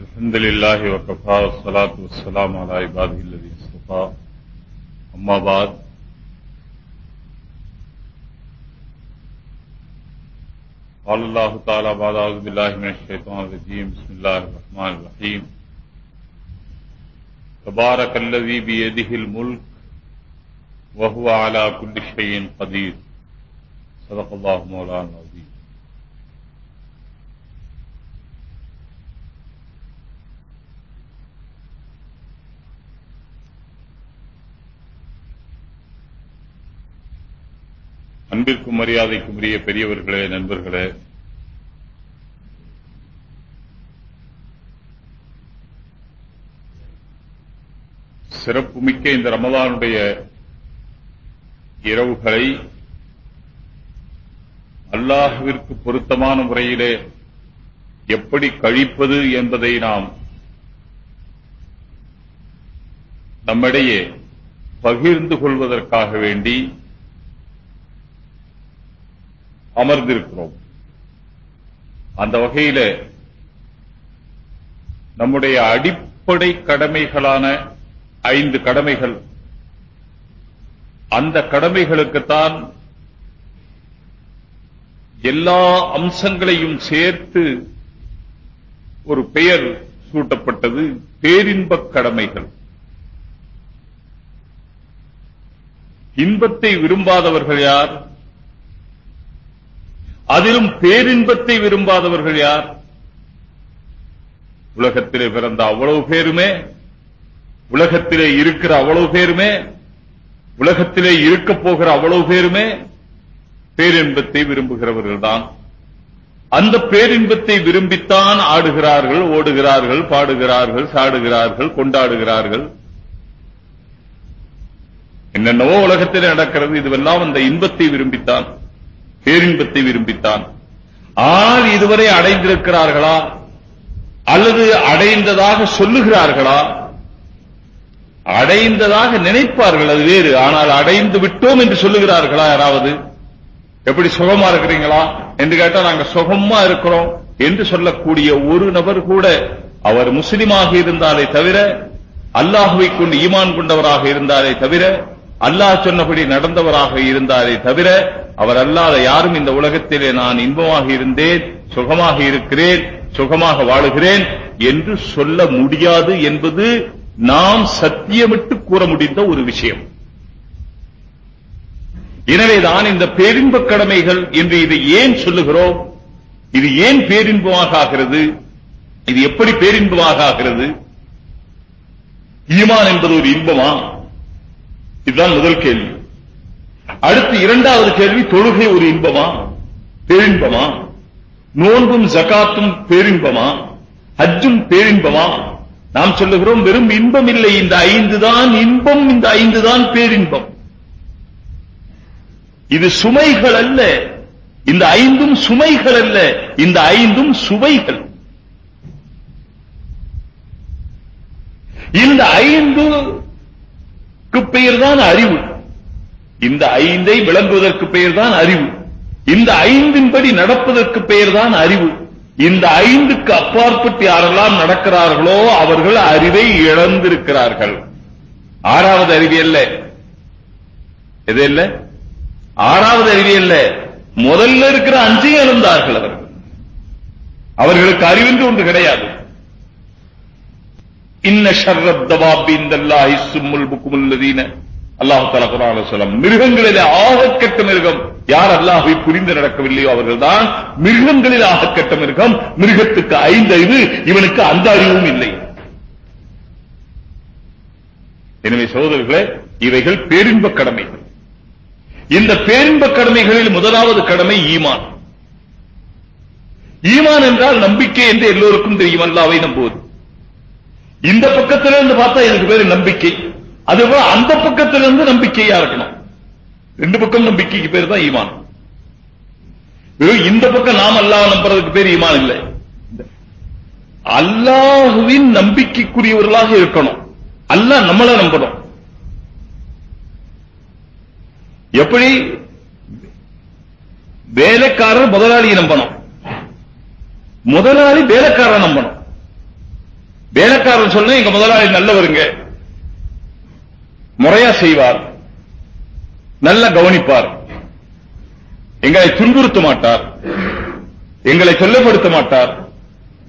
الحمد لله وكفى والصلاة والسلام على عباده الذين اصطفى أما بعد، قال الله تعالى بعد أعوذ بالله من الشيطان الرجيم بسم الله الرحمن الرحيم تبارك الذي بيده الملك وهو على كل شيء قدير صدق الله مولانا العظيم அன்பிற்கும் மரியாதைக்கும் உரிய பெரியவர்களே நண்பர்களே. சிறப்புமிக்க இந்த ரமதானுடைய இரவுகளை அல்லாஹுவிற்கு பொருத்தமான முறையிலே எப்படி கழிப்பது என்பதை நாம் நம்மிடையே பகிர்ந்து கொள்வதற்காக வேண்டி அமர்ந்திருக்கிறோம். அந்த வகையில நம்முடைய அடிப்படை கடமைகளான ஐந்து கடமைகள். அந்த கடமைகளுக்குத்தான் எல்லா அம்சங்களையும் சேர்த்து ஒரு பெயர் சூட்டப்பட்டது பேரின்பக் கடமைகள். இன்பத்தை விரும்பாதவர்கள் யார்? அதிலும் பேரின்பத்தை விரும்பாதவர்கள் யார்? உலகத்திலே பிறந்த அவ்வளவு பேருமே உலகத்திலே இருக்கிற அவ்வளவு பேருமே உலகத்திலே இருக்க போகிற அவ்வளவு பேருமே பேரின்பத்தை விரும்புகிறவர்கள் தான் அந்த பேரின்பத்தை விரும்பித்தான் ஆடுகிறார்கள் ஓடுகிறார்கள் பாடுகிறார்கள் சாடுகிறார்கள் கொண்டாடுகிறார்கள். என்னென்னவோ உலகத்திலே நடக்கிறது இதுவெல்லாம் அந்த இன்பத்தை விரும்பித்தான். பேரின்பத்தை விரும்பித்தான். ஆனால் இதுவரை அடைந்திருக்கிறார்களா? அல்லது அடைந்ததாக சொல்லுகிறார்களா? அடைந்ததாக நினைப்பார்கள் அது வேறு. ஆனால் அடைந்து விட்டோம் என்று சொல்லுகிறார்களா யாராவது? எப்படி சுகமா இருக்கிறீங்களா? என்று கேட்டா நாங்க சுகமா இருக்கிறோம் என்று சொல்லக்கூடிய ஒரு நபர் கூட அவர் முஸ்லிமாக இருந்தாலே தவிர அல்லாஹுவை கொண்டு ஈமான் கொண்டவராக இருந்தாலே தவிர அல்லாஹ் சொன்னபடி நடந்தவராக இருந்தாரே தவிர அவர் அல்லாத யாரும் இந்த உலகத்திலே நான் இன்பமாக இருந்தேன் சுகமாக இருக்கிறேன் சுகமாக வாழுகிறேன் என்று சொல்ல முடியாது என்பது நாம் சத்தியமிட்டு கூற முடிந்த ஒரு விஷயம். எனவேதான் இந்த பேரின்ப கடமைகள் என்று இதை ஏன் சொல்லுகிறோம்? இது ஏன் பேரின்பமாக ஆகிறது? இது எப்படி பேரின்பமாக ஆகிறது? ஈமான் என்பது ஒரு இன்பமா? இதுதான் முதல் கேள்வி. அடுத்து இரண்டாவது கேள்வி தொழுகை ஒரு இன்பமா? பேரின்பமா? நோன்பும் ஜகாத்தும் பேரின்பமா? ஹஜ்ஜும் பேரின்பமா? நாம் சொல்லுகிறோம் வெறும் இன்பம் இல்லை இந்த ஐந்து தான் இன்பம் இந்த ஐந்து தான் பேரின்பம். இது சுமைகள் அல்ல. இந்த ஐந்தும் சுமைகள் அல்ல. இந்த ஐந்தும் சுவைகள். இந்த ஐந்து பெயர் தான் அறிவு. இந்த ஐந்தை விளங்குவதற்கு பெயர் தான் அறிவு. இந்த ஐந்தின்படி நடப்பதற்கு பெயர் தான் அறிவு. இந்த ஐந்துக்கு அப்பாற்பட்டு யாரெல்லாம் நடக்கிறார்களோ அவர்கள் அறிவை இழந்திருக்கிறார்கள். ஆறாவது அறிவு அல்ல எது இல்ல ஆறாவது அறிவு அல்ல முதல்ல இருக்கிற அஞ்சையும் இழந்தார்கள் அவர்கள். அவர்களுக்கு அறிவென்று ஒன்று கிடையாது. இன்ன ஷர்ரத் தவாபி இந்தல்லாஹி சும்முல் புக்குமுல்லதீன. அல்லாஹு தலா குரான சொல்லம் மிருகங்களிலே ஆகக்கெட்ட மிருகம். யார் அல்லாஹை புரிந்து நடக்கவில்லையோ அவர்கள்தான் மிருகங்களில் ஆகக்கெட்ட மிருகம். மிருகத்துக்கு ஐந்து அறிவு இவனுக்கு அந்த அறிவும் இல்லை. எனவே சகோதரர்களே இவைகள் பேரின்ப கடமை. இந்த பேரின்ப கடமைகளில் முதலாவது கடமை ஈமான். ஈமான் என்றால் நம்பிக்கை என்று எல்லோருக்கும் தெரியும் அல்லாவை நம்புவது. இந்த பக்கத்திலிருந்து பார்த்தா இதுக்கு பேரு நம்பிக்கை. அதுபோல அந்த பக்கத்திலிருந்து நம்பிக்கையா இருக்கணும். ரெண்டு பக்கம் நம்பிக்கைக்கு பேர் தான் ஈமான். இந்த பக்கம் நாம் அல்லாஹ் நம்புறதுக்கு பேர் ஈமான் இல்லை. அல்லாஹுவின் நம்பிக்கைக்குரியவர்களாக இருக்கணும். அல்லாஹ் நம்மள நம்பணும். எப்படி? வேலைக்காரர் முதலாளியை நம்பணும். முதலாளி வேலைக்காரரை நம்பணும். வேலைக்காரன் சொன்ன எங்க முதலாளி நல்லவருங்க. முறையா செய்வார். நல்ல கவனிப்பார். எங்களை துன்புறுத்த மாட்டார். எங்களை தொல்லைப்படுத்த மாட்டார்.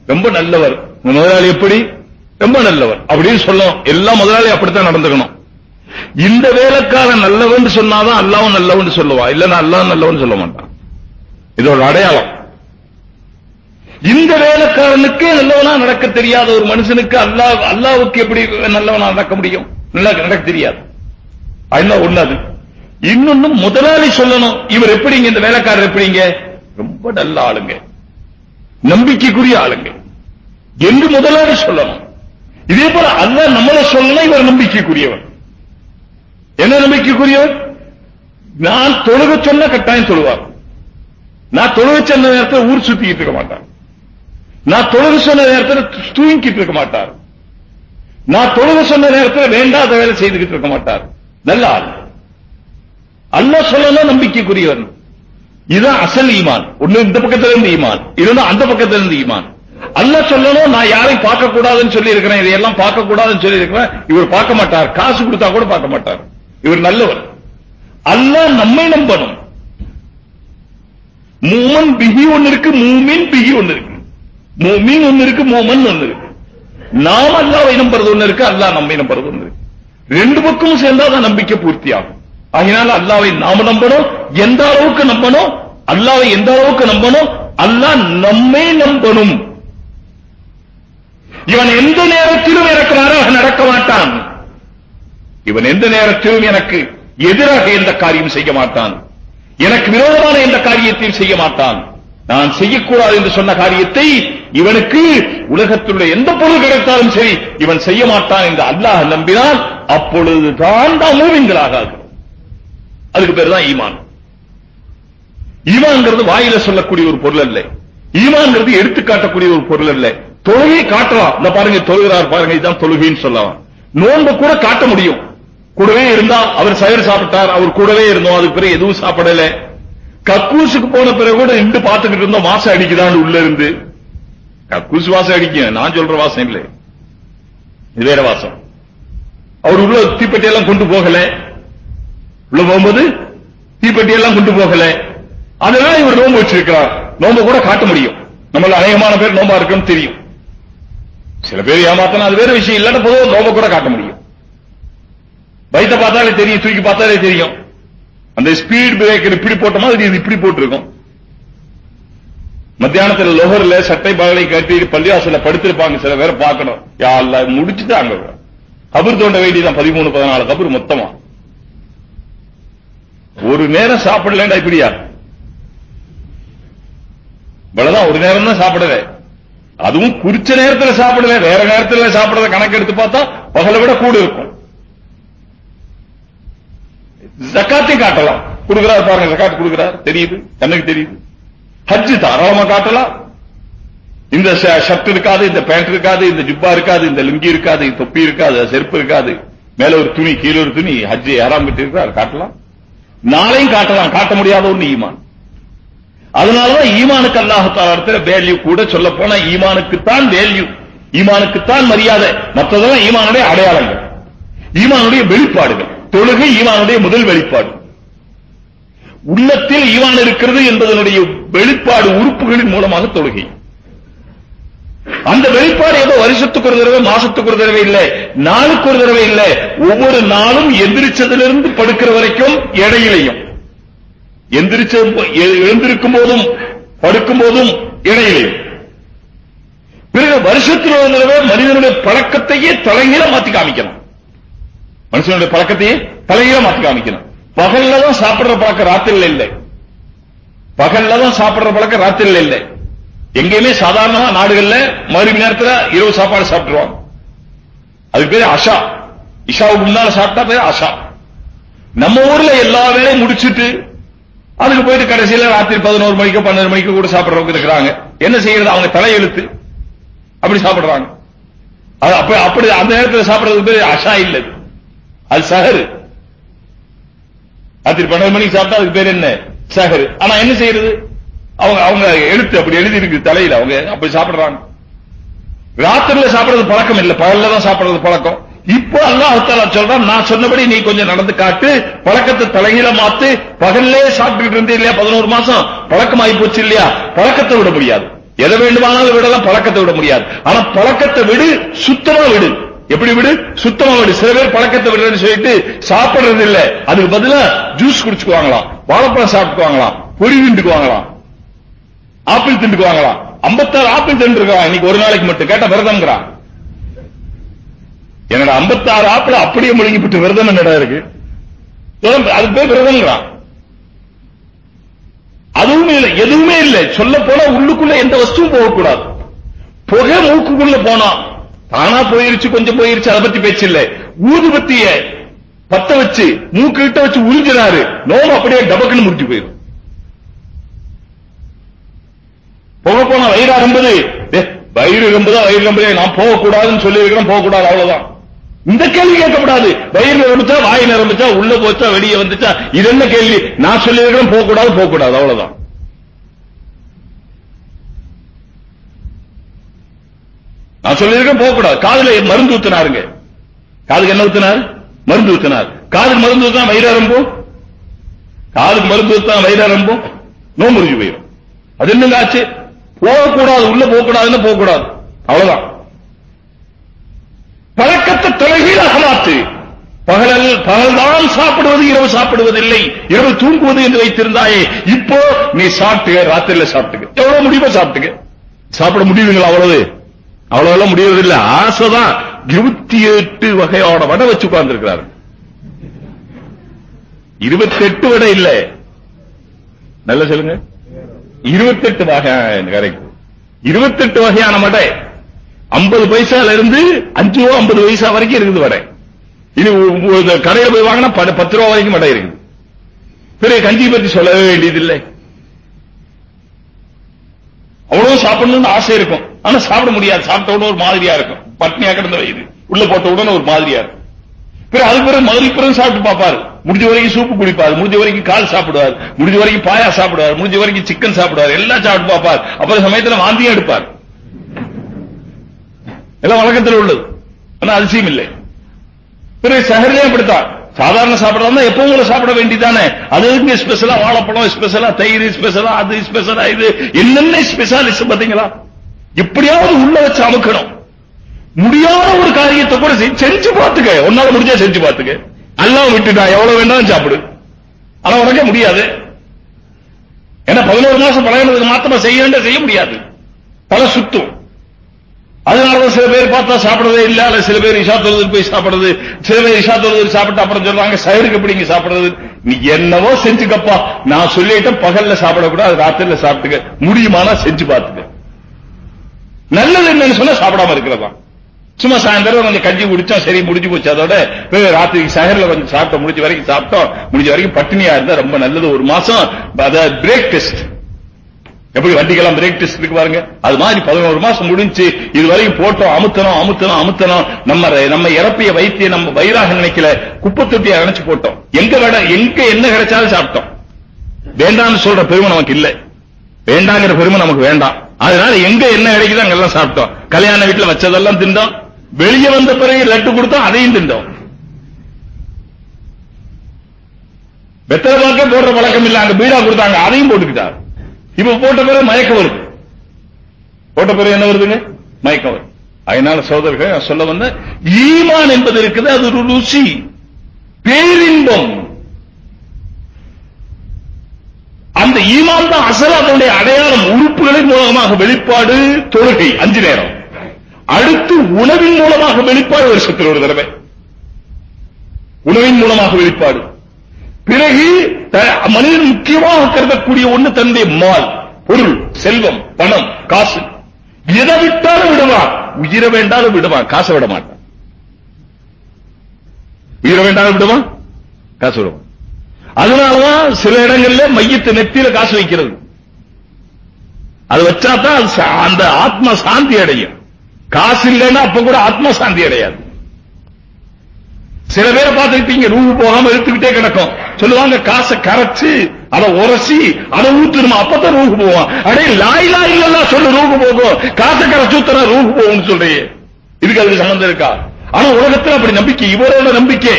ரொம்ப நல்லவர். முதலாளி எப்படி? ரொம்ப நல்லவர். அப்படின்னு சொல்லணும். எல்லா முதலாளி அப்படித்தான் நடந்துக்கணும். இந்த வேலைக்காரன் நல்லவன் சொன்னாதான் அல்லாவும் நல்லவன் சொல்லுவா. இல்லன்னா அல்லாஹ் நல்லவன் சொல்ல மாட்டான். இது ஒரு அடையாளம். இந்த வேலைக்காரனுக்கு நல்லவனா நடக்க தெரியாத ஒரு மனுஷனுக்கு அல்லாஹ் அல்லாவுக்கு எப்படி நல்லவனா நடக்க முடியும்? நடக்க தெரியாது. அதெல்லாம் ஒண்ணு அது இன்னொன்னு முதலாளி சொல்லணும். இவர் எப்படிங்க? இந்த வேலைக்காரர் எப்படிங்க? ரொம்ப நல்ல ஆளுங்க. நம்பிக்கைக்குரிய ஆளுங்க. என்று முதலாளி சொல்லணும். இதே போல அல்ல நம்மள சொல்லணும் இவர் நம்பிக்கைக்குரியவர். என்ன நம்பிக்கைக்குரியவர்? நான் தொழுக சொன்ன கட்டாயம் தொழுவார். நான் தொழுக சொன்ன நேரத்தில் ஊர் சுத்திக்கிட்டு இருக்க மாட்டார். நான் தொழுக சொன்ன நேரத்தில் தூங்கிக்கிட்டு இருக்க மாட்டார். நான் தொழுக சொன்ன நேரத்தில் வேண்டாத வேலை செய்துகிட்டு இருக்க மாட்டார். நல்ல ஆள். அல்ல சொல்லணும் நம்பிக்கைக்குரியவர். இதுதான் அசல் ஈமான். ஒண்ணு இந்த பக்கத்துல இருந்து ஈமான். இல்லைன்னா அந்த பக்கத்துல இருந்து ஈமான். அல்ல சொல்லணும் நான் யாரையும் பார்க்க கூடாதுன்னு சொல்லி இருக்கிறேன் இதையெல்லாம் பார்க்க கூடாதுன்னு சொல்லி இருக்கிறேன் இவர் பார்க்க மாட்டார். காசு கொடுத்தா கூட பார்க்க மாட்டார். இவர் நல்லவர். அல்ல நம்மை நம்பணும். மூமன் பிகி ஒன்னு இருக்கு மூமின் பிகி ஒன்னு இருக்கு. மூமின் ஒன்னு இருக்கு மூமன் ஒன்னு இருக்கு. நாம் அல்லாவை நம்புறது ஒண்ணு இருக்கு அல்லாஹ் நம்மை நம்புறது ஒண்ணு இருக்கு. ரெண்டு பக்கமும் சேர்ந்தாதான் நம்பிக்கை பூர்த்தியாகும். அதனால அல்லாவை நாம நம்பணும் எந்த அளவுக்கு நம்பணும் அல்லாவை எந்த அளவுக்கு நம்பணும் அல்லாஹ் நம்மை நம்பணும். இவன் எந்த நேரத்திலும் எனக்கு மாறாக நடக்க மாட்டான். இவன் எந்த நேரத்திலும் எனக்கு எதிராக எந்த காரியம் செய்ய மாட்டான். எனக்கு விரோதமான எந்த காரியத்தையும் செய்ய மாட்டான். நான் செய்யக்கூடாது என்று சொன்ன காரியத்தை இவனுக்கு உலகத்திலுள்ள எந்த பொருள் கிடைத்தாலும் சரி இவன் செய்ய மாட்டான் என்று அல்லாஹ் நம்பினால் அப்பொழுதுதான் தான் மூவிங்களாக ஆகிறோம். அதுக்கு பேர் தான் ஈமான். ஈமான்ங்கிறது வாயில சொல்லக்கூடிய ஒரு பொருள் அல்ல. ஈமான்ங்கிறது எடுத்து காட்டக்கூடிய ஒரு பொருள் அல்ல. தொழுகை காட்டலாம். இந்த பாருங்க தொழுகிறார் பாருங்க இதுதான் தொழுகைன்னு சொல்லலாம். நோன்பு கூட காட்ட முடியும். கூடவே இருந்தா அவர் சயர் சாப்பிட்டார் அவர் கூடவே இருந்தோம் அதுக்கு பிறகு எதுவும் சாப்பிடல. கக்கூசுக்கு போன பிறகு கூட நின்று பார்த்துக்கிட்டு இருந்தோம் வாசம் அடிக்குதான் உள்ள இருந்து. கக்கூசு வாசம் அடிக்கும் நான் சொல்ற வாசம் இல்லை. இது வேற வாசம். அவர் உள்ள தீப்பெட்டியெல்லாம் கொண்டு போகல. உள்ள போகும்போது தீப்பெட்டியெல்லாம் கொண்டு போகல. அதனால இவர் நோன்பு வச்சிருக்கிறார். நோம்பு கூட காட்ட முடியும். நம்மள அநேகமான பேர் நோம்பா இருக்குன்னு தெரியும். சில பேர் ஏமாத்தனா அது வேற விஷயம். இல்லாத போதும் நோம்ப கூட காட்ட முடியும். வயிற்ற பார்த்தாலே தெரியும் தூக்கி பார்த்தாலே தெரியும். அந்த ஸ்பீட் பிரேக்கர் இப்படி போட்டோமா அது இது இப்படி போட்டிருக்கும். மத்தியானத்துல லோகர்ல சட்டை பகலை கட்டி பள்ளிவாசல படுத்திருப்பாங்க சில பேரை பார்க்கணும். யாழ்ல முடிச்சுட்டாங்க கபர் தோண்ட வேண்டியதான் பதிமூணு பதினாலு கபர் மொத்தமா. ஒரு நேரம் சாப்பிடலண்டா இப்படியா? இவ்வளவுதான் ஒரு நேரம் தான் சாப்பிடல அதுவும் குறிச்ச நேரத்துல சாப்பிடல வேற நேரத்துல சாப்பிடறத கணக்கு எடுத்து பார்த்தா பகலை விட கூட இருக்கும். ஜக்காத்தையும் காட்டலாம். கொடுக்கிறார் பாருங்க ஜக்காத் கொடுக்கிறார். தெரியுது? கண்ணுக்கு தெரியுது. ஹஜ் தாராளமா காட்டலாம். இந்த ஷர்ட் இருக்காது இந்த பேண்ட் இருக்காது இந்த ஜுப்பா இருக்காது இந்த லுங்கி இருக்காது தொப்பி இருக்காது செருப்பு இருக்காது. மேல ஒரு துணி கீழே ஒரு துணி ஹஜ் யாராம் இருக்கிறார் காட்டலாம். நாளையும் காட்டலாம். காட்ட முடியாத ஒண்ணு ஈமான். அதனாலதான் ஈமானுக்கு அல்லாஹால வேல்யூ கூட சொல்ல போனா ஈமானுக்குத்தான் வேல்யூ ஈமானுக்குத்தான் மரியாதை. மற்றதெல்லாம் ஈமானுடைய அடையாளங்கள். ஈமானுடைய வெளிப்பாடுகள். தொழுகை ஈமானுடைய முதல் வெளிப்பாடு. உள்ளத்தில் ஈவான் இருக்கிறது என்பதனுடைய வெளிப்பாடு உறுப்புகளின் மூலமாக தொழுகை. அந்த வெளிப்பாடு ஏதோ வருஷத்துக்கு ஒரு தடவை மாசத்துக்கு ஒரு தடவை இல்லை நாளுக்கு ஒரு தடவை இல்லை ஒவ்வொரு நாளும் எந்திரிச்சதிலிருந்து படுக்கிற வரைக்கும் இடையிலையும். எந்திரிச்ச எழுந்திருக்கும் போதும் படுக்கும் போதும் இடையிலையும். பிறகு வருஷத்தில் ஒரு தடவை மனிதனுடைய பழக்கத்தையே தலைகீழ மாத்தி காமிக்கணும். மனுஷனுடைய பழக்கத்தையே தலையில மாற்றி காமிக்கணும். பகல்ல தான் சாப்பிடுற பழக்கம் ராத்திரில இல்லை. பகல்ல தான் சாப்பிடுற பழக்கம் ராத்திரில இல்லை. எங்கேயுமே சாதாரணமா நாடுகள்ல மறுபடி நேரத்துல இரவு சாப்பாடு சாப்பிட்டுருவாங்க. அது பேரு அஷா. இஷாவுக்கு முன்னால சாப்பிட்டா பேரு அஷா. நம்ம ஊர்ல எல்லா வேலையும் முடிச்சிட்டு அதுக்கு போயிட்டு கடைசியில ராத்திரி பதினோரு மணிக்கு பன்னெண்டு மணிக்கு கூட சாப்பிடுறவங்க இருக்கிறாங்க. என்ன செய்யறது? அவங்க தலையெழுத்து. அப்படி சாப்பிடுறாங்க. அது அப்ப அப்படி அந்த நேரத்தில் சாப்பிடுறதுக்கு பேர் அஷா இல்ல அது சஹரு. ராத்திரி பன்னெண்டு மணிக்கு சாப்பிட்டா அதுக்கு பேர் என்ன? சஹரு. ஆனா என்ன செய்யறது? அவங்க அவங்க எழுத்து அப்படி எழுதி இருக்கு தலையில. அவங்க அப்படி சாப்பிடுறாங்க. ராத்திரில சாப்பிடுறது பழக்கம் இல்ல. பகல்ல தான் சாப்பிடுறது பழக்கம். இப்போ அல்லாஹ் தஆலா சொல்றான் நான் சொன்னபடி நீ கொஞ்சம் நடந்து காட்டு பழக்கத்தை தலையில மாத்து பகல்லே சாப்பிட்டுட்டு இருந்தே இல்லையா? பதினோரு மாசம் பழக்கமாயி போச்சு இல்லையா? பழக்கத்தை விட முடியாது. எதை வேண்டுமானாலும் விடலாம் பழக்கத்தை விட முடியாது. ஆனா பழக்கத்தை விடு சுத்தமா விடு. எப்படி விடு? சுத்தமா விடு. சில பேர் பழக்கத்தை விடுறேன்னு சொல்லிட்டு சாப்பிடுறது இல்ல அதுக்கு பதிலா ஜூஸ் குடிச்சுக்குவாங்களாம். வாழைப்பழம் சாப்பிட்டுக்குவாங்களாம். பொரி திண்டுக்குவாங்களாம் ஆப்பிள் திண்டுக்குவாங்களாம் 56 ஆப்பிள் தின்றுருக்கான் இன்னைக்கு ஒரு நாளைக்கு மட்டும். கேட்ட விரதம்ங்கிறான். என்னோட ஐம்பத்தாறு ஆப்பிள் அப்படியே முழுங்கிவிட்டு விரதம் என்னடா இருக்கு? அது பேர் விரதம்ங்கிறான். அதுவுமே இல்லை எதுவுமே இல்லை. சொல்ல போனா உள்ளுக்குள்ள எந்த வஸ்துவும் போகக்கூடாது. புகை மூக்குக்குள்ள போனா தானா போயிருச்சு கொஞ்சம் போயிருச்சு அதை பத்தி பேச்சு இல்ல ஊதுபத்திய பத்த வச்சு மூக்கு கிட்ட வச்சு உறிஞ்சினாரு. நோம் அப்படியே டபக்குன்னு முடிச்சு போயிடும் போக போனா வயிறா ரம்பது வயிறு ரம்புதா வயிறு ரம்புதே நான் போகக்கூடாதுன்னு சொல்லி இருக்கிறேன் போகக்கூடாது அவ்வளவுதான். இந்த கேள்வி கேட்கக்கூடாது வயிறு நிரம்பிச்சா வாய் நிரம்பிச்சா உள்ள போச்சா வெளியே வந்துச்சா இது என்ன கேள்வி? நான் சொல்லி இருக்கிறேன் போக போகக்கூடாது அவ்வளவுதான். நான் சொல்லியிருக்கேன் போகக்கூடாது. காதுல மருந்து ஊத்தினாருங்க. காதுக்கு என்ன ஊத்தினார்? மருந்து ஊத்தினார். காதுக்கு மருந்து ஊத்தினா வயிறாரம்போ? காதுக்கு மருந்து ஊத்தினா வயிறாரம்போ? நோம்பு முடிஞ்சு போயிடும் அது என்னங்க ஆச்சு? போகக்கூடாது உள்ள போகக்கூடாதுன்னு போகக்கூடாது. அவ்வளவுதான். பழக்கத்தை தொலைகீழாக மாற்று பகல் பகல்தான் சாப்பிடுவது இரவு சாப்பிடுவதில்லை. இரவு தூங்குவது என்று வைத்திருந்தாயே. இப்போ நீ சாப்பிட்டுக ராத்திரில சாப்பிட்டுக்க. எவ்வளவு முடியுமோ சாப்பிட்டுக்க. சாப்பிட முடியுங்களா அவ்வளவு? அவ்வளவு முடியறதில்ல. ஆசைதான். இருபத்தி எட்டு வகையோட வடை வச்சு உட்கார்ந்து இருபத்தி எட்டு வடை இல்ல. நல்ல சொல்லுங்க. இருபத்தெட்டு வகை கரெக்ட் இருபத்தெட்டு வகையான வடை. ஐம்பது பைசால இருந்து அஞ்சு ரூபா ஐம்பது பைசா வரைக்கும் இருக்குது வடை. இது உ- கடையில போய் வாங்கினா பத்து ரூபா வரைக்கும் வடை இருக்குது. பெரிய கஞ்சி பத்தி சொல்லவே வேண்டியதில்லை. அவ்வளவு சாப்பிடணும்னு ஆசை இருக்கும். ஆனா சாப்பிட முடியாது. சாப்பிட்ட உடனே ஒரு மாதிரியா இருக்கும். பட்னியா கிடந்த வயிறு. உள்ள போட்ட உடனே ஒரு மாதிரியா இருக்கும். பிறகு அது பிறகு மதுரை பிறகு சாப்பிட்டு பார்ப்பாரு. முடிஞ்ச வரைக்கும் சூப்பு குடிப்பாரு. முடிஞ்ச வரைக்கும் கால் சாப்பிடுவார். முடிஞ்ச வரைக்கும் பாயா சாப்பிடுவார். முடிஞ்ச வரைக்கும் சிக்கன் சாப்பிடுவார். எல்லாம் சாப்பிட்டு பார்ப்பார். அப்புறம் சமயத்துல வாந்தியும் எடுப்பார். எல்லாம் வழக்கத்தில் உள்ளது. ஆனா அதிசயம் இல்லை. பிறகு சஹர்லயும் அப்படித்தான். சாதாரண சாப்பிடறதா எப்பவும் கூட சாப்பிட வேண்டியதானே அது எதுக்கு ஸ்பெஷலா வாழைப்பழம் ஸ்பெஷலா தயிர் ஸ்பெஷலா அது ஸ்பெஷலா இது? என்னென்ன ஸ்பெஷாலிஸ்ட் பாத்தீங்களா எப்படியாவது உள்ள வச்சு அமுக்கணும். முடியாத ஒரு காரியத்தை கூட செய்- செஞ்சு பார்த்துக்க. உன்னால முடிஞ்சா செஞ்சு பார்த்துக்க. எல்லாம் விட்டுட்டான் எவ்வளவு வேணாலும் சாப்பிடு. ஆனா உனக்கே முடியாது. ஏன்னா பதினோரு மாசம் பழகினதுக்கு மாத்திரமா செய்ய வேண்டிய செய்ய முடியாது. பல சுத்தும். அதனாலதான் சில பேர் பார்த்தா சாப்பிடறதே இல்ல அல்ல சில பேர் இஷா தொழுது போய் சாப்பிடுறது. சில பேர் இஷா தொழுது சாப்பிட்டு அப்புறம் சொல்றாங்க சைடுக்கு எப்படிங்க சாப்பிடுறது? நீ என்னவோ செஞ்சுக்கப்பா. நான் சொல்லிட்டேன் பகல்ல சாப்பிடக்கூடாது ராத்திரில சாப்பிட்டுக்க. முடியுமானா செஞ்சு பார்த்துக்க. நல்லது என்னன்னு சொன்னா சாப்பிடாம இருக்கிறதா? சும்மா சாயந்தரம் கொஞ்சம் கஞ்சி குடிச்சோம் சரி முடிஞ்சு போச்சு. அதோட ராத்திரிக்கு சகரில் கொஞ்சம் சாப்பிட்டோம் முடிஞ்ச வரைக்கும் சாப்பிட்டோம். முடிஞ்ச வரைக்கும் பட்டினியா இருந்தா ரொம்ப நல்லது. ஒரு மாசம் பிரேக் டெஸ்ட். எப்படி வண்டிக்கெல்லாம் பிரேக் டெஸ்ட் இருக்கு பாருங்க? அது மாதிரி பதினோரு மாசம் முடிஞ்சு இது வரைக்கும் போட்டோம் அமுத்தணும் அமுத்தணும் அமுத்தணும். நம்ம நம்ம இறப்பிய வைத்திய நம்ம வயிறாக நினைக்கல குப்பை தொட்டியை நினைச்சு போட்டோம். எங்க விட எங்க என்ன கிடைச்சாலும் சாப்பிட்டோம். வேண்டாம்னு சொல்ற பெருமை நமக்கு இல்ல. வேண்டாங்கிற பெருமை நமக்கு வேண்டாம். அதனால எங்க என்ன கிடைக்குதோ அங்கெல்லாம் சாப்பிட்டோம். கல்யாண வீட்டுல வச்சதெல்லாம் திண்டோம் வெளியே வந்த பிறகு லட்டு கொடுத்தோம் அதையும் திண்டோம் வெத்தலை பார்க்க போடுற பழக்கம் இல்ல. அங்க பீடா கொடுத்தாங்க அதையும் போட்டுக்கிட்டார் இப்ப போட்ட பிறகு மயக்கம் வருது. போட்ட பிறகு என்ன வருதுங்க? மயக்கம் வருது. அதனால சோதர்கள் நான் சொல்ல வந்த ஈமான் என்பது இருக்குது அது ஒரு ருசி பேரின்பம். அந்த ஈமான் தான் அசல் அதனுடைய அடையாளம் உறுப்புகளின் மூலமாக வெளிப்பாடு தொழுகை அஞ்சு நேரம். அடுத்து உணவின் மூலமாக வெளிப்பாடு வருஷத்தில் ஒரு தடவை. உணவின் மூலமாக வெளிப்பாடு. பிறகு மனிதன் முக்கியமாக கருதக்கூடிய ஒண்ணு தன்னுடைய மால் பொருள் செல்வம் பணம் காசு. எதை விட்டாலும் விடுவான். உயிரை வேண்டாலும் விடுவான். காசை விட மாட்டான். உயிரை வேண்டாலும் விடுவான் காசு விடுவான் அதனாலதான் சில இடங்கள்ல மையத்து நெத்தியில காசு வைக்கிறது. அது வச்சாதான் அந்த ஆத்ம சாந்தி அடையும். காசு இல்லைன்னா அப்ப கூட ஆத்ம சாந்தி அடையாது. சில பேரை பார்த்துக்கிட்டீங்க ரூபு போகாம எடுத்துக்கிட்டே கிடக்கும். சொல்லுவாங்க காசை கரைச்சு அதை உரசி அதை ஊத்துருமா அப்பதான் ரூபு போவான். அடே லாய் லாய் இல்லல்லாம் சொல்லு ரூபு போகும். காசை கரைச்சு ஊத்துறா ரூபு போகும்னு சொல்றீங்க இதுக்கு அதுக்கு சம்பந்தம் இருக்கா? ஆனா உலகத்துல அப்படி நம்பிக்கை இவரோட நம்பிக்கை.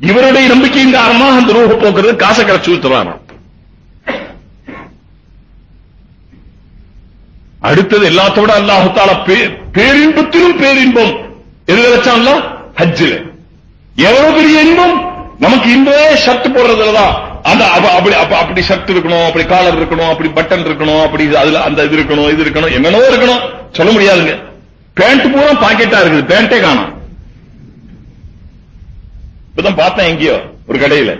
இவருடைய நம்பிக்கையின் காரணமாக அந்த ரூபு போக்குறது காசை கரைச்சு ஊத்துறாராம். அடுத்தது எல்லாத்தோட அல்லாஹத்தால பேரின்பத்திலும் பேரின்பம். எதுல வச்சான்ல ஹஜ்ஜில். எவ்வளவு பெரிய இன்பம்? நமக்கு இன்பமே ஷர்ட் போடுறதுலதான். அந்த அப்படி அப்படி ஷர்ட் இருக்கணும் அப்படி காலர் இருக்கணும் அப்படி பட்டன் இருக்கணும் அப்படி அதுல அந்த இது இருக்கணும் இது இருக்கணும் எங்கனோ இருக்கணும். சொல்ல முடியாதுங்க. பேண்ட் பூரா பாக்கெட்டா இருக்குது. பேண்டே காணும். இப்பதான் பார்த்தேன் எங்கேயோ ஒரு கடையில.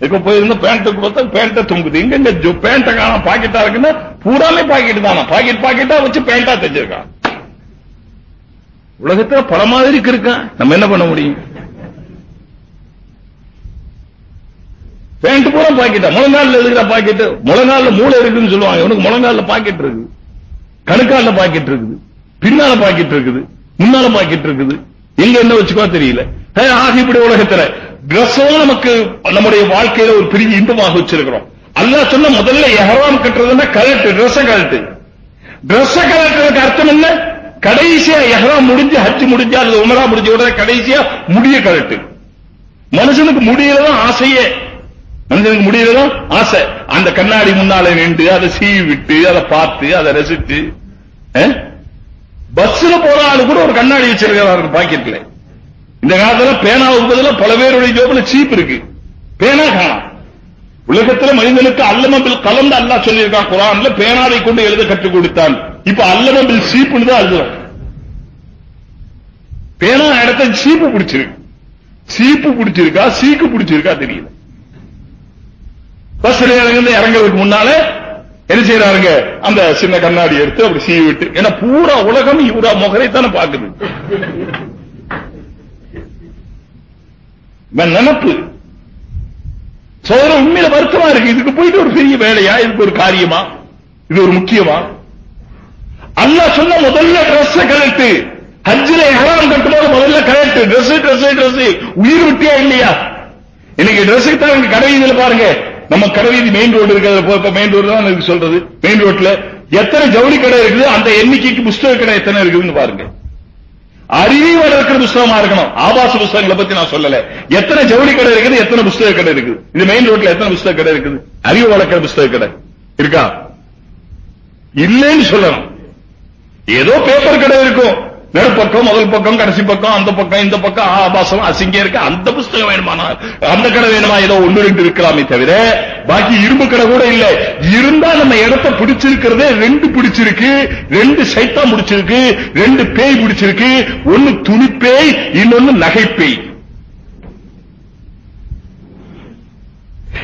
இப்ப போயிருந்த பேண்ட் பார்த்தா பேண்ட தொங்குது. எங்க பேண்ட காணும். பாக்கெட்டா இருக்குன்னா பூராமே பாக்கெட் தானா? பாக்கெட் பாக்கெட்டா வச்சு பேண்டா தைச்சிருக்கான். உலகத்துல பல மாதிரி இருக்கான். நம்ம என்ன பண்ண முடியும்? பேண்ட் பூரா பாக்கெட்டா முழங்கால இருக்கிற பாக்கெட் முழங்கால மூளை இருக்குன்னு சொல்லுவாங்க. உனக்கு முழங்கால பாக்கெட் இருக்கு கணுக்கால பாக்கெட் இருக்குது. பின்னால பாக்கெட் இருக்குது. முன்னால பாக்கெட் இருக்குது. எங்க என்ன வச்சுக்கோ தெரியல. ஆக இப்படி உலகத்துல டிரெஸ்ஸும் நமக்கு நம்முடைய வாழ்க்கையில ஒரு பெரிய இன்பமாக வச்சிருக்கிறோம். அல்லா சொன்ன முதல்ல எஹராம் கட்டுறதுன்னா கலட்டு ட்ரெஸ் கலட்டு. ட்ரெஸ் கலட்டுறதுக்கு அர்த்தம் என்ன? கடைசியா எஹராம் முடிஞ்சு ஹஜ் முடிஞ்சா அல்லது உமரா முடிஞ்ச உடனே கடைசியா முடிய கலட்டு. மனுஷனுக்கு முடியலதான் ஆசையே. மனிதனுக்கு முடியலதான் ஆசை. அந்த கண்ணாடி முன்னால நின்று அதை சீவி விட்டு அதை பார்த்து அதை ரசித்து பஸ்ல போற ஆளு கூட ஒரு கண்ணாடி வச்சிருக்கிறாரு பாக்கெட்ல இந்த காலத்துல பேனாவுக்கு பதில பல பேருடைய ஜோபில் சீப் இருக்கு. பேனா காணாம் உலகத்துல மனிதனுக்கு அல்லமபில் கலந்து அல்லா சொல்லியிருக்கான் குரான்ல பேனாவை கொண்டு எழுத கற்றுக் கொடுத்தான். இப்ப அல்லமபில் சீப்புன்னு தான் எழுதுறோம் பேனா இடத்த சீப்பு பிடிச்சிருக்கு. சீப்பு பிடிச்சிருக்கா சீக்கு பிடிச்சிருக்கா தெரியல. பஸ் இறங்குறது இறங்குறதுக்கு முன்னால என்ன செய்யறாருங்க அந்த சின்ன கண்ணாடி எடுத்து அப்படி சீவி விட்டு ஏன்னா பூரா உலகம் இவரா முகரை தானே பாக்குது நினப்பு. சோதர உண்மையில வருத்தமா இருக்கு. இதுக்கு போயிட்டு ஒரு பெரிய வேலையா? இதுக்கு ஒரு காரியமா? இது ஒரு முக்கியமா? அல்லா சொன்ன முதல்ல ட்ரெஸ் கழட்டு. ஹஜ்ஜில ஹராம் கட்டும்போது முதல்ல கழட்டு. ட்ரெஸ் ட்ரெஸ் ட்ரெஸ் உயிர் விட்டியா இல்லையா? இன்னைக்கு ட்ரெஸ்ஸுக்கு தான் கடை இதுல பாருங்க. நம்ம கடவீதி மெயின் ரோடு இருக்கிறது. மெயின் ரோடு தான் எனக்கு சொல்றது. மெயின் ரோட்ல எத்தனை ஜவுளி கடை இருக்குது அந்த எண்ணிக்கைக்கு புஸ்தக கடை எத்தனை இருக்குதுன்னு பாருங்க. அறிவி வளர்க்கிற புஸ்தகமா இருக்கணும். ஆபாச புஸ்தகங்களை பத்தி நான் சொல்லல. எத்தனை ஜவுளி கடை இருக்குது எத்தனை புஸ்தக கடை இருக்குது. இது மெயின் ரோட்ல எத்தனை புஸ்தக கடை இருக்குது? அறிவு வளர்க்கிற புஸ்தக கடை. இருக்கா? இல்லைன்னு சொல்லணும். ஏதோ பேப்பர் கடை இருக்கும். நடுப்பக்கம் முதல் பக்கம் கடைசி பக்கம் அந்த பக்கம் இந்த பக்கம் ஆபாசம் அசிங்க இருக்கு. அந்த புஸ்தகம் வேணுமானா அந்த கடை வேணுமா? ஏதோ ஒன்று ரெண்டு இருக்கலாமே தவிர பாக்கி இரும்பு கடை கூட இல்ல. இருந்தா நம்ம இடத்த பிடிச்சிருக்கிறதே ரெண்டு பிடிச்சிருக்கு. ரெண்டு சைத்தா முடிச்சிருக்கு. ரெண்டு பேய் பிடிச்சிருக்கு ஒன்னு துணி பேய் இன்னொன்னு நகைப்பேய் பேய்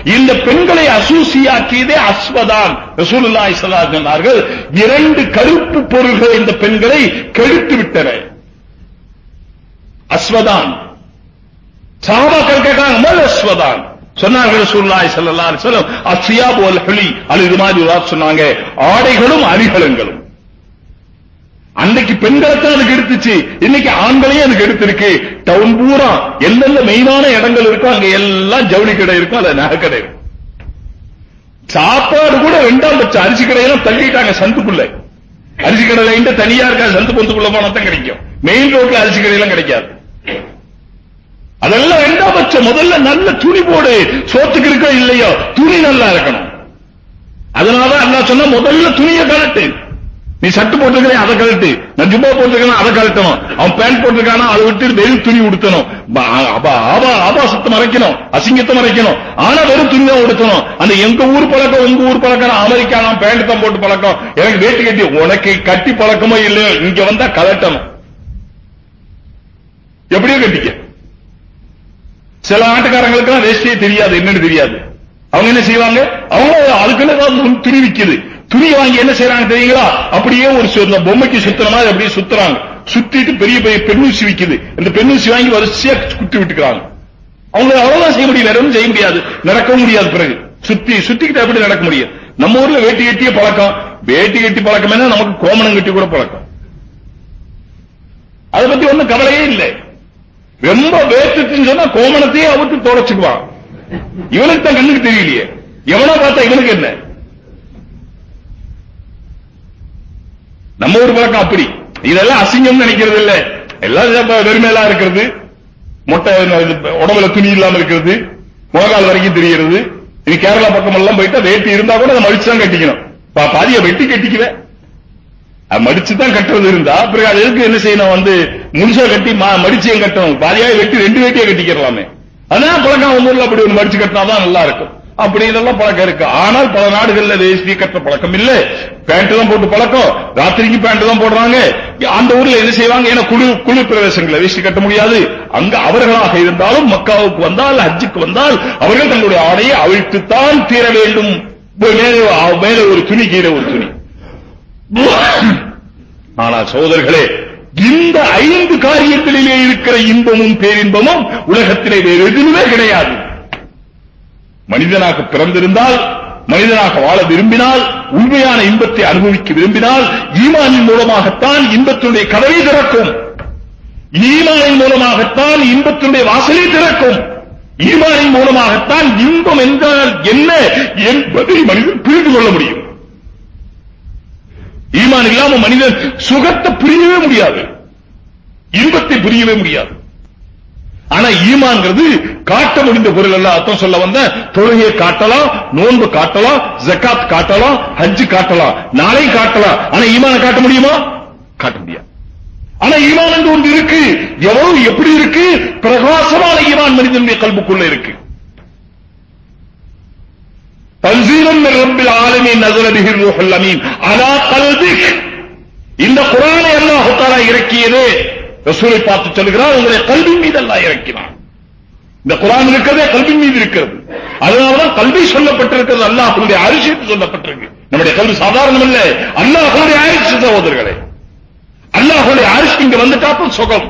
இந்த பெண்களை அசூசியாக்கியதே அஸ்வதான் ரசூலுல்லாஹி ஸல்லல்லாஹு சொன்னார்கள் இரண்டு கருப்பு பொருள்கள் இந்த பெண்களை கெடுத்து விட்டன. அஸ்வதான் சாபாக்கள் கேட்டாங்க மல் அஸ்வதான் சொன்னார்கள் ரசூலுல்லாஹி ஸல்லல்லாஹு அலைஹி வஸல்லம் அஸ்யாப் வல் ஹுலி. அது இது மாதிரி சொன்னாங்க. ஆடைகளும் அணிகலன்களும். அன்னைக்கு பெண்களை தான் அதுக்கு எடுத்துச்சு. இன்னைக்கு ஆண்களையும் அதுக்கு எடுத்திருக்கு. டவுன் பூரா எந்தெந்த மெயினான இடங்கள் இருக்கோ அங்க எல்லாம் ஜவுளி கடை இருக்கும் அல்ல நகை கடை இருக்கும். சாப்பாடு கூட ரெண்டாம் பட்சம். அரிசி கடையெல்லாம் தள்ளிட்டாங்க சந்துக்குள்ள. அரிசி கடையில தனியா இருக்கா? சந்து பொந்துக்குள்ள போனா தான் கிடைக்கும். மெயின் ரோட்ல அரிசி கடையெல்லாம் கிடைக்காது. அதெல்லாம் ரெண்டாம் பட்சம். முதல்ல நல்ல துணி போடு. சோத்துக்கு இருக்கோ இல்லையோ துணி நல்லா இருக்கணும். அதனால அல்லா சொன்னா முதல்ல துணியை கலட்டு. நீ சட்டு போட்டிருக்கிற அதை கழட்டு. நான் ஜுப்பா போட்டிருக்கேன் அதை கழட்டணும். அவன் பேண்ட் போட்டிருக்கானா அதை விட்டு வெறும் துணி உடுத்தணும். ஆபாசத்தை மறைக்கணும் அசிங்கத்தை மறைக்கணும். ஆனா வெறும் துணி தான் உடுத்தணும். அந்த எங்க ஊர் பழக்கம் உங்க ஊர் பழக்கம் அமெரிக்கானா பேண்ட் தான் போட்டு பழக்கம். எனக்கு வேட்டு கட்டி உனக்கு கட்டி பழக்கமோ இல்லையோ இங்க வந்தா கலட்டணும் எப்படியோ கட்டிக்க. சில நாட்டுக்காரங்களுக்கு வேஷ்டியே தெரியாது என்னன்னு தெரியாது. அவங்க என்ன செய்வாங்க? அவங்க அதுக்குன்னு துணி விக்குது. துணி வாங்கி என்ன செய்யறாங்க தெரியுங்களா? அப்படியே ஒரு பொம்மைக்கு சுத்துற மாதிரி அப்படியே சுத்துறாங்க. சுத்திட்டு பெரிய பெரிய பெண்ணூசி விக்குது. இந்த பெண்ணூசி வாங்கி வரிசையா குத்தி விட்டுக்கிறாங்க. அவங்க அவ்வளவுதான் செய்ய முடியல. எதுவும் செய்ய முடியாது. நடக்கவும் முடியாது பிறகு. சுத்தி சுத்திக்கிட்டு எப்படி நடக்க முடியும்? நம்ம ஊர்ல வேட்டி கட்டிய பழக்கம். வேட்டி கட்டி பழக்கம் என்ன? நமக்கு கோமணம் கட்டி கூட பழக்கம். அதை பத்தி ஒண்ணும் கவலையே இல்லை. ரொம்ப வேத்துச்சுன்னு சொன்னா கோமணத்தையே அவுத்து தொடச்சுக்குவான் இவனுக்கு தான் கண்ணுக்கு தெரியலையே. எவனா பார்த்தா இவனுக்கு என்ன? நம்ம ஒரு பழக்கம் அப்படி. இதெல்லாம் அசிங்கம் நினைக்கிறது இல்ல. எல்லாம் வெறுமையெல்லாம் இருக்கிறது. மொட்டை உடம்புல துணி இல்லாம இருக்கிறது. முககால் வரைக்கும் தெரிகிறது. இது கேரளா பக்கம் எல்லாம் போயிட்டா வேட்டி இருந்தா கூட அதை மடிச்சு தான் கட்டிக்கணும். பாதிய வெட்டி கட்டிக்குவேன் மடிச்சு தான் கட்டுறது இருந்தா பிறகு அது எதுக்கு என்ன செய்யணும்? வந்து முழுசா கட்டி மடிச்சியும் கட்டணும்? பாதியாக வெட்டி ரெண்டு வேட்டியை கட்டிக்கிறலாமே. அதான் பழக்கம் ஊர்ல அப்படி ஒரு மடிச்சு கட்டினாதான் நல்லா இருக்கும். அப்படி இதெல்லாம் பழக்கம் இருக்கு. ஆனால் பல நாடுகள்ல வேஷ்டி கட்ட பழக்கம் இல்ல. பேண்ட் தான் போட்டு பழக்கம். ராத்திரிக்கு பேண்ட் தான் போடுறாங்க. அந்த ஊர்ல என்ன செய்வாங்க? ஏன்னா குழு குழு பிரவேசங்களை. வேஷ்டி கட்ட முடியாது. அங்க அவர்களாக இருந்தாலும் மக்காவுக்கு வந்தால் ஹஜ்ஜுக்கு வந்தால் அவர்கள் தங்களுடைய ஆடையை அவிழ்த்துத்தான் தீர வேண்டும். மேலே ஒரு துணி கீழே ஒரு துணி. ஆனால் சோதர்களே இந்த ஐந்து காரியங்களிலே இருக்கிற இன்பமும் பேரின்பமும் உலகத்திலே வேறு எதுவுமே கிடையாது. மனிதனாக பிறந்திருந்தால் மனிதனாக வாழ விரும்பினால் உண்மையான இன்பத்தை அனுபவிக்க விரும்பினால் ஈமானின் மூலமாகத்தான் இன்பத்தினுடைய கதவை திறக்கும். ஈமானின் மூலமாகத்தான் இன்பத்தினுடைய வாசலை திறக்கும். ஈமானின் மூலமாகத்தான் இன்பம் என்றால் என்ன என்பதை மனிதன் புரிந்து கொள்ள முடியும். ஈமான் இல்லாம மனிதன் சுகத்தை புரியவே முடியாது. இன்பத்தை புரியவே முடியாது. ஆனா ஈமான்ங்கிறது காட்ட முடிந்த பொருள் அல்ல அர்த்தம் சொல்ல வந்த தொழுகையை காட்டலாம் நோன்பு காட்டலாம் ஜக்காத் காட்டலாம் ஹஜ் காட்டலாம் நாளை காட்டலாம். ஆனா ஈமான காட்ட முடியுமா? காட்ட முடியாது. ஆனா ஈமான் என்று ஒன்று இருக்கு. எவ்வளவு எப்படி இருக்கு? பிரகாசமான ஈமான் மனிதனுடைய கல்புக்குள்ள இருக்கு. தன்சீலம் ரப்பில் ஆலமி நஸல பிஹி ரூஹுல் அமீன். அலா கல்பிக். இந்த குரானை அல்லாஹ் தஆலா இறக்கியது. ரசூலை பார்த்து சொல்கிறார் உங்களுடைய கல்வி மீது அல்லாஹ் இறக்கினான் இந்த குரான் இருக்கிறதே கல்வி மீது இருக்கிறது. அதனாலதான் கல்வி சொல்லப்பட்டிருக்கிறது அல்லாஹனுடைய அரிசியத்து சொல்லப்பட்டிருக்கு. நம்முடைய கல்வி சாதாரணம் இல்ல அல்லாஹனுடைய அரிசி சகோதரர்களே. அல்லாஹுடைய அரிசி இங்க வந்துட்டாப்ப சுகம்.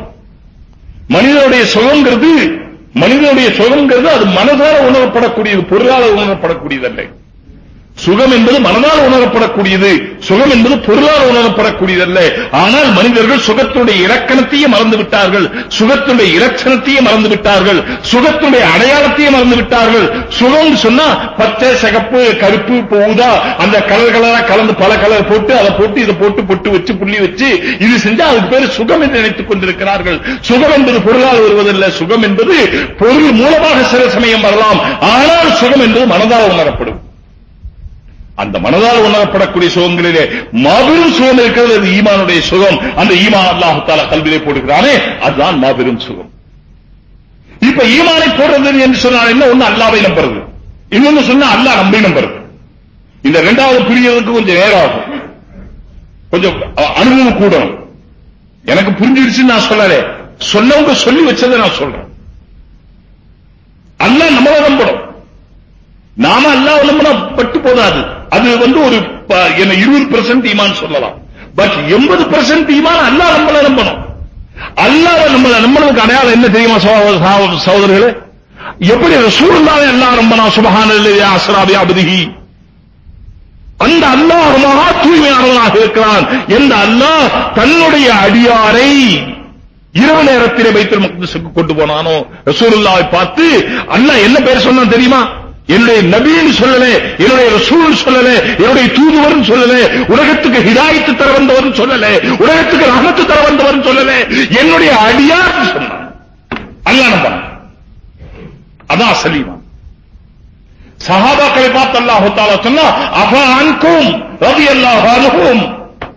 மனிதனுடைய சுகங்கிறது மனிதனுடைய சுகங்கிறது அது மனதார உணரப்படக்கூடியது பொருளாதார உணரப்படக்கூடியதல்ல. சுகம் என்பது மனதால் உணரப்படக்கூடியது. சுகம் என்பது பொருளால் உணரப்படக்கூடியதல்ல. ஆனால் மனிதர்கள் சுகத்தினுடைய இலக்கணத்தையும் மறந்து விட்டார்கள் சுகத்தினுடைய இலட்சணத்தையும் மறந்து விட்டார்கள் சுகத்தினுடைய அடையாளத்தையும் மறந்து விட்டார்கள் சுகம் சொன்னா பச்சை சிகப்பு கருப்பு ஊதா அந்த கலர் கலரா கலந்து பல கலர் போட்டு அதை போட்டு இதை போட்டு பொட்டு வச்சு புள்ளி வச்சு இது செஞ்சா அதுக்கு பேர் சுகம் என்று நினைத்துக் கொண்டிருக்கிறார்கள். சுகம் என்பது பொருளால் வருவதில்லை. சுகம் என்பது பொருள் மூலமாக சில சமயம் வரலாம். ஆனால் சுகம் என்பது மனதால் உணரப்படும். அந்த மனதால் உணரப்படக்கூடிய சுகங்களிலே மாபெரும் சுகம் இருக்கிறது. அது ஈமானுடைய சுகம். அந்த ஈமான் அல்லாஹால கல்வியை போடுகிறானே அதுதான் மாபெரும் சுகம். இப்ப ஈமானை போடுறது என்று சொன்னால் என்ன? ஒண்ணு அல்லாவை நம்புறது. இன்னொன்னு சொன்னா அல்லா நம்பி நம்புறது. இந்த ரெண்டாவது புரியறதுக்கு கொஞ்சம் நேரம் ஆகும். கொஞ்சம் அனுபவம் கூடணும். எனக்கு புரிஞ்சிருச்சுன்னு நான் சொல்லல. சொன்னவங்க சொல்லி வச்சதை நான் சொல்றேன். அல்ல நம்மள நம்பணும் நாம அல்லாஹ் நம்பினா பட்டு போதாது. அது வந்து ஒரு என்ன இருபது பெர்சன்ட் ஈமான் சொல்லலாம். பட் எண்பது பெர்சன்ட் ஈமான் அல்லா நம்மள நம்பணும். அல்லாத நம்மள நம்மளுக்கு அடையாளம் என்ன தெரியுமா சகோதரர்களே? எப்படி ரசூலுல்லாஹி அல்லாஹ் ரொம்ப சுபஹான அஸ்ராபி அப்திஹி. அந்த அல்லாஹ் மகா தூய்மையானவனாக இருக்கிறான். எந்த அல்லாஹ் தன்னுடைய அடியாரை இரவு நேரத்திலே வைத்தல் மக்தஸுக்கு கொண்டு போனானோ? ரசூலுல்லாஹை பார்த்து அல்லாஹ் என்ன பேர் சொன்னான் தெரியுமா? என்னுடைய நபின்னு சொல்லல என்னுடைய ரசூல் சொல்லல என்னுடைய தூதுவர் சொல்லல உலகத்துக்கு ஹிதாயத்து தர வந்தவர் சொல்லல உலகத்துக்கு ரகத்து தர வந்தவர் சொல்லல என்னுடைய அடியார் சொன்னான். அல்லா நம்ப அதான் சலீமா. சஹாபாக்களை பார்த்து அல்லாஹு தாலா சொன்னா அப அன்கும் ரவி அல்லாஹ் அனுகும்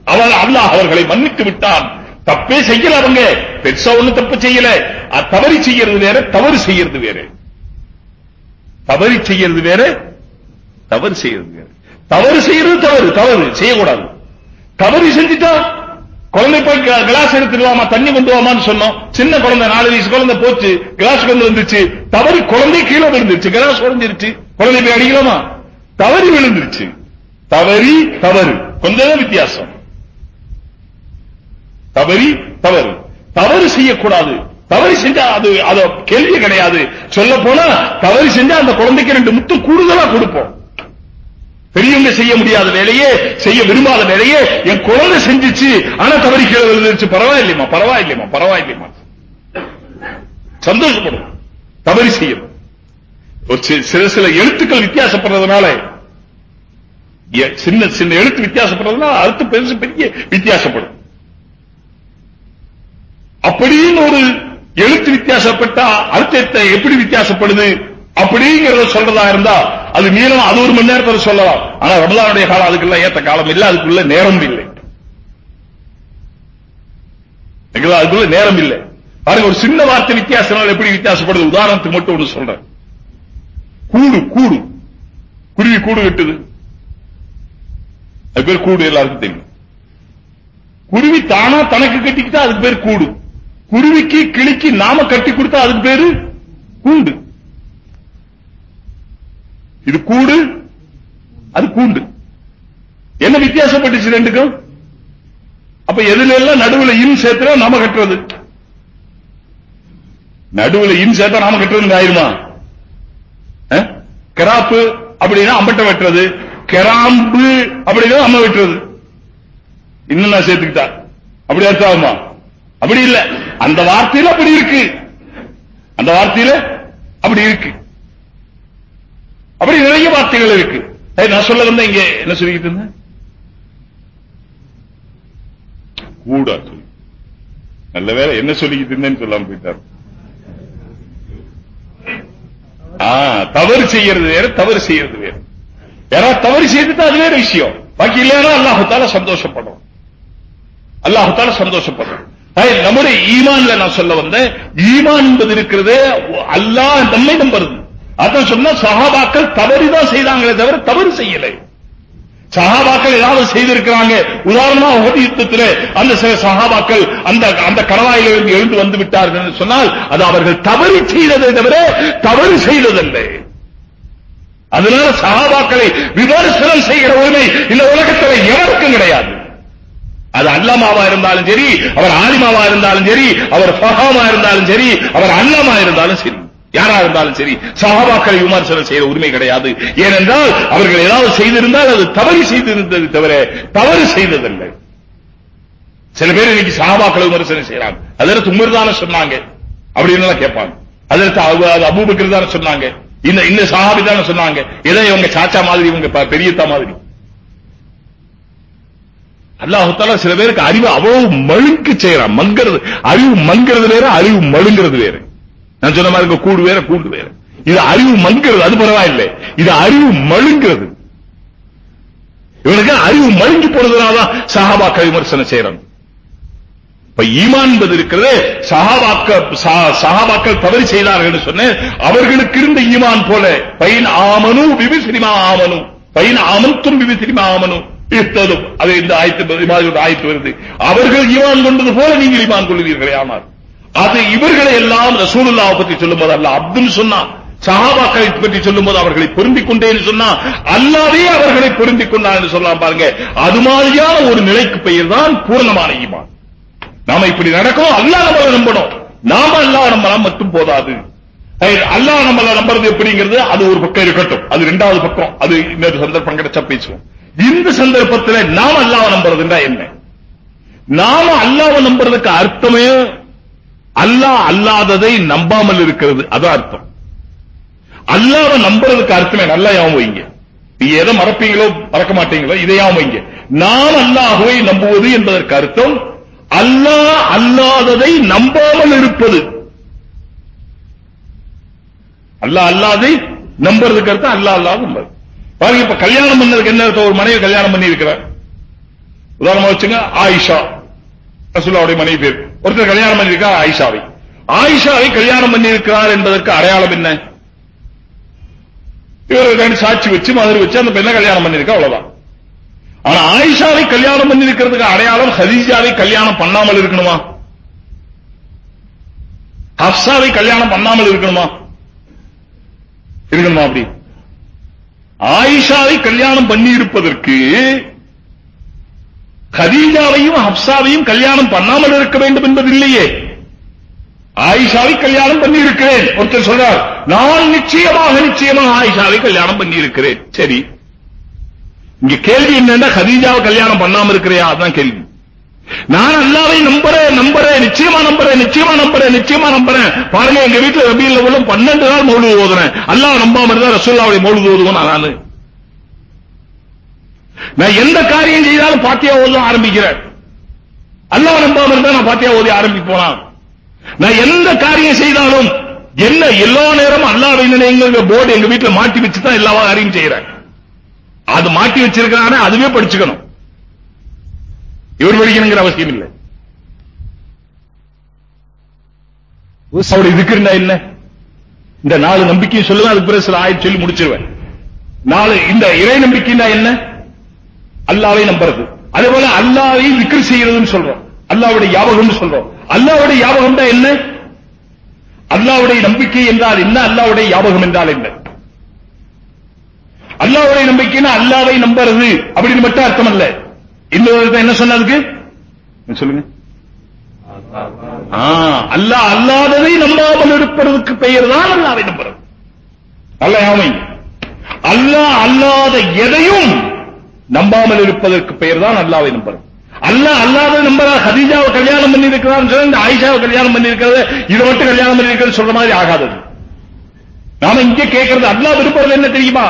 அவள் அல்லாஹ் அவர்களை மன்னித்து விட்டான். தப்பே செய்யல அவங்க. பெருசா ஒண்ணு தப்பு செய்யல. தவறு செய்யறது வேற தவறு செய்யறது வேற. தவறி செய்யறது வேற தவறு செய்யறது வேற. தவறு செய்யறது தவறு தவறு செய்யக்கூடாது. தவறு செஞ்சுட்டா குழந்தை போய் கிளாஸ் எடுத்துருவாமா தண்ணி கொண்டு வாமான்னு சொன்னோம். சின்ன குழந்தை நாலு வயசு குழந்தை போச்சு கிளாஸ் கொண்டு வந்துருச்சு. தவறு குழந்தை கீழே விழுந்துருச்சு கிளாஸ் உடஞ்சிருச்சு. குழந்தை போய் அடிக்கலாமா? தவறி விழுந்துருச்சு. தவறி தவறு. கொஞ்சம் வித்தியாசம். தவறி தவறு. தவறு செய்யக்கூடாது. தவறு செஞ்சா அது அத கேள்வி கிடையாது. சொல்ல போனா தவறு செஞ்சா அந்த குழந்தைக்கு ரெண்டு முத்து கூடுதலா கொடுப்போம். பெரியவங்க செய்ய முடியாத வேலையே செய்ய விரும்பாத வேலையே என் குழந்தை செஞ்சிச்சு ஆனா தவறி கேள்விச்சு விழுந்துருச்சு. பரவாயில்லையமா பரவாயில்லையமா பரவாயில்லையமா சந்தோஷப்படும். தவறி செய்யும். ஒரு சில சில எழுத்துக்கள் வித்தியாசப்படுறதுனால சின்ன சின்ன எழுத்து வித்தியாசப்படுறதுனால அர்த்தம் பெருசு பெரிய வித்தியாசப்படும். அப்படின்னு ஒரு எழுத்து வித்தியாசப்பட்டா அர்த்தத்தை எப்படி வித்தியாசப்படுது அப்படிங்கறத சொல்றதா இருந்தா அது நீளம் அது ஒரு மணி நேரத்தில் சொல்லலாம். ஆனா ரமலானுடைய காலம் அதுக்குள்ள ஏத்த காலம் இல்லை. அதுக்குள்ள நேரம் இல்லை. அதுக்குள்ள நேரம் இல்லை. பாருங்க ஒரு சின்ன வார்த்தை வித்தியாசம் எப்படி வித்தியாசப்படுது? உதாரணத்துக்கு மட்டும் ஒன்று சொல்றேன். கூடு கூடு. குருவி கூடு கட்டுது. அது பேர் கூடு எல்லாருக்கும் தெரியும். குருவி தானா தனக்கு கட்டிக்கிட்டா அதுக்கு பேர் கூடு. குருவிக்கு கிளிக்கு நாம கட்டி கொடுத்தா அதுக்கு பேரு கூண்டு. இது கூடு அது கூண்டு. என்ன வித்தியாசப்பட்டுச்சு ரெண்டுக்கும்? அப்ப எதுல எல்லாம் நடுவுல இன் சேர்த்துறோம் நாம கட்டுறது? நடுவுல இன் சேர்த்தா நாம கட்டுறது ஆயிருமா? அஹ்? கிராப்பு அப்படின்னா அம்பட்ட வெட்டுறது. கிராம்பு அப்படின்னா அம்மை வெட்டுறது. இன்னும் நான் சேர்த்துக்கிட்டா. அப்படி அர்த்தம் ஆகுமா? அப்படி இல்லை. அந்த வார்த்தையில அப்படி இருக்கு. அந்த வார்த்தையில அப்படி இருக்கு. அப்படி நிறைய வார்த்தைகள் இருக்கு. நான் சொல்ல வந்த இங்க என்ன சொல்லிக்கிட்டு இருந்தேன்? கூடா சொல்லி நல்ல வேலை என்ன சொல்லிக்கிட்டு இருந்தேன்னு சொல்லாம போயிட்டார். தவறு செய்யறது வேற தவறு செய்யறது வேற. யாராவது தவறு செய்துட்டா அது வேற விஷயம். பாக்கி இல்லைன்னா அல்லாஹால சந்தோஷப்படும் அல்லாஹால சந்தோஷப்படும் நம்முடைய ஈமான்ல நான் சொல்ல வந்தேன். ஈமான் என்பது இருக்கிறது அல்லாஹ் நம்மை நம்புறது. அதான் சொன்னா சஹாபாக்கள் தவறுதான் செய்தாங்களே தவிர தவறு செய்யலை. சஹாபாக்கள் ஏதாவது செய்திருக்கிறாங்க. உதாரணமா உகதி யுத்தத்திலே அந்த சில சஹாபாக்கள் அந்த அந்த கணவாயிலிருந்து எழுந்து வந்து விட்டார்கள் என்று சொன்னால் அது அவர்கள் தவறு செய்ததை தவிர தவறு செய்ததில்லை. அதனால சஹாபாக்களை விமர்சனம் செய்கிற உரிமை இந்த உலகத்தில் எவருக்கும் கிடையாது. அது அல்லாமாவா இருந்தாலும் சரி அவர் ஆலிமாவா இருந்தாலும் சரி அவர் ஃபஹாமா இருந்தாலும் சரி அவர் அல்லாமா இருந்தாலும் சரி. யாரா இருந்தாலும் சரி சஹாபாக்களை விமர்சனம் செய்யற உரிமை கிடையாது. ஏனென்றால் அவர்கள் ஏதாவது செய்திருந்தால் அது தவறு செய்திருந்தது தவிர தவறு செய்ததில்லை. சில பேர் இன்னைக்கு சஹாபாக்களை விமர்சனம் செய்யறாங்க. அதற்கு உமர் தானே சொன்னாங்க. அப்படின்னு எல்லாம் கேட்பாங்க. அதற்கு அபூபக்கர் தானே சொன்னாங்க. இந்த இந்த சஹாபி தானே சொன்னாங்க. ஏதோ இவங்க சாச்சா மாதிரி இவங்க பெரியத்தா மாதிரி. அல்லாஹால சில பேருக்கு அறிவு அவ்வளவு மழுங்கு செய்யறான் மங்கிறது அறிவு மங்கிறது வேற அறிவு மழுங்கிறது வேற. நான் சொன்ன மாதிரி கூடு வேற கூடு வேற. இது அறிவு மங்கிறது அது பரவாயில்லை. இது அறிவு மழுங்கிறது. இவனுக்கு அறிவு மழுங்கி போனதுனாலதான் சஹாபாக்க விமர்சனம் செய்யறான் இப்ப ஈமான் என்பது இருக்கிறது சஹாபாக்க சஹா- சஹாபாக்கள் தவறு செய்தார்கள் என்று சொன்னேன். அவர்களுக்கு இருந்த ஈமான் போல பைன் ஆமனு விபிசிரிமா ஆமனு. பையன் ஆமன்தும் விபிசிரிமா ஆமனும் இத்ததும் அது இந்த ஆயத்து மாதிரி ஒரு ஆயத்து வருது. அவர்கள் ஈமான் கொண்டது போல நீங்கள் ஈமான் கொள்வீர்களே ஆனால் அது இவர்களை எல்லாம் ரசூலுல்லாஹ் பற்றி சொல்லும்போது அல்ல. அப்துல் சொன்னா சஹாபாக்களை பற்றி சொல்லும்போது அவர்களை பொருந்திக் கொண்டேன்னு சொன்னா அல்லாவே அவர்களை பொருந்திக் கொண்டான் என்று சொல்லலாம் பாருங்க. அது மாதிரியான ஒரு நிலைக்கு பெயர் தான் பூர்ணமான ஈமான். நாம இப்படி நடக்கும் அல்லா நம்மளை நம்பணும். நாம அல்லாஹ் நம்பலாம் மட்டும் போதாது. ஐ- அல்லாஹ் நம்மள நம்புறது எப்படிங்கிறது? அது ஒரு பக்கம் இருக்கட்டும். அது ரெண்டாவது பக்கம். அது இன்னொரு சந்தர்ப்பம் கிடைச்சா பேசுவோம். இந்த சந்தர்ப்பத்தில் நாம் அல்லாவை நம்புறதுன்னா என்ன? நாம அல்லாவை நம்புறதுக்கு அர்த்தமே அல்லாஹ் அல்லாததை நம்பாமல் இருக்கிறது. அதான் அர்த்தம். அல்லாவை நம்புறதுக்கு அர்த்தமே நல்லா யாவும் வைங்க. நீங்க எதை மறப்பீங்களோ மறக்க மாட்டீங்களோ இதையாவும் வைங்க. நாம் அல்லாஹுவை நம்புவது என்பதற்கு அர்த்தம் அல்லாஹ் அல்லாததை நம்பாமல் இருப்பது. அல்லாஹ் அல்லாதை நம்புறதுக்கு அர்த்தம் அல்லாஹ் அல்லாத நம்புறது. பாருங்க இப்ப கல்யாணம் பண்ணதுக்கு என்ன ஒரு மனைவி கல்யாணம் பண்ணி இருக்கிறார் உதாரணமா வச்சுங்க ஆயிஷா. ரசூல்லாவுடைய மனைவி பேர். ஒருத்தர் கல்யாணம் பண்ணியிருக்கார் ஆயிஷாவை. ஆயிஷாவை கல்யாணம் பண்ணியிருக்கிறார் என்பதற்கு அடையாளம் என்ன? இவர் ரெண்டு சாட்சி வச்சு மதுரை வச்சு அந்த பெண்ணை கல்யாணம் பண்ணிருக்கா அவ்வளவுதான். ஆனா ஆயிஷாவை கல்யாணம் பண்ணிருக்கிறதுக்கு அடையாளம் ஹதீஜாவை கல்யாணம் பண்ணாமல் இருக்கணுமா? ஹப்சாவை கல்யாணம் பண்ணாமல் இருக்கணுமா? இருக்கணுமா அப்படி? ஆயிஷாவை கல்யாணம் பண்ணி இருப்பதற்கு கதீஜாவையும் ஹப்சாவையும் கல்யாணம் பண்ணாமல் இருக்க வேண்டும் என்பது இல்லையே ஆயிஷாவை கல்யாணம் பண்ணி இருக்கிறேன் ஒருத்தர் சொல்றார் நான் நிச்சயமாக நிச்சயமாக ஆயிஷாவை கல்யாணம் பண்ணி இருக்கிறேன் சரி. இங்க கேள்வி என்னன்னா கதீஜாவை கல்யாணம் பண்ணாம இருக்கிறியா? அதான் கேள்வி. நான் அல்லாவை நம்புறேன் நம்புறேன் நிச்சயமா நம்புறேன் நிச்சயமா நம்புறேன் நிச்சயமா நம்புறேன். பாருங்க எங்க வீட்டுல ரபியில் உள்ள பன்னெண்டு நாள் மௌலுது ஓதுறேன். அல்லாஹ் நம்பாம இருந்தா ரசூல்லாவுடைய மௌலுது ஓதுவோம் நான் நான். எந்த காரியம் செய்தாலும் பாத்தியா ஓத ஆரம்பிக்கிறேன். அல்லாஹ் நம்பாம இருந்தா நான் பாத்தியா ஓதி ஆரம்பிப்போனா நான் எந்த காரியம் செய்தாலும் என்ன எல்லா நேரமும் அல்லாஹ் நினைங்கிற போர்டு எங்க வீட்டுல மாட்டி வச்சு தான் எல்லா காரியம் செய்யறேன் அது மாட்டி வச்சிருக்கிறானே அதுவே படிச்சுக்கணும். இவர் படிக்கணுங்கிற அவசியம் இல்லை. அவருடைய இதுக்குன்னா என்ன? இந்த நாலு நம்பிக்கையை சொல்லுவேன் அதுக்கு பிறகு சில ஆயிரம் சொல்லி முடிச்சிருவேன். நாலு இந்த இறை நம்பிக்கைன்னா என்ன? அல்லாவை நம்புறது. அதே போல அல்லாவை விக்ரி செய்யறதுன்னு சொல்றோம். அல்லாவுடைய யாபகம் சொல்றோம். அல்லாவுடைய யாபகம் தான் என்ன? அல்லாவுடைய நம்பிக்கை என்றால் என்ன? அல்லாவுடைய யாபகம் என்றால் என்ன? அல்லாவுடைய நம்பிக்கைன்னா அல்லாவை நம்புறது அப்படின்னு மட்டும் அர்த்தம் அல்ல இன்னொரு என்ன சொன்னதுக்கு சொல்லுங்க. அல்லாஹ் அல்லாததை நம்பாமல் இருப்பதற்கு பெயர் தான் அல்லாவை நம்புறது அல்ல யாமை? அல்லாஹ் அல்லாத எதையும் நம்பாமல் இருப்பதற்கு பெயர் தான் அல்லாவை நம்புறது அல்லாஹ் அல்லாத நம்பரா ஹதீஜாவை கல்யாணம் பண்ணி இந்த ஆயிஷாவை கல்யாணம் பண்ணி இருக்கிறது இதை மட்டும் கல்யாணம் பண்ணி இருக்கிறது சொல்ற மாதிரி ஆகாதது. நாம இங்கே கேட்கறது அல்லாஹ் விருப்பது என்ன தெரியுமா?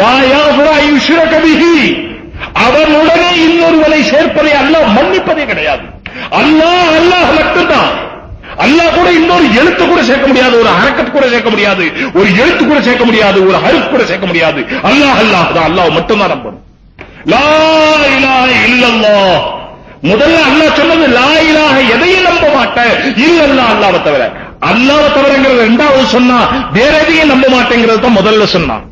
லா யாஃபுரா யுஷ்ரக பிஹி. அவனுடனே இன்னொருவனை சேர்ப்பதை அல்லாஹ் மன்னிப்பதே கிடையாது. அல்லாஹ் அல்லாஹ் மட்டும்தான். அல்லாஹ் கூட இன்னொரு எழுத்து கூட சேர்க்க முடியாது ஒரு அரக்கத்து கூட சேர்க்க முடியாது ஒரு எழுத்து கூட சேர்க்க முடியாது ஒரு அருப்பு கூட சேர்க்க முடியாது. அல்லாஹ் அல்லாஹ் தான் அல்லாஹ் மட்டும்தான் நம்பணும் லா இலாஹ இல்லல்லாஹ். முதல்ல அல்லாஹ் சொன்னது லா இலாஹ எதையும் நம்ப மாட்டேன். இல்லல்லா அல்லாஹ்வை தவிர. அல்லாஹ்வை தவிரங்கிறது ரெண்டாவது சொன்னா வேற எதையும் நம்ப மாட்டேங்கிறது தான் முதல்ல சொன்னான்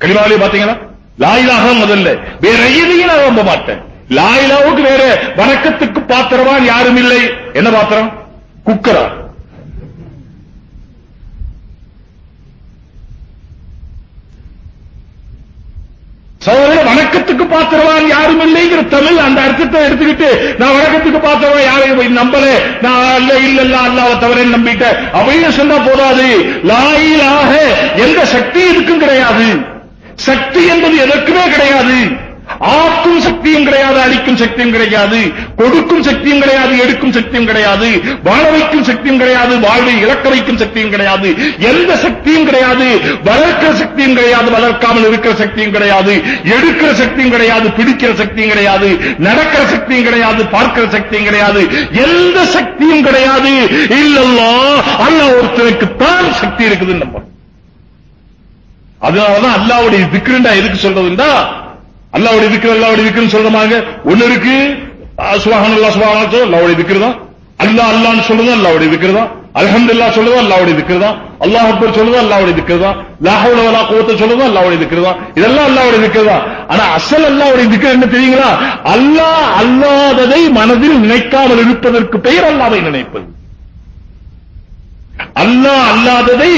கலிமாவிலே பாத்தீங்கன்னா லாயிலாக முதல்ல. வேற எதையும் நான் நம்ப மாட்டேன். லாயிலாவுக்கு வேற வணக்கத்துக்கு பாத்திரவான் யாரும் இல்லை. என்ன பாத்திரம்? குக்கரா? சோதரர் வணக்கத்துக்கு பாத்திரவான் யாரும் இல்லைங்கிற தமிழ் அந்த அர்த்தத்தை எடுத்துக்கிட்டு நான் வணக்கத்துக்கு பாத்திரவா யாரையும் நம்பல? நான் அல்ல இல்ல அல்லாவ தவிர நம்பிட்டேன். அப்படின்னு சொன்னா போதாது. லாயிலாக எந்த சக்தி இருக்கும் கிடையாது. சக்தி என்பது எதற்குமே கிடையாது. ஆக்கும் சக்தியும் கிடையாது அழிக்கும் சக்தியும் கிடையாது. கொடுக்கும் சக்தியும் கிடையாது எடுக்கும் சக்தியும் கிடையாது. வாழ வைக்கும் சக்தியும் கிடையாது வாழ்வை இழக்க வைக்கும் சக்தியும் கிடையாது. எந்த சக்தியும் கிடையாது வளர்க்கிற சக்தியும் கிடையாது வளர்க்காமல் இருக்கிற சக்தியும் கிடையாது. எடுக்கிற சக்தியும் கிடையாது பிடிக்கிற சக்தியும் கிடையாது. நடக்கிற சக்தியும் கிடையாது பார்க்கிற சக்தியும் கிடையாது. எந்த சக்தியும் கிடையாது. இல்லல்லா அல்ல ஒருத்தருக்கு தான் சக்தி இருக்குதுன்னு நம்ப அதனாலதான் அல்லாவுடைய திக்ருண்டா எதுக்கு சொல்றதுண்டா அல்லாவுடைய திக்ரு அல்லாவுடைய திக்ருன்னு சொல்றமாங்க. ஒண்ணு இருக்கு. சுபாகன் அல்லா சுபாகன் அல்லாவுடைய திக்ரு தான். அல்லா அல்லான்னு சொல்றது அல்லாவுடைய திக்ரு தான். அல்ஹம்துல்லா சொல்றது அல்லாவுடைய திக்ரு தான். அல்லாஹ் அக்பர் சொல்றது அல்லாவுடைய திக்ரு தான். லாஹவுல வலா குவத்த சொல்றது அல்லாவுடைய திக்ரு தான். இதெல்லாம் அல்லாவுடைய திக்ரு தான். ஆனா அசல் அல்லாவுடைய திக்ரு என்ன தெரியுங்களா? அல்லாஹ் அல்லாததை மனதில் நினைக்காமல் இருப்பதற்கு பெயர் அல்லாவை நினைப்பது. அல்லாஹ் அல்லாததை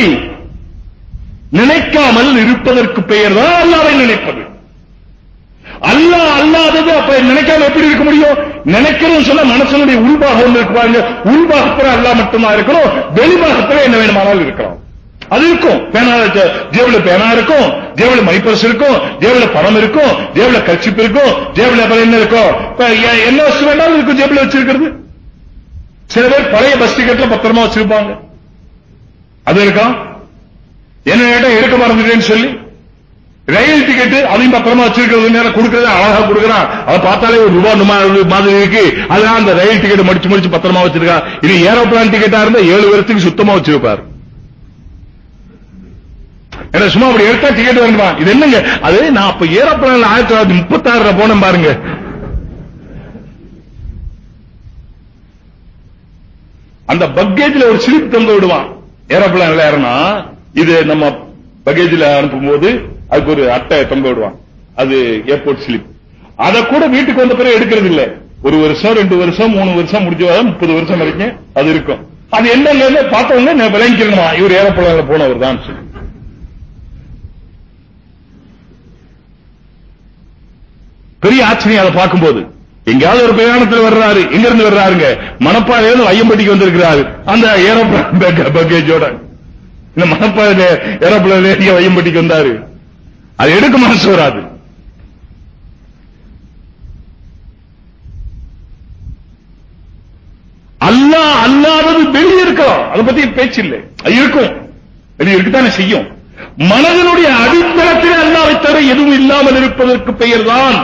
நினைக்காமல் இருப்பதற்கு பெயர் தான் அல்லாவை நினைப்பது. அல்லாஹ் அல்லாதது அப்ப நினைக்காம எப்படி இருக்க முடியும்? நினைக்கிறோம் சொல்ல மனசனுடைய உள்பாகம் ஒன்று இருக்கு பாருங்க மட்டும்தான் இருக்கணும்? வெளிபாகத்துல என்ன வேணுமானாலும் இருக்கிறோம் அது இருக்கும். பேனா ஜேபிள பேனா இருக்கும். ஜேபிள மணிப்பர்ஸ் இருக்கும். ஜேபிள பணம் இருக்கும். ஜேபிள கட்சிப்பு இருக்கும். ஜேபிள என்ன இருக்கும்? என்ன வசதி வேண்டாலும் இருக்கும் ஜேபிள வச்சிருக்கிறது. சில பேர் பழைய பஸ் டிக்கெட்ல பத்திரமா வச்சிருப்பாங்க. அது இருக்கா? என்ன கேட்டா எடுக்க மறந்துட்டேன்னு சொல்லி ரயில் டிக்கெட் அதையும் பத்திரமா வச்சிருக்கிறது நேரம் கொடுக்கறது அழகா கொடுக்கறான் அதை பார்த்தாலே ஒரு ரூபாய் மாதிரி இருக்கு. அதனால அந்த ரயில் டிக்கெட் மடிச்சு முடிச்சு பத்திரமா வச்சிருக்கா. இது ஏரோப்ளான் டிக்கெட்டா இருந்தா ஏழு வருஷத்துக்கு சுத்தமா வச்சிருப்பார். என்ன சும்மா அப்படி எடுத்தா டிக்கெட் வேணுமா? இது என்னங்க? அது நான் அப்ப ஏரோப்ளான் ஆயிரத்தி தொள்ளாயிரத்தி முப்பத்தி ஆறுல போனேன் பாருங்க. அந்த பக்கேஜ்ல ஒரு சிரிப்பு தந்து விடுவான். ஏரோப்ளான் ஏறனா இது நம்ம பகேஜில் அனுப்பும்போது அதுக்கு ஒரு அட்டை தொங்க விடுவான். அது ஏர்போர்ட் ஸ்லிப் அதை கூட வீட்டுக்கு வந்த பிறகு எடுக்கிறது இல்ல. ஒரு வருஷம் ரெண்டு வருஷம் மூணு வருஷம் முடிஞ்சவாதான் முப்பது வருஷம் வரைக்கும் அது இருக்கும். அது என்ன பார்த்தவங்க விளங்கிக்கணுமா? இவர் ஏரோப்ளான்ல போனவர் தான். சொல்லி பெரிய ஆச்சரியம் அதை பார்க்கும்போது. எங்கேயாவது ஒரு பிரயாணத்தில் வர்றாரு. எங்க இருந்து வர்றாருங்க? மணப்பாறையில ஐயம்பட்டிக்கு வந்திருக்கிறாரு. அந்த ஏரோப்ளேன் பேக்கேஜோட இந்த மணப்பாறையில ஏரோப்ளான் ஏறிய ஐயம்பட்டிக்கு வந்தாரு. அது எடுக்க மனசு வராது. இல்லாதது வெளியே இருக்கலாம் அதை பத்தி பேச்சு இல்லை. அது இருக்கும். வெளியே இருக்குதானே செய்யும். மனதனுடைய அடித்தளத்தில் அல்லாவை தவிர எதுவும் இல்லாமல் இருப்பதற்கு பெயர் தான்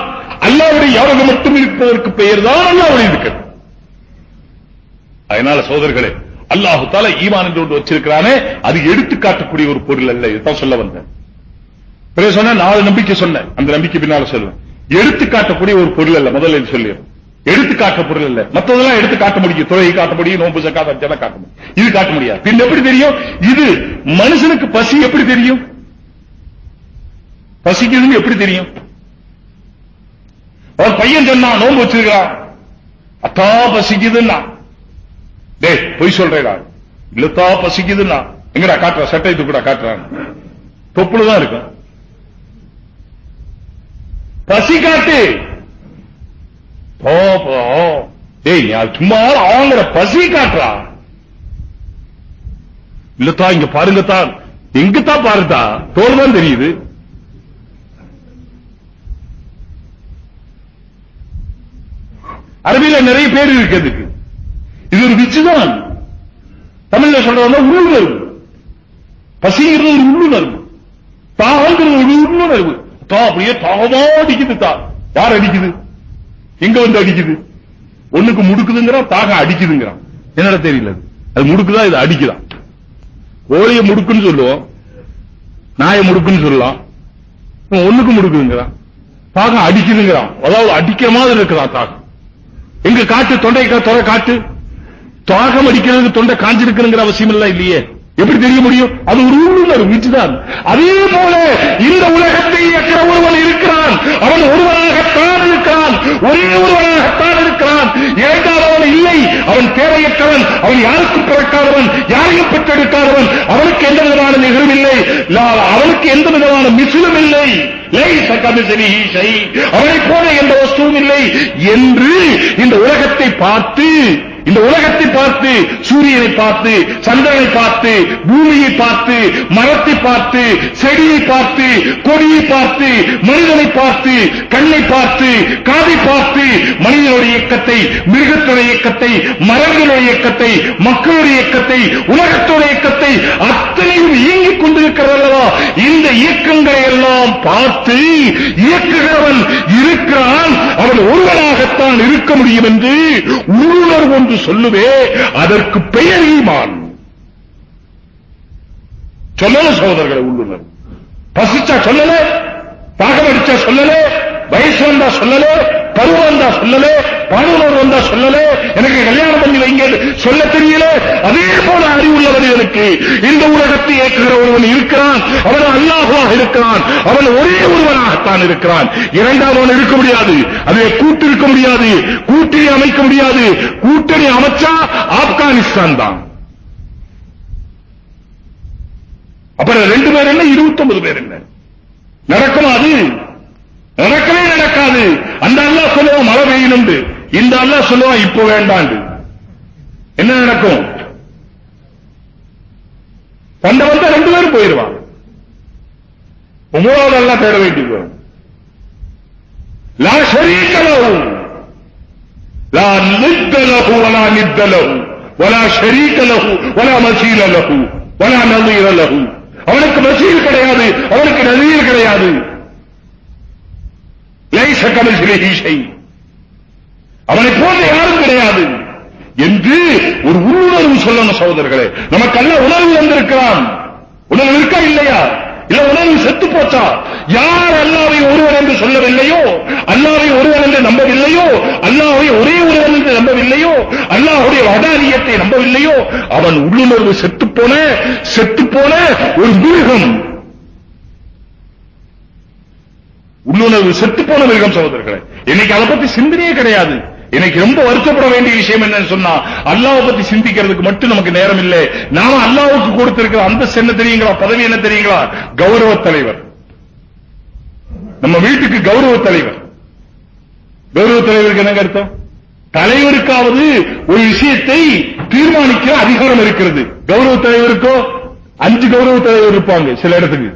அல்லாவுடைய ஞாபகம் மட்டும் இருப்பதற்கு பெயர் தான் அல்லாவுடைய இருக்கிறது அதனால சோதர்களே அல்லாஹு தால ஈமான் என்று ஒன்று வச்சிருக்கிறானே அது எடுத்து காட்டக்கூடிய ஒரு பொருள் அல்ல. இதுதான் சொல்ல வந்தேன். பிறகு சொன்ன நாலு நம்பிக்கை சொன்னேன். அந்த நம்பிக்கை பின்னால சொல்லுவேன். எடுத்து காட்டக்கூடிய ஒரு பொருள் அல்ல முதல்ல இது எடுத்து காட்ட பொருள் இல்ல மத்ததெல்லாம் எடுத்து காட்ட முடியும். தொழிலை காட்ட முடியும் நோன்பு சக்காத காட்ட முடியும். இது காட்ட முடியாது. பின் எப்படி தெரியும்? இது மனுஷனுக்கு பசி எப்படி தெரியும்? பசிக்குதுன்னு எப்படி தெரியும்? அவன் பையன் சொன்னா நோன்பு வச்சிருக்கான் அத்தா பசிக்குதுன்னா. டேய் பொய் சொல்றேடா. இழுத்தா பசிக்குதுன்னா. எங்கடா காட்டுற? சட்டை இது கூட காட்டுறான் தொப்புலதான் இருக்கும். பசி காட்டு. போ டேய் சும்மா அவங்கிற பசி காட்டுறா. இல்லத்தா இங்க பாருங்கத்தான் எங்கத்தான் பாருதா தோல் தான் தெரியுது. அரபியில நிறைய பேர் இருக்கு அதுக்கு. இது ஒரு விச்சுதான் தமிழ்ல சொல்றதா உள்ளுணர்வு. பசிங்கிறது ஒரு உள்ளுணர்வு. தாகங்கிறது ஒரு உள்ளுணர்வு. தா அப்படியே தாகமா அடிக்குது தா. யார் அடிக்குது? எங்க வந்து அடிக்குது? ஒண்ணுக்கு முடுக்குதுங்கிறான் தாகம் அடிக்குதுங்கிறான். என்னடா தெரியல அது. முடுக்குதா இது அடிக்குதான் கோழிய முடுக்குன்னு சொல்லுவோம். நாயை முடுக்குன்னு சொல்லலாம். ஒண்ணுக்கு முடுக்குதுங்கிறான். தாகம் அடிக்குதுங்கிறான். அதாவது அடிக்கிற மாதிரி இருக்கிறான் தாகம் எங்க காட்டு தொண்டை தொலை காட்டு? தாகம் அடிக்கிறதுக்கு தொண்டை காஞ்சிருக்கணுங்கிற அவசியம் எல்லாம் இல்லையே. எப்படி தெரிய முடியும்? அது ஒரு உள்ளுணர்வு வீச்சுதான் அதே போல இந்த உலகத்தை இயக்கிற ஒருவன் இருக்கிறான். அவன் ஒருவனாகத்தான் இருக்கிறான். ஒரே ஒருவனாகத்தான் இருக்கிறான். இரண்டாவவன் இல்லை. அவன் தேவையற்றவன். அவன் யாருக்கும் பிறக்காதவன் யாரையும் பெற்றெடுக்காதவன். அவனுக்கு எந்த விதமான நிகழ்வு இல்லை. அவனுக்கு எந்த விதமான மிசிலும் இல்லை. அவனை போல எந்த வஸ்துவும் இல்லை என்று இந்த உலகத்தை பார்த்து இந்த உலகத்தை பார்த்து சூரியனை பார்த்து சந்திரனை பார்த்து பூமியை பார்த்து மரத்தை பார்த்து செடியை பார்த்து கொடியை பார்த்து மனிதனை பார்த்து கண்ணை பார்த்து காதை பார்த்து மனிதனுடைய இயக்கத்தை மிருகத்துடைய இயக்கத்தை மரங்களுடைய இயக்கத்தை மக்களுடைய இயக்கத்தை உலகத்துடைய இயக்கத்தை அத்தனையும் இயங்கிக் கொண்டிருக்கிறது அல்லவா? இந்த இயக்கங்களை எல்லாம் பார்த்து இயக்குகிறவன் இருக்கிறான். அவன் ஒருவனாகத்தான் இருக்க முடியும் என்று உள்ளுணர்வு ஒன்று சொல்லுவே அதற்கு பெயர் ஈமான். சொல்லல சகோதரர்களை உள்ளுணர். பசிச்சா சொல்லல தாகம் அடிச்சா சொல்லல வயசு வந்தா சொல்லல பருவம் வந்தா சொல்லல பாடுவர் வந்தா சொல்லல எனக்கு கல்யாணம் பண்ணி வைங்க சொல்ல தெரியல. அதே போல அறிவுள்ளவர்களுக்கு இந்த உலகத்தை ஏற்றுகிற ஒருவன் இருக்கிறான். அவன் அல்லாஹுவாக இருக்கிறான். அவன் ஒரே ஒருவனாகத்தான் இருக்கிறான். இரண்டாவன் இருக்க முடியாது. அதை கூட்டு இருக்க முடியாது. கூட்டணி அமைக்க முடியாது. கூட்டணி அமைச்சா ஆப்கானிஸ்தான் தான். அப்புறம் ரெண்டு பேர் என்ன? இருபத்தி ஒன்பது பேர் என்ன? நடக்குமா அது? நடக்கவே நடக்காது. அந்த அல்லாஹ் சொல்லுவான் மழை பெய்யணும் இந்த அல்லாஹ் சொல்லுவான் இப்போ வேண்டாண்டு. என்ன நடக்கும்? சண்டை வந்தா ரெண்டு பேரும் போயிருவான் மூணாவது எல்லாம் தேட வேண்டியது லா ஷரீக லஹு. லா நித்த லஹு வலா நித்த லஹு. வலா ஷரீக லஹு வலா மசீல லஹு. வலா நதீர லஹு. அவனுக்கு மசீல் கிடையாது அவனுக்கு நதீர் கிடையாது. லைஸ அவனை போன்ற யாரும் கிடையாது. என்று ஒரு உள்ளுணர்வு சொல்லணும் சகோதரர்களே. அல்ல உணர்வு வந்திருக்கிறான். உணர்வு இருக்கா இல்லையா? இல்ல உணர்வு செத்து போச்சா? யார் அல்லாவை ஒருவன் என்று சொல்லவில்லையோ? அல்லாவை ஒருவன் என்று நம்பவில்லையோ? அல்லாவை ஒரே ஒருவன் என்று நம்பவில்லையோ? அல்லாஹுடைய வடாரியத்தை நம்பவில்லையோ? அவன் உள்ளுணர்வு செத்து போன செத்து போன ஒரு மிருகம். உள்ளுணர்வு செத்து போன மிருகம் சகோதரர்களே. இன்னைக்கு அதை பத்தி சிந்தனையே கிடையாது. இன்னைக்கு ரொம்ப வருத்தப்பட வேண்டிய விஷயம் என்னன்னு சொன்னா அல்லாவை பத்தி சிந்திக்கிறதுக்கு மட்டும் நமக்கு நேரம் இல்லை. நாம அல்லாவுக்கு கொடுத்திருக்கிற அந்த என்ன தெரியுங்களா? பதவி என்ன தெரியுங்களா? கௌரவ தலைவர். நம்ம வீட்டுக்கு கௌரவ தலைவர். கௌரவ தலைவருக்கு என்னங்க அர்த்தம்? தலைவருக்காவது ஒரு விஷயத்தை தீர்மானிக்கிற அதிகாரம் இருக்கிறது. கௌரவ தலைவருக்கோ அஞ்சு கௌரவ தலைவர் இருப்பாங்க சில இடத்துக்கு.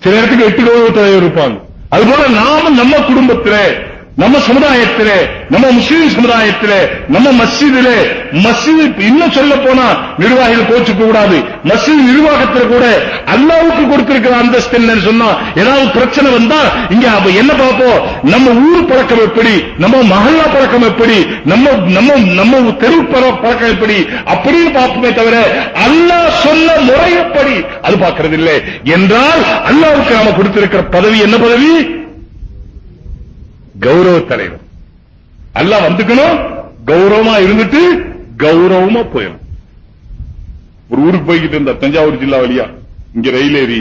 சில இடத்துக்கு எட்டு கௌரவ தலைவர் இருப்பாங்க. அதுபோல நாம நம்ம குடும்பத்தில நம்ம சமுதாயத்திலே நம்ம முஸ்லீம் சமுதாயத்திலே நம்ம மஸ்ஜிதிலே மஸ்ஜித் இன்னும் சொல்ல போனா நிர்வாகிகள் கோச்சுக்க கூடாது. மஸ்ஜித் நிர்வாகத்தில் கூட அல்லாவுக்கு கொடுத்திருக்கிற அந்தஸ்து என்னன்னு சொன்னா ஏதாவது பிரச்சனை வந்தா இங்க அப்ப என்ன பார்ப்போம்? நம்ம ஊர் பழக்கம் எப்படி? நம்ம மகல்லா பழக்கம் எப்படி? நம்ம நம்ம நம்ம தெரு பழக்கம் எப்படி? அப்படின்னு பார்ப்போமே தவிர அல்லாஹ் சொன்ன முறையப்படி அது பார்க்கறது இல்லை என்றால் அல்லாவுக்கு நாம கொடுத்திருக்கிற பதவி என்ன பதவி? கௌரவ தலைவர். அல்ல வந்துக்கணும் கௌரவமா இருந்துட்டு கௌரவமா போயிடும் ஒரு ஊருக்கு போய்கிட்டு இருந்த தஞ்சாவூர் ஜில்லா வழியா இங்க ரயில் ஏறி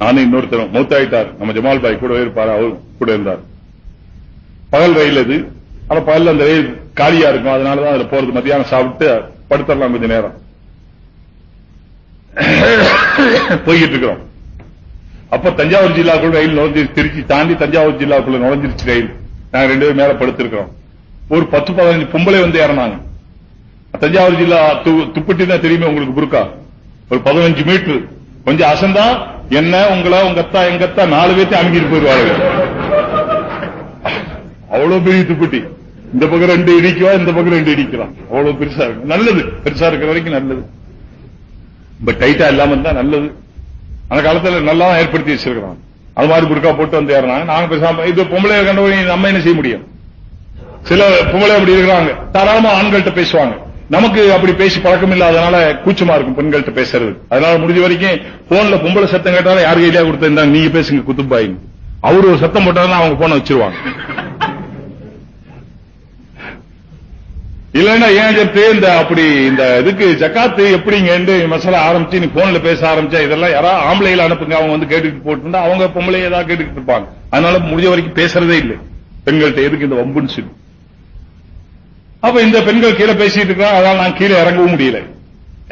நானும் இன்னொருத்தரும் மௌத்தாயிட்டார். நம்ம ஜமால் பாய் கூட இருப்பார் அவர் கூட இருந்தார். பகல் ரயில் அது. ஆனா பகல்ல அந்த ரயில் காலியா இருக்கும். அதனாலதான் அதுல போறது மத்தியானம் சாப்பிட்டு படுத்துடலாம் கொஞ்ச நேரம். போய்கிட்டு இருக்கிறோம். அப்ப தஞ்சாவூர் ஜில்லாக்குள்ள ரயில் நுழைஞ்சிருச்சு. திருச்சி தாண்டி தஞ்சாவூர் ஜில்லாக்குள்ள நுழைஞ்சிருச்சு ரயில். நாங்க ரெண்டு பேரும் மேல படுத்திருக்கிறோம். ஒரு பத்து பதினஞ்சு பொம்பளை வந்து இறனாங்க தஞ்சாவூர் ஜில்லா து- துப்பட்டி தான் தெரியுமே உங்களுக்கு புருக்கா ஒரு பதினஞ்சு மீட்டர் கொஞ்சம் அசந்தா என்ன உங்களை உங்க அத்தா எங்க அத்தா நாலு பேர்த்தையும் அமுக்கிட்டு போயிருவாங்க அவ்வளவு பெரிய துப்பட்டி. இந்த பக்கம் ரெண்டு இடிக்குவா இந்த பக்கம் ரெண்டு இடிக்கலாம். அவ்வளவு பெருசா இருக்கு. நல்லது. பெருசா இருக்கிற வரைக்கும் நல்லது. இப்ப டைட்டா இல்லாம இருந்தா நல்லது. அந்த காலத்துல நல்லா ஏற்படுத்தி வச்சிருக்கிறான். அது மாதிரி புர்கா போட்டு வந்து ஏறினாங்க. நாங்க பேசாம இது பொம்பளை கண்டவங்க நம்ம என்ன செய்ய முடியும்? சில பொம்பளை அப்படி இருக்கிறாங்க. தாராளமா ஆண்கள்ட்ட பேசுவாங்க. நமக்கு அப்படி பேசி பழக்கம் இல்லாதனால கூச்சமா இருக்கும் பெண்கள்கிட்ட பேசுறது. அதனால முடிஞ்ச வரைக்கும் போன்ல பொம்பளை சத்தம் கேட்டாலும் யார் கையிலேயே கொடுத்திருந்தாங்க நீங்க பேசுங்க குத்துப்பாயின்னு. அவரு ஒரு சத்தம் போட்டாலும் அவங்க போன வச்சிருவாங்க. இல்லன்னா ஏன் ஜப்து இந்த அப்படி இந்த இதுக்கு ஜக்காத்து எப்படிங்க மசாலா ஆரம்பிச்சு நீ போன்ல பேச ஆரம்பிச்சா இதெல்லாம் யாராவது ஆம்பளையில அனுப்புங்க அவங்க வந்து கேட்டுக்கிட்டு போட்டுருந்தா அவங்க பொம்பளை ஏதாவது கேட்டுக்கிட்டு இருப்பாங்க. அதனால முடிஞ்ச வரைக்கும் பேசுறதே இல்லை. பெண்கள்கிட்ட எதுக்கு இந்த வம்புன்னு சொல்லி. அப்ப இந்த பெண்கள் கீழே பேசிட்டு இருக்கா அதனால நான் கீழே இறங்கவும் முடியல.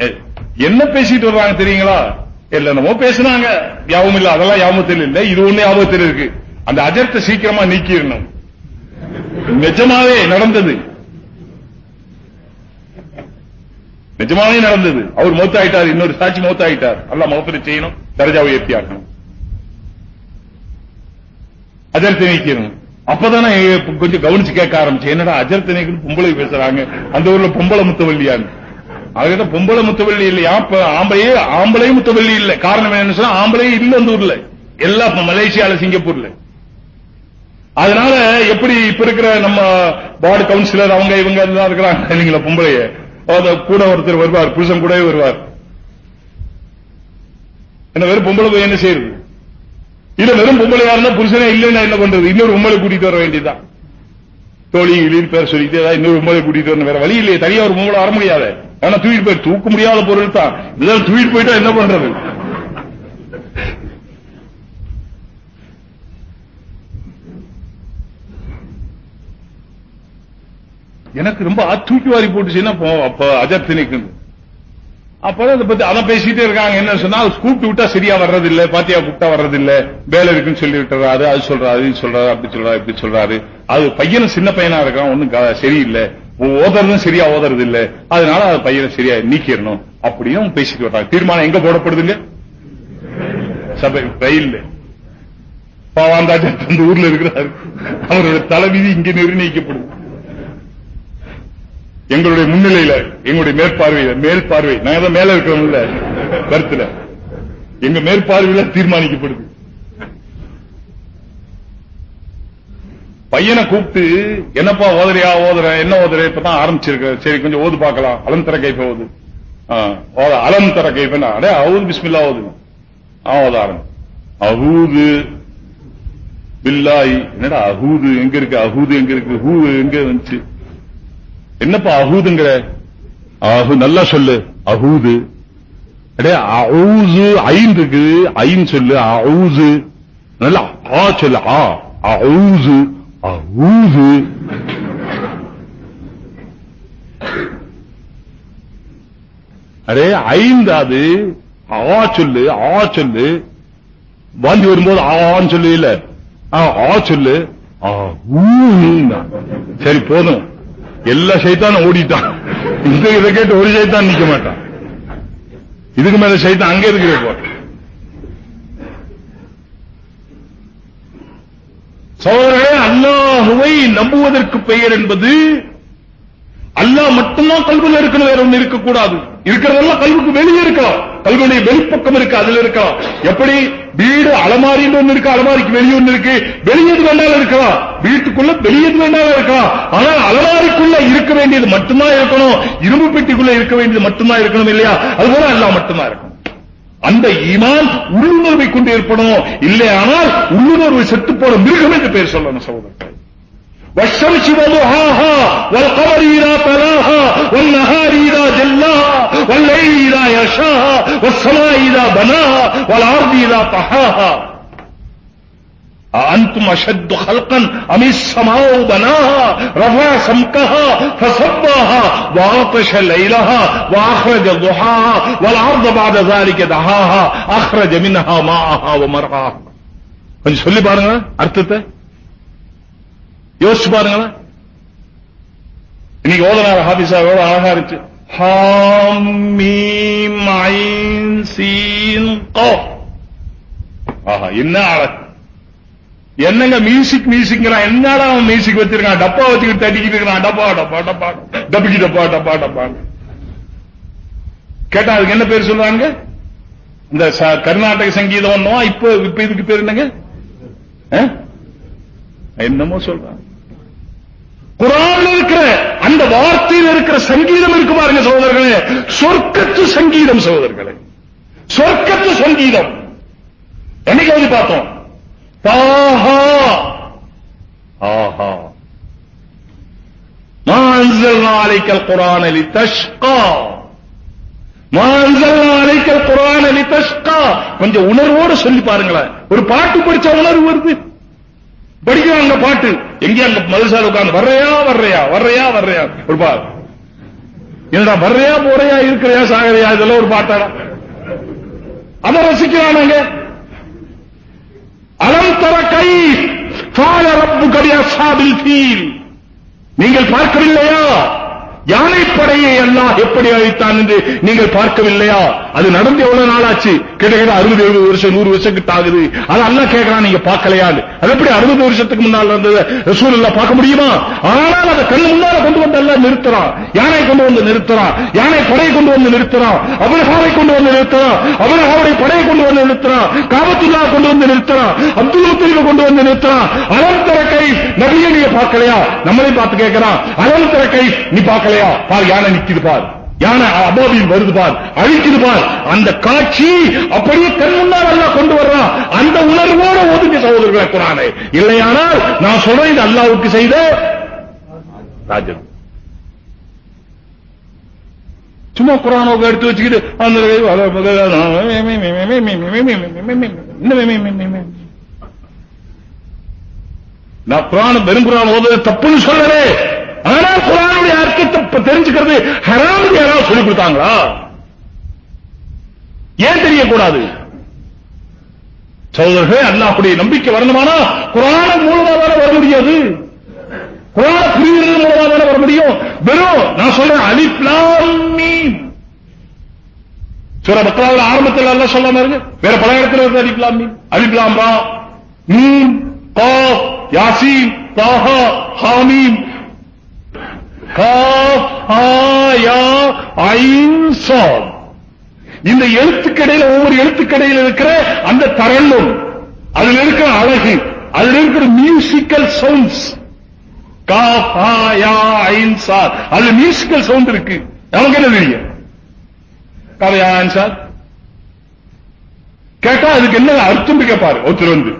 ஏ, என்ன பேசிட்டு வர்றாங்க தெரியுங்களா? இல்ல என்னமோ பேசுனாங்க. யாவும் இல்ல அதெல்லாம் யாபத்தில் இல்ல. இது ஒண்ணு யாபத்தில் இருக்கு. அந்த அஜர்த்தை சீக்கிரமா நீக்கிடணும். நிஜமாவே நடந்தது. நிஜமாவே நடந்தது. அவர் மௌத்தாயிட்டார் இன்னொரு சாட்சி மௌத்தாயிட்டார். அல்ல மௌத்தரை செய்யணும் தரஜா உயர்த்தி ஆக்கணும் அஜர்த்தை நீக்கணும் அப்பதானே கொஞ்சம் கவனிச்சு கேட்க ஆரம்பிச்சு என்னடா அஜர்த்தி நீக்கணும் பொம்பளை பேசுறாங்க. அந்த ஊர்ல பொம்பளை முத்தவல்லியான்னு அதுக்கிட்ட பொம்பளை முத்தவள்ளி இல்லையா? ஆம்பளையே ஆம்பளையும் முத்தவள்ளி இல்ல. காரணம் என்னன்னு சொன்னா ஆம்பளையே இல்ல அந்த ஊர்ல. எல்லா மலேசியால சிங்கப்பூர்ல. அதனால எப்படி இப்ப இருக்கிற நம்ம வார்டு கவுன்சிலர் அவங்க இவங்க இருக்கிறாங்க இல்லைங்களா பொம்பளைய? கூட ஒருத்தர் வருவார் புருஷன் கூடவே வருவார். என்ன வெறும் பொம்பளை போய் என்ன செய்யுது இல்ல வெறும் பொம்பளையா இருந்தா புருஷனே இல்லைன்னா என்ன பண்றது? இன்னொரு உம்மளை கூட்டிட்டு வர வேண்டியதுதான். தோழி இழின்னு பேர் சொல்லிட்டு ஏதாவது இன்னொரு உம்மளை கூட்டிட்டு வரணும். வேற வழி இல்லையே. தனியா ஒரு பொம்பளை வர முடியாது. ஆனா தூக்கிட்டு போய் தூக்க முடியாத பொருள் தான் இதெல்லாம் தூக்கிட்டு போயிட்டா என்ன பண்றது? எனக்கு ரொம்ப ஆ- தூக்கி வாரி போட்டுச்சுன்னா அப்போ- அப்ப அஜர் திணிக்கு அப்பதான் இதை பத்தி அதை பேசிட்டே இருக்காங்க. என்ன சொன்னா கூப்பிட்டு விட்டா சரியா வர்றது இல்ல பாத்தியா கூப்பிட்டா வர்றது இல்ல வேலை இருக்குன்னு சொல்லி விட்டுறாரு அது சொல்றாரு இது சொல்றாரு அப்படி சொல்றாரு இப்படி சொல்றாரு. அது பையனும் சின்ன பையனா இருக்கான் ஒன்னும் க- சரியில்லை. ஓதறதும் சரியா ஓதுறது இல்ல அதனால அது பையனை சரியா நீக்கிடணும். அப்படியும் பேசிட்டு வர்றாங்க. தீர்மானம் எங்க போடப்படுதுங்க? சபை ரயில் பாவாந்தாஜர் அந்த ஊர்ல இருக்கிறாரு. அவரோட தலைவிதி இங்க நிர்ணயிக்கப்படுது எங்களுடைய முன்னிலையில எங்களுடைய மேற்பார்வையில மேல் பார்வை நாங்க தான் மேல இருக்கிறோம்ல கருத்துல. எங்க மேற்பார்வையில தீர்மானிக்கப்படுது. பையனை கூப்பிட்டு என்னப்பா ஓதறியா ஓதுற என்ன ஓதுற? இப்பதான் ஆரம்பிச்சிருக்க. சரி கொஞ்சம் ஓது பார்க்கலாம். அலம் தர கைப்ப ஓது. ஓத அலம் தர கைப்பா அடே அவுது பிஸ்மில்லா ஓது. அவன் ஓத ஆரம்பி. அகூது பில்லாய் என்னடா அகூது எங்க இருக்கு? அகூது எங்க இருக்கு? ஹூ எங்க வந்துச்சு? என்னப்பா அகூதுங்கிற? அஹு நல்லா சொல்லு. அகூது. அடே அவுசு ஐன் இருக்கு. ஐன் சொல்லு. அவுசு நல்லா ஆ சொல்லு. ஆ அவுசு அவுசு அரே ஐந்து அது? ஆ சொல்லு ஆ சொல்லு. வாந்தி வரும்போது ஆன்னு சொல்லு இல்ல ஆ ஆ சொல்லு. ஆ ஊன்னா. சரி போதும். எல்லா சைத்தானும் ஓடிட்டான். இந்த இதை கேட்டு ஒரு சைத்தான் நிக்க மாட்டான். இதுக்கு மேல சைத்தான் அங்க இருக்கு இப்போ சோழரே அல்லாஹுவை நம்புவதற்கு பெயர் என்பது அல்லாஹ் மட்டும்தான் கல்வியில் இருக்கணும் வேற ஒன்று இருக்கக்கூடாது. இருக்கிறதெல்லாம் கல்விக்கு வெளியே இருக்கலாம். கல்வியுடைய வெளிப்பக்கம் இருக்கு அதுல இருக்கலாம். எப்படி? வீடு அலமாரின்னு ஒண்ணு இருக்கு அலமாரிக்கு வெளியே ஒண்ணு இருக்கு. வெளியது வேண்டாலும் இருக்கலாம். வீட்டுக்குள்ள வெளியது வேண்டாலும் இருக்கலாம். ஆனால் அலமாரிக்குள்ள இருக்க வேண்டியது மட்டும்தான் இருக்கணும்? இரும்பு பெட்டிக்குள்ள இருக்க வேண்டியது மட்டும்தான் இருக்கணும் இல்லையா? அதுபோல எல்லாம் மட்டும்தான் இருக்கணும். அந்த ஈமான் உள்ளுணர்வை கொண்டு ஏற்படும் இல்லையானால் உள்ளுணர்வு செத்து போன மிருகம் என்று பெயர் சொல்லணும் சகோதரர்கள். والشمس وضحاها والقمر إذا تلاها والنهار إذا جلاها والليل إذا يشاها والسماء إذا بناها والأرض إذا طحاها أأنتم أشد خلقا أم السماء بناها رفع سمكها فصباها وعطش ليلها وأخرج ضحاها والأرض بعد ذلك دحاها أخرج منها ماءها ومرعاها கொஞ்சம் சொல்லி பாருங்க அர்த்தத்தை யோசிச்சு பாருங்களேன். இன்னைக்கு ஓதனார் ஹாபிஸா எவ்வளவு அழகா இருந்துச்சு மீம் ஆஹா என்ன அழகு. என்னங்க மியூசிக் மியூசிக்ங்கிறான் என்னடா அவன் மியூசிக் வச்சிருக்கான்? டப்பா வச்சுக்கிட்டு தட்டிக்கிட்டு இருக்கான் டப்பா டப்பா டப்பா. டப்பிக்கு டப்பா டப்பா டப்பா கேட்டா அதுக்கு என்ன பேர் சொல்லுவாங்க இந்த கர்நாடக சங்கீதம் இப்ப இப்ப இதுக்கு பேர் என்னங்க? என்னமோ சொல்றாங்க குரான்ல இருக்கிற அந்த வார்த்தையில் இருக்கிற சங்கீதம் இருக்கு பாருங்க சகோதரர்களே சொர்க்கத்து சங்கீதம் சகோதரர்களே சொர்க்கத்து சங்கீதம் என்னைக்கு வந்து பார்த்தோம் தாஹா ஆஹா ما أنزلنا عليك القرآن لتشقى ما أنزلنا عليك القرآن لتشقى கொஞ்சம் உணர்வோடு சொல்லி பாருங்களேன் ஒரு பாட்டு படிச்ச உணர்வு வருது படிக்கிறாங்க பாட்டு. எங்கே அங்க மதுசால உட்கார்ந்து வர்றையா வர்றையா வர்றையா வர்றையா. ஒரு பாட்டு என்னடா வர்றையா போறையா இருக்கிறையா சாகரையா? இதெல்லாம் ஒரு பாட்டாடா. அதை ரசிக்கிறானாங்க அலம் தர கை கால ரப்பு கடியா சாபில் நீங்கள் பார்க்கவில்லையா? யானைப்படையை எல்லாம் எப்படி அழித்தான் என்று நீங்கள் பார்க்கவில்லையா? அது நடந்து எவ்வளவு நாளாச்சு? கிட்டத்தட்ட அறுபது எழுபது வருஷம் நூறு வருஷம் கிட்ட ஆகுது. அது அல்ல கேட்கறான் நீங்க பார்க்கலையான்னு. அது எப்படி அறுபது வருஷத்துக்கு முன்னால் இருந்தது ரசூல் எல்லாம் பார்க்க முடியுமா? ஆனால் அதை கண்ணு முன்னால கொண்டு வந்து எல்லாம் நிறுத்துறான் யானை கொண்டு வந்து நிறுத்துறான் யானை படையை கொண்டு வந்து நிறுத்துறான் அபரகாவை கொண்டு வந்து நிறுத்துறான் அபரகாவுடைய படையை கொண்டு வந்து நிறுத்துறான் காபத்துல்லா கொண்டு வந்து நிறுத்துறான் அப்துல் முத்தலிபை கொண்டு வந்து நிறுத்துறான் அலம் திறக்கை நபியை நீங்க பார்க்கலையா? நம்மளையும் பார்த்து கேட்கிறான். அலம் திறக்கை நீ பார்க்கலையா? இல்லையா பார் யானை நிக்குது பார் யானை அபாபில் வருது பார் அழிக்குது பார் அந்த காட்சி அப்படியே கண் முன்னால் அல்லா கொண்டு வர்றான் அந்த உணர்வோட ஒதுங்க சகோதரர்களை குரானை இல்லையானால் நான் சொல்றேன் இது அல்லாவுக்கு செய்த ராஜன் சும்மா குரானை எடுத்து வச்சுக்கிட்டு அந்த நான் குரான் வெறும் குரான் ஓதுறது தப்புன்னு சொல்லலே ஆனால் குரானுடைய அர்த்தத்தை இப்ப தெரிஞ்சுக்கிறது ஹராம் யாராவது சொல்லி கொடுத்தாங்களா? ஏன் தெரியக்கூடாது? சகோதரர்களே அப்படி நம்பிக்கை வரணுமானா? குரான மூலமாக வர முடியாது. குரான புரிகிறது மூலமாக வர முடியும். வெறும் நான் சொல்றேன் அலிஃப் சில மக்களாவது ஆரம்பத்தில் எல்லாம் சொல்லாம இருக்கு வேற பல இடத்துல இருக்கு அலிப்லாம் மீன் அலிப்லாம் பா லாம் ரா யாசீன் தாஹா ஹாமீம் காஃப் ஹா யா ஐன் சாத் இந்த எழுத்துக்கடையில் ஒவ்வொரு எழுத்துக்கடையில் இருக்கிற அந்த தரலும் அதுல இருக்கிற அழகு அதுல இருக்கிற மியூசிக்கல் சவுண்ட்ஸ் காஃப் ஹா யா ஐன் அதுல மியூசிக்கல் சவுண்ட் இருக்கு. நமக்கு என்ன தெரியும்? காஃப் சார் ஐன் கேட்டா அதுக்கு என்ன அர்த்தம் கேட்பாரு ஒருத்தர் வந்து.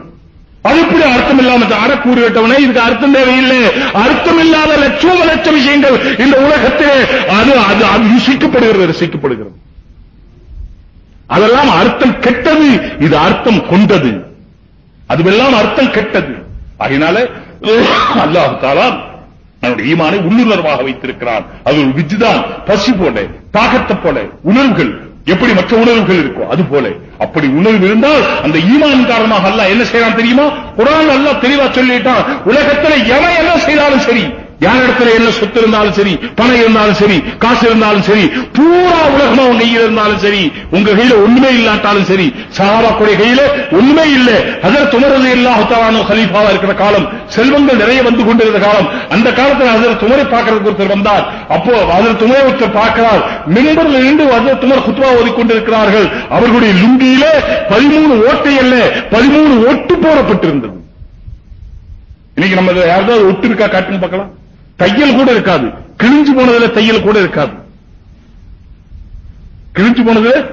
அதுப்படி அர்த்தம் இல்லாம அற கூறு கேட்டவனே இதுக்கு அர்த்தம் தேவையில்லை. அர்த்தம் இல்லாத லட்சம் லட்ச விஷயங்கள் இந்த உலகத்திலே அது அது அது ருசிக்கப்படுகிறது ரசிக்கப்படுகிறது. அதெல்லாம் அர்த்தம் கெட்டது இது அர்த்தம் கொண்டது. அதுவெல்லாம் அர்த்தம் கெட்டது. அதனால அல்லாஹ் தாலா நம்முடைய ஈமானை உள்ளுணர்வாக வைத்திருக்கிறான். அது ஒரு விஜிதான் பசி போல தாகத்தை போல உணர்வுகள் எப்படி மற்ற உணர்வுகள் இருக்கும் அது போல. அப்படி உணர்வு இருந்தால் அந்த ஈமான் காரணமாக அல்ல என்ன செய்யறான் தெரியுமா? குரான் அல்லாஹ் தெளிவா சொல்லிட்டான். உலகத்துல எவன் என்ன செய்தாலும் சரி. யாரிடத்துல என்ன சொத்து இருந்தாலும் சரி பணம் இருந்தாலும் சரி காசு இருந்தாலும் சரி பூரா உலகமா அவங்க கையில் இருந்தாலும் சரி உங்க கையில ஒண்ணுமே இல்லாட்டாலும் சரி சஹாபாக்குடைய கையில ஒண்ணுமே இல்லை. அதர் துமரது இல்லாஹத்தானோ ஹலீஃபாவா இருக்கிற காலம் செல்வங்கள் நிறைய வந்து கொண்டிருந்த காலம். அந்த காலத்துல அதில் துமரை பார்க்கறதுக்கு ஒருத்தர் வந்தார். அப்போ அதில் துமரை ஒருத்தர் பார்க்கிறார். மின்பரில் இருந்து அதில் துமர் குத்வா ஓதிக்கொண்டிருக்கிறார்கள். அவர்களுடைய லுங்கியில பதிமூணு ஓட்டை அல்ல பதிமூணு ஒட்டு போடப்பட்டிருந்தது. இன்னைக்கு நம்ம யாராவது ஒட்டு இருக்கா காட்டுன்னு பார்க்கலாம். தையல் கூட இருக்காது. கிழிஞ்சு போனதுல தையல் கூட இருக்காது. கிழிஞ்சு போனதுல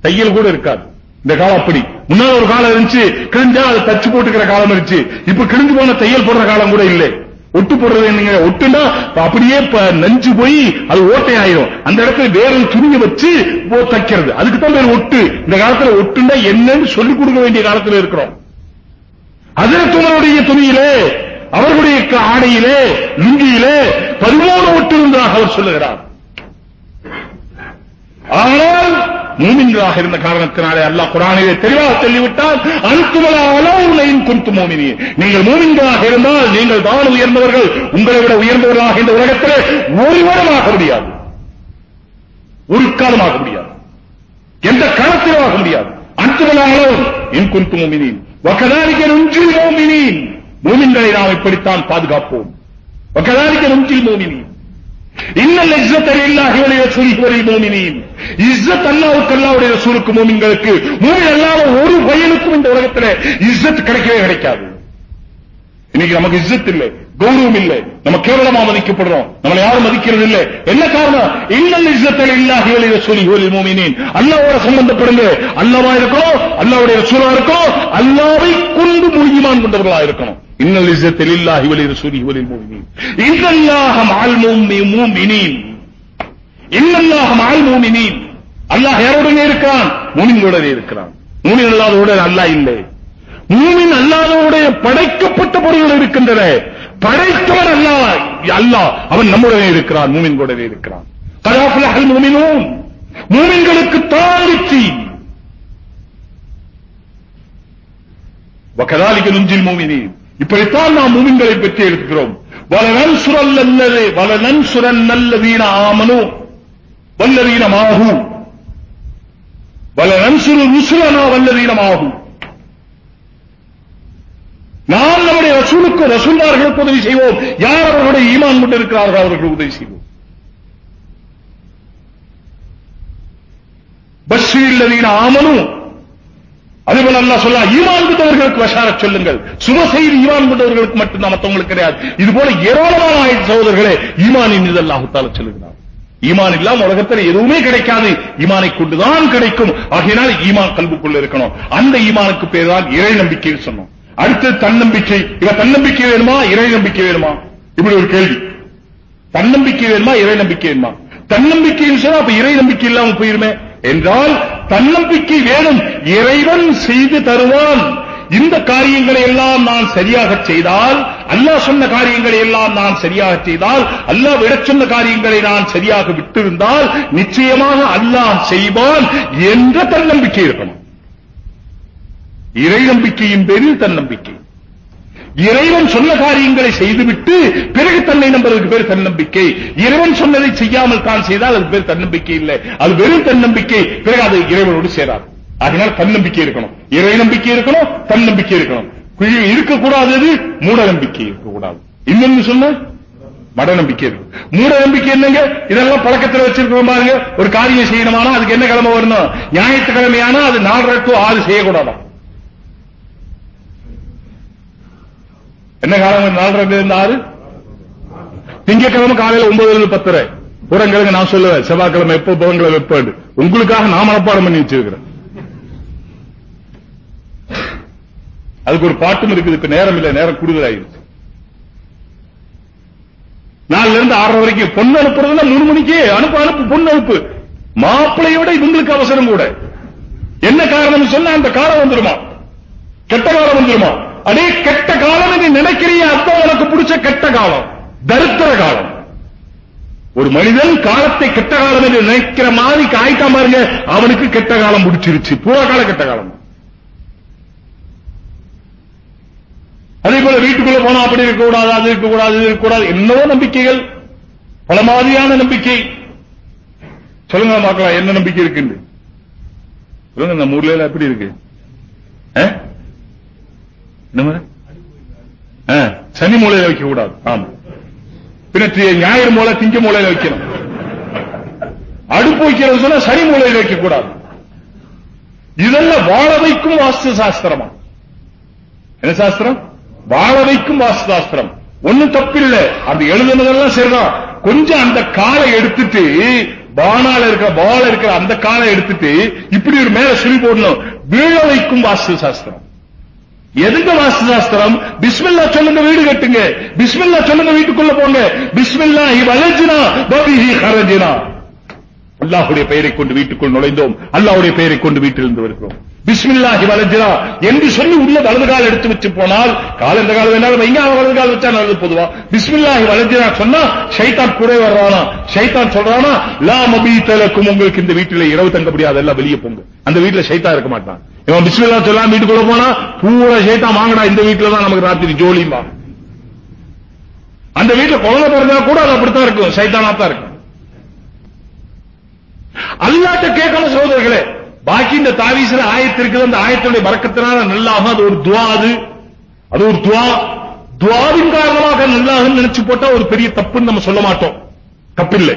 தையல் கூட இருக்காது. இந்த காலம் அப்படி. முன்னாள் ஒரு காலம் இருந்துச்சு கிழிஞ்சா அது தச்சு போட்டுக்கிற காலம் இருந்துச்சு. இப்ப கிழிஞ்சு போன தையல் போடுற காலம் கூட இல்லை. ஒட்டு போடுறது என்னங்க? ஒட்டுனா அப்படியே நஞ்சு போய் அது ஓட்டை ஆயிரும் அந்த இடத்துல வேற துணியை வச்சு தைக்கிறது. அதுக்கு தான் பேர் ஒட்டு. இந்த காலத்துல ஒட்டுன்னா என்னன்னு சொல்லிக் கொடுக்க வேண்டிய காலத்துல இருக்கிறோம். அதிரத்துமருடைய துணியிலே அவர்களுடைய ஆடையிலே லுங்கியிலே பதிமூணு ஒட்டு அவர் சொல்லுகிறார். ஆனால் மூமின்களாக இருந்த காரணத்தினாலே அல்லாஹ் குரானிலே தெளிவாக சொல்லிவிட்டால் அனுத்துமல அளவுலையும் குறித்து மோமினி. நீங்கள் மூமின்களாக இருந்தால் நீங்கள் தான் உயர்ந்தவர்கள் உங்களை விட உயர்ந்தவர்களாக இந்த உலகத்திலே ஒருவருமாக முடியாது. ஒரு காலமாக முடியாது. எந்த காலத்திலும் ஆக முடியாது. அனுத்துமல என் குறித்து மோமினி. வக்கதாரிக்க நுஞ்சில் மோமினி. மூமின்களை நாம் இப்படித்தான் பாதுகாப்போம். வக்கதாரிக்க நுஞ்சில் மோமினி இன்னல் இஸ்ஸத் இல்லாஹி வ ரசூலிஹி மூமினீன். இஸ்ஸத் அல்லாஹ்வுக்கு அல்லாஹ்வுடைய ரசூலுக்கு மூமின்களுக்கு மூமின் அல்லாத ஒரு பையனுக்கும் இந்த உலகத்துல இஸ்ஸத் கிடைக்கவே கிடைக்காது. இன்னைக்கு நமக்கு இஸ்ஸத் இல்லை கௌரவம் இல்லை. நம்ம கேவலமா மதிக்கப்படுறோம். நம்மளை யாரும் மதிக்கிறது இல்லை. என்ன காரணம்? இன்னல் இஸ்ஸத் இல்லாஹி வ ரசூலிஹி வ அல்லாவோட சம்பந்தப்படுங்க அல்லாஹ்வா இருக்கணும்? அல்லாவுடைய ரசூலா இருக்கணும்? அல்லாவை கொண்டு ஈமான் கொண்டவர்களா இருக்கணும். இன்னல் இஸ்ஸத் லில்லாஹி வ ரசூலிஹி வ முஃமினீன் இன்னல்லாஹ மால் முஃமினீன் இன்னல்லாஹ மால் முஃமினீன் அல்லாஹ் யாரோடனே இருக்கிறான் மூமின்களோடவே இருக்கிறான். மூமின் அல்லாதோட அல்லாஹ் இல்லை. மூமின் அல்லாதவருடைய படைக்கப்பட்ட பொருள்கள் இருக்கின்றன. படைத்தவர் அல்லா அல்லா அவன் நம்முடனே இருக்கிறான் மூமின் கூடவே இருக்கிறான். கலாஃபுலாஹல் மூமினோம் மூமின்களுக்கு தாழ்ச்சி வகதாலிக்கு நுஞ்சில் மூமினி. இப்படித்தான் நாம் மூமின்களை பற்றி இருக்கிறோம் வலனன் சுரல் அல்லது வலனன் சுரன் நல்லதீன ஆமனோ. வல்லதீனமாகும் வலனன் சுரு ருசுலனா வல்லதீனமாகும் நாம் நம்முடைய ரசூலுக்கு ரசூல்தார்களுக்கு உதவி செய்வோம். யார் அவர்களுடைய ஈமான் கொண்டு இருக்கிறார்கள் அவர்களுக்கு உதவி செய்வோம். பஷீர் ஆமனும் அதுபோல அல்லா சொல்ல ஈமான் கொண்டவர்களுக்கு வசார சொல்லுங்கள். சுப செய்து ஈமான் கொண்டவர்களுக்கு மட்டும்தான் மற்றவங்களுக்கு கிடையாது. இது போல ஏராளமான ஆயுத சகோதரர்களே ஈமானின் இது அல்லாஹுத்தால சொல்லுகிறார் ஈமான் இல்லாம உலகத்தில் எதுவுமே கிடைக்காது. ஈமானை கொண்டுதான் கிடைக்கும். ஆகையினால் ஈமான் கல்வுக்குள்ள இருக்கணும். அந்த ஈமானுக்கு பேர் தான் இறை நம்பிக்கை சொன்னோம். அடுத்து தன்னம்பிக்கை. இவ தன்னம்பிக்கை வேணுமா இறை நம்பிக்கை வேணுமா? இப்படி ஒரு கேள்வி. தன்னம்பிக்கை வேணுமா இறை நம்பிக்கை வேணுமா? தன்னம்பிக்கைன்னு சொன்னா அப்ப இறை நம்பிக்கை இல்லாம போயிருமே. என்றால் தன்னம்பிக்கை வேணும் இறைவன் செய்து தருவான். இந்த காரியங்களை எல்லாம் நான் சரியாக செய்தால் அல்லாஹ் சொன்ன காரியங்களை எல்லாம் நான் சரியாக செய்தால் அல்லாஹ் விட சொன்ன காரியங்களை நான் சரியாக விட்டிருந்தால் நிச்சயமாக அல்லாஹ் செய்வான் என்ற தன்னம்பிக்கை இருக்கணும். இறை நம்பிக்கையின் பேரில் தன்னம்பிக்கை இறைவன் சொன்ன காரியங்களை செய்துவிட்டு பிறகு தன்னை நம்புறதுக்கு பேர் தன்னம்பிக்கை இறைவன் சொன்னதை செய்யாமல் தான் செய்தால் அது பேர் தன்னம்பிக்கை இல்லை. அது வெறும் தன்னம்பிக்கை பிறகு அது இறைவனோடு சேராது. அதனால தன்னம்பிக்கை இருக்கணும். இறை நம்பிக்கை இருக்கணும் தன்னம்பிக்கை இருக்கணும். இருக்கக்கூடாதது மூட நம்பிக்கை இருக்கக்கூடாது. இன்னொன்னு சொன்ன? மட நம்பிக்கை இருக்கு. மூட நம்பிக்கை என்னங்க? இதெல்லாம் பழக்கத்தில் வச்சிருக்கோம் பாருங்க. ஒரு காரியம் செய்யணுமானா அதுக்கு என்ன கிழமை வரணும்? ஞாயிற்றுக்கிழமையானா அது நாலரை டு ஆறு செய்யக்கூடாதான். என்ன காலம் நாலரை இருந்து ஆறு? திங்கக்கிழமை காலையில ஒன்பதுல இருந்து பத்தரை. புறங்கிழங்கு நான் சொல்லுவேன் செவ்வாய்க்கிழமை எப்போ புதன்கிழமை எப்போ உங்களுக்காக நான் மனப்பாடம் பண்ணி வச்சிருக்கிறேன். அதுக்கு ஒரு பாட்டும் இருக்குது இப்ப நேரம் இல்ல நேரம் கூடுதலாயிருச்சு. நாலுல இருந்து ஆறரை வரைக்கும் பொண்ணு அனுப்புறதுல மூணு மணிக்கு அனுப்பு அனுப்பு பொண்ணு அனுப்பு. மாப்பிள்ளையோட இவங்களுக்கு அவசரம் கூட. என்ன காரணம் சொன்னா அந்த காலம் வந்துருமா? கெட்ட காலம் வந்துருமா? அதே கெட்ட காலம் நீ நினைக்கிறிய? அர்த்தம் உனக்கு பிடிச்ச கெட்ட காலம் தரித்திர காலம். ஒரு மனிதன் காலத்தை கெட்ட காலம் என்று நினைக்கிற மாதிரி காய்க்கா பாருங்க அவனுக்கு கெட்ட காலம் பிடிச்சிருச்சு. பூரா கால கெட்ட காலம். அதே போல வீட்டுக்குள்ள போனா அப்படி இருக்கக்கூடாது அது இருக்கக்கூடாது இது இருக்கக்கூடாது. என்னவோ நம்பிக்கைகள். பல மாதிரியான நம்பிக்கை. சொல்லுங்க பார்க்கலாம் என்ன நம்பிக்கை இருக்குன்னு? சொல்லுங்க நம்ம ஊர்ல எப்படி இருக்கு? சனி மூலையில வைக்க கூடாது. ஆமா. பின்ன ஞாயிறு மூலை திங்க மூலையில வைக்கணும். அடுப்பு வைக்கிறது சொன்னா சனி மூலையில வைக்க கூடாது. இதெல்லாம் வாழ வைக்கும் வாஸ்து சாஸ்திரமா என்ன சாஸ்திரம்? வாழ வைக்கும் வாஸ்து சாஸ்திரம் ஒண்ணும் தப்பில்லை. அந்த எழுதுனதெல்லாம் சரிதான். கொஞ்சம் அந்த காலை எடுத்துட்டு பானால இருக்கிற பால இருக்கிற அந்த காலை எடுத்துட்டு இப்படி ஒரு மேல சுழி போடணும். வீழ வைக்கும் வாஸ்து சாஸ்திரம் எதுங்க வாஸ்து சாஸ்திரம் பிஸ்மில்லா சொல்லுங்க வீடு கட்டுங்க. பிஸ்மில்லா சொல்லுங்க வீட்டுக்குள்ள போங்க. பிஸ்மில்லா வலஜினா பபிஹி ஹரஜினா. அல்லாஹ்வுடைய பெயரை கொண்டு வீட்டுக்குள் நுழைந்தோம். அல்லாஹுடைய பெயரை கொண்டு வீட்டிலிருந்து வருகிறோம். பிஸ்மில்லாஹி வலஜினா என்று சொல்லி உள்ள வலது கால் எடுத்து வச்சு போனால் கால இந்த காலம் வேணாலும் வைங்க வலது கால் வச்சா நல்லது பொதுவா. பிஸ்மில்லாஹி வலஜினா சொன்னா ஷைத்தான் கூட வர்றானா? ஷைத்தான் சொல்றானா லா மபீத்தலக்கும் உங்களுக்கு இந்த வீட்டில இரவு தங்க முடியாது எல்லாம் வெளியே போங்க. அந்த வீட்டுல ஷைத்தான் இருக்க மாட்டான். இவன் பிஸ்மில்லா சொல்லாம வீட்டுக்குள்ள போனா பூரா சேட்டா வாங்கடா இந்த வீட்டுல தான் நமக்கு ராத்திரி ஜோலிமா அந்த வீட்டுல குழந்தை பிறந்தா கூட அது அப்படித்தான் இருக்கும் சைத்தானா தான் இருக்கும். அல்லாட்ட கேட்கணும் சகோதரர்களே பாக்கி இந்த தாவீசுல ஆயத்து இருக்குது அந்த ஆயத்துடைய வரக்கத்தினால நல்லாக அது ஒரு துவா அது. அது ஒரு துவா. துவாவின் காரணமாக நல்லாக நினைச்சு போட்டா ஒரு பெரிய தப்புன்னு நம்ம சொல்ல மாட்டோம். தப்பில்லை.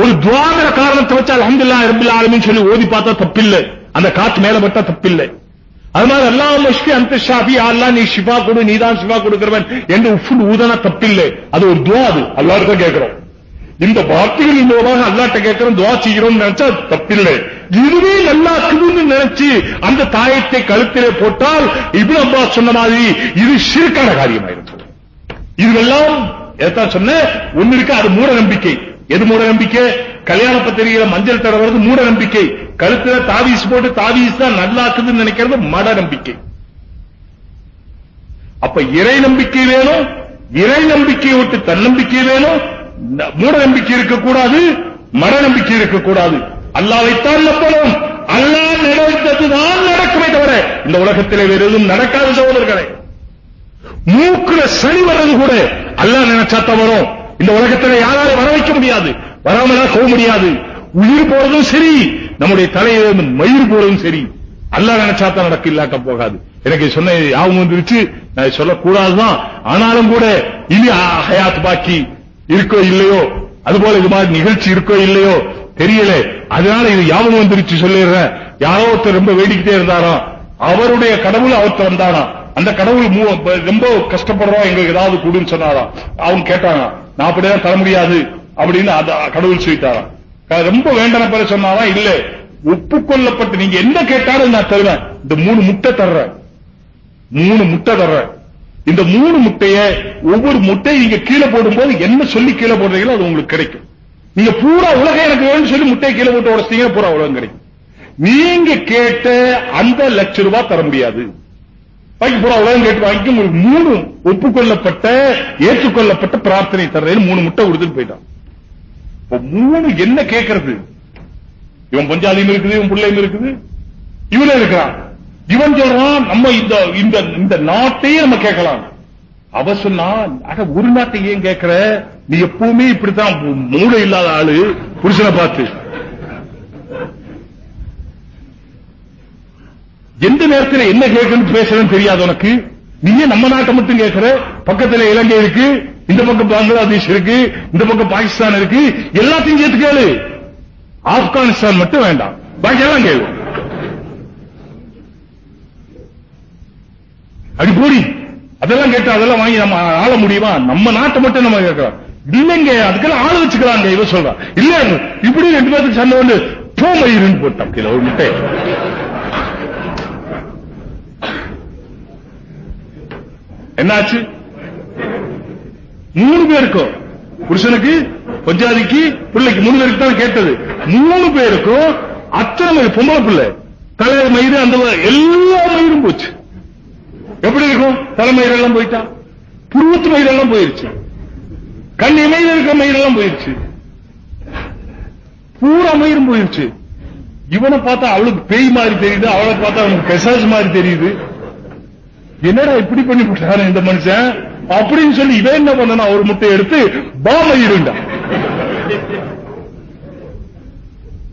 ஒரு துவாங்கிற காரணத்தை வச்சு அலமதுல்லா ரப்பில் ஆலமின்னு சொல்லி ஓதி பார்த்தா தப்பில்லை. அந்த காத்து மேல பட்டா தப்பில்லை. அதனால அல்லாஹ் மஷ்கி அந்த ஷாஃபி அல்லா நீ ஷிஃபா கொடு நீதான் ஷிஃபா கொடுக்கிறவன் என்று உஃபுல் ஊதனா தப்பில்லை. அது ஒரு துவா அது. எல்லாருக்கும் கேட்கிறோம். இந்த வார்த்தைகள் மூலமாக அல்லாட்ட கேட்கிறோம் துவா செய்கிறோம் நினைச்சா தப்பில்லை. இதுவே நல்லாக்குதுன்னு நினைச்சு அந்த தாயத்தை கழுத்திலே போட்டால் இப்னு அப்பா சொன்ன மாதிரி இது சிறுக்கான காரியமாயிருக்கும். இதுவெல்லாம் எதான் சொன்ன ஒன்னு இருக்கு அது மூட நம்பிக்கை எது மூட நம்பிக்கை கல்யாண பத்திரிகையில மஞ்சள் தடவுறது மூட நம்பிக்கை கழுத்துல தாவீஸ் போட்டு தாவீஸ் தான் நல்லாக்குதுன்னு நினைக்கிறது மட நம்பிக்கை. அப்ப இறை நம்பிக்கை வேணும் இறை நம்பிக்கையை விட்டு தன்னம்பிக்கை வேணும் மூட நம்பிக்கை இருக்கக்கூடாது மட நம்பிக்கை இருக்கக்கூடாது. அல்லாவைத்தான் நம்பணும். அல்லாஹ் நினைத்ததுதான் நடக்குமே தவிர இந்த உலகத்திலே வேறு எதுவும் நடக்காத சகோதரர்களே. மூக்குல சனி வர்றது கூட அல்லாஹ் நினைச்சாத்தான் வரும். இந்த உலகத்துல யாராலும் வர வைக்க முடியாது. வராமலா போக முடியாது. உயிர் போறதும் சரி நம்முடைய தலையிலிருந்து மயிர் போறதும் சரி. அல்லாஹ் நினைச்சாத்தான் நடக்கு இல்லாட்ட போகாது. எனக்கு சொன்ன யாவும் வந்துருச்சு. நான் சொல்லக்கூடாதுதான். ஆனாலும் கூட இனி ஹயாத் பாக்கி இருக்கோ இல்லையோ அதுபோல இது மாதிரி நிகழ்ச்சி இருக்கோ இல்லையோ தெரியல. அதனால இது யாவும் வந்துருச்சு சொல்லிடுறேன். யாரோ ஒருத்தர் ரொம்ப வேடிக்கிட்டே இருந்தாராம் அவருடைய கடவுள் அவர்த்த வந்தாராம் அந்த கடவுள் ரொம்ப கஷ்டப்படுறோம் எங்களுக்கு ஏதாவது கொடுன்னு சொன்னாராம் அவங்க கேட்டாங்க. நான் அப்படிதான் தர முடியாது அப்படின்னு அந்த கடவுள் சொல்லிட்டாராம் ரொம்ப வேண்டன பேர சொன்னாராம் இல்ல. ஒப்புக்கொள்ளப்பட்டு நீங்க என்ன கேட்டாலும் நான் தருவேன். இந்த மூணு முட்டை தர்றேன். மூணு முட்டை தர்றேன். இந்த மூணு முட்டைய ஒவ்வொரு முட்டையை நீங்க கீழே போடும்போது என்ன சொல்லி கீழே போடுறீங்களோ அது உங்களுக்கு கிடைக்கும். நீங்க பூரா உலகம் எனக்கு வேணும்னு சொல்லி முட்டையை கீழே போட்டு உடச்சிட்டீங்க பூரா உலகம் கிடைக்கும். நீங்க கேட்ட அந்த லட்ச ரூபாய் தர முடியாது. பாக்கி பூரா உலகம் கேட்டு வாங்கி உங்களுக்கு மூணு ஒப்புக்கொள்ளப்பட்ட ஏற்றுக்கொள்ளப்பட்ட பிரார்த்தனை தர்றேன்னு மூணு முட்டை கொடுத்துட்டு போயிட்டான். இப்ப மூணு என்ன கேட்கறது? இவன் பஞ்சாலியும் இருக்குது இவன் பிள்ளையும் இருக்குது. இவனே இருக்கிறான். இவன் சொல்றான் நம்ம இந்த இந்த இந்த நாட்டையே நம்ம கேட்கலாம். அவ சொன்னா அட ஒரு நாட்டை ஏன் கேட்கிற? நீ எப்பவுமே இப்படித்தான் மூளை இல்லாத ஆளு புருஷனை பார்த்து. எந்த நேரத்தில் என்ன கேட்கணும் பேசுறேன்னு தெரியாது உனக்கு? நீயே நம்ம நாட்டை மட்டும் கேட்கிற? பக்கத்துல இலங்கை இருக்கு இந்த பக்கம் பங்களாதேஷ் இருக்கு இந்த பக்கம் பாகிஸ்தான் இருக்கு எல்லாத்தையும் சேர்த்து கேளு. ஆப்கானிஸ்தான் மட்டும் வேண்டாம். பாக்கி எல்லாம் கேளு. அடி போடி. அதெல்லாம் கேட்டா அதெல்லாம் வாங்கி நம்ம ஆள முடியுமா? நம்ம நாட்டை மட்டும் நம்ம கேட்கிறோம் இல்லைங்க அதுக்கெல்லாம் ஆள வச்சுக்கலாங்க இவ சொல்றான் இல்ல இப்படி ரெண்டு பேருக்கு சண்டை வந்து போமயிருன்னு போட்டான். கீழே ஒரு முட்டை. என்னாச்சு? மூணு பேருக்கும். புருஷனுக்கு பொஞ்சாதிக்கு பிள்ளைக்கு. மூணு பேருக்கு தான் கேட்டது. மூணு பேருக்கும் அத்தனை மயிர் பொம்பளை பிள்ளை. தலை மயிறு அந்த எல்லா மயிரும் போச்சு. எப்படி இருக்கும்? தலைமயிர் எல்லாம் போயிட்டா? புருவத்து மயிர் எல்லாம் போயிருச்சு. கண் இமையில இருக்க மயிரெல்லாம் போயிருச்சு. பூரா மயிரும் போயிருச்சு. இவனை பார்த்தா அவளுக்கு பேய் மாதிரி தெரியுது அவளை பார்த்தா அவனுக்கு பெசாஸ் மாதிரி தெரியுது. என்னடா இப்படி பண்ணி விட்டாரு இந்த மனுஷன்? அப்படின்னு சொல்லி இவன் என்ன பண்ணனா ஒரு முட்டை எடுத்து பாமயிருண்டா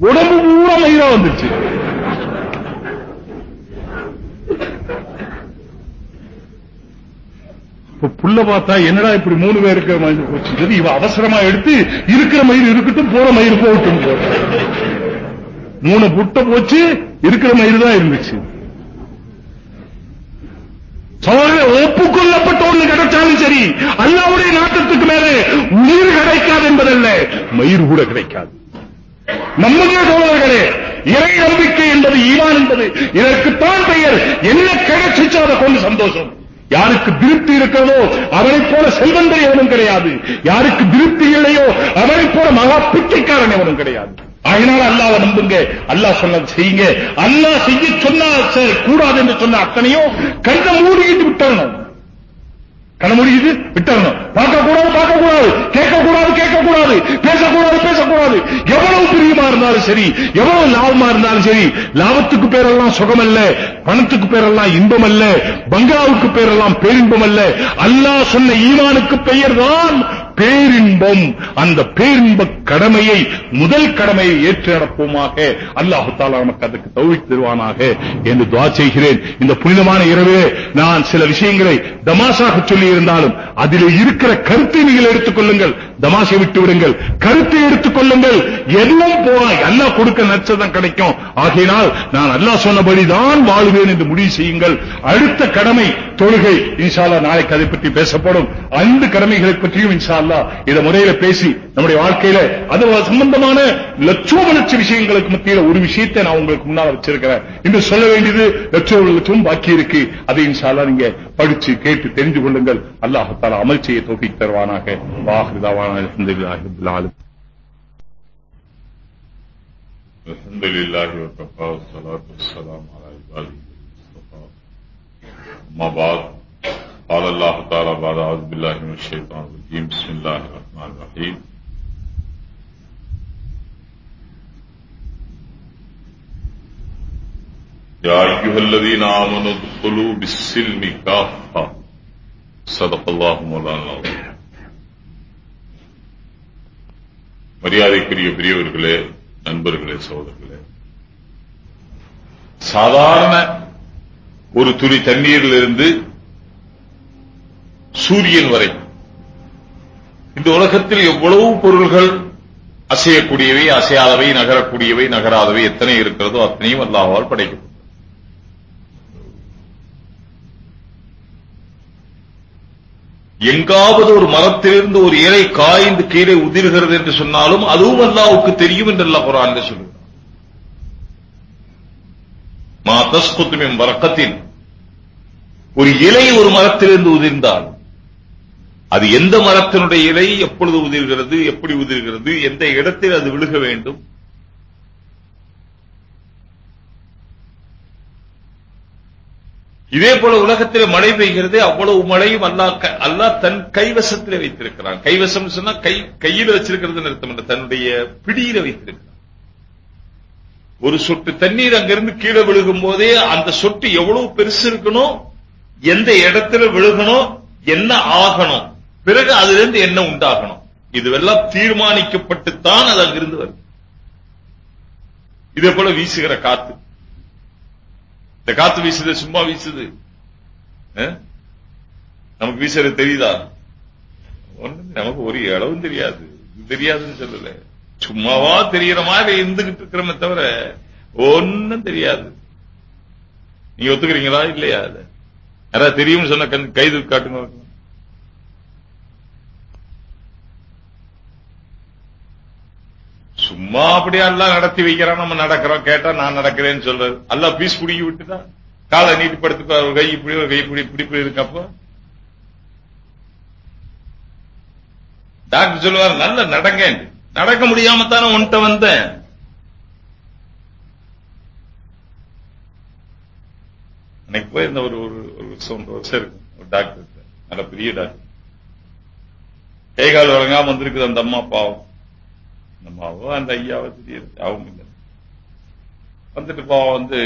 உடம்பு பூரா மயிரா வந்துச்சு புள்ள பார்த்தா என்னடா இப்படி மூணு பேருக்கு மயிர் போச்சு? சொல்லி இவ அவசரமா எடுத்து இருக்கிற மயிர் இருக்கட்டும் போற மயிர் போகட்டும். மூணு புட்டை போச்சு இருக்கிற மயிர் தான் இருந்துச்சு. ஒப்புக்கொள்ளப்பட்ட ஒண்ணு கிடைச்சாலும் சரி அல்லாவுடைய நாட்டத்துக்கு மேலே உயிர் கிடைக்காது என்பதல்ல மயிர் கூட கிடைக்காது. நம்முடைய சோழர்களே இறை நம்பிக்கை என்பது ஈவான் என்பது இதற்குத்தான் பெயர் என்ன கிடைச்சிச்சு அதை கொண்டு சந்தோஷம். யாருக்கு திருப்தி இருக்கிறதோ அவனைப் போல செல்வந்தர் எவனும் கிடையாது. யாருக்கு திருப்தி இல்லையோ அவனைப் போல மகா பிச்சைக்காரன் எவனும் கிடையாது. அதனால அல்லாவை நம்புங்க அல்லாஹ் சொன்னது செய்யுங்க. அல்லாஹ் செய்ய சொன்னா சரி, கூடாது என்று சொன்ன அத்தனையும் கண்ணை மூடிக்கிட்டு விட்டுறணும். கண்ண மூடிக்கிட்டு விட்டுறணும். பார்க்க கூடாது பார்க்க கூடாது கேட்க கூடாது கேட்க கூடாது பேசக்கூடாது பேசக்கூடாது. எவ்வளவு பிரியமா இருந்தாலும் சரி எவ்வளவு லாபமா இருந்தாலும் சரி லாபத்துக்கு பேரெல்லாம் சுகம் அல்ல பணத்துக்கு பேரெல்லாம் இன்பம் அல்ல பங்களாவுக்கு பேரெல்லாம் பேரின்பம் அல்ல அல்லாஹ் சொன்ன ஈமானுக்கு பெயர் தான் பேரின்பம் அந்த பேரின்ப கடமையை முதல் கடமையை ஏற்று நடப்போமாக அல்லாஹு தாலா நமக்கு அதுக்கு தௌவிக் தருவானாக என்று துவா செய்கிறேன். இந்த புனிதமான இரவு நான் சில விஷயங்களை தமாசாக சொல்லி இருந்தாலும் அதில் இருக்கிற கருத்தை நீங்கள் எடுத்துக்கொள்ளுங்கள் தமாசை விட்டு விடுங்கள். கருத்தை எடுத்துக்கொள்ளுங்கள் எல்லாம் போவாய் அல்லாஹ் கொடுக்க நச்சதம் கிடைக்கும். ஆகையினால் நான் அல்லாஹ் சொன்னபடிதான் வாழ்வேன் என்று முடிவு செய்யுங்கள். அடுத்த கடமை தொழுகை. இன்ஷா நாளைக்கு அதை பற்றி பேசப்படும். ஐந்து கடமைகளை பற்றியும் இன்ஷா அல்லாஹ் இத முறையில பேசி நம்முடைய வாழ்க்கையில அது சம்பந்தமான லட்சோப லட்ச விஷயங்களுக்கு மத்தியில ஒரு விஷயத்தை நான் உங்களுக்கு முன்னால வச்சிருக்கிறேன் இன்று சொல்ல வேண்டியது லட்சோப லட்சம் பாக்கி இருக்கு அதை இன்ஷா அல்லாஹ் நீங்க படிச்சு கேட்டு தெரிந்து கொள்ளுங்கள் அல்லாஹ் தாலா அமல் செய்ய தோப்பிக் தருவானாக வாஹிதாவான அல்ஹம்துலில்லாஹி ரப்பில் ஆலமீன் الحمد لله وكفى والصلاة والسلام على عباده المصطفى أما بعد قال الله تعالى بعد أعوذ بالله من الشيطان الرجيم بسم الله الرحمن الرحيم يا أيها الذين آمنوا ادخلوا بالسلم كافة صدق الله مولانا العظيم மரியாதைக்குரிய பெரியவர்களே நண்பர்களே சகோதரர்களே சாதாரண ஒரு துளி தண்ணீரிலிருந்து சூரியன் வரை. இந்த உலகத்தில் எவ்வளவு பொருள்கள் அசையக்கூடியவை அசையாதவை நகரக்கூடியவை நகராதவை எத்தனை இருக்கிறதோ அத்தனையும் அல்லாஹால் படைக்கும் எங்காவது ஒரு மரத்திலிருந்து ஒரு இலை காய்ந்து கீழே உதிர்கிறது என்று சொன்னாலும் அதுவும் அல்லாவுக்கு தெரியும் என்று அல்லாஹ் குரான் சொல்லுகிறார் மா தஸ்குத்துமின் வரக்கத்தின். ஒரு இலை ஒரு மரத்திலிருந்து உதிர்ந்தால் அது எந்த மரத்தினுடைய இலை எப்பொழுது உதிர்கிறது எப்படி உதிர்கிறது எந்த இடத்தில் அது விழுக வேண்டும்? இதே போல உலகத்தில் மழை பெய்கிறது அவ்வளவு மழையும் அல்லாஹ் அல்லா அல்லாஹ் தன் கைவசத்தில் வைத்திருக்கிறான். கைவசம் சொன்னா கை கையில வச்சிருக்கிறது அர்த்தம் தன்னுடைய பிடியில வைத்திருக்கிறான். ஒரு சொட்டு தண்ணீர் அங்கிருந்து கீழே விழுகும் போதே அந்த சொட்டு எவ்வளவு பெருசு இருக்கணும் எந்த இடத்துல விழுகணும் என்ன ஆகணும் பிறகு அதிலிருந்து என்ன உண்டாகணும்? இதுவெல்லாம் தீர்மானிக்கப்பட்டுத்தான் அது அங்கிருந்து வருது. இதே போல வீசுகிற காத்து. இந்த காத்து வீசுது சும்மா வீசுது. நமக்கு வீசுறது தெரியுதா? ஒண்ணு நமக்கு ஒரு அளவும் தெரியாது. இது தெரியாதுன்னு சொல்லல. சும்மாவா தெரியற மாதிரி இருந்துகிட்டு இருக்கிறோமே தவிர ஒன்னும் தெரியாது. நீங்க ஒத்துக்கிறீங்களா இல்லையா யாராவது தெரியும்னு சொன்ன கண் கைது காட்டுங்க பார்க்கலாம். சும்மா அப்படியே எல்லாம் நடத்தி வைக்கிறான் நம்ம நடக்கிறோம். கேட்டா நான் நடக்கிறேன்னு சொல்றது. எல்லாம் பீஸ் குடிக்கி விட்டுதான் காலை நீட்டி படுத்துக்கோ ஒரு கை இப்படி ஒரு கை இப்படி பிடிப்பு இருக்கப்போ. டாக்டர் சொல்லுவார் நல்ல நடங்க நடக்க முடியாம தானே உன்கிட்ட வந்தேன். அன்னைக்கு போயிருந்த ஒரு ஒரு ஒரு வருஷம் வருஷம் ஒரு டாக்டர். நல்ல பெரிய டாக்டர். கை கால் வழங்காம வந்திருக்குது அந்த அம்மா பாவம். அந்த அந்த ஐயாவோ திடீர்னு அவங்க இல்லை. வந்துட்டு பாவம் வந்து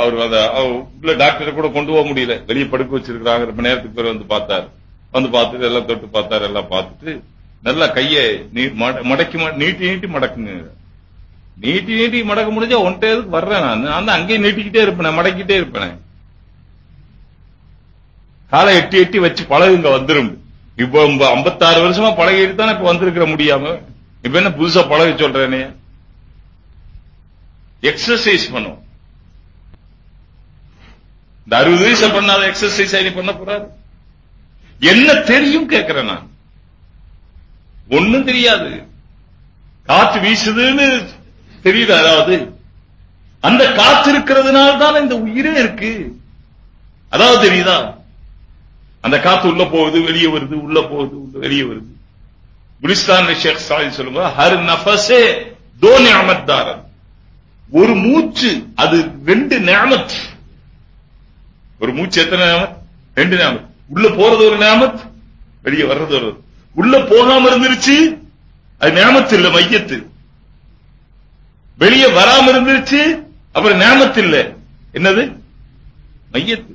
அவர் அந்த உள்ள டாக்டரை கூட கொண்டு போக முடியல. வெளியே படுக்க வச்சிருக்கிறாங்க. ரொம்ப நேரத்துக்கு பேர் வந்து பார்த்தாரு. வந்து பார்த்துட்டு எல்லாம் தொட்டு பார்த்தாரு. எல்லாம் பார்த்துட்டு நல்லா கையை மடக்கி நீட்டி நீட்டி மடக்குங்க. நீட்டி நீட்டி மடக்க முடிஞ்சா ஒன்றை எதுக்கு வர்றேன் நான்? நான் தான் அங்கேயே நீட்டிக்கிட்டே இருப்பேன். மடக்கிட்டே இருப்பேன். காலை எட்டி எட்டி வச்சு பழகுங்க வந்துரும். இப்போ ஐம்பத்தாறு வருஷமா பழகிட்டு தானே இப்ப வந்திருக்கிற முடியாம? இப்ப என்ன புதுசா பழக சொல்றேனே? எக்ஸசைஸ் பண்ணும். இந்த அறுபது வயசுல பண்ணாத எக்ஸசைஸ் நீ பண்ண போறாரு. என்ன தெரியும் கேட்கிறேன் நான். ஒண்ணும் தெரியாது. காற்று வீசுதுன்னு தெரியுது அதாவது? அந்த காற்று இருக்கிறதுனால தான் இந்த உயிரே இருக்கு. அதாவது தெரியுதா? அந்த காத்து உள்ள போகுது வெளியே வருது உள்ள போகுது வெளியே வருது. குலிஸ்தான் ஷேக் சாலி சொல்லுங்க ஹர் நஃபஸே தோ நியமத்தாரன் ஒரு மூச்சு அது ரெண்டு நியமத் ஒரு மூச்சு எத்தனை நியமத் ரெண்டு நியமத் உள்ள போறது ஒரு நியமத் வெளியே வர்றது ஒரு உள்ள போகாம இருந்துருச்சு அது நியமத்து இல்ல மையத்து. வெளியே வராம இருந்துருச்சு அப்புறம் நியமத்து இல்ல. என்னது? மையத்து.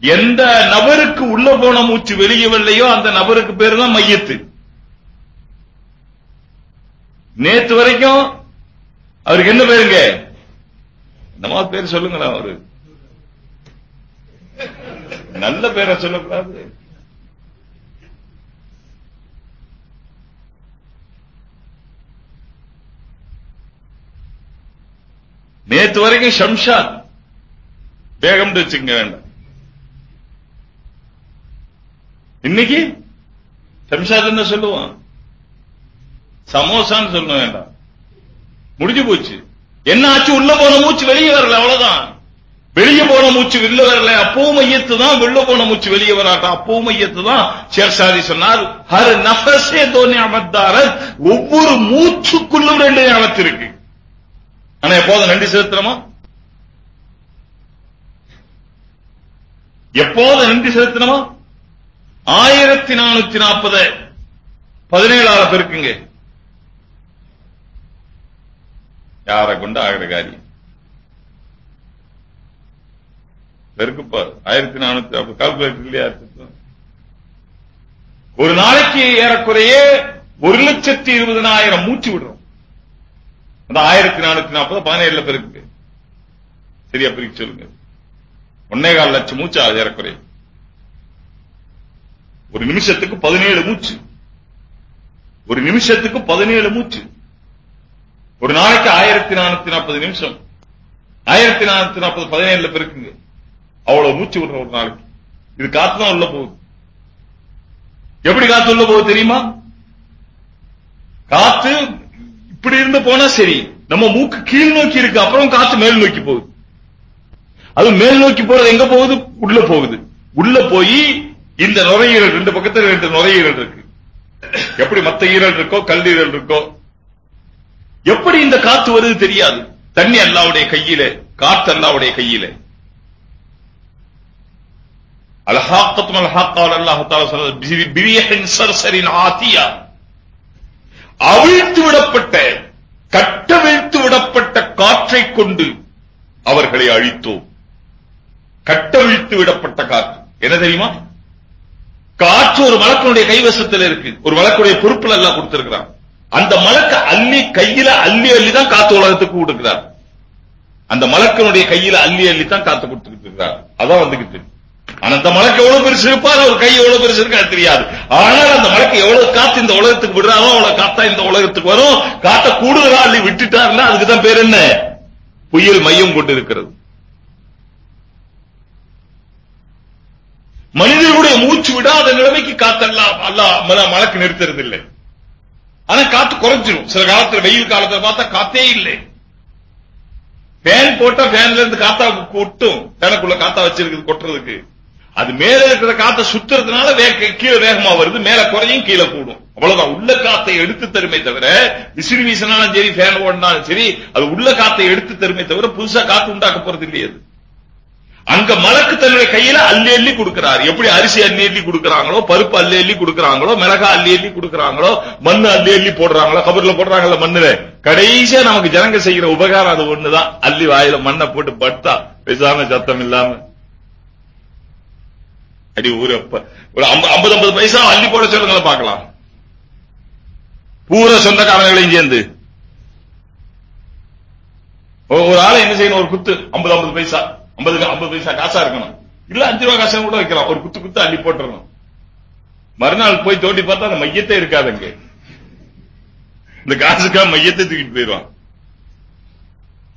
எந்த நபருக்கு உள்ள போன மூச்சு வெளியவில்லையோ அந்த நபருக்கு பேர் தான் மையத்து. நேத்து வரைக்கும் அவருக்கு என்ன பேருங்க? என்னமா பேர் சொல்லுங்களேன் அவரு. நல்ல பேரை சொல்லக்கூடாது. நேத்து வரைக்கும் ஷம்ஷாத் வேகம் வச்சுங்க வேண்டாம். இன்னைக்கு ஷம்ஷாத் என்ன சொல்லுவான்? சமோசான்னு சொல்ல வேண்டாம். முடிஞ்சு போச்சு. என்ன ஆச்சு? உள்ள போன மூச்சு வெளியே வரல அவ்வளவுதான். வெளியே போன மூச்சு வெளில வரல. அப்பவும் மையத்து தான் வெளில போன மூச்சு வெளியே வராட்டா? அப்பவும் மையத்து தான் சேர்சாதி சொன்னார் ஹர் நஃபஸே தோ நியமத்தாரத் ஒவ்வொரு மூச்சுக்குள்ளும் ரெண்டு ஞாபகத்து இருக்கு. ஆனா எப்போதும் நன்றி செலுத்துறோமா எப்போதும் நன்றி செலுத்தினோமா ஆயிரத்தி நானூத்தி நாற்பது. பதினேழாவது பெருக்குங்க. யாரை கொண்டு ஆகிற காரியம்? பெருக்குப்பார். ஆயிரத்தி நானூத்தி நாற்பது. கால்குலேட்டர் இல்லையா ஒரு நாளைக்கு ஏறக்குறைய ஒரு லட்சத்தி இருபதனாயிரம் மூச்சு விடுறோம். அந்த ஆயிரத்தி நானூத்தி நாற்பது பதினேழுல பெருக்கு சரியா பிரிக்க சொல்லுங்க. ஒன்னே கால் லட்சம் மூச்சு ஆகுது ஏறக்குறைய. ஒரு நிமிஷத்துக்கு பதினேழு மூச்சு. ஒரு நிமிஷத்துக்கு பதினேழு மூச்சு. ஒரு நாளைக்கு ஆயிரத்தி நானூத்தி நாற்பது நிமிஷம். ஆயிரத்தி நானூத்தி நாற்பது பதினேழுல பெருக்குங்க. அவ்வளவு மூச்சு விடுற ஒரு நாளைக்கு. இது காத்து தான் உள்ள போகுது. எப்படி காத்து உள்ள போகுது தெரியுமா? காத்து இப்படி இருந்து போனா சரி. நம்ம மூக்கு கீழ் நோக்கி இருக்கு அப்புறம் காத்து மேல் நோக்கி போகுது. அது மேல் நோக்கி போறது எங்க போகுது? உள்ள போகுது. உள்ள போய் இந்த நுரையீரல் ரெண்டு பக்கத்துல ரெண்டு நுரையீரல் இருக்கு. எப்படி மத்த ஈரல் இருக்கோ கல்லீரல் இருக்கோ எப்படி இந்த காத்து வருது தெரியாது. தண்ணி அல்லாவுடைய கையில காத்து அல்லாவுடைய கையில. அல்ஹாக்கத்தும் அல்ஹாக்கால் அல்லாஹ் பிரியஹின் ஆத்தியா அவிழ்த்து விடப்பட்ட கட்டவிழ்த்து விடப்பட்ட காற்றை கொண்டு அவர்களை அழித்தோம். கட்டவிழ்த்து விடப்பட்ட காற்று. என்ன தெரியுமா? காற்று ஒரு மலக்கனுடைய கைவசத்தில் இருக்கு. ஒரு மலக்குடைய பொறுப்புல எல்லாம் கொடுத்திருக்கிறான். அந்த மலக்க அள்ளி கையில அள்ளி அள்ளி தான் காத்து உலகத்துக்கு கொடுக்கிறார். அந்த மலக்கனுடைய கையில அள்ளி அள்ளி தான் காத்து கொடுத்துக்கிட்டு இருக்கிறார் அதான் வந்துகிட்டு ஆனா அந்த மலக்கு எவ்வளவு பெருசு இருப்பார் அவர் கை எவ்வளவு பெருசு இருக்கு அது தெரியாது. ஆனால் அந்த மலக்கு எவ்வளவு காத்து இந்த உலகத்துக்கு விடுறாரோ அவ்வளவு காத்தா இந்த உலகத்துக்கு வரும். காத்த கூடுதலா அள்ளி விட்டுட்டாருன்னா அதுக்கு தான் பேர் என்ன? புயல் மையம் கொண்டு இருக்கிறது மனிதர்களுடைய மூச்சு விடாத நிலைமைக்கு காத்தெல்லாம் அல்ல மழக்கு நிறுத்துறது இல்லை ஆனா காத்து குறைஞ்சிரும். சில காலத்துல வெயில் காலத்துல பார்த்தா காத்தே இல்லை. ஃபேன் போட்டா ஃபேன்ல இருந்து காத்தா கொட்டும். ஃபேனுக்குள்ள காத்தா வச்சிருக்குது கொட்டுறதுக்கு. அது மேல இருக்கிற காத்த சுத்துறதுனால கீழே வேகமா வருது மேல குறையும் கீழே கூடும். அவ்வளவுதான். உள்ள காத்தை எடுத்து தருமே தவிர விசிறி வீசினாலும் சரி ஃபேன் ஓடினாலும் சரி அது உள்ள காத்தை எடுத்து தருமே தவிர புதுசா காத்து உண்டாக்க போறது இல்லையே அது. அங்க மலக்கு தன்னுடைய கையில அள்ளி அள்ளி கொடுக்கிறார். எப்படி அரிசி அள்ளி அள்ளி கொடுக்கறாங்களோ பருப்பு அள்ளி அள்ளி கொடுக்கறாங்களோ மிளகா அள்ளி அள்ளி கொடுக்கறாங்களோ மண்ணு அள்ளி அள்ளி போடுறாங்களோ கபர்ல போடுறாங்கல்ல மண்ணுல. கடைசியா நமக்கு ஜனங்க செய்யற உபகாரம் அது ஒண்ணுதான். அள்ளி வாயில மண்ணை போட்டு பட்டா பேசாம சத்தம் இல்லாம. அடி ஊரு அப்ப- ஒரு ஐம்பது ஐம்பது பைசா அள்ளி போட சொல்லுங்களேன் பார்க்கலாம். பூரா சொந்தக்காரங்களையும் சேர்ந்து. ஒரு ஆளை என்ன செய்யணும்? ஒரு குத்து. 50 50 பைசா. 50 50 பைசா காசா இருக்கணும். இல்ல அஞ்சு ரூபா காசா கூட வைக்கலாம். ஒரு குத்து குத்து அள்ளி போட்டுறணும். மறுநாள் போய் தோண்டி பார்த்தா அந்த மையத்தை இருக்காது அங்கே. இந்த காசுக்கா மையத்தை தூக்கிட்டு போயிடுவான்.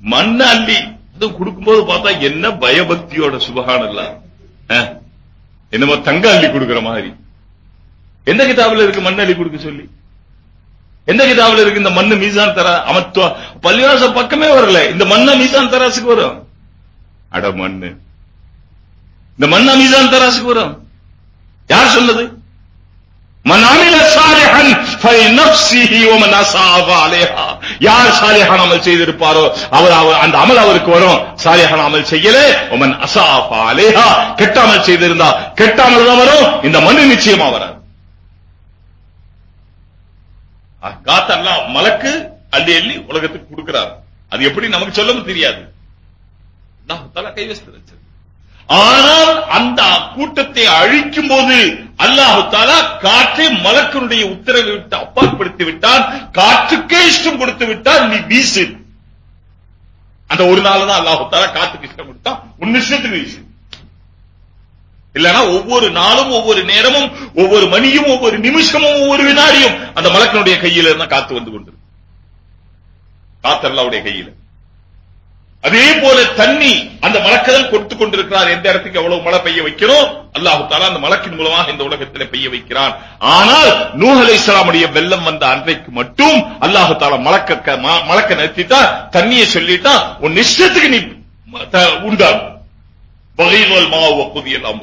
மண்ண அள்ளி அதுவும் கொடுக்கும்போது பார்த்தா என்ன பயபக்தியோட சுபகானல்ல. என்னமோ தங்க அள்ளி கொடுக்கிற மாதிரி. எந்த கிதாபில் இருக்கு மண் அள்ளி கொடுக்க சொல்லி? எந்த கிதாபில் இருக்கு இந்த மண்ணு மீசான் தரா? அமத்துவ பள்ளிவாச பக்கமே வரல. இந்த மண்ண மீசான் தராசுக்கு வரும். அட மண்ணு. இந்த மண் மீசான் தராசுக்கு வரும். யார் சொன்னது? யார் சாலிஹான அமல் செய்திருப்பாரோ அவர் அந்த அமல் அவருக்கு வரும். சாலிஹான அமல் செய்யல உமன் அசாபாலேஹா அலைஹா. கெட்ட அமல் செய்திருந்தா கெட்ட அமல் தான் வரும் இந்த மண்ணு நிச்சயமா வராது. காத்தெல்லாம் மலக்கு அள்ளி அள்ளி உலகத்துக்கு கொடுக்கிறார். அது எப்படி நமக்கு சொல்லவும் தெரியாது. கை வச்சிருச்சு ஆனால் அந்த கூட்டத்தை அழிக்கும் போது அல்லாஹு தாலா காற்றை மலக்கனுடைய உத்தரவை விட்டு அப்பாற்படுத்தி விட்டான். காற்றுக்கே இஷ்டம் கொடுத்து விட்டான். நீ வீசு. அந்த ஒரு நாள் தான் அல்லாஹு தாலா காற்றுக்கு இஷ்டம் கொடுத்தான். உன் இஷ்டத்துக்கு வீசு. இல்லனா ஒவ்வொரு நாளும் ஒவ்வொரு நேரமும் ஒவ்வொரு மணியும் ஒவ்வொரு நிமிஷமும் ஒவ்வொரு வினாடியும் அந்த மலக்கனுடைய கையில இருந்தா காத்து வந்து கொண்டு காத்தல்லாவுடைய கையில. அதே போல தண்ணி அந்த மலக்கதல் கொடுத்து கொண்டிருக்கிறார். எந்த இடத்துக்கு எவ்வளவு மழை பெய்ய வைக்கிறோம்? அல்லாஹு தாலா அந்த மலக்கின் மூலமாக இந்த உலகத்திலே பெய்ய வைக்கிறான். ஆனால் நூஹ் இஸ்லாமுடைய வெள்ளம் வந்த அன்றைக்கு மட்டும் அல்லாஹு தாலா மலக்க மலக்க நிறுத்திட்டா தண்ணியை சொல்லிட்டா உன் இஷ்டத்துக்கு நீ உண்டாகும். வகைவல் மாவு புதியலாம்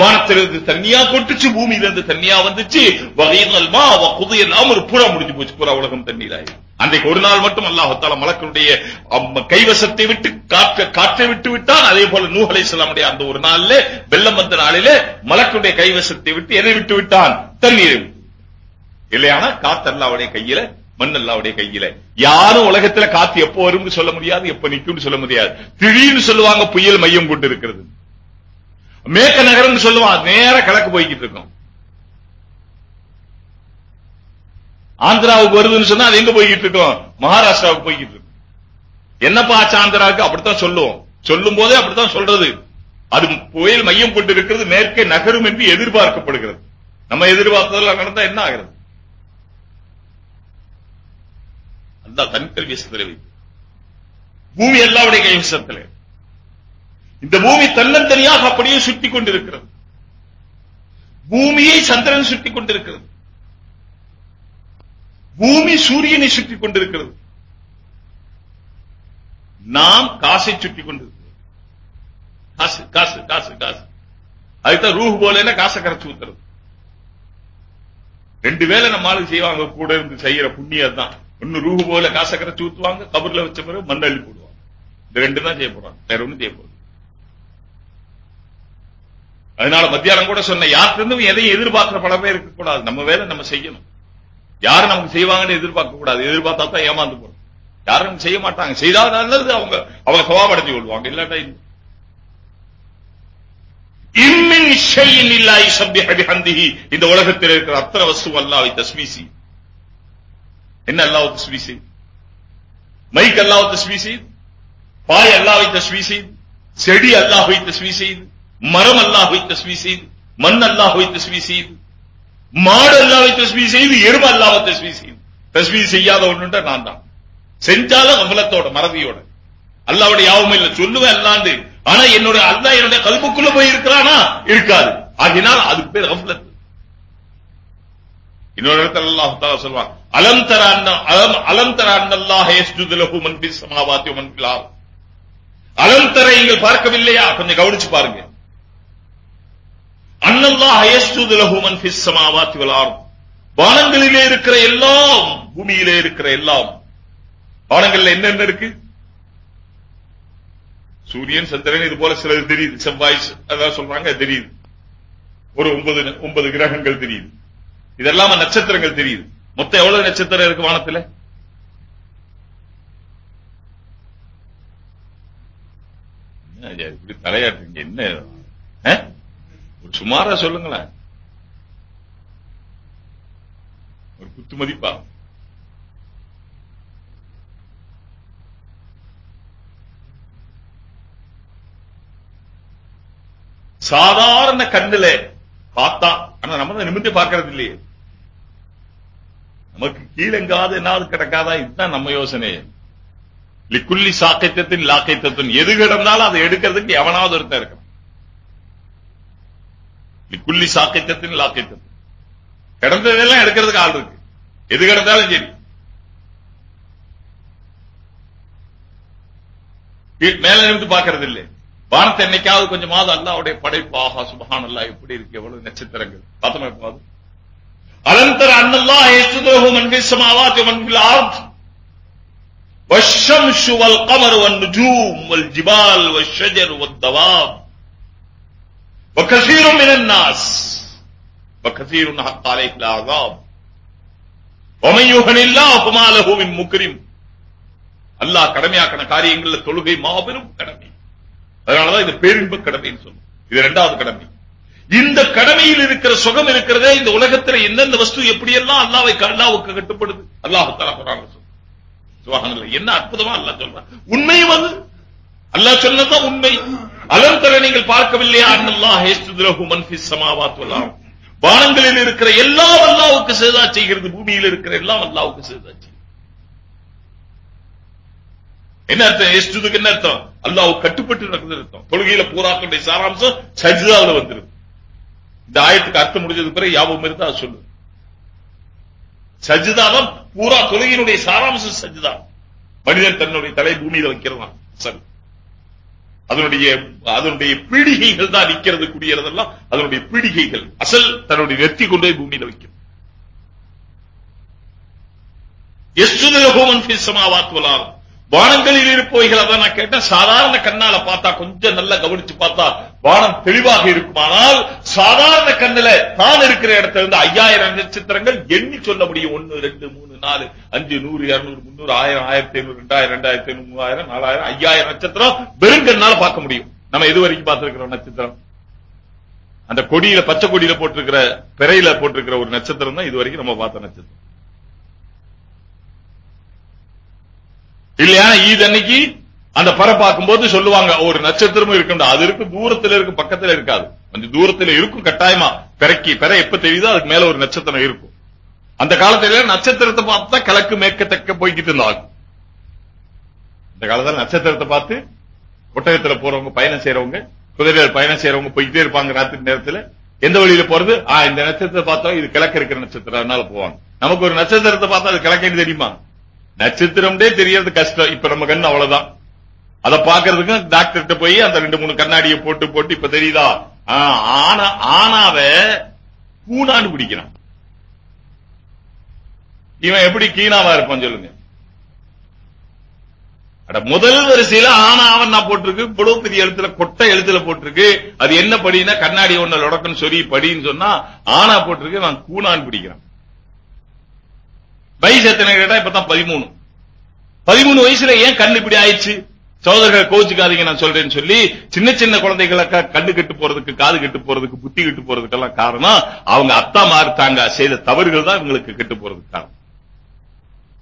வானத்திலிருந்து தண்ணியா கொட்டுச்சு பூமியில இருந்து தண்ணியா வந்துச்சு. வகைதல் மா புதியெல்லாம் ஒரு புறா முடிஞ்சு போச்சு புறா உலகம் தண்ணீராய். அன்றைக்கு ஒரு நாள் மட்டும் அல்லாஹால மலக்களுடைய கைவசத்தை விட்டு காற்ற காற்றை விட்டு விட்டான். அதே போல நூஹ் அலைஹிஸ்ஸலாமுடைய அந்த ஒரு நாள்ல வெள்ளம் வந்த நாளிலே மலக்குடைய கைவசத்தை விட்டு எதை விட்டு விட்டான். தண்ணீரை. இல்லையானா காத்து அல்லாவுடைய கையில மண் அல்லாவுடைய கையில. யாரும் உலகத்துல காத்து எப்போ வரும்னு சொல்ல முடியாது எப்ப நிக்கும்னு சொல்ல முடியாது. திடீர்னு சொல்லுவாங்க புயல் மையம் கொண்டு இருக்கிறது. மேற்க நகரம் சொல்லுவான் நேர கிழக்கு போய்கிட்டு இருக்கும். ஆந்திராவுக்கு வருதுன்னு சொன்னா அது எங்க போய்கிட்டு இருக்கும்? மகாராஷ்டிராவுக்கு போய்கிட்டு இருக்கும். என்னப்பா ஆச்சு ஆந்திராவுக்கு? அப்படித்தான் சொல்லுவோம். சொல்லும் போதே அப்படித்தான் சொல்றது. அது புயல் மையம் கொண்டு இருக்கிறது மேற்கே நகரும் என்று எதிர்பார்க்கப்படுகிறது. நம்ம எதிர்பார்த்ததெல்லாம் நடந்தா என்ன ஆகிறது? அந்த தன்கல்வி சிதறவி பூமி எல்லாவுடைய கைவசத்திலே. இந்த பூமி தன்னந்தனியாக அப்படியே சுற்றி கொண்டிருக்கிறது. பூமியை சந்திரன் சுற்றி கொண்டிருக்கிறது. பூமி சூரியனை சுற்றி கொண்டிருக்கிறது. நாம் காசை சுற்றி கொண்டிருக்கிறோம். காசு காசு காசு காசு. அதுதான் ரூஹ் போல காசை கரைச்சு ஊத்துறது. ரெண்டு வேலை நம்ம ஆளுக்கு செய்வாங்க கூட இருந்து செய்யற புண்ணியம் தான் ஒன்னு ரூஹு போல காசை கரைச்சு ஊத்துவாங்க கபர்ல வச்ச பிறகு மண் அள்ளி போடுவாங்க. இந்த ரெண்டு தான் செய்ய போறாங்க. வேற ஒண்ணு செய்ய அதனால மத்தியானம் கூட சொன்ன யார்கிட்ட எதையும் எதிர்பார்க்கிற பழமே இருக்கக்கூடாது. நம்ம வேலை நம்ம செய்யணும். யாரும் நமக்கு செய்வாங்கன்னு எதிர்பார்க்க கூடாது. எதிர்பார்த்தா தான் ஏமாந்து போறோம். யாரும் நமக்கு செய்ய மாட்டாங்க. செய்தா நல்லது. அவங்க அவங்க சவாபடைஞ்சு கொள்வாங்க. இல்லாட்டா இம்மின் ஷையின் இல்லாஹி இந்த உலகத்தில் இருக்கிற அத்தனை வஸ்து அல்லாவை தஸ்மீசி என்ன அல்லாஹ் தஸ்மீசி மைக் அல்லாஹ் தஸ்மீசி பாய் அல்லாஹ்வை தஸ்மீசி செடி அல்லாஹ்வை தஸ்மீசி மரம் அல்லாஹை தஸ்மி செய்து மண் அல்லாஹை தஸ்மி செய்து மாடு அல்லாவை தஸ்மி செய்து எரும அல்லாவை தஸ்மி செய்து. தஸ்மி செய்யாத ஒண்ணுன்ற நான் தான். செஞ்சாலும் அம்பலத்தோட மறதியோட. அல்லாவுடைய யாவும் இல்ல. சொல்லுவேன் அல்லாண்டு. ஆனா என்னோட அல்லா என்னுடைய கல்புக்குள்ள போய் இருக்கிறானா இருக்காது. ஆகினால் அதுக்கு பேர் கஃப்லத் இன்னொரு இடத்துல அல்லாஹ் தாலா சொல்வான் அலம் தர அன்ன அலம் அலம் தர அன்னல்லாஹ் யஸ்ஜுது மன் ஃபிஸ் வ மன் ஃபில் அலம் தர நீங்கள் பார்க்கவில்லையா? கொஞ்சம் கவனிச்சு பாருங்க. அன்னல்லாஹ் யஸ்ஜுது ஃபிஸ் வானங்களிலே இருக்கிற எல்லாம் பூமியிலே இருக்கிற எல்லாம். வானங்கள்ல என்னென்ன இருக்கு? சூரியன் சந்திரன் இது போல சிலது தெரியுது. செவ்வாய் அதான் சொல்றாங்க தெரியுது. ஒரு ஒன்பது ஒன்பது கிரகங்கள் தெரியுது. இதெல்லாம நட்சத்திரங்கள் தெரியுது. மொத்தம் எவ்வளவு நட்சத்திரம் இருக்கு வானத்துல? தலையாட்டு இப்படி தலையாட்டுங்க என்ன? சுமாரா சொல்லுங்களேன். ஒரு குத்து மதிப்பா? சாதாரண கண்ணுல பார்த்தா ஆனா நம்ம தான் நிமிர்ந்து பார்க்கறது இல்லையே. நமக்கு கீழெங்காது என்னாவது கிடக்காதா? இதுதான் நம்ம யோசனை. லிக்குள்ளி சாக்கைத்தத்தின் லாக்கைத்தத்தின். எது கிடந்தாலும் அதை எடுக்கிறதுக்கு எவனாவது ஒருத்தன் இருக்கான். குள்ளி சாக்கித்தத்தின் லாக்கித்தத்தின் கிடந்ததெல்லாம் எடுக்கிறதுக்கு ஆள் இருக்கு. எது கிடந்தாலும் சரி. மேல நிமிந்து பார்க்கறது இல்லை வானத்தை என்னைக்காவது கொஞ்சமாவது அல்லாவுடைய படைப்பு. ஆகா சுபஹான் அல்லா எப்படி இருக்கு. எவ்வளவு நட்சத்திரங்கள். பார்த்தோமா எப்பாவது? அலந்தர அண்ணல்லா எசுதோஹு மன்பில் சமாவாத் மன்பில் ஆர்த் வஷம்சு வல் கமர் வன் நுஜூம் வல் ஜிபால் வஷஜர் வத்தவாப் وكثير من الناس وكثير حق عليه العذاب ومن يهن الله فما له من مكرم அல்லாஹ் கடமையாக்கின காரியங்கள்ல தொழுகை மாபெரும் கடமை அதனாலதான் இது பேரின்ப கடமைன்னு சொல்லும் இது இரண்டாவது கடமை இந்த கடமையில் இருக்கிற சுகம் இருக்கிறதே இந்த உலகத்துல எந்தெந்த வஸ்து எப்படியெல்லாம் அல்லாவை அல்லாவுக்கு கட்டுப்படுது அல்லாஹு தலா குரான் சுபஹானல்லாஹ் என்ன அற்புதமா அல்லாஹ் சொல்றான் உண்மையும் அது அல்லாஹ் சொன்னதுதான் உண்மை அலம் நீங்கள் பார்க்கவில்லையா? அன்னல்லாஹ் ஹேஸ்துதுலஹு மன் ஃபிஸ் ஸமாவாத் வல் வானங்களில் இருக்கிற எல்லாம் அல்லாஹ்வுக்கு சேதா செய்கிறது பூமியில் இருக்கிற எல்லாம் அல்லாஹ்வுக்கு சேதா செய்கிறது. என்ன அர்த்தம்? எஸ்டுதுக்கு என்ன அர்த்தம்? அல்லாஹ் கட்டுப்பட்டு நடக்குது அர்த்தம். தொழுகையில பூராக்களுடைய சாராம்சம் சஜிதாவில் வந்துருது. இந்த ஆயத்துக்கு அர்த்தம் முடிஞ்சதுக்கு பிறகு யாபம் இருந்தா சொல்லு. சஜிதாதான் பூரா தொழுகையினுடைய சாராம்சம் சஜிதா மனிதன் தன்னுடைய தலை பூமியில வைக்கிறதான் சரி. அதனுடைய அதனுடைய பீடிகைகள் தான் நிக்கிறது குடியறதெல்லாம் அதனுடைய பீடிகைகள். அசல் தன்னுடைய நெத்தி கொண்டு போய் பூமியில வைக்கும். எஸ்துதகோமன் சமாவாத் வானங்களில் இருப்பவைகள் அதான் நான் கேட்டேன் சாதாரண கண்ணால பார்த்தா கொஞ்சம் நல்லா கவனிச்சு பார்த்தா வானம் தெளிவாக இருக்குமானால் சாதாரண கண்ணுல தான் இருக்கிற இடத்துல இருந்து ஐயாயிரம் நட்சத்திரங்கள் எண்ணி சொல்ல முடியும். ஒன்னு ரெண்டு மூணு நாலு அஞ்சு நூறு இருநூறு முன்னூறு ஆயிரம் ஆயிரத்தி ஐநூறு ரெண்டாயிரம் ரெண்டாயிரத்தி ஐநூறு மூவாயிரம் நாலாயிரம் ஐயாயிரம் நட்சத்திரம் வெறுங்கண்ணால பார்க்க முடியும். நம்ம இது வரைக்கும் பார்த்திருக்கிறோம் நட்சத்திரம்? அந்த கொடியில பச்சை கொடியில போட்டிருக்கிற பிறையில போட்டிருக்கிற ஒரு நட்சத்திரம் தான் இது வரைக்கும் நம்ம பார்த்த நட்சத்திரம். இல்லையா? ஈத் அன்னைக்கு அந்த பறை பார்க்கும்போது சொல்லுவாங்க ஒரு நட்சத்திரமும் இருக்கு அது இருக்கு தூரத்துல இருக்கு பக்கத்துல இருக்காது. கொஞ்சம் தூரத்துல இருக்கும் கட்டாயமா. பிறக்கி பிற எப்ப தெரியுதோ அதுக்கு மேல ஒரு நட்சத்திரம் இருக்கும். அந்த காலத்துல நட்சத்திரத்தை பார்த்து தான் கிழக்கு மேற்கத்தக்க போய்கிட்டு இருந்தாங்க. இந்த காலத்துல நட்சத்திரத்தை பார்த்து ஒட்டகத்துல போறவங்க பயணம் செய்யறவங்க குதிரையில பயணம் செய்யறவங்க போய்கிட்டே இருப்பாங்க ராத்திரி நேரத்துல. எந்த வழியில போறது? ஆஹ் இந்த நட்சத்திரத்தை பார்த்தா இது கிழக்கு இருக்கிற நட்சத்திரம் அதனால போவாங்க. நமக்கு ஒரு நட்சத்திரத்தை பார்த்தா அது கிழக்குன்னு தெரியுமா? நட்சத்திரம்டே தெரியறது கஷ்டம். இப்ப நம்ம கண்ணு அவ்வளவுதான். அத பாக்குறதுக்கு டாக்டர்கிட்ட போய் அந்த ரெண்டு மூணு கண்ணாடியை போட்டு போட்டு இப்ப தெரியுதா? ஆனா ஆனாவ கூணான்னு பிடிக்கிறான். இவன் எப்படி கீனாவா இருப்பான் சொல்லுங்க. அட முதல் வரிசையில ஆனா அவன் நான் போட்டிருக்கு. இவ்வளவு பெரிய எழுத்துல கொட்டை எழுத்துல போட்டிருக்கு. அது என்ன படினா கண்ணாடி ஒண்ணு லொடக்கன்னு சொல்லி படின்னு சொன்னா ஆனா போட்டிருக்கு நான் கூனான்னு பிடிக்கிறான். வயசு எத்தனை கேட்டா இப்பதான் பதிமூணு. பதிமூணு வயசுல ஏன் கண்ணு இப்படி ஆயிடுச்சு? சகோதரர்கள் கோச்சுக்காதீங்க நான் சொல்றேன்னு சொல்லி சின்ன சின்ன குழந்தைகளுக்கு கண்ணு கெட்டு போறதுக்கு காது கெட்டு போறதுக்கு புத்தி கெட்டு போறதுக்கெல்லாம் காரணம் அவங்க அத்தா மாறுத்தாங்க செய்த தவறுகள் தான் இவங்களுக்கு கெட்டு போறதுக்கு காரணம்.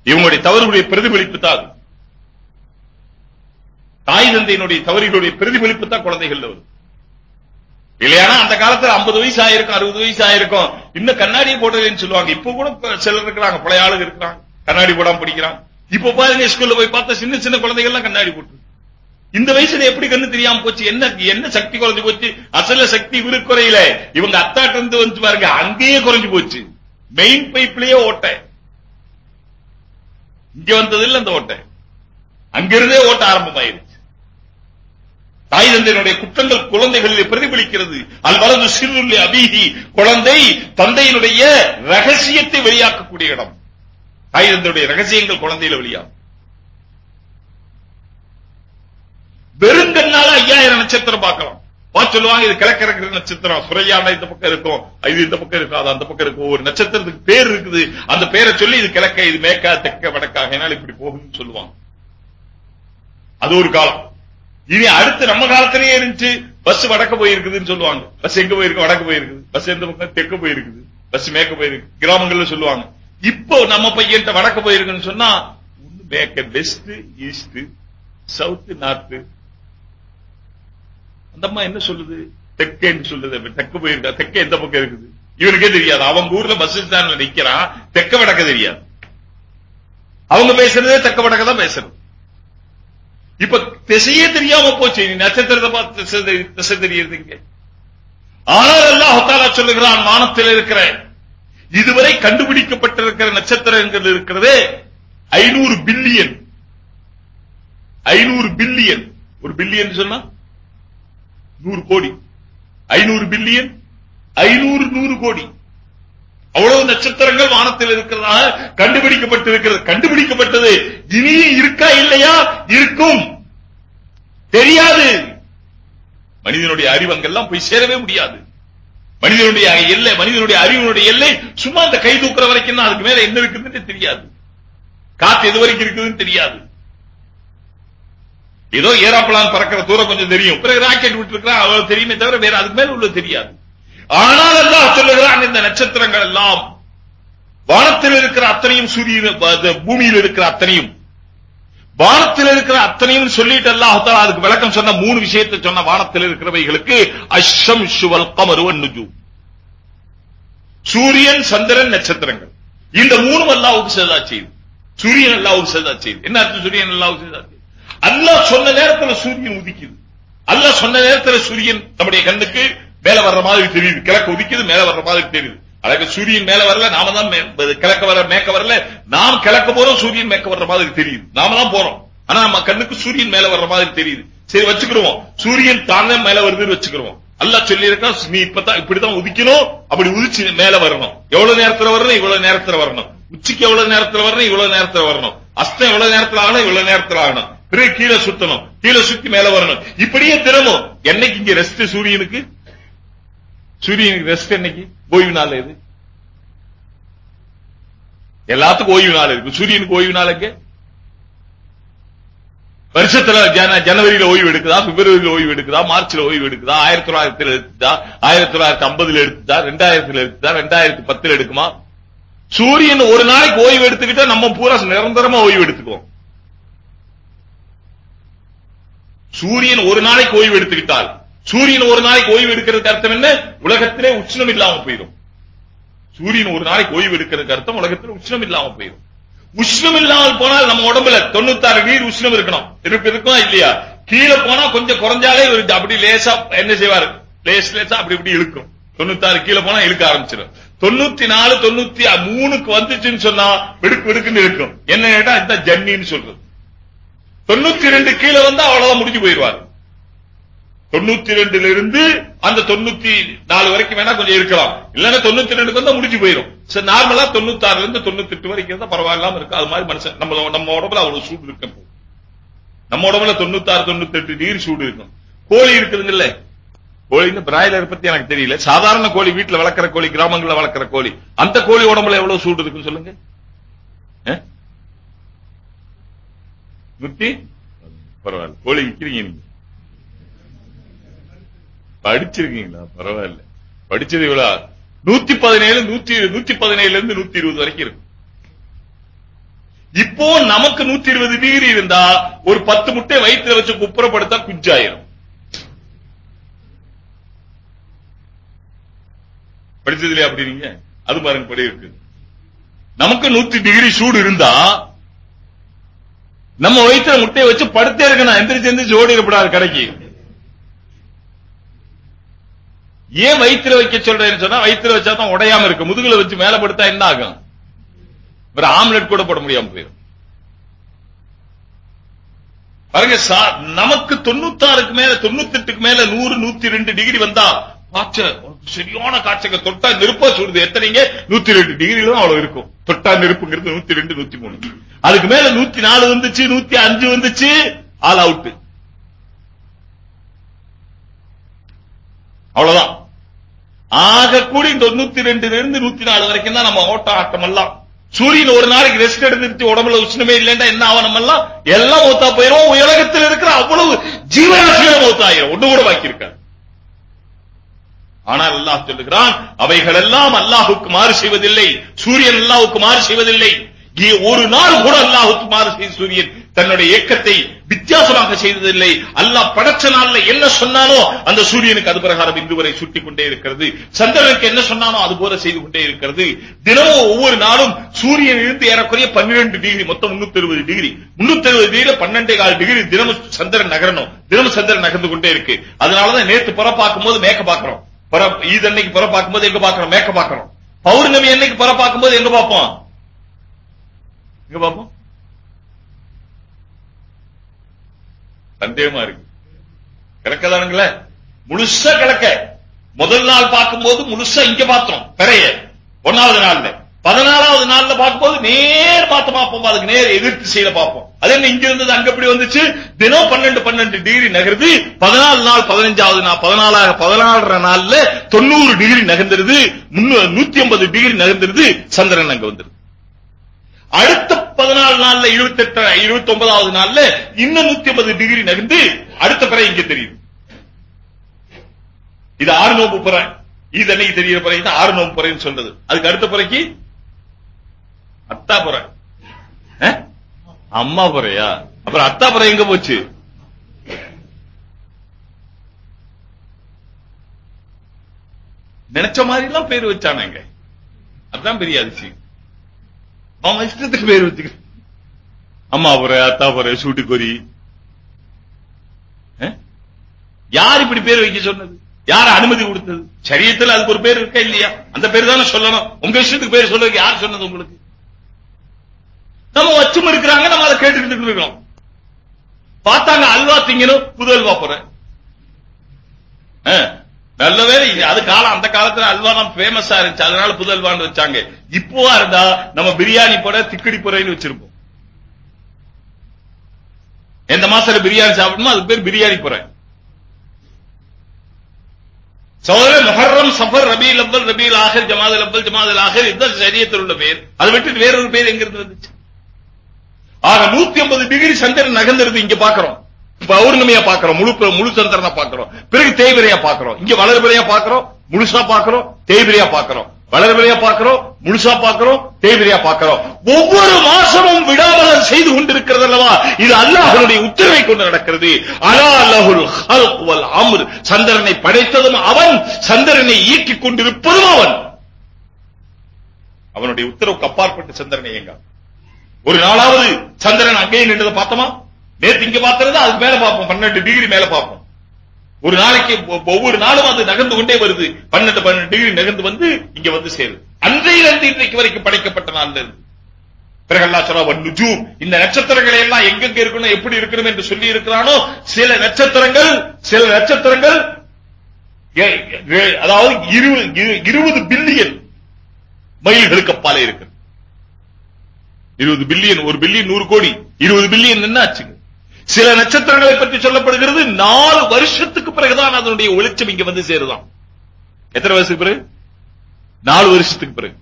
இவங்களுடைய தவறுகளுடைய பிரதிபலிப்பு தான் அது. தாய் தந்தையினுடைய தவறுகளுடைய பிரதிபலிப்பு தான் குழந்தைகள் வரும் இல்லையானா அந்த காலத்துல 50 வயசு ஆயிருக்கும் அறுபது வயசு ஆயிருக்கும் இன்னும் கண்ணாடியை போட்டதுன்னு சொல்லுவாங்க. இப்ப கூட சிலர் இருக்கிறாங்க பழைய ஆளுங்க இருக்கிறாங்க. கண்ணாடி போடாம படிக்கிறான் இப்ப பாருங்க ஸ்கூல்ல போய் பார்த்தா சின்ன சின்ன குழந்தைகள் எல்லாம் கண்ணாடி போட்டு. இந்த வயசுல எப்படி கண்ணு தெரியாம போச்சு? என்ன என்ன சக்தி குறைஞ்சு போச்சு? அசல சக்தி விருக்குறையில. குறையில இவங்க அத்தாட்ட இருந்து வந்து பாருங்க அங்கேயே குறைஞ்சு போச்சு. மெயின் பைப்லயே ஓட்டை. இங்க வந்தது இல்ல அந்த ஓட்டை. அங்கிருந்தே ஓட்ட ஆரம்பமாயிருச்சு. தாய் தந்தையினுடைய குற்றங்கள் குழந்தைகளில் பிரதிபலிக்கிறது. அல்வலது சிறுள்ளி அபீதி. குழந்தை தந்தையினுடைய ரகசியத்தை வெளியாக்கக்கூடிய இடம். தாய் தந்தையுடைய ரகசியங்கள் குழந்தையில வெளியாகும். வெறுங்கண்ணால ஐயாயிரம் நட்சத்திரம் பார்க்கலாம். வா சொல்லுவாங்க இது கிழக்கு நட்சத்திரம். சுரையான இந்த பக்கம் இருக்கும் இது இந்த பக்கம் இருக்கும் அது அந்த பக்கம் இருக்கும். ஒரு நட்சத்திரத்துக்கு பேர் இருக்குது. அந்த பேரை சொல்லி இது கிழக்க இது மேற்கா தெற்க வடக்காக என்னால் இப்படி போகும்னு சொல்லுவாங்க. அது ஒரு காலம். இனி அடுத்து நம்ம காலத்திலேயே இருந்துச்சு பஸ் வடக்க போயிருக்குதுன்னு சொல்லுவாங்க. பஸ் எங்க போயிருக்கு? வடக்கு போயிருக்குது. பஸ் எந்த பக்கம்? தெற்க போயிருக்குது. பஸ் மேற்க போயிருக்கு. கிராமங்கள்ல சொல்லுவாங்க. இப்போ நம்ம பையன்ட்ட வடக்க போயிருக்குன்னு சொன்னா மேக்க மேற்க வெஸ்ட் ஈஸ்ட் சவுத் நார்த் அந்த அம்மா என்ன சொல்லுது? தெக்கேன்னு சொல்லுது. தெற்கு போயிருக்கா? தெக்க எந்த பக்கம் இருக்குது? இவனுக்கே தெரியாது. அவங்க ஊர்ல பஸ் ஸ்டாண்ட்ல நிக்கிறான். தெக்க வடக்க தெரியாது. அவங்க பேசுறதே தெக்க வடக்க தான் பேசுறது. இப்ப திசையே தெரியாம போச்சு. நீ நட்சத்திரத்தை பார்த்து திசை தெரி- திசை தெரியுது இங்க. ஆனால் அல்லாஹ் தாலா சொல்லுகிறான் வானத்தில் இருக்கிற இதுவரை கண்டுபிடிக்கப்பட்டிருக்கிற நட்சத்திரங்கள் இருக்கிறதே ஐநூறு பில்லியன். ஐநூறு பில்லியன். ஒரு பில்லியன் சொன்னா? நூறு கோடி. ஐநூறு பில்லியன். ஐநூறு நூறு கோடி. அவ்வளவு நட்சத்திரங்கள் வானத்தில் இருக்கிறதாக கண்டுபிடிக்கப்பட்டிருக்கிறது. கண்டுபிடிக்கப்பட்டது இனியும் இருக்கா இல்லையா? இருக்கும். தெரியாது. மனிதனுடைய அறிவு அங்கெல்லாம் போய் சேரவே முடியாது. மனிதனுடைய எல்லை மனிதனுடைய அறிவினுடைய எல்லை சும்மா அந்த கை தூக்குற வரைக்கும் தான் அதுக்கு மேல என்ன இருக்குதுன்னு தெரியாது. காத்து எது வரைக்கும் இருக்குதுன்னு தெரியாது. ஏதோ ஏரோப்ளான் பறக்கிற தூரம் கொஞ்சம் தெரியும். பிறகு ராக்கெட் விட்டு இருக்கிறா அவ்வளவு தெரியுமே தவிர வேற அதுக்கு மேல உள்ள தெரியாது. ஆனால் அல்லாஹ் சொல்லுகிறான் இந்த நட்சத்திரங்கள் எல்லாம் வானத்தில் இருக்கிற அத்தனையும் சூரிய பூமியில் இருக்கிற அத்தனையும். வானத்தில் இருக்கிற அத்தனையும் சொல்லிட்டு அல்லாஹால அதுக்கு விளக்கம் சொன்ன மூணு விஷயத்தை சொன்ன வானத்தில் இருக்கிறவைகளுக்கு அஷம் சுவல் கமருவன் நுஜு சூரியன் சந்திரன் நட்சத்திரங்கள். இந்த மூணும் அல்லாவுக்கு சேதா செய்யுது சூரியன் அல்லாவுக்கு சேதா செய்யுது என்ன அர்த்தம் சூரியன் அல்லாவுக்கு சேதா செய்யுது அல்லாஹ் சொன்ன நேரத்தில் சூரியன் உதிக்குது. அல்லாஹ் சொன்ன நேரத்தில் சூரியன் நம்முடைய கண்ணுக்கு மேல வர்ற மாதிரி தெரியுது. கிழக்கு உதிக்குது மேல வர்ற மாதிரி தெரியுது. அழகு சூரியன் மேல வரல நாம தான் மே- கிழக்க வர மேக்க வரல. நாம் கிழக்க போறோம் சூரியன் மேக்க வர்ற மாதிரி தெரியுது. நாம தான் போறோம். ஆனா நம்ம கண்ணுக்கு சூரியன் மேல வர்ற மாதிரி தெரியுது. சரி வச்சுக்கிடுவோம் சூரியன் தானே மேல வருதுன்னு வச்சுக்கிடுவோம் அல்லாஹ் சொல்லி நீ இப்பதான் இப்படிதான் உதிக்கணும் அப்படி உதிச்சு மேல வரணும். எவ்வளவு நேரத்துல வரணும் இவ்வளவு நேரத்துல வரணும். உச்சிக்கு எவ்வளவு நேரத்துல வரணும் இவ்வளவு நேரத்துல வரணும். அஸ்தம் எவ்வளவு நேரத்துல ஆகணும் இவ்வளவு நேரத்துல ஆகணும். பிறகு கீழே சுத்தணும். கீழே சுத்தி மேல வரணும். இப்படியே தினமும். என்னைக்கு இங்க ரெஸ்ட் சூரியனுக்கு? சூரியனுக்கு ரெஸ்ட் என்னைக்கு? ஓய்வு நாள் எது? எல்லாத்துக்கும் ஓய்வு நாள் இருக்கு. சூரியனுக்கு ஓய்வு நாள் எங்க? வருஷத்துல ஜன- ஜனவரியில ஓய்வு எடுக்குதா? பிப்ரவரியில ஓய்வு எடுக்குதா? மார்ச்ல ஓய்வு எடுக்குதா? ஆயிரத்தி தொள்ளாயிரத்துல எடுத்துதா? ஆயிரத்தி தொள்ளாயிரத்தி ஐம்பதுல எடுத்துதா? ரெண்டாயிரத்துல எடுத்துதா? ரெண்டாயிரத்தி பத்துல எடுக்குமா? சூரியன் ஒரு நாளைக்கு ஓய்வு எடுத்துக்கிட்டா நம்ம பூரா நிரந்தரமா ஓய்வு எடுத்துக்குவோம். சூரியன் ஒரு நாளைக்கு ஓய்வு எடுத்துக்கிட்டால் சூரியன் ஒரு நாளைக்கு ஓய்வு எடுக்கிறதுக்கு அர்த்தம் என்ன? உலகத்திலே உஷ்ணம் இல்லாம போயிடும். சூரியன் ஒரு நாளைக்கு ஓய்வு எடுக்கிறதுக்கு அர்த்தம் உலகத்தில் உஷ்ணம் இல்லாம போயிடும். உஷ்ணம் இல்லாமல் போனால் நம்ம உடம்புல தொண்ணூத்தாறு நீர் உஷ்ணம் இருக்கணும். இருப்பு இருக்குமா இல்லையா? கீழே போனா கொஞ்சம் குறைஞ்சாலே ஒரு அப்படி லேசா என்ன செய்வாரு? லேஸ் லேசா அப்படி இப்படி இழுக்கும். தொண்ணூத்தாறு கீழே போனா இழுக்க ஆரம்பிச்சிடும் தொண்ணூத்தி நாலு தொண்ணூத்தி மூணுக்கு வந்துச்சுன்னு சொன்னா வெடுக்கு வெடுக்குன்னு இருக்கும் என்ன கேட்டா இதுதான் ஜன்னின்னு சொல்றது. தொண்ணூத்தி ரெண்டு கீழே வந்தா அவ்வளவுதான் முடிஞ்சு போயிருவாரு தொண்ணூத்தி ரெண்டுல இருந்து அந்த தொண்ணூத்தி நாலு வரைக்கும் வேணா கொஞ்சம் இருக்கலாம். இல்லன்னா தொண்ணூத்தி ரெண்டுக்கு வந்தா முடிஞ்சு போயிடும். சரி நார்மலா தொண்ணூத்தி ஆறுல இருந்து தொண்ணூத்தி எட்டு வரைக்கும் இருந்தா பரவாயில்லாம இருக்கு? அது மாதிரி மனுஷன் நம்ம நம்ம உடம்புல அவ்வளவு சூடு இருக்கும் நம்ம உடம்புல தொண்ணூத்தி ஆறு தொண்ணூத்தி எட்டு டிகிரி சூடு இருக்கும். கோழி இருக்குதுங்கல்ல கோழின்னு பிராய்லர் பத்தி எனக்கு தெரியல. சாதாரண கோழி வீட்டுல வளர்க்கிற கோழி கிராமங்கள்ல வளர்க்கிற கோழி அந்த கோழி உடம்புல எவ்வளவு சூடு இருக்குன்னு சொல்லுங்க. நூத்தி பரவாயில்ல. கோழி விற்கிறீங்க நீங்க. படிச்சிருக்கீங்களா? பரவாயில்ல. படிச்சது இவ்வளவு நூத்தி பதினேழு நூத்தி நூத்தி பதினேழுல இருந்து நூத்தி இருபது வரைக்கும் இருக்கும். இப்போ நமக்கு நூத்தி இருபது டிகிரி இருந்தா ஒரு பத்து முட்டை வயிற்றுல வச்சு குப்புறப்படுத்தா குஞ்சாயிரும். படிச்சது இல்லையா அப்படி நீங்க? அது பாருங்க படி இருக்கு. நமக்கு நூத்தி டிகிரி சூடு இருந்தா நம்ம வயிற்றுல முட்டையை வச்சு படுத்தே இருக்கணும். எந்திரிச்சு எந்திரிச்சு ஓடிடக்கூடாது கடைக்கு. ஏன் வயிற்றுல வைக்க சொல்றேன்னு சொன்னா வயிற்றுல வச்சா தான் உடையாம இருக்கு. முதுகுல வச்சு மேல படுத்தா என்ன ஆகும்? ஒரு ஆம்லெட் கூட போட முடியாம போயிடும். பாருங்க நமக்கு தொண்ணூத்தாறுக்கு மேல தொண்ணூத்தி எட்டுக்கு மேல நூறு நூத்தி ரெண்டு டிகிரி வந்தா காய்ச்சல் சரியான காய்ச்சல். தொட்டா நெருப்பா சுடுது. எத்தனைங்க? நூத்தி ரெண்டு டிகிரி தான் அவ்வளவு இருக்கும். தொட்டா நெருப்புங்கிறது நூத்தி ரெண்டு நூத்தி மூணு அதுக்கு மேல நூத்தி நாலு வந்துச்சு நூத்தி அஞ்சு வந்துச்சு ஆல் அவுட் அவ்வளவுதான். ஆக கூடி தொண்ணூத்தி ரெண்டுல இருந்து நூத்தி நாலு வரைக்கும் தான் நம்ம ஓட்ட ஆட்டம் எல்லாம். சூரியன் ஒரு நாளைக்கு ரெஸ்ட் எடுத்துட்டு உடம்புல உஷ்ணமே இல்லைன்னா என்ன ஆவணம் எல்லாம்? எல்லாம் மூத்தா போயிரும். உலகத்தில் இருக்கிற அவ்வளவு ஜீவராசிகள் மூத்தாயிரும் ஒண்ணு கூட பாக்கி இருக்காது. ஆனால் அல்லாஹ் சொல்லுகிறான் அவைகள் எல்லாம் அல்லாஹுக்கு மாறு செய்வதில்லை. சூரியன் அல்லாஹுக்கு மாறு செய்வதில்லை. ஒரு நாள் கூட அல்லாஹ் மாறு செய்த சூரியன் தன்னுடைய இயக்கத்தை வித்தியாசமாக செய்ததில்லை. அல்லாஹ் படைச்ச நாள்ல என்ன சொன்னாலோ அந்த சூரியனுக்கு அது பிரகாரம் இன்று வரை சுட்டி கொண்டே இருக்கிறது. சந்திரனுக்கு என்ன சொன்னானோ அது போல செய்து கொண்டே இருக்கிறது. தினமும் ஒவ்வொரு நாளும் சூரியன் இருந்து ஏறக்குறைய பன்னிரண்டு டிகிரி மொத்தம் முன்னூத்தி அறுபது டிகிரி முன்னூத்தி அறுபது டிகிரி பன்னெண்டே கால் டிகிரி தினமும் சந்திரன் நகரணும். தினமும் சந்திரன் நகர்ந்து கொண்டே இருக்கு. அதனாலதான் நேத்து புற பார்க்கும்போது மேக்க பாக்குறோம் புற ஈத் அன்னைக்கு புற பார்க்கும்போது எங்க பாக்குறோம் மேக்க பாக்குறோம் பௌர்ணமி அன்னைக்கு புற பார்க்கும்போது எங்க பார்ப்போம்? இங்க பாப்போம். சந்தேகமா இருக்கு. கிடக்கதானுங்களே முழுசா கிடக்க முதல் நாள் பார்க்கும்போது முழுசா இங்க பார்த்தோம் பெறைய. ஒன்னாவது நாள்ல. பதினாலாவது நாள்ல பார்க்கும்போது நேர் பார்த்து பார்ப்போம் அதுக்கு நேர் எதிர்த்து செய்யல பார்ப்போம். அது என்ன இங்க இருந்தது அங்க எப்படி வந்துச்சு? தினம் பன்னெண்டு பன்னெண்டு டிகிரி நகருது. பதினாலு நாள் பதினஞ்சாவது நாள் பதினாலாக பதினாலரை நாள்ல தொண்ணூறு டிகிரி நகர்ந்துருது. நூத்தி ஐம்பது டிகிரி நகர்ந்துருது. சந்திரன் அங்க வந்துருது. அடுத்த பதினாலு நாள்ல இருபத்தி எட்டு இருபத்தி ஒன்பதாவது நாள்ல இன்னும் நூத்தி ஐம்பது டிகிரி நகர்ந்து அடுத்த பிறை இங்க தெரியுது இது ஆறு நோம்பு பிறை. இது அன்னைக்கு தெரிகிற பிறகு தான் ஆறு நோம்பு பிறைன்னு சொல்றது அதுக்கு அடுத்த பிறைக்கு அத்தா பிறை. அம்மா பிறையா? அப்புறம் அத்தா பிறை எங்க போச்சு? நினைச்ச மாதிரி எல்லாம் பேர் வச்சானுங்க. அதுதான் பெரிய அதிசயம். அவன் இஷ்டத்துக்கு பேர் வச்சுக்க. அம்மா புற அத்தா புற சூட்டுக்கொரி அஹ்? யார் இப்படி பேர் வைக்க சொன்னது? யார் அனுமதி கொடுத்தது? சரியத்தில் அதுக்கு ஒரு பேர் இருக்கா இல்லையா? அந்த பேர் தானே சொல்லணும். உங்க இஷ்டத்துக்கு பேர் சொல்றது யார் சொன்னது உங்களுக்கு? நம்ம வச்சும் இருக்கிறாங்க நம்ம அதை கேட்டுக்கிட்டு இருக்கோம் பார்த்தாங்க அல்வா திங்கணும் புது அல்வா போறேன். நல்லவேளை அது காலம் அந்த காலத்துல அல்வா தான் ஃபேமஸா இருந்துச்சு. அதனால புது அல்வான்னு வச்சாங்க. இப்போவா இருந்தா நம்ம பிரியாணி போட திக்கடி புறைன்னு வச்சிருப்போம். எந்த மாசத்துல பிரியாணி சாப்பிடணுமோ அது பேர் பிரியாணி புறை. சோதர மொஹர்ரம் சஃபர் ரபியுல் லப்பல் ரபி ஆஹர் ஜமாத் லப்பல் ஜமாத் ஆஹர். இதுதான் சரியத்தில் உள்ள பேர். அதை விட்டு வேறொரு பேர் எங்க இருந்து வந்துச்சு? ஆக 150 டிகிரி சந்திரன் நகர்ந்திருக்கு இங்க பாக்குறோம். பௌர்ணமியா பாக்குறோம். முழு முழு சந்திரனை பாக்குறோம். பிறகு தேய்பிரையா பாக்குறோம். இங்க வளர்பிரையா பாக்குறோம். முழுசா பாக்குறோம். தேய்பிரையா பாக்குறோம். வளர்பிரையா பாக்குறோம். முழுசா பாக்குறோம். தேய்பிரையா பாக்குறோம். ஒவ்வொரு மாசமும் விடாமல் செய்து கொண்டிருக்கிறது அல்லவா? இது அல்லாஹனுடைய உத்தரவை கொண்டு நடக்கிறது. அலா அல்லாஹுல் ஹல்க் வல் அம்ர். சந்திரனை படைத்ததும் அவன் சந்திரனை இயக்கிக் கொண்டிருப்பதும் அவன். அவனுடைய உத்தரவுக்கு அப்பாற்பட்டு சந்திரனை இயங்க ஒரு நாளாவது சந்திரன் அங்கேயே நின்றதை பார்த்தோமா? நேத்து இங்க பார்த்தது அதுக்கு மேல பார்ப்போம் பன்னெண்டு டிகிரி மேல பார்ப்போம் ஒரு நாளைக்கு ஒவ்வொரு நாளும் அது நகர்ந்து கொண்டே வருது. பன்னெண்டு பன்னெண்டு டிகிரி நகர்ந்து வந்து இங்க வந்து சேருது. அன்றையிலிருந்து இன்றைக்கு வரைக்கும் படைக்கப்பட்ட நாள் இருந்து. பிறகு அல்லாஹ் சொல்றா இந்த நட்சத்திரங்களை எல்லாம் எங்கெங்க இருக்கணும் எப்படி இருக்கணும் என்று சொல்லி இருக்கிறானோ சில நட்சத்திரங்கள் சில நட்சத்திரங்கள் ஏ- அதாவது இருபது இருபது பில்லியன் மைல்களுக்கு அப்பாலே இருக்கு. இருபது பில்லியன் ஒரு பில்லியன் நூறு கோடி. இருபது பில்லியன் என்ன ஆச்சுங்க? சில நட்சத்திரங்களை பற்றி சொல்லப்படுகிறது. நாலு வருஷத்துக்கு பிறகுதான் அதனுடைய வெளிச்சம் இங்க வந்து சேருதான் எத்தனை வருஷத்துக்கு பிறகு? நாலு வருஷத்துக்கு பிறகு.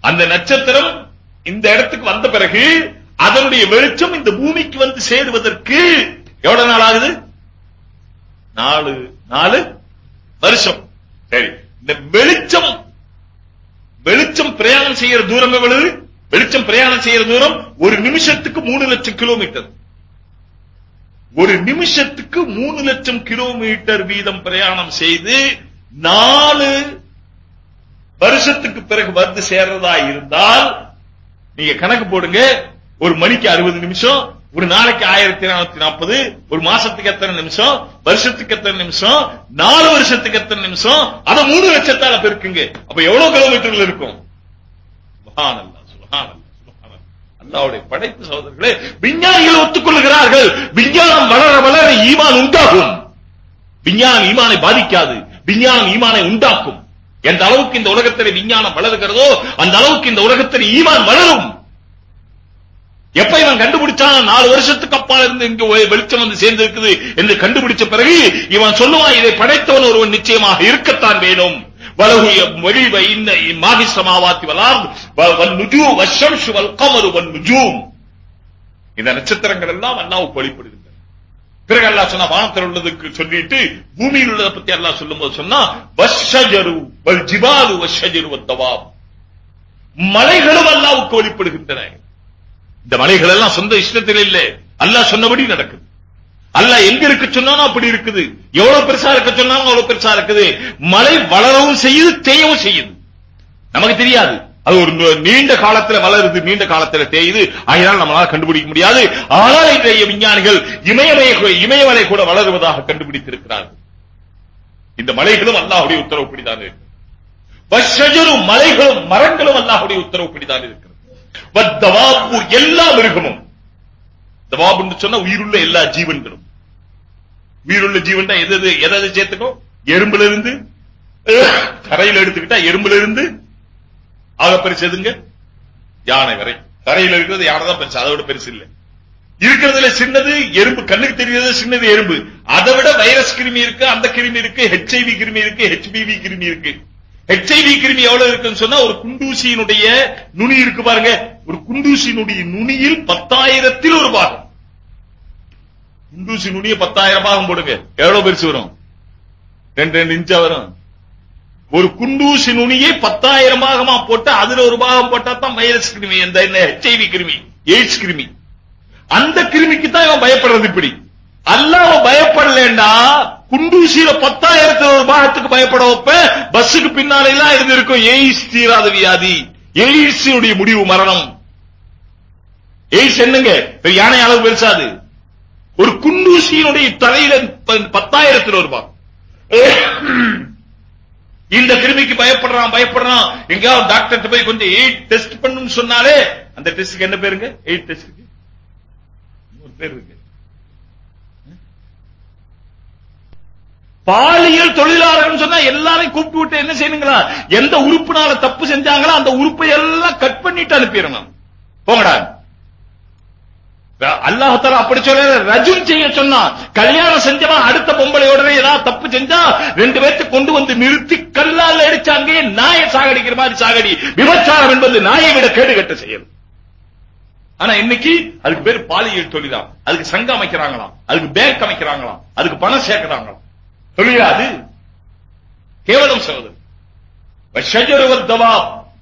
அந்த நட்சத்திரம் இந்த இடத்துக்கு வந்த பிறகு அதனுடைய வெளிச்சம் இந்த பூமிக்கு வந்து சேருவதற்கு எவ்வளவு நாள் ஆகுது? நாலு நாலு வருஷம். சரி. இந்த வெளிச்சம் வெளிச்சம் பிரயாணம் செய்யற தூரம் எவ்வளவு? வெளிச்சம் பிரயாணம் செய்யற தூரம் ஒரு நிமிஷத்துக்கு மூணு லட்சம் கிலோமீட்டர். ஒரு நிமிஷத்துக்கு மூணு லட்சம் கிலோமீட்டர் வீதம் பிரயாணம் செய்து நாலு வருஷத்துக்கு பிறகு வந்து சேர்றதா இருந்தால் நீங்க கணக்கு போடுங்க. ஒரு மணிக்கு அறுபது நிமிஷம் ஒரு நாளைக்கு ஆயிரத்தி நானூத்தி நாற்பது ஒரு மாசத்துக்கு எத்தனை நிமிஷம் வருஷத்துக்கு எத்தனை நிமிஷம் நாலு வருஷத்துக்கு எத்தனை நிமிஷம் அதை மூணு லட்சத்தால பெருக்குங்க. அப்ப எவ்வளவு கிலோமீட்டர்ல இருக்கும்? சுகானல்ல சுப்ஹானல்லாஹ், அல்லாவுடைய படைப்பு சகோதரர்களே விஞ்ஞானிகள் ஒத்துக்கொள்கிறார்கள். விஞ்ஞானம் வளர வளர ஈமான் உண்டாகும். விஞ்ஞானம் ஈமானை பாதிக்காது. விஞ்ஞானம் ஈமானை உண்டாக்கும். எந்த அளவுக்கு இந்த உலகத்தில் விஞ்ஞானம் வளருகிறதோ அந்த அளவுக்கு இந்த உலகத்தில் ஈமான் வளரும். எப்ப இவன் கண்டுபிடிச்சான்? நாலு வருஷத்துக்கு அப்பால் இருந்து இங்க வெளிச்சம் வந்து சேர்ந்து இருக்குது என்று கண்டுபிடிச்ச பிறகு இவன் சொல்லுவான் இதை படைத்தவன் ஒருவன் நிச்சயமாக இருக்கத்தான் வேணும். வலகுய வெளிவ இன்ன மாகி சமாவாத்தி கமரு இந்த நட்சத்திரங்கள் எல்லாம் அல்லாவுக்கு வெளிப்படுகின்றன பிறகு அல்லா சொன்னா வானத்தில் உள்ளதுக்கு சொல்லிட்டு பூமியில் உள்ளதை பத்தி அல்லாம் சொல்லும் போது சொன்னா வஷஜரு வல் ஜிபாலு வஷஜரு வத்தவாப் மலைகளும் அல்லாவுக்கு வழிபடுகின்றன. இந்த மலைகள் எல்லாம் சொந்த இஷ்டத்தில் இல்லை. அல்லாஹ் சொன்னபடி நடக்குது. அல்ல எங்க இருக்கு சொன்னாலும் அப்படி இருக்குது. எவ்வளவு பெருசா இருக்க சொன்னாலும் அவ்வளவு பெருசா இருக்குது. மலை வளரவும் செய்யுது தேயவும் செய்யுது. நமக்கு தெரியாது. அது ஒரு நீண்ட காலத்துல வளருது நீண்ட காலத்துல தேயுது. ஆகையால் நம்மளால கண்டுபிடிக்க முடியாது. ஆனால் இன்றைய விஞ்ஞானிகள் இமயமலை இமயமலை கூட வளருவதாக கண்டுபிடித்திருக்கிறார்கள். இந்த மலைகளும் அல்லாஹுடைய உத்தரவுப்படிதான் இருக்கு. மலைகளும் மரங்களும் அல்லாஹ்வுடைய உத்தரவுப்படிதான் இருக்கிறது. எல்லா மிருகமும். தவாபுன்னு சொன்னா உயிருள்ள எல்லா ஜீவன்களும். உயிருள்ள ஜீவன் தான் எது எதாவது சேர்த்துக்கும்? சேர்த்துக்கோ எறும்புல இருந்து தரையில எடுத்துக்கிட்டா எறும்புல இருந்து ஆக பெருசு எதுங்க யானை வரை. தரையில இருக்கிறது யானை தான் பெருசு அதை விட பெருசு இல்ல. இருக்கிறதுல சின்னது எறும்பு கண்ணுக்கு தெரியாத சின்னது எறும்பு. அதை விட வைரஸ் கிருமி இருக்கு அந்த கிருமி இருக்கு ஹெச்ஐவி கிருமி இருக்கு ஹெச்பிவி கிருமி இருக்கு. ஹெச்ஐவி கிருமி எவ்வளவு இருக்குன்னு சொன்னா ஒரு குண்டூசியினுடைய நுனி இருக்கு பாருங்க. ஒரு குண்டூசியினுடைய நுனியில் பத்தாயிரத்தில் ஒரு பாகம். குண்டூசி நுனிய பத்தாயிரம் பாகம் போடுங்க. எவ்வளவு பெருசு வரும்? ரெண்டு ரெண்டு இன்ச்சா வரும். ஒரு குண்டூசி நுனியை பத்தாயிரம் பாகமா போட்டு அதுல ஒரு பாகம் போட்டா தான் வைரஸ் கிருமி இந்த ஹெச்ஐவி கிருமி எய்ட்ஸ் கிருமி. அந்த கிருமிக்கு தான் இவன் பயப்படுறது இப்படி. அல்ல அவன் பயப்படலன்னா குண்டூசியில பத்தாயிரத்துல ஒரு பாகத்துக்கு பயப்பட வைப்ப பஸ்ஸுக்கு பின்னாலே எல்லாம் இருந்திருக்கும் எய்ட்ஸ் தீராத வியாதி. எய்ட்ஸ் முடிவு மரணம். எய்ட்ஸ் என்னங்க? யானை அளவு பெருசாது. ஒரு குண்டூசியினுடைய தலையில ப- பத்தாயிரத்துல இந்த கிருமிக்கு பயப்படுறான் பயப்படுறான். எங்கேயாவது டாக்டர் போய் கொஞ்சம் எயிட் டெஸ்ட் பண்ணுன்னு சொன்னாலே அந்த டெஸ்ட்க்கு என்ன பேருங்க எயிட் டெஸ்ட்க்கு ஒரு பேர் இருக்கு. பாலியல் தொழிலாளர்கள் சொன்னா எல்லாரையும் கூப்பிட்டு விட்டு என்ன செய்யணுங்களா? எந்த உறுப்பினால தப்பு செஞ்சாங்களோ அந்த உறுப்பை எல்லாம் கட் பண்ணிட்டு அனுப்பிடணும். போங்கடா. அல்லாஹால அப்படி சொல்ல ரஜும் செய்ய சொன்னா கல்யாணம் செஞ்சவன் அடுத்த பொம்பளையோட ஏதாவது தப்பு செஞ்சா ரெண்டு பேர்த்து கொண்டு வந்து நிறுத்தி கல்லால் அடிச்சாங்க நாயை சாகடிக்கிற மாதிரி சாகடி. விபச்சாரம் என்பது நாயை விட கேடு கட்ட செய்யும் ஆனா இன்னைக்கு அதுக்கு பேர் பாலியல் தொழிலாம் அதுக்கு சங்கம் அமைக்கிறாங்களாம். அதுக்கு பேங்க் அமைக்கிறாங்களாம். அதுக்கு பணம் சேர்க்கிறாங்களாம். தொழிலா அது கேவலம் சகோதரர்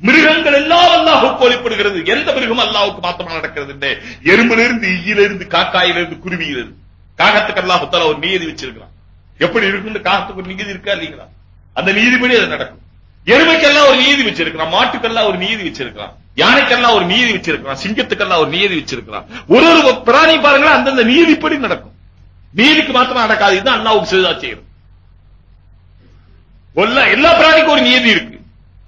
மிருகங்கள் எல்லாம் அல்லாஹுக்கு ஒளிப்படுகிறது எந்த மிருகம் அல்லாஹுக்கு மாத்தமா நடக்கிறது இல்லை எறும்பிலிருந்து ஈயிலிருந்து காக்காயிலிருந்து குருவியிலிருந்து. காகத்துக்கு அல்லாஹு ஒரு நீதி வச்சிருக்கிறான். எப்படி இருக்குன்னு காகத்துக்கு ஒரு நீதி இருக்கா இல்லைங்களா? அந்த நீதிபடி அது நடக்கும். எருமைக்கெல்லாம் ஒரு நீதி வச்சிருக்கிறான். மாட்டுக்கெல்லாம் ஒரு நீதி வச்சிருக்கிறான். யானைக்கெல்லாம் ஒரு நீதி வச்சிருக்கிறான். சிங்கத்துக்கெல்லாம் ஒரு நீதி வச்சிருக்கிறான். ஒரு ஒரு பிராணி பாருங்களேன் அந்தந்த நீதிப்படி நடக்கும். நீதிக்கு மாத்திரம் நடக்காது. இதுதான் அல்லாவுக்கு செய்தா செய்யும் எல்லா- எல்லா பிராணிக்கும் ஒரு நீதி இருக்கு.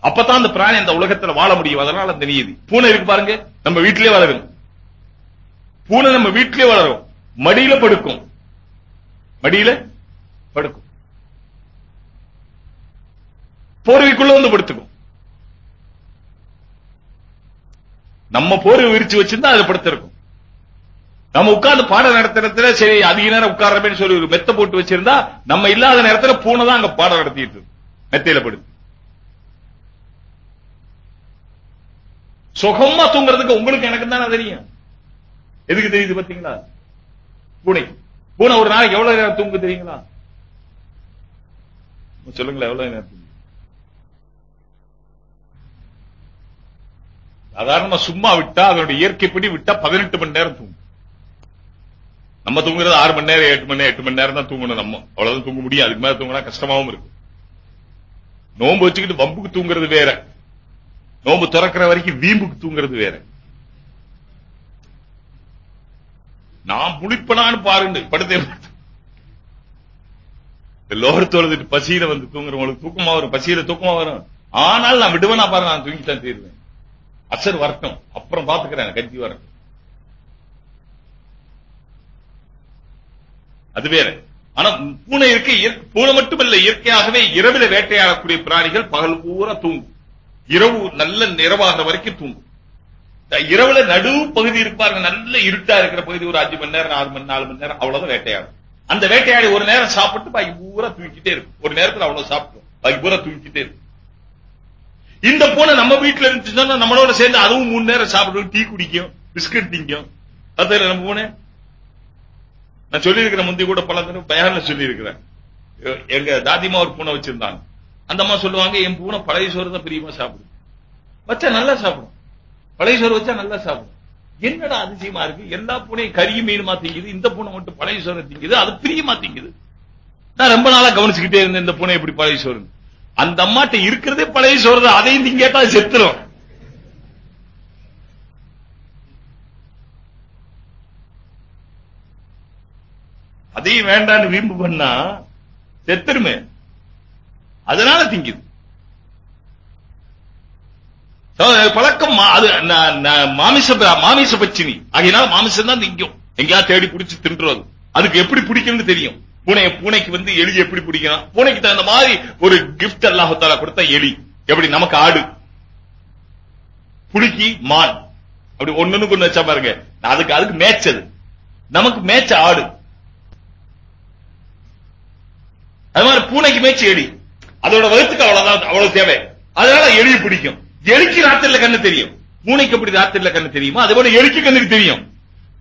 அப்பதான் அந்த பிராணி அந்த உலகத்துல வாழ முடியும். அதனால அந்த நியதி பூனை இருக்கு பாருங்க. நம்ம வீட்டிலே வளரும். பூனை நம்ம வீட்டிலே வளரும். மடியில படுக்கும். மடியில படுக்கும். போர்வைக்குள்ள வந்து படுத்துக்கும். நம்ம போர்வை விரிச்சு வச்சிருந்தா அதை படுத்திருக்கும். நம்ம உட்கார்ந்து பாடம் நடத்துறதுல இடத்துல சரி அதிக நேரம் உட்கார்றமேன்னு சொல்லி ஒரு மெத்த போட்டு வச்சிருந்தா நம்ம இல்லாத நேரத்துல பூனை தான் அங்க பாடம் நடத்திட்டு இருக்கு. மெத்தையில படுது சுகமா தூங்குறதுக்கு உங்களுக்கு எனக்கு தானே தெரியும். எதுக்கு தெரியுது பாத்தீங்களா பூனை. பூனை ஒரு நாளைக்கு எவ்வளவு நேரம் தூங்கு தெரியுங்களா? சொல்லுங்களேன் எவ்வளவு நேரம் தூங்கு சாதாரணமா சும்மா விட்டா அதனுடைய இயற்கைப்படி விட்டா பதினெட்டு மணி நேரம் தூங்கும். நம்ம தூங்குறது ஆறு மணி நேரம் எட்டு மணி நேரம் எட்டு மணி நேரம் தான் தூங்கணும் நம்ம. அவ்வளவுதான் தூங்க முடியும். அதுக்கு மேல தூங்கினா கஷ்டமாவும் இருக்கும். நோன்பு வச்சுக்கிட்டு வம்புக்கு தூங்குறது வேற. நோம்பு திறக்கிற வரைக்கும் வீம்புக்கு தூங்குறது வேற. நான் முழிப்பனான்னு பாருங்க படுத்தே லோகர் தொழுதுட்டு பசியில வந்து தூங்குறவங்களுக்கு தூக்கமா வரும் பசியில தூக்கமா வரும். ஆனால் நான் விடுவேனா பாரு நான் தூங்கித்தான் தீருவேன். அசர் வரட்டும். அப்புறம் பாத்துக்கிறேன் கட்சி வரட்டும். அது வேற. ஆனா பூனை இருக்கு இயற்கை- பூனை மட்டுமல்ல இயற்கையாகவே இரவில் வேட்டையாடக்கூடிய பிராணிகள் பகல் பூரா தூங்கும். இரவு நல்ல நிறவாகிற வரைக்கும் தூங்கும். இரவுல நடு பகுதி இருப்பாருங்க நல்ல இருட்டா இருக்கிற பகுதி ஒரு அஞ்சு மணி நேரம் ஆறு மணி நாலு மணி நேரம் அவ்வளவுதான் வேட்டையாடும். அந்த வேட்டையாடி ஒரு நேரம் சாப்பிட்டு பாக்கி பூரா தூக்கிட்டே இருக்கும். ஒரு நேரத்துல அவ்வளவு சாப்பிடும். பாக்கி பூரா தூக்கிட்டே இருக்கும். இந்த பூனை நம்ம வீட்டுல இருந்துச்சுன்னா நம்மளோட சேர்ந்து அதுவும் மூணு நேரம் சாப்பிடும் டீ குடிக்கும் பிஸ்கட் திங்கும். அதுல நம்ம பூனை. நான் சொல்லியிருக்கிறேன் முந்தி கூட பல தடவை பயான்ல சொல்லியிருக்கிறேன். எங்க தாதிமா ஒரு பூனை வச்சிருந்தாங்க. அந்த அம்மா சொல்லுவாங்க என் பூனை பழைய சோறு தான் பிரியமா சாப்பிடும். வச்சா நல்லா சாப்பிடும். பழைய சோறு வச்சா நல்லா சாப்பிடும். என்னடா அதிசயமா இருக்கு? எல்லா பூனையும் கறியும் மீனுமா திங்குது. இந்த பூனை மட்டும் பழைய சோறு திங்குது. அது பிரியமா திங்குது. நான் ரொம்ப நாளா கவனிச்சுக்கிட்டே இருந்தேன் இந்த பூனை எப்படி பழைய சோறு அந்த அம்மாட்ட இருக்கிறதே பழைய சோறு தான். அதையும் திங்கேட்டா செத்துரும். அதையும் வேண்டான்னு வீம்பு பண்ணா செத்துருமே. அதனால திங்குது. பழக்கம் அது மாமிச மாமிச பச்சினி. ஆகையினால மாமிசம் தான் திங்கும். எங்கேயா தேடி பிடிச்சி தின்றது அதுக்கு எப்படி பிடிக்கும்னு தெரியும். பூனை பூனைக்கு வந்து எலி எப்படி பிடிக்கணும்? பூனைக்கு தகுந்த மாதிரி ஒரு கிஃப்ட் அல்லாஹால கொடுத்த எலி. எப்படி? நமக்கு ஆடு. புளிக்கி மான். அப்படி ஒண்ணுன்னு கொண்டு வச்சா பாருங்க. அதுக்கு அதுக்கு மேய்ச்சது நமக்கு மேய்ச்ச ஆடு. அது மாதிரி பூனைக்கு மேட்ச் எலி. அதோட வகுத்துக்கு அவ்வளவுதான் அவ்வளவு தேவை. அதனால எலி பிடிக்கும். எலிக்கு ராத்திரில கண்ணு தெரியும். பூனைக்கு எப்படி ராத்திரில கண்ணு தெரியுமா அதே போல எலிக்கு கண்ணுக்கு தெரியும்.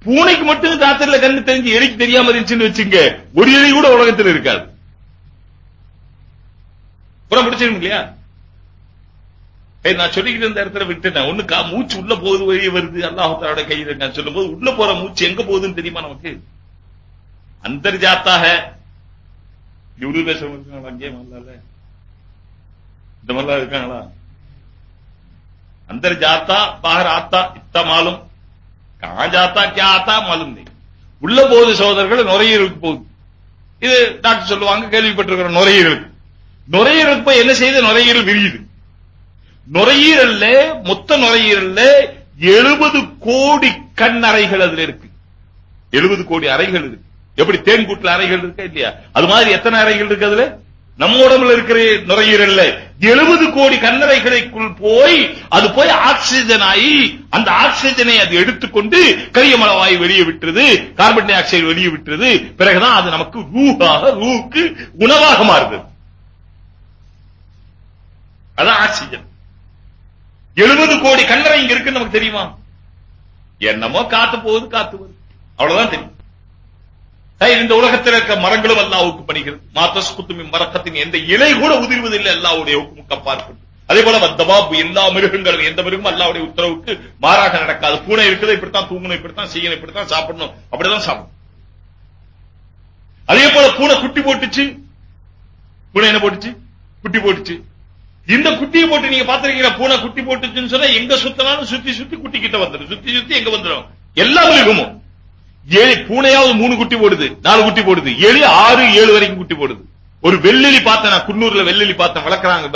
பூனைக்கு மட்டும் ராத்திரில கண்ணு தெரிஞ்சு எலிக்கு தெரியாம இருந்துச்சுன்னு வச்சுங்க ஒரு எலி கூட உலகத்தில் இருக்காது. புறம் பிடிச்சிருக்கும் இல்லையா? நான் சொல்லிக்கிட்டு இருந்த இடத்துல விட்டுட்டேன். ஒண்ணு மூச்சு உள்ள போகுது வெளியே வருது. அல்லாஹாலோட கையில் இருக்கான்னு சொல்லும் போது உள்ள போற மூச்சு எங்க போகுதுன்னு தெரியுமா நமக்கு? அந்தர்ஜாத்தாக. இவரு பேசுறவங்க அங்கேயே வரல இந்த மாதிரிலாம் இருக்காங்களா अंदर जाता बाहर आता इतना मालूम कहा जाता क्या आता मालूम नहीं உள்ள போகுது சகோதரர்கள் நுரையீரலுக்கு போகுது இது டாக்டர் சொல்லுவாங்க கேள்விப்பட்டிருக்கிற நுரையீரலுக்கு நுரையீரலுக்கு போய் என்ன செய்யுது நுரையீரல் விரியுது நுரையீரல்ல மொத்த நுரையீரல்ல எழுபது கோடி கண் அறைகள் அதுல இருக்கு எழுபது கோடி அறைகள் இருக்கு எப்படி தேன் கூட்டுல அறைகள் இருக்கா இல்லையா அது மாதிரி எத்தனை அறைகள் இருக்கு அதுல நம்ம உடம்புல இருக்கிற நுரையீரல்ல எழுபது கோடி கண்ணறைகளுக்குள் போய் அது போய் ஆக்சிஜன் ஆகி அந்த ஆக்சிஜனை அது எடுத்துக்கொண்டு கரியமலவாய் வெளியே விட்டுறது கார்பன் டை ஆக்சைடு வெளியே விட்டுறது பிறகுதான் அது நமக்கு ரூஹாக ரூக்கு உணவாக மாறுது. அதான் ஆக்சிஜன். எழுபது கோடி கண்ணறை இங்க இருக்குன்னு நமக்கு தெரியுமா? என்னமோ காத்து போகுது காத்து வருது. அவ்வளவுதான் தெரியும். இந்த உலகத்தில் இருக்க மரங்களும் அல்லாவுக்கு பணிகிறது. மாத்தஸ் குத்துமி மரக்கத்தின் எந்த இலை கூட உதிர்வதில்லை அல்லாவுடைய முக்கப்பாற்பட்டு அதே போல வத்தபாபு எல்லா மிருகங்களும் எந்த மிருகமும் அல்லாவுடைய உத்தரவுக்கு மாறாக நடக்காது. பூனை இருக்குது இப்படித்தான் தூங்கணும் இப்படித்தான் செய்யணும் இப்படித்தான் சாப்பிடணும் அப்படிதான் சாப்பிடணும். அதே போல பூனை குட்டி போட்டுச்சு. பூனை என்ன போட்டுச்சு? குட்டி போட்டுச்சு. இந்த குட்டியை போட்டு நீங்க பாத்துருக்கீங்க பூனை குட்டி போட்டுச்சுன்னு சொன்னா எங்க சுத்தினாலும் சுத்தி சுத்தி குட்டி கிட்ட வந்துடும் சுத்தி சுத்தி எங்க வந்துடும் எல்லா மிருகமும். ஏழு பூனையாவது மூணு குட்டி போடுது நாலு குட்டி போடுது. எலி ஆறு ஏழு வரைக்கும் குட்டி போடுது. ஒரு வெள்ளெலி பார்த்தேன் நான் குன்னூர்ல வெள்ளெலி பார்த்தேன் வளர்க்குறாங்க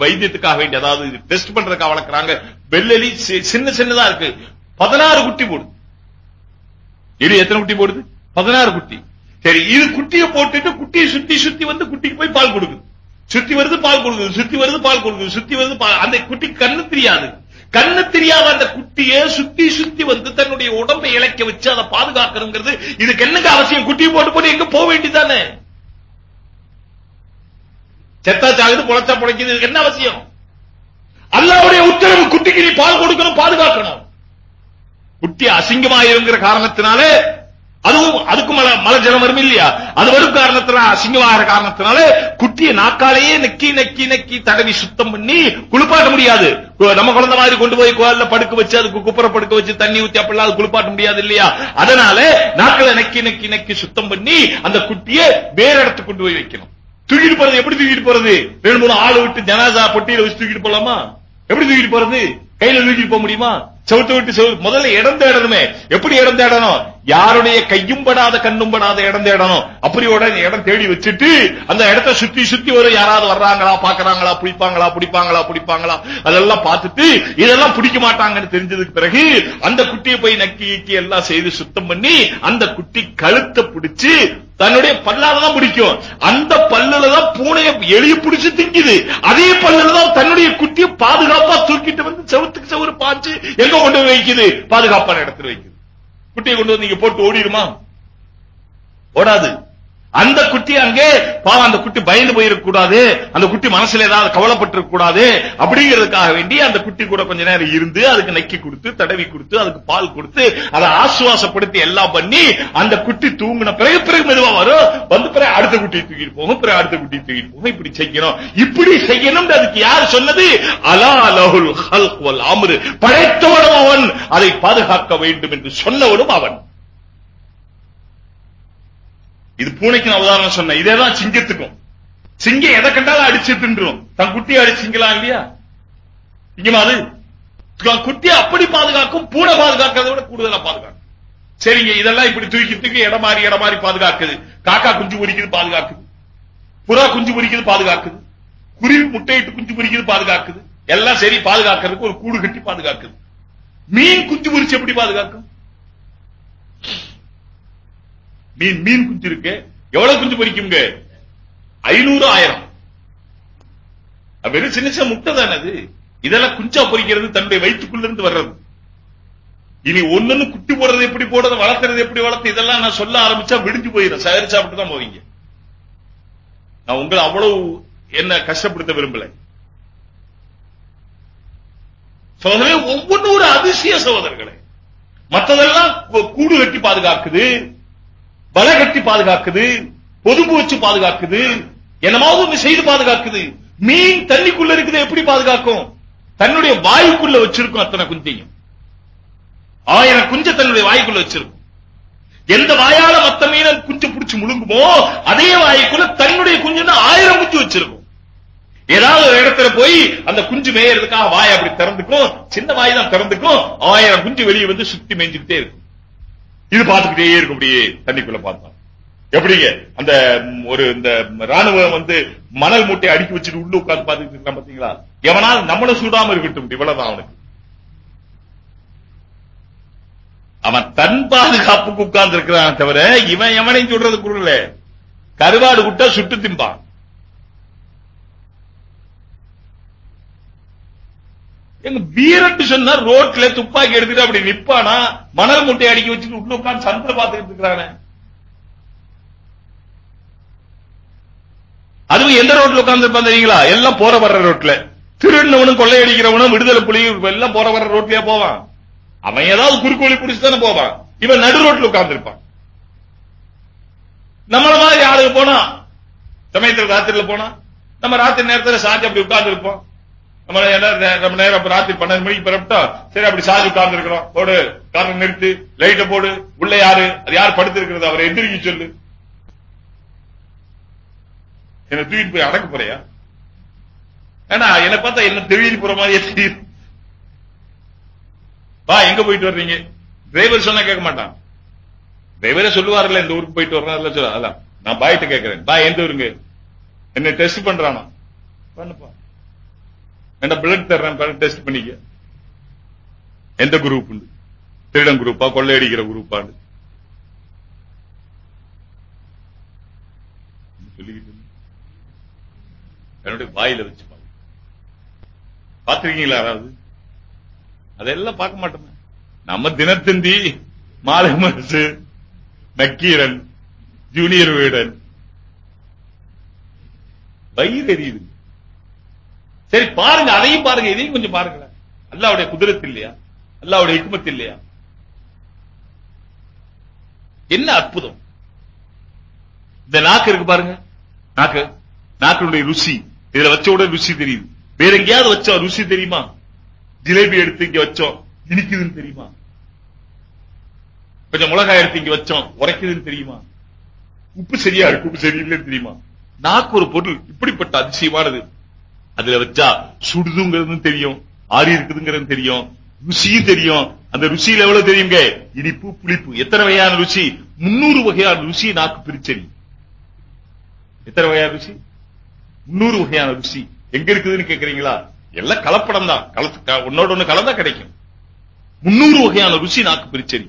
வைத்தியத்துக்காக வேண்டிய அதாவது டெஸ்ட் பண்றதுக்காக வளர்க்குறாங்க. வெள்ளெலி சின்ன சின்னதா இருக்கு. பதினாறு குட்டி போடுது. எலி எத்தனை குட்டி போடுது? பதினாறு குட்டி. சரி இது குட்டியை போட்டுட்டு குட்டியை சுத்தி சுத்தி வந்து குட்டிக்கு போய் பால் கொடுக்குது. சுத்தி வருது பால் கொடுக்குது. சுத்தி வருது பால் கொடுக்குது. சுத்தி வருது அந்த குட்டி கண்ணு தெரியாது. கண்ணு தெரியாத அந்த குட்டியை சுத்தி சுத்தி வந்து தன்னுடைய உடம்பை இழைக்க வச்சு அதை பாதுகாக்கணுங்கிறது இதுக்கு என்னங்க அவசியம்? குட்டி போட்டு போட்டு எங்க போக வேண்டியதானே செத்தா சாகுது புழைச்சா புழைக்குது இதுக்கு என்ன அவசியம்? அல்லாவுடைய உத்தரவு குட்டிக்கு நீ பால் கொடுக்கணும் பாதுகாக்கணும். குட்டி அசிங்கமாயிருங்கிற காரணத்தினாலே அதுவும் அதுக்கும் மல மல ஜலம் வரும் இல்லையா? அது வரும் காரணத்தினால அசிங்கமாகிற காரணத்தினால குட்டிய நாக்காலேயே நெக்கி நெக்கி நெக்கி தடவி சுத்தம் பண்ணி குளிப்பாட்ட முடியாது. நம்ம குழந்தை மாதிரி கொண்டு போய் கோயில்ல படுக்க வச்சு அதுக்கு குப்புற படுக்க வச்சு தண்ணி ஊத்தி அப்படிலாம் அது குளிப்பாட்ட முடியாது இல்லையா? அதனால நாக்களை நெக்கி நெக்கி நெக்கி சுத்தம் பண்ணி அந்த குட்டியை வேற இடத்துக்கு கொண்டு போய் வைக்கணும். தூக்கிட்டு போறது எப்படி தூக்கிட்டு போறது? ரெண்டு மூணு ஆள் விட்டு ஜனாசா பொட்டியில வச்சு தூக்கிட்டு போலாமா? எப்படி தூக்கிட்டு போறது? கையில தூக்கிட்டு போக முடியுமா? செவுத்து விட்டு செவுத்து முதல்ல இடம் தேடணுமே. எப்படி இடம் தேடணும்? யாருடைய கையும் படாத கண்ணும் படாத இடம் தேடணும்? அப்படி உடனே இடம் தேடி வச்சுட்டு அந்த இடத்த சுத்தி சுத்தி வரும் யாராவது வர்றாங்களா பாக்குறாங்களா பிடிப்பாங்களா பிடிப்பாங்களா பிடிப்பாங்களா அதெல்லாம் பார்த்துட்டு இதெல்லாம் பிடிக்க மாட்டாங்கன்னு தெரிஞ்சதுக்கு பிறகு அந்த குட்டியை போய் நக்கி ஈக்கி எல்லாம் செய்து சுத்தம் பண்ணி அந்த குட்டி கழுத்தை பிடிச்சு தன்னுடைய பல்லால தான் பிடிக்கும். அந்த பல்லுல தான் பூனைய எளிய பிடிச்சு திங்குது. அதே பல்லுல தான் தன்னுடைய குட்டியை பாதுகாப்பா தூக்கிட்டு வந்து செவத்துக்கு செவரு பாய்ச்சு எங்க கொண்டு போய் வைக்குது. பாதுகாப்பான இடத்துல வைக்குது. குட்டியை கொண்டு வந்து நீங்க போட்டு ஓடிடுமா? ஓடாது. அந்த குட்டி அங்கே பாவம் அந்த குட்டி பயந்து போயிருக்க கூடாது அந்த குட்டி மனசுல ஏதாவது கவலைப்பட்டிருக்க கூடாது அப்படிங்கிறதுக்காக வேண்டி அந்த குட்டி கூட கொஞ்ச நேரம் இருந்து அதுக்கு நக்கி கொடுத்து தடவி கொடுத்து அதுக்கு பால் கொடுத்து அதை ஆசுவாசப்படுத்தி எல்லாம் பண்ணி அந்த குட்டி தூங்கின பிறகு பிறகு மெதுவா வரும். வந்து பிறகு அடுத்த குட்டி தூக்கிட்டு போகும். பிறகு அடுத்த குட்டி தூக்கிட்டு போகும். இப்படி செய்யணும். இப்படி செய்யணும். அதுக்கு யார் சொன்னது? அலா லஹுல் ஹல்க் வல் அம்ரு. படைத்தவனும் அவன். அதை பாதுகாக்க வேண்டும் என்று சொன்னவனும் அவன். இது பூனைக்கு நான் உதாரணம் சொன்னேன். இதேதான் சிங்கத்துக்கும். சிங்கம் எதை கண்டாலும் அடிச்சு தின்றும். தன் குட்டியை அடிச்சிங்களா இல்லையா? சிங்கமா அது தன் குட்டியை அப்படி பாதுகாக்கும் பூனை பாதுகாக்கிறத விட கூடுதலா பாதுகாக்கும். சரிங்க இதெல்லாம் இப்படி தூக்கி தூக்கி இடம் மாறி இடம் மாறி பாதுகாக்குது. காக்கா குஞ்சு பொறிக்குது பாதுகாக்குது. புறா குஞ்சு பொறிக்குது பாதுகாக்குது. குருவி முட்டையிட்டு குஞ்சு பொறிக்குது பாதுகாக்குது. எல்லாம் சரி பாதுகாக்கிறதுக்கு ஒரு கூடு கட்டி பாதுகாக்குது. மீன் குஞ்சு பொறிச்சு எப்படி பாதுகாக்கும்? மீன் மீன் குஞ்சு இருக்கு. எவ்வளவு குஞ்சு பொறிக்குங்க ஐநூறு ஆயிரம். அது வெறும் சின்ன சின்ன முட்டை தானே அது. இதெல்லாம் குஞ்சா பொறிக்கிறது தன்னுடைய வயிற்றுக்குள்ள இருந்து வர்றது. இனி ஒண்ணுன்னு குட்டி போடுறது எப்படி போடுறது வளர்த்துறது எப்படி வளர்த்து இதெல்லாம் நான் சொல்ல ஆரம்பிச்சா விடிஞ்சு போயிடும் சகரி சாப்பிட்டு தான் போவீங்க. நான் உங்களை அவ்வளவு என்ன கஷ்டப்படுத்த விரும்பல. சோதரே ஒவ்வொன்றும் ஒரு அதிசய சகோதரர்களை. மற்றதெல்லாம் கூடு கட்டி பாதுகாக்குது. வலை கட்டி பாதுகாக்குது பொதும்பு வச்சு பாதுகாக்குது என்னமாவது ஒண்ணு செய்து பாதுகாக்குது. மீன் தண்ணிக்குள்ள இருக்குது எப்படி பாதுகாக்கும்? தன்னுடைய வாயுக்குள்ள வச்சிருக்கும் அத்தனை குஞ்சையும். ஆயிரம் குஞ்ச தன்னுடைய வாய்க்குள்ள வச்சிருக்கும். எந்த வாயால மத்த மீன குஞ்சு பிடிச்சு முழுங்குமோ அதே வாய்க்குள்ள தன்னுடைய குஞ்சுன்னு ஆயிரம் குஞ்சு வச்சிருக்கும். ஏதாவது ஒரு இடத்துல போய் அந்த குஞ்சு மேயறதுக்காக வாய் அப்படி திறந்துக்கும் சின்ன வாய் தான் திறந்துக்கும் ஆயிரம் குஞ்சு வெளியே வந்து சுத்தி மேய்ஞ்சுக்கிட்டே இருக்கும். இது பார்த்துக்கிட்டே இருக்கும் அப்படியே தண்ணிக்குள்ள பார்த்தா. எப்படிங்க? அந்த ஒரு இந்த ராணுவம் வந்து மணல் மூட்டை அடுக்கி வச்சுட்டு உள்ள உட்கார்ந்து பார்த்துக்கிட்டு இருக்கான் பாத்தீங்களா எவனால் நம்மள சூடாம இருக்கட்டும் இவ்வளவுதான் அவனுக்கு. அவன் தன் பாதுகாப்புக்கு உட்கார்ந்து இருக்கிறான் தவிர இவன் எவனையும் சொல்றது குரல கருவாடு விட்டா சுட்டு திம்பான். எங்க வீரட்டு சொன்னா ரோட்ல துப்பாக்கி எடுத்துட்டு அப்படி நிப்பானா மணல் முட்டை அடிக்கி வச்சுட்டு உள்ள உட்கார்ந்து சந்திர பாத்துக்கிட்டு இருக்கிறானே. அதுவும் எந்த ரோட்ல உட்கார்ந்து இருப்பான் தெரியுங்களா? எல்லாம் போற வர்ற ரோட்ல. திருடினவனும் கொள்ளையடிக்கிறவனும் விடுதலை புலியும் எல்லாம் போற வர்ற ரோட்லயே போவான். அவன் ஏதாவது குறுக்கோழி குடிச்சு தானே போவான். இவன் நடு ரோட்ல உட்கார்ந்து இருப்பான் நம்மள மாதிரி ஆளுங்க போனா சமயத்துல ராத்திரில போனா நம்ம ராத்திரி நேரத்துல சாஞ்சி அப்படி உட்கார்ந்து இருப்போம் நம்ம என்ன- நம்ம நேரம் ராத்திரி பன்னெண்டு மணிக்கு பிறப்பிட்டா சரி அப்படி சாதி உட்கார்ந்து இருக்கிறோம் போடு காரணம் நிறுத்து லைட்ட போடு உள்ள யாரு அது யார் படுத்து இருக்கிறது அவரை எந்திரிக்க சொல்லு. என்ன தூக்கிட்டு போய் அடக்க போறியா? ஏன்னா என்ன பார்த்தா என்ன தெளிவு போற மாதிரியே தெரியுது வா எங்க போயிட்டு வர்றீங்க? டிரைவர் சொன்னா கேட்க மாட்டான். டிரைவரே சொல்லுவார்ல இந்த ஊருக்கு போயிட்டு வர்றேன் அதெல்லாம் சொல்ல அதான் நான் பாய்ட்டு கேட்கிறேன். பா எந்த ஊருங்க? என்ன டெஸ்ட் பண்றானா? பண்ணுப்பா. என்ன பிளட் தர்றேன் டெஸ்ட் பண்ணிக்க? எந்த குரூப் உண்டு? திருடன் குரூப்பா கொள்ளையடிக்கிற குரூப்பான்னு சொல்லிக்கிட்டு என்னுடைய வாயில வச்சு பாத்திருக்கீங்களா யாராவது? அதெல்லாம் பார்க்க மாட்டோமே. நம்ம தினத்தந்தி மாலை மனசு நக்கீரன் ஜூனியர் வீடன். வயிறு எரியுது. சரி பாருங்க அதையும் பாருங்க இதையும் கொஞ்சம் பாருங்களேன் அல்லாவுடைய குதிரத்து இல்லையா? அல்லாவுடைய ஹிக்மத் இல்லையா? என்ன அற்புதம்? இந்த நாக்கு இருக்கு பாருங்க. நாக்கு நாக்கினுடைய ருசி. இதுல வச்ச உடனே ருசி தெரியுது. வேற எங்கேயாவது வச்சா ருசி தெரியுமா? ஜிலேபி எடுத்து இங்க வச்சோம் இனிக்குதுன்னு தெரியுமா? கொஞ்சம் மிளகாய் எடுத்து இங்க வச்சோம் உரைக்குதுன்னு தெரியுமா? உப்பு சரியா இருக்கு உப்பு சரியில்லைன்னு தெரியுமா? நாக்கு ஒரு பொருள் இப்படிப்பட்ட அதிசயமானது. அதுல வச்சா சுடுதுங்கிறது தெரியும் ஆறி இருக்குதுங்கிறது தெரியும் ருசியும் தெரியும். அந்த ருசியில எவ்வளவு தெரியுங்க இனிப்பு புளிப்பு. எத்தனை வகையான ருசி? முன்னூறு வகையான ருசி நாக்கு பிரிச்சறி எத்தனை வகையான ருசி? முன்னூறு வகையான ருசி. எங்க இருக்குதுன்னு கேக்குறீங்களா? எல்லாம் கலப்படம் தான். கலத்து ஒன்னோட ஒண்ணு கலந்தா கிடைக்கும். முன்னூறு வகையான ருசி நாக்கு பிரிச்சறி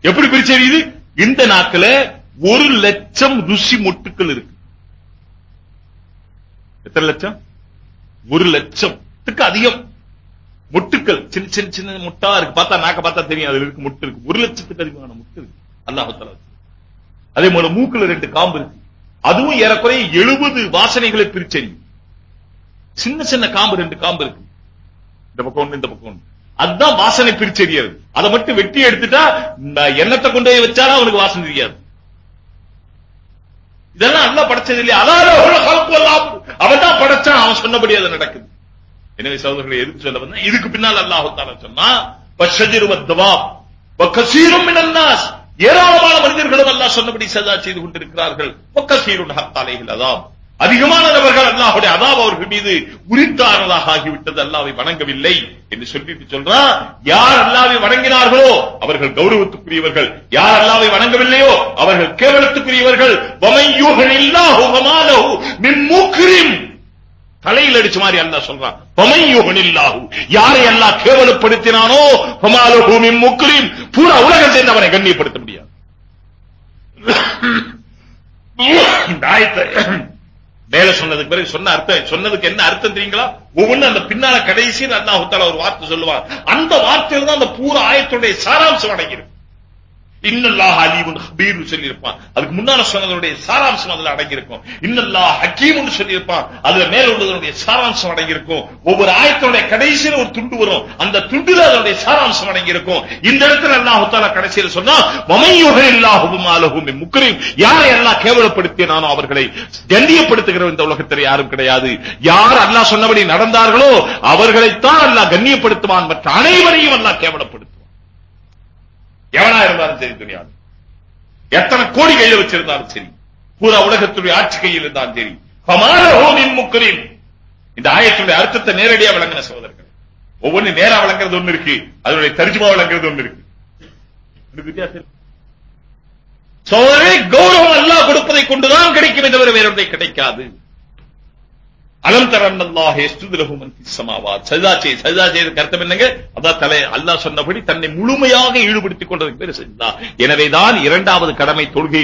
எப்படி பிரிச்சறியுது இந்த நாக்குல ஒரு லட்சம் ருசி மொட்டுக்கள் இருக்கு. எத்தனை லட்சம்? ஒரு லட்சத்துக்கு அதிகம். முட்டுக்கள். சின்ன சின்ன சின்ன முட்டா இருக்கு. பார்த்தா நாக்க பார்த்தா தெரியும். அதுல இருக்கு முட்டு இருக்கு. ஒரு லட்சத்துக்கு அதிகமான முட்டு இருக்கு. அல்லாஹால அதே போல மூக்குல ரெண்டு காம்பு இருக்கு. அதுவும் ஏறக்குறைய எழுபது வாசனைகளை பிரிச்சறியும் சின்ன சின்ன காம்பு ரெண்டு காம்பு இருக்கு. இந்த பக்கம் ஒண்ணு இந்த பக்கம் ஒண்ணு. அதுதான் வாசனை பிரிச்செறியது அதை மட்டும் வெட்டி எடுத்துட்டா எண்ணத்தை கொண்டு போய் வச்சாலும் அவனுக்கு வாசனை தெரியாது. இதெல்லாம் அல்ல படைச்சது இல்லையா அதாவது அவன் தான் படைச்சான் அவன் சொன்னபடி அது நடக்குது. எனவே சகோதரர்களை எதுக்கு சொல்ல வந்தா இதுக்கு பின்னால் அல்லாஹு சொன்னா பஷஜிருவத்தவா கசீரும் மினன்னாஸ் ஏராளமான மனிதர்களும் அல்லாஹ் சொன்னபடி சதா செய்து கொண்டிருக்கிறார்கள். ஒக்கசீருன் ஹத்தாலைகள் அதாம் அதிகமான நபர்கள் அல்லாஹுடைய அதாப் அவர்கள் மீது உரித்தானதாக ஆகிவிட்டது. அல்லாவை வணங்கவில்லை என்று சொல்லிட்டு சொல்றான் யார் அல்லாவை வணங்கினார்களோ அவர்கள் கௌரவத்துக்குரியவர்கள். யார் அல்லாவை வணங்கவில்லையோ அவர்கள் கேவலத்துக்குரியவர்கள். தலையில் அடிச்ச மாதிரி அல்லா சொல்றான். பமையுகனில்லாஹு யாரை அல்லாஹ் கேவலப்படுத்தினானோ பமாலஹு மின் முக்ரிம் பூரா உலகம் சேர்ந்து அவனை கண்ணியப்படுத்த முடியாது. மேல சொன்னதுக்கு பிறகு சொன்ன அர்த்தம் சொன்னதுக்கு என்ன அர்த்தம் தெரியுங்களா? ஒவ்வொன்னு அந்த பின்னால கடைசியில் அல்லாஹு தாலா ஒரு வார்த்தை சொல்லுவார். அந்த வார்த்தையில் தான் அந்த பூரா ஆயத்துடைய சாராம்சம் அடங்கியிருக்கு. இன்னல்லாஹ் அலீமுன் ஹபீர்னு சொல்லியிருப்பான். அதுக்கு முன்னால சொன்னதனுடைய சாராம்சம் அதுல அடங்கியிருக்கும். இன்னல்லாஹ் ஹக்கீம்னு சொல்லியிருப்பான். அதுல மேல உள்ளதனுடைய சாராம்சம் அடங்கியிருக்கும். ஒவ்வொரு ஆயத்தனுடைய கடைசியில ஒரு துண்டு வரும். அந்த துண்டுல அதனுடைய சாராம்சம் அடங்கியிருக்கும். இந்த இடத்துல அல்லாஹு தாலா கடைசியில் சொன்னா மமையுகை இல்லாஹும் ஆலகும் முக்கரையும் யாரை எல்லாம் கேவலப்படுத்தினானோ அவர்களை கண்ணியப்படுத்துகிற இந்த உலகத்தில் யாரும் கிடையாது. யார் அல்லாஹ் சொன்னபடி நடந்தார்களோ அவர்களைத்தான் அல்லாஹ் கண்ணியப்படுத்துவான். மற்ற அனைவரையும் அல்லாஹ் கேவலப்படுத்தும் எவனா இருந்தாலும் சரி துணியாது எத்தனை கோடி கையில வச்சிருந்தாலும் சரி பூரா உலகத்துடைய ஆட்சி கையில் இருந்தாலும் சரி முக்கரின் இந்த ஆயத்துடைய அர்த்தத்தை நேரடியா விளங்கின சோதரர்கள் ஒவ்வொன்னு நேரா விளங்குறது ஒண்ணு இருக்கு அதனுடைய தரிஜுமா விளங்குறது ஒண்ணு இருக்கு. சோதரே கௌரவம் அல்லாஹ் கொடுப்பதை கொண்டுதான் கிடைக்கும் தவிர வேறொன்றை கிடைக்காது. அலம் தரன்னல்லாஹ் எஸ்துதுலஹு மன் ஃபிஸ் சஜதா செய் சஜதா செய்த அர்த்தம் என்னங்க? அதான் தலை அல்லாஹ் சொன்னபடி தன்னை முழுமையாக ஈடுபடுத்திக் கொண்டதுக்கு பேர் சஜதா. எனவேதான் இரண்டாவது கடமை தொழுகை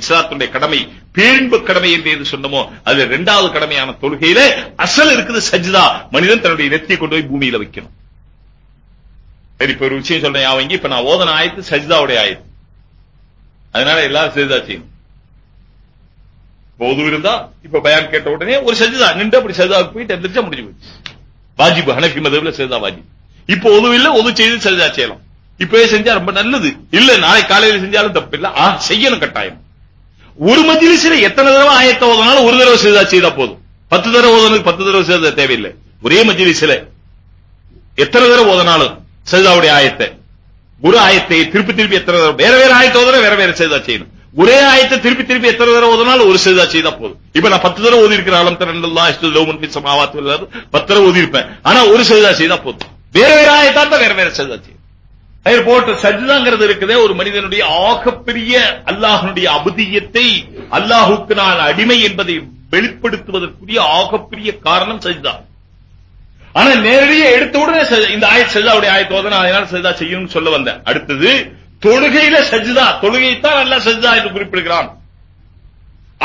இஸ்லாத்துடைய கடமை பேரின்பு கடமை என்று எது சொன்னமோ அது இரண்டாவது கடமையான தொழுகையில அசல் இருக்குது சஜிதா. மனிதன் தன்னுடைய நெத்தியை கொண்டு போய் பூமியில வைக்கணும். சரி இப்ப ஒரு விஷயம் சொல்றேன் அவங்க இப்ப நான் ஓதன ஆயத்து சஜிதாவுடைய ஆயத்து. அதனால எல்லாரும் சஜிதா செய்யணும். போது இருந்தா இப்ப பயான் கேட்ட உடனே ஒரு சஜிதா நின்று அப்படி சஜிதாவுக்கு போயிட்டு எந்திரிச்சா முடிஞ்சு போச்சு. வாஜிபு ஹனஃபி மதவுல சஜிதா வாஜிப். இப்போ ஒது இல்ல ஒது செய்து சஜிதா செய்யலாம். இப்பவே செஞ்சா ரொம்ப நல்லது. இல்ல நாளை காலையில செஞ்சாலும் தப்பு இல்ல. ஆ செய்யணும் கட்டாயம். ஒரு மஜ்லிஸ்ல எத்தனை தடவை ஆயத்த ஓதனாலும் ஒரு தடவை சஜிதா செய்தா போதும். பத்து தடவை ஓதனுக்கு பத்து தடவை செய்த தேவையில்லை. ஒரே மஜ்லிஸ்ல எத்தனை தடவை ஓதனாலும் சஜிதாவுடைய ஆயத்தை. ஒரு ஆயத்தை திருப்பி திருப்பி எத்தனை தடவை வேற வேற ஆயத்தை ஓதனா வேற வேற சஜிதா செய்யணும். ஒரே ஆயத்தை திருப்பி திருப்பி எத்தனை தடவை ஓதுனாலும் ஒரு சேதா செய்தா போதும். இப்ப நான் பத்து தடவை ஓதி இருக்கிறேன் ஆலம் தரண்டல்லா சமாவாத்து பத்து தடவை ஓதி இருப்பேன் ஆனா ஒரு சேதா செய்தா போதும். வேற வேற ஆயத்தா தான் வேற வேற சேதா செய்யும். அதே போட்டு சஜிதாங்கிறது இருக்குதே ஒரு மனிதனுடைய ஆகப்பெரிய அல்லாஹனுடைய அபுதியத்தை அல்லாஹுக்கு நான் அடிமை என்பதை வெளிப்படுத்துவதற்குரிய ஆகப்பெரிய காரணம் சஜிதா ஆனா நேரடியாக எடுத்த உடனே இந்த ஆய சஜிதாவுடைய ஆயத்தோதனை அதனால சஜிதா செய்யணும்னு சொல்ல வந்தேன். அடுத்தது தொழுகையில சஜிதா தொழுகைத்தான் அல்ல சஜிதா என்று குறிப்பிடுகிறான்.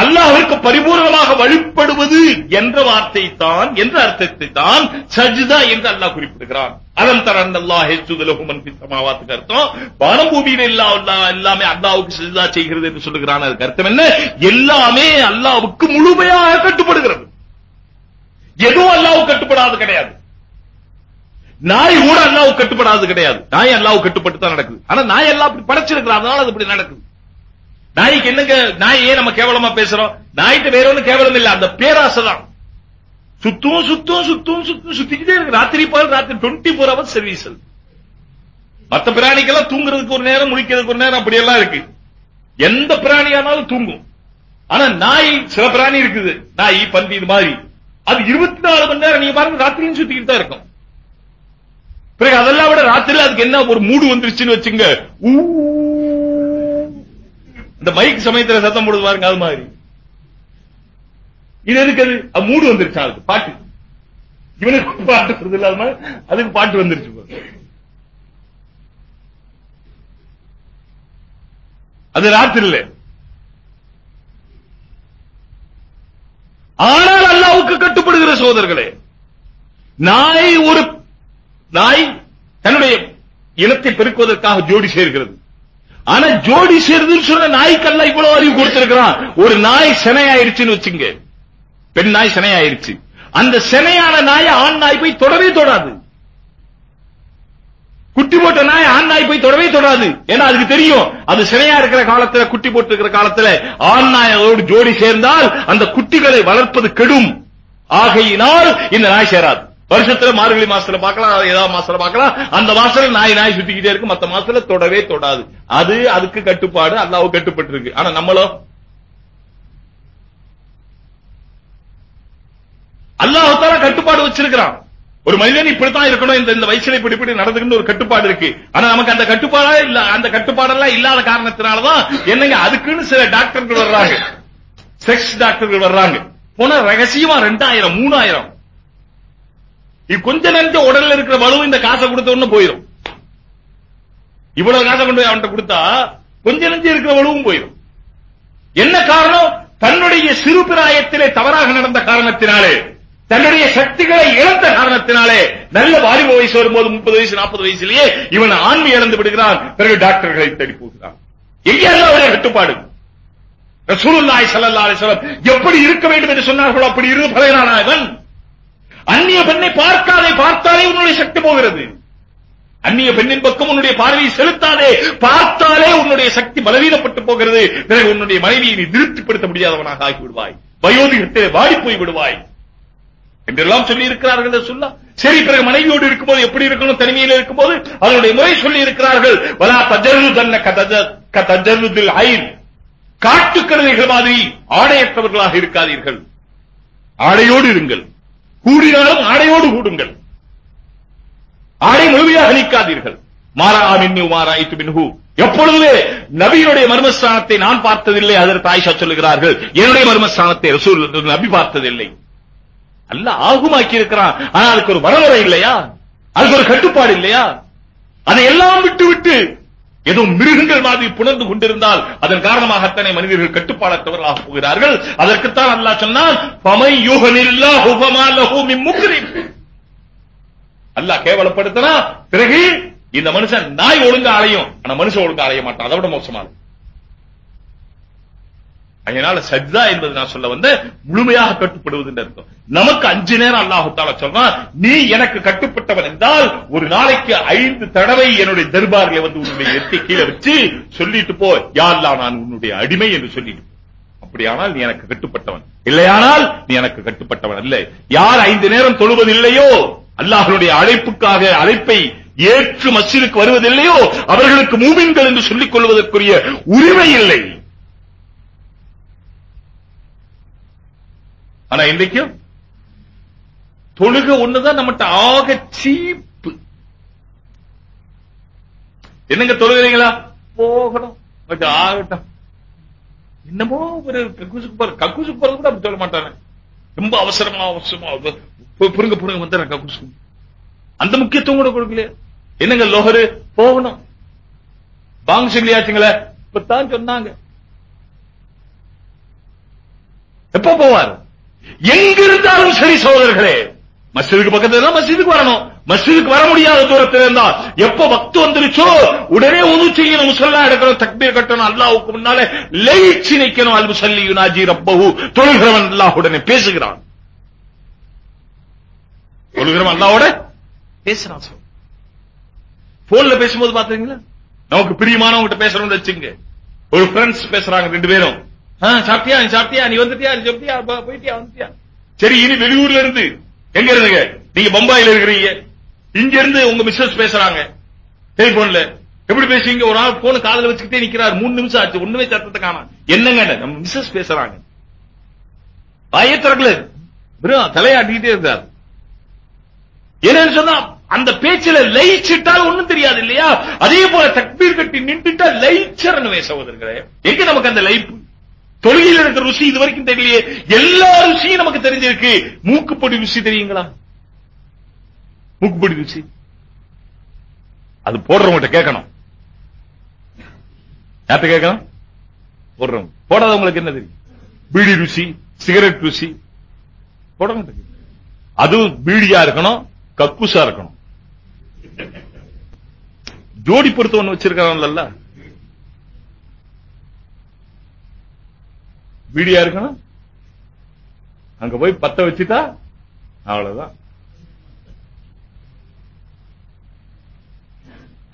அல்லாஹிற்கு பரிபூர்ணமாக வழிபடுவது என்ற வார்த்தை தான் என்ற அர்த்தத்தை தான் சஜிதா என்று அல்லாஹ் குறிப்பிடுகிறான். அலம் தரன் அல்லாஹ் ஹெச்சுதலகுமன் சமாவாத்துக்கு அர்த்தம் வானம் எல்லா எல்லாமே அல்லாவுக்கு சஜிதா செய்கிறது என்று சொல்லுகிறான். அதுக்கு அர்த்தம் என்ன? எல்லாமே அல்லாவுக்கு முழுமையாக கட்டுப்படுகிறது. எதுவும் அல்லாவுக்கு கட்டுப்படாது கிடையாது. நாய் கூட அல்லாவுக்கு கட்டுப்படாது கிடையாது. நாய் அல்லாவுக்கு கட்டுப்பட்டு தான் நடக்குது. ஆனா நாய் எல்லாம் அப்படி படைச்சிருக்கிற அதனால அது இப்படி நடக்குது. நாய்க்கு என்னங்க நாய் ஏன் நம்ம கேவலமா பேசுறோம்? நாய்க்கு வேற ஒன்றும் கேவலம் இல்ல. அந்த பேராசை தான் சுத்தும் சுத்தும் சுத்தும் சுத்தும் சுத்திக்கிட்டே இருக்கு. ராத்திரி போல ராத்திரி டுவெண்ட்டி ஃபோர் ஹவர்ஸ் சர்வீஸ் மத்த பிராணிக்கெல்லாம் தூங்குறதுக்கு ஒரு நேரம் முடிக்கிறதுக்கு ஒரு நேரம் அப்படி எல்லாம் இருக்கு. எந்த பிராணியானாலும் தூங்கும். ஆனா நாய் சில பிராணி இருக்குது. நாய் பந்தி இது மாதிரி. அது இருபத்தி நாலு மணி நேரம் நீங்க பாருங்க ராத்திரியும் சுத்திக்கிட்டு தான் இருக்கும். பிறகு அதெல்லாம் விட ராத்திரில அதுக்கு என்ன ஒரு மூடு வந்துருச்சுன்னு வச்சுங்க. இந்த மைக் சமயத்துல சத்தம் போடுது பாருங்க அது மாதிரி. இது எதுக்கு அது? மூடு வந்துருச்சு அதுக்கு பாட்டு. இவனுக்கு பாட்டு இல்லாம அதுக்கு பாட்டு வந்துருச்சு அது ராத்திரி இல்லை. ஆனால் அல்லாவுக்கு கட்டுப்படுகிற சோதர்களே நாய் ஒரு நாய் தன்னுடைய இனத்தை பெருக்குவதற்காக ஜோடி சேர்கிறது. ஆனா ஜோடி சேருதுன்னு சொன்ன நாய்க்கல்ல இவ்வளவு அறிவு கொடுத்திருக்கிறான். ஒரு நாய் சினையாயிருச்சுன்னு வச்சுங்க பெண் நாய் சினையாயிருச்சு அந்த சினையான நாய் ஆண் நாய் போய் தொடவே தொடாது. குட்டி போட்ட நாய் ஆண் நாய் போய் தொடவே தொடாது. ஏன்னா அதுக்கு தெரியும். அது சினையா இருக்கிற காலத்துல குட்டி போட்டு இருக்கிற காலத்துல ஆண் நாய் அதோடு ஜோடி சேர்ந்தால் அந்த குட்டிகளை வளர்ப்பது கெடும். ஆகையினால் இந்த நாய் சேராது. வருஷத்துல மார்கழி மாசத்துல பார்க்கலாம் ஏதாவது மாசத்துல பார்க்கலாம். அந்த மாசத்துல நாய் நாய் சுத்திக்கிட்டே இருக்கு மத்த மாசத்துல தொடவே தொடாது. அது அதுக்கு கட்டுப்பாடு. அல்லாஹ் கட்டுப்பட்டு இருக்கு ஆனா நம்மளோ? அல்லாஹால கட்டுப்பாடு வச்சிருக்கிறான். ஒரு மனிதன் இப்படித்தான் இருக்கணும். இந்த இந்த வயசுல இப்படி இப்படி நடந்துக்கணும் ஒரு கட்டுப்பாடு இருக்கு. ஆனா நமக்கு அந்த கட்டுப்பாடா இல்ல அந்த கட்டுப்பாடெல்லாம் இல்லாத காரணத்தினாலதான் என்னங்க அதுக்குன்னு சில டாக்டர்கள் வர்றாங்க. செக்ஸ் டாக்டர்கள் வர்றாங்க. போன ரகசியமா ரெண்டாயிரம் மூணாயிரம். கொஞ்ச நஞ்ச உடல்ல இருக்கிற வலு இந்த காசை கொடுத்த உடனே போயிடும் இவ்வளவு காசை கொண்டு போய் அவன்கிட்ட கொடுத்தா கொஞ்ச நஞ்சு இருக்கிற வலுவும் போயிடும் என்ன காரணம்? தன்னுடைய சிறு பிராயத்திலே தவறாக நடந்த காரணத்தினாலே தன்னுடைய சக்திகளை இழந்த காரணத்தினாலே நல்ல வாலிப வயசு வரும்போது முப்பது வயசு நாற்பது வயசுலயே இவன் ஆண்மை இழந்து விடுகிறான். பிறகு டாக்டர்களை தேடி போகிறான். எங்கெல்லாம் அவருடைய கட்டுப்பாடு? ரசூலுல்லாய் சல்லா அலிஸ்வலம் எப்படி இருக்க வேண்டும் என்று சொன்னார்களோ அப்படி இரு பலையனானவன் அந்நிய பெண்ணை பார்க்காதே பார்த்தாலே உன்னுடைய சக்தி போகிறது. அந்நிய பெண்ணின் பக்கம் உன்னுடைய பார்வையை செலுத்தாதே பார்த்தாலே உன்னுடைய சக்தி பலவீனப்பட்டு போகிறது. பிறகு உன்னுடைய மனைவியை நீ திருப்திப்படுத்த முடியாதவனாக ஆகிவிடுவாய். விடுவாய் வாடி போய் விடுவாய். என்றெல்லாம் சொல்லி இருக்கிறார்கள் சொல்ல. சரி பிறகு மனைவியோடு இருக்கும்போது எப்படி இருக்கணும்? தனிமையில் இருக்கும்போது அதனுடைய முறை சொல்லி இருக்கிறார்கள் வலா தஜரு தன்ன கதஜருதில் ஐன். காட்டுக்கழுதைகள் மாதிரி ஆடையற்றவர்களாக இருக்காதீர்கள். ஆடையோடு இருங்கள். கூடினாலும் ஆடையோடு கூடுங்கள். ஆடை முழுமையாக நீக்காதீர்கள் மாறா மின்னு மாறா இட்டு மின்ஹு. எப்பொழுதுமே நபியுடைய மர்மஸ்தானத்தை நான் பார்த்ததில்லை அதற்கு ஆயிஷா சொல்லுகிறார்கள். என்னுடைய மர்மஸ்தானத்தை ரசூல் நபி பார்த்ததில்லை. அல்ல ஆகுமாக்கி இருக்கிறான் ஆனா அதுக்கு ஒரு வரவரை இல்லையா? அதுக்கு ஒரு கட்டுப்பாடு இல்லையா? அதை எல்லாம் விட்டு விட்டு ஏதோ மிருகங்கள் மாதிரி புணர்ந்து கொண்டிருந்தால் அதன் காரணமாக அத்தனை மனிதர்கள் கட்டுப்பாடற்றவர்களாக போகிறார்கள். அதற்குத்தான் அல்லாஹ் சொன்னான் பமை யுகனில்லா ஹுபமா லஹு அல்லாஹ் கேவலப்படுத்தினா பிறகு இந்த மனுஷன் நாய் ஒழுங்கா அலையும். ஆனா மனுஷன் ஒழுங்கா அலைய மாட்டான். அதை விட மோசமான அதனால சஜ்தா என்பது நான் சொல்ல வந்த முழுமையாக கட்டுப்படுவது இருக்கும் அர்த்தம். நமக்கு அஞ்சு நேரம் அல்லாஹு தாலா சொல்றான் நீ எனக்கு கட்டுப்பட்டவன் என்றால் ஒரு நாளைக்கு ஐந்து தடவை என்னுடைய தர்பாரில் வந்து உன்னுடைய எட்டி கீழே வச்சு சொல்லிட்டு போ. யாரெல்லாம் நான் உன்னுடைய அடிமை என்று சொல்லிட்டு அப்படியானால் நீ எனக்கு கட்டுப்பட்டவன். இல்லையானால் நீ எனக்கு கட்டுப்பட்டவன் அல்ல. யார் ஐந்து நேரம் தொழுவதில்லையோ அல்லாஹனுடைய அழைப்புக்காக அழைப்பை ஏற்று மசிலுக்கு வருவதில்லையோ அவர்களுக்கு மூமின்கள் என்று சொல்லிக் கொள்வதற்குரிய உரிமை இல்லை. ஆனா இன்றைக்கும் தொழுக ஒண்ணுதான் நம்மகிட்ட ஆக சீப்பு. என்னங்க தொழுகிறீங்களா? போகணும். ஆகட்டும். என்னமோ ஒரு கக்கூசுக்கு போற கக்கூசுக்கு போறது கூட அப்படி சொல்ல மாட்டானே. ரொம்ப அவசரமா அவசரமா. புரிங்க புரிங்க புருங்க புருங்க வந்துடுறேன் கக்கூசுக்கு அந்த முக்கியத்துவம் கூட கொடுக்கலையே. என்னங்க லோகரு? போகணும். பாங்க சொல்லியாச்சுங்களே இப்பதான் சொன்னாங்க. எப்ப போவார்? எங்கிருந்தாலும் சரி சோதர்களே மஸ்ஜிதுக்கு பக்கத்துல இருந்தா மஸ்ஜிதுக்கு வரணும். மஸ்ஜிதுக்கு வர முடியாத தூரத்தில் இருந்தா எப்ப வக்து வந்துருச்சோ உடனே உது செய்யணும். முசல்லா எடுக்கணும் தக்பீர் கட்டணும் அல்லாவுக்கு முன்னாலே லெயிச்சு நிக்கணும். அல் முசல்லி யுனாஜி ரப்பஹு. தொழுகிறவன் அல்லாஹ்வுடனே பேசுகிறான். தொழுகிறவன் அல்லாவோட பேசுறான் சார் போன்ல பேசும்போது பாத்துறீங்களா நமக்கு பிரியமானவங்க பேசுறோம்னு வச்சுங்க ஒரு ஃப்ரெண்ட்ஸ் பேசுறாங்க ரெண்டு பேரும். சாப்பிட்டியா? நீ சாப்பிட்டியா? நீ வந்துட்டியா? நீ சொல்லிட்டியா? போயிட்டியா? வந்துட்டியா? சரி இனி வெளியூர்ல இருந்து எங்க இருந்துங்க? நீங்க பம்பாயில இருக்கிறீங்க. இங்க இருந்து உங்க மிஸ்ஸஸ் பேசுறாங்க. டெலிபோன்ல எப்படி பேசுவீங்க? ஒரு ஆள் போன காதுல வச்சுக்கிட்டே நிக்கிறார். மூணு நிமிஷம் ஆச்சு. ஒண்ணுமே சத்தத்தை காணும் என்னங்க நம்ம மிஸ்ஸஸ் பேசுறாங்க. வாயே திறக்கல. வெறும் தலையாட்டிக்கிட்டே இருந்தார். என்னன்னு சொன்னா அந்த பேச்சுல லயிச்சிட்டால் ஒண்ணும் தெரியாது இல்லையா? அதே போல தக்பீர் கட்டி நின்றுட்டா லயிச்சரணுமே சகோதரர்களே. எங்க நமக்கு அந்த லைப்பு தொழுகையில் இருக்கிற ருசி இது வரைக்கும் தெரியலையே. எல்லா ருசியும் நமக்கு தெரிஞ்சிருக்கு. மூக்குப்பொடி ருசி தெரியுங்களா? மூக்குப்பொடி ருசி. அது போடுறவங்ககிட்ட கேட்கணும். யார்கிட்ட கேட்கணும்? போடுறவங்க. போடாதவங்களுக்கு என்ன தெரியும்? பீடி ருசி சிகரெட் ருசி. போடுறவங்க அதுவும் பீடியா இருக்கணும் கக்குசா இருக்கணும். ஜோடி பொறுத்து ஒண்ணு வச்சிருக்காங்கல்ல. பீடியா இருக்கணும். அங்க போய் பத்த வச்சுட்டா அவ்வளவுதான்.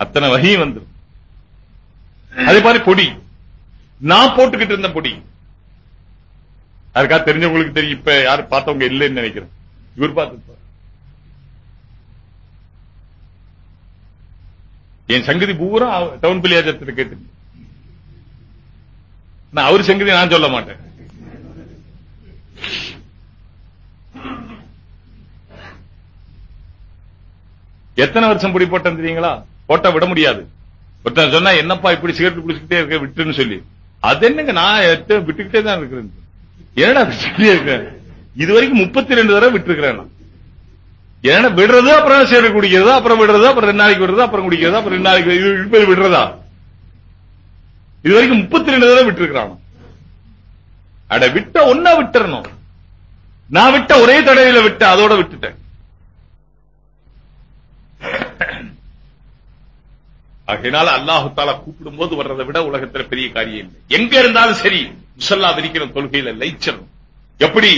அத்தனை வகையும் வந்துடும். அதே மாதிரி பொடி. நான் போட்டுக்கிட்டு இருந்த பொடி. யாருக்கா தெரிஞ்சவங்களுக்கு தெரியும். இப்ப யாரும் பார்த்தவங்க இல்லைன்னு நினைக்கிறேன். இவர் பார்த்து என் சங்கதி பூரா டவுன் பிள்ளையாச்சத்துல கேட்டு நான் அவர் சங்கதி நான் சொல்ல மாட்டேன். எத்தனை வருஷம் பிடி போட்டேன் தெரியுங்களா? போட்டா விட முடியாது. ஒருத்தன் சொன்னா என்னப்பா இப்படி சிகரெட் குடிச்சுக்கிட்டே இருக்க விட்டுன்னு சொல்லி. அது என்னங்க நான் எத்த- விட்டுக்கிட்டே தான் இருக்கிறேன். என்னடா விட்டுக்கிட்டே இருக்கேன் இது வரைக்கும் முப்பத்தி ரெண்டு தடவை விட்டுருக்கிறேன் நான். ஏன்னா விடுறது அப்புறம் சிகரெட் குடிக்கிறது அப்புறம் விடுறது அப்புறம் ரெண்டு நாளைக்கு விடுறது அப்புறம் குடிக்கிறது அப்புறம் ரெண்டு நாளைக்கு இது இப்ப விடுறதா? இது வரைக்கும் முப்பத்தி ரெண்டு தடவை விட்டுருக்கிறான். அட விட்ட ஒன்னா விட்டுறணும். நான் விட்ட ஒரே தடவையில விட்டு அதோட விட்டுட்டேன். ஆகையினால அல்லாஹு தாலா கூப்பிடும் போது வர்றதை விட உலகத்துல பெரிய காரியம் இல்லை. எங்க இருந்தாலும் சரி முசல்லா விரிக்கிற தொழுகையில லயிச்சிடணும். எப்படி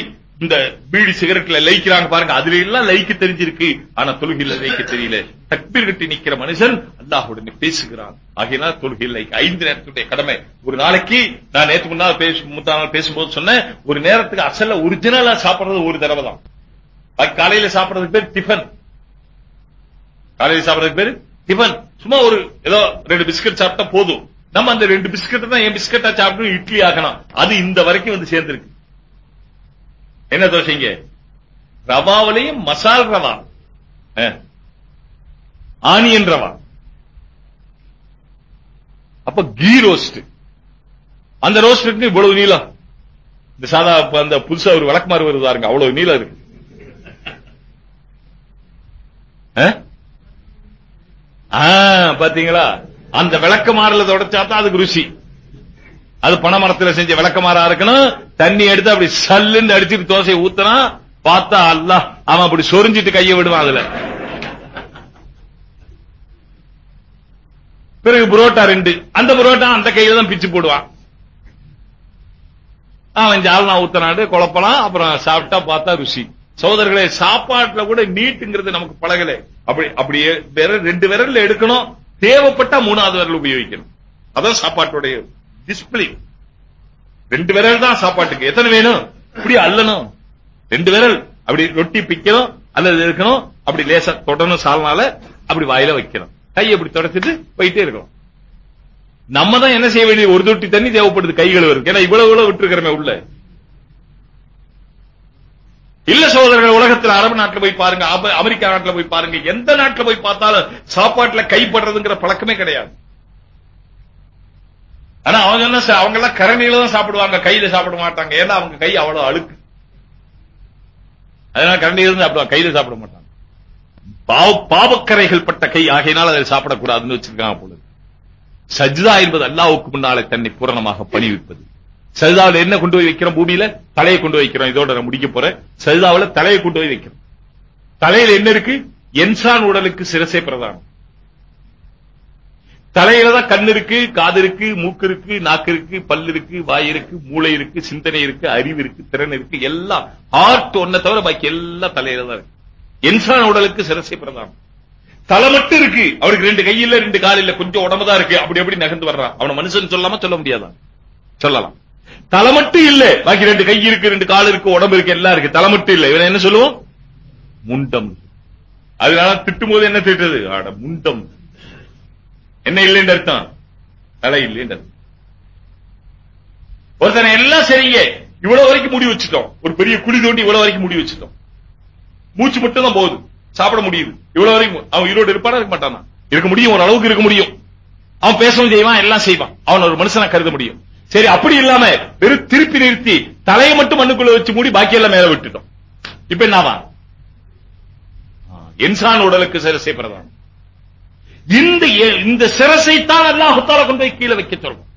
இந்த பீடி சிகரெட்ல லைக்கிறாங்க பாருங்க அதுல எல்லாம் லைக்க தெரிஞ்சிருக்கு. ஆனா தொழுகையில லைக்க தெரியல. தக்பீர் கட்டி நிக்கிற மனுஷன் அல்லாஹுடன் பேசுகிறான். ஆகையினால் தொழுகையில் லைக் ஐந்து நேரத்துடைய கடமை. ஒரு நாளைக்கு நான் நேற்று முன்னால் பேச முந்தா நாள் பேசும்போது சொன்னேன் ஒரு நேரத்துக்கு அசல்ல ஒரிஜினலா சாப்பிடுறது ஒரு தடவை தான் காலையில சாப்பிடுறதுக்கு பேர் டிஃபன் காலையில சாப்பிடுறதுக்கு பேரு டிஃபன் சும்மா ஒரு ஏதோ ரெண்டு பிஸ்கட் சாப்பிட்டா போதும். நம்ம அந்த ரெண்டு பிஸ்கட் தான் என் பிஸ்கட்டா சாப்பிட்டு இட்லி ஆக்கணும் அது இந்த வரைக்கும் வந்து சேர்ந்திருக்கு. என்ன தோசைங்க? ரவாவிலையும் மசால் ரவா. ஆனியன் ரவா. அப்ப கீ ரோஸ்ட். அந்த ரோஸ்ட் இவ்வளவு நீளம். இந்த சாதா இப்ப அந்த புதுசா ஒரு விளக்குமாறு வருதாருங்க அவ்வளவு நீளம் இருக்கு. பாத்தீங்களா? அந்த விளக்கமாறுல மாறல தான் அதுக்கு ருசி. அது பனைமரத்துல செஞ்ச விளக்கமாறா இருக்கணும். தண்ணி எடுத்து அப்படி சல்லுன்னு அடிச்சுட்டு தோசையை ஊத்துனா பார்த்தா அல்ல அவன் அப்படி சொரிஞ்சிட்டு கையை விடுவான் அதுல. பிறகு புரோட்டா ரெண்டு. அந்த புரோட்டா அந்த கையில தான் பிச்சு போடுவான். அவன் ஜால்னா ஊத்தனாடு குழப்பலாம் அப்புறம் சாப்பிட்டா பார்த்தா ருசி. சோதரர்களே சாப்பாட்டுல கூட நீட்டுங்கிறது நமக்கு பழகலை. அப்படி அப்படியே விரல் ரெண்டு விரல்ல எடுக்கணும். தேவைப்பட்டா மூணாவது விரல் உபயோகிக்கணும். அதான் சாப்பாட்டுடைய டிஸ்பிளின் ரெண்டு விரல் தான் சாப்பாட்டுக்கு. எத்தனை வேணும்? இப்படி அல்லணும். ரெண்டு விரல். அப்படி ரொட்டி பிக்கணும் அல்லது இருக்கணும் அப்படி லேசா தொடணும் சால்னால அப்படி வாயில வைக்கணும். கையை அப்படி தொடச்சிட்டு போயிட்டே இருக்கணும். நம்ம தான் என்ன செய்ய வேண்டிய ஒரு தொட்டி தண்ணி தேவைப்படுது கைகள் இருக்கு. ஏன்னா இவ்வளவு இவ்வளவு விட்டுருக்கிறமே உள்ள. இல்ல சகோதரர்கள் உலகத்தில் அரபு நாட்டுல போய் பாருங்க அமெரிக்கா நாட்டுல போய் பாருங்க எந்த நாட்டுல போய் பார்த்தாலும் சாப்பாட்டுல கைப்படுறதுங்கிற பழக்கமே கிடையாது. ஆனா அவங்க என்ன அவங்க எல்லாம் கரணியில தான் சாப்பிடுவாங்க கையில சாப்பிட மாட்டாங்க. ஏன்னா அவங்க கை அவ்வளவு அழுக்கு. அதனால கரண்டியில தான் சாப்பிடுவாங்க கையில சாப்பிட மாட்டாங்க. பாவ- பாவக்கரைகள் பட்ட கை ஆகையினால் அதை சாப்பிடக்கூடாதுன்னு வச்சிருக்காங்க போல சஜ்தா என்பது அல்லாவுக்கு முன்னாலே தன்னை பூரணமாக பணிவிப்பது. சஜிதாவில் என்ன கொண்டு போய் வைக்கிறோம் பூமியில? தலையை கொண்டு வைக்கிறோம். இதோட நான் முடிக்க போறேன். சஜிதாவுல தலையை கொண்டு போய் வைக்கிறோம். தலையில என்ன இருக்கு? என்சான் உடலுக்கு சிரசே பிரதானம். தலையில தான் கண் இருக்கு காது இருக்கு மூக்கு இருக்கு நாக்கு இருக்கு பல் இருக்கு வாய் இருக்கு மூளை இருக்கு சிந்தனை இருக்கு அறிவு இருக்கு திறன் இருக்கு எல்லாம் ஹார்ட் ஒன்ன தவிர பாக்கி எல்லாம் தலையில தான் இருக்கு. என்சான் உடலுக்கு சிரசை பிரதானம். தலை மட்டும் இருக்கு. அவருக்கு ரெண்டு கையில ரெண்டு காலில கொஞ்சம் உடம்பு தான் இருக்கு. அப்படி அப்படி நகர்ந்து வர்றான். அவன மனுஷன் சொல்லாம சொல்ல முடியாதா சொல்லலாம். தலை மட்டும் இல்ல. பாக்கி ரெண்டு கை இருக்கு ரெண்டு கால் இருக்கு உடம்பு இருக்கு எல்லாம் இருக்கு. தலை மட்டும் இல்ல. இவன் என்ன சொல்லுவோம்? முண்டம். அதனால திட்டும் போது என்ன திட்டுறது? ஆட முண்டம். என்ன இல்லைன்னு அர்த்தம்? தலை இல்லைன்னு ஒருத்தனை எல்லாம் சரிங்க. இவ்வளவு வரைக்கும் முடி வச்சுட்டோம். ஒரு பெரிய குழி தோண்டி இவ்வளவு வரைக்கும் முடி வச்சுட்டோம். மூச்சு மட்டும் தான் போகுது. சாப்பிட முடியுது. இவ்வளவு வரைக்கும் அவன் ஈரோடு இருப்பானா இருக்க மாட்டானா? இருக்க முடியும். ஒரு அளவுக்கு இருக்க முடியும். அவன் பேசவும் செய்வான் எல்லாம் செய்வான். அவன் ஒரு மனுஷனா கருத முடியும். சரி அப்படி இல்லாம வெறும் திருப்பி நிறுத்தி தலையை மட்டும் மண்ணுக்குள்ள வச்சு மூடி பாக்கி எல்லாம் மேல விட்டுட்டோம். இப்ப என்னவா இன்சான் உடலுக்கு சிரசை பிரதானம். இந்த இந்த சிரசை தான் அல்லாஹுத்தால கொண்டு போய் கீழே வைக்க சொல்றோம்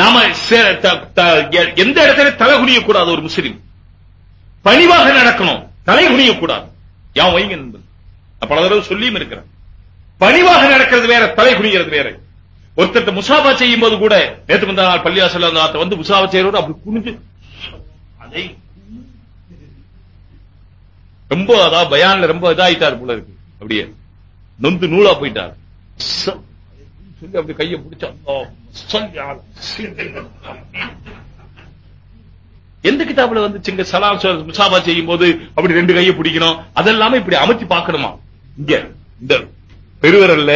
நாம எந்த இடத்துல தலை குனிய கூடாது ஒரு முஸ்லிம்? பணிவாக நடக்கணும் தலை குனியக்கூடாது. யான் வைங்க என்பது. பல தடவை சொல்லியும் இருக்கிறேன். பணிவாக நடக்கிறது வேற தலை குனிகிறது வேற. ஒருத்தர் முசாபா செய்யும் போது கூட நேற்று முந்தா நாள் பள்ளியாசல் அந்த வந்து முசாபா செய்யறவர் அப்படி குனிஞ்சு அதை ரொம்ப அதான் பயான்ல ரொம்ப இதாயிட்டார் போல இருக்கு. அப்படியே நொந்து நூலா போயிட்டார். சொல்லி அப்படி கையை பிடிச்சா எந்த கிதாபுல வந்து சலாம் சொல் முசாபா செய்யும் போது அப்படி ரெண்டு கையை பிடிக்கணும்? அதெல்லாமே இப்படி அமைச்சு பார்க்கணுமா? இங்க இந்த பெருவரல்ல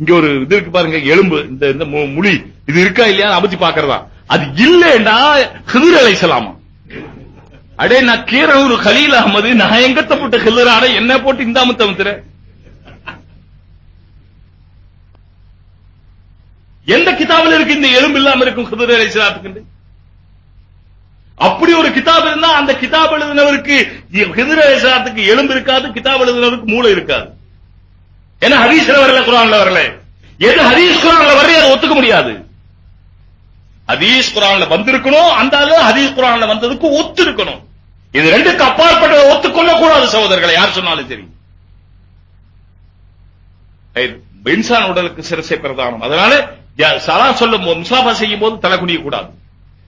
இங்க ஒரு இது இருக்கு பாருங்க எலும்பு இந்த இந்த மு- முழி இது இருக்கா இல்லையா அமைச்சு பாக்குறதா அது இல்லைன்னா ஹிதுர் அலைசலாமா அடே நான் கீரனூர் கலீல் அகமது நான் எங்கத்த போட்ட ஹிதுரான என்ன போட்டு இந்த அமுத்த அமுத்துற எந்த கிதாபில் இருக்கு இந்த எலும்பு இல்லாம இருக்கும் ஹிதர் அலைசலாத்துக்கு அப்படி ஒரு கிதாப் இருந்தா அந்த கிதாப் எழுதினவருக்கு ஹிதர் அலைசலாத்துக்கு எலும்பு இருக்காது கிதாப் எழுதினவருக்கு மூளை இருக்காது. ஏன்னா ஹதீஸ்ல வரல குரான்ல வரல எது ஹதீஸ் குரான்ல வரல அதை ஒத்துக்க முடியாது. ஹதீஸ் குரான்ல வந்திருக்கணும் அந்த அளவு ஹதீஸ் குரான்ல வந்ததுக்கு ஒத்து இருக்கணும் இது ரெண்டுக்கு அப்பாற்பட்டதை ஒத்துக்கொள்ள கூடாது சகோதரர்களை யார் சொன்னாலும் சரி. ஐ- இன்சான் உடலுக்கு சிறசை பிரதானம். அதனால யா- சலாம் சொல்லும் போது முசாபா செய்யும் போது தலை குனிய கூடாது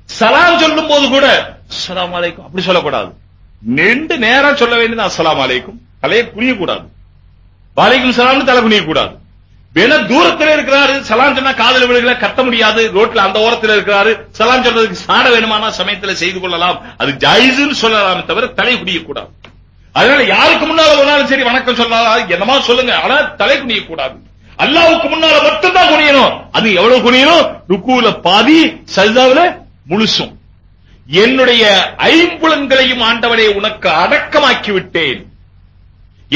சலாம் சொல்லும் போது கூட அஸ்லாம் அலைக்கும் அப்படி சொல்லக்கூடாது. நின்று நேரம் சொல்ல வேண்டியது அஸ்லாம் அலைக்கும். தலையை குனிய கூடாது வாழைக்கும் சலாம்னு தலை குனிய கூடாது வேணா தூரத்துல இருக்கிறாரு சலாம் சொன்னா காதல் விழுகளை கத்த முடியாது ரோட்ல அந்த ஓரத்துல இருக்கிறாரு சலாம் சொல்றதுக்கு சாட வேணுமானா சமயத்துல செய்து கொள்ளலாம். அது ஜாயிஸ்னு சொல்லலாமே தவிர தலை குடியக்கூடாது கூடாது அதனால யாருக்கு முன்னால போனாலும் சரி வணக்கம் சொல்லலாம் என்னமா சொல்லுங்க. ஆனா தலை குனிய கூடாது அல்லாவுக்கு முன்னால மட்டும்தான் குனியணும். அது எவ்வளவு குனியணும்? ருக்குல பாதி சஜிதாவுல முழுசும். என்னுடைய ஐம்புலன்களையும் ஆண்டவனை உனக்கு அடக்கமாக்கி விட்டேன்.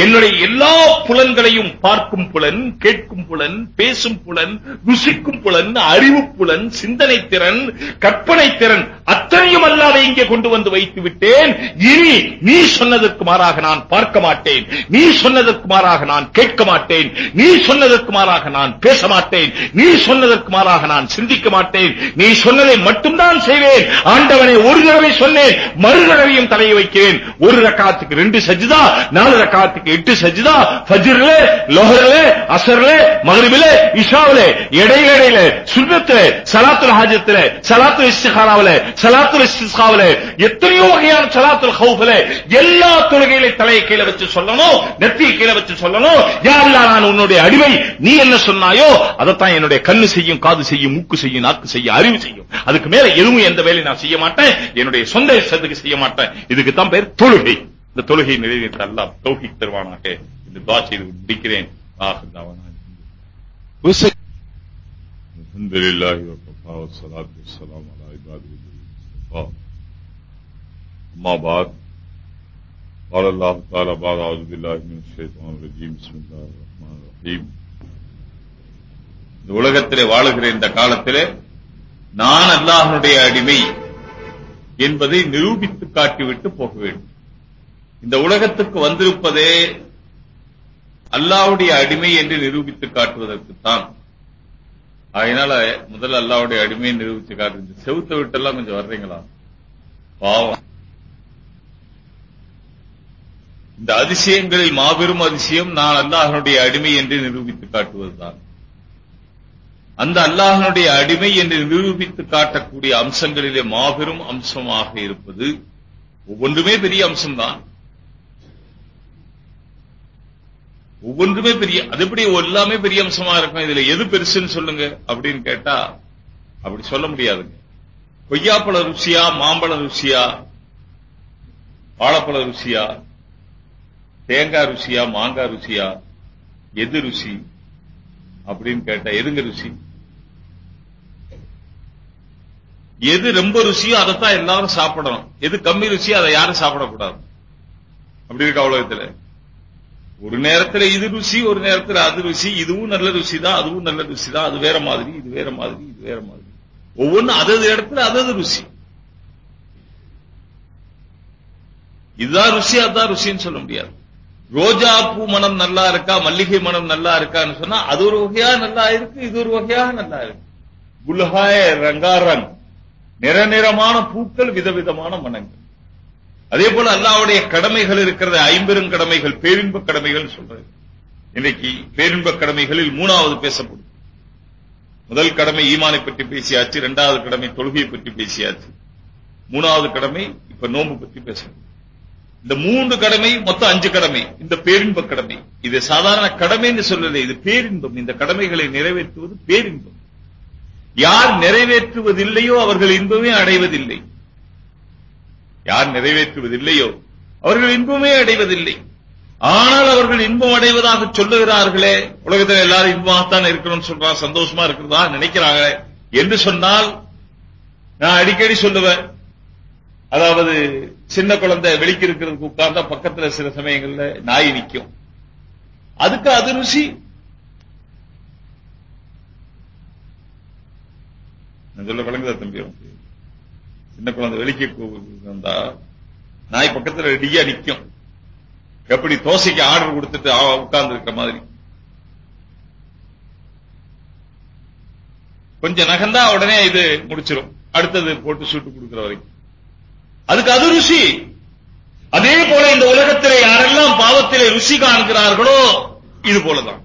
என்னுடைய எல்லா புலன்களையும் பார்க்கும் புலன் கேட்கும் புலன் பேசும் புலன் ருசிக்கும் புலன் அறிவு புலன் சிந்தனை திறன் கற்பனை திறன் அத்தனையும் அல்லாத இங்கே கொண்டு வந்து வைத்து விட்டேன். இனி நீ சொன்னதற்கு மாறாக நான் பார்க்க மாட்டேன். நீ சொன்னதற்கு மாறாக நான் கேட்க மாட்டேன். நீ சொன்னதற்கு மாறாக நான் பேச மாட்டேன். நீ சொன்னதற்கு மாறாக நான் சிந்திக்க மாட்டேன். நீ சொன்னதை மட்டும்தான் செய்வேன். ஆண்டவனை ஒரு தடவை சொன்னேன். மறு தடவையும் தலையை வைக்கிறேன். ஒரு ரக்காத்துக்கு ரெண்டு சஜிதா நாலு ரக்காத்துக்கு எட்டு சஜிதா ஃபஜ்ர்ல லோஹர்ல அசர்ல மகரிபில இஷாவில இடையிடையில இடையில சலாத்துல் ஹாஜத்துல சலாத்துல் இஸ்திகாராவில சலாத்துல் இஸ்திகாவில எத்தனையோ வகையான சலாத்துல் ஹவுஃபில எல்லா தொழுகையில தலையை கீழே வச்சு சொல்லணும் நெத்தியை கீழே வச்சு சொல்லணும். யா அல்லாஹ் நான் உன்னுடைய அடிமை. நீ என்ன சொன்னாயோ அதைத்தான் என்னுடைய கண்ணு செய்யும் காது செய்யும் மூக்கு செய்யும் நாக்கு செய்யும் அறிவு செய்யும். அதுக்கு மேல எதுவும் எந்த வேலையும் நான் செய்ய மாட்டேன். என்னுடைய சொந்த இஷ்டத்துக்கு செய்ய மாட்டேன். இதுக்கு தான் பேர் தொழுகை. இந்த தொழுகை நிறைவேற்ற அல்லாஹ் தௌஃபீக் தருவானாக இந்த துவா செய்து முடிக்கிறேன் ஆஹ் தாவானா الحمد لله وكفى والصلاة والسلام على عباده الذين اصطفى أما بعد قال الله تعالى بعد أعوذ بالله من الشيطان الرجيم بسم الله الرحمن الرحيم இந்த உலகத்திலே வாழுகிற இந்த காலத்திலே நான் அல்லாஹனுடைய அடிமை என்பதை நிரூபித்து காட்டிவிட்டு போக வேண்டும் இந்த உலகத்துக்கு வந்திருப்பதே அல்லாவுடைய அடிமை என்று நிரூபித்து காட்டுவதற்குத்தான். அதனால முதல்ல அல்லாவுடைய அடிமையை நிரூபித்து காட்டு. செவுத்த விட்டெல்லாம் கொஞ்சம் வர்றீங்களா? பாவம். இந்த அதிசயங்களில் மாபெரும் அதிசயம் நான் அல்லாஹனுடைய அடிமை என்று நிரூபித்து காட்டுவதுதான். அந்த அல்லாஹனுடைய அடிமை என்று நிரூபித்து காட்டக்கூடிய அம்சங்களிலே மாபெரும் அம்சமாக இருப்பது ஒவ்வொன்றுமே பெரிய அம்சம்தான். ஒவ்வொன்றுமே பெரிய அது எப்படி எல்லாமே பெரிய அம்சமா இருக்கும்? இதுல எது பெருசுன்னு சொல்லுங்க அப்படின்னு கேட்டா அப்படி சொல்ல முடியாதுங்க. கொய்யாப்பழ ருசியா மாம்பழ ருசியா வாழைப்பழ ருசியா தேங்காய் ருசியா மாங்காய் ருசியா எது ருசி அப்படின்னு கேட்டா எதுங்க ருசி? எது ரொம்ப ருசியோ அதைத்தான் எல்லாரும் சாப்பிடணும். எது கம்மி ருசியோ அதை யாரும் சாப்பிடக்கூடாது. அப்படி இருக்கு உலகத்துல ஒரு நேரத்துல இது ருசி ஒரு நேரத்துல அது ருசி. இதுவும் நல்ல ருசி தான் அதுவும் நல்ல ருசி தான் அது வேற மாதிரி இது வேற மாதிரி இது வேற மாதிரி. ஒவ்வொன்றும் அதது இடத்துல அதது ருசி. இதுதான் ருசி அதான் ருசின்னு சொல்ல முடியாது. ரோஜா பூ மனம் நல்லா இருக்கா மல்லிகை மனம் நல்லா இருக்கான்னு சொன்னா அது ஒரு வகையா நல்லா இருக்கு இது ஒரு வகையாக நல்லா இருக்கு. குல்ஹாய ரங்காரங் நிற நிறமான பூக்கள் விதவிதமான மனங்கள். அதே போல அல்லாவுடைய கடமைகள் இருக்கிறது ஐம்பெரும் கடமைகள் பேரின்ப கடமைகள் சொல்றது. இன்னைக்கு பேரின்ப கடமைகளில் மூணாவது பேசப்படும். முதல் கடமை ஈமானை பற்றி பேசியாச்சு இரண்டாவது கடமை தொழுகையை பற்றி பேசியாச்சு. மூணாவது கடமை இப்ப நோன்பு பற்றி பேசணும் இந்த மூன்று கடமை மொத்தம் அஞ்சு கடமை. இந்த பேரின்ப கடமை. இது சாதாரண கடமைன்னு சொல்லலை இது பேரின்பம். இந்த கடமைகளை நிறைவேற்றுவது பேரின்பம். யார் நிறைவேற்றுவதில்லையோ அவர்கள் இன்பமே அடைவதில்லை. யார் நிறைவேற்றுவதில்லையோ அவர்கள் இன்பமே அடைவதில்லை. ஆனால் அவர்கள் இன்பம் அடைவதாக சொல்லுகிறார்களே உலகத்தில் எல்லாரும் இன்பமாகத்தான் இருக்கணும்னு சொல்றா சந்தோஷமா இருக்கிறதா நினைக்கிறாங்க என்று சொன்னால் நான் அடிக்கடி சொல்லுவேன். அதாவது சின்ன குழந்தை வெளிக்கு இருக்கிறதுக்கு உட்கார்ந்தா பக்கத்துல சில சமயங்கள்ல நாய் நிற்கும் அதுக்கு அது ருசி. நான் சொல்ல விளங்குதா தம்பி? உனக்கு? சின்ன குழந்தை வெளிக்கு வந்தா நாய் பக்கத்துல ரெடியா நிக்கும். எப்படி தோசைக்கு ஆர்டர் கொடுத்துட்டு உட்கார்ந்து இருக்கிற மாதிரி. கொஞ்சம் நகர்ந்தா உடனே இது முடிச்சிடும் அடுத்தது போட்டு சூட்டு கொடுக்கிற வரைக்கும். அதுக்கு அது ருசி. அதே போல இந்த உலகத்திலே யாரெல்லாம் பாவத்திலே ருசி காண்கிறார்களோ இது போலதான்.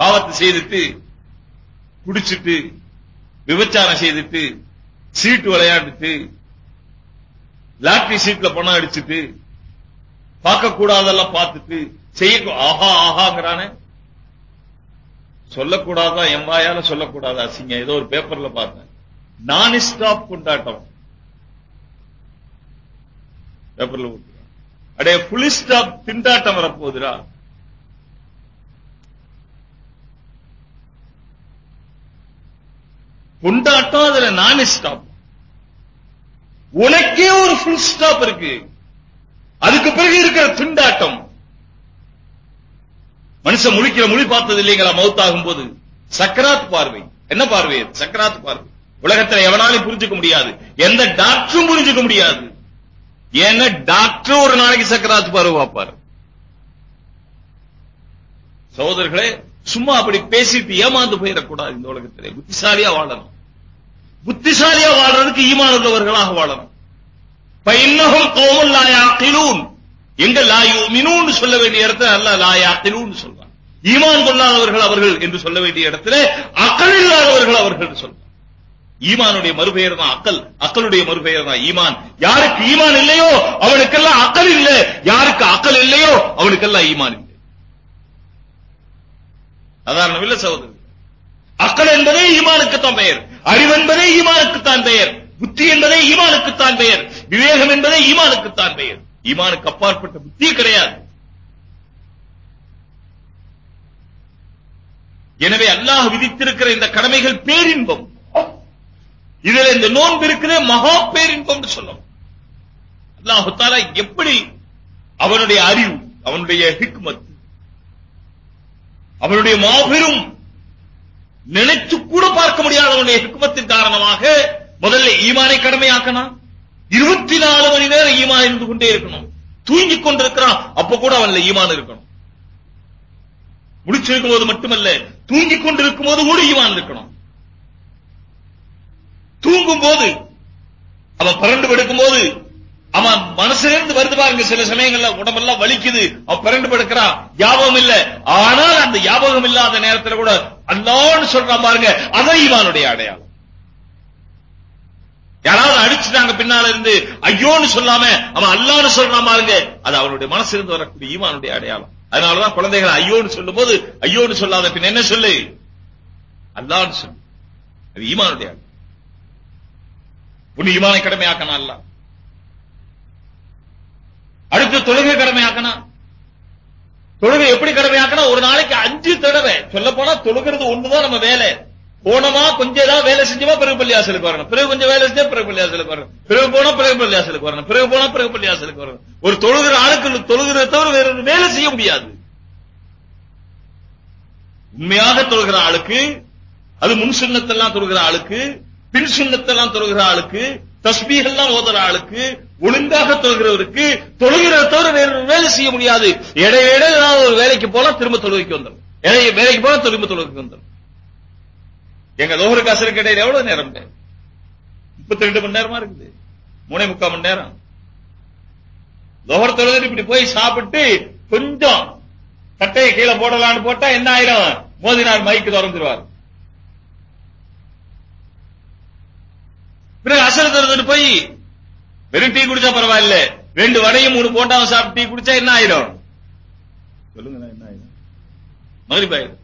பாவத்தை செய்துட்டு குடிச்சிட்டு விபச்சாரம் செய்துட்டு சீட்டு விளையாடிட்டு லாட்டரி சீட்ல பணம் அடிச்சுட்டு பார்க்க கூடாதெல்லாம் பார்த்துட்டு செய்ய ஆஹா ஆஹாங்கிறானே. சொல்லக்கூடாதா? என் வாயால சொல்லக்கூடாதா சிங்க ஏதோ ஒரு பேப்பர்ல பார்த்தேன். நான் ஸ்டாப் கொண்டாட்டம். பேப்பர்ல போட்டுருக்கான். அடே புலி ஸ்டாப் திண்டாட்டம் வரப்போகுதுடா. கொண்டாட்டம் அதுல நான் ஸ்டாப். உனக்கே ஒரு ஃபுல் ஸ்டாப் இருக்கு. அதுக்கு பிறகு இருக்கிற திண்டாட்டம். மனுஷன் முழிக்கிற மொழி பார்த்தது இல்லைங்களா? மௌத்தாகும் போது சக்கராத் பார்வை. என்ன பார்வை? சக்கராத் பார்வை. உலகத்துல எவனாலும் புரிஞ்சுக்க முடியாது. எந்த டாக்டரும் புரிஞ்சுக்க முடியாது. ஏன்னா டாக்டர் ஒரு நாளைக்கு சக்கராத் பார்வை பார்ப்பாரு. சகோதரர்களே சும்மா அப்படி பேசிட்டு ஏமாந்து போயிடக்கூடாது இந்த உலகத்திலே. புத்திசாலியா வாழணும். புத்திசாலியா வாழ்றதுக்கு ஈமான் உள்ளவர்களாக வாழணும் பைன்னஹும் கோமல் லா யாக்கிலூன். எங்க லா யுமினூன் சொல்ல வேண்டிய இடத்துல அல்லாஹ் லா யாக்கிலூன் சொல்றான் ஈமான் கொள்ளாதவர்கள் அவர்கள் என்று சொல்ல வேண்டிய இடத்துல அக்கல் இல்லாதவர்கள் அவர்கள் என்று சொல்றான் ஈமானுடைய மறுபெயர் தான் அக்கல். அக்கலுடைய மறுபெயர் தான் ஈமான். யாருக்கு ஈமான் இல்லையோ அவனுக்கெல்லாம் அக்கல் இல்ல. யாருக்கு அக்கல் இல்லையோ அவனுக்கெல்லாம் ஈமான் இல்லை. சாதாரணம் இல்ல சகோதரர் அக்கல் என்பதே ஈமானுக்குத்தான் பெயர். அறிவென்பதே ஈமானுக்குத்தான் பெயர். புத்தி என்பதே ஈமானுக்குத்தான் பெயர். விவேகம் என்பதே ஈமானுக்குத்தான் பெயர். ஈமானுக்கு அப்பாற்பட்ட புத்தி கிடையாது. எனவே அல்லாஹ் விதித்திருக்கிற இந்த கடமைகள் பேரின்பம். இதுல இந்த நோன்பு இருக்கிறதே மகா பேரின்பம் சொல்லும் அல்லாஹு தாலா எப்படி அவனுடைய அறிவு அவனுடைய ஹிக்மத் அவனுடைய மாபெரும் நினைத்து கூட பார்க்க முடியாத அவனுடைய ஹிக்மத்தின் காரணமாக முதல்ல ஈமானை கடமையாக்கணும். இருபத்தி நாலு மணி நேரம் ஈமான் இருந்து கொண்டே இருக்கணும். தூங்கிக் கொண்டிருக்கிறான் அப்ப கூட அவன்ல ஈமான் இருக்கணும். முடிச்சிருக்கும் போது மட்டுமல்ல தூங்கிக் கொண்டிருக்கும் போது கூட ஈமான் இருக்கணும். தூங்கும் போது அவன் பரண்டு படுக்கும் போது அவன் மனசிலிருந்து வருது பாருங்க சில சமயங்கள்ல உடம்பெல்லாம் வலிக்குது. அவன் பரண்டு படுக்கிறான் ஞாபகம் இல்ல ஆனால் அந்த ஞாபகம் இல்லாத நேரத்துல கூட அல்லான்னு சொல்றான் பாருங்க அதான் ஈமானுடைய அடையாளம். யாராவது அடிச்சுட்டாங்க பின்னால இருந்து ஐயோன்னு சொல்லாம அவன் அல்லான்னு சொல்றான் பாருங்க அது அவனுடைய மனசிலிருந்து வரக்கூடிய ஈமானுடைய அடையாளம். அதனாலதான் குழந்தைகள் ஐயோன்னு சொல்லும் போது ஐயோன்னு சொல்லாத பின் என்ன சொல்லு? அல்லான்னு சொல்லு. அது ஈமானுடைய அடையாளம். உன் ஈமானை கடமையாக்கணும் அல்ல அடுத்து தொழுகை கடமையாக்கணும் தொழுகை எப்படி கடமையாக்கணும்? ஒரு நாளைக்கு அஞ்சு தடவை. சொல்ல போனா தொழுகிறது ஒண்ணுதான் நம்ம வேலை. போனமா கொஞ்சம் ஏதாவது வேலை செஞ்சோமா பிறகு பள்ளியாசலுக்கு வரணும். பிறகு கொஞ்சம் வேலை செஞ்சா பிறகு பள்ளியாசலுக்கு வரணும். பிறகு போனா பிறகு பள்ளியாசலுக்கு வரணும். பிறகு போனா பிறகு பள்ளியாசலுக்கு வரணும். ஒரு தொழுகிற ஆளுக்கு தொழுகிறத தவிர வேற ஒரு வேலை செய்ய முடியாது. உண்மையாக தொழுகிற ஆளுக்கு அது முன் சுண்ணத்தெல்லாம் தொழுகிற ஆளுக்கு பின் சுண்ணத்தெல்லாம் தொழுகிற ஆளுக்கு தஸ்பீகெல்லாம் ஓதுற ஆளுக்கு ஒழுங்காக தொழுகிறவருக்கு தொழுகிறத தவிர வேற வேலை செய்ய முடியாது. இடையிட ஏதாவது ஒரு வேலைக்கு போல திரும்ப தொழுகைக்கு வந்துடும் இடைய வேலைக்கு போல திரும்ப தொழுகைக்கு வந்துடும் எங்க லோகருக்கு காசருக்கு இடையில எவ்வளவு நேரம்? முப்பத்தி ரெண்டு மணி நேரமா இருக்குது. மூணே முக்கால் மணி நேரம். லோகர் தொழுது இப்படி போய் சாப்பிட்டு கொஞ்சம் கட்டையை கீழே போடலான்னு போட்டா என்ன ஆயிரும்? மோதினார் மைக்கு திறந்துருவார். பிறகு அசல் திறந்துட்டு போய் வெறும் டீ குடிச்சா பரவாயில்ல. ரெண்டு வடையும் மூணு போட்டாவும் சாப்பிட்டு டீ குடிச்சா என்ன ஆயிரும் சொல்லுங்க என்ன ஆயிரும் மகிழ்பாயிரும்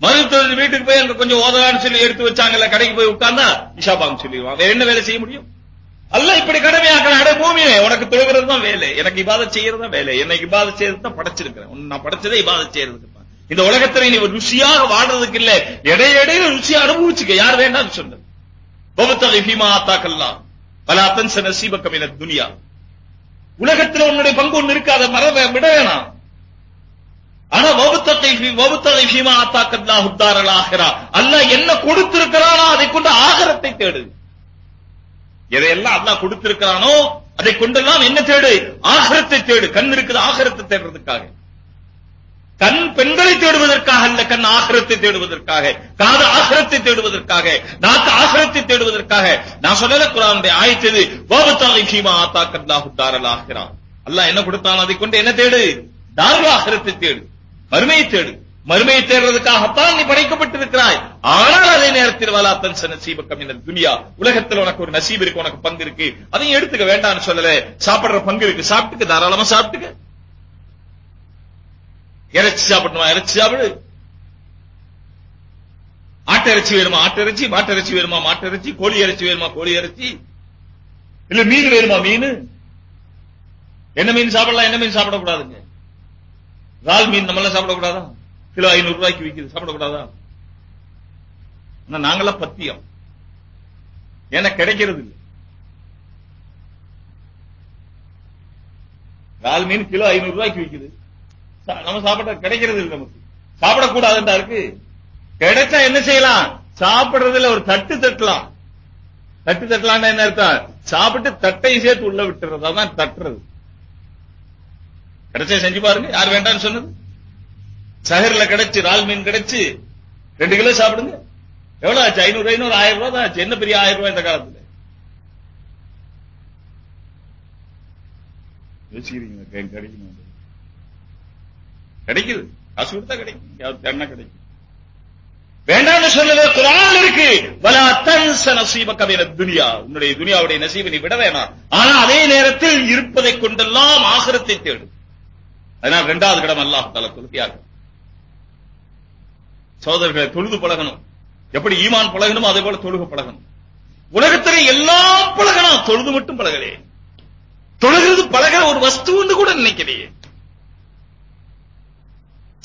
மருத்துவ வீட்டுக்கு போய் அங்க கொஞ்சம் ஓதலான்னு சொல்லி எடுத்து வச்சாங்கல்ல கடைக்கு போய் உட்கார்ந்தா இஷா பாங்க சொல்லிடுவாங்க வேற என்ன வேலை செய்ய முடியும்? அல்ல இப்படி கடமையாக்கிற அட பூமியே உனக்கு தொழுகிறது தான் வேலை. எனக்கு இபாத செய்யறது தான் வேலை. என்னை இபாத செய்யறது தான் படைச்சிருக்கிறேன் நான் படைச்சதே இபாத செய்யறதுக்கு இந்த உலகத்துல நீ ஒரு ருசியாக வாழ்றதுக்கு இல்ல. இடையிடையில ருசியா அனுபவிச்சுக்க. யார் வேண்டாம்னு சொன்னது? பகுத்தகை பீமா ஆத்தாக்கலாம் பல அத்தன்ச நசீப என துனியா. உலகத்துல உன்னுடைய பங்கு ஒண்ணு இருக்காத மரப விட வேணாம். ஆனா வகுத்தகை வகுத்தகை பீமா ஆத்தாக்கல்லா உத்தாரல் ஆகிறா அல்லாஹ் என்ன கொடுத்திருக்கிறானோ அதை கொண்டு ஆகரத்தை தேடு. எதையெல்லாம் அல்லாஹ் கொடுத்திருக்கிறானோ அதை கொண்டெல்லாம் என்ன தேடு? ஆகரத்தை தேடு. கண் இருக்குது ஆகரத்தை தேடுறதுக்காக. கண் பெண்களை தேடுவதற்காக அல்ல கண் ஆசிரத்தை தேடுவதற்காக. காது ஆசிரத்தை தேடுவதற்காக. நாக்கு ஆசிரத்தை தேடுவதற்காக. நான் சொல்லல குரானுடைய ஆயத்தது வாபத்தாலை ஃபீமா ஆத்தாக்கல்லாஹு தாரல் ஆகிறா அல்லாஹ் என்ன கொடுத்தான் அதை கொண்டு என்ன தேடு? தாருல் ஆசிரத்தை தேடு. மறுமையை தேடு. மறுமையை தேடுறதுக்காகத்தான் நீ படைக்கப்பட்டிருக்கிறாய். ஆனால் அதே நேரத்தில் வலாத்தன் நசீபக்கம் இந்த துனியா. உலகத்தில் உனக்கு ஒரு நசீப் இருக்கு உனக்கு பங்கு இருக்கு. அதையும் எடுத்துக்க வேண்டாம்னு சொல்லல. சாப்பிடுற பங்கு இருக்கு. சாப்பிட்டுக்க தாராளமா சாப்பிட்டுக்க. இறைச்சி சாப்பிடணுமா? இறைச்சி சாப்பிடு. ஆட்டு இறைச்சி வேணுமா? ஆட்டு இறைச்சி மாட்டு இறைச்சி வேணுமா? மாட்டு இறைச்சி கோழி இறைச்சி வேணுமா? கோழி இறைச்சி. இல்ல மீன் வேணுமா? மீன். என்ன மீன் சாப்பிடலாம்? என்ன மீன் சாப்பிடக்கூடாதுங்க? இறால் மீன் நம்ம எல்லாம் சாப்பிடக்கூடாதா? கிலோ ஐநூறு ரூபாய்க்கு விற்கிது சாப்பிடக்கூடாதா? நாங்களாம் பத்தியம். ஏன்னா கிடைக்கிறது இல்லை. இறால் மீன் கிலோ ஐநூறு ரூபாய்க்கு விக்குது. நம்ம சாப்பிட கிடைக்கிறது இல்லை நமக்கு. சாப்பிடக்கூடாதுன்றா இருக்கு. கிடைச்சா என்ன செய்யலாம்? சாப்பிடுறதுல ஒரு தட்டு தட்டலாம். தட்டு தட்டலாம் என்ன அர்த்தம்? சாப்பிட்டு தட்டை சேர்த்து உள்ள விட்டுறது. அதான் தட்டுறது. கிடைச்சா செஞ்சு பாருங்க. யார் வேண்டாம்னு சொன்னது? சஹர்ல கிடைச்சு இறால் மீன் கிடைச்சு ரெண்டு கிலோ சாப்பிடுங்க. எவ்வளவு ஆச்சு? ஐநூறு ஐநூறு ஆயிரம் ரூபாய் தான் ஆச்சு. என்ன பெரிய ஆயிரம் ரூபாய் இந்த காலத்துல? யோசிக்கிறீங்க கிடைக்கணும். கிடைக்குது. காசு கொடுத்தா கிடைக்கும். தேடினா கிடைக்கும். வேண்டாம்னு சொல்லல குரான் இருக்கு. வலா தன்ச நசீபக மின துனியா. உன்னுடைய துனியாவுடைய நசீபை நீ விட வேணாம். ஆனா அதே நேரத்தில் இருப்பதை கொண்டெல்லாம் ஆகரத்தை தேடு. அதனால் இரண்டாவது இடம் அல்லாஹ் தஆலா சொல்கிறார் சோதரர்களை தொழுது பழகணும். எப்படி ஈமான் பழகணும் அதே போல தொழுக பழகணும். உலகத்திலே எல்லாம் பழகணும் தொழுது மட்டும் பழகலே. தொழுகிறது பழகிற ஒரு வஸ்துன்னு கூட நினைக்கலையே.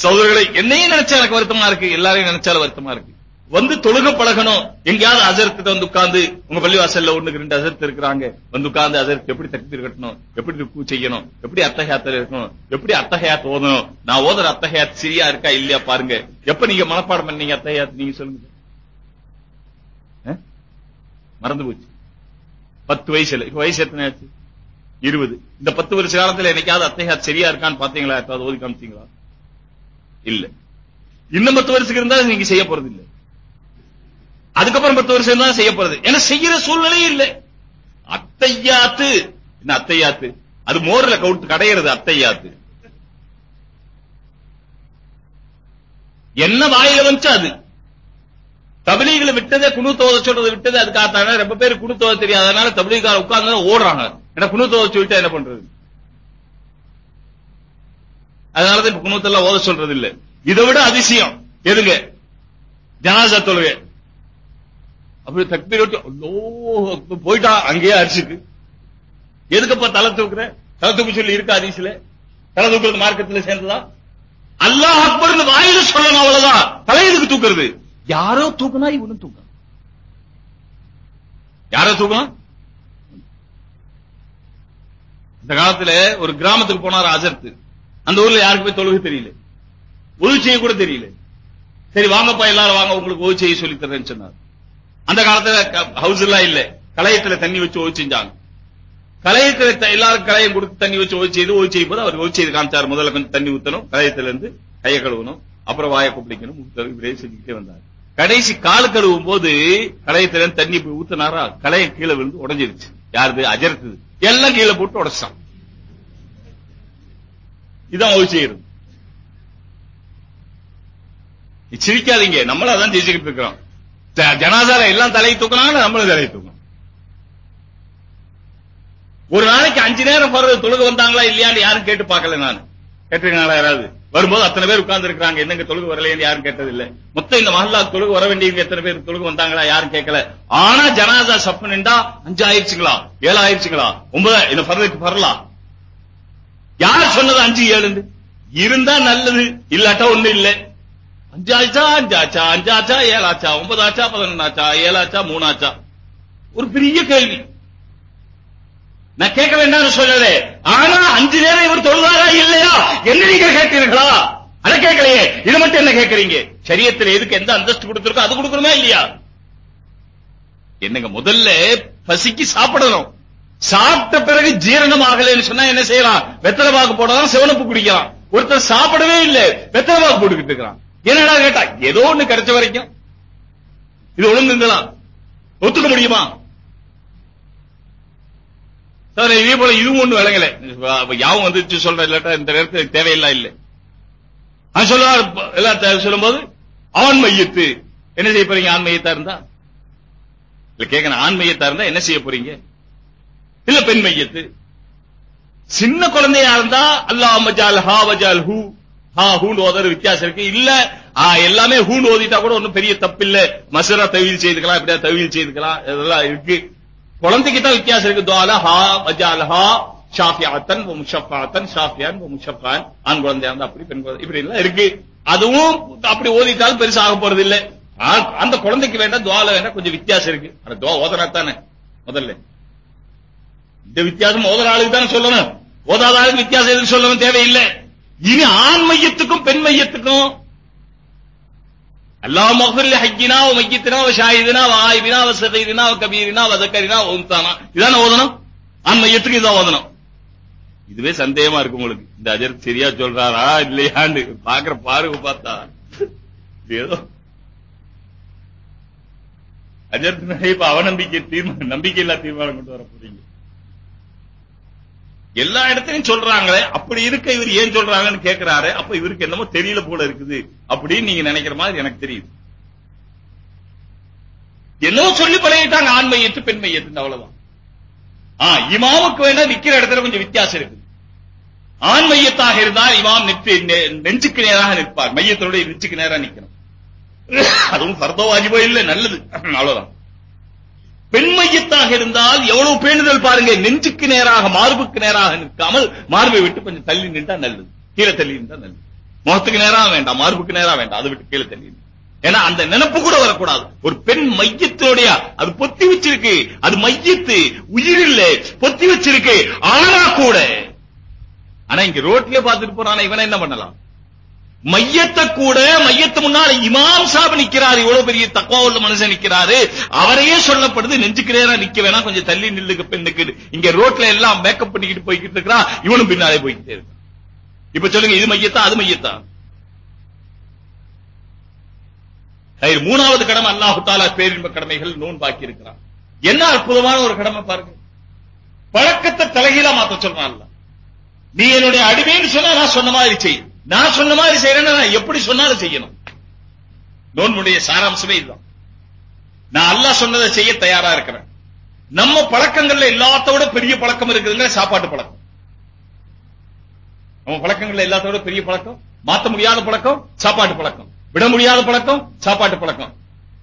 சகோதரர்களை என்னையும் நினைச்சா எனக்கு வருத்தமா இருக்கு எல்லாரையும் நினைச்சாலும் வருத்தமா இருக்கு. வந்து தொழுக பழகணும். எங்கேயாவது அசர்த்து வந்து உட்கார்ந்து உங்க பள்ளிவாசல்ல ஒண்ணுக்கு ரெண்டு அசர்த்து இருக்கிறாங்க. வந்து உட்கார்ந்து அசர்த்து எப்படி தக்பீர் கட்டணும் எப்படி ருக்கு செய்யணும் எப்படி அத்தகையாத்தில் இருக்கணும் எப்படி அத்தகையாத் ஓதணும். நான் ஓதுற அத்தகையாத் சரியா இருக்கா இல்லையா பாருங்க. எப்ப நீங்க மனப்பாடம் பண்ணீங்க அத்தகையாத் நீங்க சொல்லுங்க. அஹ்? மறந்து போச்சு. பத்து வயசுல இப்ப வயசு எத்தனை ஆச்சு? இருபது. இந்த பத்து வருஷ காலத்துல என்னைக்காவது அத்தகையாத் சரியா இருக்கான்னு பாத்தீங்களா யாருக்காவது ஓதி காமிச்சீங்களா? இல்ல. இன்னும் பத்து வருஷத்துக்கு இருந்தா நீங்க செய்ய போறது இல்ல. அதுக்கப்புறம் பத்து வருஷம் தான் செய்ய போறது ஏன்னா செய்யற சூழ்நிலையே இல்ல. அத்தையாத்து. என்ன அத்தையாத்து? அது மோர்ல கவுட்டு கடையிறது அத்தையாத்து. என்ன வாயில வந்துச்சு அது. தபிலீகளை விட்டதே குணு தோத சொல்றது விட்டது அதுக்காக ரொம்ப பேர் குணு தோத தெரியாதனால தபிலீகார உட்கார்ந்து ஓடுறாங்க. ஏன்னா குணு தோத சொல்லிட்டா என்ன பண்றது? அதனாலதான் இப்ப குணத்தெல்லாம் ஓத சொல்றது இல்ல இதை விட அதிசயம். எதுங்க? ஜனாசா தொழுகை. அப்படி தக்பீர் விட்டு போயிட்டா அங்கேயே அரிசிக்கு எதுக்கப்பா தலை தூக்குற? தலை தூக்கு சொல்லி இருக்கா அதிசல தலை தூக்குறது மார்க்கத்துல சேர்ந்ததா? அல்லாஹ் அக்பர்னு வாயில சொல்லணும் அவ்வளவுதான். தலை எதுக்கு தூக்குறது? யாரோ தூக்குனா இவனும் தூக்க யாரோ தூக்கலாம் இந்த காலத்துல ஒரு கிராமத்துக்கு போனார் அஜர்த்து. அந்த ஊர்ல யாருக்கு போய் தொழுகை தெரியல? உதவி செய்ய கூட தெரியல. சரி வாங்கப்பா எல்லாரும் வாங்க உங்களுக்கு உதவி செய்ய சொல்லி தரேன்னு சொன்னார். அந்த காலத்துல ஹவுஸ் எல்லாம் இல்ல. களையத்துல தண்ணி வச்சு உதவி செஞ்சாங்க. களையத்துல த- எல்லாரும் கொடுத்து தண்ணி வச்சு உதவி செய்து உதவி செய்யும் போது அவர் உதவி செய்து காமிச்சார். முதல்ல கொஞ்சம் தண்ணி ஊத்தணும் களையத்துல இருந்து கையை கழுவணும் அப்புறம் வாயை குப்பிடிக்கணும் இப்படியே செஞ்சுக்கிட்டே வந்தார். கடைசி கால் கழுவும் போது களையத்துல இருந்து தண்ணி போய் ஊத்துனாரா? களையம் கீழே விழுந்து உடைஞ்சிருச்சு. யாருது? அஜர்த்துது. எல்லாம் கீழே போட்டு உடச்சான். இதான் உதவி செய்யறது. சிரிக்காதீங்க. நம்மளும் அதான் ஜெயிச்சுக்கிட்டு இருக்கிறோம். ஜனாதார எல்லாம் தலையை தூக்கினாங்க நம்மளும் தலையை தூக்கணும். ஒரு நாளைக்கு அஞ்சு நேரம் போறது தொழுக வந்தாங்களா இல்லையான்னு யாரும் கேட்டு பார்க்கல நான். கேட்டிருக்காங்களா யாராவது? வரும்போது அத்தனை பேர் உட்கார்ந்து இருக்காங்க என்னங்க தொழுகு வரலையான்னு யாரும் கேட்டது இல்ல மொத்தம் இந்த மஹல்லா தொழுகு வர வேண்டியவங்க எத்தனை பேர் தொழுகு வந்தாங்களா யாரும் கேட்கல. ஆனா ஜனாதா சப்பு நின்றா அஞ்சு ஆயிடுச்சுங்களா ஏழு ஆயிடுச்சுங்களா ஒன்பதா இந்த பரலுக்கு வரலாம் யார் சொன்னது அஞ்சு ஏழு இருந்தா நல்லது இல்லாட்டா ஒண்ணு இல்ல. அஞ்சாச்சா அஞ்சாச்சா அஞ்சாச்சா ஏழாச்சா ஒன்பதாச்சா பதினொன்னாச்சா ஏழாச்சா மூணாச்சா? ஒரு பெரிய கேள்வி. நான் கேட்க வேண்டாம் சொல்லல. ஆனா அஞ்சு நேரம் இவர் தொழுதாரா இல்லையா? என்ன நீங்க கேட்டீர்களா அத கேட்கலையே. இது மட்டும் என்ன கேட்கறீங்க? சரியத்தில் எதுக்கு எந்த அந்தஸ்து கொடுத்திருக்கோ அது கொடுக்கணுமா இல்லையா? என்னங்க முதல்ல பசிக்கு சாப்பிடணும். சாப்பிட்ட பிறகு ஜீரணம் ஆகலைன்னு சொன்னா என்ன செய்யலாம்? வெத்தலை பாக்கு போடலாம் சிவனப்பு குடிக்கலாம். ஒருத்தர் சாப்பிடவே இல்லை வெத்தலை பாக்கு போட்டுக்கிட்டு இருக்கிறான். என்னடா கேட்டா ஏதோ ஒண்ணு கிடைச்ச வரைக்கும். இது ஒழுங்குங்களா ஒத்துக்க முடியுமா? சார் இதே போல இதுவும் ஒண்ணு விளங்கல. யாவும் வந்துச்சு சொல்ற இல்லாட்டா இந்த நேரத்தில் தேவையில்லா இல்ல. நான் சொல்லுவார் எல்லாம் சொல்லும்போது ஆண் மையத்து. என்ன செய்ய போறீங்க? ஆண் மையத்தா இருந்தா? இல்ல கேட்கணும் ஆண் மையத்தா இருந்தா என்ன செய்ய போறீங்க? இல்ல பெண் மையத்து. சின்ன குழந்தையா இருந்தா அல்லாஹ் மஜால் ஹா வஜால் ஹூ ஹா ஹூன் ஓதற வித்தியாசம் இருக்கு. இல்ல ஆ, எல்லாமே ஹூன் ஓதிட்டா கூட ஒன்றும் பெரிய தப்பு இல்ல மசரா தவியல் செய்துக்கலாம் இப்படியா தவியல் செய்துக்கலாம் இதெல்லாம் இருக்கு. குழந்தைக்கு தான் வித்தியாசம் இருக்கு. துவால ஹா வஜால் ஹா ஷாஃபியாத்தன் முஷஃபாத்தன் ஷாஃபியான் முஷஃபான். ஆண் குழந்தையா இருந்தா அப்படி பெண் குழந்தை இப்படி எல்லாம் இருக்கு. அதுவும் அப்படி ஓதிட்டாலும் பெருசாக போறது இல்ல அந்த குழந்தைக்கு வேண்டாம் துவால வேண்டாம் கொஞ்சம் வித்தியாசம் இருக்கு. ஆனா துவா ஓதனா தானே முதல்ல. இந்த வித்தியாசம் ஓதுற ஆளுக்கு தானே சொல்லணும். ஓதாத ஆளுக்கு வித்தியாசம் எதுக்கு சொல்லணும் தேவையில்லை. இனி ஆண் மையத்துக்கும் பெண் மையத்துக்கும் அல்லா மகஃபிர் ஹக்கினா மையத்தினா வ ஆயிபினா கபீரினா வதக்கரினா தக்கரினா இதான ஓதணும்? ஆண் மையத்துக்கு இதான் ஓதணும். இதுவே சந்தேகமா இருக்கு உங்களுக்கு. இந்த அஜர் சரியா சொல்றாரா இல்லையான்னு பாக்குற பாருங்க பார்த்தா. ஏதோ. அஜர் இப்ப அவநம்பிக்கை தீர்மானம் நம்பிக்கை இல்லா தீர்மானம் கொண்டு வர போறீங்க. எல்லா இடத்துலயும் சொல்றாங்களே அப்படி இருக்க இவர் ஏன் சொல்றாங்கன்னு கேட்கிறாரு அப்ப இவருக்கு என்னமோ தெரியல போல இருக்குது அப்படின்னு நீங்க நினைக்கிற மாதிரி எனக்கு தெரியுது. என்னவோ சொல்லி பழகிட்டாங்க ஆண் மையத்து பெண் மையத்து அவ்வளவுதான். ஆ இமாமுக்கு வேணா நிக்கிற இடத்துல கொஞ்சம் வித்தியாசம் இருக்கு ஆண் மையத்தாக இருந்தால் இமாம் நிற்கு நெஞ்சுக்கு நேராக நிற்பார். மையத்தோட நெஞ்சுக்கு நேரா நிற்கணும். அதுவும் ஃபர்தோ வாஜிபோ இல்ல நல்லது. அவ்வளவுதான். பெண் மையத்தாக இருந்தால் எவ்வளவு பேணுதல் பாருங்க நெஞ்சுக்கு நேராக மார்புக்கு நேராக நிற்காமல் மார்பை விட்டு கொஞ்சம் தள்ளி நின்றா நல்லது. கீழே தள்ளி நின்றா நல்லது. முகத்துக்கு நேராக வேண்டாம் மார்புக்கு நேரா வேண்டாம். அதை விட்டு கீழே தள்ளி ஏன்னா அந்த நினைப்பு கூட வரக்கூடாது. ஒரு பெண் மையத்தினுடைய அது பொத்தி வச்சிருக்கு. அது மையத்து உயிர் இல்ல பொத்தி வச்சிருக்கு. ஆனா கூட. ஆனா இங்க ரோட்லயே பார்த்துட்டு போறானா இவனை என்ன பண்ணலாம்? மையத்தை கூட மையத்து முன்னால இமாம் சாப் நிக்கிறாரு இவ்வளவு பெரிய தக்குவா உள்ள மனுஷன் நிக்கிறாரு. அவரையே சொல்லப்படுது நெஞ்சுக்கு நேரா நிக்க வேணாம் கொஞ்சம் தள்ளி நில்லுக்கு பெண்ணுக்கு இங்க ரோட்ல எல்லாம் மேக்கப் பண்ணிக்கிட்டு போய்கிட்டு இருக்கிறான் இவனும் பின்னாலே போய்கிட்டே இருக்கான் இப்ப சொல்லுங்க இது மையத்தா அது மையத்தா? மூணாவது கடமை அல்லாஹு தாலா பேரின்ப கடமைகள் நோன் பாக்கி இருக்கிறான். என்ன அற்புதமான ஒரு கடமை பாருங்க. பழக்கத்தை தலைகீழா மாத்த சொல்றான் நீ என்னுடைய அடிமைன்னு சொன்னா நான் சொன்ன மாதிரி செய் நான் சொன்ன மாதிரி செய்யறேன்னா நான் எப்படி சொன்னாலும் செய்யணும். நோன்புடைய சாராம்சமே இதுதான். நான் அல்லாஹ் சொன்னதை செய்ய தயாரா இருக்கிறேன். நம்ம பழக்கங்கள்ல எல்லாத்தோட பெரிய பழக்கம் இருக்குதுங்க சாப்பாட்டு பழக்கம். நம்ம பழக்கங்கள்ல எல்லாத்தோட பெரிய பழக்கம் மாத்த முடியாத பழக்கம் சாப்பாட்டு பழக்கம். விட முடியாத பழக்கம் சாப்பாட்டு பழக்கம்.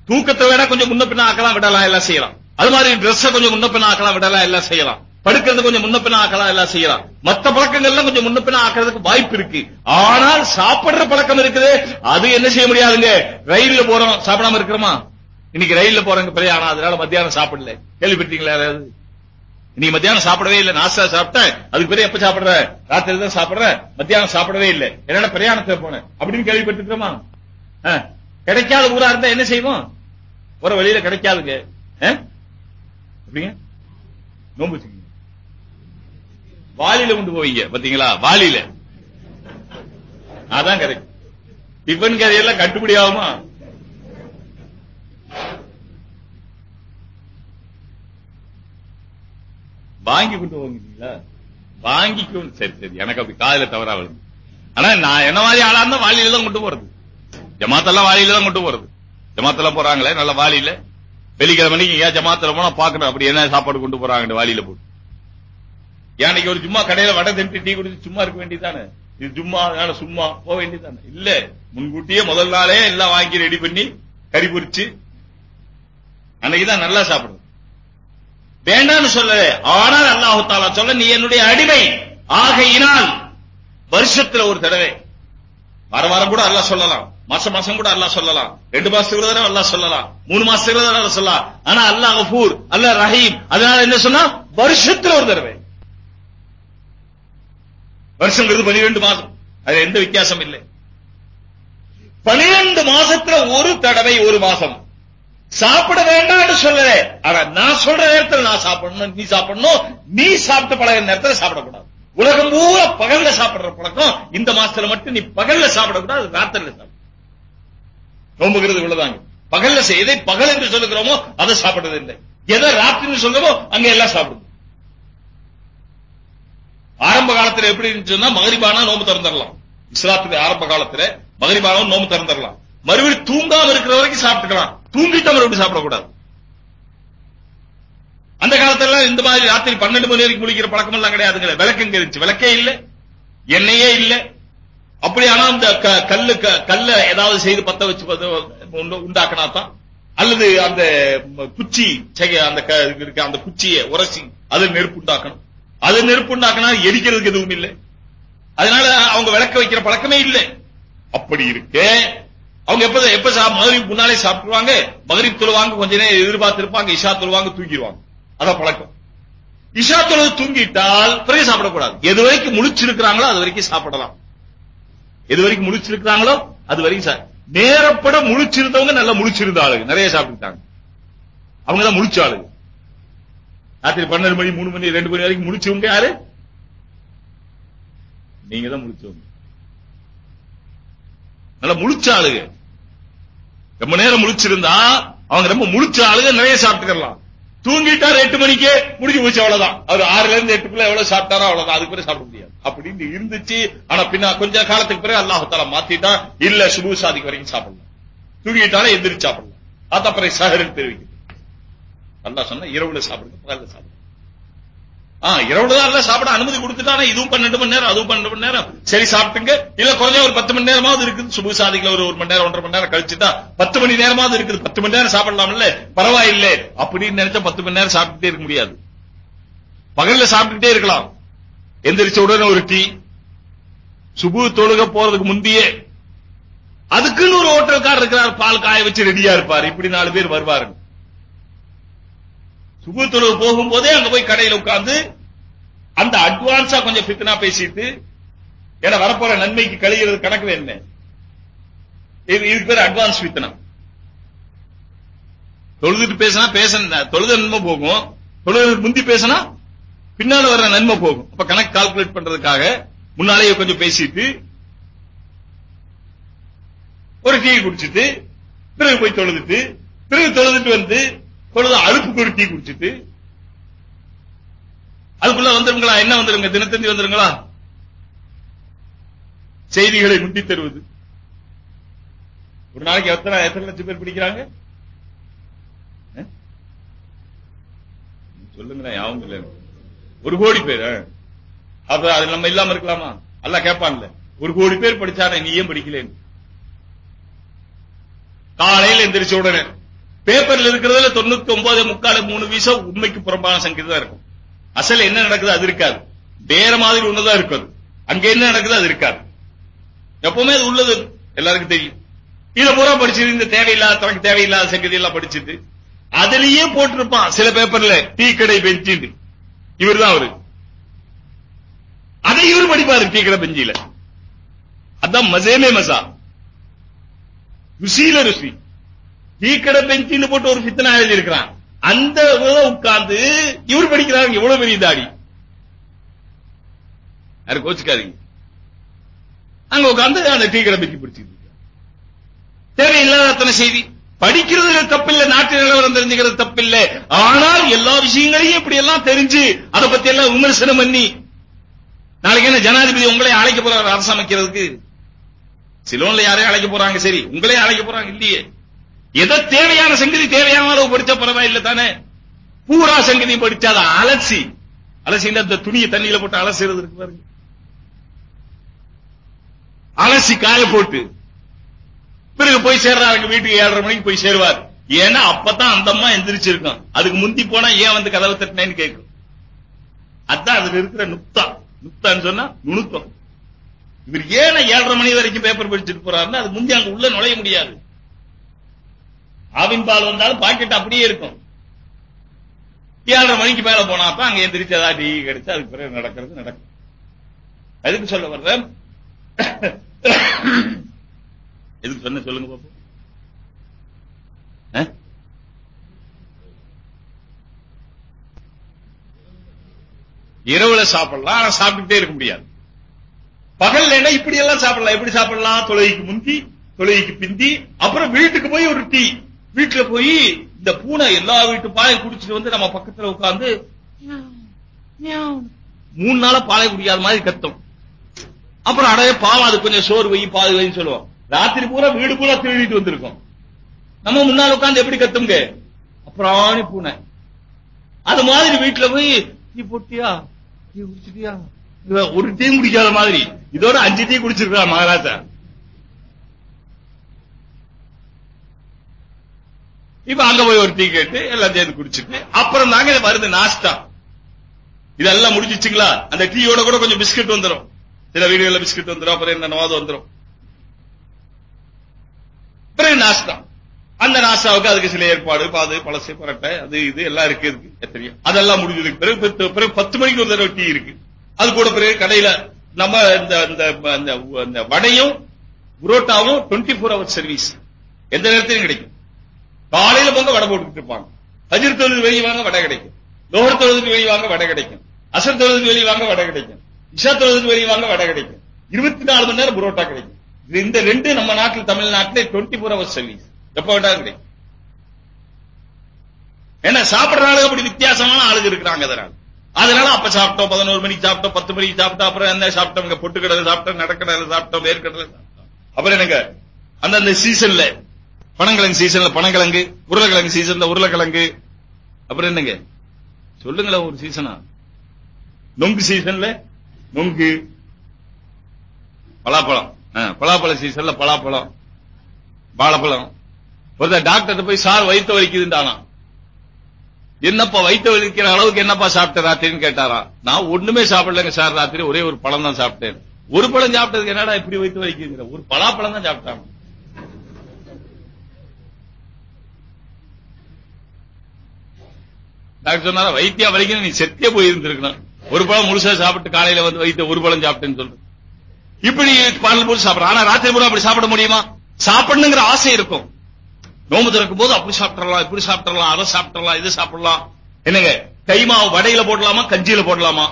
தூக்கத்தை வேணா கொஞ்சம் முன்ன பின்ன ஆக்கலாம் விடலாம் எல்லாம் செய்யலாம். அது மாதிரி ட்ரெஸ்ஸை கொஞ்சம் முன்ன பின்ன ஆக்கலாம் விடலாம் எல்லாம் செய்யலாம். படுக்கிறது கொஞ்சம் முன்னப்பின ஆக்கலாம் எல்லாம் செய்யலாம். மத்த பழக்கங்கள்லாம் கொஞ்சம் முன்ன ஆக்கிறதுக்கு வாய்ப்பு இருக்கு. ஆனால் சாப்பிடுற பழக்கம் இருக்குது. அது என்ன செய்ய முடியாதுங்க? ரயில்ல போறோம். சாப்பிடாம இருக்கிறோமா? இன்னைக்கு ரயில்ல போறவங்க பிரயாணம் அதனால மத்தியானம் சாப்பிடல. கேள்விப்பட்டீங்களா யாராவது? நீ மத்தியானம் சாப்பிடவே இல்ல. நாஸ்டா சாப்பிட்டேன். அதுக்கு பிறகு எப்ப சாப்பிடுற? ராத்திரி தான் சாப்பிடுறேன் மத்தியானம் சாப்பிடவே இல்ல. என்னடா பிரயாணத்தை போனேன்? அப்படின்னு கேள்விப்பட்டிருக்கிறோமா? கிடைக்காத ஊரா இருந்தா என்ன செய்வோம்? ஒரு வழியில கிடைக்காதுங்க. ஆ? எப்படிங்க? நோம்பு வாலியில கொண்டு போவீங்க பாத்தீங்களா வாளியில அதான் கரெக்ட் டிஃபன் கதையெல்லாம் கட்டுப்படி ஆகுமா? வாங்கி கொண்டு போவீங்களா வாங்கிக்கும் சரி சரி. எனக்கு அப்படி காதுல தவறா வருது ஆனா நான் என்ன மாதிரி ஆளா இருந்தா வாலியில தான் கொண்டு போறது. ஜமாத்தெல்லாம் வாலியில தான் கொண்டு போறது. ஜமாத்தெல்லாம் போறாங்களே நல்ல வாளியில வெள்ளிக்கிழமை ஏன் ஜமாத்துல போனா பாக்கணும் அப்படி என்ன சாப்பாடு கொண்டு போறாங்க வாளியில போட்டு. யானைக்கு ஒரு சும்மா கடையில வடை தின்ட்டு டீ குடிச்சு சும்மா இருக்க வேண்டியதானே இது சும்மா அதனால சும்மா போக வேண்டியதானே இல்ல முன்கூட்டியே முதல் நாளே எல்லாம் வாங்கி ரெடி பண்ணி கறி பொறிச்சு அன்னைக்குதான் நல்லா சாப்பிடும் வேண்டாம்னு சொல்ல ஆனால் அல்லாஹு தாலா சொல்ல நீ என்னுடைய அடிமை. ஆகையினால் வருஷத்துல ஒரு தடவை. வார வாரம் கூட அல்லா சொல்லலாம். மாசம் மாசம் கூட அல்லா சொல்லலாம். ரெண்டு மாசத்துக்கு ஒரு தடவை அல்லாஹ் சொல்லலாம். மூணு மாசத்துக்கு ஒரு தடவை சொல்லலாம். ஆனா அல்லாஹ் கஃபூர் அல்லாஹ் ரஹீம் அதனால என்ன சொன்னா? வருஷத்துல ஒரு தடவை. வருஷங்கிறது பனிரெண்டு மாசம் அது எந்த வித்தியாசம் இல்லை. பனிரெண்டு மாசத்துல ஒரு தடவை ஒரு மாசம். சாப்பிட வேண்டாம்னு சொல்லல. ஆனா நான் சொல்ற நேரத்தில் நான் சாப்பிடணும் நீ சாப்பிடணும் நீ சாப்பிட்ட பழகிற நேரத்தில் சாப்பிடக்கூடாது. உலகம் பூரா பகல்ல சாப்பிடுற பழக்கம் இந்த மாசத்துல மட்டும் நீ பகல்ல சாப்பிடக்கூடாது ராத்திரில சாப்பிட. நோம்புகிறது இவ்வளவுதாங்க. பகல்ல செய்- எதை பகல் என்று சொல்லுகிறோமோ அதை சாப்பிடுறது இல்லை எதை ராத்திரின்னு சொல்றோமோ அங்க எல்லாம் சாப்பிடுது. ஆரம்ப காலத்துல எப்படி இருந்துச்சுன்னா மகரிபானா நோம்பு திறந்துடலாம். இஸ்லாத்துடைய ஆரம்ப காலத்துல மகரிபானா நோம்பு திறந்துடலாம். மறுபடியும் தூங்காம இருக்கிற வரைக்கும் சாப்பிட்டுக்கலாம். தூங்கிட்டு மறுபடியும் சாப்பிடக்கூடாது? அந்த காலத்துல இந்த மாதிரி ராத்திரி பன்னெண்டு மணி வரைக்கும் குளிக்கிற பழக்கம் எல்லாம் கிடையாதுங்க விளக்கு எங்க இருந்துச்சு? விளக்கே இல்ல. எண்ணெயே இல்ல. அப்படி ஆனா அந்த க- கல்லு கல்ல ஏதாவது செய்து பத்த வச்சு உண்டாக்கினா தான். அல்லது அந்த குச்சி அந்த க- இருக்க அந்த குச்சியை உரசி அது நெருப்பு உண்டாக்கணும். அது நெருப்பு உண்டாக்கினா எரிக்கிறதுக்கு எதுவும் இல்லை. அதனால அவங்க விளக்க வைக்கிற பழக்கமே இல்லை. அப்படி இருக்கு அவங்க எப்ப எப்ப சா- மகரிப் முன்னாலே சாப்பிடுவாங்க மகரிப் தொழுவாங்க கொஞ்ச நேரம் எதிர்பார்த்திருப்பாங்க இஷா தொழுவாங்க தூங்கிடுவாங்க அதான் பழக்கம். இஷா தொழுது தூங்கிட்டால் பிறகு சாப்பிடக்கூடாது. எது வரைக்கும் முழிச்சிருக்கிறாங்களோ அது வரைக்கும் சாப்பிடலாம். எது வரைக்கும் முழிச்சிருக்கிறாங்களோ அது வரைக்கும் சா- நேரப்பட முழிச்சிருந்தவங்க நல்லா முழிச்சிருந்த ஆளுங்க. நிறைய சாப்பிட்டுட்டாங்க அவங்க தான் முழிச்ச ஆளுங்க. ராத்திரி பன்னெண்டு மணி மூணு மணி ரெண்டு மணி வரைக்கும் முடிச்சவங்க யாரு? நீங்க தான் முடிச்சவங்க. நல்லா முழிச்ச ஆளுங்க. ரொம்ப நேரம் முழிச்சிருந்தா அவங்க ரொம்ப முழிச்ச ஆளுங்க நிறைய சாப்பிட்டுக்கலாம். தூங்கிட்டார் எட்டு மணிக்கே முடிஞ்சு போச்சு அவ்வளவுதான். அவர் ஆறுல இருந்து எட்டுக்குள்ள எவ்வளவு சாப்பிட்டாரோ அவ்வளவுதான். அதுக்கு பிறகு சாப்பிட முடியாது. அப்படின்னு இருந்துச்சு. ஆனா பின்ன கொஞ்ச காலத்துக்கு பிறகு அல்லாஹால மாத்திட்டா இல்ல சுபு சாதிக்கு வரைக்கும் சாப்பிடலாம். தூங்கிட்டாலே எந்திரிச்சு சாப்பிடலாம். அதான் பிறகு சஹரன் தெரிவிக்கும். அல்லாஹ் சொன்னா இரவுல சாப்பிடுங்க பகல்ல சாப்பிடுங்க. ஆ இரவுல தான் எல்லாம் சாப்பிட அனுமதி கொடுத்துட்டானே இதுவும் பன்னெண்டு மணி நேரம் அதுவும் பன்னெண்டு மணி நேரம். சரி சாப்பிட்டுங்க. இல்ல குறைஞ்ச ஒரு பத்து மணி நேரமாவது இருக்குது. சுபு சாதிக்கல ஒரு ஒரு மணி நேரம் ஒன்றரை மணி நேரம் கழிச்சுட்டா பத்து மணி நேரமாவது இருக்குது. பத்து மணி நேரம் சாப்பிடலாம்ல? பரவாயில்ல. அப்படின்னு நினைச்சா பத்து மணி நேரம் சாப்பிட்டுட்டே இருக்க முடியாது. பகல்ல சாப்பிட்டுட்டே இருக்கலாம். எந்திரிச்ச உடனே ஒரு டீ. சுபு தொழுக போறதுக்கு முந்தையே. அதுக்குன்னு ஒரு ஹோட்டல்கார் இருக்கிறார். பால் காய வச்சு ரெடியா இருப்பார். இப்படி நாலு பேர் வருவாருங்க. சுபு போகும்போதே அங்க போய் கடையில உட்கார்ந்து அந்த அட்வான்ஸா கொஞ்சம் பித்னா பேசிட்டு ஏன்னா வரப்போற நன்மைக்கு கழிகிறது கணக்கு என்ன? இது இதுக்கு பேர் அட்வான்ஸ் பித்னா. தொழுதுட்டு பேசினா பேச தொழுத நன்மை போகும். தொழுது முந்தி பேசினா பின்னால வர்ற நன்மை போகும். அப்ப கணக்கு கால்குலேட் பண்றதுக்காக முன்னாலேயே கொஞ்சம் பேசிட்டு ஒரு டீ குடிச்சிட்டு பிறகு போய் தொழுதுட்டு பிறகு தொழுதுட்டு வந்து தொழுது அழுப்புக்கு ஒரு டீ குடிச்சிட்டு அதுக்குள்ள வந்துருங்களா? என்ன வந்துருங்க? தினத்தந்தி வந்துருங்களா? செய்திகளை முட்டி தருவது. ஒரு நாளைக்கு எத்தனை எத்தனை லட்சம் பேர் பிடிக்கிறாங்க? சொல்லுங்களேன் யாவும் இல்லை ஒரு கோடி பேர் அப்ப அது நம்ம இல்லாம இருக்கலாமா? அல்ல கேட்பான்ல. ஒரு கோடி பேர் படிச்சானே நீ ஏன் படிக்கலேன்னு? காலையில எந்திரிச்ச உடனே பேப்பர்ல இருக்கிறதுல தொண்ணூத்தி ஒன்பது முக்கால் மூணு வீசம் உண்மைக்கு புறம்பான சங்கீதம் தான் இருக்கும். அசல் என்ன நடக்குது அது இருக்காது. வேற மாதிரி ஒண்ணுதான் இருக்குது. அங்க என்ன நடக்குது அது இருக்காது. எப்பவுமே அது உள்ளது. எல்லாருக்கும் தெரியும். இதை பூரா படிச்சது இந்த தேவையில்லாத தனக்கு தேவையில்லாத சங்கதி எல்லாம் படிச்சது அதுலயே போட்டிருப்பான் சில பேப்பர்ல டீ கடை பெஞ்சின்னு. இவர் தான் அவரு. அதை இவர் படிப்பாரு டீ கடை பெஞ்சில அதான் மசேமே மசா. ருசியில ருசி. டீக்கடை பெஞ்சின்னு போட்டு ஒரு சித்தனை எழுதி இருக்கிறான் அந்த உட்கார்ந்து இவர் படிக்கிறாங்க எவ்வளவு பெரிய தாடி. யாரு கோச்சுக்காதீங்க. அங்க உட்கார்ந்து அந்த டீ கடை பெஞ்சு பிடிச்சிட்டு தேவையில்லாத அத்தனை செய்தி. படிக்கிறதுல தப்பில்லை நாட்டு நிலவரம் தெரிஞ்சுக்கிறது தப்பில்லை. ஆனால் எல்லா விஷயங்களையும் இப்படி எல்லாம் தெரிஞ்சு அதை பத்தி எல்லாம் விமர்சனம் பண்ணி நாளைக்கு என்ன ஜனாதிபதி உங்களே அழைக்க போறாரு அரசு அமைக்கிறதுக்கு? சிலோன்ல யாரையும் அழைக்க போறாங்க? சரி உங்களே அழைக்க போறாங்க இல்லையே. எதை தேவையான சங்கதி தேவையான அளவு படிச்சா பரவாயில்லை தானே? பூரா சங்கதி படிச்சா அதை அலசி. அலசின்னா இந்த துணியை தண்ணியில போட்டு அலசுறது இருக்கு பாருங்க. அலசி காய போட்டு பிறகு போய் சேர்றாங்க வீட்டுக்கு ஏழரை மணிக்கு போய் சேருவார். ஏன்னா அப்பதான் அந்த அம்மா எந்திரிச்சிருக்கும் அதுக்கு முந்தி போனா ஏன் வந்து கதவை தட்டினேன்னு கேட்கும். அதான் அதுல இருக்கிற நுப்தா நுப்தான்னு சொன்னா நுணுக்கம். இவர் ஏன் ஏழரை மணி வரைக்கும் பேப்பர் படிச்சுட்டு போறாருன்னா அது முந்தி அங்க உள்ள நுழைய முடியாது. ஆவின் பால் வந்தாலும் பாக்கெட் அப்படியே இருக்கும். ஏழரை மணிக்கு மேல போனாப்ப அங்க எந்திரிச்சு ஏதாவது டீ கிடைச்சு அதுக்கு பிறகு நடக்கிறது நடக்கும். எதுக்கு சொல்ல வர்ற எதுக்கு சொன்ன சொல்லுங்க பாப்போம். இரவுல சாப்பிடலாம் ஆனா சாப்பிட்டுட்டே இருக்க முடியாது. பகல்ல இப்படி எல்லாம் சாப்பிடலாம் எப்படி சாப்பிடலாம்? தொழுகைக்கு முந்தி தொழுகைக்கு பிந்தி அப்புறம் வீட்டுக்கு போய் ஒரு டீ. வீட்டுல போய் இந்த பூனை எல்லா வீட்டு பாலை குடிச்சிட்டு வந்து நம்ம பக்கத்துல உட்கார்ந்து மூணு நாளா பாலை குடிக்காத மாதிரி கத்தும். அப்புறம் அடைய பாவம் அது கொஞ்சம் சோறு வை பால் வைன்னு சொல்லுவோம். ராத்திரி பூரா வீடு பூரா திருடிட்டு வந்திருக்கோம். நம்ம முன்னால உட்கார்ந்து எப்படி கத்துங்க அப்புறம் பூனை. அது மாதிரி வீட்டுல போய் டீ போட்டியா? டீ குடிச்சிட்டியா? ஒரு டீ குடிக்காத மாதிரி இதோட அஞ்சு டீ குடிச்சிருக்கா மகாராஜா. இப்ப அங்க போய் ஒரு டீ கேட்டு எல்லாம் சேர்ந்து குடிச்சிட்டு அப்புறம் தாங்க இது வருது நாஸ்டா இதெல்லாம் முடிஞ்சிச்சுங்களா? அந்த டீயோட கூட கொஞ்சம் பிஸ்கட் வந்துரும். சில வீடுகள்ல பிஸ்கட் வந்துரும் அப்புறம் என்ன நவாது வந்துரும். பிறகு நாஸ்டா அந்த நாஸ்டாவுக்கு அதுக்கு சில ஏற்பாடு பாது பழசு பரட்டை அது இது எல்லாம் இருக்கு இருக்கு தெரியும் அதெல்லாம் முடிஞ்சதுக்கு பிறகு பத்து- பிறகு பத்து மணிக்கு ஒரு தடவை டீ இருக்கு. அது கூட பிறகு கடையில நம்ம இந்த இந்த இந்த இந்த வடையும் புரோட்டாவும் 24 ஃபோர் ஹவர் சர்வீஸ் எந்த நேரத்திலும் கிடைக்கும். காலையில போங்க வடை போட்டுக்கிட்டு இருப்பாங்க. ஹஜர் தொழுது வெளியே வாங்க வடை கிடைக்கும். லோகர் தொழுதுக்கு வெளியே வாங்க வடை கிடைக்கும். அசர் தொழுதுக்கு வெளியே வாங்க வடை கிடைக்கும். இஷா தொழுதுக்கு வெளியே வாங்க வடை கிடைக்கும். இருபத்தி நாலு மணி நேரம் புரோட்டா கிடைக்கும். இது இந்த ரெண்டு நம்ம நாட்டில் தமிழ்நாட்டில் 24 ஃபோர் ஹவர் சர்வீஸ் எப்ப வேண்டாம் கிடைக்கும். ஏன்னா சாப்பிடுற ஆளுங்க அப்படி வித்தியாசமான ஆளுங்க இருக்கிறாங்க அதனால. அதனால அப்ப சாப்பிட்டோம் பதினோரு மணிக்கு சாப்பிட்டோம் பத்து மணிக்கு சாப்பிட்டோம் அப்புறம் என்ன சாப்பிட்டோம்? இங்க பொட்டுக்கடலை சாப்பிட்டோம் நடக்கடலை சாப்பிட்டோம் வேர்க்கடலை சாப்பிட்டோம். அப்புறம் என்னங்க? அந்தந்த சீசன்ல பனங்கிழங்கு சீசன்ல பனங்கிழங்கு உருளைக்கிழங்கு சீசன்ல உருளைக்கிழங்கு. அப்புறம் என்னங்க? சொல்லுங்களேன் ஒரு சீசனா நொங்கு சீசன்ல நொங்கு பலாப்பழம். பலாப்பழ சீசன்ல பலாப்பழம் வாழைப்பழம். ஒருத்தர் டாக்டர் போய் சார் வயிற்று வலிக்குதுன்றானா? என்னப்பா வயிற்று வலிக்கிற அளவுக்கு என்னப்பா சாப்பிட்ட ராத்திரின்னு கேட்டாரா? நான் ஒண்ணுமே சாப்பிடலங்க சார் ராத்திரி. ஒரே ஒரு பழம் தான் சாப்பிட்டேன். ஒரு பழம் சாப்பிட்டதுக்கு என்னடா இப்படி வயிற்று வலிக்குதுங்கிற? ஒரு பலாப்பழம் தான் சாப்பிட்டாங்க. டாக்டர் சொன்னாரா வைத்தியா வரைக்கும் நீ செத்தே போயிருந்திருக்கணும். ஒரு பழம் முழுசா சாப்பிட்டு காலையில வந்து வைத்த ஒரு பழம் சாப்பிட்டேன்னு சொல்றேன் இப்படி பாடல் போது சாப்பிடறேன் ஆனா ராத்திரி பூரா அப்படி சாப்பிட முடியுமா? சாப்பிடணுங்கிற ஆசை இருக்கும். நோம்பு திறக்கும் போது அப்படி சாப்பிடலாம் இப்படி சாப்பிடலாம் அதை சாப்பிடலாம் இது சாப்பிடலாம். என்னங்க கைமா வடையில போடலாமா கஞ்சியில போடலாமா?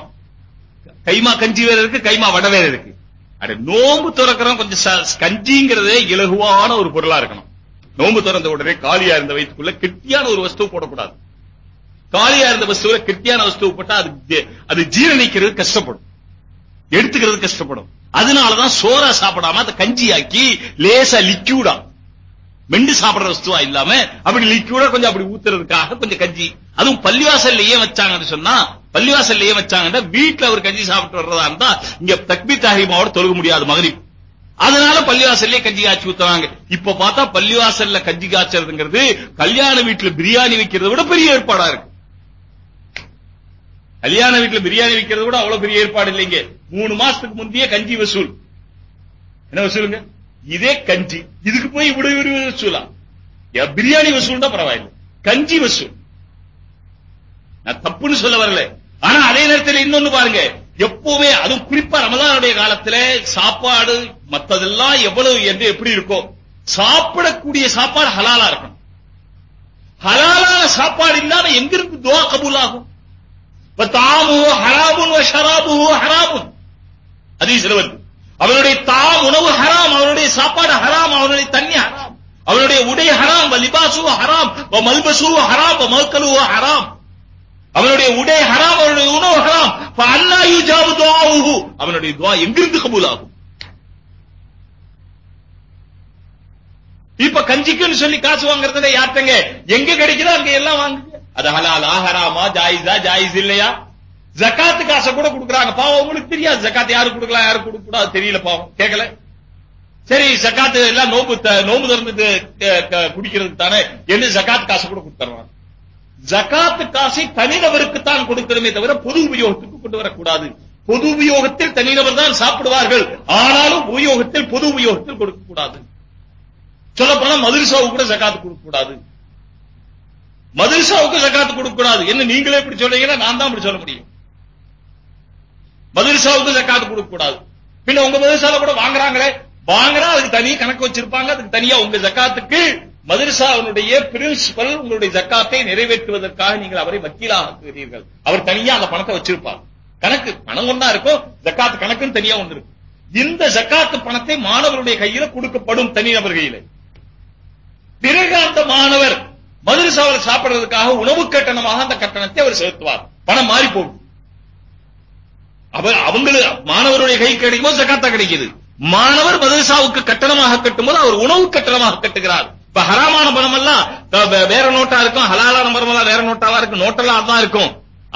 கைமா கஞ்சி வேற இருக்கு கைமா வடை வேற இருக்கு. அட நோம்பு திறக்கிறோம் கொஞ்சம் ச- கஞ்சிங்கிறதே இலகுவான ஒரு பொருளா இருக்கணும். நோம்பு திறந்த உடனே காலியா இருந்த வயிற்றுக்குள்ள கெட்டியான ஒரு வஸ்து போடக்கூடாது. காலியா இருந்த வஸ்துவில கெட்டியான வஸ்துவ போட்டா அது அது ஜீரணிக்கிறது கஷ்டப்படும். எடுத்துக்கிறது கஷ்டப்படும். அதனாலதான் சோறா சாப்பிடாம அதை கஞ்சியாக்கி லேசா லிக்யூடா மெண்டு சாப்பிடுற வஸ்துவா இல்லாம அப்படி லிக்யூடா கொஞ்சம் அப்படி ஊத்துறதுக்காக கொஞ்சம் கஞ்சி. அதுவும் பள்ளிவாசல்லையே வச்சாங்கன்னு சொன்னா பள்ளிவாசல்லையே வச்சாங்கன்னா வீட்டுல அவர் கஞ்சி சாப்பிட்டு வர்றதா இருந்தா இங்க தக்பீர் தாகிமாவோட தொழுக முடியாது மகரிப். அதனால பள்ளிவாசல்லே கஞ்சி காய்ச்சி ஊத்துறாங்க. இப்ப பார்த்தா பள்ளிவாசல்ல கஞ்சி காய்ச்சறதுங்கிறது கல்யாண வீட்டுல பிரியாணி வைக்கிறத விட பெரிய ஏற்பாடா இருக்கு. கல்யாண வீட்டுல பிரியாணி வைக்கிறது கூட அவ்வளவு பெரிய ஏற்பாடு இல்லைங்க மூணு மாசத்துக்கு முந்தைய கஞ்சி வசூல். என்ன வசூலுங்க? இதே கஞ்சி. இதுக்கு போய் இவ்வளவு இவ்வளவு வசூலா? பிரியாணி பிரியாணி வசூல்னா பரவாயில்லை. கஞ்சி வசூல். நான் தப்புன்னு சொல்ல வரல. ஆனா அதே நேரத்தில் இன்னொன்னு பாருங்க. எப்பவுமே அதுவும் குறிப்பா ரமதானுடைய காலத்துல சாப்பாடு மத்ததெல்லாம் எவ்வளவு என்று எப்படி இருக்கோ சாப்பிடக்கூடிய சாப்பாடு ஹலாலா இருக்கணும். ஹலாலான சாப்பாடு இல்லாம எங்கிருந்து துவா கபூல் ஆகும்? தாமு ஹராமுன் ஷராபு ஹராமுன். ஹதீஸ்ல வருது அவனுடைய தாம் உணவு ஹராம் அவனுடைய சாப்பாடு ஹராம் அவனுடைய தண்ணி ஹராம். அவனுடைய உடை ஹராம் லிபாசு ஹராம் மல்பசு ஹராம் வ மல்கலு ஹராம். அவனுடைய உடை ஹராம் அவனுடைய உணவு ஹராம். அண்ணா யூஜாவு துஆவுஹு. அவனுடைய துவா எங்கிருந்து கபூல் ஆகும் இப்ப கஞ்சிக்குன்னு சொல்லி காசு வாங்குறதுல யார்த்தங்க? எங்க கிடைக்குதோ அங்க எல்லாம் வாங்க. அது ஹலாலா ஹராமா ஜாயிஸா ஜாயிஸ் இல்லையா? ஜக்காத்து காசை கூட கொடுக்குறாங்க. பாவம் உங்களுக்கு தெரியாது. ஜக்காத்து யாரு கொடுக்கலாம் யாரு கொடுக்க கூடாது தெரியல பாவம். கேட்கல? சரி ஜக்காத்து எல்லாம் நோம்பு த- நோம்பு திறந்து குடிக்கிறதுக்கு தானே? என்ன ஜக்காத்து காசு கூட கொடுத்துறாங்க ஜக்காத்து காசை தனிநபருக்கு தான் கொடுக்கிறோமே தவிர பொது உபயோகத்துக்கு கொண்டு வரக்கூடாது. பொது உபயோகத்தில் தனிநபர் தான் சாப்பிடுவார்கள். ஆனாலும் உபயோகத்தில் பொது உபயோகத்தில் கொடுக்க கூடாது சொல்ல போனா மதுரசாவுக்கு கூட ஜக்காத்து கொடுக்க கூடாது மதுரசாவுக்கு ஜக்காத்து கொடுக்கக்கூடாது. என்ன நீங்களே இப்படி சொல்றீங்கன்னா நான் தான் இப்படி சொல்ல முடியும். மதுரசாவுக்கு ஜக்காத்து கொடுக்கக்கூடாது. பின்ன உங்க மதுரசால கூட வாங்குறாங்களே? வாங்குறா அதுக்கு தனி கணக்கு வச்சிருப்பாங்க. அதுக்கு தனியா உங்க ஜக்காத்துக்கு மதுரசாவினுடைய பிரின்சிபல் உங்களுடைய ஜக்காத்தை நிறைவேற்றுவதற்காக நீங்கள் அவரை வக்கீலாக்குகிறீர்கள் அவர் தனியா அந்த பணத்தை வச்சிருப்பார். கணக்கு பணம் ஒன்னா இருக்கும் ஜக்காத்து கணக்குன்னு தனியா ஒன்று இருக்கும் இந்த ஜக்காத்து பணத்தை மாணவருடைய கையில கொடுக்கப்படும் தனிநபர் கையில. பிறகு அந்த மாணவர் மதுரசாவில் சாப்பிடுறதுக்காக உணவு கட்டணமாக அந்த கட்டணத்தை அவர் செலுத்துவார். பணம் மாறி போகும். அவர் அவங்களுக்கு மாணவருடைய கை கிடைக்கும்போது ஜக்காத்தா கிடைக்குது. மாணவர் மதரசாவுக்கு கட்டணமாக கட்டும்போது அவர் உணவு கட்டணமாக கட்டுகிறார். இப்ப ஹராமான பணம் எல்லாம் வேற நோட்டா இருக்கும் ஹலாலான பணம் எல்லாம் வேற நோட்டாவா இருக்கும் நோட்டெல்லாம் தான் இருக்கும்.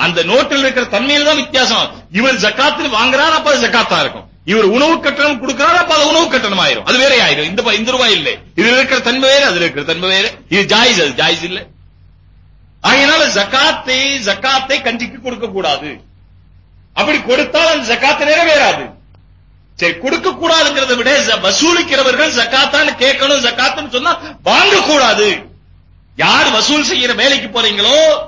அந்த நோட்டில் இருக்கிற தன்மையில தான் வித்தியாசம். இவர் ஜக்காத்தில் வாங்குறாரு அப்ப ஜக்காத்தா இருக்கும். இவர் உணவு கட்டணம் கொடுக்கிறார்? அப்ப அது உணவு கட்டணம் ஆயிரும் அது வேற ஆயிரும். இந்த ப- இந்த ரூபாய் இல்லை. இதுல இருக்கிற தன்மை வேற அதுல இருக்கிற தன்மை வேற. இது ஜாயிஸ் அது ஜாயிஸ் இல்ல. ஆகையினால ஜக்காத்தை ஜக்காத்தை கஞ்சிக்கு கொடுக்க கூடாது அப்படி கொடுத்தால் அந்த ஜக்காத்து நிறைவேறாது. சரி கொடுக்க கூடாதுங்கிறத விட ஜ- வசூலிக்கிறவர்கள் ஜக்காத்தான்னு கேட்கணும். ஜக்காத்துன்னு சொன்னா வாங்க கூடாது யார் வசூல் செய்யற வேலைக்கு போறீங்களோ?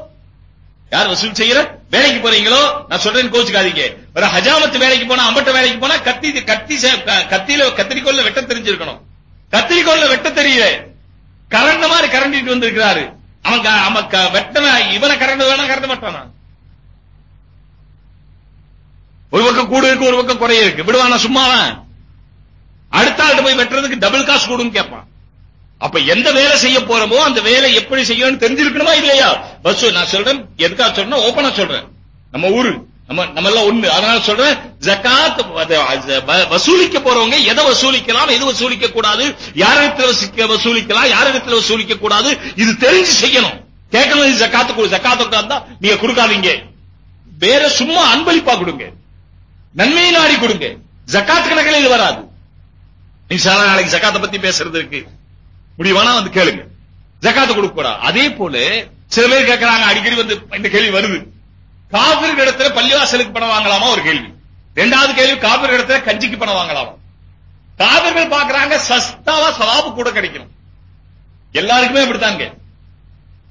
யார் வசூல் செய்யற வேலைக்கு போறீங்களோ? நான் சொல்றேன் கோச்சுக்காதீங்க. ஹஜாமத்து வேலைக்கு போனா அம்பட்ட வேலைக்கு போனா கத்தி கத்தி சே- கத்தியில கத்திரிக்கோல்ல வெட்ட தெரிஞ்சிருக்கணும். கத்திரிக்கோல்ல வெட்ட தெரியல. கரண்ட மாதிரி கரண்டிட்டு வந்திருக்கிறாரு. அவன் அவன் வெட்டன இவனை கரண்ட் வேணா கரண்ட மாட்டானா? ஒரு பக்கம் கூடு இருக்கு ஒரு பக்கம் குறைய இருக்கு. விடுவானா சும்மாவன் அடுத்த ஆள்கிட்ட போய் வெட்டுறதுக்கு டபுள் காசு கூடும் கேட்பான். அப்ப எந்த வேலை செய்ய போறோமோ அந்த வேலை எப்படி செய்யணும்னு தெரிஞ்சிருக்கணுமா இல்லையா? பஸ் நான் சொல்றேன் எதுக்காக சொல்றேன் ஓபனா சொல்றேன். நம்ம ஊரு. நம்ம நம்ம எல்லாம் ஒண்ணு. அதனால சொல்றேன் ஜகாத் வசூலிக்க போறவங்க எதை வசூலிக்கலாம் எது வசூலிக்க கூடாது யாரிடத்துல வசூலிக்கலாம் யாரிடத்துல வசூலிக்க கூடாது இது தெரிஞ்சு செய்யணும். கேட்கணும் இது ஜக்காத்து ஜக்காத்து நீங்க கொடுக்காதீங்க. வேற சும்மா அன்பளிப்பா கொடுங்க. நன்மையை நாடி கொடுங்க. ஜக்காத் கணக்கில் இது வராது இன்ஷால்லா நாளைக்கு ஜக்காத்தை பத்தி பேசுறது இருக்கு. முடிவானா வந்து கேளுங்க. ஜக்காத்து கொடுக்க கூடாது. அதே போல சில பேர் கேட்கறாங்க அடிக்கடி வந்து இந்த கேள்வி வருது. காவிரி இடத்துல பள்ளிவாசலுக்கு பணம் வாங்கலாமா? ஒரு கேள்வி. ரெண்டாவது கேள்வி காவிரி இடத்துல கஞ்சிக்கு பணம் வாங்கலாமா? காவிரிகள் பாக்குறாங்க சஸ்தாவா சவாபு கூட கிடைக்கணும். எல்லாருக்குமே அப்படித்தாங்க.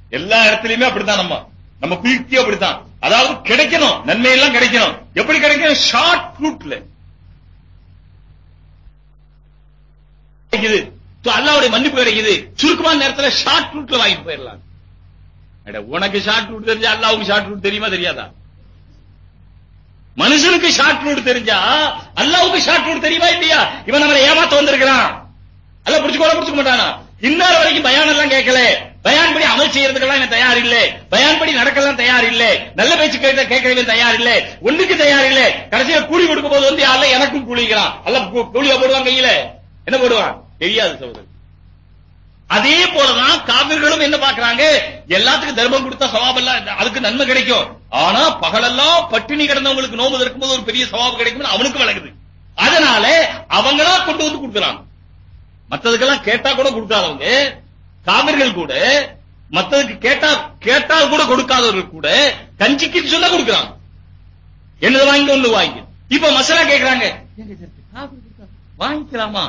எல்லா இடத்துலயுமே அப்படித்தான் நம்ம. நம்ம பீழ்த்தி அப்படித்தான். அதாவது கிடைக்கணும் நன்மை எல்லாம் கிடைக்கணும். எப்படி கிடைக்கணும்? ஷார்ட் ரூட்ல கிடைக்குது. அல்லாவுடைய மன்னிப்பு கிடைக்குது. சுருக்கமான நேரத்துல ஷார்ட் ரூட்ல வாங்கிட்டு போயிடலாம். உனக்கு ஷார்ட் ரூட் தெரிஞ்சா அல்லாவுக்கு ஷார்ட் ரூட் தெரியுமா தெரியாதா? மனுஷனுக்கு ஷார்ட் ரூட் தெரிஞ்சா அல்லாவுக்கு ஷார்ட் ரூட் தெரியுமா இல்லையா? இவன் நம்மளை ஏமாத்த வந்திருக்கிறான். அல்ல புடிச்சுக்கோட புடிச்சுக்க மாட்டானா? இன்னார் வரைக்கும் பயான் எல்லாம் கேட்கல. பயான் படி அமல் செய்யறதுக்கெல்லாம் என்ன தயார் இல்ல பயான் படி நடக்கலாம் தயார் இல்ல நல்ல பேச்சு கேட்க கேட்கவே தயார் இல்ல ஒண்ணுக்கு தயார் இல்ல கடைசியில கூலி கொடுக்கும் போது வந்து யாரில் எனக்கும் கூலிக்கிறான் அல்ல கூ- கூலியா போடுவான் கையில. என்ன போடுவான்? தெரியாது சகோதரர். அதே போலதான் காவிர்களும் என்ன பாக்குறாங்க எல்லாத்துக்கும் தர்மம் கொடுத்தா சவாப் எல்லாம் அதுக்கு நன்மை கிடைக்கும். ஆனா பகலெல்லாம் பட்டினி கிடந்தவங்களுக்கு நோம்பு இருக்கும்போது ஒரு பெரிய சவாபு கிடைக்கும் அவனுக்கு வழங்குது அதனால அவங்களா கொண்டு வந்து கொடுக்குறாங்க மத்ததுக்கெல்லாம் கேட்டா கூட கொடுக்காதவங்க காவிர்கள் கூட மத்ததுக்கு கேட்டா கேட்டால் கூட கொடுக்காதவர்கள் கூட கஞ்சிக்கு சொல்ல கொடுக்குறாங்க என்னது வாங்கி ஒண்ணு வாங்கி. இப்ப மசாலா கேக்குறாங்க. வாங்கிக்கலாமா?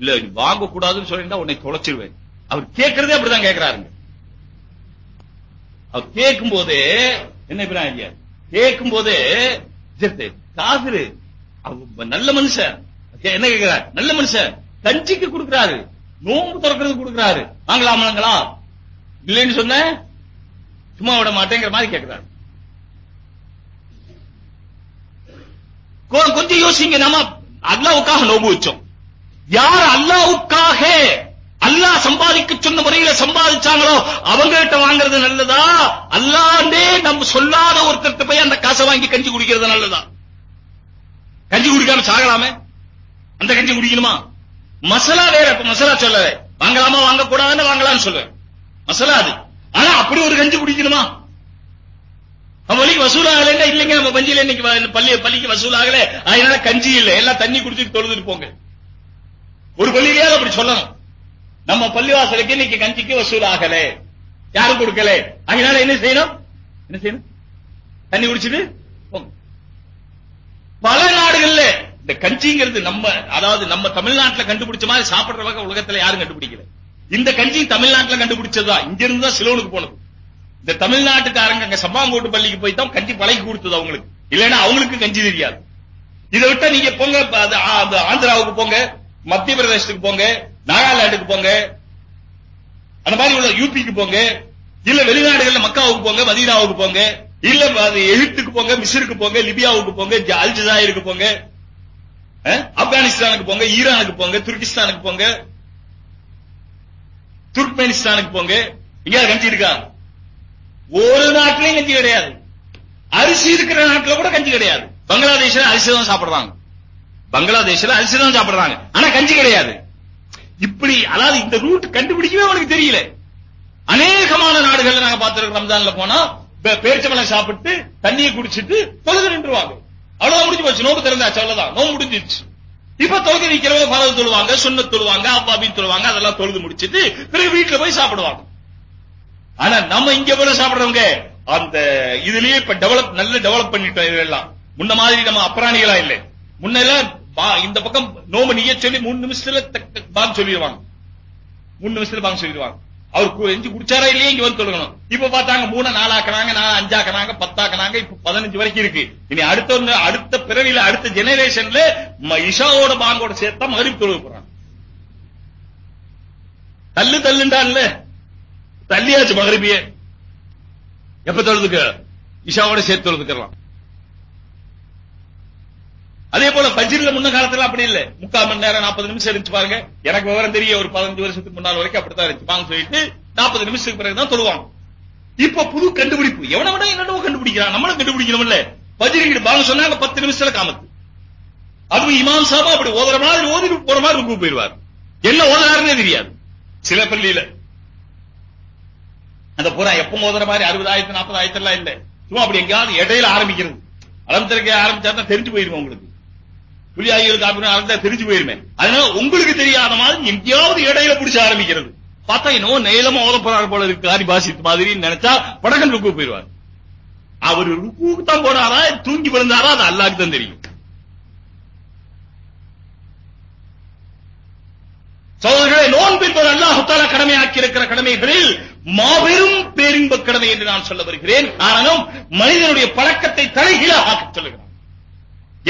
இல்ல நீ வாங்க கூடாதுன்னு சொல்லிருந்தா உன்னை தொலைச்சிருவேன். அவர் கேட்கறதே அப்படிதான் கேட்கிறாருங்க அவர் கேட்கும் போதே என்ன ஐயா? கேட்கும் போதே சரி, நல்ல மனுஷன். என்ன கேட்கிறார் நல்ல மனுஷன். கஞ்சிக்கு கொடுக்கிறாரு. நோம்பு திறக்கிறது கொடுக்கிறாரு. வாங்கலாமாங்களா இல்லைன்னு சொன்ன சும்மா விட மாட்டேங்கிற மாதிரி கேட்கிறாரு கொஞ்சம் யோசிங்க. நம்ம அல்லாவுக்காக நோம்பு வச்சோம். யார் அல்லாவுக்காக அல்லாஹ் சம்பாதிக்க சொன்ன முறையில சம்பாதிச்சாங்களோ அவங்க கிட்ட வாங்குறது நல்லதா? அல்லாண்டே நம்ம சொல்லாத ஒருத்தர்கிட்ட போய் அந்த காசை வாங்கி கஞ்சி குடிக்கிறது நல்லதா? கஞ்சி குடிக்காம சாகலாமே? அந்த கஞ்சி குடிக்கணுமா? மசாலா வேற இப்ப மசாலா சொல்ல வாங்கலாமா வாங்க கூடாதுன்னு வாங்கலாம்னு சொல்லுவேன் மசாலா அது. ஆனா அப்படி ஒரு கஞ்சி குடிக்கணுமா? நம்ம வலிக்கு வசூல் இல்லைங்க நம்ம பஞ்சில இன்னைக்கு பள்ளி பள்ளிக்கு வசூல் அதனால கஞ்சி இல்லை. எல்லாம் தண்ணி குடிச்சிட்டு தொழுதுட்டு போங்க. ஒரு பள்ளியிலேயாவது அப்படி சொல்லணும். நம்ம பள்ளிவாசலுக்கு இன்னைக்கு கஞ்சிக்கு வசூல் ஆகல யாரும் கொடுக்கல. அதனால என்ன செய்யணும்? என்ன செய்யணும்? தண்ணி குடிச்சிட்டு பல நாடுகள்ல இந்த கஞ்சிங்கிறது நம்ம அதாவது நம்ம தமிழ்நாட்டுல கண்டுபிடிச்ச மாதிரி சாப்பிடுற வகை உலகத்துல யாரும் கண்டுபிடிக்கல. இந்த கஞ்சி தமிழ்நாட்டுல கண்டுபிடிச்சதுதான் இங்க இருந்து தான் சிலோனுக்கு போனது. இந்த தமிழ்நாட்டுக்காரங்க அங்க சம்பாங்கோட்டு பள்ளிக்கு போய் தான் கஞ்சி பழகி கொடுத்தது அவங்களுக்கு. இல்லைன்னா அவங்களுக்கு கஞ்சி தெரியாது. இதை விட்டா நீங்க போங்க ஆந்திராவுக்கு போங்க மத்திய பிரதேசத்துக்கு போங்க நாகாலாண்டுக்கு போங்க. அந்த மாதிரி உள்ள யூபிக்கு போங்க. இல்ல வெளிநாடுகள்ல மக்காவுக்கு போங்க மதீனாவுக்கு போங்க. இல்ல அது எகிப்துக்கு போங்க மிஸ்ருக்கு போங்க லிபியாவுக்கு போங்க ஜ- அல்ஜிசாயிருக்கு போங்க. அஹ், ஆப்கானிஸ்தானுக்கு போங்க ஈரானுக்கு போங்க துர்கிஸ்தானுக்கு போங்க. துர்க்மெனிஸ்தானுக்கு போங்க. இங்க கஞ்சி இருக்கா? ஒரு நாட்டிலையும் கஞ்சி கிடையாது. அரிசி இருக்கிற நாட்டுல கூட கஞ்சி கிடையாது. பங்களாதேஷ்ல அரிசி தான் சாப்பிடுறாங்க. பங்களாதேஷ்ல அரிசி தான் சாப்பிடுறாங்க. ஆனா கஞ்சி கிடையாது. இப்படி அதாவது இந்த ரூட் கண்டுபிடிக்கவே அவனுக்கு தெரியல. அநேகமான நாடுகள்ல நாங்க பார்த்திருக்கோம் ரம்ஜான்ல போனா பே- பேரிச்சம்பழம் சாப்பிட்டு தண்ணியை குடிச்சிட்டு தொழுது நின்றுவாங்க. அவ்வளவுதான் முடிஞ்சு போச்சு. நோம்பு திறந்தாச்சு அவ்வளவுதான். நோம்பு முடிஞ்சிருச்சு. இப்ப தொழுகை நிக்கிறவங்க பரவ தொழுவாங்க சுண்ண தொழுவாங்க அப்பாபின்னு தொழுவாங்க அதெல்லாம் தொழுது முடிச்சிட்டு பிறகு வீட்டுல போய் சாப்பிடுவாங்க. ஆனா நம்ம இங்க போல சாப்பிடுறவங்க அந்த இதுலயே இப்ப டெவலப் நல்ல டெவலப் பண்ணிட்டோம் இதெல்லாம் முன்ன மாதிரி நம்ம அப்ராணிகளா இல்லை. முன்னெல்லாம் இந்த பக்கம் நோம்பு நீய சொல்லி மூணு நிமிஷத்துல தக்க- பாங்க சொல்லிடுவாங்க. மூணு நிமிஷத்துல பாங்க சொல்லிடுவாங்க. அவர் எஞ்சி குடிச்சாரா இல்லையே? இங்க வந்து தொழுகணும். இப்ப பார்த்தாங்க மூணு நாலாக்குறாங்க நான் அஞ்சாக்குறாங்க பத்தாக்குறாங்க இப்ப பதினஞ்சு வரைக்கும் இருக்கு. இனி அடுத்த அடுத்த பிறவில அடுத்த ஜெனரேஷன்ல ம- இஷாவோட பாங்கோட சேர்த்தா மறுபடி தொழுக போறாங்க. தள்ளு தள்ளுண்டான்ல. தள்ளியாச்சு மகரிபிய. எப்ப தொழுதுக்கு? இஷாவோட சேர்த்து தொழுதுக்கலாம். அதே போல பஜ்ரில முன்ன காலத்துல அப்படி இல்ல. முக்கால் மணி நேரம் நாற்பது நிமிஷம் இருந்துச்சு பாருங்க. எனக்கு விவரம் தெரிய ஒரு பதினஞ்சு வருஷத்துக்கு முன்னால் வரைக்கும் அப்படித்தான் இருந்துச்சு. வாங்க சொல்லிட்டு நாற்பது நிமிஷத்துக்கு பிறகுதான் தொழுவாங்க இப்ப புது கண்டுபிடிப்பு. எவனை விட என்னவோ கண்டுபிடிக்கிறான். நம்மளும் கண்டுபிடிக்கணும்ல. பஜ்ரிங்கிட்டு பாங்க சொன்னாங்க பத்து நிமிஷத்துல காமத்து. அதுவும் இமாம் சாபா அப்படி ஓதுற மாதிரி ஓதி போற மாதிரி ருக்கு போயிருவார் என்ன ஓதுறாருன்னே தெரியாது. சில பள்ளியில. அந்த பூரா எப்ப ஓதுற மாதிரி அறுபதாயிரத்து நாற்பதாயிரத்து எல்லாம் இல்ல. சும்மா அப்படி எங்கேயாவது இடையில ஆரம்பிக்கிறது. அலமத்திற்கு ஆரம்பிச்சா தெரிஞ்சு போயிருவோம் உங்களுக்கு. புலி அப்படின்னு ஆரம்பிச்சா தெரிஞ்சு போயிருமே. அதனால உங்களுக்கு தெரியாத மாதிரி எங்கேயாவது இடையில பிடிச்ச ஆரம்பிக்கிறது. பார்த்தா இன்னும் நீளமா ஓத போறாரு போல இருக்கு. காரி பாசித் மாதிரி நினைச்சா படகன் ருக்கு போயிருவார் அவர் ருக்குக்கு தான் போனாரா? தூங்கி விழுந்தாரா? அது அல்லாக்கு தான் தெரியும். சோதர்களே நோன்பு என்பது அல்லாஹ் கடமையாக்கி இருக்கிற கடமைகளில் மாபெரும் பேரின்ப கடமை என்று நான் சொல்ல வருகிறேன். காரணம் மனிதனுடைய பழக்கத்தை தலைகீழாக சொல்லுகிறேன்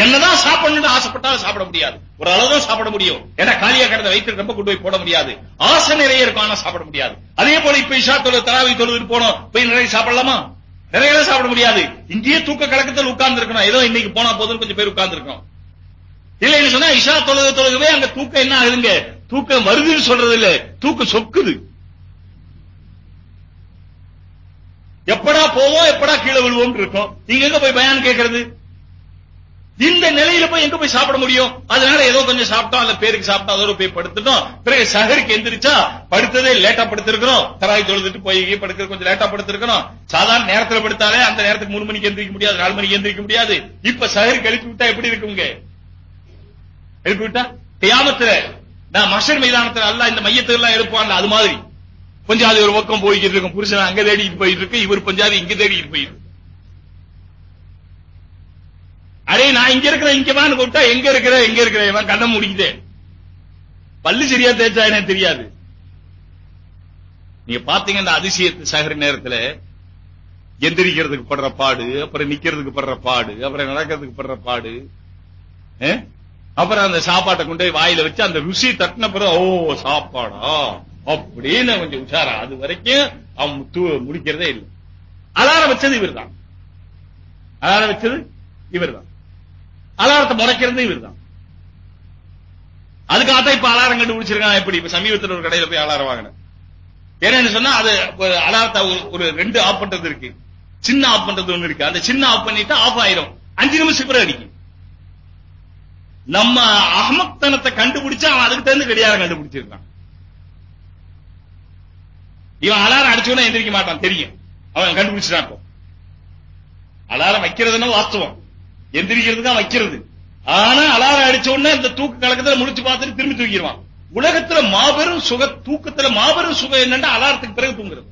என்னதான் சாப்பிடணும்னு ஆசைப்பட்டாலும் சாப்பிட முடியாது. ஒரு அளவு தான் சாப்பிட முடியும். ஏன்னா காலியா கிடந்த வயிற்று ரொம்ப கொண்டு போய் போட முடியாது. ஆசை நிறைய இருக்கும் ஆனா சாப்பிட முடியாது. அதே போல இப்ப இஷா தொழு தராவி தொழுது போனோம். போய் நிறைய சாப்பிடலாமா? நிறைய சாப்பிட முடியாது. இங்கேயே தூக்க கலக்கத்தில் உட்கார்ந்து இருக்கணும் ஏதோ இன்னைக்கு போனா போதும் கொஞ்சம் பேர் உட்கார்ந்து இருக்கணும் இல்லைன்னு சொன்னா இஷா தொழுக தொழுகவே அங்க தூக்கம் என்ன ஆகுதுங்க? தூக்கம் வருதுன்னு சொல்றது இல்ல தூக்கம் சொக்குது. எப்படா போவோம் எப்படா கீழே விழுவோம் இருக்கும். நீங்க எங்க போய் பயான் கேட்கறது? இந்த நிலையில போய் எங்க போய் சாப்பிட முடியும்? அதனால ஏதோ கொஞ்சம் சாப்பிட்டோம் அல்ல பேருக்கு சாப்பிட்டோம் அதோட போய் படுத்துட்டோம். பிறகு சகருக்கு எந்திரிச்சா படுத்ததே லேட்டா படுத்திருக்கிறோம். தராய் தொழுதுட்டு போய் படுக்கிற கொஞ்சம் லேட்டா படுத்திருக்கிறோம். சாதாரண நேரத்துல படுத்தாலே அந்த நேரத்துக்கு மூணு மணிக்கு எந்திரிக்க முடியாது நாலு மணிக்கு எந்திரிக்க முடியாது. இப்ப சஹருக்கு எழுப்பி விட்டா எப்படி இருக்குங்க எழுப்பி விட்டா? கியாமத்துல நான் மஷர் மைதானத்துல அல்ல இந்த மையத்துல எல்லாம் எழுப்பான்ல அது மாதிரி. பஞ்சாதி ஒரு பக்கம் போய்கிட்டு இருக்கும் புருஷன் அங்க தேடிட்டு போயிட்டு இருக்கு இவர் பஞ்சாதி இங்க தேடிட்டு போயிருக்கு இருக்கு. அரே நான் இங்க இருக்கிறேன் இங்க வான்னு கூப்பிட்டா எங்க இருக்கிற எங்க இருக்கிற? இவன் கண்ணை முடிக்குதே பல்லு சரியா தேய்ச்சா எனக்கு தெரியாது. நீங்க பாத்தீங்க இந்த அதிசயத்து சகர நேரத்துல எந்திரிக்கிறதுக்கு படுற பாடு அப்புறம் நிக்கிறதுக்கு படுற பாடு அப்புறம் நடக்கிறதுக்கு படுற பாடு அப்புறம் அந்த சாப்பாட்டை கொண்டு போய் வாயில வச்சு அந்த ருசி தட்டின பிறகு ஓ சாப்பாடா? அப்படின்னு கொஞ்சம் உஷாரா. அது வரைக்கும் அவன் முடிக்கிறதே இல்லை. அலாரம் வச்சது இவர்தான். அலாரம் வச்சது இவர்தான். அலாரத்தை முறைக்கிறது இவர்தான். அதுக்காக இப்ப அலாரம் கண்டுபிடிச்சிருக்கான் எப்படி? இப்ப சமீபத்தில் ஒரு கடையில போய் அலாரம் வாங்கினேன். என்னன்னு சொன்னா அது அலாரத்தை ஒரு ரெண்டு ஆஃப் பண்றது இருக்கு. சின்ன ஆஃப் பண்றது ஒண்ணு இருக்கு. அந்த சின்ன ஆஃப் பண்ணிட்டு ஆஃப் ஆயிரும். அஞ்சு நிமிஷம் பிறகு அடிக்கும். நம்ம அகமத்தனத்தை கண்டுபிடிச்சா அவன் அதுக்கு தகுந்த கடியாரம் கண்டுபிடிச்சிருக்கான். இவன் அலாரம் அடிச்சோன்னா எந்திரிக்க மாட்டான். தெரியும். அவன் கண்டுபிடிச்சிட்டான் அலாரம் வைக்கிறதுன்னா வாஸ்தவம். எந்திரிக்கிறது தான் வைக்கிறது. ஆனா அலாரம் அடிச்ச உடனே இந்த தூக்க கலக்கத்துல முடிச்சு பார்த்துட்டு திரும்பி தூக்கிடுவான். உலகத்துல மாபெரும் சுக தூக்கத்துல மாபெரும் சுகம் என்னன்னா அலாரத்துக்கு பிறகு தூங்குறது.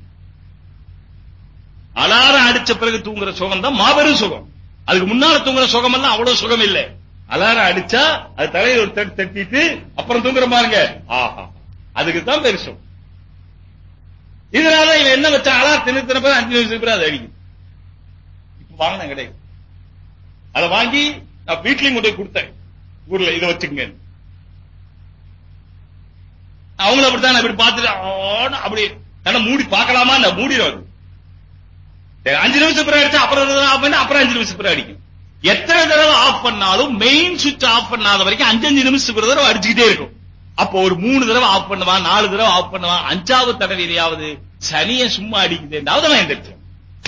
அலாரம் அடிச்ச பிறகு தூங்குற சுகம் தான் மாபெரும் சுகம். அதுக்கு முன்னால தூங்குற சுகம் எல்லாம் அவ்வளவு சுகம் இல்லை அலாரம் அடிச்சா அது தலையில ஒரு தட்டு தட்டிட்டு அப்புறம் தூங்குற பாருங்க. ஆஹா. அதுக்கு தான் பெருசும் இதனால இவன் என்ன வச்சா அலாரம் தின்னு பிறகு அஞ்சு நிமிஷம் அது அடிக்கும் இப்ப வாங்கின கிடையாது. அதை வாங்கி நான் வீட்லயும் கொண்டு போய் கொடுத்தேன். ஊர்ல இதை வச்சுக்கங்க. அவங்களும் அப்படித்தான் இப்படி பார்த்துட்டு அப்படி நல்லா மூடி பார்க்கலாமா? நான் மூடிடும் அஞ்சு நிமிஷம் பிறகு அடிச்சா அப்புறம் தடவை ஆஃப் பண்ணி அப்புறம் அஞ்சு நிமிஷம் பிறகு அடிக்கும். எத்தனை தடவை ஆஃப் பண்ணாலும் மெயின் சுவிட்ச் ஆஃப் பண்ணாத வரைக்கும் அஞ்சு அஞ்சு நிமிஷத்துக்கு ஒரு தடவை அடிச்சுக்கிட்டே இருக்கும். அப்போ ஒரு மூணு தடவை ஆஃப் பண்ணுவான் நாலு தடவை ஆஃப் பண்ணுவான் அஞ்சாவது தடவையிலையாவது சனியை சும்மா அடிக்குது அவன் எந்திரிச்சான்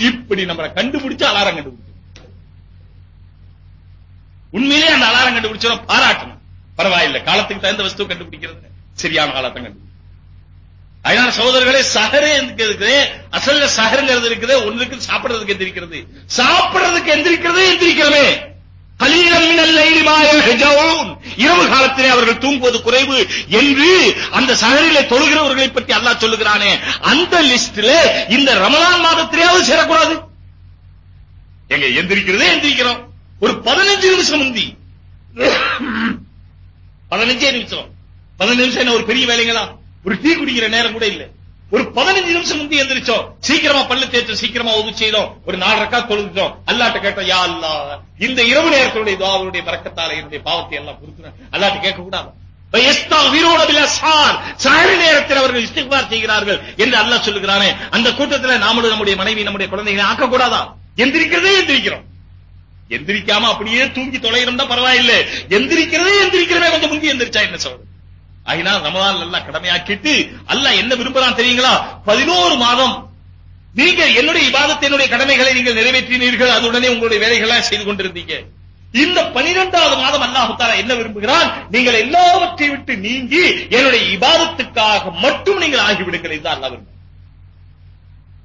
இப்படி நம்மளை கண்டுபிடிச்சு அலாரம் கண்டுபிடிச்சு உண்மையிலே அந்த அலாரம் கண்டுபிடிச்சோம் பாராட்டணும். பரவாயில்லை காலத்துக்கு தகுந்த வஸ்து கண்டுபிடிக்கிறது. சரியான காலத்தை கண்டுபிடிக்கும் அதனால சகோதரர்களே சகரே இருக்குது அசல்ல சகருங்கிறது இருக்குது ஒன்றுக்கு சாப்பிடுறதுக்கு எந்திரிக்கிறது. சாப்பிடுறதுக்கு எந்திரிக்கிறது எந்திரிக்கிறவே இரவு காலத்திலே அவர்கள் தூங்குவது குறைவு என்று அந்த சகரிலே தொழுகிறவர்களை பற்றி அல்லாஹ் சொல்லுகிறானே. அந்த லிஸ்ட்ல இந்த ரமலான் மாதத்திலேயாவது சேரக்கூடாது. எங்க எந்திரிக்கிறதே எந்திரிக்கிறோம். ஒரு பதினஞ்சு நிமிஷம் முந்தி. பதினஞ்சே நிமிஷம். பதினஞ்சு நிமிஷம் என்ன ஒரு பெரிய வேலைங்களா? ஒரு டீ குடிக்கிற நேரம் கூட இல்ல. ஒரு பதினஞ்சு நிமிஷம் முந்தி எந்திரிச்சோம். சீக்கிரமா பல்லு தேய்ச்சோம் சீக்கிரமா ஒது செய்தோம். ஒரு நாலு ரக்கா தொழுதுட்டோம். அல்லாட்ட கேட்டோம் யா அல்லா இந்த இரவு நேரத்தினுடைய துவாவுடைய பறக்கத்தால என்னுடைய பாவத்தை எல்லாம் கொடுத்துறேன் அல்லாட்ட கேட்க கூடாது நேரத்தில் அவர்கள் இஸ்திக்பார் செய்கிறார்கள் என்று அல்லாஹ் சொல்லுகிறானே. அந்த கூட்டத்தில் நாமளும் நம்முடைய மனைவி நம்முடைய குழந்தைகளை ஆக்க கூடாதா எந்திரிக்கிறதே எந்திரிக்கிறோம். எந்திரிக்காம அப்படியே தூங்கி தொலைகிறோம் பரவாயில்ல. எந்திரிக்கிறதே எந்திரிக்கிறதே கொஞ்சம் முந்தி எந்திரிச்சா என்ன சொல்றது அதனால் ரமதான் நல்லா கடமையாக்கிட்டு அல்ல என்ன விரும்புறான் தெரியுங்களா? பதினோரு மாதம் நீங்க என்னுடைய இபாதத்தை என்னுடைய கடமைகளை நீங்கள் நிறைவேற்றினீர்கள் அதுடனே உங்களுடைய வேலைகளை செய்து கொண்டிருந்தீங்க. இந்த பனிரெண்டாவது மாதம் அல்லாஹு தாலா என்ன விரும்புகிறான்? நீங்கள் எல்லாவற்றை விட்டு நீங்கி என்னுடைய இபாதத்துக்காக மட்டும் நீங்கள் ஆகிவிடுங்கள் இதுதான் அல்லா விரும்புகிறான்.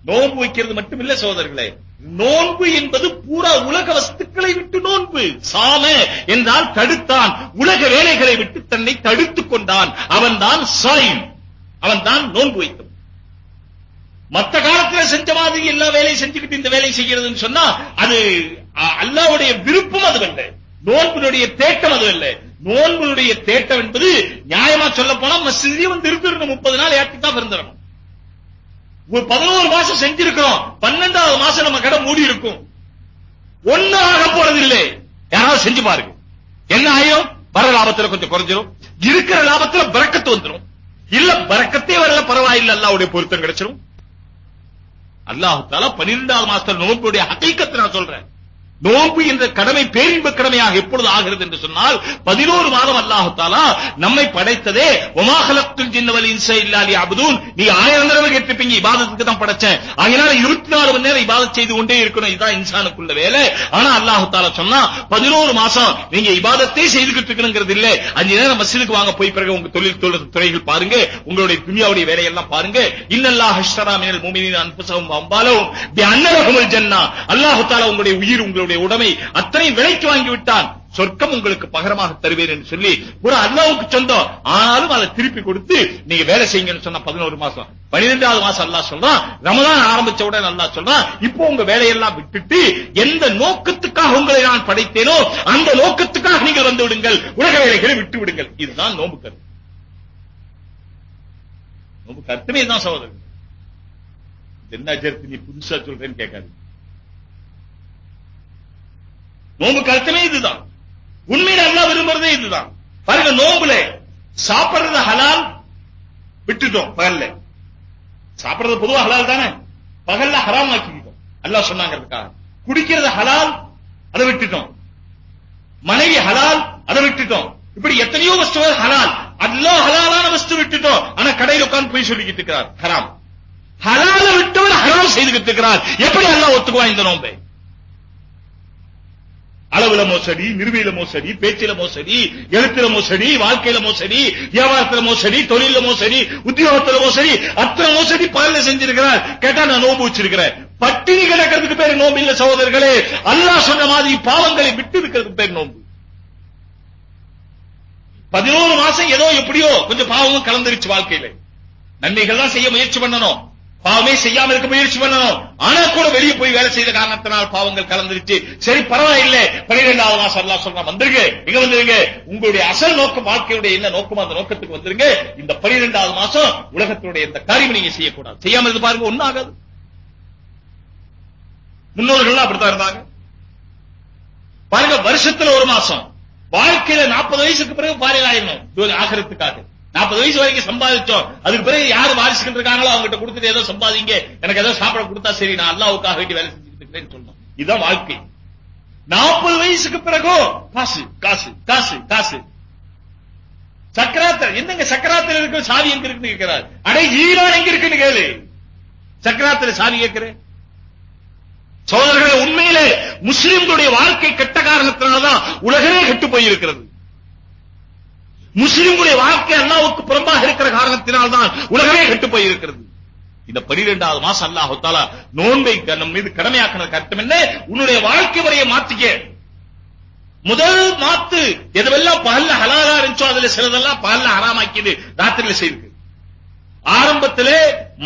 நோன்பு வைக்கிறது மட்டுமில்ல சோதர்களே நோன்பு என்பது பூரா உலக வஸ்துக்களை விட்டு நோன்பு. சாம என்றால் தடுத்தான். உலக வேலைகளை விட்டு தன்னை தடுத்துக் கொண்டான். அவன் தான் சாயும். அவன் தான் நோன்பு வைத்தவன். மத்த காலத்துல செஞ்ச மாதிரி எல்லா வேலையும் செஞ்சுக்கிட்டு இந்த வேலையை செய்கிறதுன்னு சொன்னா அது அல்லாவுடைய விருப்பம் அது அல்ல நோன்புடைய தேட்டம் அது அல்ல நோன்புடைய தேட்டம் என்பது நியாயமா சொல்ல போனா மசிதியை வந்து இருந்திருக்கணும். முப்பது நாள் ஏற்றுக்கா இருந்திரணும் ஒரு பதினோரு மாசம் செஞ்சிருக்கிறோம். பன்னெண்டாவது மாசம் நம்ம கடை மூடி இருக்கும். ஒண்ணு ஆக போறது இல்லை யாராவது செஞ்சு பாருங்க. என்ன ஆயும் வர லாபத்துல கொஞ்சம் குறைஞ்சிரும். இருக்கிற லாபத்துல பறக்கத்து வந்துடும் இல்ல பறக்கத்தே வரல பரவாயில்ல அல்லாவுடைய பொருத்தம் கிடைச்சிரும். அல்லாஹால பன்னிரெண்டாவது மாசத்துல நோன்புடைய ஹக்கீக்கத்தை நான் சொல்றேன். நோன்பு என்ற கடமை பேரின்ப கடமையாக எப்பொழுது ஆகிறது என்று சொன்னால் பதினோரு மாதம் அல்லாஹு தாலா நம்மை படைத்ததே ஒமாஹலத்துல் ஜின்னவல் இன்சா இல்லாலி அபுதூன் நீ ஆயிரம் தடவை கேட்டிருப்பீங்க இபாதத்துக்கு தான் படைச்சேன். ஆகினால இருபத்தி நாலு மணி நேரம் இபாதத் செய்து கொண்டே இருக்கணும் இதுதான் இன்சானுக்குள்ள வேலை. ஆனா அல்லாஹு தாலா சொன்னா பதினோரு மாசம் நீங்க இபாதத்தை செய்துகிட்டு இருக்கணுங்கிறது இல்ல. அஞ்சு நேரம் மசிதுக்கு வாங்க போய் பிறகு உங்க தொழில் தொழில் துறைகள் பாருங்க. உங்களுடைய துணியாவுடைய வேலையெல்லாம் பாருங்க. இன்னல்லாஹ் ஹஷ்ரா மினல் முமினின் அன்புசவும் அம்பாலும் பி ஜன்னா. அல்லாஹு தாலா உங்களுடைய உயிர் உங்களுடைய உங்களுடைய உடமை அத்தனை விலைக்கு வாங்கி விட்டான் சொர்க்கம் உங்களுக்கு பகரமாக தருவேன் என்று சொல்லி ஒரு அல்லாவுக்கு சொந்தம். ஆனாலும் அதை திருப்பி கொடுத்து நீங்க வேலை செய்யுங்கன்னு சொன்னா பதினோரு மாசம். பனிரெண்டாவது மாசம் அல்லா சொல்றான் ரமதான் ஆரம்பிச்ச உடனே அல்லா சொல்றான் இப்போ உங்க வேலையெல்லாம் விட்டுட்டு எந்த நோக்கத்துக்காக உங்களை நான் படைத்தேனோ அந்த நோக்கத்துக்காக நீங்கள் வந்து விடுங்கள். உலக வேலைகளை விட்டு விடுங்கள். இதுதான் நோம்பு கருத்து. நோம்பு கருத்துமே தான் சகோதரர். என்ன சேர்த்து நீ புதுசா சொல்றேன்னு கேட்காது நோம்பு கருத்துமே இதுதான். உண்மையில அல்லா விரும்புறதே இதுதான். பாருங்க நோம்புல சாப்பிடுறது ஹலால் விட்டுட்டோம் பகல்ல. சாப்பிடுறது பொதுவா ஹலால் தானே? பகல்ல ஹராம் ஆக்கிக்கிட்டோம். அல்லாஹ் சொன்னாங்கிறதுக்காக. குடிக்கிறது ஹலால் அதை விட்டுட்டோம். மனைவி ஹலால் அதை விட்டுட்டோம். இப்படி எத்தனையோ வஸ்துகள் ஹலால். அல்லோ ஹலாலான வஸ்து விட்டுட்டோம். ஆனா கடையில் உட்கார்ந்து போய் சொல்லிக்கிட்டு இருக்கிறார். ஹராம். ஹலால விட்டவர் ஹராம் செய்துகிட்டு இருக்கிறார். எப்படி அல்லாஹ் ஒத்துக்குவான் இந்த நோம்பை அளவுல மோசடி நிறுவியில மோசடி பேச்சில மோசடி எழுத்துல மோசடி வாழ்க்கையில மோசடி வியாபாரத்துல மோசடி தொழில மோசடி உத்தியோகத்துல மோசடி அத்தனை மோசடி பகல்ல செஞ்சிருக்கிறார். கேட்டா நான் நோம்பு வச்சிருக்கிறேன். பட்டினி கிடக்கிறதுக்கு பேர் நோம்பு இல்ல சகோதரர்களே. அல்லாஹ் சொன்ன மாதிரி பாவங்களை விட்டு இருக்கிறதுக்கு பேர் நோம்பு பதினோரு மாசம் ஏதோ எப்படியோ கொஞ்சம் பாவமும் கலந்துருச்சு வாழ்க்கையில. நன்மைகள் தான் செய்ய முயற்சி பண்ணணும். பாவமே செய்யாம இருக்க முயற்சி பண்ணணும். ஆனா கூட வெளியே போய் வேலை செய்த காரணத்தினால் பாவங்கள் கலந்துருச்சு. சரி பரவாயில்ல. பனிரெண்டாவது மாசம் எல்லாம் சொல்றான் வந்துருங்க இங்க வந்துருங்க. உங்களுடைய அசல் நோக்கம் வாழ்க்கையுடைய என்ன நோக்கம் அந்த நோக்கத்துக்கு வந்துருங்க. இந்த பனிரெண்டாவது மாசம் உலகத்தினுடைய இந்த காரியம் நீங்க செய்யக்கூடாது. செய்யாம இருந்து பாருங்க ஒண்ணும் ஆகாது. முன்னோர்கள் அப்படித்தான் இருந்தாங்க. பாருங்க வருஷத்துல ஒரு மாசம். வாழ்க்கையில நாற்பது வயசுக்கு பிறகு பாருங்க ஆயிடணும் ஆகிறதுக்காக நாற்பது வயசு வரைக்கும் சம்பாதிச்சோம். அதுக்கு பிறகு யாரு வாரிசுகள் இருக்காங்களோ அவங்ககிட்ட கொடுத்துட்டு ஏதோ சம்பாதிங்க. எனக்கு ஏதோ சாப்பிட கொடுத்தா சரி நான் அல்லாவுக்காக வேண்டி வேலை செஞ்சுட்டு இருக்கிறேன்னு சொல்லணும் இதுதான் வாழ்க்கை. நாற்பது வயசுக்கு பிறகும் காசு காசு காசு காசு. சக்கராத்தர் என்னங்க சக்கராத்தர் இருக்கு? சாவி எங்க இருக்குன்னு கேட்கிறார். அடே ஈரான் எங்க இருக்குன்னு கேளு. சக்கராத்தில் சாவி கேட்கிறேன் சோதரர்களே உண்மையிலே முஸ்லிம்களுடைய வாழ்க்கை கெட்ட காரணத்தினாலதான் உலகமே கெட்டு போயிருக்கிறது. முஸ்லிம்களுடைய வாழ்க்கை அல்லாவுக்கு புறம்பாக இருக்கிற காரணத்தினால் தான் உலகமே கெட்டு போயிருக்கிறது. இந்த பனிரெண்டாவது மாசம் அல்லாஹு தாலா நோன்பை நம் மீது கடமையாக்கினதுக்கு அர்த்தம் என்ன? உன்னுடைய வாழ்க்கை முறையை மாத்திக்க. முதல் மாத்து எதுவெல்லாம் பகல்ல ஹலாலா இருந்துச்சோ அதுல சிலதெல்லாம் பகல்ல ஹராமாக்கியது ராத்திரியில செய்து. ஆரம்பத்திலே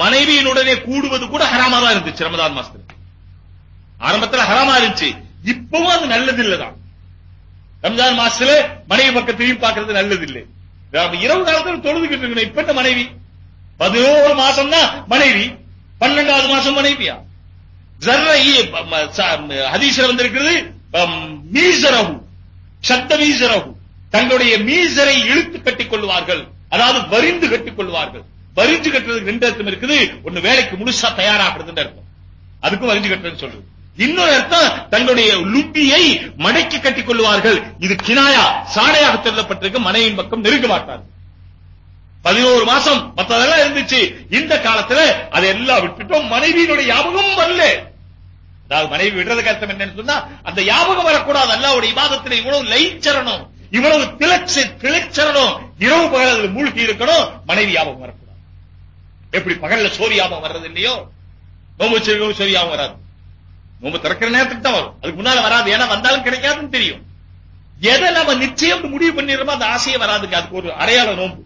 மனைவியினுடனே கூடுவது கூட ஹராமா தான் இருந்துச்சு ரமதான் மாசத்துல. ஆரம்பத்துல ஹராமா இருந்துச்சு. இப்பவும் அது நல்லது இல்லதான் ரம்ஜான் மாசத்துல மனைவி பக்கம் பார்க்கறது நல்லது இல்லை இரவு காலத்துல தொழுதுகிட்டு இருக்கணும். இப்ப என்ன மனைவி. பதினோரு மாசம் தான் மனைவி. பன்னெண்டாவது மாசம் மனைவியா? ஹதீஸ்ல வந்திருக்கிறது மீசரகு சத்த மீசரகு தங்களுடைய மீசரை இழுத்து கட்டிக் கொள்வார்கள். அதாவது வரிந்து கட்டிக் கொள்வார்கள். வரிஞ்சு கட்டுறதுக்கு ரெண்டு அர்த்தம் இருக்குது. ஒண்ணு வேலைக்கு முழுசா தயாராகிறதுன்னு அர்த்தம். அதுக்கும் வரிஞ்சு கட்டுறதுன்னு சொல்றது. இன்னொரு அர்த்தம் தங்களுடைய லுப்பியை மடக்கி கட்டிக் கொள்வார்கள் இது கினாயா சாடையாக சொல்லப்பட்டிருக்கு மனைவியின் பக்கம் நெருங்க மாட்டார்கள் பதினோரு மாசம் மத்ததெல்லாம் இருந்துச்சு. இந்த காலத்துல அதெல்லாம் விட்டுட்டோம் மனைவியினுடைய ஞாபகம் வரல. அதாவது மனைவி விடுறதுக்கு அர்த்தம் என்னன்னு சொன்னா அந்த ஞாபகம் வரக்கூடாது. அல்லாவுடைய இவாதத்தில் இவ்வளவு லைச்சரணும் இவ்வளவு திளச்சு திளைச்சரணும் இரவு பகல் அதில் மூழ்கி இருக்கணும் மனைவி ஞாபகம் வரக்கூடாது. எப்படி பகல்ல சோரி ஞாபகம் வர்றது இல்லையோ? நோம்பு வச்சிருக்கோம் சோரி ஞாபகம் வராது. நோம்பு திறக்கிற நேரத்துக்கு தான் வரும். அதுக்கு முன்னால வராது. ஏன்னா வந்தாலும் கிடைக்காதுன்னு தெரியும். எதை நம்ம நிச்சயம் முடிவு பண்ணிடுறோமோ அந்த ஆசையே வராதுங்க. அதுக்கு ஒரு அடையாள நோம்பு.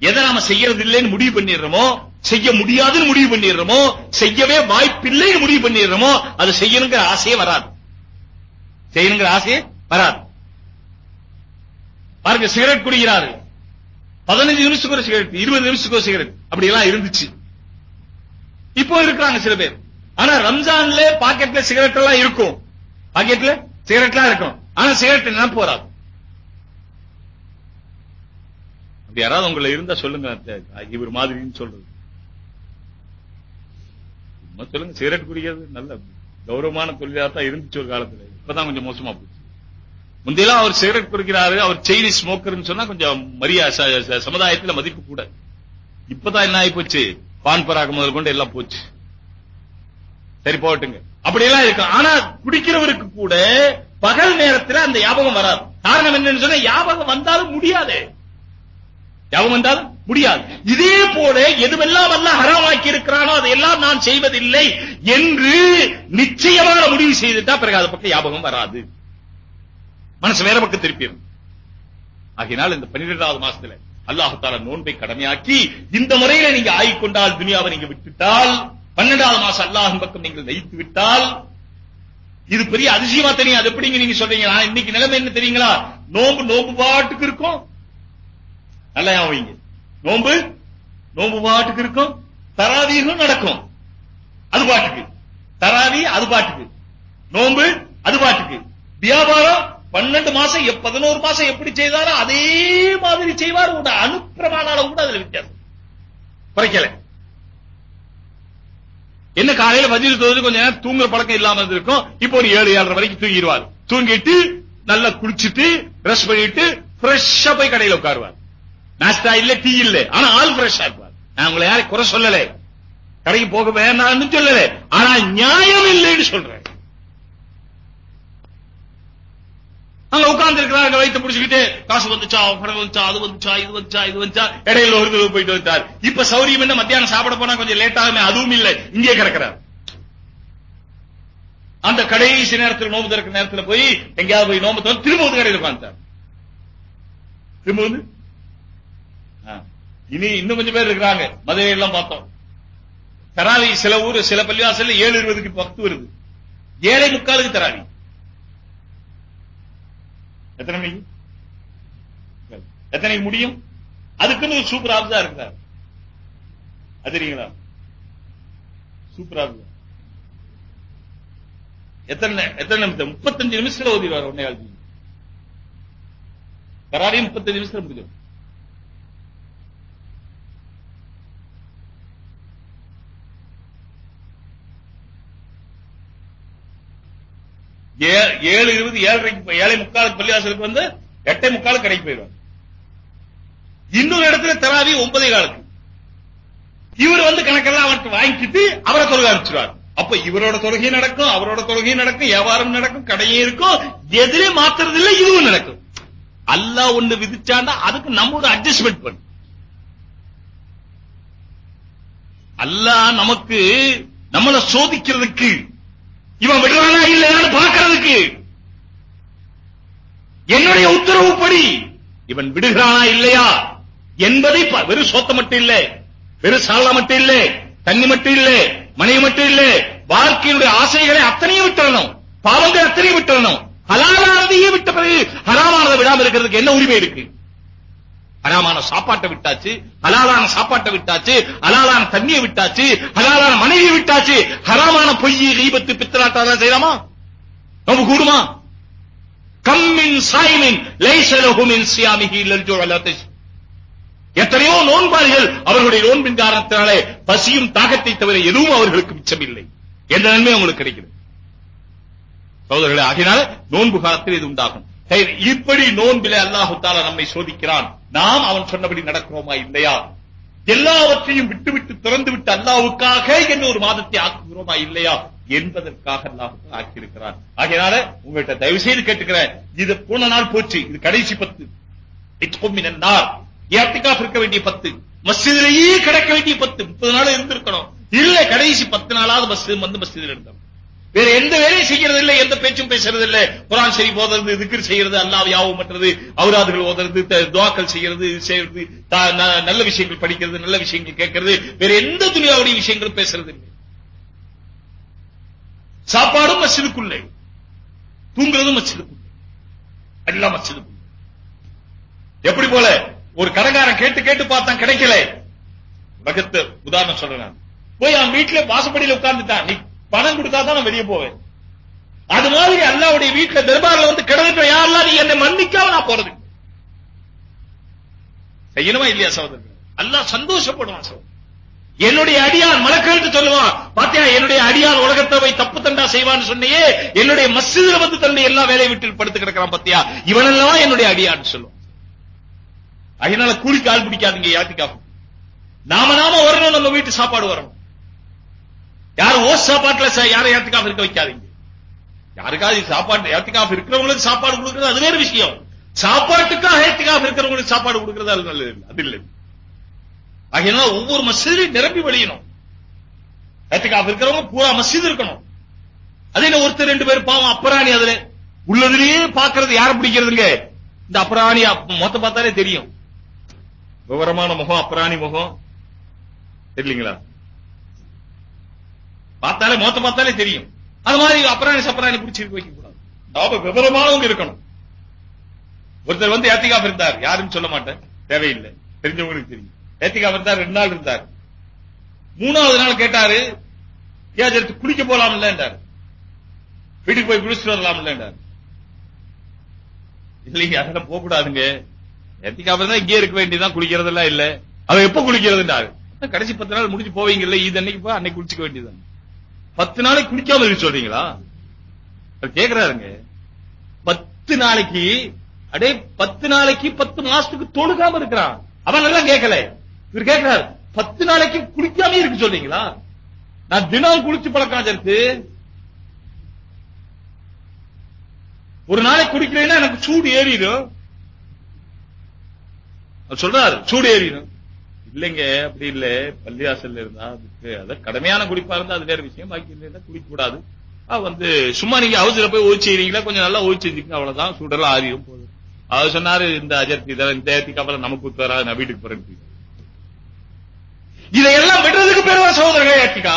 எதை நாம செய்யறது இல்லைன்னு முடிவு பண்ணிடுறோமோ செய்ய முடியாதுன்னு முடிவு பண்ணிடுறோமோ செய்யவே வாய்ப்பில்லைன்னு முடிவு பண்ணிடுறோமோ அது செய்யணுங்கிற ஆசையே வராது. செய்யணுங்கிற ஆசையே வராது. பாருங்க சிகரெட் குடிக்கிறாரு. பதினஞ்சு நிமிஷத்துக்கு ஒரு சிகரெட் இருபது நிமிஷத்துக்கு ஒரு சிகரெட். அப்படி எல்லாம் இருந்துச்சு. இப்போ இருக்கிறாங்க சில பேர். ஆனா ரம்ஜான்ல பாக்கெட்ல சிகரெட் எல்லாம் இருக்கும். பாக்கெட்ல சிகரெட் எல்லாம் இருக்கும். ஆனா சிகரெட் நினைப்பு வராது அப்படி யாராவது உங்களை இருந்தா சொல்லுங்க. இவர் மாதிரின்னு சொல்றது. சொல்லுங்க சிகரெட் குடிக்கிறது நல்ல கௌரவமான தொழிலாக தான் இருந்துச்சு ஒரு காலத்துல. இப்பதான் கொஞ்சம் மோசமா போச்சு. முந்தையெல்லாம் அவர் சிகரெட் குடிக்கிறாரு அவர் செயினி ஸ்மோக்கர்னு சொன்னா கொஞ்சம் மரியாதை சமுதாயத்துல மதிப்பு கூட. இப்பதான் என்ன ஆகி போச்சு பான் பராக முதல் கொண்டு எல்லாம் போச்சு. சரி போட்டுங்க அப்படி எல்லாம் இருக்கும் ஆனா குடிக்கிறவருக்கு கூட பகல் நேரத்துல அந்த ஞாபகம் வராது. காரணம் என்னன்னு சொன்னா ஞாபகம் வந்தாலும் முடியாது. ஞாபகம் வந்தாலும் முடியாது. இதே போல எதுவெல்லாம் அல்ல ஹராமாக்கி இருக்கிறானோ அதையெல்லாம் நான் செய்வதில்லை என்று நிச்சயமான முடிவு செய்துட்டா பிறகு அது பக்கம் ஞாபகம் வராது. மனசு வேற பக்கம் திருப்பிடும் ஆகினால் இந்த பன்னிரெண்டாவது மாசத்துல அல்லாஹால நோன்பை கடமையாக்கி இந்த முறையில நீங்க ஆயிக்கொண்டால் துனியாவை நீங்க விட்டுட்டால் பன்னெண்டாவது மாசம் அல்லாஹின் பக்கம் நீங்கள் வைத்து விட்டால் இது பெரிய அதிசயமா தெரியும். அது எப்படிங்க நீங்க சொல்றீங்க? நான் இன்னைக்கு நிலைமை என்ன தெரியுங்களா? நோம்பு நோம்பு பாட்டுக்கு இருக்கும். நல்லா வைங்க. நோம்பு நோம்பு பாட்டுக்கு இருக்கும். தராவீகம் நடக்கும். அது பாட்டுக்கு. தராவி அது பாட்டுக்கு. நோம்பு அது பாட்டுக்கு. வியாபாரம் பன்னெண்டு மாசம் பதினோரு மாசம் எப்படி செய்தாரோ அதே மாதிரி செய்வார். கூட அனுப்பிரமான அளவு கூட அதுல வித்தியாசம். குறைக்கல. என்ன காலையில வஜிர் தொழுது கொஞ்ச நேரம் தூங்குற பழக்கம் இல்லாம இருந்திருக்கும். இப்போ ஒரு ஏழு ஏழரை வரைக்கும் தூங்கிடுவார் தூங்கிட்டு நல்லா குளிச்சுட்டு பிரஷ் பண்ணிட்டு ஃப்ரெஷ்ஷா போய் கடையில உட்காருவார் நாஸ்தா இல்ல டீ இல்ல. ஆனா ஆள் ஃப்ரெஷ்ஷா இருப்பார் நான் உங்களை யாரும் குறை சொல்லல. கடைக்கு போக வேணாம்னு சொல்லல. ஆனா நியாயம் இல்லைன்னு சொல்றேன். அங்க உட்கார்ந்து இருக்கிறாங்க வைத்து பிடிச்சுக்கிட்டு காசு வந்துச்சா படம் வந்துச்சா அது வந்துச்சா இது வந்துச்சா இது வந்துச்சா இடையில ஒரு தடவை போயிட்டு வந்தார் இப்ப சௌரியம் என்ன மத்தியானம் சாப்பிட போனா கொஞ்சம் லேட் ஆகுமே அதுவும் இல்ல இங்கே கிடக்கிறார். அந்த கடைசி நேரத்தில் நோம்பு திறக்கிற நேரத்தில் போய் எங்கேயாவது போய் நோம்பு திறந்து திரும்ப வந்து கடையில் உட்கார்ந்தார் திரும்ப வந்து? இனி இன்னும் கொஞ்சம் பேர் இருக்கிறாங்க மதுரை எல்லாம் பார்த்தோம். தராவி சில ஊர் சில பள்ளிவாசல்ல ஏழு இருபதுக்கு பத்து வருது. ஏழை முக்காலுக்கு தராவி. எத்தனை மணிக்கு எத்தனை முடியும்? அதுக்குன்னு ஒரு சூப்பர் ஆப்ஸா இருக்கிறார். அது தெரியுங்களா சூப்பர் ஆப்ஸா எத்தனை எத்தனை நிமிஷம்? முப்பத்தஞ்சு நிமிஷத்துல ஓதிடுவார் ஒன்னே கால் தராவியும் முப்பத்தஞ்சு நிமிஷத்துல முடியும் ஏழு இருபது ஏழரைக்கு ஏழை முக்காலுக்கு பள்ளிவாசலுக்கு வந்து எட்டை முக்காலுக்கு கடைக்கு போயிடுவாங்க. இன்னொரு இடத்துல தராவி ஒன்பதே காலுக்கு. இவர் வந்து கணக்கெல்லாம் அவர்கிட்ட வாங்கிக்கிட்டு அவரை தொழுக ஆரம்பிச்சிருவார் அப்ப இவரோட தொழுகையும் நடக்கும் அவரோட தொழுகையும் நடக்கும் வியாபாரம் நடக்கும் கடையும் இருக்கும். எதிரே மாத்துறது இல்ல இதுவும் நடக்கும். அல்லாஹ் ஒண்ணு விதிச்சாண்டா அதுக்கு நம்ம ஒரு அட்ஜஸ்ட்மெண்ட் பண்ணும் அல்லாஹ் நமக்கு நம்மளை சோதிக்கிறதுக்கு இவன் விடுறானா இல்லையான்னு பார்க்கிறதுக்கு. என்னுடைய உத்தரவுப்படி இவன் விடுகிறானா இல்லையா என்பதை வெறும் சோத்த மட்டும் இல்ல வெறும் சாலா மட்டும் இல்ல தண்ணி மட்டும் இல்ல மனைவி மட்டும் இல்ல வாழ்க்கையினுடைய ஆசைகளை அத்தனையும் விட்டுறணும். பாவங்கள் அத்தனையும் விட்டுறணும். ஹலாலானதையே விட்ட பிறகு ஹராமானதை விடாம இருக்கிறதுக்கு என்ன உரிமை இருக்கு? ஹராமான சாப்பாட்டை விட்டாச்சு ஹலாலான சாப்பாட்டை விட்டாச்சு ஹலாலான தண்ணியை விட்டாச்சு ஹலாலான மனைவியை விட்டாச்சு. ஹராமான பொய் கீபத்து பித்தலாட்டாதான் செய்யலாமா? நம்ம கூடுமா? கம்மின் சாய்மின் லைசலகுமின் சியாமிகி லல்ஜோ அலாத்திஷ் எத்தனையோ நோன்பாளிகள் அவர்களுடைய நோன்பின் காரணத்தினாலே பசியும் தாகத்தை தவிர எதுவும் அவர்களுக்கு மிச்சமில்லை. எந்த நன்மை அவங்களுக்கு கிடைக்கிறது? சகோதரர்களே ஆகினால நோன்பு காலத்தில் இது உண்டாகும். இப்படி நோன்பிலே அல்லாஹு தாலா நம்மை சோதிக்கிறான். நாம் அவன் சொன்னபடி நடக்கிறோமா இல்லையா? எல்லாவற்றையும் விட்டுவிட்டு திறந்துவிட்டு அல்லாவுக்காக என்ன ஒரு மாதத்தை ஆக்குகிறோமா இல்லையா? என்பதற்காக அல்லாஹ் ஆக்கியிருக்கிறான். ஆகையினால உங்கள்கிட்ட தயவு செய்து கேட்டுக்கிறேன். இது போன நாள் போச்சு. இது கடைசி பத்து. இட்கொம்மினார் இருக்க வேண்டிய பத்து. மஸ்ஜிதிலேயே கிடக்க வேண்டிய பத்து. முப்பது நாள் இருந்திருக்கணும். இல்ல கடைசி பத்து நாளாவது மஸ்ஜித் வந்து மஸ்ஜிதில் இருந்தோம். வேற எந்த வேலையும் செய்யறது இல்ல எந்த பேச்சும் பேசுறது இல்ல குரான் சரி போதறது திக்ர் செய்யறது அல்லாஹ் யாவும் பண்றது அவராதுகள் ஓதுறது துவாக்கள் செய்யறது செய்யறது ந- நல்ல விஷயங்கள் படிக்கிறது நல்ல விஷயங்கள் கேட்கறது. வேற எந்த துணியாவுடைய விஷயங்களும் பேசுறது இல்லை சாப்பாடும் மசிதுக்குள்ளே தூங்குறதும் மஸ்ஜிதுக்குள்ளே. எல்லாம் மஸ்ஜிதுக்குள்ளே. எப்படி போல? ஒரு கடைக்காரன் கேட்டு கேட்டு பார்த்தான் கிடைக்கல. உலகத்து உதாரணம் சொல்றேன் நான். போய் அவன் வீட்டுல வாசப்படியில உட்கார்ந்துட்டான். நீ பணம் கொடுத்தா தான் நான் வெளியே போவேன். அது மாதிரி அல்லாவுடைய வீட்டுல தர்பார்ல வந்து கிடந்துட்டு யாரெல்லாம் நீ என்னை மன்னிக்காம நான் போறது? செய்யணுமா இல்லையா சகோதரர்கள்? அல்லாஹ் சந்தோஷப்படுவான் சகோதரர். என்னுடைய அடியான் மலக்கழுத்து சொல்லுவான் பாத்தியா என்னுடைய அடியான் உலகத்தை போய் தப்பு தண்டா செய்வான்னு சொன்னையே என்னுடைய மஸ்ஜிதுல வந்து தன்னுடைய எல்லா வேலையை விட்டு படுத்து கிடக்கிறான் பாத்தியா? இவனெல்லாம் என்னுடைய அடியான்னு சொல்லுவான். அதனால கூலிக்கு ஆள் பிடிக்காதீங்க யாத்திக்காகும் நாம நாம வரணும் நம்ம வீட்டு சாப்பாடு வரணும். யாரும் ஓ சாப்பாட்டுல ச- யாரும் இருக்க வைக்காதீங்க. யாருக்காவது சாப்பாடு யாத்திக்காஃப் இருக்கிறவங்களுக்கு சாப்பாடு கொடுக்கறது அது வேறு விஷயம். சாப்பாட்டுக்காக யாத்திக்காஃப் இருக்கிறவங்களுக்கு சாப்பாடு கொடுக்கறது அது நல்லது. இல்லை. அது இல்லை. ஆகியனால ஒவ்வொரு மசிதையும் நிரம்பி வழியணும். யாத்திக்காஃப் இருக்கிறவங்க பூரா மசித் இருக்கணும். அதே என்ன ஒருத்தர் ரெண்டு பேர் பாவம் அப்பராணி அதுல. உள்ளதுலயே பாக்குறது யார பிடிக்கிறதுங்க? இந்த அப்பராணி மொத்த பார்த்தாலே தெரியும். விவரமான முகம் அப்பராணி முகம். தெரியலீங்களா பார்த்தாலே மொத்த பார்த்தாலே தெரியும். அது மாதிரி அப்பராணி சப்பராணி பிடிச்சிருக்க வைக்க கூடாது. நாம விவரமானவங்க இருக்கணும். ஒருத்தர் வந்து ஏத்திகாப் இருந்தார். யாருன்னு சொல்ல மாட்டேன். தேவையில்லை. தெரிஞ்சவங்களுக்கு தெரியும். ஏத்திகாப் இருந்தார் ரெண்டு நாள் இருந்தார். மூணாவது நாள் கேட்டாரு ஏன் எடுத்து குளிக்க போலாம்லன்றார் வீட்டுக்கு போய் குளிச்சுட்டு வரலாம்லன்றார் இல்லைங்க அதெல்லாம் போக கூடாதுங்க ஏத்திகாப் இருந்தா இங்கே இருக்க வேண்டியதான் குளிக்கிறதெல்லாம் இல்ல. அவ எப்ப குளிக்கிறதுன்றாரு. கடைசி பத்து நாள் முடிஞ்சு போவீங்கல்ல இது அன்னைக்கு போய் அன்னைக்கு குளிச்சுக்க வேண்டியதுதான். பத்து நாளைக்கு குடிக்காம இருக்க சொல்றீங்களா? கேக்குறாருங்க. பத்து நாளைக்கு அடே பத்து நாளைக்கு பத்து மாசத்துக்கு தொழுகாம இருக்கிறான். அவன் எல்லாம் கேட்கல இவர் கேட்கிறார் பத்து நாளைக்கு குளிக்காம இருக்கு சொல்றீங்களா? நான் தினம் குளிச்சு பழக்கம் சேர்த்து ஒரு நாளைக்கு குடிக்கிறேன்னா எனக்கு சூடு ஏறிடும். சொல்றாரு சூடு ஏறிடும். இல்லைங்க அப்படி இல்ல. பள்ளிவாசல்ல இருந்தா அதுக்கு அத கடமையான குடிப்பா இருந்தா அது வேற விஷயம். பாக்கி இருந்தா குடிக்க கூடாது. வந்து சும்மா நீங்க அவசர போய் ஓய்ச்சிக்கிறீங்களா கொஞ்சம் நல்லா ஓய்ச்சிருக்கீங்க அவ்வளவுதான். சூடெல்லாம் ஆரியும் போகுது அவர் சொன்னாரு இந்த அஜர்த்தி இதெல்லாம் இந்த ஏத்திக்கு அப்புறம் நமக்கு தரா நான் வீட்டுக்கு போறேன். இதையெல்லாம் விடுறதுக்கு பேர் சகோதரர்கள் ஏத்திக்கா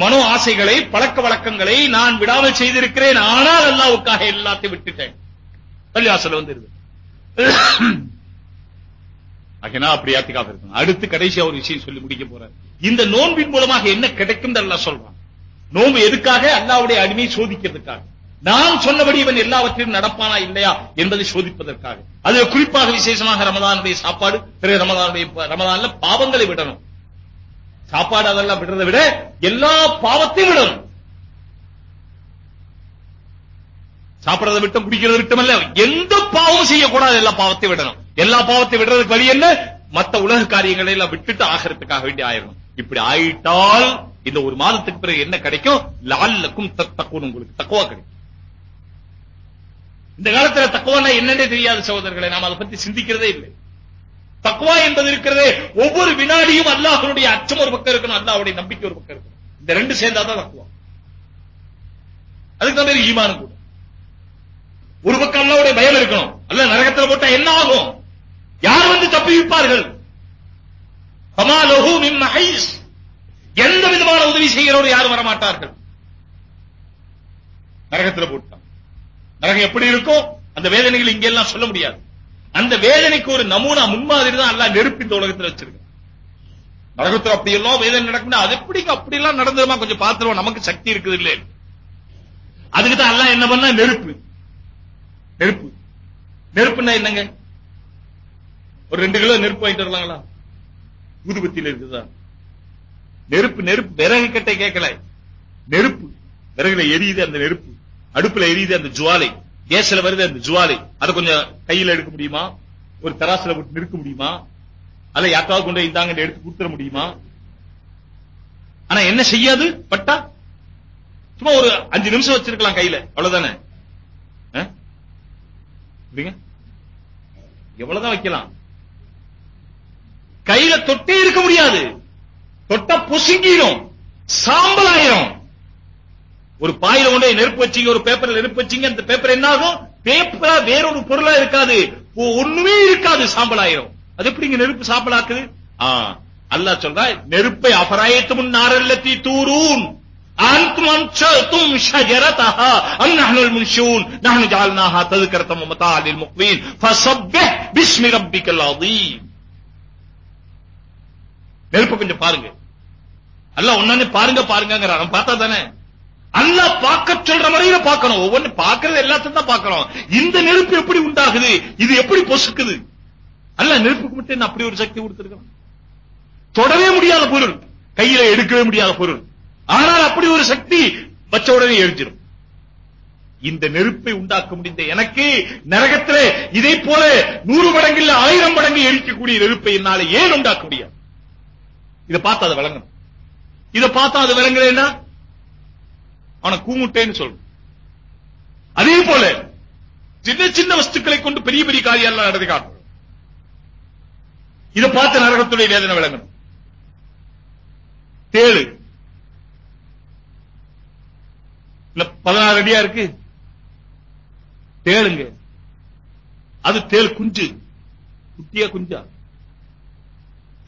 மனோ ஆசைகளை பழக்க வழக்கங்களை நான் விடாமல் செய்திருக்கிறேன். ஆனால் அல்லாவுக்காக எல்லாத்தையும் விட்டுட்டேன். பள்ளிவாசல் வந்து வந்துருது. ஆகினா அப்படி யாத்திக்காக இருக்கணும். அடுத்து கடைசியா ஒரு விஷயம் சொல்லி முடிக்க போறாரு. இந்த நோன்பின் மூலமாக என்ன கிடைக்கும் அல்லாஹ் சொல்றான். நோன்பு எதுக்காக? அல்லாவுடைய அடிமையை சோதிக்கிறதுக்காக. நான் சொன்னபடி இவன் எல்லாவற்றையும் நடப்பானா இல்லையா என்பதை சோதிப்பதற்காக. அது குறிப்பாக விசேஷமாக ரமதானுடைய சாப்பாடு பிறகு ரமதானுடைய ரமதான்ல பாவங்களை விடணும். சாப்பாடு அதெல்லாம் விடுறதை விட எல்லா பாவத்தையும் விடணும். சாப்பிடறதை விட்டும் குடிக்கிறத விட்டும் அல்ல எந்த பாவம் செய்யக்கூடாது எல்லா பாவத்தையும் விடணும். எல்லா பாவத்தையும் விடுறதுக்கு வழி என்ன? மத்த உலக காரியங்களை எல்லாம் விட்டுட்டு ஆகிறதுக்காக வேண்டி ஆயிரும் இப்படி ஆயிட்டால் இந்த ஒரு மாதத்துக்கு பிறகு என்ன கிடைக்கும்? லால்லக்கும் தக்குவன் உங்களுக்கு தக்குவா கிடைக்கும். இந்த காலத்துல தக்குவானா என்னன்னே தெரியாத சகோதரர்களை. நாம் அதை பத்தி சிந்திக்கிறதே இல்லை. தக்குவா என்பது இருக்கிறதே. ஒவ்வொரு வினாடியும் அல்லாஹனுடைய அச்சம் ஒரு பக்கம் இருக்கணும் அல்லாஹுடைய நம்பிக்கை ஒரு பக்கம் இருக்கணும். இந்த ரெண்டு சேர்ந்தாதான் தக்குவா. அதுக்கு தான் பேர் ஈமானம் கூட ஒரு பக்கம் அல்லாவுடைய பயம் இருக்கணும். அல்ல நரகத்தில் போட்டா என்ன ஆகும்? யார் வந்து தப்பிவிப்பார்கள்? பமாலஹு மின் மஹைஸ். எந்த விதமான உதவி செய்கிறவர் யாரும் வரமாட்டார்கள். நரகத்தில் போட்டான். நரகம் எப்படி இருக்கும் அந்த வேதனைகள் இங்கெல்லாம் சொல்ல முடியாது. அந்த வேதனைக்கு ஒரு நமூனா முன்மாதிரி தான் எல்லாம் நெருப்பு இந்த உலகத்தில் வச்சிருக்கு நரகத்தில் அப்படி எல்லாம் வேதனை நடக்குன்னா அது எப்படி அப்படி எல்லாம் நடந்துருமா? கொஞ்சம் பார்த்துருவோம் நமக்கு சக்தி இருக்குது இல்லை அதுக்கு தான் எல்லாம் என்ன பண்ணா? நெருப்பு. நெருப்பு. நெருப்புன்னா என்னங்க? ஒரு ரெண்டு கிலோ நெருப்பு வாங்கிட்டு வரலாங்களா? ஊதுபத்தியில இருக்குதா? நெருப்பு நெருப்பு விறகு கட்டை கேட்கல. நெருப்பு விறகுல எரியுது அந்த நெருப்பு. அடுப்புல எரியுது அந்த ஜுவாலை. கேஸ்ல வருது அந்த ஜுவாலை. அதை கொஞ்சம் கையில எடுக்க முடியுமா? ஒரு தராசுல போட்டு நிறுக்க முடியுமா? அல்ல யாருக்காவது கொண்டு இந்தாங்க எடுத்து கொடுத்துட முடியுமா? ஆனா என்ன செய்யாது? பட்டா? சும்மா ஒரு அஞ்சு நிமிஷம் வச்சிருக்கலாம் கையில. அவ்வளவுதானே? எவ்வளவுதான் வைக்கலாம்? கையில தொட்டே இருக்க முடியாது தொட்ட பொசுங்கிடும் சாம்பல் ஆயிரும் ஒரு பாயில கொண்டு நெருப்பு வச்சீங்க ஒரு பேப்பர்ல நெருப்பு வச்சீங்க அந்த பேப்பர் என்ன ஆகும் பேப்பரா வேறொரு பொருளா இருக்காது ஒண்ணுமே இருக்காது சாம்பல் ஆயிரும் அது எப்படி இங்க நெருப்பு சாம்பலாக்குது அல்லாஹ் சொல்றா நெருப்பை அபராயத்தும் நாரல்லத்தி தூரூன் أنتم أنشأتم شجرتها أم نحن المنشون نحن جعلناها تذكرة ومتاعا للمقوين فسبح باسم ربك العظيم நெருப்பு கொஞ்சம் பாருங்க. அல்ல ஒன்னு பாருங்க பாருங்க பார்த்தா தானே? அல்ல பார்க்க சொல்ற முறையில பார்க்கணும். ஒவ்வொன்னு பார்க்கறது எல்லாத்தையும் தான் பார்க்கணும். இந்த நெருப்பு எப்படி உண்டாகுது? இது எப்படி பொசுக்குது? அல்ல நெருப்புக்கு மட்டும் அப்படி ஒரு சக்தி கொடுத்திருக்கணும் தொடவே முடியாத பொருள். கையில எடுக்கவே முடியாத பொருள். ஆனால் அப்படி ஒரு சக்தி வச்ச உடனே எரிஞ்சிடும் இந்த நெருப்பை உண்டாக்க முடிந்த எனக்கு நரகத்திலே இதை போல நூறு மடங்கு இல்ல ஆயிரம் மடங்கு எரிக்கக்கூடிய நெருப்பை என்னால ஏன் உண்டாக்க முடியாது? இதை பார்த்தா அதை விளங்கணும். இதை பார்த்தா அது விளங்கலைன்னா அவனை கூமுட்டேன்னு சொல்லணும் அதே போல சின்ன சின்ன வஸ்துக்களை கொண்டு பெரிய பெரிய காரியம் நடத்தி காட்டணும் இதை பார்த்து நரகத்துடைய வேதனை விளங்கணும். தேழு இல்ல பதினாறு அடியா இருக்கு? தேளுங்க அது தேள் குஞ்சு. குட்டியா குஞ்சா?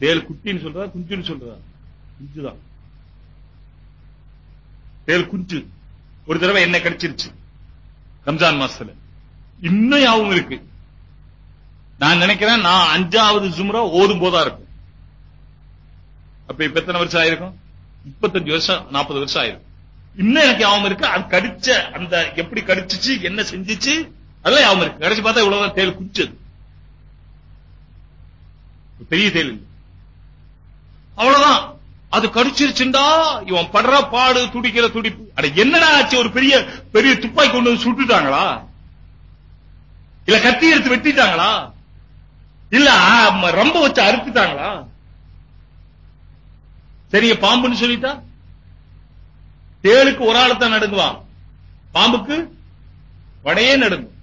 தேல் குட்டின்னு சொல்றா குஞ்சுன்னு சொல்றா குஞ்சுதான். தேல் குஞ்சு ஒரு தடவை என்ன கிடைச்சிருச்சு. ரம்ஜான் மாசத்துல. இன்னும் யாவும் இருக்கு. நான் நினைக்கிறேன் நான் அஞ்சாவது ஜும்ரா ஓதும் போதா இருக்கும். அப்ப இப்ப எத்தனை வருஷம் ஆயிருக்கும்? முப்பத்தஞ்சு வருஷம் நாற்பது வருஷம் ஆயிருக்கும். இன்னும் எனக்கு யாவும் இருக்கு அது கடிச்ச அந்த எப்படி கடிச்சிச்சு என்ன செஞ்சிச்சு அதெல்லாம் யாவும் இருக்கு. கடைசி பார்த்தா இவ்வளவுதான் தேல் குச்சது பெரிய தேல் இல்லை. அவ்வளவுதான். அது கடிச்சிருச்சுண்டா இவன் படுற பாடு துடிக்கிற துடிப்பு. அட என்னடா ஆச்சு ஒரு பெரிய பெரிய துப்பாக்கி கொண்டு வந்து சுட்டுட்டாங்களா? இல்ல கத்தி எடுத்து வெட்டிட்டாங்களா? இல்ல ரொம்ப வச்சு அறுத்துட்டாங்களா? சரிங்க பாம்புன்னு சொல்லிட்டா? தேளுக்கு ஒரு ஆளத்தான் நடுங்குவான். பாம்புக்கு படையே நடுங்கும்.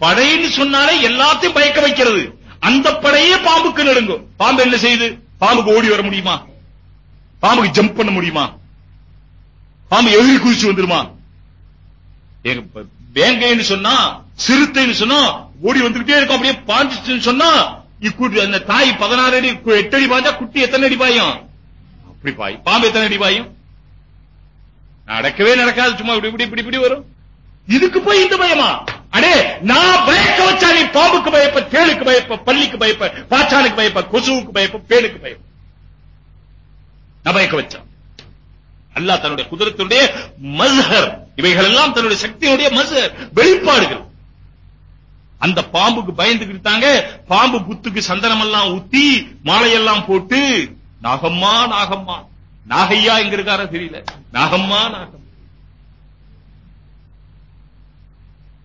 படைன்னு சொன்னாலே எல்லாத்தையும் பயக்க வைக்கிறது. அந்த படையே பாம்புக்கு நடுங்கும். பாம்பு என்ன செய்யுது? பாம்புக்கு ஓடி வர முடியுமா? பாம்புக்கு ஜம்ப் பண்ண முடியுமா? பாம்பு எதிரி குதிச்சு வந்துருமா? வேங்கைன்னு சொன்னா சிறுத்தைன்னு சொன்னா ஓடி வந்துகிட்டே இருக்கும். அப்படியே பாஞ்சிச்சுன்னு சொன்னா இக்குட்டி அந்த தாய் பதினாறு அடி எட்டு அடி பாஞ்சா குட்டி எத்தனை அடி பாயும்? அப்படி பாய் பாம்பு எத்தனை அடி பாயும்? நடக்கவே நடக்காது. சும்மா இப்படி இப்படி இப்படி இப்படி வரும். இதுக்கு போய் இந்த பயமா? அடே நான் பயக்க வச்சா நீ பாம்புக்கு பயப்ப தேளுக்கு பயப்ப பள்ளிக்கு பயப்ப பாச்சானுக்கு பயப்ப கொசுவுக்கு பயப்ப பேனுக்கு பயப்ப. நான் பயக்க வச்சான் அல்லா தன்னுடைய குதிரத்தினுடைய மஸ்ஹர் இவைகள் எல்லாம் தன்னுடைய சக்தியுடைய மஸ்ஹர் வெளிப்பாடுகள். அந்த பாம்புக்கு பயந்துக்கிட்டாங்க பாம்பு புத்துக்கு சந்தனம் எல்லாம் ஊத்தி மாலையெல்லாம் போட்டு நாகம்மா நாகம்மா. நாகையா எங்க இருக்காரோ தெரியல. நாகம்மா நாகம்மா.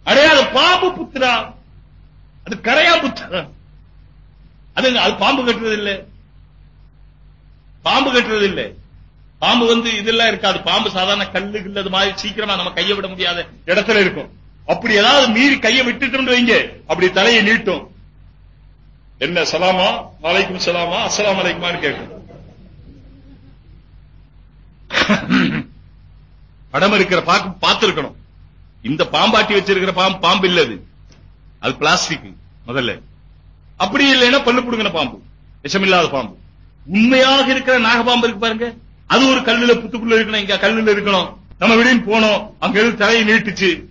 அடையாளம் அது பாம்பு புத்திரா அது கரையா புத்துடா அது அது பாம்பு கட்டுறது இல்ல பாம்பு கட்டுறது இல்ல பாம்பு வந்து இதெல்லாம் இருக்காது. பாம்பு சாதாரண கல்லு கில்லது மாதிரி சீக்கிரமா நம்ம கையை விட முடியாத இடத்துல இருக்கும். அப்படி ஏதாவது மீறி கையை விட்டுட்டு வைங்க. அப்படி தலையை நீட்டும். என்ன சலாமா? வலைக்கும் சலாமா? அஸ்ஸலாமு அலைக்குமான்னு கேட்கும். படம் இருக்கிற பார்க்க பார்த்திருக்கணும். இந்த பாம்பாட்டி வச்சிருக்கிற பாம்பு பாம்பு இல்ல அது. அது பிளாஸ்டிக் முதல்ல. அப்படி இல்லைன்னா பல்லு புடுங்கின பாம்பு. விஷமில்லாத பாம்பு. உண்மையாக இருக்கிற நாகபாம்பு இருக்கு பாருங்க. அது ஒரு கல்லுல புத்துக்குள்ள இருக்கணும். இங்க கல்லுல இருக்கணும். நம்ம வெளியும் போனோம். அங்க இருந்து தலையை நீட்டுச்சு.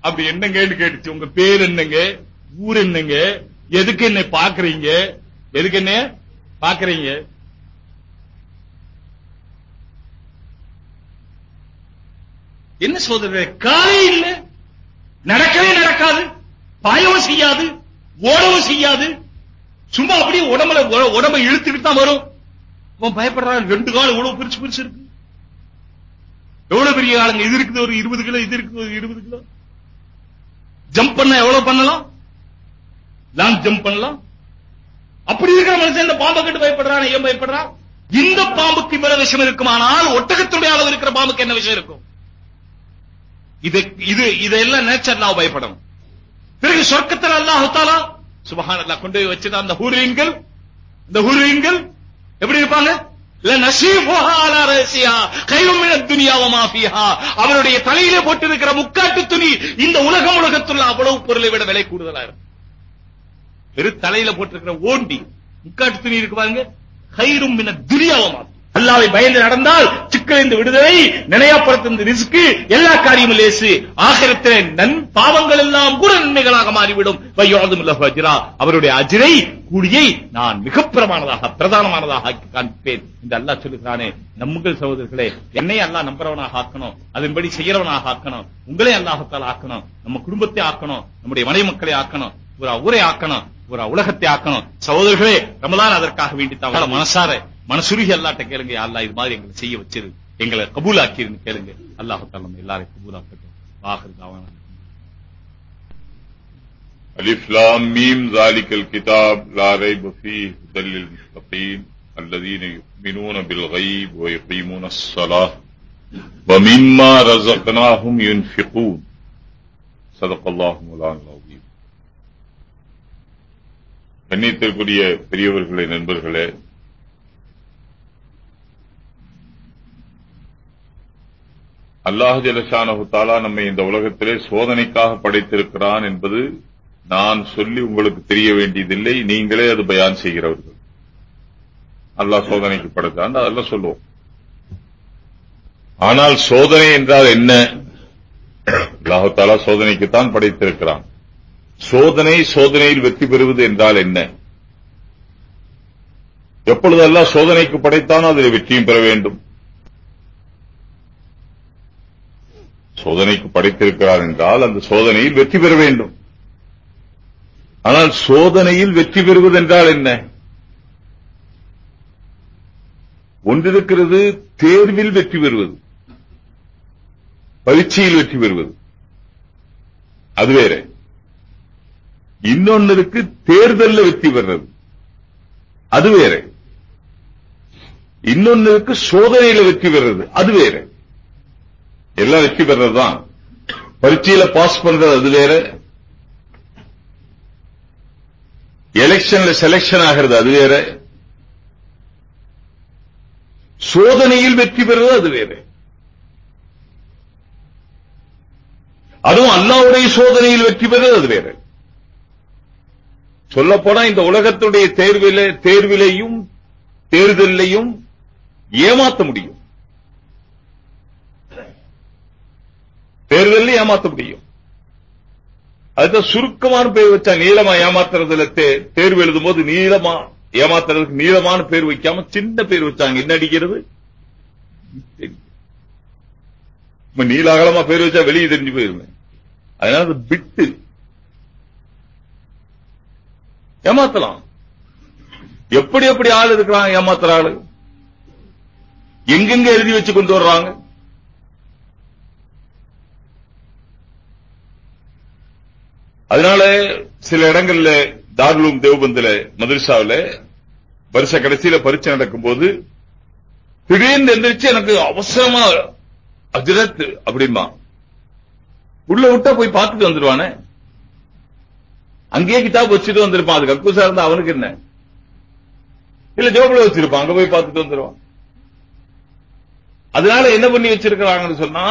அப்படி என்னங்கன்னு கேட்டுச்சு? உங்க பேர் என்னங்க? ஊர் என்னங்க? எதுக்கு என்ன பாக்குறீங்க எதுக்கு என்ன பாக்குறீங்க என்ன சொல்றது? காலே இல்ல. நடக்கவே நடக்காது. பாயவும் செய்யாது. ஓடவும் செய்யாது. சும்மா அப்படியே உடம்புல உடம்ப இழுத்துக்கிட்டு தான் வரும். அவன் பயப்படுறான். ரெண்டு காலம் இவ்வளவு பிரிச்சு பிரிச்சு இருக்கு? எவ்வளவு பெரிய ஆளுங்க? இது இருக்குது ஒரு இருபது கிலோ இது இருக்குது ஒரு இருபது கிலோ. ஜம்ப் பண்ண எவ்வளவு பண்ணலாம்? லாங் ஜம்ப் பண்ணலாம். அப்படி இருக்கிற மனுஷன் இந்த பாம்பை கண்டு பயப்படுறான் ஏன் பயப்படுறான்? இந்த பாம்புக்கு இவ்வளவு விஷயம் இருக்குமானால் ஒட்டகத்துடைய அளவு இருக்கிற பாம்புக்கு என்ன விஷயம் இருக்கும்? இது இது இதெல்லாம் நேச்சர் நான் பயப்படணும். பிறகு சொர்க்கத்தில் அல்லாஹ் தாலா சுபஹானல்லாஹ் கொண்டு போய் வச்சுதான் அந்த ஹூரியன்கள் இந்த ஹூரியன்கள் எப்படி இருப்பாங்க? கைரும் அவருடைய தலையில போட்டிருக்கிற முக்காட்டு துணி இந்த உலகம் உலகத்துள்ள அவ்வளவு பொருளை விட விலை கூடுதலா இருக்கும். வெறும் தலையில போட்டிருக்கிற ஓண்டி முக்காட்டு துணி இருக்கு பாருங்க. கைரும் மினத் அல்லாவை பயந்து நடந்தால் சிக்கலிருந்து விடுதலை நினையாப்புறத்திலிருந்து ரிஸ்க்கு எல்லா காரியமும் லேசு. ஆகிரத்திலே நன் பாவங்கள் எல்லாம் கூட நன்மைகளாக மாறிவிடும். வையோதும் அஜ்ரா. அவருடைய அஜிரை கூலியை நான் மிக பிரமானதாக பிரதானமானதாக ஆக்கி காண்பிப்பேன் அல்லாஹ் சொல்லுகிறானே. நம்முங்கள் சகோதரர்களே என்னை அல்லாஹ் நம்புறவனாக ஆக்கணும். அதன்படி செய்யறவனாக ஆக்கணும். உங்களே அல்லாஹத்தால் ஆக்கணும். நம்ம குடும்பத்தை ஆக்கணும். நம்முடைய மனை மக்களை ஆக்கணும். ஒரு ஊரை ஆக்கணும். ஒரு உலகத்தை ஆக்கணும். சகோதரர்களே ரமலான் அதற்காக வேண்டி தான் மனசார மனசுருகி அல்லாட்ட கேளுங்க அல்லா இது மாதிரி எங்களை செய்ய வச்சிரு எங்களை கபூலாக்கிருன்னு கேளுங்க அல்லாஹால எல்லாரையும் கபூலாக்கட்டும் வாகர் தாவான பெரியவர்களே நண்பர்களே அல்லாஹ் ஜலசானு தாலா நம்மை இந்த உலகத்திலே சோதனைக்காக படைத்திருக்கிறான் என்பது நான் சொல்லி உங்களுக்கு தெரிய வேண்டியதில்லை. நீங்களே அது பயான் செய்கிறவர்கள். அல்லாஹ் சோதனைக்கு படைத்தான் அதெல்லாம் சொல்லுவோம். ஆனால் சோதனை என்றால் என்ன? அல்லாஹாலா சோதனைக்குத்தான் படைத்திருக்கிறான். சோதனை சோதனையில் வெற்றி பெறுவது என்றால் என்ன? எப்பொழுதெல்லாம் சோதனைக்கு படைத்தானோ அதில் வெற்றியும் பெற வேண்டும். சோதனைக்கு படைத்திருக்கிறார் என்றால் அந்த சோதனையில் வெற்றி பெற வேண்டும். ஆனால் சோதனையில் வெற்றி பெறுவது என்றால் என்ன? ஒன்றிருக்கிறது தேர்வில் வெற்றி பெறுவது பரீட்சையில் வெற்றி பெறுவது. அது வேற. இன்னொன்னு இருக்கு தேர்தல்ல வெற்றி பெறுறது. அது வேற. இன்னொன்னுக்கு சோதனையில வெற்றி பெறுறது. அது வேற. எல்லாம் வெற்றி பெறது தான் பரீட்சையில பாஸ் பண்றது அது வேற. எலெக்ஷன்ல செலக்ஷன் ஆகிறது அது வேற. சோதனையில் வெற்றி பெறுவது அது வேற. அதுவும் அல்லாவுடைய சோதனையில் வெற்றி பெறுவது அது வேற. சொல்லப்போனா இந்த உலகத்துடைய தேர்வில தேர்விலையும் தேர்தலையும் ஏமாத்த முடியும். தேர்தல் ஏமாத்த முடியும். அதுதான் சுருக்கமான பேர் வச்சா நீளமா ஏமாத்துறதுல தேர்வு எழுதும் போது நீளமா ஏமாத்துறதுக்கு நீளமான பேர் வைக்காம சின்ன பேர் வச்சாங்க என்ன அடிக்கிறது? நீல நீலாகலமா பேர் வச்சா வெளியே தெரிஞ்சு போயிருமே. அதனால அது பிட்டு. ஏமாத்தலாம். எப்படி எப்படி ஆள் இருக்கிறாங்க ஏமாத்துற ஆளு? எங்கெங்க எழுதி வச்சு கொண்டு வர்றாங்க? அதனால சில இடங்கள்ல தாருலும் தேவபந்துல மதரசாவில வருஷ கடைசியில பரீட்சை நடக்கும்போது திடீர்னு எந்திரிச்சு எனக்கு அவசரமா அஜரத் அப்படிமா உள்ள விட்டா போய் பார்த்துட்டு வந்துருவானே. அங்கேயே கிதாப் வச்சுட்டு வந்திருப்பான். அது கக்கூசா இருந்தா அவனுக்கு என்ன? இல்ல ஜோபில வச்சிருப்பான். அங்க போய் பார்த்துட்டு வந்துருவான். அதனால என்ன பண்ணி வச்சிருக்கிறாங்கன்னு சொன்னா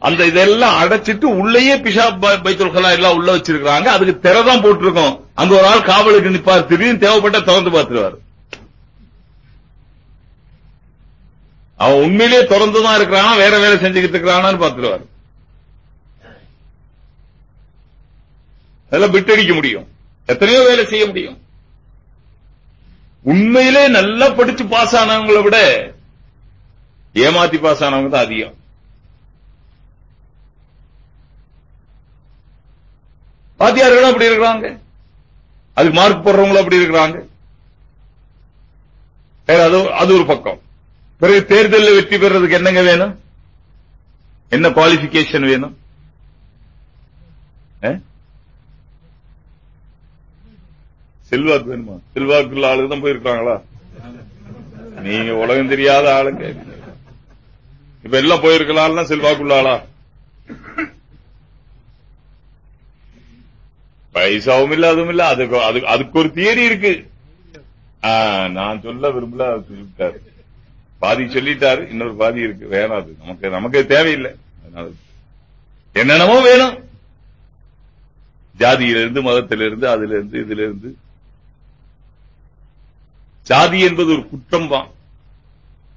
அந்த இதெல்லாம் அடைச்சிட்டு உள்ளேயே பிஷா பை- பைத்துல் கலா எல்லாம் உள்ள வச்சிருக்காங்க அதுக்கு திரை தான் போட்டிருக்கோம். அங்க ஒரு ஆள் காவலுக்கு நிப்பார். திடீர்னு தேவைப்பட்ட திறந்து பார்த்துருவார். அவன் உண்மையிலேயே திறந்து தான் இருக்கிறானா? வேற வேலை செஞ்சுக்கிட்டு இருக்கிறானான்னு பார்த்துருவார். அதெல்லாம் பிட்டடிக்க முடியும். எத்தனையோ வேலை செய்ய முடியும். உண்மையிலே நல்லா படிச்சு பாஸ் ஆனவங்களை விட ஏமாத்தி பாஸ் ஆனவங்க தான் அதிகம். வாத்தியார்களும் அப்படி இருக்கிறாங்க. அதுக்கு மார்க் போடுறவங்களும் அப்படி இருக்கிறாங்க. அது அது ஒரு பக்கம். பிறகு தேர்தலில் வெற்றி பெறதுக்கு என்னங்க வேணும்? என்ன குவாலிபிகேஷன் வேணும்? செல்வாக்கு வேணுமா? செல்வாக்குள்ள ஆளுக்கு தான் போயிருக்காங்களா? நீங்க உலகம் தெரியாத ஆளுங்க. இப்ப எல்லாம் போயிருக்கலாம் செல்வாக்குள்ள ஆளா? பைசாவும் இல்ல அதுவும் இல்ல அதுக்கு அதுக்கு அதுக்கு ஒரு தியரி இருக்கு. நான் சொல்ல விரும்பல சொல்லிட்டாரு. பாதி சொல்லிட்டாரு இன்னொரு பாதி இருக்கு. வேணாம் அது. நமக்கு நமக்கு தேவையில்லை. அதனால என்னென்னமோ வேணும். ஜாதியிலிருந்து மதத்திலிருந்து அதுல இருந்து இதுல இருந்து ஜாதி என்பது ஒரு குற்றம் தான்.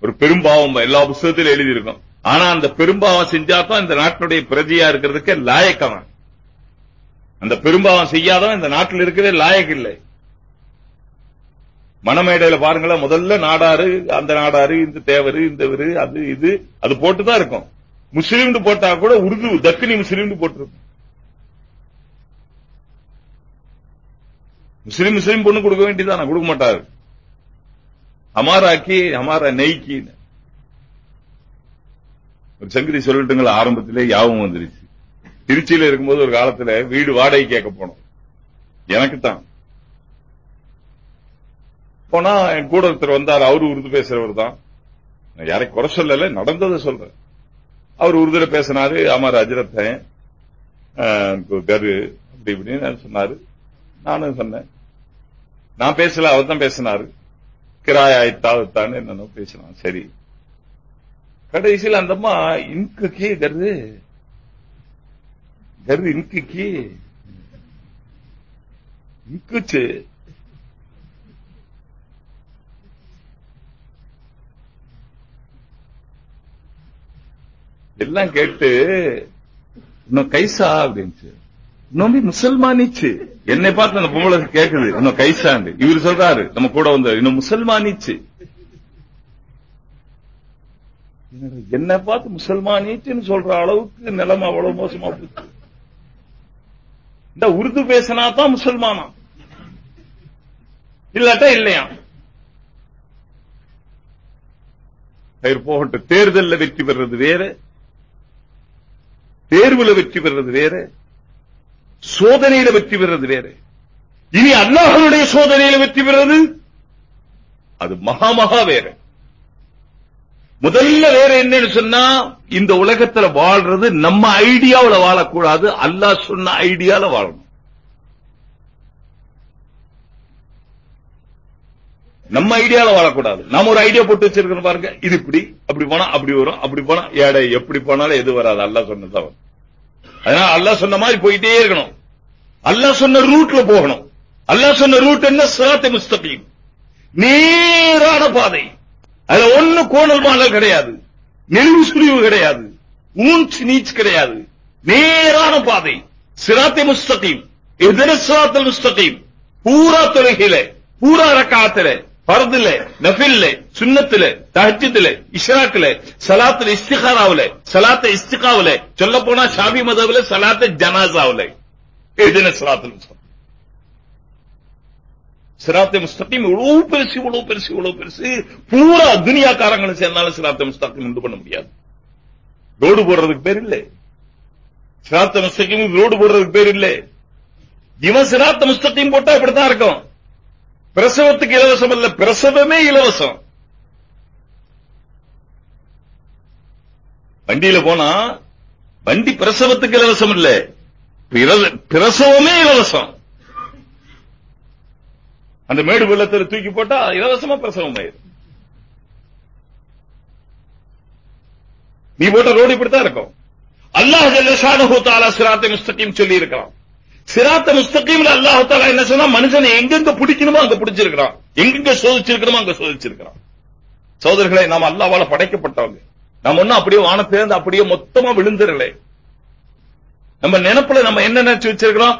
ஒரு பெரும்பாவம் எல்லா புஸ்தகத்திலும் எழுதியிருக்கும். ஆனா அந்த பெரும்பாவம் செஞ்சா தான் இந்த நாட்டினுடைய பிரஜையா இருக்கிறதுக்கு லாயக்கவன். அந்த பெரும்பாவம் செய்யாதவன் இந்த நாட்டில் இருக்கவே லாயக்கு இல்லை. மணமேடையில பாருங்களேன் முதல்ல நாடாரு அந்த நாடாரு இந்த தேவரு இந்த அது இது அது போட்டுதான் இருக்கும். முஸ்லீம்னு போட்டா கூட உருது தக்கினி முஸ்லீம்னு போட்டிருக்கும். முஸ்லீம் முஸ்லீம் பொண்ணு கொடுக்க வேண்டியதான் கொடுக்க மாட்டாரு. அமாராக்கி அமாரா நெய்க்கி ஒரு சங்கதி சொல்லட்டுங்களா ஆரம்பத்திலே யாவும் வந்துருச்சு. திருச்சியில இருக்கும்போது ஒரு காலத்துல வீடு வாடகை கேட்க போனோம். எனக்கு தான் போனா என் கூட ஒருத்தர் வந்தார். அவரு உருது பேசுறவர் தான். நான் யாரை குறை சொல்லல நடந்ததை சொல்றேன். அவர் உருதுல பேசினாரு அமர் அஜரத்தன் கரு அப்படி இப்படின்னு சொன்னாரு. நானும் சொன்னேன். நான் பேசல அவர் தான் பேசினாரு. கிராயாய்த்தான்னு என்னன்னு பேசினான். சரி. கடைசியில் அந்த அம்மா இன்கு கே கரு கரு இன்கு எல்லாம் கேட்டு இன்னும் கைசா அப்படின்ச்சு இன்னொன்னு முசல்மானிச்சு. என்னை பார்த்து அந்த பொம்பளை கேக்குது இன்னும் கைசாண்டு இவர் சொல்றாரு நம்ம கூட வந்து இன்னும் முசல்மானிச்சு. என்ன என்னை பார்த்து முசல்மானிச்சுன்னு சொல்ற அளவுக்கு நிலைமை அவ்வளவு மோசமா போச்சு. இந்த உருது பேசினா தான் முசல்மானா? இல்லாட்டா இல்லையா? சரி, போகட்டும் தேர்தல்ல வெற்றி பெறது வேற. தேர்வுல வெற்றி பெறது வேற. சோதனையில வெற்றி பெறது வேற. இனி அல்லாஹனுடைய சோதனையில வெற்றி பெறது அது மகா மகா வேறு. முதல்ல வேற என்னன்னு சொன்னா இந்த உலகத்துல வாழ்றது நம்ம ஐடியாவுல வாழக்கூடாது. அல்லாஹ் சொன்ன ஐடியால வாழணும். நம்ம ஐடியால வாழக்கூடாது. நாம ஒரு ஐடியா போட்டு வச்சிருக்கோம் பாருங்க. இது இப்படி அப்படி போனா அப்படி வரும் அப்படி போனா ஏடை எப்படி போனாலும் எது வராது. அல்லாஹ் சொன்னதான் அதனால அல்லாஹ் சொன்ன மாதிரி போயிட்டே இருக்கணும். அல்லாஹ் சொன்ன ரூட்ல போகணும். அல்லாஹ் சொன்ன ரூட் என்ன? சிராத்தை முஸ்தகீம். நேரான பாதை. அதுல ஒண்ணு கோணல் மாடல் கிடையாது. நெளிவு சுழிவு கிடையாது. ஊன்ச் நீச் கிடையாது. நேரான பாதை. சிராத்தை முஸ்தகீம். எதிர சிராத்தல் முஸ்தகீம். பூரா தொழுகையில பூரா ரக்காத்துல பரதுல நஃபில்ல சுன்னத்துல தஹஜத்துல இஷ்ராக்ல சலாத்துல இஸ்திகாராவுல சலாத்த இஸ்திகாவுல சொல்ல போனா ஷாபி மதவுல சலாத்த ஜனாசாவுல. எதின சிராத்தல் முஸ்தகீம். சிராத்தை முஸ்தகிம் இவ்வளவு பெருசு இவ்வளவு பெருசு இவ்வளவு பெருசு. பூரா துனியாக்காரங்களும் சேர்ந்தாலும் சிராத்தை முஸ்தகிம் உண்டு பண்ண முடியாது. ரோடு போடுறதுக்கு பேர் இல்ல. சிராத்த முஸ்தகிம் ரோடு போடுறதுக்கு பேர் இல்ல. இவன் சிராத்த முஸ்தகிம் போட்டா இப்படித்தான் இருக்கும். பிரசவத்துக்கு இலவசம் இல்ல பிரசவமே இலவசம். வண்டியில போனா வண்டி பிரசவத்துக்கு இலவசம் இல்ல. பிரசவமே இலவசம். அந்த மேடு பள்ளத்தில் தூக்கி போட்டா இலவசமா பிரசவம் ஆயிரும். நீ போட்ட ரோடு இப்படித்தான் இருக்கும். அல்லாஹ் ஜல்லஷானுஹு தஆலா சிராத்தை முஸ்தகீம் சொல்லி இருக்கிறான் சிராத்த முஸ்தகீம்ல அல்லாஹ் தாலா என்ன சொன்னா மனுஷனை எங்கெங்க பிடிக்கணுமோ அங்க பிடிச்சிருக்கிறான். எங்கெங்க சோதிச்சிருக்கணுமோ அங்க சோதிச்சிருக்கிறான். சோதர்களை நாம் அல்லாவால படைக்கப்பட்டவங்க. நம்ம ஒண்ணும் அப்படியே வானத்திலிருந்து அப்படியே மொத்தமா விழுந்துடலை நம்ம நினைப்புல நம்ம என்ன நினைச்சு வச்சிருக்கிறோம்?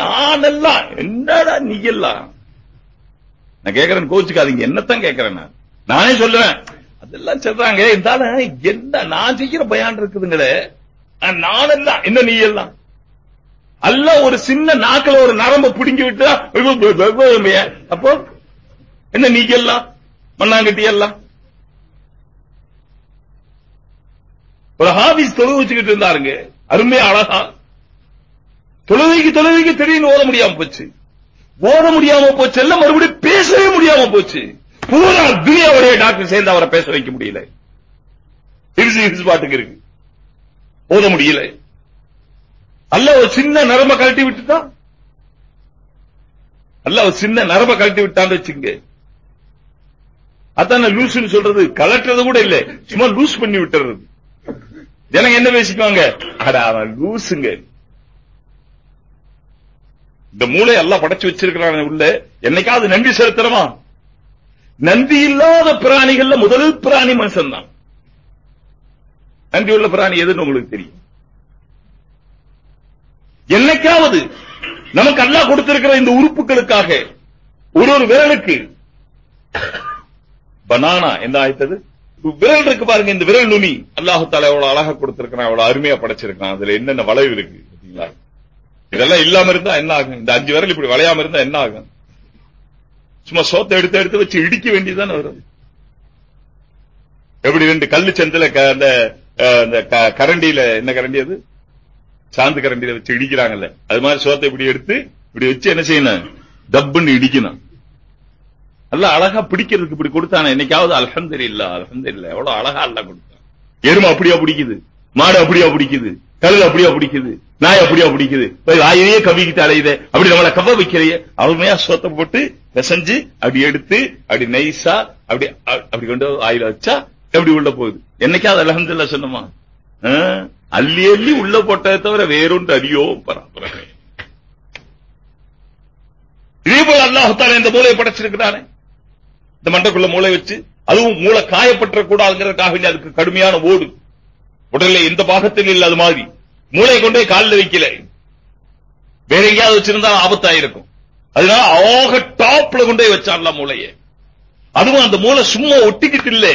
நான் எல்லாம் என்னடா நீ எல்லாம் நான் கேக்குறேன் கோச்சுக்காதீங்க என்னத்தான் கேட்கறேன் நான்? நானே சொல்லுவேன். அதெல்லாம் சொல்றாங்க. இருந்தாலும் என்ன நான் செய்யற பயான் இருக்குதுங்களே. நான் எல்லாம் என்ன நீ எல்லாம் அல்ல ஒரு சின்ன நாக்குல ஒரு நரம்ப பிடுங்கி விட்டா அப்போ என்ன நீ எல்லாம் மண்ணாங்கட்டி எல்லாம் ஒரு ஹாபிஸ் தொழுவு வச்சுக்கிட்டு இருந்தாருங்க. அருமையா அழகா. தொழுகைக்கு தொழுகைக்கு திடீர்னு ஓத முடியாம போச்சு. போத முடியாம போச்சு எல்லாம் மறுபடியும் பேசவே முடியாம போச்சு. பூரா துனியாவுடைய டாக்டர் சேர்ந்து அவரை பேச வைக்க முடியல. ஹிரிசு பாட்டுக்கு இருக்கு. போத முடியல. அல்ல ஒரு சின்ன நரம்ப கழட்டி விட்டுதான் அல்ல ஒரு சின்ன நரம்ப கழட்டி விட்டான்னு வச்சுங்க அதான் லூசுன்னு சொல்றது. கலட்டுறது கூட இல்ல. சும்மா லூஸ் பண்ணி விட்டுறது. ஜனங்க என்ன பேசிக்குவாங்க? அட அவன் லூசுங்க இந்த மூளை எல்லாம் படைச்சு வச்சிருக்கிறான் உள்ள என்னைக்காவது நன்றி செலுத்துறமா நன்றி இல்லாத பிராணிகள்ல முதல் பிராணி மனுஷன் தான் நன்றி உள்ள பிராணி எதுன்னு உங்களுக்கு தெரியும். என்னைக்காவது நமக்கு அல்லாஹ் கொடுத்திருக்கிற இந்த உறுப்புகளுக்காக ஒரு ஒரு விரலுக்கு பனானா எந்த ஆயிட்டது விரல் இருக்கு பாருங்க இந்த விரல் நுனி. அல்லாஹு தாலா எவ்வளவு அழகா கொடுத்திருக்கிறான் எவ்வளவு அருமையா படைச்சிருக்கான் அதுல என்னென்ன வளைவு இருக்கு? இதெல்லாம் இல்லாம இருந்தா என்ன ஆகும்? இந்த அஞ்சு விரல் இப்படி வளையாம இருந்தா என்ன ஆகும்? சும்மா சோத்தை எடுத்து எடுத்து வச்சு இடிக்க வேண்டியதுதானே வரும். எப்படி ரெண்டு கல்லு சந்தில அந்த அந்த க- கரண்டியில என்ன கரண்டி அது? சாந்து கரண்டியில வச்சு இடிக்கிறாங்கல்ல. அது மாதிரி சோத்தை இப்படி எடுத்து இப்படி வச்சு என்ன செய்யணும்? டப்புன்னு இடிக்கணும். நல்லா அழகா பிடிக்கிறதுக்கு இப்படி கொடுத்தானே. என்னைக்காவது அல்ஹம்துலில்லா இல்ல எவ்வளவு அழகா அல்ல கொடுத்தான். எருமை அப்படியா பிடிக்குது? மாடு அப்படியா பிடிக்குது? கல் அப்படியா பிடிக்குது? நாய் அப்படியா பிடிக்குது? போய் கவிக்கிட்டு அலையுது. அப்படி நம்மளை கவ வைக்கிறையே அருமையா சோத்தை போட்டு பிசைஞ்சு அப்படி எடுத்து அப்படி நைஸா அப்படி அப்படி கொண்டு ஆயில வச்சா எப்படி உள்ள போகுது? என்னைக்கா அது சொன்னோமா சொன்னமா அள்ளி அள்ளி உள்ள போட்டதை தவிர வேறொன்று அறியோ பராபரமே இதே போல அல்லாஹால இந்த மூளையை படைச்சிருக்கிறானே. இந்த மண்டக்குள்ள மூளை வச்சு அதுவும் மூளை காயப்பட்ட கூடாதுங்கிறதுக்காக அதுக்கு கடுமையான ஓடு. உடல்ல எந்த பாகத்தில் இல்லாத அது மாதிரி. மூளை கொண்டு போய் காலில் வைக்கல. வேற எங்கேயாவது வச்சிருந்தா ஆபத்தாயிருக்கும். அதனால ஆக டாப்ல கொண்டு போய் வச்சான்ல மூளையை. அதுவும் அந்த மூளை சும்மா ஒட்டிக்கிட்டு இல்ல.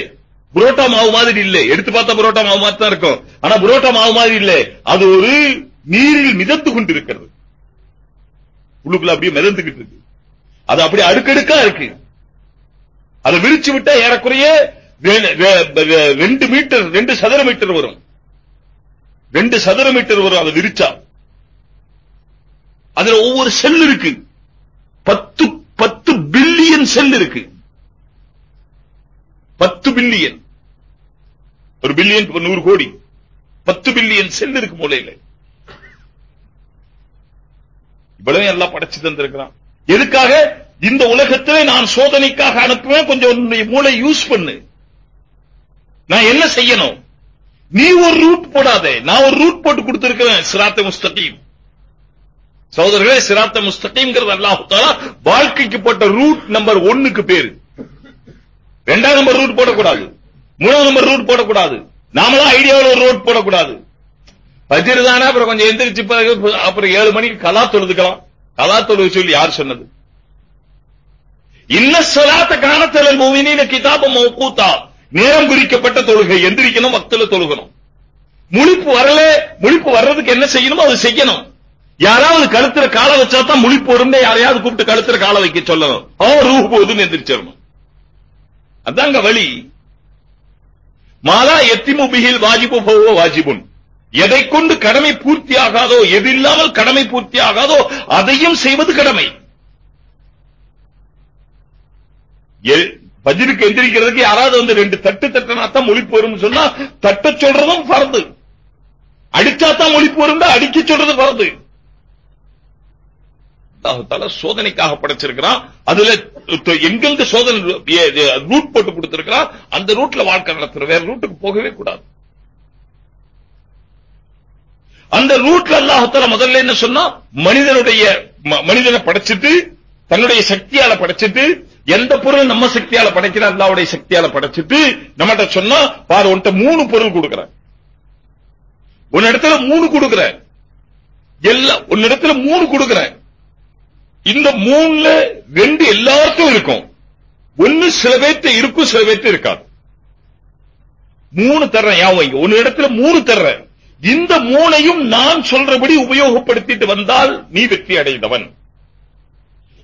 புரோட்டா மாவு மாதிரி இல்ல. எடுத்து பார்த்தா புரோட்டா மாவு மாதிரி தான் இருக்கும். ஆனா புரோட்டா மாவு மாதிரி இல்ல. அது ஒரு நீரில் மிதந்து கொண்டு இருக்கிறது உள்ளுக்குள்ள அப்படியே மிதந்துகிட்டு இருக்கு. அது அப்படியே அடுக்கடுக்கா இருக்கு. அதை விரிச்சு விட்டா ஏறக்குறைய ரெண்டு மீட்டர் ரெண்டு சதுர மீட்டர் வரும். ரெண்டு சதுர மீட்டர் வரும் அதை விரிச்சா. அதுல ஒவ்வொரு செல் இருக்கு. பத்து பத்து பில்லியன் செல் இருக்கு. பத்து பில்லியன் ஒரு பில்லியன் நூறு கோடி. பத்து பில்லியன் செல் இருக்கு மூலையில. இவ்வளவு எல்லாம் படைச்சு தந்திருக்கிறான். எதுக்காக? இந்த உலகத்திலே நான் சோதனைக்காக அனுப்புவேன். கொஞ்சம் உன்னுடைய மூளை யூஸ் பண்ணு. நான் என்ன செய்யணும்? நீ ஒரு ரூட் போடாதே. நான் ஒரு ரூட் போட்டு கொடுத்திருக்கிறேன். சிராத்த முஸ்தகீம். சகோதரர்களே சிராத்த முஸ்தகீம்ங்கிறது அல்லாஹ் தாலா வாழ்க்கைக்கு போட்ட ரூட் நம்பர் ஒன்னுக்கு பேரு. ரெண்டாம் நம்பர் ரூட் போடக்கூடாது. மூணாம் நம்பர் ரூட் போடக்கூடாது. நாமளா ஐடியாவில் ஒரு ரூட் போடக்கூடாது. பஜிர் தானே அப்புறம் கொஞ்சம் எந்திரிச்சு பிறகு அப்புறம் ஏழு மணிக்கு கலா தொழுதுக்கலாம். கலா தொழுது சொல்லி யார் சொன்னது? இன்ன சொலாத்த காலத்தில் மூவினின கிதாபம் மௌகூத்தா. நேரம் குறிக்கப்பட்ட தொழுகை எந்திரிக்கணும் பக்துல தொழுகணும். முழிப்பு வரல முழிப்பு வர்றதுக்கு என்ன செய்யணுமோ அது செய்யணும். யாராவது கழுத்துல கால வச்சா தான் முழிப்பு வரும்னு யாரையாவது கூப்பிட்டு கழுத்துல கால வைக்க சொல்லணும். ஓ ரூ போகுதுன்னு எந்திரிச்சிடணும். அதாங்க வழி. மாலா எத்திமு பிகில் வாஜிபு போவோ வாஜிபுன். எதை கொண்டு கடமை பூர்த்தி ஆகாதோ எது இல்லாமல் கடமை பூர்த்தி ஆகாதோ அதையும் செய்வது கடமை. பஜ்ருக்கு எந்திரிக்கிறதுக்கு யாராவது வந்து ரெண்டு தட்டு தட்டினா தான் மொழிப்பு வரும்னு சொன்னா தட்ட சொல்றதும் பறந்து அடிச்சா தான் மொழிப்பு வரும் அடிக்க சொல்றது பறந்து சோதனைக்காக படைச்சிருக்கிறான். அதுல எங்கெங்க சோதனை ரூட் போட்டு கொடுத்திருக்கிறான் அந்த ரூட்ல வாழ்க்கை நடத்துற வேற ரூட்டுக்கு போகவே கூடாது. அந்த ரூட்ல அல்லாஹத்தால முதல்ல என்ன சொன்னா மனிதனுடைய ம- மனிதனை படைச்சிட்டு தன்னுடைய சக்தியால படைச்சிட்டு எந்த பொருள் நம்ம சக்தியால படைக்கிற? அல்லாவுடைய சக்தியால படைச்சிட்டு நம்மகிட்ட சொன்னா பாரு உன்கிட்ட மூணு பொருள் கொடுக்கிறேன். உன் இடத்துல மூணு கொடுக்கிறேன். எல்லா உன்னிடத்துல மூணு கொடுக்கிறேன். இந்த மூணுல ரெண்டு எல்லாருக்கும் இருக்கும். ஒன்னு சில பேர்ட்ட இருக்கும் சில பேர்ட்ட இருக்காது. மூணு தர்றேன் ஞாபகம் உன் இடத்துல மூணு தர்றேன். இந்த மூணையும் நான் சொல்றபடி உபயோகப்படுத்திட்டு வந்தால் நீ வெற்றி அடைந்தவன்.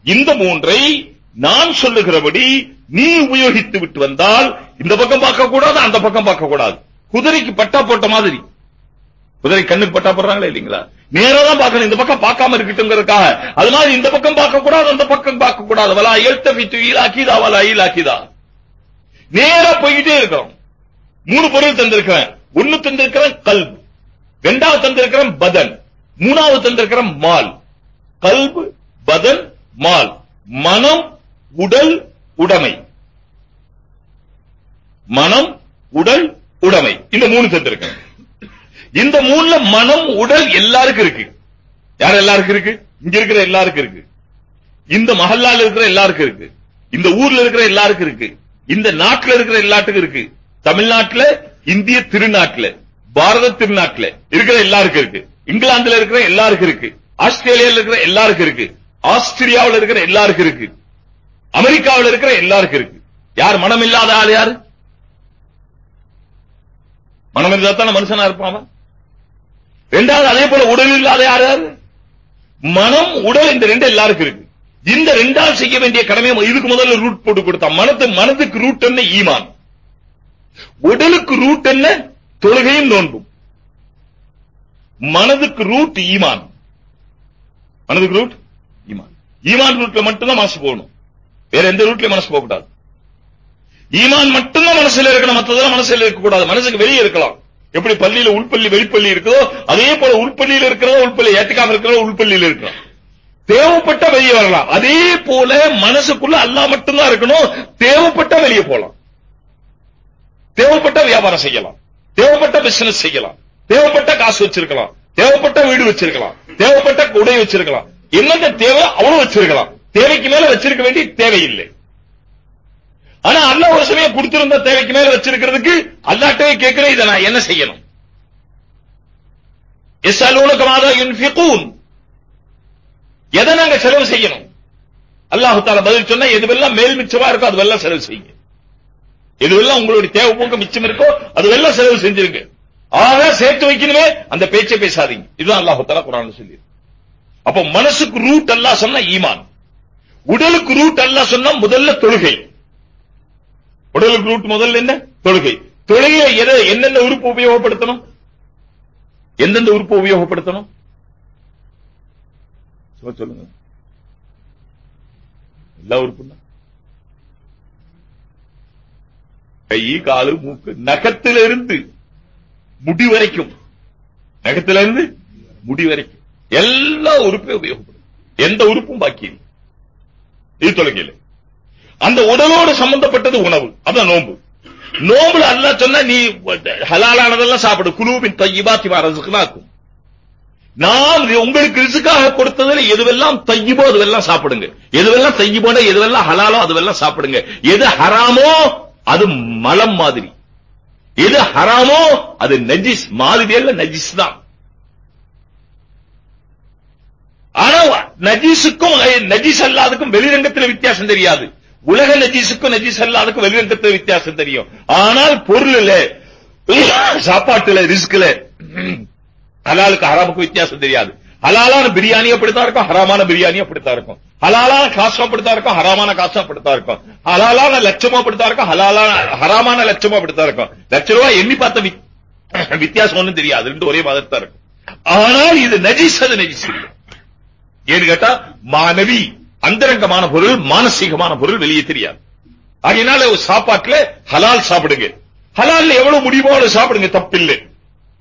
இந்த மூன்றை நான் சொல்லுகிறபடி நீ உபயோகித்து விட்டு வந்தால் இந்த பக்கம் பார்க்க கூடாது அந்த பக்கம் பார்க்க கூடாது குதிரைக்கு பட்டா போட்ட மாதிரி. குதிரை கண்ணுக்கு பட்டா போடுறாங்களா இல்லீங்களா? நேரா தான் பார்க்கணும். இந்த பக்கம் பார்க்காம இருக்கட்டும்ங்கிறதுக்காக. அதனால இந்த பக்கம் பார்க்க கூடாது அந்த பக்கம் பார்க்க கூடாது வலா எழுத்தபித்து ஈலாக்கிதா வலா ஈலாக்கிதா நேரா போய்கிட்டே இருக்கிறோம் மூணு பொருள் தந்திருக்கிறேன். ஒண்ணு தந்திருக்கிறேன் கல்பு. ரெண்டாவது தந்திருக்கிறேன் பதன். மூணாவது தந்திருக்கிறேன் மால். கல்பு பதன் மால். மனம் உடல் உடைமை. மனம் உடல் உடைமை. இந்த மூணு தந்திருக்கிறேன் இந்த மூணுல மனம் உடல் எல்லாருக்கும் இருக்கு. யார் எல்லாருக்கும் இருக்கு? இங்க இருக்கிற எல்லாருக்கும் இருக்கு. இந்த மஹல்லால இருக்கிற எல்லாருக்கும் இருக்கு. இந்த ஊர்ல இருக்கிற எல்லாருக்கும் இருக்கு. இந்த நாட்டுல இருக்கிற எல்லாத்துக்கும் இருக்கு. தமிழ்நாட்டுல இந்திய திருநாட்டுல பாரத திருநாட்டுல இருக்கிற எல்லாருக்கும் இருக்கு. இங்கிலாந்துல இருக்கிற எல்லாருக்கும் இருக்கு. ஆஸ்திரேலியால இருக்கிற எல்லாருக்கும் இருக்கு. ஆஸ்திரியாவில் இருக்கிற எல்லாருக்கும் இருக்கு. அமெரிக்காவுல இருக்கிற எல்லாருக்கும் இருக்கு. யார் மனம் இல்லாத ஆள் யாரு? மனம் இருந்தா தானே மனுஷனா இருப்பான் ரெண்டாவது அதே போல உடல் இல்லாத யார் யாரு? மனம் உடல் இந்த ரெண்டு எல்லாருக்கும் இருக்கு. இந்த ரெண்டால் செய்ய வேண்டிய கடமை இதுக்கு முதல்ல ரூட் போட்டு கொடுத்தா மனது மனதுக்கு ரூட் என்ன? ஈமான். உடலுக்கு ரூட் என்ன? தொழுகையும் நோன்பும். மனதுக்கு ரூட் ஈமான். மனதுக்கு ரூட் ஈமான். ஈமான் ரூட்ல மட்டும்தான் மாசு போகணும். வேற எந்த ரூட்லயும் மனசு போக கூடாது. ஈமான் மட்டும்தான் மனசுல இருக்கணும் மத்ததெல்லாம் மனசுல இருக்கக்கூடாது மனசுக்கு வெளியே இருக்கலாம். எப்படி பள்ளியில உள்பள்ளி வெளிப்பள்ளி இருக்குதோ அதே போல உள்பள்ளியில இருக்கிறதோ உள்பள்ளி ஏற்றுக்காம இருக்கிறதோ உள்பள்ளியில இருக்கலாம். தேவைப்பட்ட வெளியே வரலாம். அதே போல மனசுக்குள்ள அல்லா மட்டும்தான் இருக்கணும். தேவைப்பட்ட வெளியே போலாம் தேவைப்பட்ட வியாபாரம் செய்யலாம். தேவைப்பட்ட பிசினஸ் செய்யலாம். தேவைப்பட்ட காசு வச்சிருக்கலாம். தேவைப்பட்ட வீடு வச்சிருக்கலாம். தேவைப்பட்ட உடை வச்சிருக்கலாம். என்னென்ன தேவை அவ்வளவு வச்சிருக்கலாம். தேவைக்கு மேல வச்சிருக்க வேண்டிய தேவையில்லை. ஆனா அல்லாஹ் ஒரு சமயம் கொடுத்திருந்த தேவைக்கு மேல வச்சிருக்கிறதுக்கு அல்லாட்டவே கேட்கிறேன் இதை நான் என்ன செய்யணும்? எஸ்அலூனக மாதா எதை நாங்க செலவு செய்யணும்? அல்லாஹு தால பதில் சொன்னா எதுவெல்லாம் மேல் மிச்சமா இருக்கோ அதுவெல்லாம் செலவு செய்யுங்க. எதுவெல்லாம் உங்களுடைய தேவை போக்க மிச்சம் இருக்கோ அதுவெல்லாம் செலவு செஞ்சிருங்க. ஆக சேர்த்து வைக்கணுமே அந்த பேச்சை பேசாதீங்க. இதுதான் அல்லாஹு தாலா குரான் சொல்லி அப்ப மனசுக்கு ரூட் அல்லாஹ் சொன்னா ஈமான். உடலுக்கு ரூட் அல்லாஹ் சொன்னா முதல்ல தொழுகை. உடலுக்கு ரூட் முதல்ல என்ன? தொழுகை. தொழுகையில எதை என்னென்ன உறுப்பு உபயோகப்படுத்தணும்? எந்தெந்த உறுப்பு உபயோகப்படுத்தணும்? சொல்லுங்க. எல்லா உறுப்பும் கை காலு மூக்கு. நகத்திலிருந்து முடி வரைக்கும். நகத்திலிருந்து முடி வரைக்கும். எல்லா உறுப்பையும் உபயோகப்படும் எந்த உறுப்பும் பாக்கி இல்லை. இது தொலைக்கல அந்த உடலோடு சம்பந்தப்பட்டது உணவு அதான் நோன்பு நோம்புல அல்லாஹ் சொன்னா நீ ஹலாலானதெல்லாம் சாப்பிடு குலூபின் தையிபாத்தி ரசுக்குனாக்கும் நாம் உங்களுக்கு ரிசுக்காக கொடுத்ததுல எதுவெல்லாம் தையிபோ அதுவெல்லாம் சாப்பிடுங்க எதுவெல்லாம் தையிபோட எதுவெல்லாம் ஹலாலோ அதுவெல்லாம் சாப்பிடுங்க எது ஹராமோ அது மலம் மாதிரி எது ஹராமோ அது நஜிஸ் மாதிரி அல்ல நஜிஸ் தான் ஆனா நஜீஸுக்கும் நஜீஸ் அல்லாதுக்கும் வெளிரங்கத்தில் வித்தியாசம் தெரியாது. உலக நஜீஸுக்கும் நஜீஸ் அல்லாதுக்கும் வெளிரங்கத்தில் வித்தியாசம் தெரியும். ஆனால் பொருள்ல சாப்பாட்டுல ரிஸ்க்ல ஹலாலுக்கு ஹராமுக்கு வித்தியாசம் தெரியாது. ஹலாலான பிரியாணி அப்படித்தான் இருக்கும் ஹராமான பிரியாணி அப்படித்தான் இருக்கும். ஹலாலான காசு அப்படித்தான் இருக்கும் ஹராமான காசு அப்படித்தான் இருக்கும். ஹலாலான லட்சமும் அப்படித்தான் இருக்கும் ஹலாலான ஹராமான லட்சமும் அப்படித்தான் இருக்கும். லட்ச ரூபாய் எண்ணி பார்த்த வித்தியாசம் ஒண்ணும் தெரியாது ரெண்டு ஒரே மாதிரி தான் இருக்கும். ஆனால் இது நஜீஸ் அது நஜீஸ் இல்லை. ஏன்னு கேட்டா மாணவி அந்தரங்கமான பொருள் மானசீகமான பொருள் வெளியே தெரியாது. அதனால சாப்பாட்டுல ஹலால் சாப்பிடுங்க. ஹலால் எவ்வளவு முடியுமோ அவ்வளவு சாப்பிடுங்க தப்பில்லை.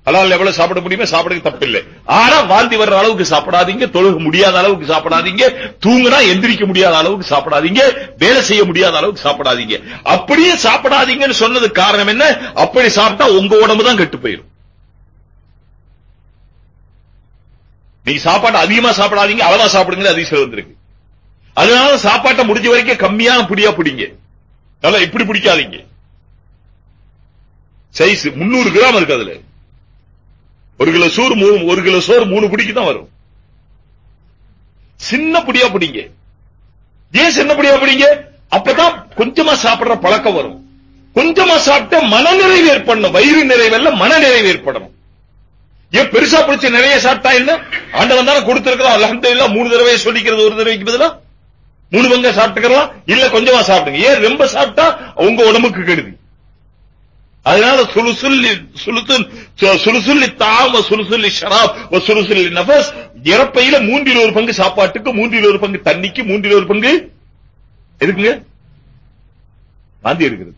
ஹலால் எவ்வளவு சாப்பிட முடியுமோ சாப்பிடுங்க தப்பில்லை. ஆனா வாந்தி வர்ற அளவுக்கு சாப்பிடாதீங்க தொழுக முடியாத அளவுக்கு சாப்பிடாதீங்க தூங்குனா எந்திரிக்க முடியாத அளவுக்கு சாப்பிடாதீங்க வேலை செய்ய முடியாத அளவுக்கு சாப்பிடாதீங்க. அப்படியே சாப்பிடாதீங்கன்னு சொன்னது காரணம் என்ன? அப்படி சாப்பிட்டா உங்க உடம்பு தான் கெட்டு போயிடும் நீ சாப்பாடு அதிகமா சாப்பிடாதீங்க அளவா சாப்பிடுங்க அதிசயம் வந்திருக்கு. அதனால சாப்பாட்டை முடிஞ்ச வரைக்கும் கம்மியான புடியா பிடிங்க. நல்லா இப்படி பிடிக்காதீங்க. சைஸ் 300 கிராம் இருக்கு அதுல. ஒரு கிலோ சோறு மூணு ஒரு கிலோ சோறு மூணு பிடிக்கு தான் வரும். சின்ன புடியா பிடிங்க. ஏன் சின்ன புடியா பிடிங்க? அப்பதான் கொஞ்சமா சாப்பிடுற பழக்கம் வரும். கொஞ்சமா சாப்பிட்டு மனநிறைவு ஏற்படணும். வயிறு நிறைவல்ல மனநிறைவு ஏற்படணும். ஏன் பெருசா பிடிச்ச நிறைய சாப்பிட்டா என்ன? ஆண்டவன் தானே கொடுத்திருக்கிறோம் அல்ஹம்துலில்லாஹ் மூணு தடவை சொல்லிக்கிறது ஒரு தடவைக்கு பதிலா? மூணு பங்க சாப்பிட்டுக்கலாம் இல்ல கொஞ்சமா சாப்பிடுங்க. ஏன் ரொம்ப சாப்பிட்டா உங்க உடம்புக்கு கெடுதி? அதனால சுலுசுல்லி சுலுசுல் சுலுசுல்லி தாம சுலுசுல்லி ஷராப் சுலுசுல்லி நபஸ் இறப்பையில மூன்றில் ஒரு பங்கு சாப்பாட்டுக்கு மூன்றில் ஒரு பங்கு தண்ணிக்கு மூன்றில் ஒரு பங்கு எதுக்குங்க? வாந்தி எடுக்கிறது?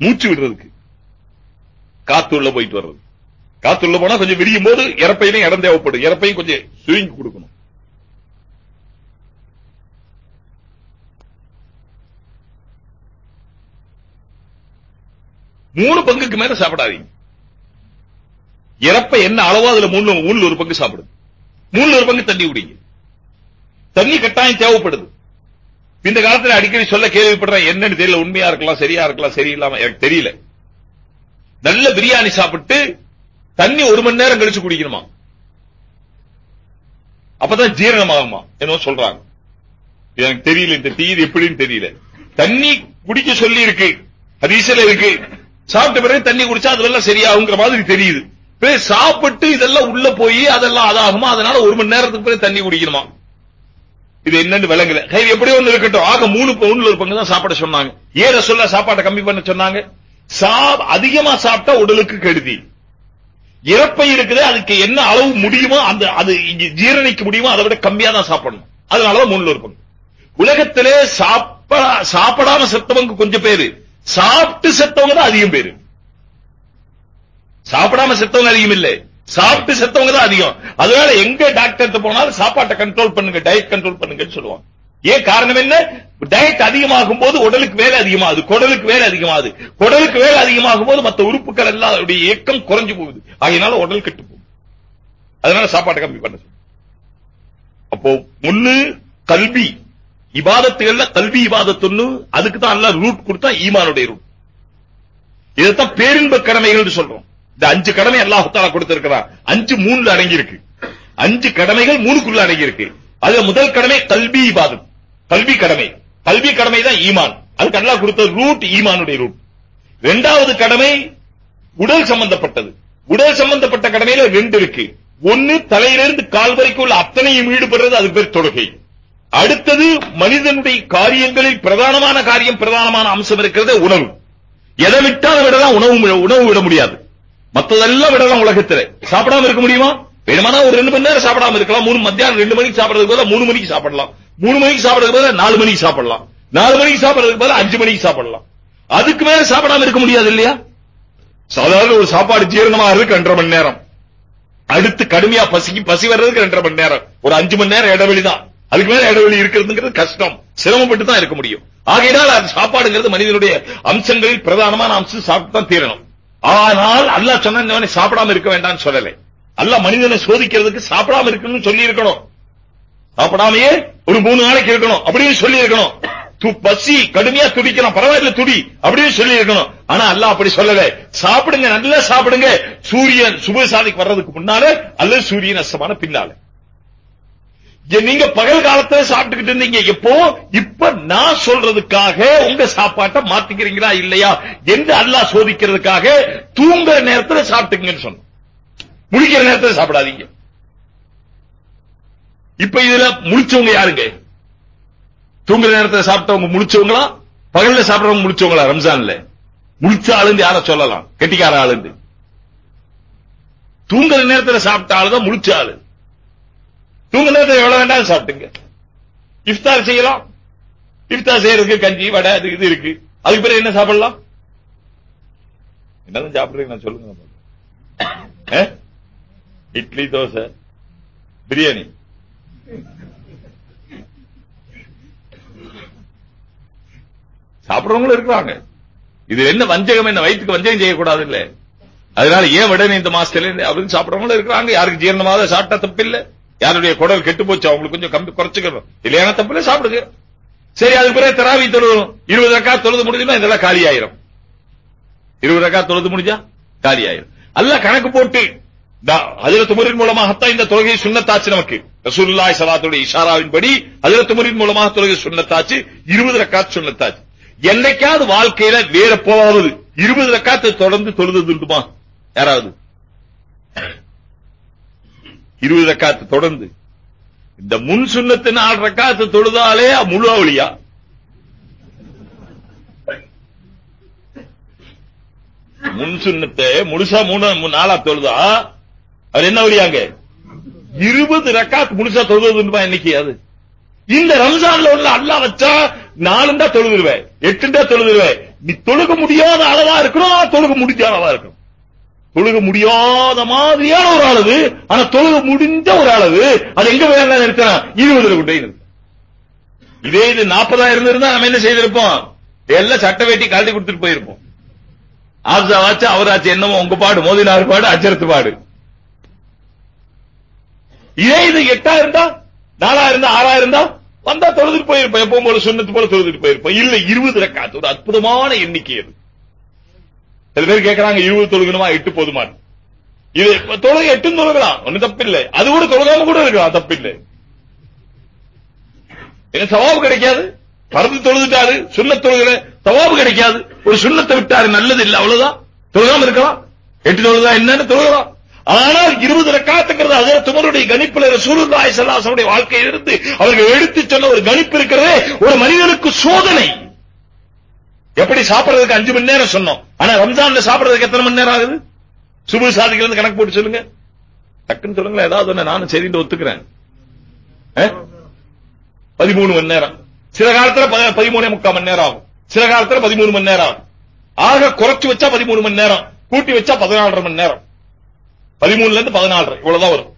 மூச்சு விடுறதுக்கு. காத்துள்ள போயிட்டு வர்றது. காத்துள்ள போனா கொஞ்சம் விரியும் போது இறப்பையிலும் இடம் தேவைப்படும். இறப்பையும் கொஞ்சம் சுருங்கி கொடுக்கணும். மூணு பங்குக்கு மேல சாப்பிடாதீங்க. இறப்ப என்ன அளவோ அதுல மூணு மூணுல ஒரு பங்கு சாப்பிடுது மூணுல ஒரு பங்கு தண்ணி குடிங்க. தண்ணி கட்டாயம் தேவைப்படுது. இந்த காலத்துல அடிக்கடி சொல்ல கேள்விப்படுறேன் என்னன்னு தெரியல உண்மையா இருக்கலாம் சரியா இருக்கலாம் சரியில்லாம எனக்கு தெரியல. நல்ல பிரியாணி சாப்பிட்டு தண்ணி ஒரு மணி நேரம் கழிச்சு குடிக்கணுமா? அப்பதான் ஜீரணமாகுமா? என்ன சொல்றாங்க. எனக்கு தெரியல இந்த தீர் எப்படின்னு தெரியல. தண்ணி குடிக்க சொல்லி இருக்கு ஹதீஸ்ல இருக்கு. சாப்பிட்ட பிறகு தண்ணி குடிச்சா அதெல்லாம் சரியாகுங்கிற மாதிரி தெரியுது. சாப்பிட்டு இதெல்லாம் உள்ள போய் அதெல்லாம் அதாகுமா? அதனால ஒரு மணி நேரத்துக்கு பிறகு தண்ணி குடிக்கணுமா? இது என்னன்னு விளங்கல. எப்படி ஒண்ணு இருக்கட்டும். ஆக மூணு பவுன்ல ஒரு பங்கு தான் சாப்பிட சொன்னாங்க. ஏற சொல்ல சாப்பாட்டை கம்மி பண்ண சொன்னாங்க. சா- அதிகமா சாப்பிட்டா உடலுக்கு கெடுதி. இறப்பை இருக்குது அதுக்கு என்ன அளவு முடியுமோ அந்த அது இங்க ஜீரணிக்க முடியுமோ அதை விட கம்மியா தான் சாப்பிடணும். அதனாலதான் மூணுல ஒரு உலகத்திலே சாப்பிடாம செத்தவங்க கொஞ்சம் பேரு. சாப்பிட்டு செத்தவங்க தான் அதிகம் பேரு. சாப்பிடாம செத்தவங்க அதிகம் இல்லை. சாப்பிட்டு செத்தவங்க தான் அதிகம். அதனால எங்க டாக்டர் போனாலும் சாப்பாட்டை கண்ட்ரோல் பண்ணுங்க டயட் கண்ட்ரோல் பண்ணுங்கன்னு சொல்லுவாங்க. ஏன் காரணம் என்ன? டயட் அதிகமாகும் போது உடலுக்கு வேலை அதிகமாகுது குடலுக்கு வேலை அதிகமாகுது. குடலுக்கு வேலை அதிகமாகும் போது மத்த உறுப்புகள் எல்லாம் அதனுடைய இயக்கம் குறைஞ்சு போகுது. அதனால உடல் கெட்டு போகுது. அதனால சாப்பாட்டை கம்மி பண்ண அப்போ ஒண்ணு கல்வி இபாதத்துகள்ல கல்வி இபாதத்துன்னு அதுக்கு தான் எல்லாம் ரூட் கொடுத்தா ஈமானுடைய ரூட் இதைத்தான் பேரின்ப கடமைகள் சொல்றோம். இந்த அஞ்சு கடமை அல்லாஹ் தாலா கொடுத்திருக்கிறான். அஞ்சு மூணுல அடங்கி இருக்கு அஞ்சு கடமைகள் மூணுக்குள்ள அடங்கி இருக்கு அதுல முதல் கடமை கல்வி இபாதத். கல்வி கடமை. கல்வி கடமை தான் ஈமான். அதுக்கு அல்லாஹ் கொடுத்த ரூட் ஈமானுடைய ரூட். இரண்டாவது கடமை உடல் சம்பந்தப்பட்டது. உடல் சம்பந்தப்பட்ட கடமையில ரெண்டு இருக்கு. ஒன்னு தலையிலிருந்து கால் வரைக்கும் உள்ள அத்தனையும் ஈடுபடுறது அது பேர் தொழுகை. அடுத்தது மனிதனுடைய காரியங்களில் பிரதானமான காரியம் பிரதானமான அம்சம் இருக்கிறது உணவு. எதை விட்டால் விடலாம் உணவு உணவு விட முடியாது. மத்ததெல்லாம் விடலாம் உலகத்துல. சாப்பிடாம இருக்க முடியுமா? வேணுமானா ஒரு ரெண்டு மணி நேரம் சாப்பிடாம இருக்கலாம். மூணு மத்தியானம் ரெண்டு மணிக்கு சாப்பிடறதுக்கு பதிலாக மூணு மணிக்கு சாப்பிடலாம். மூணு மணிக்கு சாப்பிடறதுக்கு பதிலாக நாலு மணிக்கு சாப்பிடலாம். நாலு மணிக்கு சாப்பிடறதுக்கு பதிலாக அஞ்சு மணிக்கு சாப்பிடலாம். அதுக்கு மேல சாப்பிடாம இருக்க முடியாது இல்லையா? சாதாரண ஒரு சாப்பாடு ஜீரணமா இருக்கு ரெண்டரை மணி நேரம். அடுத்து கடுமையா பசிக்கு பசி வர்றதுக்கு ரெண்டரை மணி நேரம். ஒரு அஞ்சு மணி நேரம் இடைவெளி தான் அதுக்கு மேல இடைவெளி இருக்கிறதுங்கிறது கஷ்டம். சிரமப்பட்டு தான் இருக்க முடியும். ஆகையினால் அது சாப்பாடுங்கிறது மனிதனுடைய அம்சங்களில் பிரதானமான அம்சம் சாப்பிட்டு தான் தீரணும். ஆனால் அல்லாஹ் சொன்ன சாப்பிடாம இருக்க வேண்டாம்னு சொல்லலை. அல்லாஹ் மனிதனை சோதிக்கிறதுக்கு சாப்பிடாம இருக்கணும்னு சொல்லி இருக்கணும் சாப்பிடாமையே ஒரு மூணு நாளைக்கு இருக்கணும் அப்படின்னு சொல்லி இருக்கணும் து- பசி கடுமையா துடிக்கலாம் பரவாயில்ல துடி அப்படின்னு சொல்லி இருக்கணும் ஆனா அல்லாஹ் அப்படி சொல்லல. சாப்பிடுங்க நல்லா சாப்பிடுங்க. சூரியன் சுபசாதிக்கு வர்றதுக்கு முன்னால அல்லது சூரியன் அஸ்தமான பின்னால. இங்க நீங்க பகல் காலத்துல சாப்பிட்டுக்கிட்டு இருந்தீங்க. எப்போ? இப்ப நான் சொல்றதுக்காக உங்க சாப்பாட்டை மாத்திக்கிறீங்களா இல்லையா? என்று அல்லாஹ் சோதிக்கிறதுக்காக தூங்குற நேரத்துல சாப்பிட்டுங்கன்னு சொன்னோம். முழிக்கிற நேரத்துல சாப்பிடாதீங்க. இப்ப இதுல முழிச்சவங்க யாருங்க? தூங்குற நேரத்துல சாப்பிட்டவங்க முழிச்சவங்களா பகல்ல சாப்பிடறவங்க முழிச்சவங்களா ரம்ஜான்ல? முழிச்ச ஆளுந்து யார சொல்லலாம்? கெட்டிக்கார ஆளுந்து தூங்குற நேரத்துல சாப்பிட்ட ஆளு தான் முழிச்ச ஆளு. தூங்குற நேரத்துல எவ்வளவு வேண்டாம் சாப்பிட்டுங்க. இஃப்தார் செய்யலாம். இஃப்தார் செய்யறதுக்கு கஞ்சி வடை அது இது இருக்கு. அதுக்கு பிறகு என்ன சாப்பிடலாம்? என்னதான் சாப்பிடுறீங்க நான் சொல்லுங்க இட்லி தோசை பிரியாணி. சாப்பிடுறவங்களும் இருக்கிறாங்க. இது என்ன வஞ்சகம் என்ன வயிற்றுக்கு வஞ்சகம் செய்யக்கூடாது இல்ல அதனால ஏன் விடணும் இந்த மாசத்துல அப்படின்னு சாப்பிடுறவங்களும் இருக்கிறாங்க. யாருக்கு ஜீரணமாத சாப்பிட்டா தப்பு இல்ல யாருடைய குடல் கெட்டு போச்சு அவங்களுக்கு கொஞ்சம் கம்மி குறைச்சுக்கணும். இல்லையான தப்பு இல்ல சாப்பிடுங்க. சரி அதுக்கு பிறகு தராவி தொழுதும் இருபது ரக்கா தொழுது முடிஞ்சுன்னா இதெல்லாம் காலி ஆயிரும் இருபது ரக்கா தொழுது முடிஞ்சா காலி ஆயிரும் அல்ல கணக்கு போட்டு அதில் துமரின் மூலமாகத்தான் இந்த தொழுகை சுண்ணத்தாச்சு நமக்கு ரசூலுல்லாஹி ஸலாத்துடைய இஷாராவின்படி அதில் துமரின் மூலமாக தொழுகை சுண்ணத்தாச்சு இருபது ரக்காத் சுண்ணத்தாச்சு என்னைக்காவது வாழ்க்கையில வேற போவாவது இருபது ரக்காத்து தொடர்ந்து தொழுது உண்டுமா யாராவது இருபது ரக்காத்து தொடர்ந்து இந்த முன் சுண்ணத்து நாலு ரக்காத்து தொழுதாலே முழு அவளியா முன் சுண்ணத்தை முழுசா மூணு நாளா தொழுதா அவர் என்ன வழியாங்க இருபது ரக்காத் முழுசா தொழுதுமா இன்னைக்கு அது? இந்த ரம்ஜான்ல உள்ள அல்லா வச்சா நாலுண்டா தொழுதுருவேன் எட்டுண்டா தொழுதுருவேன். நீ தொழுக முடியாத அளவா இருக்கணும் தொழுக முடிஞ்ச அளவா இருக்கணும். தொழுக முடியாத மாதிரியான ஒரு அளவு ஆனா தொழுக முடிஞ்ச ஒரு அளவு அது எங்க வேணா நிறுத்தினா? இருபதுல கொண்டு போய் நிறுத்தணும். இதே இது நாற்பதாயிரம் இருந்திருந்தா நம்ம என்ன செய்திருப்போம்? எல்லாம் சட்ட வேட்டி கழட்டி கொடுத்துட்டு போயிருப்போம். ஆப்சாவாச்சு அவராச்சு என்னமோ உங்க பாடு மோதினார் பாடு அச்சரத்து பாடு. இதே இது எட்டா இருந்தா நாலா இருந்தா ஆறா இருந்தா வந்தா தொழுதுட்டு போயிருப்போம் எப்பவும் போல சொன்னது போல தொழுதுட்டு போயிருப்போம் இல்ல இருபது ரக்காத்து ஒரு அற்புதமான எண்ணிக்கை அது. சில பேர் கேட்கறாங்க இருபது தொழுகணுமா எட்டு போதுமா இது இப்ப தொழுகை எட்டும் தொழுகலாம் ஒண்ணு தப்பில்லை. அது கூட தொழுகாம கூட இருக்கலாம் தப்பில்லை. என்ன சவாபு கிடைக்காது. பறந்து தொழுதுட்டாரு சுண்ணத் தொழுகிற சவாபு கிடைக்காது. ஒரு சுண்ணத்தை விட்டாரு நல்லது இல்ல அவ்வளவுதான். தொழுகாம இருக்கலாம். எட்டு தொழுதா என்னன்னு தொழுகலாம். ஆனால் இருபது ரக்காத்துங்கிறது அதில் துமருடைய கணிப்பில் ரசூலுல்லாஹி ஸல்லல்லாஹு அலைஹி வஸல்லம் வாழ்க்கையிலிருந்து அவர்கள் எடுத்து சொன்ன ஒரு கணிப்பு இருக்கிறதே ஒரு மனிதனுக்கு சோதனை. எப்படி சாப்பிடுறதுக்கு அஞ்சு மணி நேரம் சொன்னோம். ஆனா ரம்ஜான்ல சாப்பிடுறதுக்கு எத்தனை மணி நேரம் ஆகுது? சுபு சாதிகள் கணக்கு போட்டு சொல்லுங்க. டக்குன்னு சொல்லுங்களேன் ஏதாவது ஒண்ணு நானும் சரின்னு ஒத்துக்கிறேன். பதிமூணு மணி நேரம். சில காலத்துல பதிமூணே முக்கால் மணி நேரம் ஆகும். சில காலத்துல பதிமூணு மணி நேரம் ஆகும். ஆக குறைச்சு வச்சா பதிமூணு மணி நேரம் கூட்டி வச்சா பதினாலரை மணி நேரம். பதிமூணுல இருந்து பதினாலரை இவ்வளவுதான் வரும்.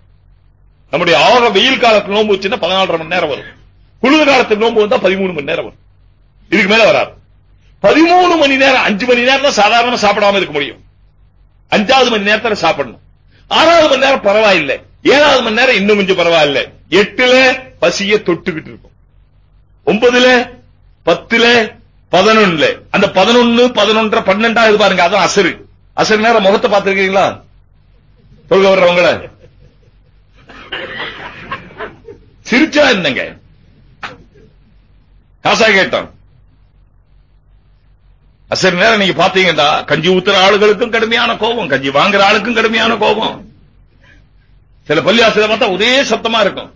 நம்முடைய ஆக வெயில் காலத்து நோன்பு வச்சுன்னா பதினாலரை மணி நேரம் வரும். குளிர் காலத்து நோன்பு வந்தா பதிமூணு மணி நேரம் வரும். இதுக்கு மேல வராது. பதிமூணு மணி நேரம் அஞ்சு மணி நேரம் தான் சாதாரண சாப்பிடாம இருக்க முடியும். அஞ்சாவது மணி நேரத்துல சாப்பிடணும். ஆறாவது மணி நேரம் பரவாயில்லை. ஏழாவது மணி நேரம் இன்னும் கொஞ்சம் பரவாயில்லை. எட்டுல பசிய தொட்டுக்கிட்டு இருக்கும். ஒன்பதுல பத்துல பதினொன்னுல. அந்த பதினொன்னு பதினொன்றரை பன்னெண்டாவது பாருங்க அதான் அசரு. அசரு நேரம் முகத்தை பார்த்திருக்கீங்களா? தொழுக வர்றவங்கள சிரிச்சா என்னங்க? காசா கேட்டான். அசர் நேரம் நீங்க பாத்தீங்கன்னா கஞ்சி ஊத்துற ஆளுகளுக்கும் கடுமையான கோபம் கஞ்சி வாங்குற ஆளுக்கும் கடுமையான கோபம். சில பள்ளியாசில பார்த்தா ஒரே சத்தமா இருக்கும்.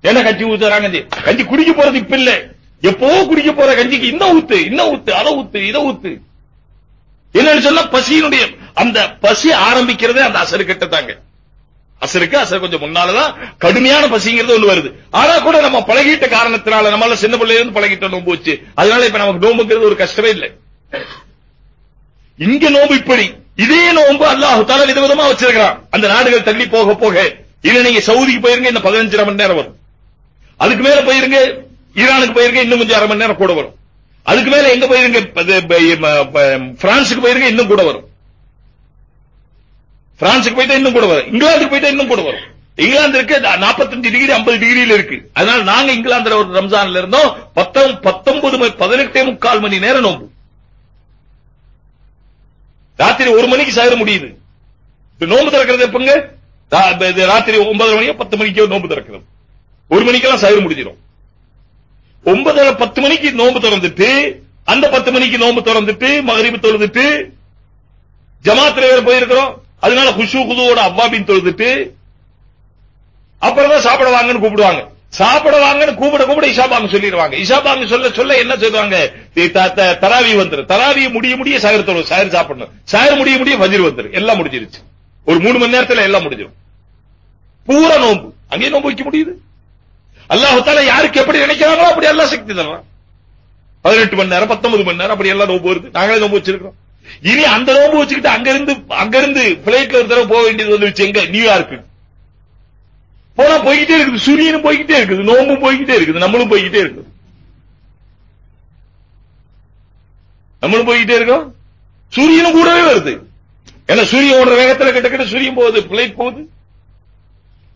என்ன கஞ்சி ஊத்துறாங்க கஞ்சி குடிக்க போறது இப்ப இல்ல. எப்போ குடிக்க போற கஞ்சிக்கு இன்னும் ஊத்து இன்னும் ஊத்து அதை ஊத்து இதை ஊத்து. என்னன்னு சொன்னா பசியினுடைய அந்த பசி ஆரம்பிக்கிறதே அந்த அசரு கட்டத்தாங்க அசருக்கு அசர் கொஞ்சம் முன்னாலதான் கடுமையான பசிங்கிறது ஒண்ணு வருது. ஆனா கூட நம்ம பழகிட்ட காரணத்தினால நம்மளால சின்ன பிள்ளையில இருந்து பழகிட்ட நோம்பு வச்சு அதனால இப்ப நமக்கு நோம்புங்கிறது ஒரு கஷ்டமே இல்லை. இங்க நோம்பு இப்படி. இதே நோம்பு அல்லாஹு தால விதவிதமா வச்சிருக்கிறான். அந்த நாடுகள் தள்ளி போக போக. இல்ல நீங்க சவுதிக்கு போயிருங்க இந்த பதினஞ்சரை மணி நேரம் வரும். அதுக்கு மேல போயிருங்க ஈரானுக்கு போயிருங்க இன்னும் கொஞ்சம் அரை மணி நேரம் கூட வரும். அதுக்கு மேல எங்க போயிருங்க? ப- பிரான்சுக்கு போயிருங்க இன்னும் கூட வரும். பிரான்சுக்கு போயிட்டா இன்னும் கூட வரும். இங்கிலாந்துக்கு போயிட்டா இன்னும் கூட வரும். இங்கிலாந்துக்கு 45 டிகிரி 50 டிகிரியில இருக்கு. அதனால நாங்க இங்கிலாந்துல ஒரு ரம்ஜான்ல இருந்தோம். பத்தொன்பது பத்தொன்பது மணி- பதினெட்டே முக்கால் மணி நேரம் நோம்பு ராத்திரி ஒரு மணிக்கு சாயிர முடியுது. நோம்பு திறக்கிறது எப்பங்க? இது ராத்திரி ஒன்பதரை மணியோ பத்து மணிக்கோ நோம்பு திறக்கிறது. ஒரு மணிக்கெல்லாம் சாயிர முடிஞ்சிடும். ஒன்பதரை பத்து மணிக்கு நோம்பு திறந்துட்டு அந்த பத்து மணிக்கு நோம்பு திறந்துட்டு மகரிபு தொழுதுட்டு ஜமாத்துல வேற போயிருக்கிறோம். அதனால குஷு குதுவோட அவ்வாபின் தொழுதுட்டு அப்புறம் தான் சாப்பிட வாங்கன்னு கூப்பிடுவாங்க. சாப்பிட வாங்கன்னு கூப்பிட கூப்பிட இஷாபாங்க சொல்லிடுவாங்க. இஷாபாங்க சொல்ல சொல்ல என்ன செய்வாங்க? தராவி வந்துரும் தராவி முடிய முடிய சாயர் தொழும் சாயர் சாப்பிடணும். சாயர் முடிய முடிய வஜிர் வந்துரும் எல்லாம் முடிஞ்சிருச்சு. ஒரு மூணு மணி நேரத்துல எல்லாம் முடிஞ்சிடும் பூரா நோம்பு அங்கேயும் நோன்பு வைக்க முடியுது. அல்லாஹ் யாருக்கு எப்படி நினைக்கிறாங்களோ அப்படி எல்லாம் சக்தி தரலாம் பதினெட்டு மணி நேரம் பத்தொன்பது மணி நேரம் அப்படி எல்லாம் நோம்பு வருது. நாங்களே நோம்பு வச்சிருக்கோம் இனி அந்த நோம்பு வச்சுக்கிட்டு அங்கிருந்து அங்கிருந்து பிளைட்ல ஒரு தடவை போக வேண்டியது வந்துருச்சு எங்க? நியூயார்க்கு போனா போய்கிட்டே இருக்குது. சூரியனும் போய்கிட்டே இருக்குது. நோம்பும் போய்கிட்டே இருக்குது. நம்மளும் போய்கிட்டே இருக்குது நம்மளும் போய்கிட்டே இருக்கோம். சூரியனும் கூடவே வருது. ஏன்னா சூரியன் ஓடுற வேகத்துல கிட்ட கிட்ட சூரியன் போகுது பிளைட் போகுது.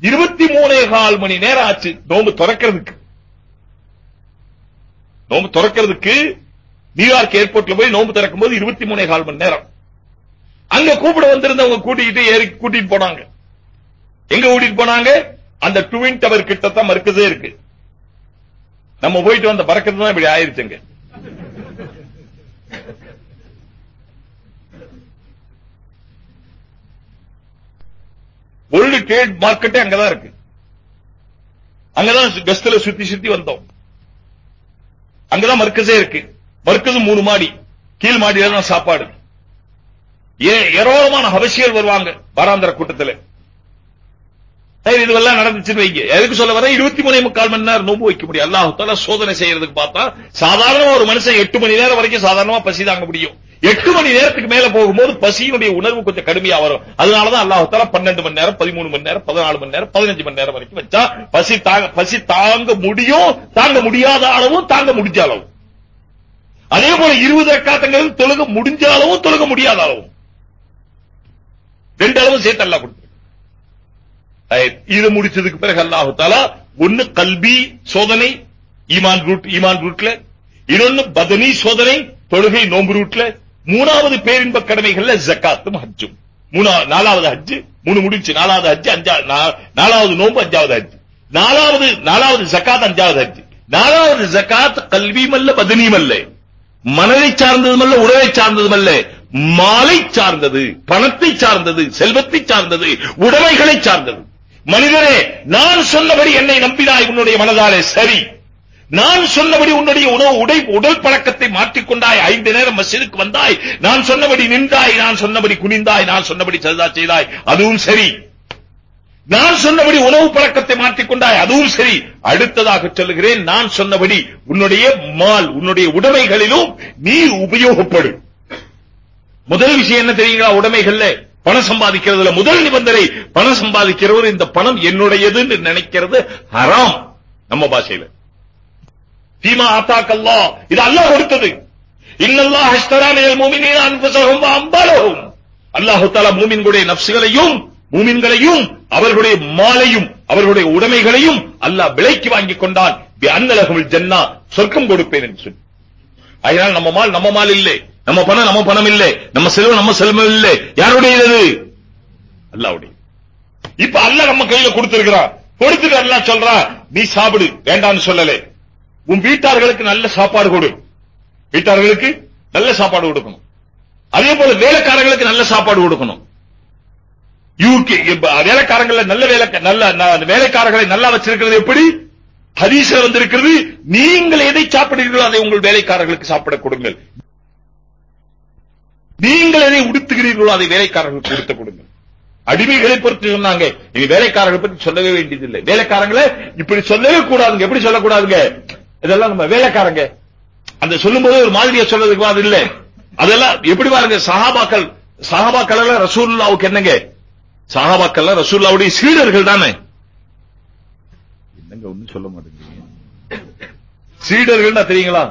இருபத்தி மூணே கால் மணி நேரம் ஆச்சு. நோம்பு திறக்கிறதுக்கு. நோம்பு திறக்கிறதுக்கு நியூயார்க் ஏர்போர்ட்ல போய் நோம்பு திறக்கும் போது இருபத்தி மூணே கால் மணி நேரம். அங்க கூப்பிட வந்திருந்தவங்க கூட்டிக்கிட்டு ஏறி கூட்டிட்டு போனாங்க. எங்க கூட்டிட்டு போனாங்க? அந்த ட்வின் டவர் கிட்டத்தான் மறுக்கதே இருக்கு. நம்ம போயிட்டு வந்த பறக்கிறது தான் இப்படி ஆயிருச்சுங்க. வேர்ல்டு ட்ரேட் மார்க்கெட்டே அங்கதான் இருக்கு. அங்கதான் கஸ்ட்ல சுத்தி சுத்தி வந்தோம். அங்கதான் மர்க்கஸே இருக்கு. மர்க்கஸ் மூணு மாடி. கீழ் மாடியில தான் சாப்பாடு. ஏ- ஏராளமான ஹபசியல் வருவாங்க வாராந்திர கூட்டத்துல. சரி, இதுவெல்லாம் நடந்துச்சுன்னு வைங்க. எதுக்கு சொல்ல வர இருபத்தி மூணே முக்கால் மணி நேரம் நோம்பு வைக்க முடியும். அல்லாஹ் சோதனை செய்யறதுக்கு பார்த்தா சாதாரணமா ஒரு மனுஷன் எட்டு மணி நேரம் வரைக்கும் சாதாரணமா பசி தாங்க முடியும். எட்டு மணி நேரத்துக்கு மேல போகும்போது பசியினுடைய உணர்வு கொஞ்சம் கடுமையா வரும். அதனாலதான் அல்லாஹ் தாலா பன்னெண்டு மணி நேரம் பதிமூணு மணி நேரம் பதினாலு மணி நேரம் பதினஞ்சு மணி நேரம் வரைக்கும் வச்சா பசி தாங்க பசி தாங்க முடியும் தாங்க முடியாத அளவும் தாங்க முடிஞ்ச அளவும் அதே போல இருபது ரக்காத்தங்கள் தொழுக முடிஞ்ச அளவும் தொழுக முடியாத அளவும் ரெண்டு அளவும் சேர்த்து அல்லாஹ் கொடுத்து. இது முடிச்சதுக்கு பிறகு அல்லாஹு தாலா ஒன்னு கல்வி சோதனை ஈமான் ரூட் ஈமான் ரூட்ல இன்னொன்னு பதனி சோதனை தொழுகை நோம்பு ரூட்ல மூணாவது பேரின்ப கடமைகள்ல ஜக்காத்தும் ஹஜ்ஜும் மூணா நாலாவது ஹஜ் மூணு முடிச்சு நாலாவது ஹஜ் அஞ்சா நாலாவது நோம்பு அஞ்சாவது ஹஜ் நாலாவது நாலாவது ஜக்காத் அஞ்சாவது ஹஜ் நாலாவது ஜக்காத் கல்வியும் அல்ல பதனியும் அல்ல மனதை சார்ந்ததும் அல்ல உடலை சார்ந்ததும் அல்ல மாலை சார்ந்தது பணத்தை சார்ந்தது செல்வத்தை சார்ந்தது உடைமைகளை சார்ந்தது. மனிதரே நான் சொன்னபடி என்னை நம்பினாய் உன்னுடைய மனதாலே சரி. நான் சொன்னபடி உன்னுடைய உணவு உடை உடல் பழக்கத்தை மாற்றிக்கொண்டாய் ஐந்து நேரம் மசிதுக்கு வந்தாய். நான் சொன்னபடி நின்றாய் நான் சொன்னபடி குனிந்தாய் நான் சொன்னபடி சஜதா செய்தாய். அதுவும் சரி. நான் சொன்னபடி உணவு பழக்கத்தை மாற்றிக்கொண்டாய் அதுவும் சரி. அடுத்ததாக சொல்லுகிறேன் நான் சொன்னபடி உன்னுடைய மால் உன்னுடைய உடைமைகளிலும் நீ உபயோகப்படு. முதல் விஷயம் என்ன தெரியுங்களா உடைமைகள்ல? பணம் சம்பாதிக்கிறதுல முதல் நிபந்தனை பணம் சம்பாதிக்கிறவர் இந்த பணம் என்னுடையதுன்னு நினைக்கிறது ஹராம் நம்ம பாஷையில. தீமா ஆத்தாக்கல்லா இது அல்லாஹ் கொடுத்தது. இன்னல்லா அஷ்தரா மினல் முஃமினீன அன்ஃபுஸஹும் வ அம்வாலஹும் அல்லாஹ் மூமின்களுடைய நஃப்ஸ்களையும் மூமின்களையும் அவர்களுடைய மாலையும் அவர்களுடைய உடைமைகளையும் அல்லாஹ் விலைக்கு வாங்கிக் கொண்டான். பி அன்னலஹுல் ஜன்னா சொர்க்கம் கொடுப்பேன் என்று சொல்லி. அதனால் நம்ம மால் நம்ம மால் இல்லை. நம்ம பணம் நம்ம பணம் இல்லை. நம்ம செல்வம் நம்ம செல்வம் இல்லை. யாருடையது? அல்லாவுடைய இப்ப அல்லாஹ் நம்ம கையில கொடுத்திருக்கிறான். கொடுத்துட்டு அல்லாஹ் சொல்றான் நீ சாப்பிடு. வேண்டாம்னு சொல்லலே. உன் வீட்டார்களுக்கு நல்ல சாப்பாடு கொடு. வீட்டார்களுக்கு நல்ல சாப்பாடு கொடுக்கணும். அதே போல வேலைக்காரங்களுக்கு நல்ல சாப்பாடு கொடுக்கணும். யூகே வேலைக்காரங்களை நல்ல வேலை நல்ல வேலைக்காரர்களை நல்லா வச்சிருக்கிறது எப்படி? ஹதீஸ்ல வந்திருக்கிறது நீங்கள் எதை சாப்பிடுகிறீர்களோ அதை உங்கள் வேலைக்காரர்களுக்கு சாப்பிட கொடுங்கள். நீங்கள் எதை உடுத்துகிறீர்களோ அதை வேலைக்காரர்களுக்கு உடுத்த கொடுங்கள். அடிமைகளை பொறுத்து சொன்னாங்க. இனி வேலைக்காரர்களை பற்றி சொல்லவே வேண்டியதில்லை. வேலைக்காரங்களை இப்படி சொல்லவே கூடாதுங்க. எப்படி சொல்லக்கூடாதுங்க? இதெல்லாம் நம்ம வேலைக்காரங்க. அந்த சொல்லும்போது ஒரு மாதிரியா சொல்றதுக்கு அது இல்ல. அதெல்லாம் எப்படி பாருங்க சஹாபாக்கள் சஹாபாக்கள் எல்லாம் ரசூல்லாவுக்கு என்னங்க? சஹாபாக்கள் எல்லாம் ரசூலுல்லாவுடைய சீடர்கள் தானே? என்னங்க ஒண்ணும் சொல்ல மாட்டேங்கிறீங்க? சீடர்கள்னா தெரியுங்களா?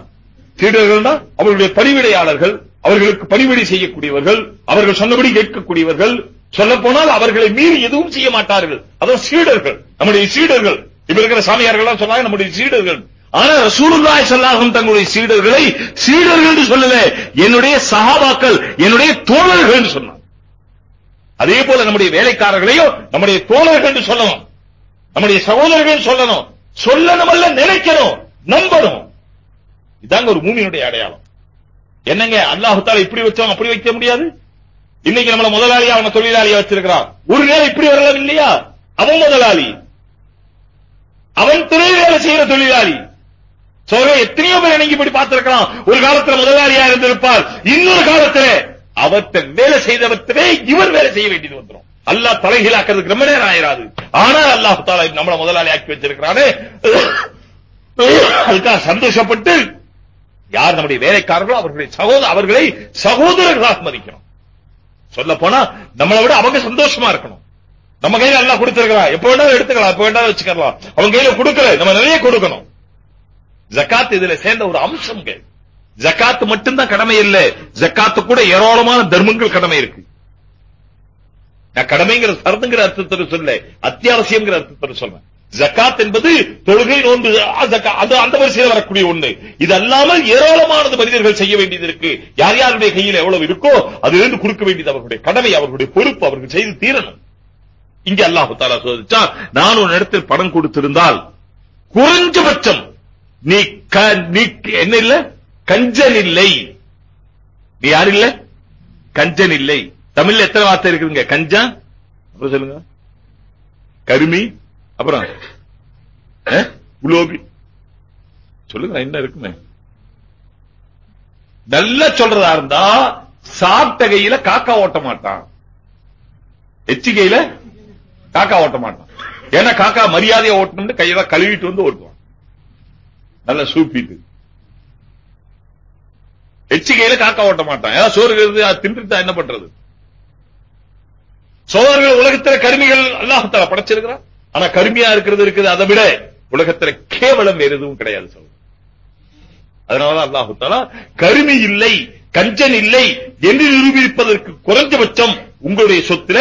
சீடர்கள்னா அவர்களுடைய பணிவிடையாளர்கள் அவர்களுக்கு பணிவிடை செய்யக்கூடியவர்கள் அவர்கள் சொன்னபடி கேட்கக்கூடியவர்கள். சொல்ல போனால் அவர்களை மீறி எதுவும் செய்ய மாட்டார்கள். அதான் சீடர்கள். நம்முடைய சீடர்கள். இப்ப இருக்கிற சாமியார்கள் சொன்னாங்க நம்முடைய சீடர்கள். ஆனா ரசூலுல்லாஹி ஸல்லல்லாஹு தங்களுடைய சீடர்களை சீடர்கள் என்று சொல்லல. என்னுடைய சஹாபாக்கள் என்னுடைய தோழர்கள் சொன்னார் அதே போல நம்முடைய வேலைக்காரர்களையும் நம்முடைய தோழர்கள் என்று சொல்லணும். நம்முடைய சகோதரர்கள் சொல்லணும் சொல்லணும். அல்ல நினைக்கணும். நம்பணும். இதாங்க ஒரு மூமியினுடைய அடையாளம். என்னங்க அல்லாஹுத்தால இப்படி வச்சோம் அப்படி வைக்க முடியாது? இன்னைக்கு நம்மள முதலாளியா அவன தொழிலாளியா வச்சிருக்கிறான். ஒரு நேரம் இப்படி வரலாம் இல்லையா? அவன் முதலாளி. அவன் துணை வேலை செய்யற தொழிலாளி. சோழ எத்தனையோ பேர் இன்னைக்கு இப்படி பார்த்திருக்கலாம் ஒரு காலத்துல முதலாளியா இருந்திருப்பார். இன்னொரு காலத்துல அவர்த்த வேலை செய்தவர்த்தவே இவர் வேலை செய்ய வேண்டியது வந்துடும் அல்லாஹ் தலைகீழாக்கிறதுக்கு ரொம்ப நேரம் ஆயிராது. ஆனால் அல்லாஹ் தாலா நம்மள முதலாளி ஆக்கி வச்சிருக்கிறானே. அதுக்காக சந்தோஷப்பட்டு யார் நம்முடைய வேலைக்காரர்களோ அவர்களுடைய சகோதர அவர்களை சகோதரர்களாக மதிக்கணும். சொல்ல போனா நம்மளை விட அவங்க சந்தோஷமா இருக்கணும். நம்ம கையில நல்லா கொடுத்திருக்கலாம் எப்ப வேண்டாலும் எடுத்துக்கலாம். எப்ப வேணாலும் வச்சுக்கலாம். அவங்க கையில கொடுக்கல. நம்ம நிறைய கொடுக்கணும். ஜக்காத் இதுல சேர்ந்த ஒரு அம்சம் கேள்வி ஜக்காத்து மட்டும்தான் கடமை இல்ல. ஜக்காத்து கூட ஏராளமான தர்மங்கள் கடமை இருக்கு. நான் கடமைங்கிற சரதுங்கிற அர்த்தத்தில் சொல்ல அத்தியாவசியம்ங்கிற அர்த்தத்தில் சொல்றேன். ஜக்காத் என்பது தொழுகை நோன்பு அது அந்த வரிசையில் வரக்கூடிய ஒண்ணு. இது அல்லாமல் ஏராளமானது மனிதர்கள் செய்ய வேண்டியது இருக்கு. யார் யாருடைய கையில் எவ்வளவு இருக்கோ அதிலிருந்து கொடுக்க வேண்டியது அவர்களுடைய கடமை அவர்களுடைய பொறுப்பு அவர்கள் செய்து தீரணும். இங்க அல்லாஹு தாலா சோதிச்சா நான் ஒரு இடத்தில் பணம் கொடுத்திருந்தால் குறைஞ்சபட்சம் நீ க- நீ என்ன இல்ல? கஞ்சன் இல்லை. நீ யார் இல்ல? கஞ்சன் இல்லை. தமிழ்ல எத்தனை வார்த்தை இருக்குதுங்க? கஞ்சா? அப்புறம் சொல்லுங்க. கருமி? அப்புறம் உலோபி? சொல்லுங்க என்ன இருக்குமே. நல்லா சொல்றதா இருந்தா சாப்பிட்ட கையில காக்கா ஓட்ட மாட்டான். எச்சிக்கையில காக்கா ஓட்ட மாட்டான். ஏன்னா காக்கா மரியாதையை ஓட்டணும்னு கையில கழுவிட்டு வந்து ஓட்டுவான். நல்லா சூப்பிட்டு. எச்சிக்கையில காக்கா ஓட்ட மாட்டான். ஏதாவது சோறு தின்றுட்டா என்ன பண்றது? சோழர்கள் உலகத்துல கருமிகள் அல்லாஹத்தால படைச்சிருக்கிறான். ஆனா கருமையா இருக்கிறது இருக்குது அதை விட உலகத்துல கேவலம் வேற எதுவும் கிடையாது சோழர் அதனால அல்லாஹு கருமி இல்லை கஞ்சன் இல்லை என்று நிரூபிப்பதற்கு குறைஞ்சபட்சம் உங்களுடைய சொத்துல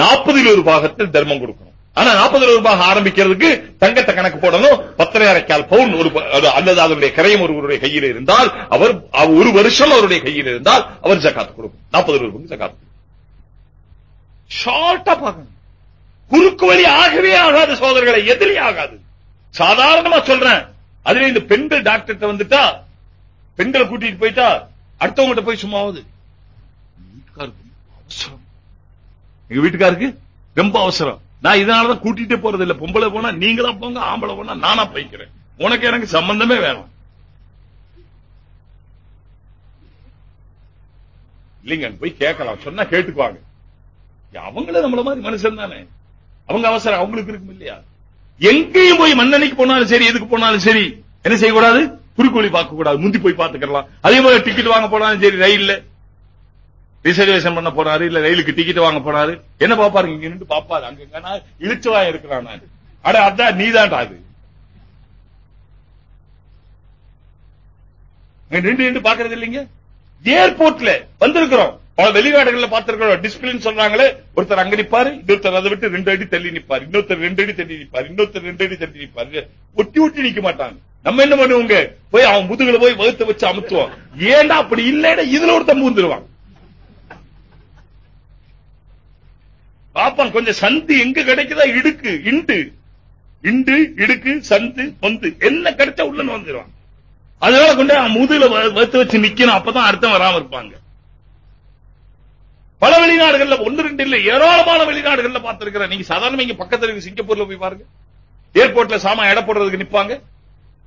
நாற்பதில் ஒரு பாகத்தில் தர்மம் கொடுக்கணும். ஆனா நாற்பது ரூபாய் ஆரம்பிக்கிறதுக்கு தங்கத்தை கணக்கு போடணும். பத்தரை அரைக்கால் பவுன் ஒரு அல்லது அதனுடைய கரையும் ஒருவருடைய கையில் இருந்தால் அவர் ஒரு வருஷம் அவருடைய கையில் இருந்தால் அவர் ஜக்காத் கொடுக்கும். நாற்பது ரூபாய்க்கு ஜக்காத் ஷார்ட்டா பார்க்கணும். குறுக்கு வழி ஆகவே ஆகாது சோதர்களை எதிரி ஆகாது. சாதாரணமா சொல்றேன். அதுல இந்த பெண்கள் டாக்டர்கிட்ட வந்துட்டா பெண்களை கூட்டிட்டு போயிட்டா அடுத்தவங்ககிட்ட போய் சும்மாவது. வீட்டுக்காருக்கு? அவசரம். எங்க வீட்டுக்காருக்கு? ரொம்ப அவசரம். நான் இதனாலதான் கூட்டிட்டே போறது இல்ல. பொம்பளை போனா நீங்களா போங்க ஆம்பளை போனா நானா போய்க்கிறேன். உனக்கு எனக்கு சம்பந்தமே வேணும். இல்லைங்க போய் கேட்கலாம். சொன்னா கேட்டுக்குவாங்க. அவங்கள நம்மள மாதிரி மனுஷன் தானே. அவங்க அவசரம் அவங்களுக்கு இருக்கும் இல்லையா? எங்கேயும் போய் மண்ணனைக்கு போனாலும் சரி எதுக்கு போனாலும் சரி என்ன செய்யக்கூடாது? குறுக்கோழி பார்க்க கூடாது முந்தி போய் பாத்துக்கலாம் அதே மாதிரி டிக்கெட் வாங்க போனாலும் சரி ரயில்ல. ரிசர்வேஷன் பண்ண போறாரு இல்ல ரயிலுக்கு டிக்கெட் வாங்க போறாரு. என்ன பாப்பாரு இங்க நின்று பாப்பாரு அங்க இழுச்சவா இருக்கிறான் நான். அட அதான் நீதான்டா அது. நின்று நின்று பாக்குறது இல்லைங்க? ஏர்போர்ட்ல வந்திருக்கிறோம். பல வெளிநாடுகள்ல பார்த்திருக்கிறோம். டிஸ்பிளின் சொல்றாங்களே. ஒருத்தர் அங்க நிப்பாரு இன்னொருத்தர் அதை விட்டு ரெண்டு அடி தள்ளி நிப்பாரு. இன்னொருத்தர் ரெண்டு அடி தள்ளி நிப்பாரு. இன்னொருத்தர் ரெண்டு அடி தள்ளி நிப்பாரு. ஒட்டி ஒட்டி நிக்க மாட்டாங்க. நம்ம என்ன பண்ணுவோங்க? போய் அவன் முதுகுல போய் வகுத்த வச்சு அமுத்துவோம். ஏன்டா அப்படி இல்லைன்னா இதுல ஒருத்தன் பூந்துருவான் பாப்பா கொஞ்சம் சந்து எங்க கிடைக்குதா இடுக்கு இண்டு. இண்டு இடுக்கு சந்து பொந்து. என்ன கிடைச்சா உள்ளன்னு வந்துடுவான் அதனால கொண்டு அவன் முதுகுல வ- வச்சு நிக்கணும். அப்பதான் அர்த்தம் வராம இருப்பாங்க. பல வெளிநாடுகள்ல ஒன்று ரெண்டு இல்ல ஏராளமான வெளிநாடுகள்ல பார்த்திருக்கிறேன். நீங்க சாதாரண இங்க பக்கத்துல இருக்கு சிங்கப்பூர்ல போய் பாருங்க. ஏர்போர்ட்ல சாமான் எடை போடுறதுக்கு நிப்பாங்க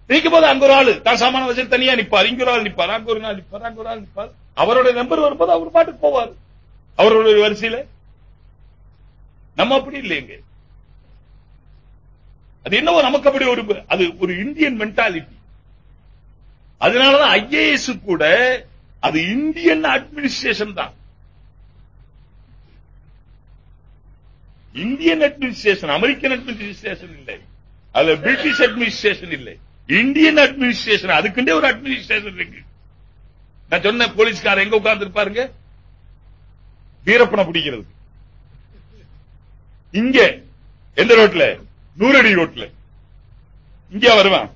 நிக்கும் போது அங்க ஒரு ஆளு தான் சாமான வச்சு தனியா நிப்பார் இங்க ஒரு ஆள் நிப்பார் அங்க ஒரு நாள் நிப்பார் அங்க ஒரு ஆள் நிப்பார் அவருடைய நம்பர் வரும்போது அவர் பாட்டுக்கு போவார். அவருடைய வரிசையில நம்ம அப்படி இல்லைங்க. அது என்னவோ நமக்கு அப்படி ஒரு அது ஒரு இந்தியன் மென்டாலிட்டி அதனாலதான் ஐஏஎஸ் கூட அது இந்தியன் அட்மினிஸ்ட்ரேஷன் தான். இந்தியன் அட்மினிஸ்ட்ரேஷன் அமெரிக்கன் அட்மினிஸ்ட்ரேஷன் இல்லை. அதுல பிரிட்டிஷ் அட்மினிஸ்ட்ரேஷன் இல்லை. இந்தியன் அட்மினிஸ்ட்ரேஷன் அதுக்குண்டே ஒரு அட்மினிஸ்ட்ரேஷன் இருக்கு. நான் சொன்ன போலீஸ்கார எங்க உட்கார்ந்து இருப்பாருங்க வீரப்பனை பிடிக்கிறது. இங்க. எந்த ரோட்ல? நூறடி ரோட்ல. இங்க வருவான்.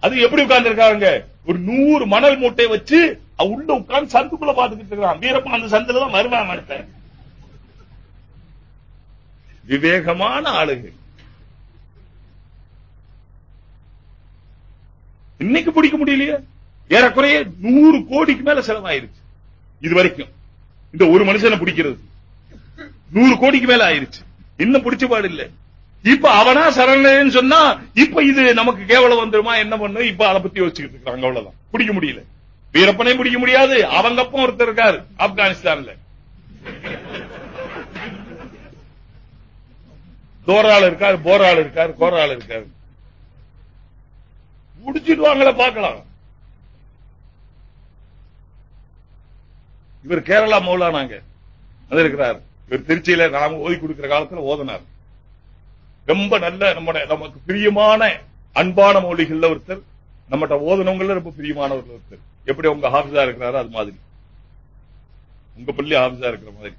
அது எப்படி உட்கார்ந்து இருக்காங்க ஒரு நூறு மணல் மூட்டை வச்சு உள்ள உட்கார்ந்து சந்துக்குள்ள பாத்துக்கிட்டு இருக்கான் வீரப்பா அந்த சந்தில தான் வருவான் அடுத்த விவேகமான ஆளுகள் இன்னைக்கு பிடிக்க முடியலையே? ஏறக்குறைய நூறு கோடிக்கு மேல செலவாயிருச்சு. இது வரைக்கும். இந்த ஒரு மனுஷனை பிடிக்கிறது. நூறு கோடிக்கு மேல ஆயிருச்சு. இன்னும் பிடிச்ச பாடு இல்ல. இப்ப அவனா சரணன்னு சொன்னா இப்ப இது நமக்கு கேவலம் வந்துருமா என்ன பண்ணும் இப்ப அதை பத்தி யோசிச்சுட்டு இருக்காங்க அவ்வளவுதான். பிடிக்க முடியல. வீரப்பனையும் பிடிக்க முடியாது. அவங்க அப்பா ஒருத்தர் இருக்காரு ஆப்கானிஸ்தான்ல. தோராள் இருக்காரு போராள் இருக்காரு கோராள் இருக்காரு. முடிச்சிடுவாங்கள பார்க்கலாம். இவர் கேரளா மௌலானாங்க. அது இருக்கிறார். திருச்சியில நாம ஓதி கொடுக்கிற காலத்துல ஓதனார். ரொம்ப நல்ல நம்ம நமக்கு பிரியமான அன்பான மொழிகள்ல ஒருத்தர். நம்மகிட்ட ஓதனவங்கள ரொம்ப பிரியமானவர் ஒருத்தர். எப்படி உங்க ஹாஃபிஸா இருக்கிறாரோ அது மாதிரி. உங்க பள்ளி ஹாஃபிஸா இருக்கிற மாதிரி.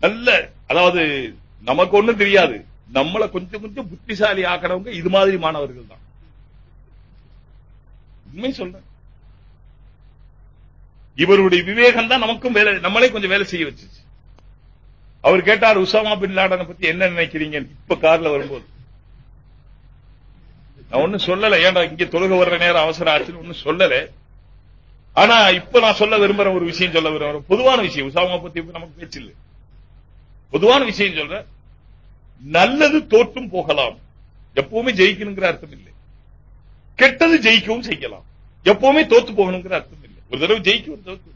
நல்ல அதாவது நமக்கு ஒண்ணும் தெரியாது. நம்மளை கொஞ்சம் கொஞ்சம் புத்திசாலி ஆக்கிறவங்க இது மாதிரி மாணவர்கள் தான். உண்மை சொல்றேன். இவருடைய விவேகம் தான் நமக்கும் வேலை நம்மளே கொஞ்சம் வேலை செய்ய வச்சு அவர் கேட்டார் உசாமா பின் லாடனை பத்தி என்ன நினைக்கிறீங்க இப்ப கார்ல வரும்போது. நான் ஒன்னும் சொல்லல. ஏன்டா இங்க தொழுக வர்ற நேரம் அவசரம் ஆச்சுன்னு ஒண்ணும் சொல்லல. ஆனா இப்ப நான் சொல்ல விரும்புற ஒரு விஷயம் சொல்ல விரும்புறேன் பொதுவான விஷயம். உசாமா பத்தி நமக்கு பேச்சு இல்லை. பொதுவான விஷயம் சொல்றேன் நல்லது தோற்றும் போகலாம். எப்பவுமே ஜெயிக்கணுங்கிற அர்த்தம் இல்லை. கெட்டது ஜெயிக்கவும் செய்யலாம். எப்பவுமே தோத்து போகணுங்கிற அர்த்தம் ஒரு தடவை ஜெயிக்க ஒரு தோத்து.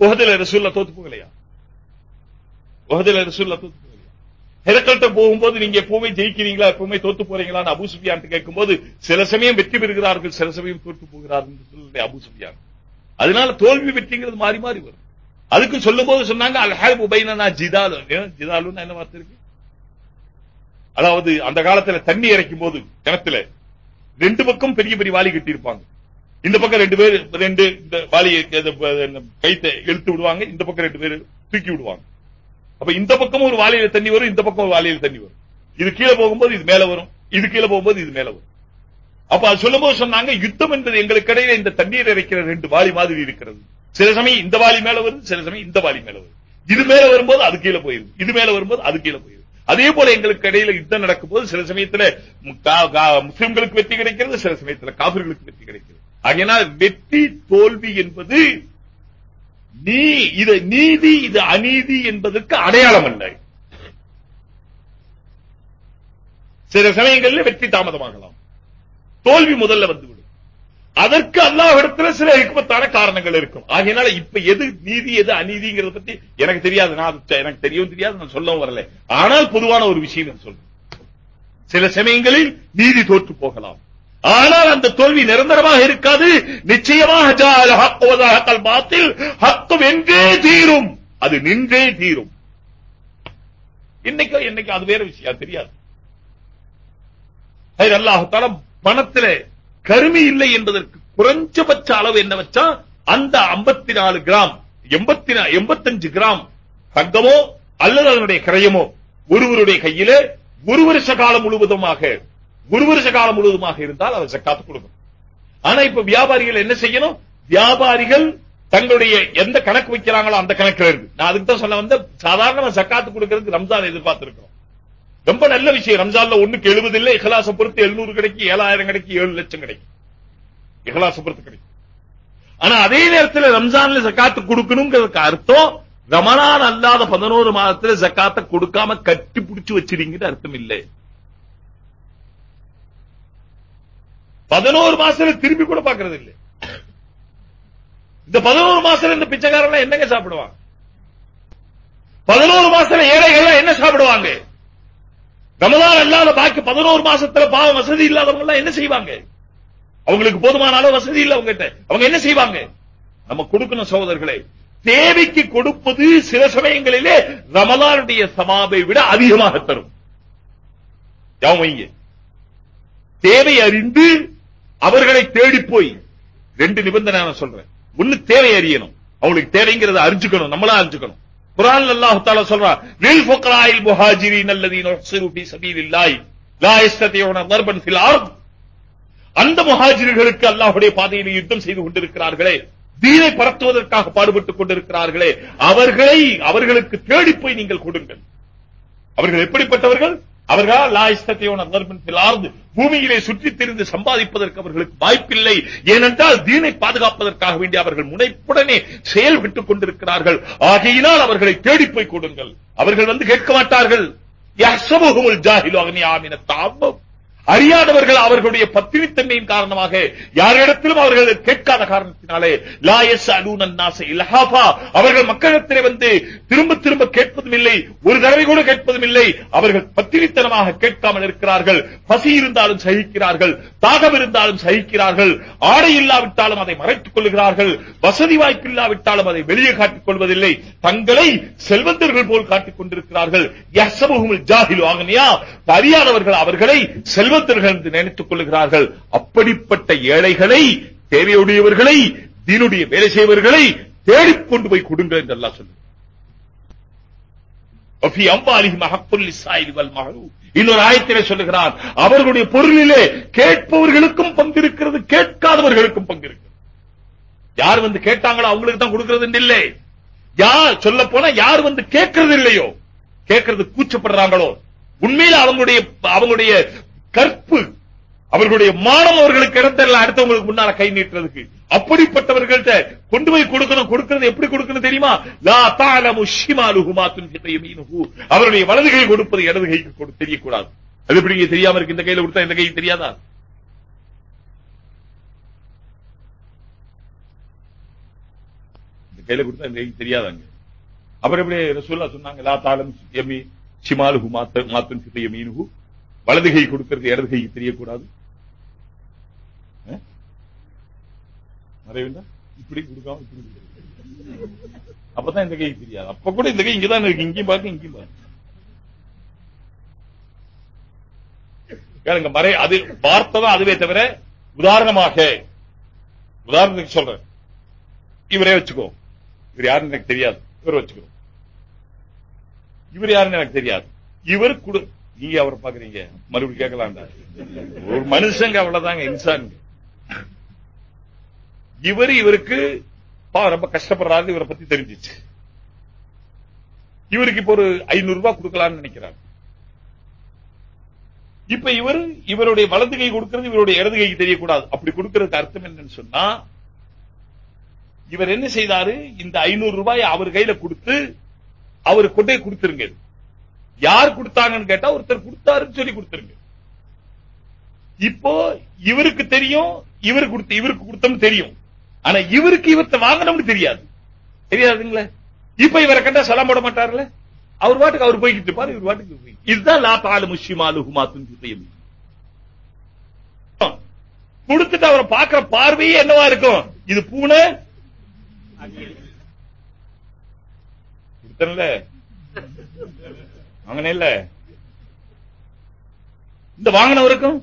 உகதில ரசூல்ல தோத்து போகலையா? உகதில ரசூல்ல தோத்து போகலையா? ஹெரக்கல்ட்ட போகும்போது நீங்க எப்பவுமே ஜெயிக்கிறீங்களா? எப்பவுமே தோத்து போறீங்களான்னு அபு சுஃபியான் கேட்கும்போது சில சமயம் வெற்றி பெறுகிறார்கள் சில சமயம் தோற்று போகிறார்கள் அபு சுஃபியான். அதனால தோல்வி வெற்றிங்கிறது மாறி மாறி வரும். அதுக்கு சொல்லும் போது சொன்னாங்க அல்ஹாப் உபைனா ஜிதாலு. ஜிதாலுன்னு என்ன வார்த்தை இருக்கு? அதாவது அந்த காலத்துல தண்ணி இறைக்கும் போது கிணத்துல ரெண்டு பக்கம் பெரிய பெரிய வாளி கட்டி இருப்பாங்க இந்த பக்கம் ரெண்டு பேர் ரெண்டு இந்த வாளியை கைத்தை இழுத்து விடுவாங்க இந்த பக்கம் ரெண்டு பேர் தூக்கி விடுவாங்க. அப்ப இந்த பக்கமும் ஒரு வாளியில தண்ணி வரும் இந்த பக்கம் ஒரு வாளியில தண்ணி வரும். இது கீழே போகும்போது இது மேல வரும் இது கீழே போகும்போது இது மேல வரும். அப்ப அது சொல்லும்போது சொன்னாங்க யுத்தம் என்பது எங்களுக்கு இடையில இந்த தண்ணீர் இறைக்கிற ரெண்டு வாளி மாதிரி இருக்கிறது. சில சமயம் இந்த வாளி மேல வருது சில சமயம் இந்த வாளி மேல வருது. இது மேல வரும்போது அது கீழே போயிருது இது மேல வரும்போது அது கீழே போயிருது. அதே போல எங்களுக்கு இடையில யுத்தம் நடக்கும் போது சில சமயத்துல முஸ்லிம்களுக்கு வெற்றி கிடைக்கிறது சில சமயத்துல காபிர்களுக்கு வெற்றி கிடைக்கிறது. ஆகையினால் வெற்றி தோல்வி என்பது நீ இது நீதி இது அநீதி என்பதற்கு அடையாளம் அல்ல சில சமயங்களில் வெற்றி தாமதமாகலாம். தோல்வி முதல்ல வந்துவிடும். அதற்கு அல்லாஹிடத்துல சில ஹிக்மத்தான காரணங்கள் இருக்கும். ஆகையினால இப்ப எது நீதி எது அநீதிங்கிறத பத்தி எனக்கு தெரியாது. நான் எனக்கு தெரியவும் தெரியாது. நான் சொல்லவும் வரல. ஆனால் பொதுவான ஒரு விஷயம் சொல்றேன். சில சமயங்களில் நீதி தோற்று போகலாம். ஆனால் அந்த தோல்வி நிரந்தரமாக இருக்காது. நிச்சயமாக பாத்தில் ஹக்கம் எங்கே தீரும்? அது நின்றே தீரும். இன்னைக்கு என்னைக்கு அது வேற விஷயம் தெரியாது. அல்லாஹால பணத்திலே கருமி இல்லை என்பதற்கு குறைஞ்சபட்ச அளவு என்ன வச்சா அந்த ஐம்பத்தி நாலு கிராம் எண்பத்தி எண்பத்தஞ்சு கிராம் தங்கமோ அல்லது அதனுடைய கிரயமோ ஒருவருடைய கையிலே ஒரு வருஷ காலம் முழுவதுமாக ஒரு வருஷ காலம் முழுவதுமாக இருந்தால் அவர் சக்காத்து கொடுக்கணும் ஆனா இப்ப வியாபாரிகள் என்ன செய்யணும்? வியாபாரிகள் தங்களுடைய எந்த கணக்கு வைக்கிறாங்களோ அந்த கணக்குல இருக்கு நான் அதுக்கு தான் சொல்ல வந்த சாதாரண சக்காத்து கொடுக்கறதுக்கு ரம்ஜான் எதிர்பார்த்திருக்கிறோம். ரொம்ப நல்ல விஷயம். ரம்ஜான்ல ஒண்ணுக்கு எழுபது இல்லை இகலாச பொறுத்து எழுநூறு கிடைக்கும் ஏழாயிரம் கிடைக்கும் ஏழு லட்சம் கிடைக்கும். இகலாச பொறுத்து கிடைக்கும். ஆனா அதே நேரத்தில் ரம்ஜான்ல ஜக்காத்து கொடுக்கணுங்கிறதுக்கு அர்த்தம் ரமணான் அல்லாத பதினோரு மாதத்துல ஜக்காத்தை கொடுக்காம கட்டி பிடிச்சு வச்சிருங்கிற அர்த்தம் இல்லை. பதினோரு மாசத்துல திரும்பி கூட பாக்குறது இல்லை. இந்த பதினோரு மாசத்துல இந்த பிச்சைக்காரன் என்னங்க சாப்பிடுவான்? பதினோரு மாசத்துல ஏழைகள் என்ன சாப்பிடுவாங்க? ரமதான் அல்லாத பாக்கி பதினோரு மாசத்துல பாவம் வசதி இல்லாதவங்க எல்லாம் என்ன செய்வாங்க? அவங்களுக்கு போதுமான அளவு வசதி இல்ல அவங்ககிட்ட. அவங்க என்ன செய்வாங்க? நம்ம கொடுக்கணும் சகோதரர்களே தேவைக்கு கொடுப்பது சில சமயங்களிலே ரமலானுடைய சமாபை விட அதிகமாக தரும். தேவை அறிந்து அவர்களை தேடி போய் ரெண்டு நிபந்தனை நான் சொல்றேன். ஒண்ணு தேவை அறியணும். அவங்களுக்கு தேவைங்கிறத அறிஞ்சுக்கணும். நம்மளா அறிஞ்சுக்கணும். குரான் அல்லாஹ் தாலா சொல்றா லில் ஃபுக்ராயில் முஹாஜிரின் அல்லதீன உஹ்சிரு ஃபீ சபீலில்லாஹி லா யஸ்ததியூன தர்பன் ஃபில் அர்த். அந்த முஹாஜிர்களுக்கு அல்லாஹ்வுடைய பாதையில் யுத்தம் செய்து கொண்டிருக்கிறார்களே. தீனை பரத்துவதற்காக பாடுபட்டுக் கொண்டிருக்கிறார்களே. அவர்களை அவர்களுக்கு தேடி போய் நீங்கள் கொடுங்கள். அவர்கள் எப்படிப்பட்டவர்கள்? அவர்களால் லா இஸ்தத்தையோன தர்மத்தில் பூமியிலே சுற்றித் திரிந்து சம்பாதிப்பதற்கு அவர்களுக்கு வாய்ப்பில்லை. ஏனென்றால் தீனை பாதுகாப்பதற்காக வேண்டிய அவர்கள் முனைப்புடனே செயல்பட்டுக் கொண்டிருக்கிறார்கள். ஆகையினால் அவர்களை தேடி போய் கொடுங்கள். அவர்கள் வந்து கேட்க மாட்டார்கள். யஹ்சபுஹுமுல் ஜாஹிலு அக்னியாமின தாவம் அறியாதவர்கள் அவர்களுடைய பத்தினித்தன்மையின் காரணமாக யாரிடத்திலும் அவர்கள் கேட்காத காரணத்தினாலே லாயஸ் அலூனாச இலஹாபா. அவர்கள் மக்களிடத்திலே வந்து திரும்ப திரும்ப கேட்பதும் இல்லை ஒரு தடவை கூட கேட்பதும் இல்லை. அவர்கள் பத்தினித்தனமாக கேட்காமல் இருக்கிறார்கள். பசி இருந்தாலும் சகிக்கிறார்கள் தாகம் இருந்தாலும் சகிக்கிறார்கள். ஆடை இல்லாவிட்டாலும் அதை மறைத்துக் கொள்கிறார்கள் வசதி வாய்ப்பு இல்லாவிட்டாலும் அதை வெளியே காட்டிக் கொள்வதில்லை. தங்களை செல்வந்தர்கள் போல் காட்டிக் கொண்டிருக்கிறார்கள். யஹ்சபுஹுமுல் ஜாஹிலு அறியாதவர்கள் அவர்களை செல்வந்தர்கள் என்று நினைத்துக் கொள்கிறார்கள். அப்படிப்பட்ட ஏழைகளை தேவையுடையவர்களை தீனுடைய வேலை செய்வர்களை தேடிக்கொண்டு போய் கொடுங்கள் என்று அல்லா சொல்லு இன்னொரு ஆயத்திலே சொல்லுகிறார் அவர்களுடைய பொருளிலே கேட்பவர்களுக்கும் பங்கிருக்கிறது கேட்காதவர்களுக்கும் பங்கிருக்கிறது. யார் வந்து கேட்டாங்களோ அவங்களுக்கு தான் கொடுக்கிறது இல்லை. யார் சொல்ல போனா யார் வந்து கேட்கறது இல்லையோ? கேட்கறது கூச்சப்படுறாங்களோ? உண்மையில் அவங்களுடைய அவங்களுடைய கற்பு. அவர்களுடைய மானம் அவர்களுக்கு இடத்தெல்லாம் அடுத்தவங்களுக்கு முன்னால கை நீட்டுறதுக்கு. அப்படிப்பட்டவர்கள்ட்ட கொண்டு போய் கொடுக்கணும் கொடுக்கிறது எப்படி கொடுக்கணும் தெரியுமா? லா தாலமு ஷிமாலுஹுமா அவருடைய வலது கை கொடுப்பது இடது கைக்கு தெரியக்கூடாது. அது எப்படி தெரியாம இருக்கு? இந்த கையில கொடுத்தா இந்த கை தெரியாதா? இந்த கையில கொடுத்தா இந்த கை தெரியாதாங்க அப்புறம் எப்படி ரசூல்லா சொன்னாங்க லா தாலம் யமி ஷிமாலுஹு மாத்த மாத்துன் ஃபிக வலது கை கொடுக்கிறது இடது கைக்கு தெரியக்கூடாது. இப்படி கொடுக்காம இப்படி அப்பதான் இந்த கை தெரியாது. அப்ப கூட இந்த கை இங்கதான் இருக்கு. இங்கேயும் பாருங்க இங்கேயும் பாருங்க. கேளுங்க மறை அது வார்த்தை தான் அதுவே தவிர உதாரணமாக. உதாரணத்துக்கு சொல்றேன். இவரே வச்சுக்கோ. இவர் யாருன்னு எனக்கு தெரியாது. இவர் வச்சுக்கோ. இவர் யாருன்னு எனக்கு தெரியாது. இவர் நீங்க அவரை பாக்குறீங்க மறுபடியும் கேட்கலாம்டா. ஒரு மனுஷங்க அவ்வளவுதாங்க இன்சான். இவர் இவருக்கு ரொம்ப கஷ்டப்படுறாரு இவரை பத்தி தெரிஞ்சிச்சு. இவருக்கு இப்ப ஒரு ஐநூறு ரூபாய் கொடுக்கலாம்னு நினைக்கிறார். இப்ப இவர் இவருடைய வலது கை கொடுக்கிறது இவருடைய இடது கைக்கு தெரியக்கூடாது. அப்படி கொடுக்கறதுக்கு அர்த்தம் என்னன்னு சொன்னா இவர் என்ன செய்தாரு? இந்த ஐநூறு ரூபாய் அவர் கையில கொடுத்து அவர் கொண்டே கொடுத்துருங்க யார் கொடுத்தாங்கன்னு கேட்டா ஒருத்தர் கொடுத்தாருன்னு சொல்லி கொடுத்துருங்க. இப்போ இவருக்கு தெரியும் இவருக்கு கொடுத்து இவருக்கு கொடுத்தோம்னு தெரியும். ஆனா இவருக்கு இவர்த்த வாங்கணும்னு தெரியாது. தெரியாதுங்களே? இப்ப இவரை கண்டா சலாம் போட மாட்டார்ல? அவர் பாட்டுக்கு அவர் போய்கிட்டு இருப்பாரு இவர் பாட்டுக்கு போய் இதுதான் லா தாலு முஷிமாலு ஹுமாத்துன்னு சுத்தையும் கொடுத்துட்டு அவரை பார்க்கிற பார்வையே என்னவா இருக்கும்? இது பூனை? கொடுத்தல வாங்கின இல்ல இந்த வாங்கினவருக்கும்?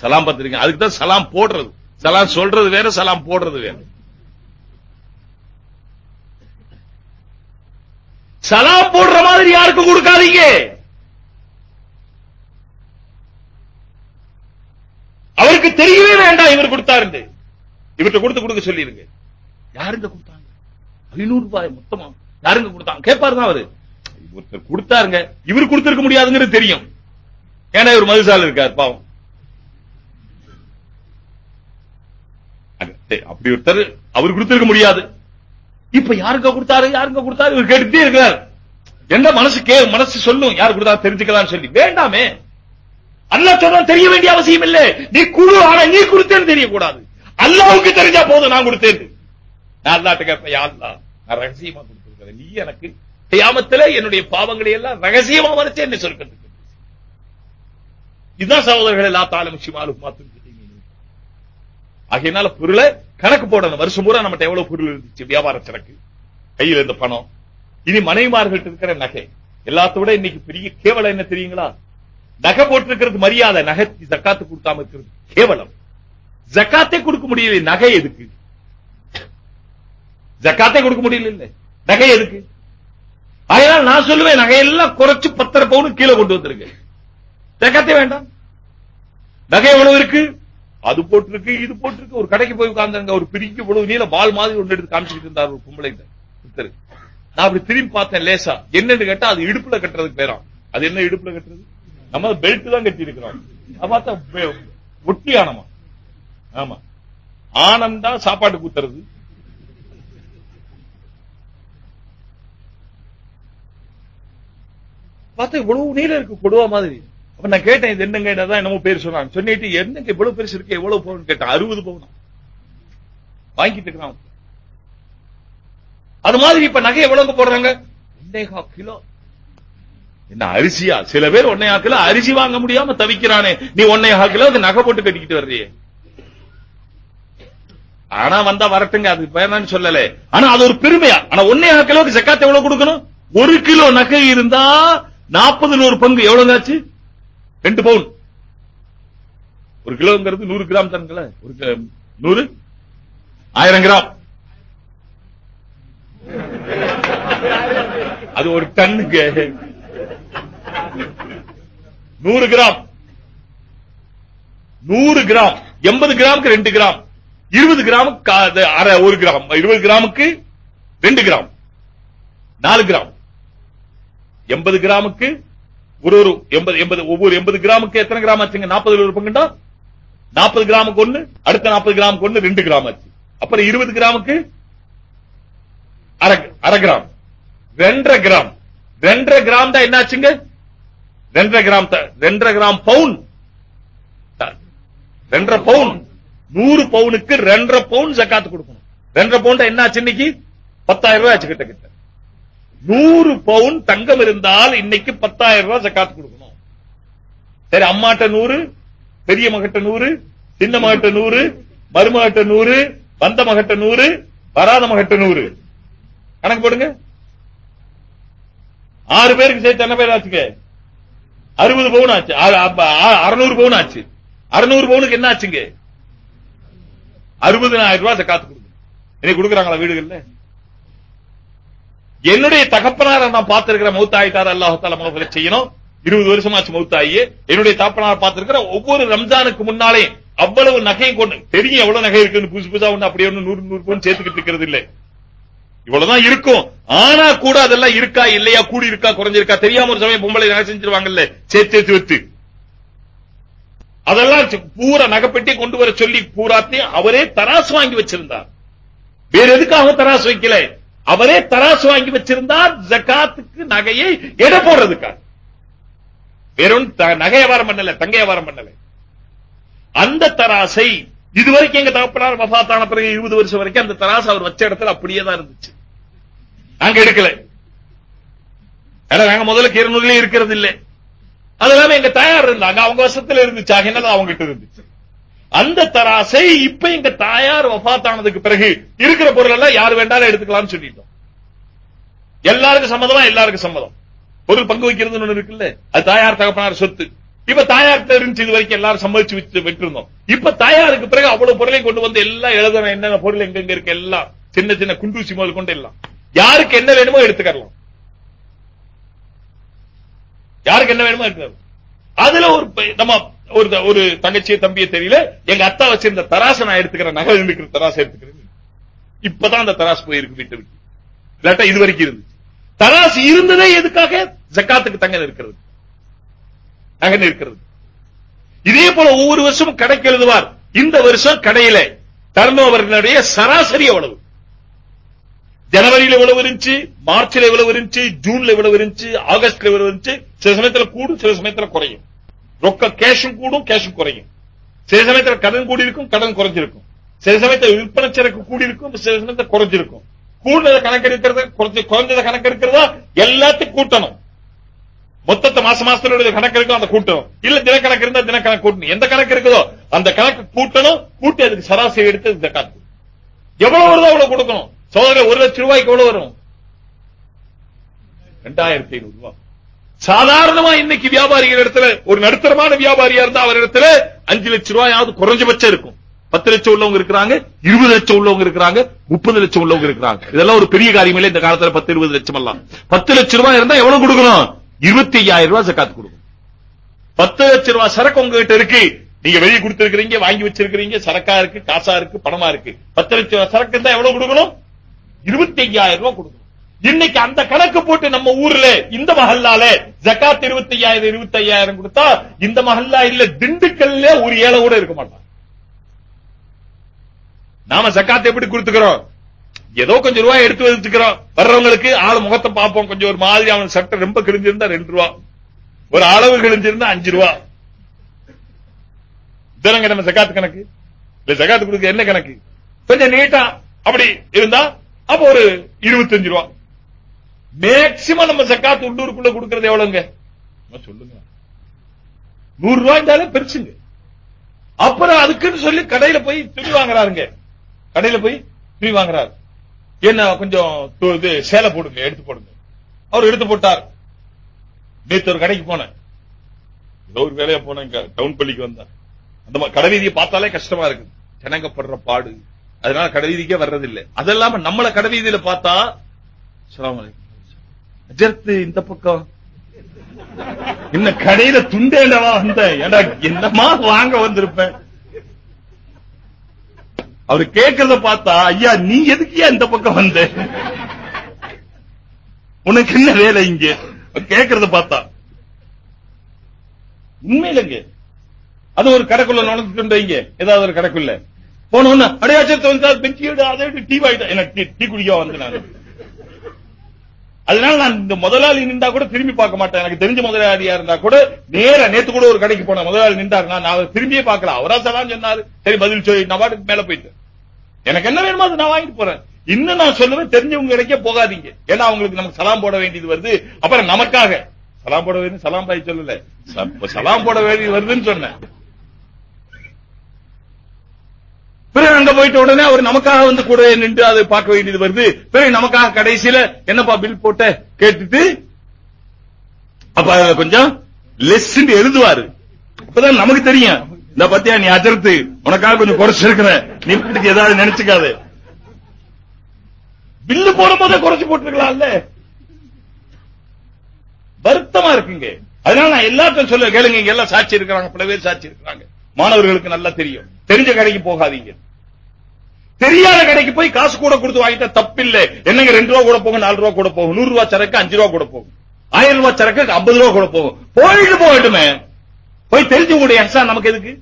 சலாம் பார்த்திருக்கீங்க அதுக்கு தான் சலாம் போடுறது. சலாம் சொல்றது வேற சலாம் போடுறது வேற. சலாம் போடுற மாதிரி யாருக்கும் கொடுக்காதீங்க. அவருக்கு தெரியவே வேண்டாம் இவர் கொடுத்தாரு இவர்கிட்ட கொடுத்து கொடுக்க சொல்லிருங்க யாருங்க கொடுத்தாங்க? ஐநூறு ரூபாய் மொத்தமா. யாருங்க கொடுத்தாங்க? கேட்பாரு தான் அவரு. ஒருத்தர் கொடுத்தாருங்க. இவர் கொடுத்திருக்க முடியாதுங்கிறது தெரியும். ஏன்னா இவர் மதுசால இருக்கார் பாவம். அப்படி ஒருத்தர் அவர் கொடுத்திருக்க முடியாது. இப்ப யாருங்க கொடுத்தாரு? யாருங்க கொடுத்தாரு? இவர் கேட்டுட்டே இருக்கிறார். என்ன மனசு கே மனசு சொல்லும். யார் கொடுத்தா தெரிஞ்சுக்கலாம்னு சொல்லி. வேண்டாமே. அல்லாஹ் சொன்னா தெரிய வேண்டிய அவசியம் இல்லை. நீ குழு ஆனா நீ கொடுத்தேன்னு தெரியக்கூடாது. அல்லாஹ்வுக்கு தெரிஞ்சா போதும் நான் கொடுத்தேன் நான் அல்லாட்ட கேட்பேன் யா நான்? ரகசியமா கொடுத்திருக்கிறேன் நீ எனக்கு கியாமத்துல என்னுடைய பாவங்களை எல்லாம் ரகசியமா மறைச்சு என்ன சொர்க்கத்துக்கு இதுதான் சகோதரர்கள் எல்லா தாலும் சிமாலும் மாத்தும் ஆகையினால பொருளை கணக்கு போடணும். வருஷம் பூரா நம்மகிட்ட எவ்வளவு பொருள் இருந்துச்சு? வியாபார சரக்கு கையில இருந்த பணம் இனி மனைவிமார்கள்ட்ட இருக்கிற நகை. எல்லாத்தோட இன்னைக்கு பெரிய கேவலம் என்ன தெரியுங்களா? நகை போட்டிருக்கிறது மரியாதை நகை ஜக்காத்து கொடுக்காம இருக்கிறது கேவலம். ஜக்காத்தே கொடுக்க முடியல. நகை எதுக்கு? ஜக்காத்தே கொடுக்க முடியல இல்ல நகை எதுக்கு? அதனால நான் சொல்லுவேன் நகையெல்லாம் குறைச்சு பத்தரை பவுன் கீழே கொண்டு வந்திருக்கு. ஜக்காத்தே வேண்டாம். நகை எவ்வளவு இருக்கு? அது போட்டிருக்கு இது போட்டிருக்கு. ஒரு கடைக்கு போய் உட்கார்ந்தாங்க ஒரு பெரிய இவ்வளவு நீல பால் மாதிரி ஒன்று எடுத்து காமிச்சிட்டு இருந்தார் ஒரு பொம்பளை வித்தரு நான் அப்படி திரும்பி பார்த்தேன் லேசா. என்னன்னு கேட்டா அது இடுப்புல கட்டுறதுக்கு பேராம். அது என்ன இடுப்புல கட்டுறது? நம்ம பெல்ட் தான் கட்டி இருக்கிறோம் பார்த்தா ஒட்டி ஆனமா ஆமா. ஆனந்தா சாப்பாடு கூத்துறது பார்த்தா இவ்வளவு நீளம் இருக்கு கொடுவா மாதிரி. அப்ப நான் கேட்டேன் இது என்னங்க? என்னதான் என்னமோ பேர் சொன்னாங்க. சொன்னிட்டு என்னங்க இவ்வளவு பெருசு இருக்கு? எவ்வளவு பவுன் கேட்டேன். அறுபது பவுன் வாங்கிட்டு இருக்கிறான். அது மாதிரி இப்ப நகை எவ்வளவு போடுறாங்க? ஒன்னேகா கிலோ. என்ன அரிசியா? சில பேர் ஒன்னே கிலோ அரிசி வாங்க முடியாம தவிக்கிறானே. நீ ஒன்னேகா கிலோ நகை போட்டு கட்டிக்கிட்டு வர்றியே. ஆனா வந்தா வரட்டுங்க அது வேணாம்னு சொல்லல. ஆனா அது ஒரு பெருமையா? ஆனா ஒன்னே கிலோக்கு ஜக்காத் எவ்வளவு கொடுக்கணும்? ஒரு கிலோ நகை இருந்தா நாற்பது நூறு பங்கு எவ்வளவு ஆச்சு ரெண்டு பவுன். ஒரு கிலோங்கிறது நூறு கிராம் தானுங்களே. ஒரு நூறு? ஆயிரம் கிராம். அது ஒரு டன்னுக்கு நூறு கிராம். நூறு கிராம். எண்பது கிராமுக்கு ரெண்டு கிராம். இருபது கிராமுக்கு கா- அரை ஒரு கிராம். இருபது கிராமுக்கு ரெண்டு கிராம். நாலு கிராம். எண்பது கிராமுக்கு ஒரு ஒரு எண்பது எண்பது ஒவ்வொரு எண்பது கிராமுக்கு எத்தனை கிராம் ஆச்சுங்க? நாற்பது ஒரு பங்குண்டா? நாற்பது கிராமுக்கு ஒண்ணு அடுத்த நாற்பது கிராமுக்கு ஒண்ணு ரெண்டு கிராம் ஆச்சு. அப்புறம் இருபது கிராமுக்கு அரை அரை கிராம். ரெண்டரை கிராம். ரெண்டரை கிராம் தான் என்னாச்சுங்க? ரெண்டரை கிராம் ரெண்டரை கிராம் பவுன். ரெண்டரை பவுன். நூறு பவுனுக்கு ரெண்டரை பவுன் ஜக்காத்து கொடுக்கணும். ரெண்டரை பவுன் என்ன ஆச்சு இன்னைக்கு? பத்தாயிரம் ரூபாய் ஆச்சு கிட்ட கிட்ட நூறு பவுன் தங்கம் இருந்தால் இன்னைக்கு பத்தாயிரம் ரூபாய் ஜக்காத்து கொடுக்கணும். சரி அம்மாட்ட நூறு பெரிய மகட்ட நூறு சின்ன மகட்ட நூறு மருமகட்ட நூறு வந்த மகட்ட நூறு வராத மகட்ட நூறு. கணக்கு போடுங்க. ஆறு பேருக்கு சேர்த்து என்ன பேர் ஆச்சுங்க? அறுபது பவுன் ஆச்சு. அறுநூறு பவுன் ஆச்சு. அறுநூறு பவுனுக்கு என்ன ஆச்சுங்க? அறுபதாயிரம் ரூபாய் காத்து கொடுங்க இன்னைக்கு கொடுக்குறாங்களா வீடுகள்ல? என்னுடைய தகப்பனார நான் பார்த்திருக்கிற மௌத்தாயிட்டார் அல்லாஹால மகஃபில செய்யணும். இருபது வருஷமாச்சு மௌத்தாயி என்னுடைய தகப்பனார் பார்த்திருக்கிற ஒவ்வொரு ரம்ஜானுக்கு முன்னாலே அவ்வளவு நகையும் கொண்டு தெரியும் எவ்வளவு நகை இருக்குன்னு புதுசு புதுசா ஒண்ணு அப்படியே ஒண்ணு நூறு நூறு பவுன் சேர்த்துக்கிட்டு இருக்கிறது இல்லை. இவ்வளவுதான் இருக்கும். ஆனா கூட அதெல்லாம் இருக்கா இல்லையா கூடி இருக்கா குறைஞ்சிருக்கா தெரியாம ஒரு சமயம் பொம்பளை நகை செஞ்சிருவாங்கல்ல சேர்த்து சேர்த்து வைத்து அதெல்லாம் பூரா நகைப்பெட்டி கொண்டு வர சொல்லி பூராத்தையும் அவரே தராசு வாங்கி வச்சிருந்தார். வேற எதுக்காக தராசு வைக்கல? அவரே தராசு வாங்கி வச்சிருந்தார் ஜகாத்துக்கு நகையை எடை போடுறதுக்காக. வெறும் த- நகை வியாபாரம் பண்ணல தங்க வியாபாரம் பண்ணல. அந்த தராசை இதுவரைக்கும் எங்க தகப்பனார் வஃபாத்தான பிறகு இருபது வருஷம் வரைக்கும் அந்த தராசு அவர் வச்ச இடத்துல அப்படியே தான் இருந்துச்சு. நாங்க எடுக்கல. ஏன்னா நாங்க முதல்ல கிரனூர்லயே இருக்கிறது இல்லை. அது இல்லாம எங்க தயார் இருந்தாங்க. அவங்க வசத்துல இருந்துச்சு. என்னதான் அவங்க கிட்ட இருந்துச்சு. அந்த தராசை இப்ப எங்க தாயார் வஃபாத்தானதுக்கு பிறகு இருக்கிற பொருள் எல்லாம் யார் வேண்டாலும் எடுத்துக்கலாம்னு சொல்லிட்டோம். எல்லாருக்கும் சம்மதமா? எல்லாருக்கும் சம்மதம். பொருள் பங்கு வைக்கிறது ஒண்ணு இருக்குல்ல? அது தாயார் தகப்பனார் சொத்து. இப்ப தாயார் தெரிஞ்சு இது வரைக்கும் எல்லாரும் சம்மதிச்சு வச்சு விட்டுருந்தோம். இப்ப தாயாருக்கு பிறகு அவ்வளவு பொருளையும் கொண்டு வந்து எல்லாம் எழுதணும். என்னென்ன பொருள் எங்கெங்க இருக்கு எல்லாம். சின்ன சின்ன குண்டூசி முதல் கொண்டு எல்லாம். யாருக்கு என்ன வேணுமோ எடுத்துக்கலாம் யாருக்கு என்ன வேணுமோ எடுத்துக்கலாம் அதுல ஒரு நம்ம ஒரு ஒரு தங்கச்சியை தம்பியை தெரியல. எங்க அத்தா வச்சிருந்த தராசை நான் எடுத்துக்கிறேன். நகை இருக்கிற தராசை எடுத்துக்கிறேன். இப்பதான் அந்த தராசு போயிருக்கு வீட்டு விட்டு. இல்லாட்டா இது வரைக்கும் இருந்துச்சு. தராசு இருந்ததே எதுக்காக? ஜக்காத்துக்கு தங்க இருக்கிறது நகை இருக்கிறது இதே போல ஒவ்வொரு வருஷமும் கடைக்கு எழுதுவார். இந்த வருஷம் கடையில டர்னோவரினுடைய சராசரி எவ்வளவு? ஜனவரியில எவ்வளவு இருந்துச்சு? மார்ச்ல எவ்வளவு இருந்துச்சு? ஜூன்ல எவ்வளவு இருந்துச்சு? ஆகஸ்ட்ல எவ்வளவு இருந்துச்சு? சில சமயத்துல கூடும் சில சமயத்துல குறையும். ரொக்க கேஷும் கூடும் கேஷும் குறையும். சில சமயத்துல கடன் கூடி இருக்கும் கடன் குறைஞ்சிருக்கும். சில சமயத்துல விற்பனை சரக்கு கூடி இருக்கும் சில சமயத்துல குறைஞ்சிருக்கும். கூடுதல கணக்கு எடுக்கிறது குறைஞ்ச குறைஞ்சத கணக்கு எல்லாத்தையும் கூட்டணும். மொத்தத்தை மாச மாசத்துல உள்ள கணக்கு இருக்கும் அந்த கூட்டணும். இல்ல தினக்கணக்கு இருந்தா தினக்கணக்கு கூட்டணும். எந்த கணக்கு இருக்குதோ அந்த கணக்கு கூட்டணும் கூட்டி அதுக்கு சராசரி எடுத்து ஜக்காத் எவ்வளவு வருதோ அவ்வளவு கொடுக்கணும். சோதனை ஒரு லட்சம் ரூபாய்க்கு எவ்வளவு வரும்? ரெண்டாயிரத்தி ஐநூறு ரூபாய். சாதாரணமா இன்னைக்கு வியாபாரிகள் இடத்துல ஒரு நடுத்தரமான வியாபாரியா இருந்தா அவர் இடத்துல அஞ்சு லட்சம் ரூபாயாவது குறைஞ்சபட்சம் இருக்கும். பத்து லட்சம் உள்ளவங்க இருக்கிறாங்க இருபது லட்சம் உள்ளவங்க இருக்கிறாங்க முப்பது லட்சம் உள்ளவங்க இருக்கிறாங்க. இதெல்லாம் ஒரு பெரிய காரியம் இல்லை இந்த காலத்துல பத்து இருபது லட்சம் எல்லாம். பத்து லட்சம் ரூபாய் இருந்தா எவ்வளவு கொடுக்கணும்? இருபத்தி ஐயாயிரம் ரூபாய் சக்காத்து கொடுக்கணும். பத்து லட்சம் ரூபாய் சரக்கு உங்ககிட்ட இருக்கு. நீங்க வெளியே கொடுத்திருக்கிறீங்க வாங்கி வச்சிருக்கிறீங்க சரக்கா இருக்கு காசா இருக்கு பணமா இருக்கு. பத்து லட்சம் ரூபாய் சரக்கு இருந்தா எவ்வளவு கொடுக்கணும்? இருபத்தி ஐயாயிரம் ரூபாய் கொடுக்கணும். இன்னைக்கு அந்த கணக்கு போட்டு நம்ம ஊர்ல இந்த மஹல்லால ஜக்காத் இருபத்தி ஐயாயிரம் இருபத்தி ஐயாயிரம் கொடுத்தா இந்த மஹல்லா இல்ல திண்டுக்கல்ல ஒரு ஏழை கூட இருக்க மாட்டான். நாம ஜக்காத் எப்படி கொடுத்துக்கிறோம்? ஏதோ கொஞ்சம் ரூபாய் எடுத்து வச்சுக்கிறோம். வர்றவங்களுக்கு ஆள் முகத்தை பார்ப்போம். கொஞ்சம் ஒரு மாதிரி அவன் சட்டை ரொம்ப கிழிஞ்சிருந்தா ரெண்டு ரூபா. ஒரு அளவு கிழிஞ்சிருந்தா அஞ்சு ரூபா. இதனங்க நம்ம ஜக்காத்து கணக்கு. இல்ல ஜக்காத்து கொடுக்க என்ன கணக்கு? கொஞ்சம் நீட்டா அப்படி இருந்தா அப்ப ஒரு இருபத்தஞ்சு ரூபா. மேக்சிமம் நம்ம ஜக்காத் உள்ளூருக்குள்ள கொடுக்கறது எவ்வளவுங்க? சொல்லுங்க. நூறு ரூபாய் இருந்தாலே பெருசுங்க. அப்புறம் அதுக்குன்னு சொல்லி கடையில போய் துணி வாங்குறாருங்க. கடையில போய் துணி வாங்குறாரு. என்ன கொஞ்சம் இது சேலை போடுங்க எடுத்து போடுங்க. அவர் எடுத்து போட்டார். நேத்து ஒரு கடைக்கு போனேன். ஏதோ ஒரு வேலையா போனேன் இங்க டவுன் பள்ளிக்கு வந்தேன். அந்த கடைவீதியை பார்த்தாலே கஷ்டமா இருக்கு ஜனங்கப்படுற பாடு. அதனால கடைவீதிக்கே வர்றதில்லை. அது இல்லாம நம்மள கடைவீதியில பார்த்தா அஸ்ஸலாமு அலைக்கும். அஜர்த்து இந்த பக்கம். என்ன கடையில துண்டேண்டவா வந்தேன் என்னமா வாங்க வந்திருப்பேன் அவர் கேட்கறத பார்த்தா ஐயா நீ எதுக்கியா இந்த பக்கம் வந்த? உனக்கு என்ன வேலை இங்க? கேட்கறத பார்த்தா. உண்மையிலங்க. அது ஒரு கடைக்குள்ள நடந்துட்டு இங்க. ஏதாவது ஒரு கடைக்குள்ள. போனோன்னு அடையாச்சத்தை வந்து பெஞ்சி எடு அதை விட்டு டீ வாங்கிட்டேன் எனக்கு டீ குடிக்க வந்து நான். அதனால நான் இந்த முதலாளி நின்றா கூட திரும்பி பார்க்க மாட்டேன். எனக்கு தெரிஞ்ச முதலாளியா இருந்தா கூட நேரா நேத்து கூட ஒரு கடைக்கு போனேன். முதலாளி நின்றாரு நான் அவரை திரும்பியே பார்க்கல. அவரா சலாம் சொன்னாரு. சரி பதில் சொல்லி நான் பாட்டுக்கு மேல போயிட்டேன். எனக்கு என்ன வேணுமோ அதை நான் வாங்கிட்டு போறேன். இன்னும் நான் சொல்லுவேன் தெரிஞ்சவங்க கிடைக்க போகாதீங்க. ஏன்னா அவங்களுக்கு நமக்கு சலாம் போட வேண்டியது வருது. அப்புறம் நமக்காக. சலாம் போட வேண்டியது சலாம் பாய் சொல்லல. சலாம் போட வேண்டியது வருதுன்னு சொன்னேன். பிறகு அங்க போயிட்ட உடனே அவர் நமக்காக வந்து கூட நின்று அதை பார்க்க வேண்டியது வருது. பிறகு நமக்காக கடைசியில என்னப்பா பில் போட்ட? கேட்டுட்டு அப்ப கொஞ்சம் லெஸ் எழுதுவாரு. அப்பதான் நமக்கு தெரியும். இந்த பத்தியா நீ அஜர்த்து. உனக்காக கொஞ்சம் குறைச்சிருக்கிறேன் நீ வீட்டுக்கு ஏதாவது நினைச்சுக்காத. பில்லு போடும் போதே குறைச்சு போட்டுருக்கலாம்ல. வருத்தமா இருக்குங்க. அதனால நான் எல்லாத்தையும் சொல்ல கேளுங்க இங்க எல்லாம் சாட்சி இருக்கிறாங்க. பல பேர் சாட்சி இருக்கிறாங்க. மாணவர்களுக்கு நல்லா தெரியும். தெரிஞ்ச கடைக்கு போகாதீங்க. தெரியாத கடைக்கு போய் காசு கூட கொடுத்து வாங்கிட்டா தப்பில்ல. என்னங்க ரெண்டு ரூபா கூட போகும் நாலு ரூபா கூட போகும் நூறு ரூபா சரக்கு அஞ்சு ரூபா கூட போகும் ஆயிரம் ரூபாய் சரக்கு ஐம்பது ரூபா கூட போகும் போயிட்டு போகட்டுமே. போய் தெரிஞ்சவங்களுடைய எக்ஸாம் நமக்கு எதுக்கு?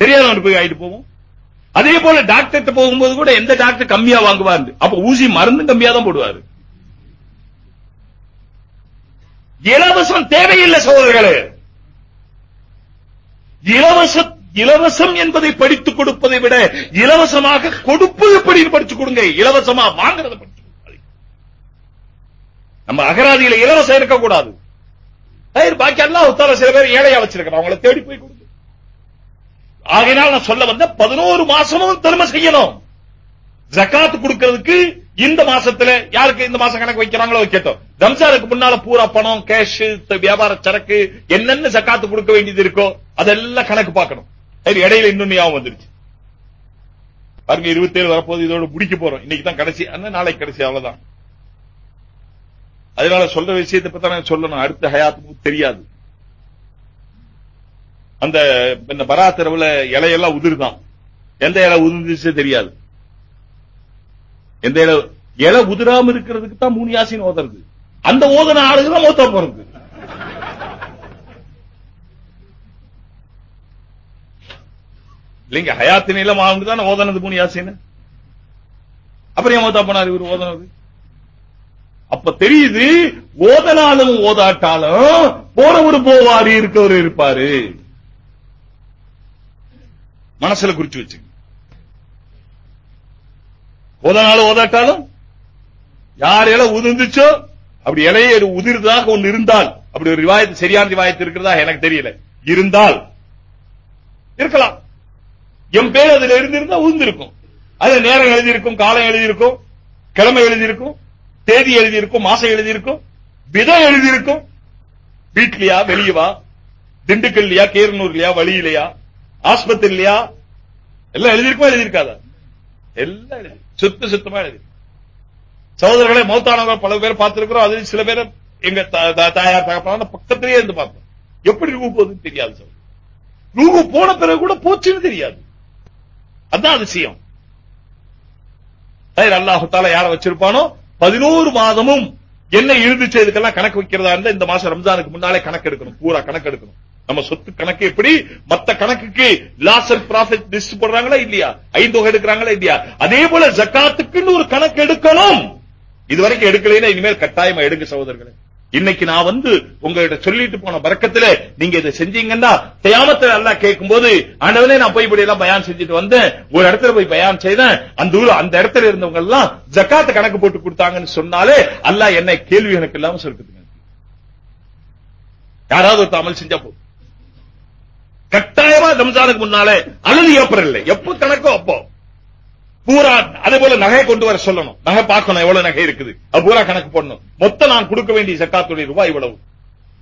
தெரியாதவங்க போய் ஆயிட்டு போவோம். அதே போல டாக்டர் போகும்போது கூட எந்த டாக்டர் கம்மியா வாங்குவாரு அப்ப ஊசி மருந்து கம்மியா தான் போடுவாரு. இலவசம் தேவையில்லை சகோதரர்களே. இலவச இலவசம் என்பதை படித்துக் கொடுப்பதை விட இலவசமாக கொடுப்பது எப்படி படிச்சு கொடுங்க? இலவசமா வாங்குறத படிச்சு நம்ம அகராதியில இலவசம் இருக்கக்கூடாது. பாக்கி எல்லாம் உத்தார சில பேர் ஏழையா வச்சிருக்கிறான் அவங்கள தேடி போய் கொடுங்க. ஆகையினால் நான் சொல்ல வந்த பதினோரு மாசமும் திரும்ப செய்யணும். ஜக்காத்து கொடுக்கிறதுக்கு இந்த மாசத்துல யாருக்கு இந்த மாசம் கணக்கு வைக்கிறாங்களோ கேட்டோம். தம்சாருக்கு முன்னால பூரா பணம் கேஷ் வியாபார சரக்கு என்னென்ன ஜக்காத்து கொடுக்க வேண்டியது இருக்கோ அதெல்லாம் கணக்கு பார்க்கணும். சரி இடையில இன்னொன்னு ஞாபகம் வந்துருச்சு. பாருங்க இருபத்தி ஏழு வரப்போது இதோட முடிக்க போறோம். இன்னைக்கு தான் கடைசி அண்ணா நாளைக்கு கடைசி அவ்வளவுதான். அதனால சொல்ற விஷயத்தை பத்தி நான் சொல்லணும். அடுத்த ஹயாத்துக்கு தெரியாது. அந்த இந்த பராத்தரவுல இலையெல்லாம் உதிர்தான். எந்த இலை உதிர்ந்துச்சு தெரியாது. எந்த இலை இலை உதிராம இருக்கிறதுக்கு தான் மூணு யாசின் ஓதுறது. அந்த ஓதன ஆளுங்க தான் மொத்த போறது இல்லைங்க ஹயாத்து நீளம் ஆகுது தானே ஓதனது மூணு யாசின் அப்புறம் ஏன் போனார் இவர் ஓதனது. அப்ப தெரியுது ஓதனாலும் ஓதாட்டாலும் போறவர் போவாரு இருக்கவர் இருப்பாரு. மனசுல குறிச்சு வச்சுங்க. ஓதனாலும் ஓதாட்டாலும் யார் இலை உதிர்ந்துச்சோ அப்படி இலையை உதிர்ந்ததாக ஒன்னு இருந்தால் அப்படி ஒரு ரிவாயத்து சரியான ரிவாயத்து இருக்கிறதா எனக்கு தெரியல. இருந்தால் இருக்கலாம். என் பேர் அதுல இருந்திருந்தா உதிர்ந்திருக்கும். அதுல நேரம் எழுதியிருக்கும் காலம் எழுதியிருக்கும் கிழமை எழுதியிருக்கும் தேதி எழுதியிருக்கும் மாசம் எழுதியிருக்கும் விதம் எழுதியிருக்கும். வீட்லயா வெளியவா திண்டுக்கல்லையா கேரனூர்லயா வழியிலையா ஆஸ்பத்திரிலையா? எல்லாம் எழுதியிருக்கோம் எழுதியிருக்காதா? எல்லாம் எழுதி சுத்த சுத்தமா எழுதி. சகோதரர்களை மௌத்தானவங்க பல பேர் பார்த்திருக்கிறோம். அது சில பேர் எங்க தா- தா- தாயார் தகப்பான பக்கத்திலேயே இருந்து பார்த்தோம் எப்படி ரூபு போகுதுன்னு தெரியாது சார் ரூபு போன பிறகு கூட போச்சுன்னு தெரியாது. அதான் அதிசயம். சரி அல்லாஹு தாலா யார வச்சிருப்பானோ? பதினோரு மாதமும் என்ன இழுந்துச்சு இதுக்கெல்லாம் கணக்கு வைக்கிறதா இருந்தா இந்த மாசம் ரம்ஜானுக்கு முன்னாலே கணக்கு எடுக்கணும். பூரா கணக்கு எடுக்கணும். நம்ம சொத்து கணக்கு எப்படி? மத்த கணக்குக்கு லாஸ் அண்ட் ப்ராஃபிட் லிஸ்ட் போடுறாங்களா இல்லையா? ஐந்து தொகை எடுக்கிறாங்களா இல்லையா? அதே போல ஜக்காத்துக்குன்னு ஒரு கணக்கு எடுக்கணும். இதுவரைக்கும் எடுக்கலைன்னா இனிமேல் கட்டாயமா எடுங்க சகோதரர்களே. இன்னைக்கு நான் வந்து உங்ககிட்ட சொல்லிட்டு போன பறக்கத்துல நீங்க இதை செஞ்சீங்கன்னா தயாமத்துல எல்லாம் கேட்கும்போது ஆண்டவனே நான் போய் இப்படி எல்லாம் பயான் செஞ்சுட்டு வந்தேன். ஒரு இடத்துல போய் பயான் செய்தேன். அந்த ஊர் அந்த இடத்துல இருந்தவங்க எல்லாம் ஜக்காத்து கணக்கு போட்டு கொடுத்தாங்கன்னு சொன்னாலே அல்ல என்ன கேள்வி எனக்கு இல்லாம சொல்லிட்டுங்க யாராவது ஒரு அமல் செஞ்சா போதும். கட்டாயமா ரம்ஜானுக்கு முன்னாலே அழுது ஏப்ரல் இல்லை. எப்ப கணக்கோ அப்போ. பூரா அதே போல நகை கொண்டு வர சொல்லணும். நகை பார்க்கணும் எவ்வளவு நகை இருக்குது. அது பூரா கணக்கு போடணும். மொத்தம் நான் கொடுக்க வேண்டிய சக்காத்துடைய ரூபாய் இவ்வளவு.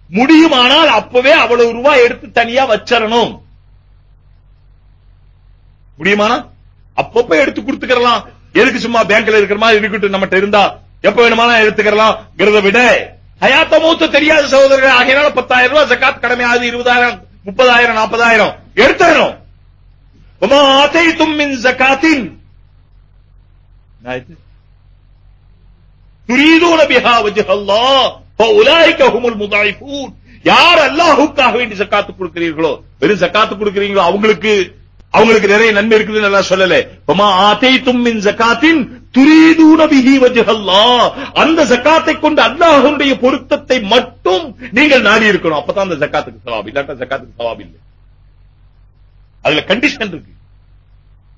முடியுமானால் அப்பவே அவ்வளவு ரூபாய் எடுத்து தனியா வச்சிடணும். முடியுமானா? அப்பப்ப எடுத்து கொடுத்துக்கலாம் எதுக்கு சும்மா பேங்க்ல இருக்கிற மாதிரி இருக்கட்டும் நம்மகிட்ட இருந்தா. எப்ப வேணுமானா எடுத்துக்கலாம் விட. ஹயாத்த மூத்த தெரியாத சகோதரர்கள் ஆகையினால பத்தாயிரம் ரூபாய் ஜக்காத் கடமையாவது இருபதாயிரம் முப்பதாயிரம் நாற்பதாயிரம். எடுத்துடணும் துரீதூன பிஹா வஜ்ஹல்லா ஃபஉலாயிக ஹுமுல் முதாயிஃபூன் யார் அல்லாஹ்வுக்காக வேண்டி ஜகாத் கொடுக்கிறீர்களோ வெறும் ஜகாத் கொடுக்கிறீங்களோ அவங்களுக்கு அவங்களுக்கு நிறைய நன்மை இருக்குதுன்னு நல்லா சொல்லல பமா ஆதைத்தும் மின் ஜகாத்தின் துரீதூன பிஹி வஜ்ஹல்லா அந்த ஜகாத்தை கொண்டு அல்லாஹ்வுடைய பொருத்தத்தை மட்டும் நீங்கள் நாடி இருக்கணும் அப்பதான் அந்த ஜகாத்துக்கு சவாப் இல்லாட்டா ஜகாத்துக்கு சவாப் இல்லை அதுல கண்டிஷன் இருக்கு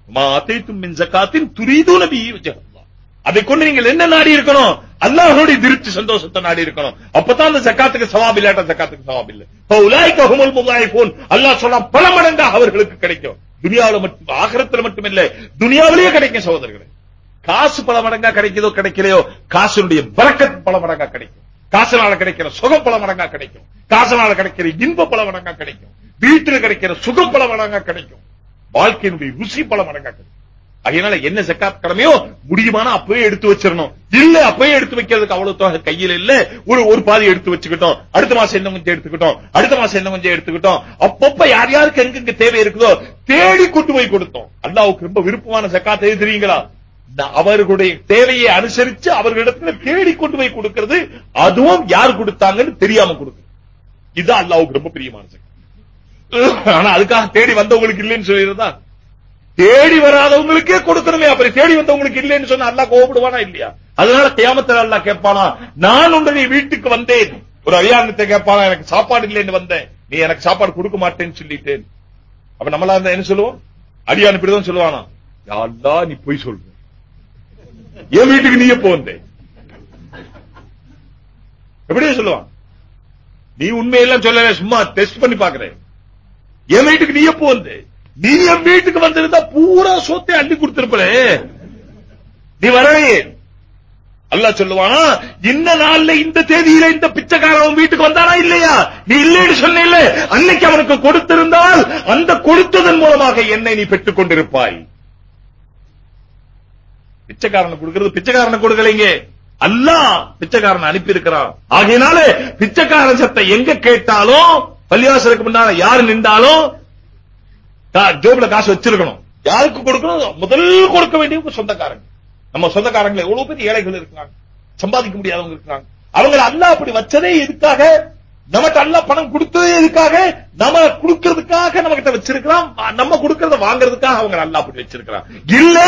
மா அத்தைத்தும் மின் ஜகாத்தின் துரீதூன நபி அதை கொண்டு நீங்கள் என்ன நாடி இருக்கணும்? அல்லாஹ்வுடைய திருப்தி சந்தோஷத்தை நாடி இருக்கணும். அப்பதான் அந்த ஜக்காத்துக்கு சவாப் இல்லாட்ட ஜக்காத்துக்கு சவாப் இல்லை? உலாய்க்க ஹுமுல் முதாயிஃபூன். அல்லாஹ் சொன்னா பல மடங்காக அவர்களுக்கு கிடைக்கும். துனியாவுல மட்டும் ஆகரத்துல மட்டும் இல்ல துனியாவிலேயே கிடைக்கும் சகோதரர்களே. காசு பல மடங்கா கிடைக்குதோ கிடைக்கலையோ காசுடைய பறக்கத் பல மடங்கா கிடைக்கும். காசுனால கிடைக்கிற சுகம் பல மடங்கா கிடைக்கும். காசுனால கிடைக்கிற இன்ப பல மடங்கா கிடைக்கும். வீட்டுல கிடைக்கிற சுகம் பல மடங்கா கிடைக்கும். வாழ்க்கையினுடைய ருசி பல மடங்கா அதனால என்ன ஜக்காத் கடமையோ முடியுமானா அப்பவே எடுத்து வச்சிடணும். இல்ல அப்பவே எடுத்து வைக்கிறதுக்கு அவ்வளவு தொகை கையில இல்ல. ஒரு ஒரு பாதி எடுத்து வச்சுக்கிட்டோம். அடுத்த மாசம் என்ன கொஞ்சம் எடுத்துக்கிட்டோம். அடுத்த மாசம் என்ன கொஞ்சம் எடுத்துக்கிட்டோம். அப்பப்ப யார் யாருக்கு எங்கெங்க தேவை இருக்குதோ தேடி கொண்டு போய் கொடுத்தோம். அல்லாவுக்கு ரொம்ப விருப்பமான ஜக்காத் எது தெரியுங்களா? அவர்களுடைய தேவையை அனுசரிச்சு அவர்களிடத்துல தேடி கொண்டு போய் கொடுக்கிறது. அதுவும் யார் கொடுத்தாங்கன்னு தெரியாம கொடுக்கு இதுதான் அல்லாவுக்கு ரொம்ப பிரியமான ஜக்காத். ஆனா அதுக்காக தேடி வந்தவங்களுக்கு இல்லைன்னு சொல்லிடுறதா தேடி வராதவங்களுக்கே கொடுக்கணுமே அப்படி தேடி வந்தவங்களுக்கு இல்லைன்னு சொன்னா அல்லா கோபப்படுவானா இல்லையா? அதனால கியாமத்தில் அல்லா கேட்பானா நான் உன்னுடைய வீட்டுக்கு வந்தேன். ஒரு அரியானத்தை கேட்பானா எனக்கு சாப்பாடு இல்லைன்னு வந்தேன். நீ எனக்கு சாப்பாடு கொடுக்க மாட்டேன்னு சொல்லிட்டேன். அப்ப நம்மளா இருந்தா என்ன சொல்லுவோம்? அடியான் இப்படிதான் சொல்லுவானா? யா நீ போய் சொல்ற. என் வீட்டுக்கு நீ எப்போ வந்தே. எப்படியே சொல்லுவான். நீ உண்மையெல்லாம் சொல்லல சும்மா டெஸ்ட் பண்ணி பாக்குறேன் என் வீட்டுக்கு நீ எப்போ வந்து? நீ என் வீட்டுக்கு வந்திருந்தா பூரா சொத்தை அள்ளி கொடுத்திருப்பே நீ வரவே அல்லாஹ் சொல்லுவானா இந்த நாள்ல இந்த தேதியில இந்த பிச்சைக்காரன் வீட்டுக்கு வந்தானா இல்லையா? நீ இல்லைன்னு சொன்ன இல்ல அன்னைக்கு அவனுக்கு கொடுத்திருந்தால் அந்த கொடுத்ததன் மூலமாக என்னை நீ பெற்றுக் கொண்டிருப்பாய். பிச்சைக்காரனை கொடுக்கிறது பிச்சைக்காரனை கொடுக்கலைங்க. அல்லா பிச்சைக்காரனை அனுப்பி இருக்கிறான் ஆகையினால பிச்சைக்காரன் சத்தை எங்க கேட்டாலும் பள்ளிவாசலுக்கு முன்னால யாரு நின்றாலும் ஜோப்ல காசு வச்சிருக்கணும். யாருக்கு கொடுக்கணும்? முதல் கொடுக்க வேண்டிய சொந்தக்காரங்க. நம்ம சொந்தக்காரங்களை எவ்வளவு பேர் ஏழைகள் இருக்காங்க. சம்பாதிக்க முடியாதவங்க இருக்காங்க. அவங்க அல்லாஹ் அப்படி வச்சதே எதுக்காக? நமக்கு அல்லாஹ் பணம் கொடுத்ததே எதுக்காக? நம்ம கொடுக்கறதுக்காக நம்ம கிட்ட வச்சிருக்கலாம் நம்ம கொடுக்கறத வாங்குறதுக்காக அவங்க அல்ல அப்படி வச்சிருக்கிறான். இல்ல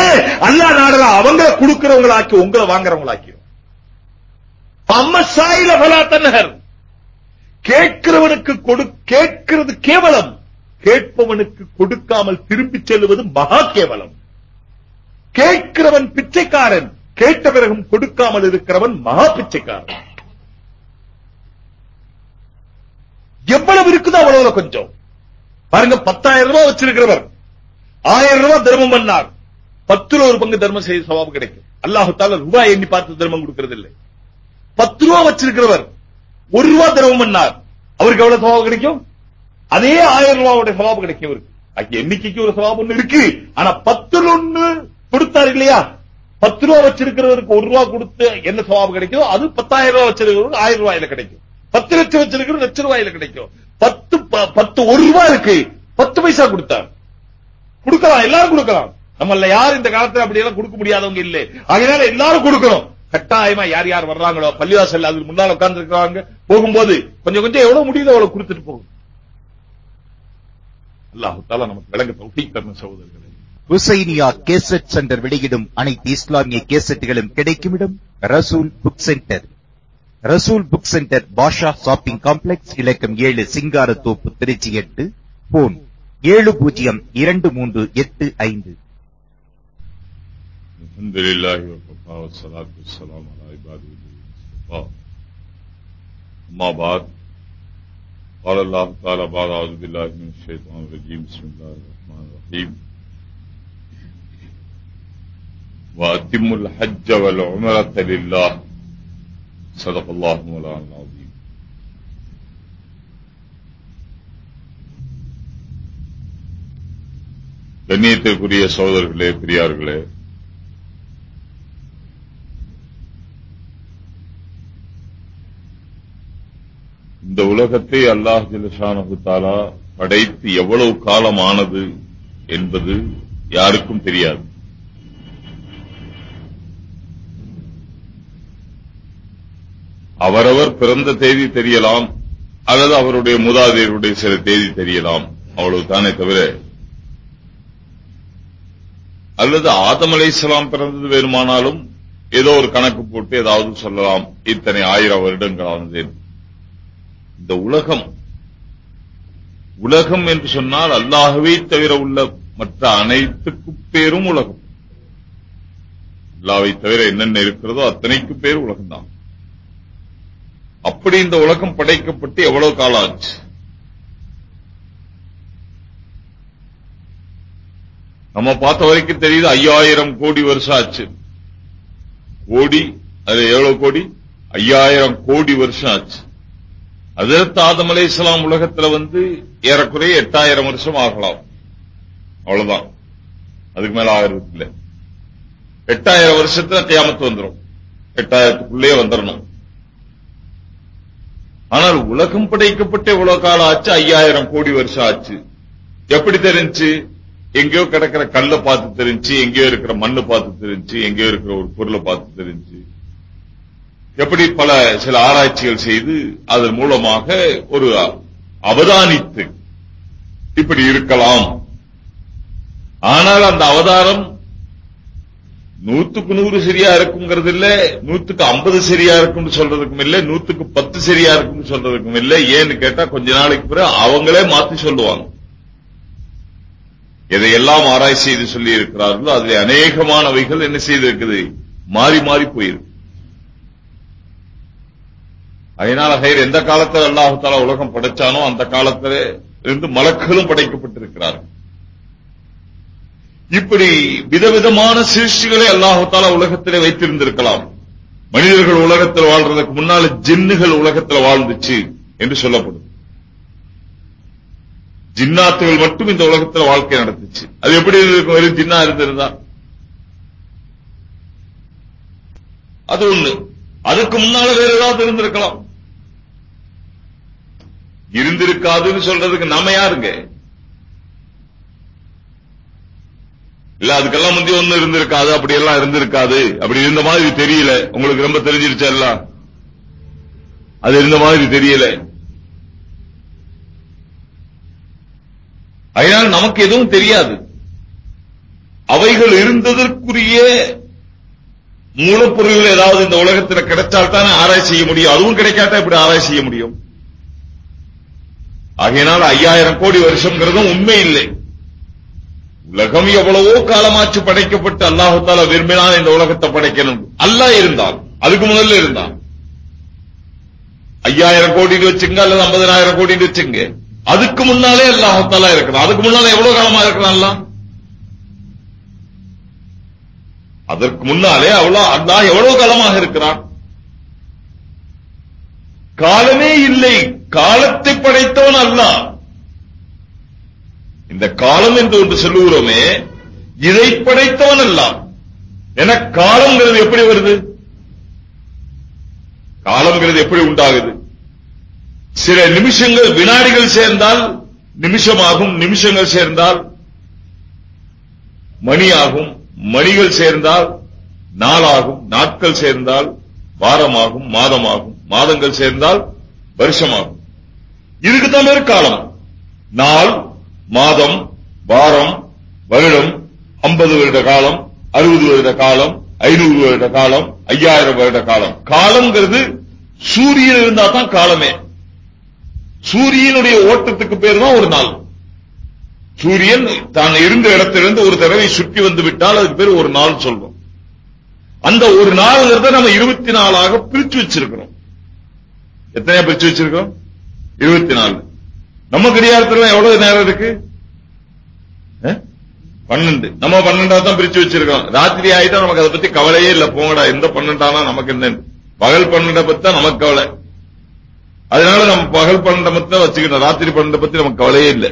அல்லாஹ் நாடலாம் அவங்க கொடுக்கறவங்களாக்கி உங்களை வாங்குறவங்களாக்கி அம்மசாயில பலா தன்னகர் கேட்கிறவனுக்கு கொடு கேட்கிறது கேவலம். கேட்பவனுக்கு கொடுக்காமல் திரும்பிச் செல்வது மகா கேவலம். கேட்கிறவன் பிச்சைக்காரன் கேட்ட பிறகும் கொடுக்காமல் இருக்கிறவன் மகா பிச்சைக்காரன். எவ்வளவு இருக்குதோ அவ்வளவு கொஞ்சம். பாருங்க பத்தாயிரம் ரூபாய் வச்சிருக்கிறவர். ஆயிரம் ரூபாய் தர்மம் பண்ணார். பத்துல ஒரு பங்கு தர்மம் செய்ய சவாபம் கிடைக்கும். அல்லாஹு தால ரூபாய் எண்ணி பார்த்து தர்மம் கொடுக்கிறது இல்லை பத்து ரூபா வச்சிருக்கிறவர். ஒரு ரூபா தர்மம் பண்ணார். அவருக்கு எவ்வளவு சவாபு கிடைக்கும்? அதே ஆயிரம் ரூபாவுடைய சவாபு கிடைக்கும் அவருக்கு. எண்ணிக்கைக்கு ஒரு சவாபு ஒண்ணு இருக்கு. ஆனா பத்துல ஒண்ணு கொடுத்தாரு இல்லையா? பத்து ரூபா வச்சிருக்கிறவருக்கு ஒரு ரூபா கொடுத்து என்ன சவாபு கிடைக்கும் அது பத்தாயிரம் ரூபாய் வச்சிருக்கிறவருக்கு ஆயிரம் ரூபாயில கிடைக்கும். பத்து லட்சம் வச்சிருக்கிற லட்ச ரூபாயில கிடைக்கும். பத்து ப- பத்து ஒரு ரூபாய் இருக்கு. பத்து பைசா கொடுத்தார். கொடுக்கலாம். எல்லாரும் கொடுக்கலாம். நம்மள யார் இந்த காலத்துல அப்படி எல்லாம் கொடுக்க முடியாதவங்க இல்ல. அதனால எல்லாரும் கொடுக்கணும். கட்டாயமா யார் யார் வர்றாங்களோ பள்ளிவாசல் அதுக்கு முன்னால் உட்கார்ந்து இருக்கிறாங்க போகும்போது கொஞ்சம் கொஞ்சம் எவ்வளவு முடியுதோ அவ்வளவு கொடுத்துட்டு போகும். அல்லாஹால நமக்கு விளங்க தொகை தரும் ஹுசைனியா கேசட் சென்டர் வெளியிடும் அனைத்து இஸ்லாமிய கேசட்டுகளும் கிடைக்கும் இடம் Rasool book centre. Rasool book centre Basha shopping complex இலக்கம் ஏழு சிங்காரத்தோப்பு திருச்சி எட்டு போன் ஏழு பூஜ்ஜியம் இரண்டு மூன்று எட்டு ஐந்து. والصلاة والسلام على عباده الذين اصطفى أما بعد قال الله تعالى بعد أعوذ بالله من الشيطان الرجيم بسم الله الرحمن الرحيم وأتموا الحج والعمرة لله صدق الله مولانا العظيم கண்ணியத்திற்குரிய சகோதரர்களே பெரியார்களே இந்த உலகத்தை அல்லாஹ் ஜிலஷானு தாலா படைத்து எவ்வளவு காலம் ஆனது என்பது யாருக்கும் தெரியாது. அவரவர் பிறந்த தேதி தெரியலாம். அல்லது அவருடைய மூதாதையருடைய சில தேதி தெரியலாம். அவ்வளவுதானே தவிர. அல்லது ஆதம் பிறந்தது வேணுமானாலும் ஏதோ ஒரு கணக்கு போட்டு ஏதாவது சொல்லலாம். இத்தனை ஆயிரம் வருடங்களானது என்று. இந்த உலகம். உலகம் என்று சொன்னால் அல்லாகவே தவிர உள்ள மற்ற அனைத்துக்கும் பேரும் உலகம். அல்லாவை தவிர என்னென்ன இருக்கிறதோ அத்தனைக்கு பேர் உலகம்தான். அப்படி இந்த உலகம் படைக்கப்பட்டு எவ்வளவு காலம் ஆச்சு? நம்ம பார்த்த வரைக்கும் தெரியுது ஐயாயிரம் கோடி வருஷம் ஆச்சு. கோடி அது எவ்வளவு கோடி? ஐயாயிரம் கோடி வருஷம் ஆச்சு. அதற்கு ஆதம் அலை இஸ்லாம் உலகத்துல வந்து ஏறக்குறைய எட்டாயிரம் வருஷம் ஆகலாம். அவ்வளவுதான். அதுக்கு மேல ஆகிறது எட்டாயிரம் வருஷத்துல கியாமத்து வந்துரும். எட்டாயிரத்துக்குள்ளே வந்துடணும் ஆனால் உலகம் படைக்கப்பட்ட இவ்வளவு காலம் ஆச்சு ஐயாயிரம் கோடி வருஷம் ஆச்சு. எப்படி தெரிஞ்சு? எங்கேயோ கிடக்கிற கல்லை பார்த்து தெரிஞ்சு எங்கேயோ இருக்கிற மண்ணு பார்த்து தெரிஞ்சு எங்கேயோ இருக்கிற ஒரு பொருளை பார்த்து தெரிஞ்சு. எப்படி பல சில ஆராய்ச்சிகள் செய்து அதன் மூலமாக ஒரு அவதானித்து இப்படி இருக்கலாம். ஆனால் அந்த அவதாரம் நூத்துக்கு நூறு சரியா இருக்குங்கிறது இல்ல நூத்துக்கு ஐம்பது சரியா இருக்கும்னு சொல்றதுக்கும் இல்ல நூத்துக்கு பத்து சரியா இருக்கும்னு சொல்றதுக்கும் இல்ல. ஏன்னு கேட்டா கொஞ்ச நாளைக்கு பிறகு அவங்களே மாத்தி சொல்லுவாங்க. எதையெல்லாம் ஆராய்ச்சி செய்து சொல்லி இருக்கிறார்களோ அதில் அநேகமானவைகள் என்ன செய்திருக்குது? மாறி மாறி போயிருக்கு. அதனால ஹைர் எந்த காலத்தில் அல்லாஹால உலகம் படைச்சானோ அந்த காலத்திலே இருந்து மலக்களும் படைக்கப்பட்டிருக்கிறார்கள். இப்படி விதவிதமான சிருஷ்டிகளை அல்லாஹால உலகத்திலே வைத்திருந்திருக்கலாம். மனிதர்கள் உலகத்தில் வாழ்றதுக்கு முன்னால ஜின்னுகள் உலகத்தில் வாழ்ந்துச்சு என்று சொல்லப்படும். ஜின்னாத்துகள் மட்டும் இந்த உலகத்தில் வாழ்க்கை நடத்துச்சு. அது எப்படி இருக்கும்? வெறும் ஜின்னா இருந்திருந்தா. அது ஒண்ணு. அதுக்கு முன்னால வேற ஏதாவது இருந்திருக்கலாம். இருந்திருக்காதுன்னு சொல்றதுக்கு நாம யாருங்க? இல்ல அதுக்கெல்லாம் முந்தைய ஒண்ணு இருந்திருக்காது அப்படி எல்லாம் இருந்திருக்காது. அப்படி இருந்த மாதிரி தெரியல. உங்களுக்கு ரொம்ப தெரிஞ்சிருச்சா எல்லாம்? அது இருந்த மாதிரி தெரியல. அதனால் நமக்கு எதுவும் தெரியாது. அவைகள் இருந்ததற்குரிய மூலப்பொருள்கள் ஏதாவது இந்த உலகத்தில் கிடைச்சால் தானே ஆராய்ச்சி செய்ய முடியும். அதுவும் கிடைக்காட்டா இப்படி ஆராய்ச்சி செய்ய முடியும்? ஆகையினால் ஐயாயிரம் கோடி வருஷம்ங்கிறதும் உண்மை இல்லை. உலகம் எவ்வளவோ காலமாச்சு படைக்கப்பட்டு அல்லாஹு தாலா விரும்பினால் இந்த உலகத்தை படைக்கணும். அல்லாஹ் இருந்தான். அதுக்கு முதல்ல இருந்தான். ஐயாயிரம் கோடின்னு வச்சுங்க அல்லது ஐம்பதனாயிரம் கோடின்னு வச்சுங்க அதுக்கு முன்னாலே அல்லாஹத்தாலா இருக்கிறான் அதுக்கு முன்னால எவ்வளவு காலமா இருக்கிறான் அல்லாஹ் அதற்கு முன்னாலே அவ்வளவு அல்லாஹ் எவ்வளவு காலமாக இருக்கிறான்? காலமே இல்லை. காலத்தை படைத்தவன் அல்ல இந்த காலம் என்று ஒன்று சொல்லுகிறோமே இதை படைத்தவன் அல்ல என காலம்ங்கிறது எப்படி வருது? காலம்ங்கிறது எப்படி உண்டாகுது? சில நிமிஷங்கள் வினாடிகள் சேர்ந்தால் நிமிஷமாகும் நிமிஷங்கள் சேர்ந்தால் மணியாகும் மணிகள் சேர்ந்தால் நாளாகும் நாட்கள் சேர்ந்தால் வாரமாகும் மாதமாகும் மாதங்கள் சேர்ந்தால் வருஷமாகும். இதுக்குத்தான் பேர் காலம். நாள் மாதம் வாரம் வருடம் ஐம்பது வருட காலம் அறுபது வருட காலம் ஐநூறு வருட காலம் ஐயாயிரம் வருட காலம். காலம்ங்கிறது சூரியன் இருந்தா தான் காலமே. சூரியனுடைய ஓட்டத்துக்கு பேர் தான் ஒரு நாள். சூரியன் தான் இருந்த இடத்திலிருந்து ஒரு தடவை சுற்றி வந்து விட்டால் அதுக்கு பேர் ஒரு நாள் சொல்வோம் அந்த ஒரு நாள்ங்கிறத நம்ம இருபத்தி நாலாக பிரிச்சு வச்சிருக்கிறோம். எத்தனையா பிரிச்சு வச்சிருக்கோம் இருபத்தி நாலு நம்ம கடிகாரத்துல எவ்வளவு நேரம் இருக்கு? பன்னெண்டு. நம்ம பன்னெண்டா தான் பிரிச்சு வச்சிருக்கோம். ராத்திரி ஆயிட்டா நமக்கு அதை பத்தி கவலையே இல்ல. போங்கடா எந்த பன்னெண்டானா நமக்கு என்ன? பகல் பன்னெண்டை பத்தி தான் நமக்கு கவலை. அதனால நம்ம பகல் பன்னெண்டை பத்தி தான் வச்சுக்கிட்டோம். ராத்திரி பன்னெண்டை பத்தி நமக்கு கவலையே இல்லை.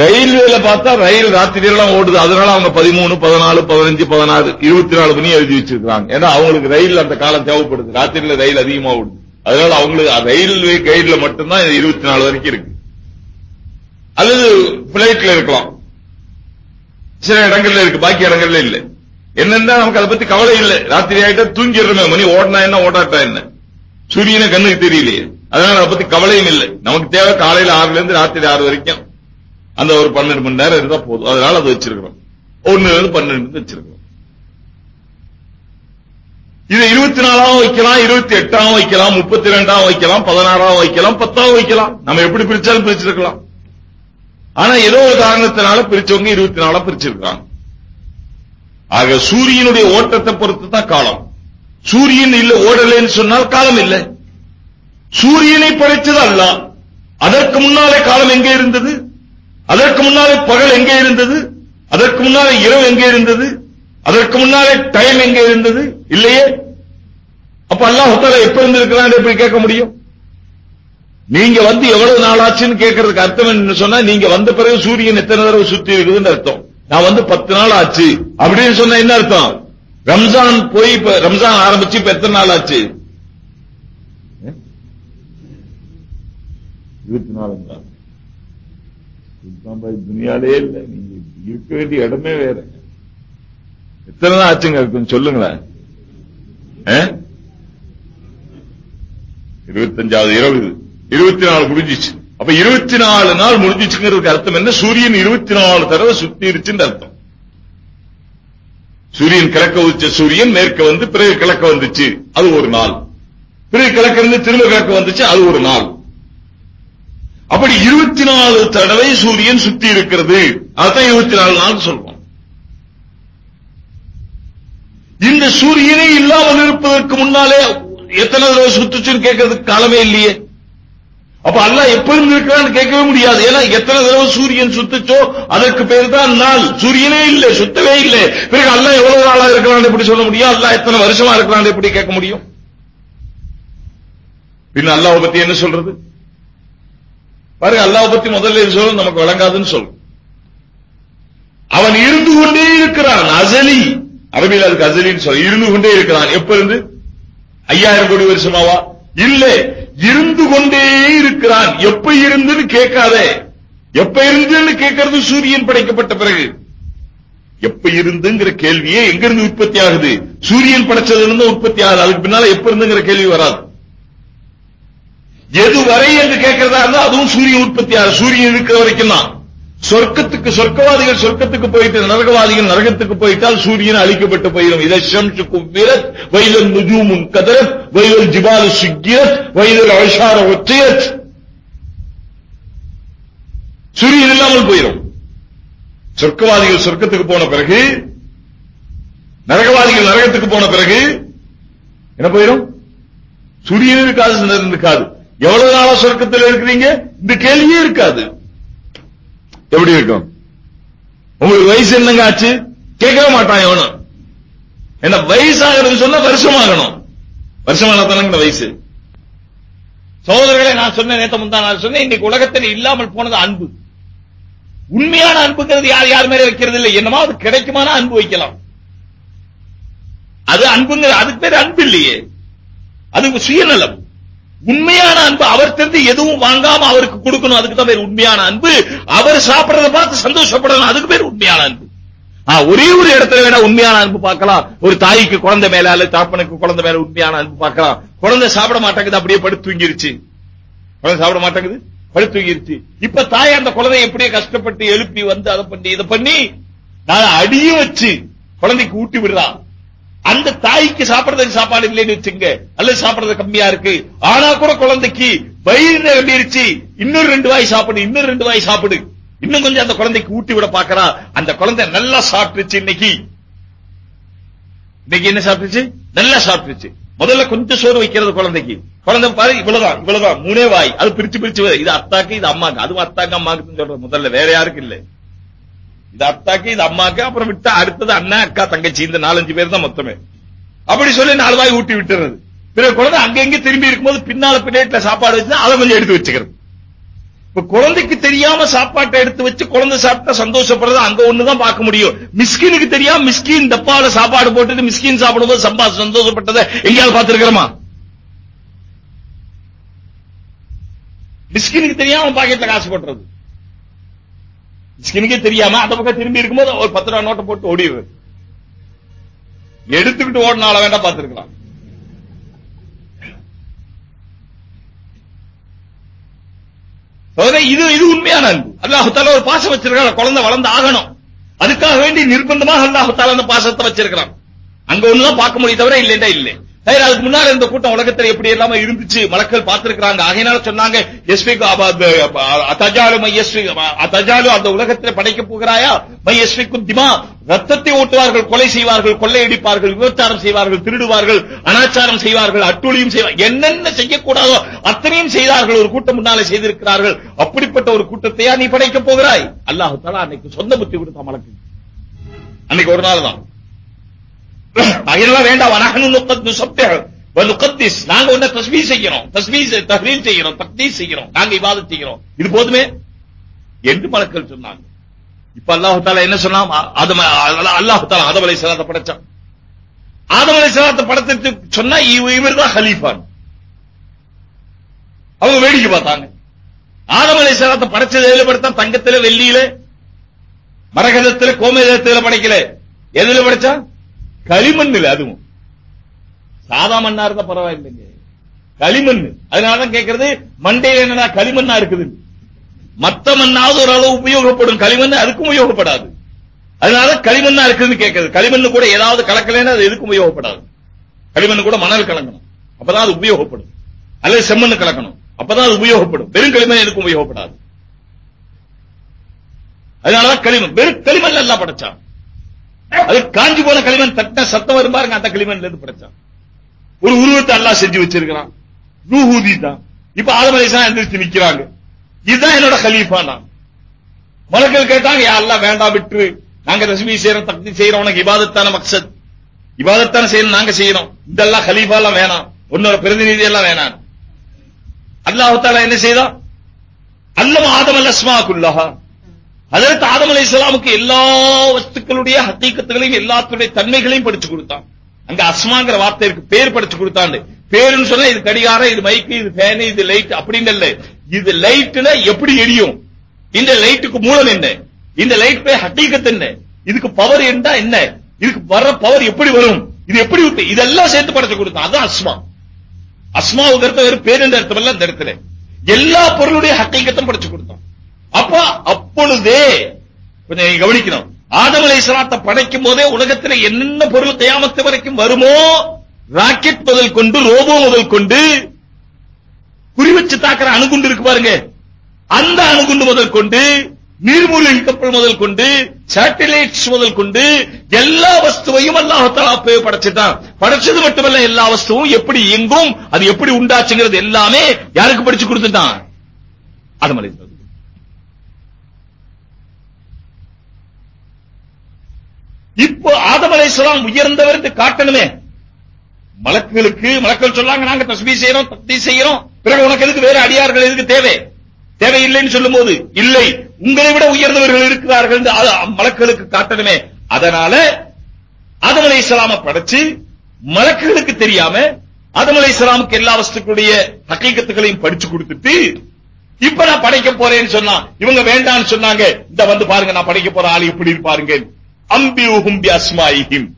ரயில்வேல பார்த்தா ரயில் ராத்திரி எல்லாம் ஓடுது. அதனால அவங்க பதிமூணு பதினாலு பதினஞ்சு பதினாறு இருபத்தி நாலு மணி எழுதி வச்சிருக்காங்க ஏன்னா அவங்களுக்கு ரயில் அந்த காலம் தேவைப்படுது. ராத்திரியில ரயில் அதிகமா ஓடுது. அதனால அவங்களுக்கு ரயில்வே கைட்ல மட்டும்தான் இருபத்தி நாலு வரைக்கும் இருக்கு. அல்லது பிளைட்ல இருக்கலாம். சில இடங்கள்ல இருக்கு பாக்கி இடங்கள்ல இல்ல. என்னன்னா நமக்கு அதை பத்தி கவலை இல்லை. ராத்திரி ஆயிட்டா தூங்கிடுறோமே மணி ஓடினா என்ன ஓடாட்டா என்ன? சூரியனை கண்ணுக்கு தெரியலையே. அதனால அதை பத்தி கவலையும் இல்லை. நமக்கு தேவை காலையில ஆறுல இருந்து ராத்திரி ஆறு வரைக்கும். அந்த ஒரு பன்னெண்டு மணி நேரம் இருந்தா போதும். அதனால அதை வச்சிருக்கிறோம். ஒன்னு பன்னெண்டு வச்சிருக்கிறோம். இதை இருபத்தி நாலாவும் வைக்கலாம் இருபத்தி எட்டாவும் வைக்கலாம் முப்பத்தி ரெண்டாவும் வைக்கலாம் பதினாறாவும் வைக்கலாம் பத்தாவும் வைக்கலாம். நம்ம எப்படி பிரிச்சாலும் பிரிச்சிருக்கலாம். ஆனா ஏதோ ஒரு காரணத்தினால பிரிச்சவங்க இருபத்தி நாலா பிரிச்சிருக்காங்க. ஆக சூரியனுடைய ஓட்டத்தை பொறுத்து தான் காலம். சூரியன் இல்ல ஓடலைன்னு சொன்னால் காலம் இல்லை. சூரியனை படைச்சது அல்ல. அதற்கு முன்னாலே காலம் எங்கே இருந்தது? அதற்கு முன்னாலே பகல் எங்கே இருந்தது? அதற்கு முன்னாலே இரவு எங்கே இருந்தது? அதற்கு முன்னாலே டைம் எங்கே இருந்தது? இல்லையே. அப்ப அல்லாஹால எப்ப இருந்திருக்கிறான் எப்படி கேட்க முடியும்? நீங்க வந்து எவ்வளவு நாள் ஆச்சுன்னு கேட்கறதுக்கு அர்த்தம் என்ன சொன்னா நீங்க வந்த பிறகு சூரியன் எத்தனை தடவை சுத்தி இருக்குதுன்னு அர்த்தம். நான் வந்து பத்து நாள் ஆச்சு. அப்படின்னு சொன்னா என்ன அர்த்தம்? ரம்ஜான் போய் இப்ப ரம்ஜான் ஆரம்பிச்சு இப்ப எத்தனை நாள் ஆச்சு? இருபத்தி நாலு நாள். துனியாலே இல்லை. நீங்க இருக்க வேண்டிய இடமே வேற. எத்தனை நாள் ஆச்சுங்க கொஞ்சம் சொல்லுங்களேன். இருபத்தஞ்சாவது இரவு இருபத்தி நாலு முடிஞ்சிச்சு. அப்ப இருபத்தி நாலு நாள் முடிஞ்சிச்சுங்கிறதுக்கு அர்த்தம் என்ன? சூரியன் இருபத்தி நாலு தடவை சுத்திருச்சுன்னு அர்த்தம். சூரியன் கிழக்க உதிச்ச சூரியன் மேற்க வந்து பிறகு கிழக்க வந்துச்சு. அது ஒரு நாள். பிறகு கிழக்க இருந்து திரும்ப கிழக்க வந்துச்சு அது ஒரு நாள். அப்படி இருபத்தி நாலு தடவை சூரியன் சுத்தி இருக்கிறது அதான் இருபத்தி நாலு நாள் சொல்றோம். இந்த சூரியனே இல்லாமல் இருப்பதற்கு முன்னாலே எத்தனை தடவை சுத்துச்சுன்னு கேட்கறதுக்கு காலமே இல்லையே. அப்ப அல்லாஹ் எப்ப இருந்திருக்கிறான்னு கேட்கவே முடியாது. ஏன்னா எத்தனை தடவை சூரியன் சுத்துச்சோ அதற்கு பேர் தான் நாள். சூரியனே இல்லை சுத்தவே இல்லை. பிறகு அல்லாஹ் எவ்வளவு நாளா இருக்கிறான் எப்படி சொல்ல முடியும்? அல்லாஹ் எத்தனை வருஷமா இருக்கிறான் எப்படி கேட்க முடியும்? பின்ன அல்லாஹ் பத்தி என்ன சொல்றது? பாருங்க அல்லாஹ் பத்தி முதல்ல சொல்ல நமக்கு வழங்காதுன்னு சொல்லும் அவன் இருந்து கொண்டே இருக்கிறான் அசலி. அரபியில் அதுக்கு அசலின்னு சொல்ல இருந்து கொண்டே இருக்கிறான். எப்ப இருந்து? ஐயாயிரம் கோடி வருஷமாவா? இல்ல இருந்து கொண்டே இருக்கிறான். எப்ப இருந்துன்னு கேட்காதே. எப்ப இருந்துன்னு கேட்கறது சூரியன் படைக்கப்பட்ட பிறகு. எப்ப இருந்துங்கிற கேள்வியே எங்க இருந்து உற்பத்தி ஆகுது? சூரியன் படைச்சதுல இருந்து உற்பத்தி ஆகுது. அதுக்கு பின்னால எப்ப இருந்துங்கிற கேள்வி வராது. எது வரை என்று கேட்கிறதா இருந்தா அதுவும் சூரியன் உற்பத்தி ஆகுது. சூரியன் இருக்கிற வரைக்கும் தான் சொர்க்கத்துக்கு சொர்க்கவாதிகள் சொர்க்கத்துக்கு போயிட்டு நரகவாதிகள் நரகத்துக்கு போயிட்டால் சூரியன் அழிக்கப்பட்டு போயிடும் இதை ஷம்சுக்கு விரத் வைதல் நுஜூமுன் கதரத் வைதல் ஜிபாலு சுக்கியத் வைதல் அஷார ஒற்றையத் சூரியன் இல்லாமல் போயிடும் சொர்க்கவாதிகள் சொர்க்கத்துக்கு போன பிறகு நரகவாதிகள் நரகத்துக்கு போன பிறகு என்ன போயிடும் சூரியன் இருக்காது இருக்காது. எவ்வளவு நாளா சொர்க்கத்தில் இருக்கிறீங்க? இந்த கேள்வியே இருக்காது. எப்படி இருக்கும்? உங்களுக்கு வயசு என்னங்க ஆச்சு? கேட்கவே மாட்டான் எவனும் என்ன வயசாகிறது சொன்னா வருஷமாகணும். வருஷமான தானங்க வயசு? சகோதரர்களை நான் சொன்ன நேத்த முந்தா நான் சொன்னேன் இன்னைக்கு உலகத்தில் இல்லாமல் போனது அன்பு. உண்மையான அன்புங்கிறது யார் யார் மேலே வைக்கிறது இல்லை. என்னமோ அது கிடைக்குமான அன்பு வைக்கலாம். அது அன்புங்கிறது அதுக்கு பேர் அன்பு இல்லையே. அது சுயநலம். உண்மையான அன்பு அவர் தெரிந்து எதுவும் வாங்காம அவருக்கு கொடுக்கணும் அதுக்கு தான் பேர் உண்மையான அன்பு. அவர் சாப்பிடுறத பார்த்து சந்தோஷப்படணும் அதுக்கு பேர் உண்மையான அன்பு. ஒரே ஒரு இடத்துல வேணா உண்மையான அன்பு பார்க்கலாம். ஒரு தாய்க்கு குழந்தை மேல அல்ல தாப்பனுக்கு குழந்தை மேல உண்மையான அன்பு பார்க்கலாம். குழந்தை சாப்பிட மாட்டேங்குது அப்படியே படுத்து தூங்கிருச்சு. குழந்தை சாப்பிட மாட்டேங்குது படுத்து தூங்கிருச்சு. இப்ப தாய் அந்த குழந்தைய எப்படியே கஷ்டப்பட்டு எழுப்பி வந்து அதை பண்ணி இதை பண்ணி நான் அடியும் வச்சு குழந்தைக்கு ஊட்டி விடுறான் அந்த தாய்க்கு சாப்பிடுறதுக்கு சாப்பாடு இல்லைன்னு வச்சுங்க அல்லது சாப்பிடுறது கம்மியா இருக்கு. ஆனா கூட குழந்தைக்கு வயிறு நிரம்பிருச்சு இன்னொரு ரெண்டு வாய் சாப்பிடு இன்னொரு ரெண்டு வாய் சாப்பிடு. இன்னும் கொஞ்சம் அந்த குழந்தைக்கு ஊட்டி விட பாக்குறா அந்த குழந்தை நல்லா சாப்பிட்டுச்சு இன்னைக்கு. இன்னைக்கு என்ன சாப்பிட்டுச்சு நல்லா சாப்பிட்டுச்சு முதல்ல கொஞ்சம் சோறு வைக்கிறது குழந்தைக்கு. குழந்தை பாரு இவ்வளவுதான் இவ்வளவுதான். மூணே வாய். அது பிரிச்சு பிரிச்சு இது அத்தாக்கு இது அம்மாக்கு. அதுவும் அத்தாக்கு அம்மாக்குன்னு சொல்றது. முதல்ல வேற யாருக்கும் இல்லை. இது அத்தாக்கு இது அம்மாக்கு அப்புறம் விட்டா அடுத்தது அண்ணா அக்கா தங்கச்சி இந்த நாலஞ்சு பேர் தான் மொத்தமே. அப்படி சொல்லி நாலு வாய் ஊட்டி விட்டுறது. பிறகு குழந்தை அங்கங்க திரும்பி இருக்கும்போது பின்னால பிளேட்ல சாப்பாடு வச்சு அதை கொஞ்சம் எடுத்து வச்சுக்கிறது. இப்ப குழந்தைக்கு தெரியாம சாப்பாட்டை எடுத்து வச்சு குழந்தை சாப்பிட்டா சந்தோஷப்படுறது அங்க ஒண்ணுதான் பார்க்க முடியும். மிஸ்கினுக்கு தெரியாம மிஸ்கின் டப்பால சாப்பாடு போட்டுட்டு மிஸ்கின் சாப்பிடும்போது சம்பா சந்தோஷப்பட்டதை எங்கேயாவது பார்த்திருக்கிறோமா? மிஸ்கினுக்கு தெரியாம பாக்கெட்ல காசு போட்டுறது. ஸ்கினுக்கே தெரியாம அந்த பக்கம் திரும்பி இருக்கும்போது ஒரு பத்து ரூபா நோட்டை போட்டு ஓடிடுறது. எடுத்துக்கிட்டு ஓடினால வேண்டாம் பார்த்திருக்கலாம். இது இது உண்மையான அன்பு. அல்லாஹு ஒரு பாசம் வச்சிருக்கான் குழந்தை வளர்ந்து ஆகணும். அதுக்காக வேண்டி நிர்பந்தமாக அல்லாஹு அந்த பாசத்தை வச்சிருக்கிறான். அங்க ஒண்ணுதான் பார்க்க முடியும் தவிர இல்லைன்னா இல்லை. அதுக்கு முன்னால இந்த கூட்டம் உலகத்துல எப்படி எல்லாமே இருந்துச்சு? மலக்கள் பார்த்திருக்கிறாங்க. ஆகையினால சொன்னாங்க எஸ்பி அத்தஜாலு மையஸ்வி எஸ்பி அந்த உலகத்துல படைக்க போகிறாயா? மையஸ்விக்கும் திமா. ரத்தத்தை ஓட்டுவார்கள் கொலை செய்வார்கள் கொள்ளையடிப்பார்கள் விபச்சாரம் செய்வார்கள் திருடுவார்கள் அனாச்சாரம் செய்வார்கள் அட்டுழியும் செய்வார்கள் என்னென்ன செய்யக்கூடாதோ அத்தனையும் செய்தார்கள். ஒரு கூட்டம் முன்னாலே செய்திருக்கிறார்கள். அப்படிப்பட்ட ஒரு கூட்டத்தையா நீ படைக்க போகிறாய்? அல்லாஹு தஆலா அன்னைக்கு சொந்த புத்தி கொடுத்தா மலக்கு அன்னைக்கு ஒரு நாள் தான். அதனால வேண்டாம். வனஹனு நுகத் நுசப்பிஹ் வ நாங்க உன்னை தஸ்மீ செய்கிறோம். தஸ்மீ செய்- செய்கிறோம். தக்தீஸ் செய்கிறோம். நாங்க இபாதத் செய்கிறோம். இது போதுமே? என்று மலக்கள் சொன்னாங்க. இப்ப அல்லாஹு தாலா என்ன சொன்னான்? ஆதம் அல்லாஹ் தஆலா ஆதம் அலைஹிஸ்ஸலாத்தை படைச்சான். ஆதம் அலை அலைஹிஸ்ஸலாத்தை படைத்து சொன்னா இவர் தான் ஹலீஃபான். அவங்க வேடிக்கை பார்த்தாங்க. ஆதம் அலை அலைஹிஸ்ஸலாத்தை படைச்சது எதுல படைத்தான் தங்கத்தில வெள்ளியில மரகதத்துல கோமேதத்துல படைக்கல. எதுல படைச்சா களிமண்ணுல அதுவும். சாதா மண்ணா இருந்தா பரவாயில்லைங்க. களிமண் அதனாலதான் கேக்குறது மண்டையில என்னடா களிமண்ணா இருக்குது. மத்த மண்ணாவது ஓரளவு உபயோகப்படும் களிமண் அதுக்கும் உபயோகப்படாது. அதனால களிமண்ணா இருக்குதுன்னு கேட்கறது களிமண்ணு கூட ஏதாவது கலக்கலைன்னா அது எதுக்கும் உபயோகப்படாது. களிமண் கூட மணல் கலக்கணும் அப்பதான் அது உபயோகப்படும். அல்லது செம்மண்ணு கலக்கணும். அப்பதான் அது உபயோகப்படும். வெறும் களிமண் எதுக்கும் உபயோகப்படாது. அதனாலதான் களிமண். வெறும் களிமண் எல்லாம் படைச்சான். அது காஞ்சி போன களிமண் தட்டின சத்தம் வரும் பாருங்க அந்த களிமண்ல இருந்து படைச்சான் ஒரு உருவத்தை அல்லாஹ் செஞ்சு வச்சிருக்கிறான். ரூஹூதி தான். இப்ப ஆதம் அலைஹிஸ்ஸலாம் எந்திரிச்சு நிக்கிறாங்க. இதுதான் என்னோட கலீஃபா நான். மலக்கள் கேட்டாங்க யா அல்லாஹ் வேண்டாம் விட்டு நாங்க தஸ்மீ செய்யறோம் தக்தி செய்யறோம் உனக்கு இபாதத்தான மக்சத். இபாதத்தான செய்யணும் நாங்க செய்யறோம் இதெல்லாம் கலீஃபா எல்லாம் வேணாம். உன்னோட பிரதிநிதி எல்லாம் வேணாம் அல்லாஹால என்ன செய்தான் அல்லம் ஆதம் அல்லஸ்மா அஸ்மாக்குல்லாஹா அதற்கு ஆதம் அலை இஸ்லாமுக்கு எல்லா வஸ்துக்களுடைய ஹத்தீக்கத்துகளையும் எல்லாத்துடைய தன்மைகளையும் படிச்சு கொடுத்தான். அங்க அஸ்மாங்கிற வார்த்தைக்கு பேர் படிச்சு கொடுத்தாண்டு. பேருன்னு சொன்னா இது கடிகாரம் இது மைக்கு இது ஃபேனு இது லைட் அப்படின்னு இது லைட்ல எப்படி எரியும்? இந்த லைட்டுக்கு மூலம் என்ன? இந்த லைட் போய் ஹத்தீக்கத்து என்ன? இதுக்கு பவர் என்ன என்ன? இதுக்கு வர்ற பவர் எப்படி வரும்? இது எப்படி விட்டு இதெல்லாம் சேர்த்து படைச்சு கொடுத்தான். அதான் அஸ்மா. அஸ்மாவுக்கு அர்த்தம் வெறும் பேருன்ற அர்த்தம் எல்லாம் இந்த இடத்துல. எல்லா பொருளுடைய ஹக்கீக்கத்தும் படைச்சு கொடுத்தான். அப்ப அப்பொழுதே கொஞ்சம் நீங்க கவனிக்கணும். ஆதமலை அலைஹிஸ்ஸலாத்தை படைக்கும் போதே உலகத்தில் என்னென்ன பொருள் கியாமத்து வரைக்கும் வருமோ ராக்கெட் முதல் கொண்டு ரோபோ முதல் கொண்டு குறி வச்சு தாக்குற அணுகுண்டு இருக்கு பாருங்க. அந்த அணுகுண்டு முதல் கொண்டு நீர்மூழ்கி கப்பல் முதல் கொண்டு சேட்டலைட்ஸ் முதல் கொண்டு எல்லா வஸ்துவையும் அல்லாஹ் தஆலா அப்பவே படைச்சிட்டான். படைச்சது மட்டுமல்ல எல்லா வஸ்துவும் எப்படி இயங்கும் அது எப்படி உண்டாச்சுங்கிறது எல்லாமே யாருக்கு படிச்சு கொடுத்துட்டான்? ஆதம் இப்போ ஆதம் அலைஹிஸ்ஸலாம் உயர்ந்தவர் என்று காட்டணுமே. மலக்குகளுக்கு மலக்கள் சொல்லாங்க நாங்க தஸ்பீ செய்யறோம் தக்தி செய்யறோம் பிறகு உனக்கு எதுக்கு வேற அடியார்கள் எதுக்கு தேவை? தேவையில்லைன்னு சொல்லும்போது இல்லை உங்களை விட உயர்ந்தவர்கள் இருக்கிறார்கள் என்று மலக்களுக்கு காட்டணுமே. அதனால ஆதம் அலைஹிஸ்ஸலாம படைச்சு மலக்குகளுக்கு தெரியாம ஆதம் அலைஹிஸ்ஸலாமுக்கு எல்லா வஸ்துக்களுடைய ஹக்கீகத்துகளையும் படிச்சு கொடுத்துட்டு இப்ப நான் படைக்க போறேன்னு சொன்னா இவங்க வேண்டாம்னு சொன்னாங்க. இந்த வந்து பாருங்க நான் படைக்க போற ஆள் இப்படி இருப்பாருங்க. அம்பியூஹும் பி அஸ்மாயிஹிம்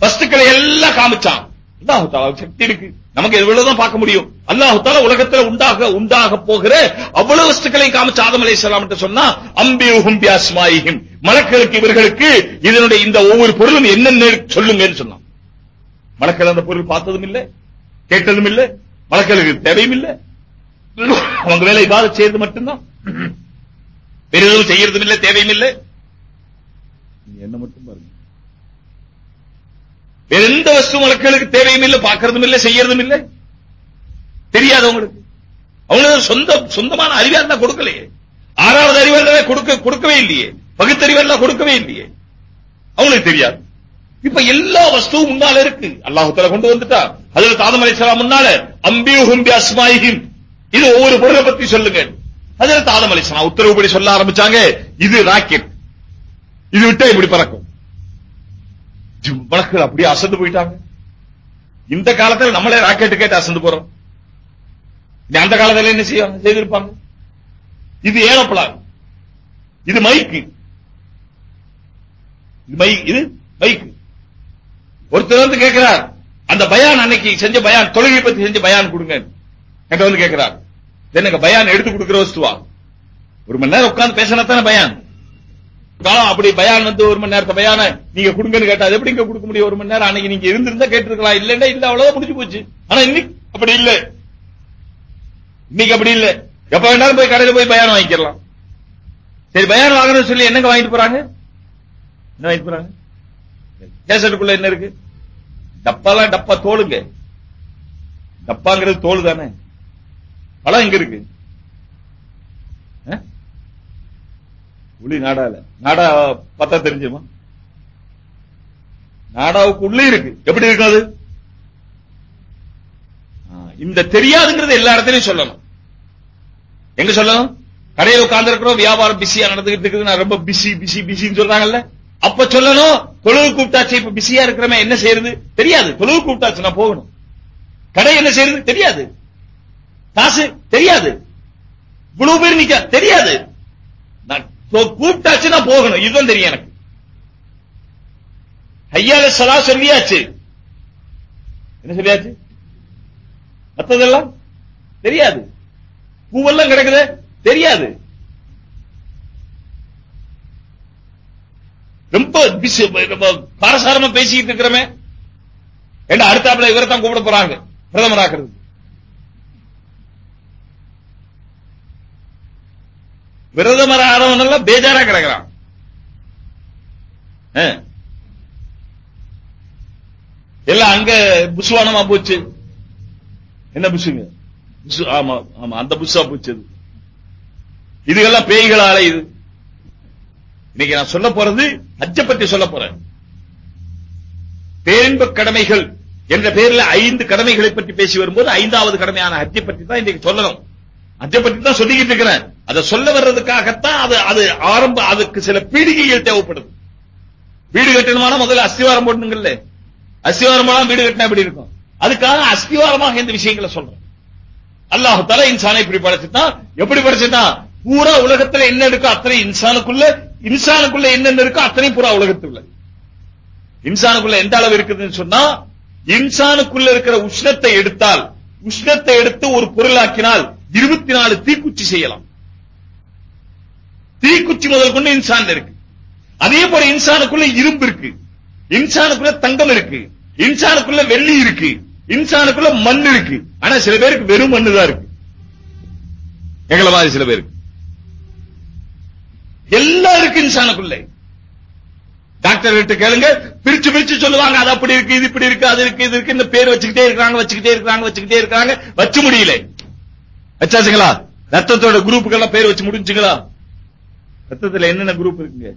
வஸ்துக்களை எல்லாம் காமிச்சான். அல்லாஹு தாலா சக்தி இருக்கு. நமக்கு எவ்வளவுதான் பார்க்க முடியும். அல்லாஹு தாலா உலகத்துல உண்டாக உண்டாக போகிற அவ்வளவு வஸ்துக்களையும் காமிச்ச ஆதம் அலைஹிஸ்ஸலாம் சொன்னா அம்பியூஹும் பி அஸ்மாயிஹிம் மலக்களுக்கு இவர்களுக்கு இதனுடைய இந்த ஒவ்வொரு பொருளும் என்னென்ன சொல்லுங்கன்னு சொன்னான். மலக்கள் அந்த பொருள் பார்த்ததும் இல்லை கேட்டதும் இல்லை மலக்களுக்கு தேவையும் இல்லை. அவங்க வேலை இபாதத் செய்யறது மட்டும்தான். பெரிதும் எதுவும் செய்யறதும் இல்லை தேவையும் இல்லை. என்ன மட்டும் பாருங்க. வேற எந்த வஸ்து மக்களுக்கு தேவையும் இல்லை பார்க்கறதும் இல்லை செய்யறதும் இல்லை? தெரியாது அவங்களுக்கு. அவங்களுக்கு சொந்த சொந்தமான அறிவா இருந்தா கொடுக்கலையே. ஆறாவது அறிவால் கொடுக்க கொடுக்கவே இல்லையே. பகுத்தறிவெல்லாம் கொடுக்கவே இல்லையே. அவங்களுக்கு தெரியாது. இப்ப எல்லா வஸ்துவும் முன்னால இருக்கு. அல்லாஹ் கொண்டு வந்துட்டா. அதுல தாதம் அலிஸ்லாம் முன்னால அம்பியூஹும் பி அஸ்மாயிஹிம் இது ஒவ்வொரு பொருளை பத்தி சொல்லுங்க. அதுல தாதம் அலிஸ்லாம் உத்தரவுப்படி சொல்ல ஆரம்பிச்சாங்க. இது ராக்கெட். இது விட்டா இப்படி பறக்கும். ஜிம், அப்படியே அசந்து போயிட்டாங்க. இந்த காலத்துல நம்மளே ராக்கெட்டு கேட்டு அசந்து போறோம். அந்த காலத்துல என்ன செய்வாங்க செய்திருப்பாங்க? இது ஏரோப்ளான். இது மைக்கு. இது மை இது மைக்கு. ஒருத்தர் வந்து கேட்கிறார் அந்த பயான் அன்னைக்கு செஞ்ச பயான் தொழிலை பத்தி செஞ்ச பயான் கொடுங்க. என்கிட்ட வந்து கேட்கிறார் எனக்கு பயான் எடுத்து கொடுக்கிற வஸ்துவா? ஒரு மணி நேரம் உட்கார்ந்து பேசினா தானே பயான்? அப்படி பயான் வந்து ஒரு மணி நேரத்தை பயான நீங்க கொடுங்கன்னு கேட்டா எப்படிங்க கொடுக்க முடியும்? ஒரு மணி நேரம் அன்னைக்கு நீங்க இருந்திருந்தா கேட்டிருக்கலாம். இல்லன்னா இல்ல அவ்வளவுதான் முடிஞ்சு போச்சு. ஆனா இன்னைக்கு அப்படி இல்ல. இன்னைக்கு அப்படி இல்ல. எப்ப வேணாலும் போய் கடையில போய் பயான் வாங்கிக்கலாம். சரி பயான் வாங்கணும்னு சொல்லி என்னங்க வாங்கிட்டு போறாங்க? என்ன வாங்கிட்டு போறாங்க? கேசட்டுக்குள்ள என்ன இருக்கு? டப்பாலாம் டப்பா தோலுங்க. டப்பாங்கிறது தோல் தானே பழம் எங்க இருக்கு? புலி நாடால. நாடா பார்த்தா தெரிஞ்சுமா? நாடாவுக்கு உள்ளே இருக்கு. எப்படி இருக்கும் அது? இந்த தெரியாதுங்கிறது எல்லா இடத்துலயும் சொல்லணும். எங்க சொல்லணும்? கடையில் உட்கார்ந்து இருக்கிறோம் வியாபாரம் பிஸியா நடந்துகிட்டு இருக்குது. நான் ரொம்ப பிஸி பிஸி பிஸின்னு சொல்றாங்கல்ல. அப்ப சொல்லணும் தொழுவு கூப்பிட்டாச்சு இப்ப பிஸியா இருக்கிறமே என்ன செய்யறது? தெரியாது. தொழுவு கூப்பிட்டாச்சு நான் போகணும். கடை என்ன செய்யறது? தெரியாது. காசு தெரியாது. இவ்வளவு பேர் நிக்க தெரியாது. கூப்பிட்டாச்சுன்னா போகணும். இதுதான் தெரியும் எனக்கு. ஐயால சலா சொல்லியாச்சு. என்ன சொல்லியாச்சு? மத்ததெல்லாம் தெரியாது. பூவெல்லாம் கிடக்குது? தெரியாது. ரொம்ப பாரசாரமா பேசிக்கிட்டு இருக்கிறமே. ஏண்டா அடுத்தாப்புல இவரை தான் கூப்பிட போறாங்க. பிரதமர் ஆக்குறது பிரதமர் ஆறவன் எல்லாம் பேஜாரா கிடக்குறான். எல்லாம் அங்க புசுவானமா போச்சு. என்ன புசுங்க புஷு ஆமா ஆமா அந்த புஷா போச்சு இதுகெல்லாம் பேய்கள் அலையுது இன்னைக்கு நான் சொல்ல போறது ஹஜ்ஜ பத்தி சொல்ல போறேன். பேரின்ப கடமைகள் என்ற பெயர்ல ஐந்து கடமைகளை பற்றி பேசி வரும்போது ஐந்தாவது கடமையான ஹஜ்ஜை பற்றி தான் இன்னைக்கு சொல்லணும். அதை பற்றி தான் சொல்லிக்கிட்டு இருக்கிறேன். அதை சொல்ல வர்றதுக்காகத்தான் அது அது ஆரம்ப அதுக்கு சில பீடிகைகள் தேவைப்படுது. வீடு கட்டணுமானா முதல்ல அஸ்திவாரம் போடணுங்கல்ல அஸ்திவாரம் போனா வீடு கட்டினா எப்படி இருக்கும்? அதுக்காக அஸ்திவாரமாக இந்த விஷயங்களை சொல்றேன் அல்லாஹு தலை இன்சானை இப்படி படைச்சுட்டான். எப்படி படைச்சுட்டான்? பூரா உலகத்துல என்ன இருக்கோ அத்தனை இன்சானுக்குள்ள இன்சானுக்குள்ள என்னென்ன இருக்கோ அத்தனை பூரா உலகத்துக்குள்ள. இன்சானுக்குள்ள எந்த அளவு இருக்குதுன்னு சொன்னா இன்சானுக்குள்ள இருக்கிற உஷ்ணத்தை எடுத்தால் உஷ்ணத்தை எடுத்து ஒரு பொருளாக்கினால் இருபத்தி நாலு தீக்குச்சி செய்யலாம். தீக்குச்சி முதல் கொண்டு இன்சான் இருக்கு. அதே போல இன்சானுக்குள்ள இரும்பு இருக்கு. இன்சானுக்குள்ள தங்கம் இருக்கு. இன்சானுக்குள்ள வெள்ளி இருக்கு. இன்சானுக்குள்ள மண் இருக்கு. ஆனா சில பேருக்கு வெறும் மண்ணு தான் இருக்கு. எங்களை மாதிரி சில பேருக்கு. எல்லாம் இருக்கு இன்சானுக்குள்ள. டாக்டர் கிட்ட கேளுங்க. பிரிச்சு பிரிச்சு சொல்லுவாங்க. அது அப்படி இருக்கு இது இப்படி இருக்கு அது இருக்கு இது இருக்கு. இந்த பேர் வச்சுக்கிட்டே இருக்காங்க வச்சுக்கிட்டே இருக்காங்க வச்சுக்கிட்டே இருக்காங்க வச்சு முடியல. வச்சாச்சுங்களா? ரத்தத்தோட குரூப்புக்கெல்லாம் பேர் வச்சு முடிஞ்சுங்களா ரத்தத்துல என்னென்ன குரூப் இருக்குங்க?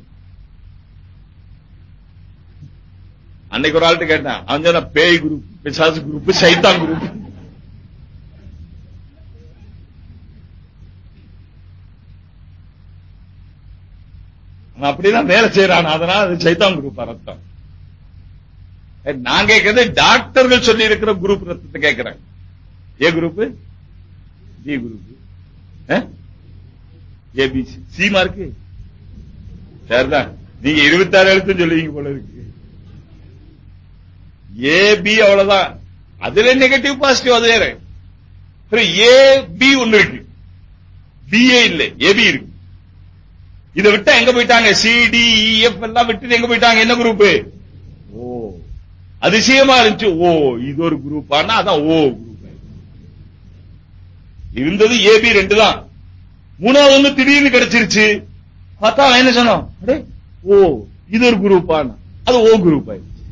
அன்னைக்கு ஒரு ஆள்கிட்ட கேட்டேன். அவன் சொன்ன பேய் குரூப் பிசாசு குரூப் சைத்தான் குரூப். அப்படிதான் வேலை செய்யறான் அதனால அது சைத்தான் குரூப் ரத்தம். நான் கேட்கறது டாக்டர்கள் சொல்லி இருக்கிற குரூப் ரத்தத்தை கேட்கிறேன். A group D group ABC C mark? சரிதான் நீங்க இருபத்தாறு எழுத்து சொல்லுவீங்க போல இருக்கு. ஏபி அவ்வளவுதான். அதுல நெகட்டிவ் பாசிட்டிவ் அது வேற. ஏ பி ஒண்ணு இருக்கு. பிஏ இல்ல ஏபி இருக்கு. இதை விட்டா எங்க போயிட்டாங்க? சி e, எல்லாம் விட்டு எங்க போயிட்டாங்க? என்ன குரூப் ஓ. அதிசயமா இருந்துச்சு. ஓ இது ஒரு குரூப் ஆனா அதான் ஓ குரூப் இருந்தது ஏபி ரெண்டு தான் மூணாவது ஒண்ணு திடீர்னு கிடைச்சிருச்சு. பார்த்தா என்ன சொன்னோம் அடே, ஓ இது ஒரு குரூப் அது ஓ குரூப் ஆயிடுச்சு.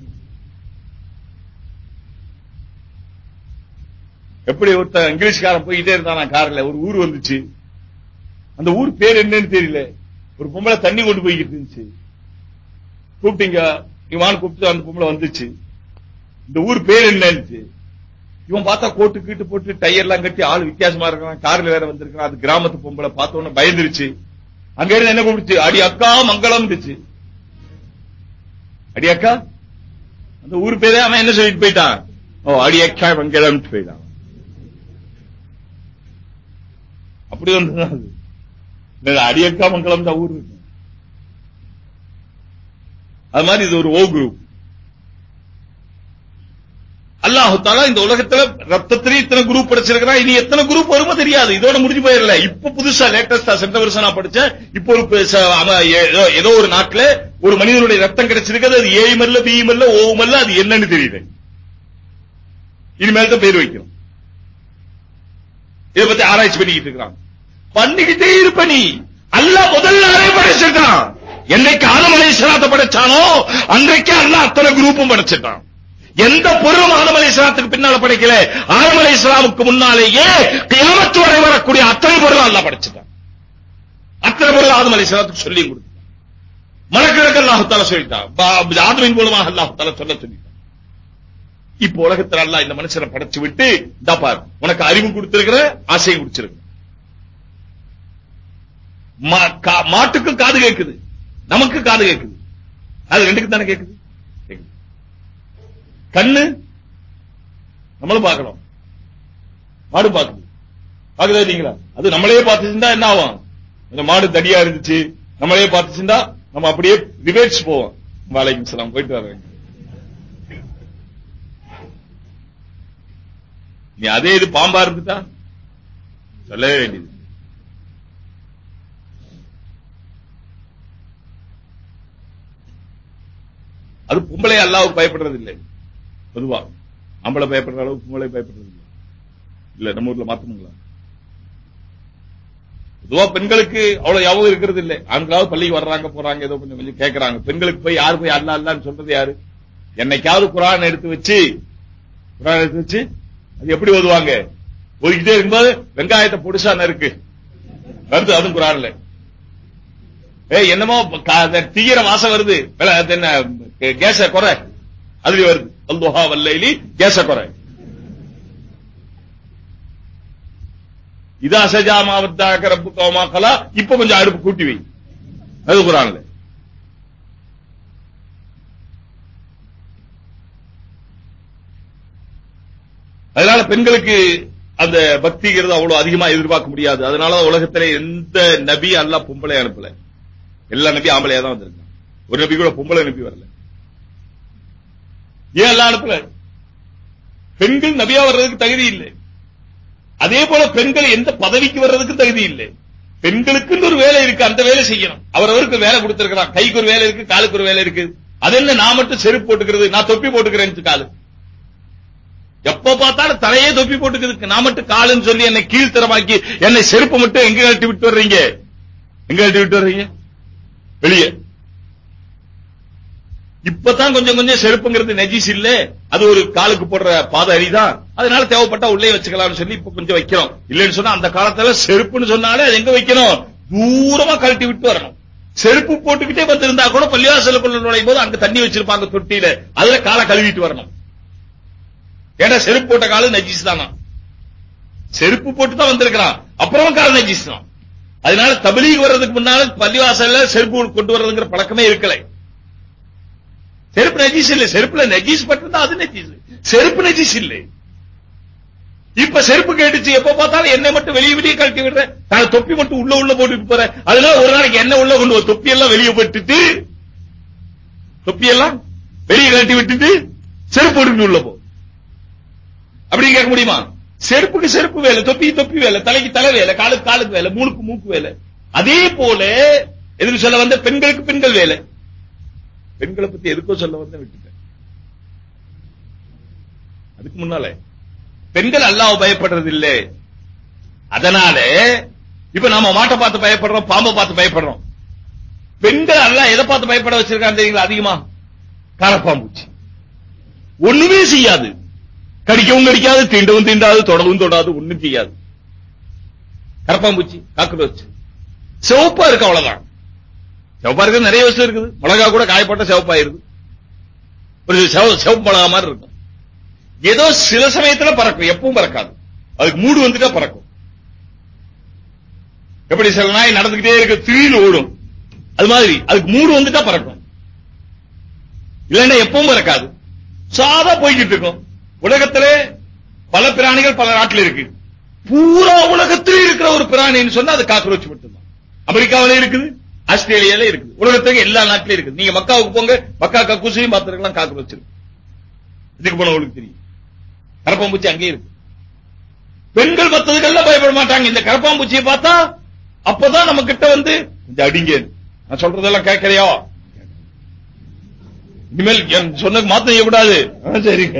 எப்படி ஒருத்தன் இங்கிலீஷ்காரன் போயிட்டே இருந்தான் கார்ல ஒரு ஊர் வந்துச்சு. அந்த ஊர் பேர் என்னன்னு தெரியல. ஒரு பொம்பளை தண்ணி கொண்டு போய்கிட்டு இருந்துச்சு. கூப்பிட்டீங்க இவான் கூப்பிட்டு அந்த பொம்பளை வந்துச்சு. இந்த ஊர் பேர் என்னன்னு இவன் பார்த்தா கோட்டு கீட்டு போட்டு டயர் எல்லாம் கட்டி ஆள் வித்தியாசமா இருக்கான் கார்ல வேற வந்திருக்கான் அது கிராமத்து பொம்பளை பார்த்த உடனே பயந்துருச்சு. அங்க இருந்து என்ன கூப்பிடுச்சு? அடி அக்கா மங்களம் அடி அக்கா? அந்த ஊர் பேரே அவன் என்ன சொல்லிட்டு போயிட்டான்? ஓ அடி அக்கா மங்களம் போயிட்டான். அப்படி வந்து அது. அடியக்கா மங்கலம் தான் ஊர் இருக்கு. அது மாதிரி இது ஒரு ஓ குரூப் அல்லாஹு தாலா இந்த உலகத்துல ரத்தத்திலே இத்தனை குரூப் படிச்சிருக்கிறான். இனி எத்தனை குரூப் வருமோ தெரியாது. இதோட முடிஞ்சு போயிடல. இப்ப புதுசா லேட்டஸ்டா சென்ற வருஷம் நான் படிச்சேன். இப்ப ஒரு ஏதோ- ஏதோ ஒரு நாட்டுல ஒரு மனிதனுடைய ரத்தம் கிடைச்சிருக்கிறது. அது ஏயும் அல்ல பியும் அல்ல ஓவும் அல்ல அது என்னன்னு தெரியுது. இனிமேல் தான் பேர் வைக்கணும். இதை பத்தி ஆராய்ச்சி பண்ணிக்கிட்டு இருக்கிறான். பண்ணிக்கிட்டே இருப்ப நீ. அல்லாஹ் முதல் நாளே என்னைக்கு ஆதம் அலைஹிஸ்ஸலாத்தை படைச்சானோ அன்றைக்கு அல்ல அத்தனை குரூப்பும் படைச்சிட்டான். எந்த பொருளும் ஆதம் அலைஹிஸ்ஸலாத்துக்கு பின்னால படைக்கல. ஆதம் அலைஹிஸ்ஸலாமுக்கு முன்னாலேயே கியாமத்து வரை வரக்கூடிய அத்தனை பொருள் அல்லாஹ் படைச்சிட்டான். அத்தனை பொருள் ஆதம் அலைஹிஸ்ஸலாத்துக்கு சொல்லி கொடுத்தான். மலக்கிழக்கு அல்லாஹ் சொல்லிட்டான். பா- ஆதமின் மூலமாக அல்லாஹ் சொல்ல சொல்லிட்டான். இப்ப உலகத்துல அல்லா இந்த மனுஷனை படைச்சு விட்டு இந்தா பாரு உனக்கு அறிவு கொடுத்திருக்கிற ஆசையை குடிச்சிருக்க மா- கா- மாட்டுக்கு காது கேக்குது. நமக்கு காது கேட்குது அது ரெண்டுக்கு தானே கேட்குது கண்ணு நம்மளும் பார்க்கணும். மாடு பாக்குது பாக்குதா இல்லைங்களா? அது நம்மளே பார்த்துச்சுண்டா என்ன ஆகும்? இந்த மாடு தடியா இருந்துச்சு நம்மளே பார்த்துச்சுண்டா நம்ம அப்படியே விவேச்சு போவோம். வாலைக்கும் சலாம் போயிட்டு வரேன் நீ அதே இது பாம்பா இருந்துட்டா? சொல்லவே வேண்டியது. அது பொம்பளை அல்லாவுக்கு பயப்படுறது இல்லை பொதுவா. ஆம்பளை பயப்படுற அளவுக்கு பொம்பளை பயப்படுறது இல்லை. இல்ல நம்ம ஊர்ல மாத்தணுங்களா? பொதுவா பெண்களுக்கு அவ்வளவு யாவும் இருக்கிறது இல்லை. ஆண்களாவது பள்ளிக்கு வர்றாங்க போறாங்க ஏதோ கொஞ்சம் கொஞ்சம் கேட்கறாங்க பெண்களுக்கு போய் யாரு போய் அல்ல அல்லான்னு சொல்றது யாரு? என்னைக்காவது குரான் எடுத்து வச்சு குரான் எடுத்து வச்சு அது எப்படி ஓதுவாங்க? ஓதிக்கிட்டே இருக்கும்போது வெங்காயத்தை பொடிசா நறுக்கு வருது அதுவும் குரான்ல. ஏ என்னமோ தீயிர வாசம் வருது. என்ன கேச குறை. அதுல வருது. அல்துஹா வல்லைலி கேச குறை இதா சஜா மாவத்தாக ரப்பு கௌமா கலா இப்ப கொஞ்சம் அடுப்பு கூட்டி வை அது குரான்ல அதனால பெண்களுக்கு அந்த பக்திங்கிறது அவ்வளவு அதிகமா எதிர்பார்க்க முடியாது. அதனால உலகத்திலே எந்த நபி அல்ல பொம்பளை அனுப்பல. எல்லா நபி ஆம்பளையா தான் வந்திருக்கான் ஒரு நபி கூட பொம்பளை நபி வரல. ஏன் எல்லாம் அனுப்பல? பெண்கள் நபியா வர்றதுக்கு தகுதி இல்லை. அதே போல பெண்கள் எந்த பதவிக்கு வர்றதுக்கு தகுதி இல்லை. பெண்களுக்கு ஒரு வேலை இருக்கு அந்த வேலை செய்யணும். அவரவருக்கு வேலை கொடுத்திருக்கிறான். கைக்கு ஒரு வேலை இருக்கு காலுக்கு ஒரு வேலை இருக்கு. அது என்ன நான் மட்டும் செருப்பு போட்டுக்கிறது நான் தொப்பி போட்டுக்கிறேன் காலு. எப்ப பார்த்தாலும் தலையே தொப்பி போட்டுக்குது நான் மட்டும் காலுன்னு சொல்லி என்னை கீழ்த்தரமாக்கி என்னை செருப்பு மட்டும் எங்க கட்டி விட்டு வர்றீங்க? எங்க கட்டி விட்டு வர்றீங்க? வெளியே. இப்பதான் கொஞ்சம் கொஞ்சம் செருப்புங்கிறது நெஜிஸ் இல்ல. அது ஒரு காலுக்கு போடுற பாத அரிதான். அதனால தேவைப்பட்டா உள்ளே வச்சுக்கலாம்னு சொல்லி இப்ப கொஞ்சம் வைக்கிறோம். இல்லைன்னு சொன்னா அந்த காலத்துல செருப்புன்னு சொன்னாலே அது எங்க வைக்கணும்? தூரமா கழட்டி விட்டு வரணும். செருப்பு போட்டுக்கிட்டே வந்திருந்தா கூட பள்ளிவாசலுக்குள்ள நுழையும் போது அங்க தண்ணி வச்சிருப்பாங்க தொட்டியில. அதுல காலை கழுவிட்டு வரணும். ஏன்னா செருப்பு போட்ட காலம் நஜீஸ் தானா? செருப்பு போட்டு தான் வந்திருக்கிறான். அப்புறம் காலம் நஜீஸ் தான். அதனால தபிலீக் வர்றதுக்கு முன்னால பள்ளிவாசல்ல செருப்பு கொண்டு வர்றதுங்கிற பழக்கமே இருக்கலை. செருப்பு நஜீஸ் இல்ல செருப்புல நஜீஸ் பட்டிருந்தா அது நஜீஸ். செருப்பு நஜீஸ் இல்லை. இப்ப செருப்பு கேட்டுச்சு எப்ப பார்த்தாலும் என்ன மட்டும் வெளியே வெளியே கழட்டி விடுறேன். நான் தொப்பி மட்டும் உள்ள உள்ள போட்டு போறேன். அதனால ஒரு நாளைக்கு என்ன உள்ள கொண்டு தொப்பி எல்லாம் வெளியே போட்டுட்டு. தொப்பி எல்லாம் வெளியே கழட்டி விட்டுட்டு செருப்பு போட்டு உள்ள போ. அப்படி கேட்க முடியுமா? செருப்புக்கு செருப்பு வேலை தொப்பி தொப்பி வேலை தலைக்கு தலை வேலை காலுக்கு காலுக்கு வேலை மூணுக்கு மூக்கு வேலை. அதே போல எதுக்கு சொல்ல வந்த பெண்களுக்கு பெண்கள் வேலை. பெண்களை பத்தி எதுக்கோ சொல்ல வந்து விட்டுட்டேன். அதுக்கு முன்னால பெண்கள் அல்லாஹ் பயப்படுறது இல்ல அதனால இப்ப நாம மாட்டை பார்த்து பயப்படுறோம் பாம்பை பார்த்து பயப்படுறோம். பெண்கள் அல்லாஹ் எதை பார்த்து பயப்பட வச்சிருக்காங்க தெரியுங்களா? அதிகமா? காரப்பாம்பூச்சி ஒண்ணுமே செய்யாது. கடிக்கவும் கடிக்காது தீண்டவும் தீண்டாது தொடவும் தொடாது ஒண்ணும் செய்யாது. கரப்பாம்பூச்சி காக்ரோச் சிவப்பா இருக்கு அவ்வளவுதான். செவப்பா இருக்கு நிறைய விஷயம் இருக்குது. மிளகா கூட காயப்பட்ட சிவப்பாயிருது ஒரு சிவ- சிவப்பு மிளகா மாதிரி இருக்கும். ஏதோ சில சமயத்துல பறக்கும். எப்பவும் பறக்காது. அதுக்கு மூடு வந்துட்டா பறக்கும். எப்படி சில நாய் நடந்துகிட்டே இருக்கு திடீர்னு ஓடும். அது மாதிரி. அதுக்கு மூடு வந்துட்டா பறக்கும். இல்லைன்னா எப்பவும் பறக்காது. சாதா போய்கிட்டு இருக்கும். உலகத்திலே பல பிராணிகள் பல நாட்டில் இருக்கு. பூரா உலகத்திலே இருக்கிற ஒரு பிராணின்னு சொன்னா அது காக்ரோச் மட்டும்தான். அமெரிக்காவில இருக்குது. ஆஸ்திரேலியால இருக்குது. உலகத்துக்கு எல்லா நாட்டிலும் இருக்குது. நீங்க மக்காவுக்கு போங்க மக்கா கக்கூசையும் பார்த்திருக்கலாம் காத்து வச்சிருக்கு இதுக்கு போன உங்களுக்கு தெரியும். கரப்பாம்பூச்சி அங்கே இருக்கு. பெண்கள் மத்ததுக்கெல்லாம் பயப்பட மாட்டாங்க. இந்த கரப்பாம்பூச்சியை பார்த்தா அப்பதான் நம்ம கிட்ட வந்து இந்த அடிங்க நான் சொல்றதெல்லாம் கேட்கறியா? இனிமேல் சொன்னது மாத்த செய்யக்கூடாது சரிங்க.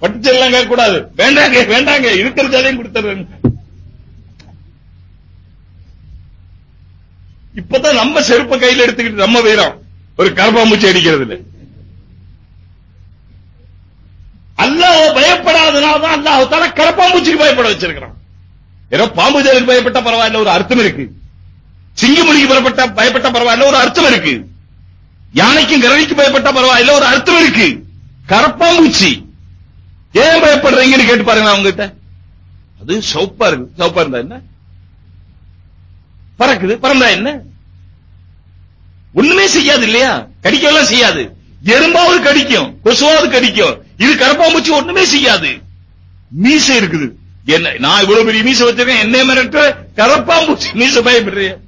பட்டுச்செல்லாம் கேட்க கூடாது வேண்டாங்க வேண்டாங்க. இருக்கிற ஜாலையும் கொடுத்துறேன். இப்பதான் நம்ம செருப்ப கையில எடுத்துக்கிட்டு நம்ம வீரம். ஒரு கரப்பாம்பூச்சி அடிக்கிறதுல. அல்லாஹ் பயப்படாதனால்தான் தான் கரப்பாம்பூச்சிக்கு பயப்பட வச்சிருக்கிறான். ஏதோ பாம்பு ஜெயலுக்கு பயப்பட்ட பரவாயில்ல ஒரு அர்த்தம் இருக்கு. சிங்கமொழிக்கு பயப்பட்ட பயப்பட்ட பரவாயில்ல ஒரு அர்த்தம் இருக்கு. யானைக்கும் கரடிக்கு பயப்பட்ட பரவாயில்ல ஒரு அர்த்தம் இருக்கு. கரப்பாம்பூச்சி. ஏன் பயப்படுறீங்கன்னு கேட்டு பாருங்க அவங்க கிட்ட அது சௌப்பா இருக்கு. சௌப்பா இருந்தா என்ன? பறக்குது. பறந்தா என்ன? ஒண்ணுமே செய்யாது இல்லையா? கடிக்கலாம் செய்யாது. எறும்பாவது கடிக்கும். கொசுவாவது கடிக்கும். இது கரப்பாம்பூச்சி ஒண்ணுமே செய்யாது. மீசை இருக்குது. என்ன நான் இவ்வளவு பெரிய மீசை வச்சிருக்கேன். என்ன மிரட்டு கரப்பாம்பூச்சி மீசை பயப்படுறேன்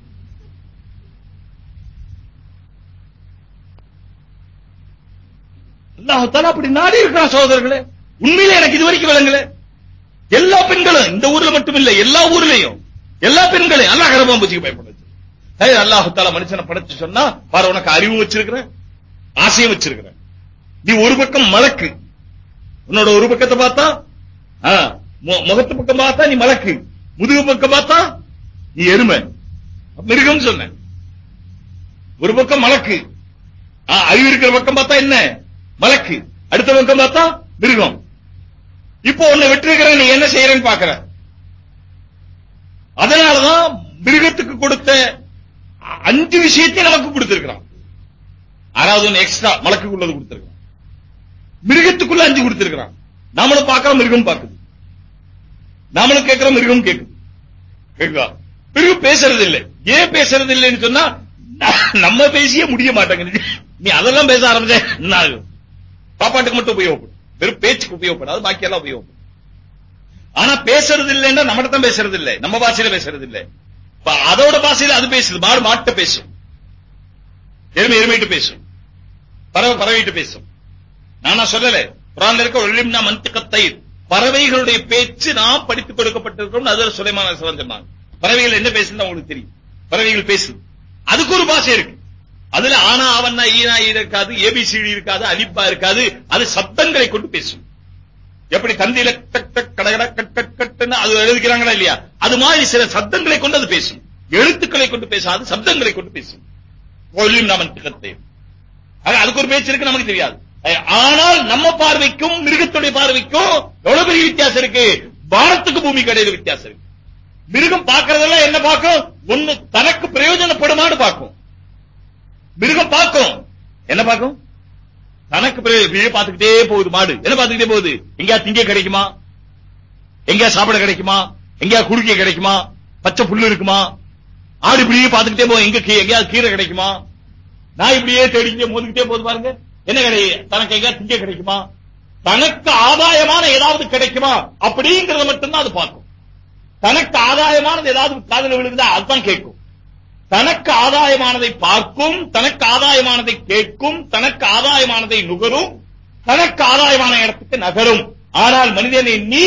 அல்லாஹால அப்படி நாடி இருக்கிறான் சகோதரர்களே. உண்மையிலே எனக்கு இது வரைக்கும் விளங்கல. எல்லா பெண்களும் இந்த ஊர்ல மட்டும் இல்ல எல்லா ஊர்லயும். எல்லா பெண்களையும் அல்லாஹ் கரப்பாம்பூச்சிக்கு பயப்பட வச்சிருக்கான். ஏய் அல்லாஹ் தாலா மனுஷனை படைச்சு சொன்னா பாரு உனக்கு அறிவு வச்சிருக்கிற ஆசையும் வச்சிருக்கிறேன். நீ ஒரு பக்கம் மலக்கு. உன்னோட ஒரு பக்கத்தை பார்த்தா மு- முகத்து பக்கம் பார்த்தா நீ மலக்கு. முதுகு பக்கம் பார்த்தா நீ எருமை. மிருகம் சொன்ன ஒரு பக்கம் மலக்கு. அறிவு இருக்கிற பக்கம் பார்த்தா என்ன? மலக்கு. அடுத்த பக்கம் பார்த்தா மிருகம். இப்போ உன்னை விட்டுருக்கிறேன் நீ என்ன செய்யறேன்னு பாக்குற அதனாலதான் மிருகத்துக்கு கொடுத்த அஞ்சு விஷயத்தையும் நமக்கு கொடுத்திருக்கிறான். ஆறாவது ஒன்று எக்ஸ்ட்ரா மலக்குள்ளது கொடுத்திருக்கிறான். மிருகத்துக்குள்ள அஞ்சு கொடுத்திருக்கிறான். நாமளும் பார்க்கிறோம் மிருகம் பார்க்குது. நாமளும் கேட்கிறோம் மிருகம் கேட்குது. கேட்குதா? மிருகம் பேசுறது இல்லை ஏன் பேசுறது இல்லைன்னு சொன்னா நம்ம பேசியே முடிய மாட்டேங்குது. நீ அதெல்லாம் பேச ஆரம்பிச்ச என்ன ஆகும் சாப்பாட்டுக்கு மட்டும் உபயோகப்படும். வெறும் பேச்சுக்கு உபயோகப்படாது பாக்கி எல்லாம் உபயோகப்படும். ஆனா பேசுறது இல்லைன்னா நம்மகிட்ட தான் பேசுறது இல்லை. நம்ம பாஷையில பேசுறது இல்லை. அதோட பாஷையில அது பேசுது. மாடு மாட்ட பேசும். எருமை எருமைட்டு பேசும். பறவை பறவைட்டு பேசும். நானா சொல்லல. குரான்ல இருக்க ஒளிம்னா மந்திகத்தை பறவைகளுடைய பேச்சு நாம் படித்துக் கொடுக்கப்பட்டிருக்கோம் அதுல சுலைமான சொன்னாங்க. பறவைகள் என்ன பேசுன்னு உங்களுக்கு தெரியும். பறவைகள் பேசுது. அதுக்கு ஒரு பாஷை இருக்கு. அதுல ஆனா அவன்னா ஈனா இருக்காது ஏபிசிடி இருக்காது அலிப்பா இருக்காது. அது சப்தங்களை கொண்டு பேசும். எப்படி தந்தியில டக் டக் கடகட கட் கட் கட்னு அது எழுதிக்கிறாங்களா இல்லையா? அது மாதிரி சில சப்தங்களை கொண்டு அது பேசும். எழுத்துக்களை கொண்டு பேசாது சப்தங்களை கொண்டு பேசும். ஒலியும் அதுக்கு ஒரு பேச்சு இருக்கு நமக்கு தெரியாது. ஆனால் நம்ம பார்வைக்கும் மிருகத்துடைய பார்வைக்கும் எவ்வளவு பெரிய வித்தியாசம் இருக்கு? வாரத்துக்கு பூமி கடையில வித்தியாசம் இருக்கு. மிருகம் பார்க்கறதெல்லாம் என்ன பார்க்கும்? ஒண்ணு தனக்கு பிரயோஜனப்படுமான்னு பார்க்கும். மிருகம் பார்க்கும். என்ன பார்க்கும்? தனக்கு பிரயோஜனம் பார்த்துக்கிட்டே போகுது மாடு. என்ன பார்த்துக்கிட்டே போகுது? எங்கயா திங்க கிடைக்குமா? எங்கயா சாப்பிட கிடைக்குமா? எங்கயா குடிக்க கிடைக்குமா? பச்சை புல்லு இருக்குமா? ஆடு இப்படியே பார்த்துக்கிட்டே போகும் எங்க கீ- எங்கேயாவது கீரை கிடைக்குமா? நான் இப்படியே தேடிக்கிட்டே மோதிக்கிட்டே போகுது பாருங்க. என்ன கிடையாது தனக்கு எங்கயா திங்க கிடைக்குமா? தனக்கு ஆதாயமான ஏதாவது கிடைக்குமா? அப்படிங்கறத மட்டும்தான் அது பார்க்கும். தனக்கு ஆதாயமானது ஏதாவது காதல விழுந்தா அதுதான் கேட்கும். தனக்கு ஆதாயமானதை பார்க்கும் தனக்கு ஆதாயமானதை கேட்கும் தனக்கு ஆதாயமானதை நுகரும் தனக்கு ஆதாயமான இடத்துக்கு நகரும். ஆனால் மனிதனை நீ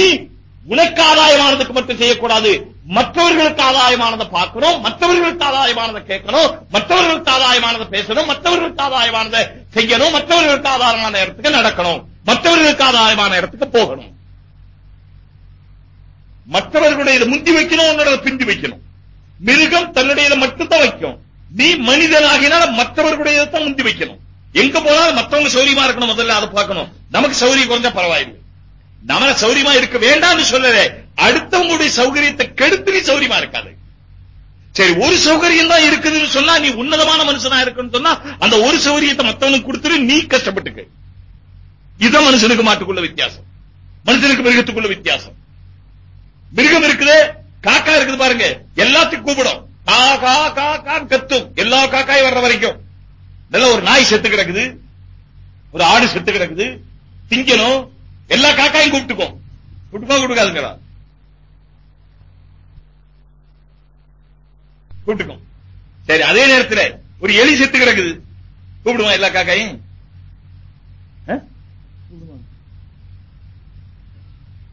உனக்கு ஆதாயமானதுக்கு மட்டும் செய்யக்கூடாது. மற்றவர்களுக்கு ஆதாயமானதை பார்க்கணும் மற்றவர்களுக்கு ஆதாயமானதை கேட்கணும் மற்றவர்களுக்கு ஆதாயமானதை பேசணும் மற்றவர்களுக்கு ஆதாயமானதை செய்யணும் மற்றவர்களுக்கு ஆதாயமான இடத்துக்கு நடக்கணும் மற்றவர்களுக்கு ஆதாயமான இடத்துக்கு போகணும். மற்றவர்களுடைய முந்தி வைக்கணும் உன்னோட பிந்தி வைக்கணும். மிருகம் தன்னுடைய மட்டும்தான் வைக்கும். நீ மனிதனாகினால மற்றவர்களுடைய தான் முந்தி வைக்கணும். எங்க போனாலும் மற்றவங்க சௌரியமா இருக்கணும் முதல்ல அதை பார்க்கணும். நமக்கு சௌரியம் குறைஞ்சா பரவாயில்லை. நம்ம சௌரியமா இருக்க வேண்டாம்னு சொல்லல. அடுத்தவங்களுடைய சௌகரியத்தை கெடுத்து நீ சௌரியமா இருக்காது. சரி ஒரு சௌகரியம் தான் இருக்குதுன்னு சொன்னா நீ உன்னதமான மனுஷனா இருக்குன்னு சொன்னா அந்த ஒரு சௌகரியத்தை மத்தவனுக்கு கொடுத்துரு நீ கஷ்டப்பட்டுக்க. இதுதான் மனுஷனுக்கு மாட்டுக்குள்ள வித்தியாசம். மனுஷனுக்கு மிருகத்துக்குள்ள வித்தியாசம். மிருகம் இருக்குது காக்கா இருக்குது பாருங்க. எல்லாத்துக்கும் கூப்பிடும். கா கா கா கான்னு கத்தும். எல்லா காக்காயும் வர்ற வரைக்கும். நல்ல ஒரு நாய் செத்து கிடக்குது. ஒரு ஆடு செத்து கிடக்குது. திங்கணும். எல்லா காக்காயும் கூப்பிட்டுக்கும். கூப்பிட்டுக்கோ கூப்பிட்டுக்காதுங்களா கூப்பிட்டுக்கும். சரி அதே நேரத்துல ஒரு எலி செத்து கிடக்குது. கூப்பிடுவான் எல்லா காக்காயும்?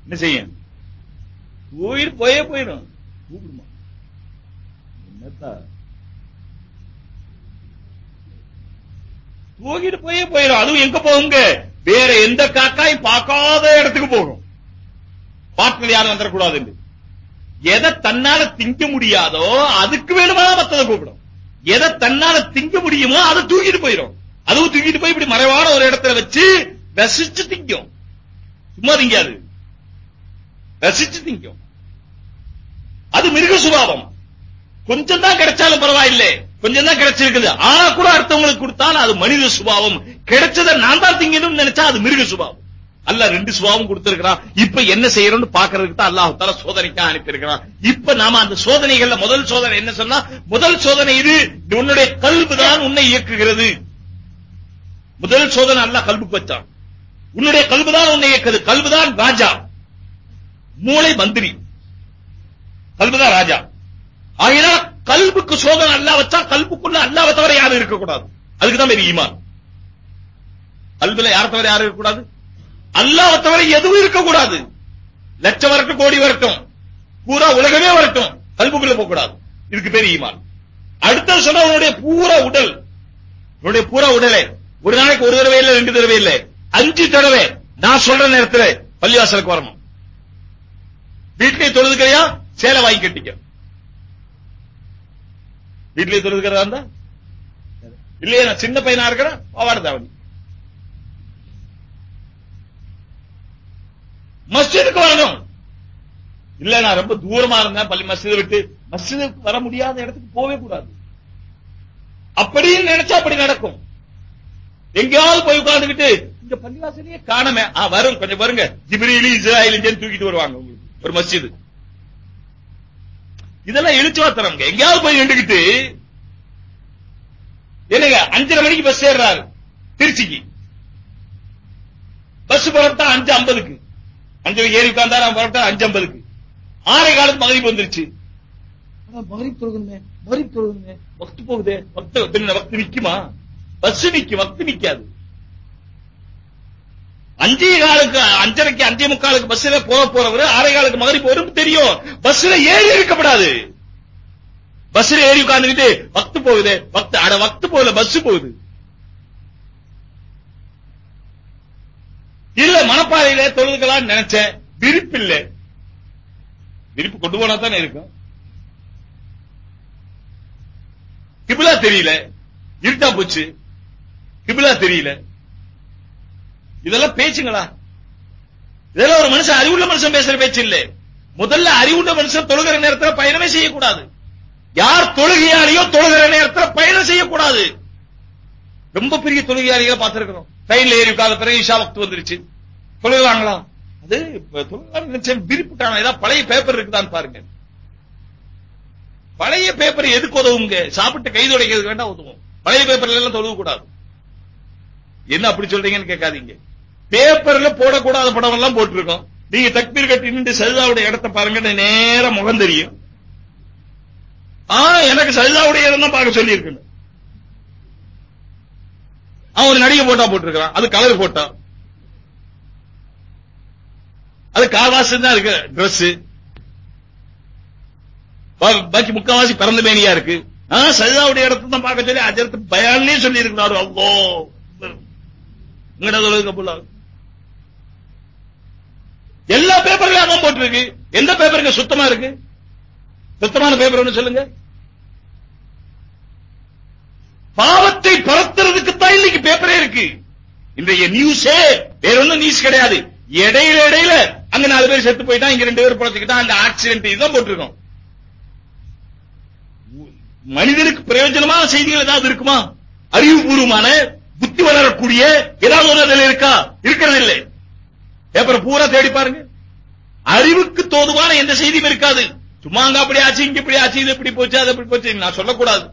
என்ன செய்யும்? உயிர் போயே போயிடும் கூப்பிடுமா? என்னத்தா? தூக்கிட்டு போயே போயிடும் அதுவும் எங்க போகுங்க? வேற எந்த காக்காயும் பார்க்காத இடத்துக்கு போகும். பார்க்கல யாரும் வந்துடக்கூடாது எதை தன்னால திங்க முடியாதோ அதுக்கு வேணுமா மத்ததை கூப்பிடும். எதை தன்னால திங்க முடியுமோ அதை தூக்கிட்டு போயிடும் அதுவும் தூக்கிட்டு போய் இப்படி மறைவான ஒரு இடத்துல வச்சு ரசிச்சு திங்கும். சும்மா திங்காது. ரசிச்சு திங்கும். அது மிருக சுபாவம். கொஞ்சம் தான் கிடைச்சாலும் பரவாயில்லை. கொஞ்சம் தான் கிடைச்சிருக்குது. ஆனா கூட அடுத்தவங்களுக்கு கொடுத்தாலும் அது மனித சுபாவம். கிடைச்சதை நான் தான் திங்கணும்னு நினைச்சா அது மிருக சுபாவம். அல்ல ரெண்டு சுபாவம் கொடுத்திருக்கிறான். இப்ப என்ன செய்யறோம்னு பாக்குறதுக்கு தான் அல்லாஹ் தால சோதனைக்கு அனுப்பியிருக்கிறான். இப்ப நாம அந்த சோதனைகள்ல முதல் சோதனை என்ன சொன்னா முதல் சோதனை இது. உன்னுடைய கல்பு தான் உன்னை இயக்குகிறது. முதல் சோதனை அல்ல கல்புக்கு வச்சான். உன்னுடைய கல்பு தான் உன்னை இயக்குது. கல்பு தான் ராஜா. மூளை மந்திரி. கல்புதான் ராஜா. ஆகையினால கல்புக்கு சோதனை அல்லா வச்சா கல்புக்குள்ள அல்லாவை தவிர யாரும் இருக்கக்கூடாது. அதுக்குதான் பெரிய ஈமான். கல்புல யார தவிர யாரும் இருக்கக்கூடாது? அல்லாவை தவிர எதுவும் இருக்கக்கூடாது. லட்சம் வரட்டும் கோடி வரட்டும். பூரா உலகமே வரட்டும். கல்புக்குள்ள போக கூடாது இதுக்கு பேர் ஈமான். அடுத்த சொன்ன உன்னுடைய பூரா உடல். உன்னுடைய பூரா உடலே. ஒரு நாளைக்கு ஒரு தடவை இல்ல ரெண்டு தடவை இல்ல. அஞ்சு தடவை நான் சொல்ற நேரத்துல பள்ளிவாசலுக்கு வரணும். வீட்டிலே தொழுதுக்கிறையா? சேலை வாங்கி கட்டிக்க. வீட்டிலே தொழுதுக்கிறதா இருந்தா? இல்லையே நான் சின்ன பையனா இருக்கிறேன் பாவாடை தாவணி மஸ்ஜிதுக்கு வரணும். இல்ல நான் ரொம்ப தூரமா இருந்தேன் பள்ளி மஸ்ஜிதை விட்டு. மஸ்ஜிதுக்கு வர முடியாத இடத்துக்கு போவே கூடாது. அப்படின்னு நினைச்சா அப்படி நடக்கும். எங்கேயாவது போய் உட்கார்ந்துகிட்டு இந்த பள்ளிவாசலையே காணமே. வரும் கொஞ்சம் வருங்க. ஜிபிரிலி இஸ்ராயல் தூக்கிட்டு வருவாங்க உங்களுக்கு. ஒரு மஸ்ஜிது. இதெல்லாம் இழுச்சு வாத்தரங்க எங்கேயாவது போய் நின்றுகிட்டு என்னங்க அஞ்சரை மணிக்கு பஸ் ஏறாரு திருச்சிக்கு. பஸ் புறப்பட்டா அஞ்சு ஐம்பதுக்கு. அஞ்சு ஏறி உட்கார்ந்தாரு புறப்பட்டா அஞ்சு ஐம்பதுக்கு. ஆறே காலத்து மகரிப் வந்துருச்சு. மகரிப் தொழுகணுமே மகரிப் தொழுகணுமே வக்து போகுதே. வக்து நிக்குமா? பஸ் நிக்கும் வக்து நிக்காது. அஞ்சே காலுக்கு அஞ்சரைக்கு அஞ்சே முக்காலுக்கு பஸ்ல போக போறவர் ஆறே காலுக்கு மகரிப் வரும் தெரியும். பஸ்ல ஏறி இருக்கப்படாது பஸ்ல ஏறி உட்கார்ந்துக்கிட்டு வக்து போகுது வக்து அட வக்து போகல பஸ் போகுது. இல்ல மனப்பாறையில தொழுதுக்கலாம்னு நினைச்சேன். விருப்பு இல்ல விருப்பு கொண்டு போனா தானே இருக்கும். கிபிலா தெரியல. இருட்டா போச்சு. கிபிலா தெரியல. இதெல்லாம் பேச்சுங்களா? இதெல்லாம் ஒரு மனுஷன் அறிவுள்ள மனுஷன் பேசுற பேச்சு இல்ல. முதல்ல அறிவுள்ள மனுஷன் தொழுகிற நேரத்தில் பயணமே செய்யக்கூடாது. யார் தொழுகையாளியோ தொழுகிற நேரத்தில் பயணம் செய்யக்கூடாது. ரொம்ப பெரிய தொழுகையாளிகளை பார்த்திருக்கிறோம். ட்ரெயின்ல ஏறி உட்காத பிறகு இஷா வக்து வந்துருச்சு. தொழுகிறாங்களா? அது இப்ப தொழுகிறாங்க நினைச்சேன் விரிப்புட்டான ஏதாவது பழைய பேப்பர் இருக்குதான்னு பாருங்க. பழைய பேப்பர் எதுக்கு உதவுங்க? சாப்பிட்டு கை துடைக்கிறதுக்கு வேண்டாம் உதவும். பழைய பேப்பர்ல எல்லாம் தொழுக கூடாது என்ன அப்படி சொல்றீங்கன்னு கேட்காதீங்க. பேப்பர்ல போடக்கூடாத படம் எல்லாம் போட்டிருக்கோம் நீங்க தக்பீர் கட்டி நின்று சஜிதாவுடைய இடத்தை பாருங்க நேரம் முகம் தெரியும் ஆ எனக்கு சஜிதாவுடைய இடம் தான் பார்க்க சொல்லி இருக்கு அவன் ஒரு நடிகை போட்டா போட்டிருக்கிறான் அது கலர் போட்டா அது காவாசம் தான் இருக்கு Dress பாக்கி முக்காவாசி பிறந்த மேனியா இருக்கு ஆ சஜிதாவுடைய இடத்தை தான் பார்க்க சொல்லி அஜரத்து பயான்லயே சொல்லி இருக்கிறாரு அவ்வளோ உங்கட தொழுது எல்லா பேப்பர்லயும் அதான் போட்டிருக்கு. எந்த பேப்பருங்க சுத்தமா இருக்கு. சுத்தமான பேப்பர் ஒண்ணு சொல்லுங்க. பாவத்தை பரத்துறதுக்கு தான் இன்னைக்கு பேப்பரே இருக்கு. இன்றைய நியூஸே வேற ஒன்றும் நியூஸ் கிடையாது. இடையில இடையில அங்க நாலு பேர் செத்து போயிட்டா இங்க ரெண்டு பேர் பிழைச்சுக்கிட்டா அந்த ஆக்சிடென்ட் இதுதான் போட்டிருக்கோம். மனிதனுக்கு பிரயோஜனமான செய்திகள் ஏதாவது இருக்குமா? அறிவுபூர்வமான புத்தி வளரக்கூடிய ஏதாவது ஒரு அதில் இருக்கா? இருக்கிறது இல்லை. பேப்பர் பூரா தேடி பாருங்க. அறிவுக்கு தோதுவான எந்த செய்தியும் இருக்காது. சும்மா அங்க அப்படி ஆச்சு இங்க இப்படி ஆச்சு இது இப்படி போச்சு அது இப்படி போச்சு. நான் சொல்லக்கூடாது.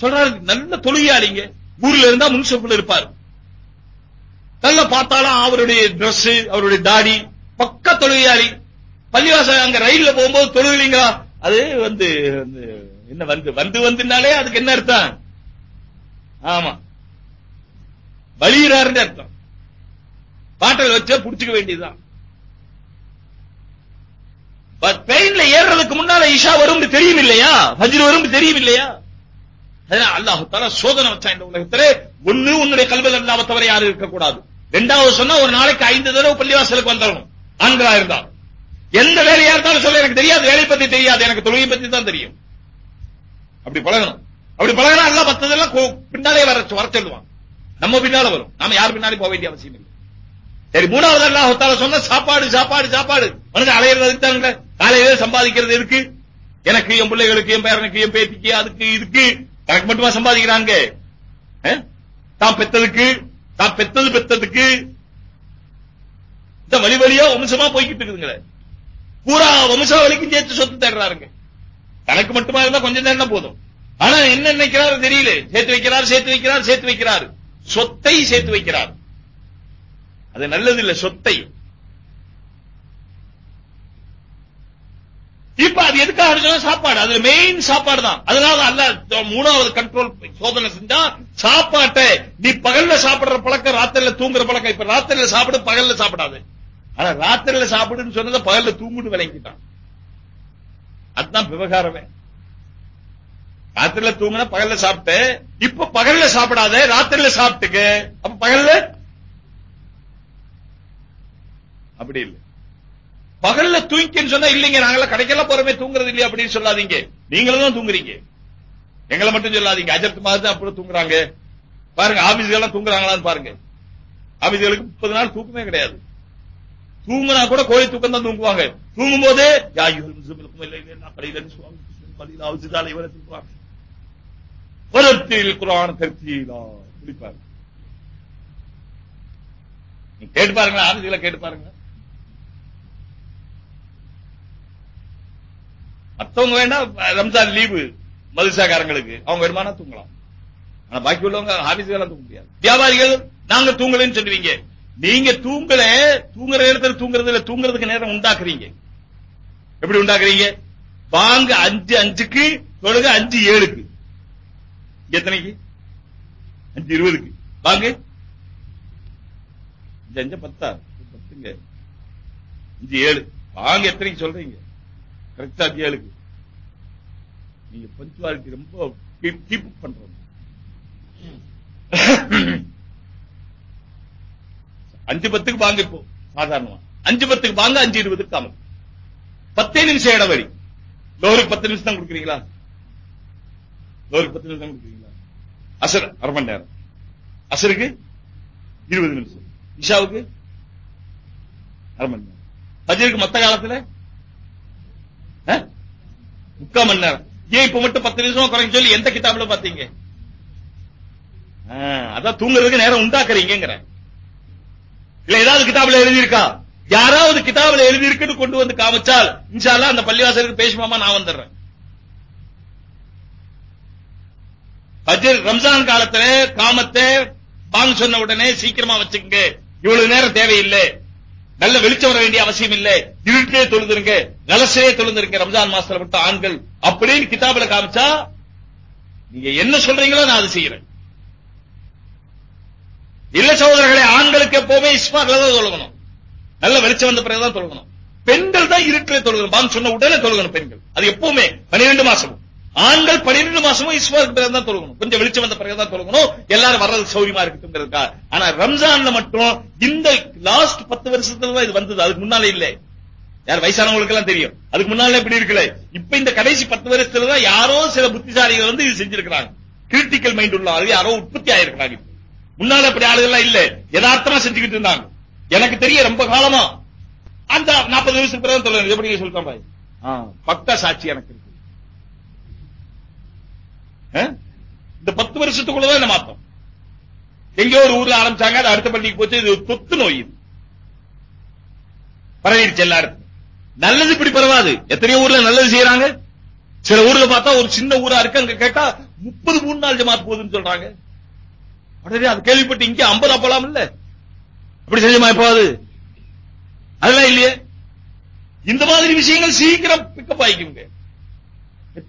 சொல்றாரு நல்ல தொழுகையாளிங்க ஊர்ல இருந்தா முன்சிபல் இருப்பார். நல்ல பார்த்தாலும் அவருடைய ட்ரெஸ் அவருடைய தாடி பக்க தொழுகையாளி பள்ளிவாச அங்க ரயில்ல போகும்போது தொழுகலீங்களா அது வந்து வந்து என்ன வந்து வந்து வந்துனாலே அதுக்கு என்ன அர்த்தம்? ஆமா. வலியுறாருன்னு அர்த்தம். பாட்டல் வச்சா புடிச்சுக்க வேண்டியதுதான். பெயின்ல ஏறுறதுக்கு முன்னால இஷா வரும் தெரியும் இல்லையா ஃபஜ்ர் வரும் தெரியும் இல்லையா அதனால அல்லாஹு தஆலா சோதனை வச்சா இந்த உலகத்திலே. ஒண்ணு உன்னுடைய கல்வியில் அல்லாஹ் தவிர யாரும் இருக்கக்கூடாது. ரெண்டாவது சொன்னா ஒரு நாளைக்கு ஐந்து தடவை பள்ளிவாசலுக்கு வந்துடணும் ஆண்களா இருந்தா எந்த வேலையா இருந்தாலும் சொல்ல எனக்கு தெரியாது. வேலை பத்தி தெரியாது. எனக்கு தொழுகை பத்தி தான் தெரியும். அப்படி பழகணும். அப்படி பழகினா எல்லாம் மத்ததெல்லாம் கோ- பின்னாலே வர வர சொல்லுவான். நம்ம பின்னால வரும். நாம யார் பின்னாலும் போக வேண்டிய அவசியம் இல்லை. சரி மூணாவது அல்லாஹ் சொன்ன சாப்பாடு சாப்பாடு சாப்பாடு. மனுஷன் அலையிறது தானுங்களே காலையில சம்பாதிக்கிறது இருக்கு எனக்கு என் பிள்ளைகளுக்கு என் பேரனுக்கு என் பேத்திக்கு அதுக்கு இதுக்கு. தனக்கு மட்டுமா சம்பாதிக்கிறாங்க? அஹ்? தான் பெத்ததுக்கு தான் பெத்தது பெத்ததுக்கு. இந்த வழி வழியா வம்சமா போய்கிட்டு இருக்குதுங்களே. பூரா வம்சாவளிக்கும் சேர்த்து சொத்து தேடுறாருங்க. தனக்கு மட்டுமா இருந்தா கொஞ்சம் நேரம் தான் போதும். ஆனா என்ன நினைக்கிறாரு தெரியல. சேர்த்து வைக்கிறார் சேர்த்து வைக்கிறார் சேர்த்து வைக்கிறாரு. சொத்தை சேர்த்து வைக்கிறார். அது நல்லது இல்ல சொத்தை. இப்ப அது எதுக்காக சொன்னா சாப்பாடு. அது மெயின் சாப்பாடு தான். அதனால அல்ல மூணாவது கண்ட்ரோல் சோதனை செஞ்சா சாப்பாட்டை நீ பகல்ல சாப்பிடுற பழக்கம் ராத்திரில தூங்குற பழக்கம். இப்ப ராத்திரில சாப்பிடு பகல்ல சாப்பிடாது. ஆனா ராத்திரில சாப்பிடுன்னு சொன்னதை பகல்ல தூங்குன்னு விளங்கிட்டான். அதுதான் விவகாரமே. ராத்திரில தூங்குனா பகல்ல சாப்பிட்டு இப்ப பகல்ல சாப்பிடாத ராத்திரில சாப்பிட்டுக்க. அப்ப பகல்ல? அப்படி இல்ல. பகல்ல தூங்கின்னு சொன்னா இல்லைங்க நாங்கெல்லாம் கடைக்கெல்லாம் போறமே தூங்குறது இல்லையா அப்படின்னு சொல்லாதீங்க. நீங்களும் தான் தூங்குறீங்க. எங்களை மட்டும் சொல்லாதீங்க. அஜர்த் மாதிரி அப்புறம் தூங்குறாங்க. பாருங்க ஆபீஸ்கள் எல்லாம் தூங்குறாங்களான்னு பாருங்க. ஆபீஸ்களுக்கு முப்பது நாள் தூக்கமே கிடையாது. தூங்குனா கூட கோழி தூக்கம் தான் தூங்குவாங்க தூங்கும் போது வரத்தில் குரான் தர்த்தீலா பிடிப்பாரு கேட்டு பாருங்க ஆபீஸ்ல கேட்டு பாருங்க. மத்தவங்க வேண்டாம் ரம்ஜான் லீவு மதுசாக்காரங்களுக்கு அவங்க வருமானா தூங்கலாம். ஆனா பாக்கி உள்ளவங்க ஆபீஸ்ல தூங்க முடியாது. வியாபாரிகள் நாங்க தூங்கலன்னு சொல்லுவீங்க. நீங்க தூங்கல தூங்குற நேரத்தில் தூங்குறது இல்ல தூங்குறதுக்கு நேரம் உண்டாக்குறீங்க. எப்படி உண்டாக்குறீங்க? வாங்க அஞ்சு அஞ்சுக்கு தொழுக அஞ்சு ஏழுக்கு. எத்தனைக்கு? அஞ்சு இருபதுக்கு. வாங்க. அஞ்சு அஞ்சு பத்தா? பத்துங்க. அஞ்சு ஏழு. வாங்க எத்தனைக்கு சொல்றீங்க? கரெக்டா ஏழுக்கு. நீங்க பஞ்சுவாலிட்டி ரொம்ப கீப் பண்றோம். அஞ்சு பத்துக்கு வாங்க இப்போ சாதாரணமா. அஞ்சு பத்துக்கு வாங்க அஞ்சு இருபதுக்கு அமல் பத்தே நிமிஷம் இடவழி லோருக்கு பத்து நிமிஷம் தான் கொடுக்குறீங்களா? லோருக்கு பத்து நிமிஷம் கொடுக்குறீங்களா அசர் அரை மணி நேரம். அசருக்கு இருபது நிமிஷம். இஷாவுக்கு அரை மணி நேரம். பஜருக்கு மத்த காலத்துல? முக்கால் மணி நேரம். ஏன் இப்ப மட்டும் பத்து நிமிஷம் குறைஞ்சு சொல்லி எந்த கிதாபுல பாத்தீங்க அதான் தூங்குறதுக்கு நேரம் உண்டாக்குறீங்கிற இல்ல ஏதாவது கிதாபுல எழுதியிருக்கா? யாராவது கிதாபுல எழுதியிருக்குன்னு கொண்டு வந்து காமிச்சால் இன்ஷால்லா அந்த பள்ளிவாசலுக்கு பேசுமாமா நான் வந்துடுறேன். பஜ்ர் ரம்ஜான் காலத்துல காமத்தை பாங்க சொன்ன உடனே சீக்கிரமா வச்சுக்கங்க. இவ்வளவு நேரம் தேவையில்லை. நல்ல வெளிச்சம் வர வேண்டிய அவசியம் இல்லை. இருட்டிலே தொழுதுருங்க. நலசிலே தொழுந்துருங்க ரம்ஜான் மாசத்துல மட்டும் ஆண்கள் அப்படின்னு கிதாபில காமிச்சா நீங்க என்ன சொல்றீங்களோ நான் அது செய்யறேன். இல்ல சகோதரர்களே ஆண்களுக்கு எப்பவுமே இஸ்மார்ல தான் தொழுகணும். நல்ல வெளிச்சம் வந்த பிறகுதான் தொழுகணும். பெண்கள் தான் இருட்டிலே தொழுகணும். பாங்க சொன்ன உடனே தொழுகணும் பெண்கள். அது எப்பவுமே பன்னிரெண்டு மாசமும். ஆண்கள் பன்னிரெண்டு மாசமும் இஸ்மாருக்கு பிறகு தான் தொழுகணும். கொஞ்சம் வெளிச்சம் வந்த பிறகு தான் தொழுகணும். எல்லாரும் வர்றது சௌரியமா இருக்கட்டும்ங்கிறதுக்கா. ஆனா ரம்ஜான்ல மட்டும் இந்த லாஸ்ட் பத்து வருஷத்துல தான் இது வந்தது. அதுக்கு முன்னாலே இல்லை. யார் வயசானவங்களுக்கு எல்லாம் தெரியும். அதுக்கு முன்னால இப்படி இருக்கல. இப்ப இந்த கடைசி பத்து வருஷத்துல தான் யாரோ சில புத்திசாலிகள் வந்து இது செஞ்சிருக்கிறாங்க. கிரிட்டிக்கல் மைண்ட் உள்ள ஆளு யாரோ உற்பத்தி ஆயிருக்கிறாங்க முன்னால அப்படி ஆளுகள்லாம் இல்ல. யதார்த்தமா செஞ்சுக்கிட்டு இருந்தாங்க. எனக்கு தெரிய ரொம்ப காலமா. அந்த நாற்பது வருஷத்துக்கு பிறகு சொல்லுங்க எப்படி சொல்றேன் பாய்? சாட்சி எனக்கு இந்த பத்து வருஷத்துக்குள்ளதான் என்ன மாத்தம் எங்கேயோ ஒரு ஊர்ல ஆரம்பிச்சாங்க அது அடுத்த பள்ளிக்கு போச்சு இது ஒரு தொத்து நோய் இது. பரவிடுச்சு எல்லாருக்கும். நல்லது இப்படி பரவாது. எத்தனையோ ஊர்ல நல்லது செய்யறாங்க. சில ஊர்ல பார்த்தா ஒரு சின்ன ஊரா இருக்கு அங்க கேட்டா முப்பது மூணு நாள் ஜமாத் போகுதுன்னு சொல்றாங்க. உடனே அது கேள்விப்பட்டு இங்க ஐம்பதா போலாம் இல்ல? அப்படி செஞ்சமா எப்பாவது? அதெல்லாம் இல்லையே. இந்த மாதிரி விஷயங்கள் சீக்கிரம் பிக்கப் ஆகிக்குங்க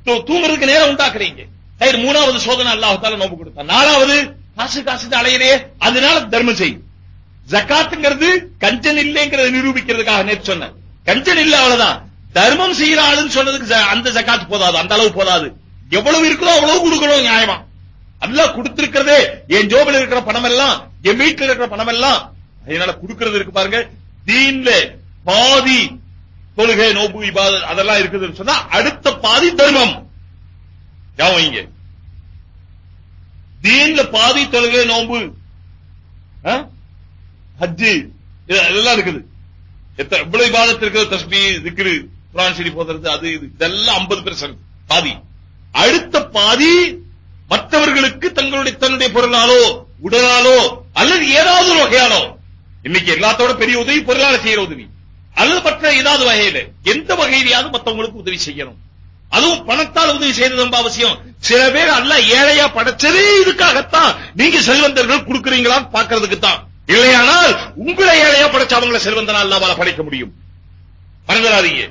தூங்குறதுக்கு நேரம் உண்டாக்குறீங்க. சரி மூணாவது சோதனை அல்லாஹால நோம்பு கொடுத்தான். நாலாவது காசு காசு அலையிறையே அதனால தர்மம் செய்யும். ஜக்காத்துங்கிறது கஞ்சன் இல்லைங்கிறத நிரூபிக்கிறதுக்காக நேற்று சொன்னேன். கஞ்சன் இல்ல அவ்வளவுதான். தர்மம் செய்யற ஆளுன்னு சொன்னதுக்கு அந்த ஜக்காத்து போதாது அந்த அளவு போதாது. எவ்வளவு இருக்குதோ அவ்வளவு கொடுக்கணும் நியாயமா. அல்லாஹ் கொடுத்திருக்கிறதே என் ஜோபில் இருக்கிற பணம் எல்லாம் என் வீட்டுல இருக்கிற பணம் எல்லாம் அதனால கொடுக்கறது இருக்கு பாருங்க. தீன்ல பாதி தொழுகை நோபு இபாதத் அதெல்லாம் இருக்குதுன்னு சொன்னா அடுத்த பாதி தர்மம். ஞாபகம் வைங்க. தீன்ல பாதி தொழுகை நோம்பு ஹஜ்ஜு. இதெல்லாம் இருக்குது. எத்தனை இவ்வளவு இபாதத் இருக்குது தஸ்மி திக்ரு குரான் செடி போதுறது அது இது. இதெல்லாம் 50% பாதி. அடுத்த பாதி மற்றவர்களுக்கு தங்களுடைய தன்னுடைய பொருளாலோ உடலாலோ அல்லது ஏதாவது ஒரு வகையாலோ. இன்னைக்கு எல்லாத்தோட பெரிய உதவி பொருளால செய்யற உதவி. அல்லது மற்ற ஏதாவது வகையில. எந்த வகையிலையாவது மற்றவங்களுக்கு உதவி செய்யணும். அதுவும் பணத்தால் உதவி செய்யறது ரொம்ப அவசியம். சில பேர் அல்ல ஏழையா படைச்சதே இதுக்காகத்தான் நீங்க செல்வந்தர்கள் கொடுக்குறீங்களான்னு பாக்குறதுக்கு தான் இல்லையானால் உங்களை ஏழையா படைச்ச அவங்கள செல்வந்தனா அல்லாவால படைக்க முடியும். மறந்துடாதீங்க.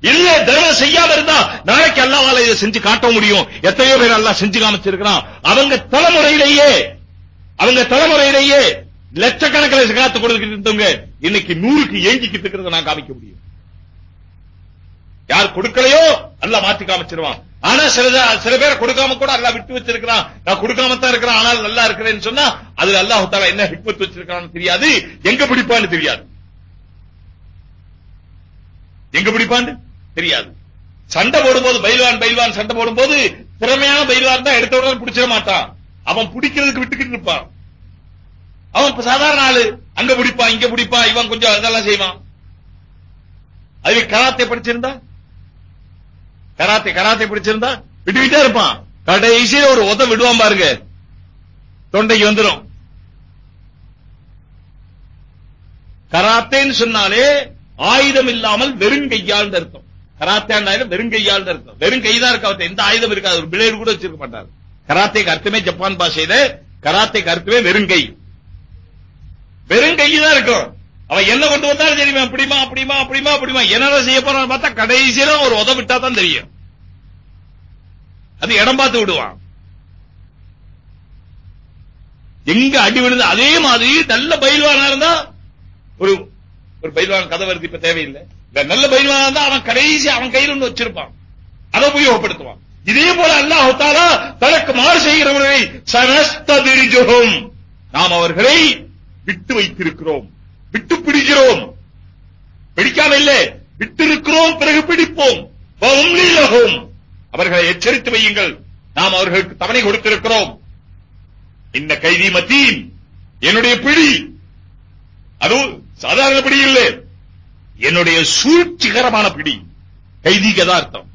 இல்ல தர்மம் செய்யாம இருந்தா நாளைக்கு அல்லாவால இதை செஞ்சு காட்ட முடியும். எத்தனையோ பேர் அல்லா செஞ்சு காமிச்சிருக்கிறான். அவங்க தலைமுறையிலேயே அவங்க தலைமுறையிலேயே லட்சக்கணக்கில் காத்து கொடுத்துக்கிட்டு இருந்தவங்க இன்னைக்கு நூறுக்கு ஏஞ்சிக்கிட்டு இருக்கிறத நான் காமிக்க முடியும். யார் கொடுக்கலையோ அல்ல மாத்தி காமிச்சிருவான். ஆனா சில சில பேரை கொடுக்காம கூட அல்லாஹ் விட்டு வச்சிருக்கிறான். நான் கொடுக்காம தான் இருக்கிறேன் ஆனால் நல்லா இருக்கிறேன்னு சொன்னா அது அல்லாஹு தாலா என்ன ஹிக்மத் வச்சிருக்கான்னு தெரியாது. எங்க பிடிப்பான்னு தெரியாது. எங்க பிடிப்பான்னு தெரியாது. சண்டை போடும்போது பைல்வான் பைல்வான் சண்டை போடும்போது திறமையான பைல்வான் தான் எடுத்த உடனே பிடிச்சிட மாட்டான். அவன் பிடிக்கிறதுக்கு விட்டுக்கிட்டு இருப்பான். அவன் இப்ப சாதாரண ஆளு. அங்க பிடிப்பான் இங்க பிடிப்பான் இவன் கொஞ்சம் இதெல்லாம் செய்வான். அது கராத்தை படிச்சிருந்தா? கராத்தே கராத்தே பிடிச்சிருந்தா விட்டுக்கிட்டே இருப்பான். கடைசியில ஒரு உத விடுவான் பாருங்க. தொண்டைக்கு வந்துடும் கராத்தேன்னு சொன்னாலே ஆயுதம் இல்லாமல் வெறும் கையால் அர்த்தம் கராத்தே வெறும் கையால் அர்த்தம் வெறும் கைதான் எந்த ஆயுதம் இருக்காது. ஒரு பிளேடு கூட வச்சிருக்க மாட்டார். கராத்தேக்கு அர்த்தமே ஜப்பான் பாஷையில கராத்தேக்கு அர்த்தமே வெறும் கை. வெறும் கை தான் இருக்கும். அவன் என்ன கொண்டு வந்தாலும் தெரியுமா? அப்படிமா அப்படிமா அப்படிமா அப்படிமா. என்னடா செய்ய போறான்னு பார்த்தா கடைசியில ஒரு உதவி விட்டா தான் தெரியும். அது இடம் பார்த்து விடுவான். எங்க அடி விழுந்து அதே மாதிரி நல்ல பயில்வானா இருந்தா ஒரு ஒரு பயில்வான் கதை வருது இப்ப தேவையில்லை. இந்த நல்ல பயில்வானா இருந்தா அவன் கடைசி அவன் கையில் ஒன்று வச்சிருப்பான். அதை உபயோகப்படுத்துவான். இதே போல அல்லாஹ் தாலா தனக்கு மாறு செய்கிறவர்களை சனஸ்ததிரிஜுகும் நாம் அவர்களை விட்டு வைத்திருக்கிறோம். விட்டு பிடிக்கிறோம். பிடிக்காம இல்லை விட்டிருக்கிறோம் பிறகு பிடிப்போம். அவர்களை எச்சரித்து வையுங்கள். நாம் அவர்களுக்கு தவணை கொடுத்திருக்கிறோம். இந்த கைதி மத்தீன் என்னுடைய பிடி. அது சாதாரண பிடி இல்லை. என்னுடைய சூழ்ச்சிகரமான பிடி. கைதிக்கு தான் அர்த்தம்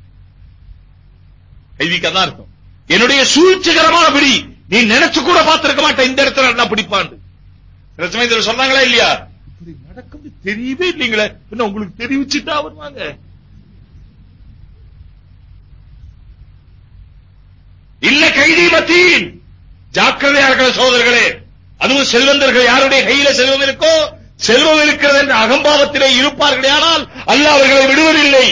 கைதிக்கு அர்த்தம் என்னுடைய சூழ்ச்சிகரமான பிடி. நீ நினைச்சு கூட பார்த்திருக்க மாட்டேன். இந்த இடத்துல நான் பிடிப்பான். சில சமயத்தில் சொன்னாங்களா இல்லையா? இப்படி நடக்குது தெரியவே இல்லைங்களே. என்ன உங்களுக்கு தெரிவிச்சுட்டா வருவாங்க. இல்ல கைதி மத்தியில். ஜாக்கிரதையா இருக்கிற சோதர்களே அதுவும் செல்வந்தர்கள் யாருடைய கையில செல்வம் இருக்கோ செல்வம் இருக்கிறது என்ற அகம்பாவத்திலே இருப்பார்களே ஆனால் அல்ல அவர்களை விடுவதில்லை.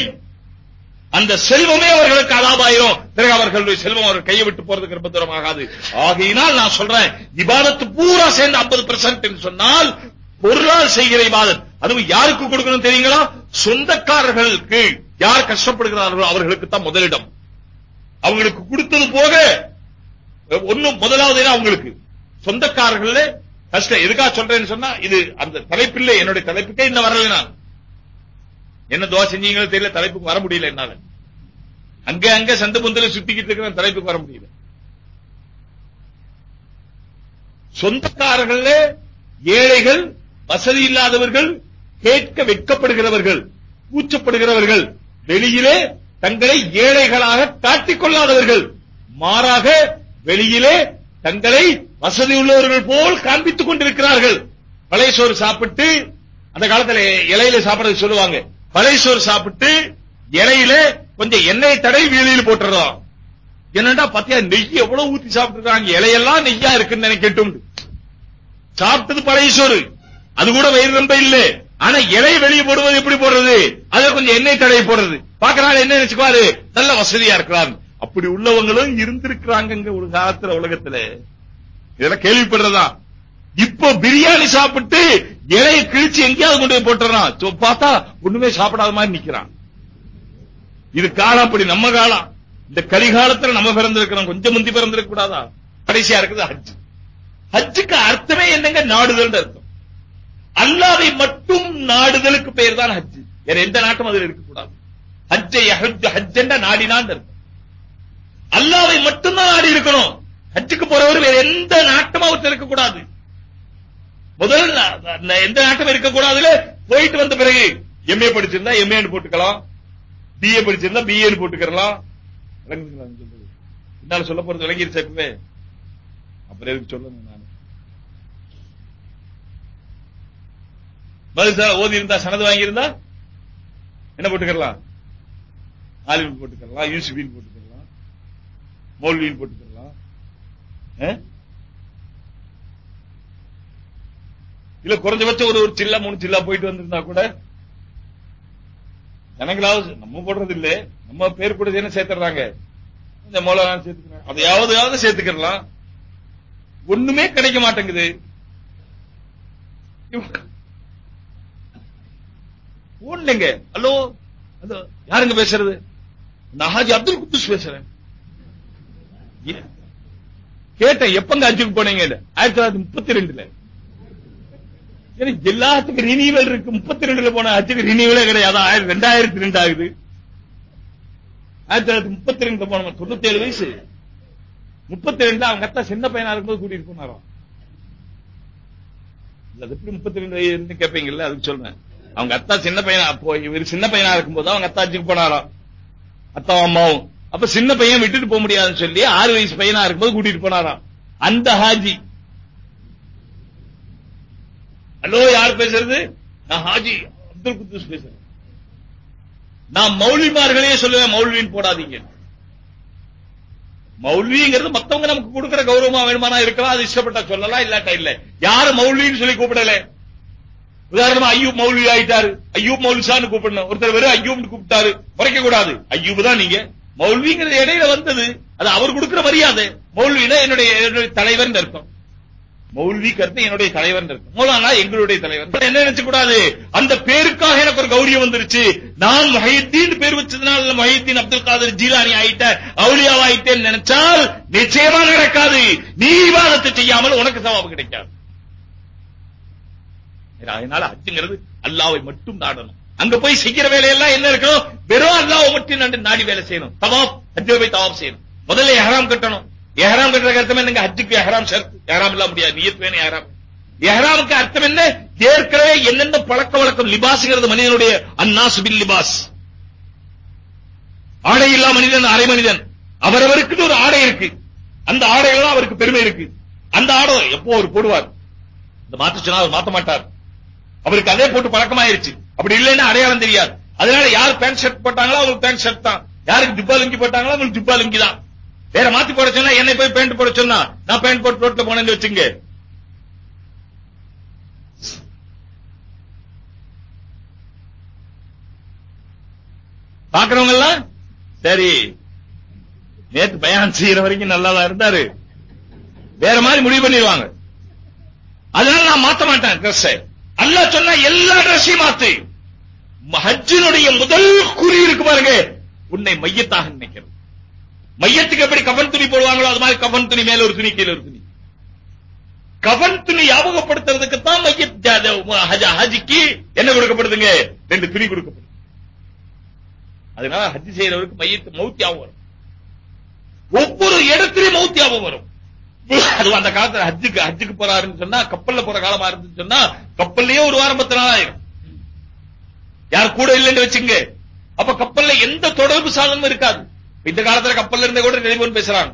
அந்த செல்வமே அவர்களுக்கு அதாபாயிரும் பிறகு அவர்களுடைய செல்வம் அவர் கையை விட்டு போறதுக்கு ரொம்ப தூரம் ஆகாது. ஆகையினால் நான் சொல்றேன் இபாதத்து பூரா சேர்ந்து 50% சொன்னால் பொருளால் செய்கிற இபாதத். அதுவும் யாருக்கு கொடுக்கணும் தெரியுங்களா? சொந்தக்காரர்களுக்கு யார் கஷ்டப்படுகிறார்களோ அவர்களுக்கு தான் முதலிடம். அவங்களுக்கு கொடுத்தது போக ஒன்னும் முதலாவது அவங்களுக்கு. சொந்தக்காரர்கள் கஷ்டம் எதுக்காக சொல்றேன்னு சொன்னா இது அந்த தலைப்பில்லை என்னுடைய தலைப்புக்கே இன்னும் வரல நான். என்ன துவா செஞ்சீங்களோ தெரியல தலைப்புக்கு வர முடியல என்னால. அங்க அங்க சந்த புந்தல சுத்திக்கிட்டு இருக்கிற தலைப்புக்கு வர முடியல. சொந்தக்காரர்கள் ஏழைகள் வசதி இல்லாதவர்கள் கேட்க வெட்கப்படுகிறவர்கள் கூச்சப்படுகிறவர்கள் வெளியிலே தங்களை ஏழைகளாக காட்டிக் கொள்ளாதவர்கள் மாறாக வெளியிலே தங்களை வசதி உள்ளவர்கள் போல் காண்பித்துக் கொண்டிருக்கிறார்கள். பழைய சோறு சாப்பிட்டு அந்த காலத்துல இலையில சாப்பிட சொல்லுவாங்க. பழைய சோறு சாப்பிட்டு இலையில கொஞ்சம் எண்ணெய் தடை வீழியில் போட்டுறோம் என்னடா பத்தியா நெய் எவ்வளவு ஊத்தி சாப்பிட்டுருக்காங்க? இலையெல்லாம் நெய்யா இருக்குன்னு நினைக்கட்டும் சாப்பிட்டது பழைய சோறு அது கூட வயிறு ரொம்ப இல்ல. ஆனா இலை வெளியே போடுவது எப்படி போடுறது? அதுல கொஞ்சம் எண்ணெய் தடவை போடுறது. பாக்குறாங்க என்ன நினைச்சுக்குவாரு நல்ல வசதியா இருக்கிறார் அப்படி உள்ளவங்களும் இருந்திருக்கிறாங்க ஒரு காலத்துல உலகத்துல. இதெல்லாம் கேள்விப்படுறதா? இப்போ பிரியாணி சாப்பிட்டு இலையை கிழிச்சு எங்கேயாவது கொண்டு போய் போட்டுறான்? பார்த்தா ஒண்ணுமே சாப்பிடாத மாதிரி நிக்கிறான். இது காலம் அப்படி நம்ம காலம். இந்த கரிகாலத்துல நம்ம பிறந்திருக்கிறோம். கொஞ்சம் முந்தி பிறந்திருக்க கூடாதா கடைசியா இருக்குது ஹஜ். ஹஜ்ஜுக்கு அர்த்தமே என்னங்க? நாடுதல் அர்த்தம். அல்லாவை மட்டும் நாடுதலுக்கு பெயர் தான் ஹஜ் வேற எந்த நாட்டும் அதில் இருக்கக்கூடாது. ஹஜ்ஜை ஹஜ் ஹஜ் நாடினான் இருக்கும் அல்லாவை மட்டும்தான் நாடி இருக்கணும். ஹஜ்ஜுக்கு போறவர் வேற எந்த நாட்டும் அவர்கிட்ட இருக்கக்கூடாது. முதல் எந்த நாட்டும் இருக்கக்கூடாதுல போயிட்டு வந்த பிறகு எம்ஏ படிச்சிருந்தா எம்ஏ போட்டுக்கலாம். பிஏ படிச்சிருந்தா பிஏ போட்டுக்கலாம் என்னால சொல்ல போறது விளங்கிருச்சு எப்பவே அப்புறம் எதுக்கு சொல்லணும்? நான் ஓதி இருந்தா சனது வாங்கியிருந்தா? என்ன போட்டுக்கலாம் ஆலிமின் போட்டுக்கலாம் யூசுபின் போட்டுக்கலாம் மௌல்வின் போட்டுக்கலாம் இல்ல குறைஞ்சபட்சம் ஒரு ஒரு சில்லா மூணு சில்லா போயிட்டு வந்திருந்தா கூட ஜனங்களாவது நம்ம போடுறது இல்ல நம்ம பேர் கூட என்ன சேர்த்துறாங்க. இந்த மௌலானா சேர்த்துக்கிறாங்க. அதையாவது சேர்த்துக்கலாம் ஒண்ணுமே கிடைக்க மாட்டேங்குது. போன்லங்க. ஹலோ? ஹலோ யாருங்க பேசுறது? நான் ஹாஜி அப்துல் குத்துஸ் பேசுறேன். கேட்டேன் எப்பங்க அஞ்சுக்கு போனீங்க ஆயிரத்தி தொள்ளாயிரத்தி முப்பத்தி ரெண்டுல எனக்கு எல்லாத்துக்கும் ரினியூவல் இருக்கு. முப்பத்தி ரெண்டுல போன அச்சுக்கு ரினியூவலே கிடையாது. ஆயிரத்தி ரெண்டாயிரத்தி ரெண்டு ஆகுது. ஆயிரத்தி தொள்ளாயிரத்தி முப்பத்தி ரெண்டுல போன தொண்ணூத்தி ஏழு வயசு. முப்பத்தி ரெண்டுல அவங்க அத்தா சின்ன பையனா இருக்கும்போது கூட்டிட்டு போனாராம். அது எப்படி முப்பத்தி ரெண்டு வயசு கேட்பீங்கல்ல அதுக்கு சொல்றேன். அவங்க அத்தா சின்ன பையனா அப்போ இவர் சின்ன பையனா இருக்கும்போது அவங்க அத்தா அஜிக்கு போனாராம். அத்தாவும் அம்மாவும். அப்ப சின்ன பையன் விட்டுட்டு போக முடியாதுன்னு சொல்லி ஆறு வயசு பையனா இருக்கும்போது கூட்டிட்டு போனாராம். அந்த ஹாஜி. ஹலோ யார் பேசுறது? நான் ஹாஜி அப்துல் குத்தூஸ் பேசுறேன். நான் மௌலிமார்களே சொல்லுவேன் மௌல்வின்னு போடாதீங்க. மௌல்விங்கிறது மத்தவங்க நமக்கு கொடுக்கிற கௌரவமா வேணுமானா இருக்கலாம் அது இஷ்டப்பட்டா சொல்லலாம் இல்லாட்டா இல்ல. யாரு மௌல்வின்னு சொல்லி கூப்பிடல. உதாரணமா ஐயூப் மௌலி ஆயிட்டாரு. ஐயூப் மௌலிசான்னு கூப்பிடணும். ஒருத்தர் வெறும் ஐயூப்னு கூப்பிட்டாரு. குறைக்க கூடாது ஐயூப் தான் நீங்க. மௌல்விங்கிறது இடையில வந்தது. அது அவர் கொடுக்கிற மரியாதை. மௌல்வினா என்னுடைய என்னுடைய தலைவர் அர்த்தம். மௌல்வி கருத்து என்னுடைய தலைவர் இருக்கும் மௌலானா எங்களுடைய தலைவர். என்ன நினைச்ச கூடாது? அந்த பேருக்காக எனக்கு ஒரு கௌரியம் வந்துருச்சு. நான் மஹித்தீன் பேர் வச்சதுனால மஹித்தீன் அப்துல் காதர் ஜீலானி ஆயிட்டேன் அவுலியாவாயிட்டேன்னு நினைச்சால் நிச்சயமா நடக்காது. நீ விவாதத்தை செய்யாமல் உனக்கு சவாபு கிடைக்காது. அதனால ஹஜ்ஜுங்கிறது அல்லாவை மட்டும் நாடணும். அங்க போய் செய்கிற வேலையெல்லாம் என்ன இருக்கணும்? வெறும் அல்லாவை மட்டும் நாடி நாடி வேலை செய்யணும். தவாப் ஹஜ்ஜை போய் தவாப் செய்யணும். முதல்ல எஹராம் கட்டணும். எஹராம் கட்டுற அர்த்தம் என்னங்க? ஹஜ்ஜுக்கு எஹராம் ஷர்த். எஹராம் இல்லாம முடியாது. நியத் வேணும் எஹராம் எஹராமுக்கு அர்த்தம் என்ன? ஏற்கனவே என்னென்ன பழக்க வழக்கம் லிபாஸ்ங்கிறது மனிதனுடைய அன்னாஸ் பில் லிபாஸ். ஆடை இல்லா மனிதன் அரை மனிதன். அவரவருக்கு ஒரு ஆடை இருக்கு. அந்த ஆடைகள் அவருக்கு பெருமை இருக்கு. அந்த ஆடை எப்போ அவர் போடுவார்? இந்த மாத்த சொன்னா அவர் மாத்த மாட்டார். அவருக்கு அதே போட்டு பழக்கமாயிருச்சு. அப்படி இல்லைன்னா அடையாளம் தெரியாது. அதனால யார் பேண்ட் ஷர்ட் போட்டாங்களோ அவங்களுக்கு பேண்ட் ஷர்ட் தான். யாருக்கு ஜிப்பா லுங்கி போட்டாங்களோ அவங்களுக்கு ஜிப்பா லுங்கி தான். வேற மாத்தி போட சொன்னா என்னை போய் பேண்ட் போட சொன்னா நான் பேண்ட் போட்டு ரோட்ல போனேன்னு வச்சுங்க. பாக்குறவங்க எல்லாம் சரி நேத்து பயான் செய்யற வரைக்கும் நல்லாதான் இருந்தாரு. வேற மாதிரி முடிவு பண்ணிடுவாங்க. அதனால நான் மாத்த மாட்டேன் ட்ரெஸ் அல்லாஹ் சொன்னா எல்லா ட்ரெஸ்ஸையும் மாத்து. ஹஜ்ஜினுடைய முதல் குறி இருக்கு பாருங்க. உன்னை மையத்தாக நினைக்கிறது மையத்துக்கு எப்படி கவன் துணி போடுவாங்களோ அது மாதிரி கவன் துணி மேல ஒரு துணி கீழே ஒரு துணி. கவன் துணி ஞாபகப்படுத்துறதுக்கு தான் மையத் ஹஜிக்கு என்ன கொடுக்கப்படுதுங்க? ரெண்டு துணி கொடுக்கப்படுது. அதனால ஹஜ் செய்யறவருக்கு மையத்து மௌத்தியாவும் வரும். ஒவ்வொரு இடத்திலையும் மௌத்தியாவும் வரும். அது அந்த காலத்துல ஹஜ்ஜுக்கு ஹஜ்ஜுக்கு போறாருன்னு சொன்னா கப்பல்ல போற காலமா இருந்துச்சு சொன்னா கப்பல்லயே ஒரு வாரம் பத்து நாள் ஆயிரும். யார் கூட இல்லைன்னு வச்சுங்க அப்ப கப்பல்ல எந்த தொடர்பு சாதனமும் இருக்காது. இந்த காலத்துல கப்பல்ல இருந்தே கூட டெலிபோன் பேசுறாங்க.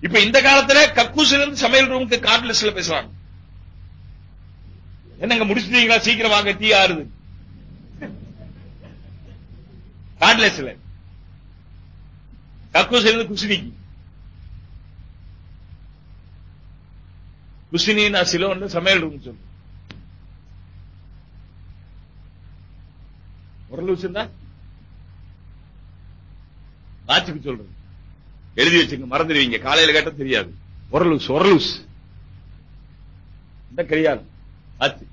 இப்ப இந்த காலத்துல கக்கூஸ்ல இருந்து சமையல் ரூமுக்கு கார்ட்லெஸ்ல பேசுறாங்க. என்னங்க முடிச்சுட்டீங்களா? சீக்கிரம் வாங்க டீ ஆறுது. கார்ட்லெஸ்ல கக்கூஸ்ல இருந்து குசினிக்கு. குசினின் சிலோன்ல சமையல் ரூம் சொல்லு. ஒரு லூஸ் இருந்தா சொல்றது. எழுதி வச்சுங்க மறந்துடுவீங்க. காலையில கேட்ட தெரியாது. ஒரு லூஸ் ஒரு லூஸ் இந்த கிடையாது வாட்சி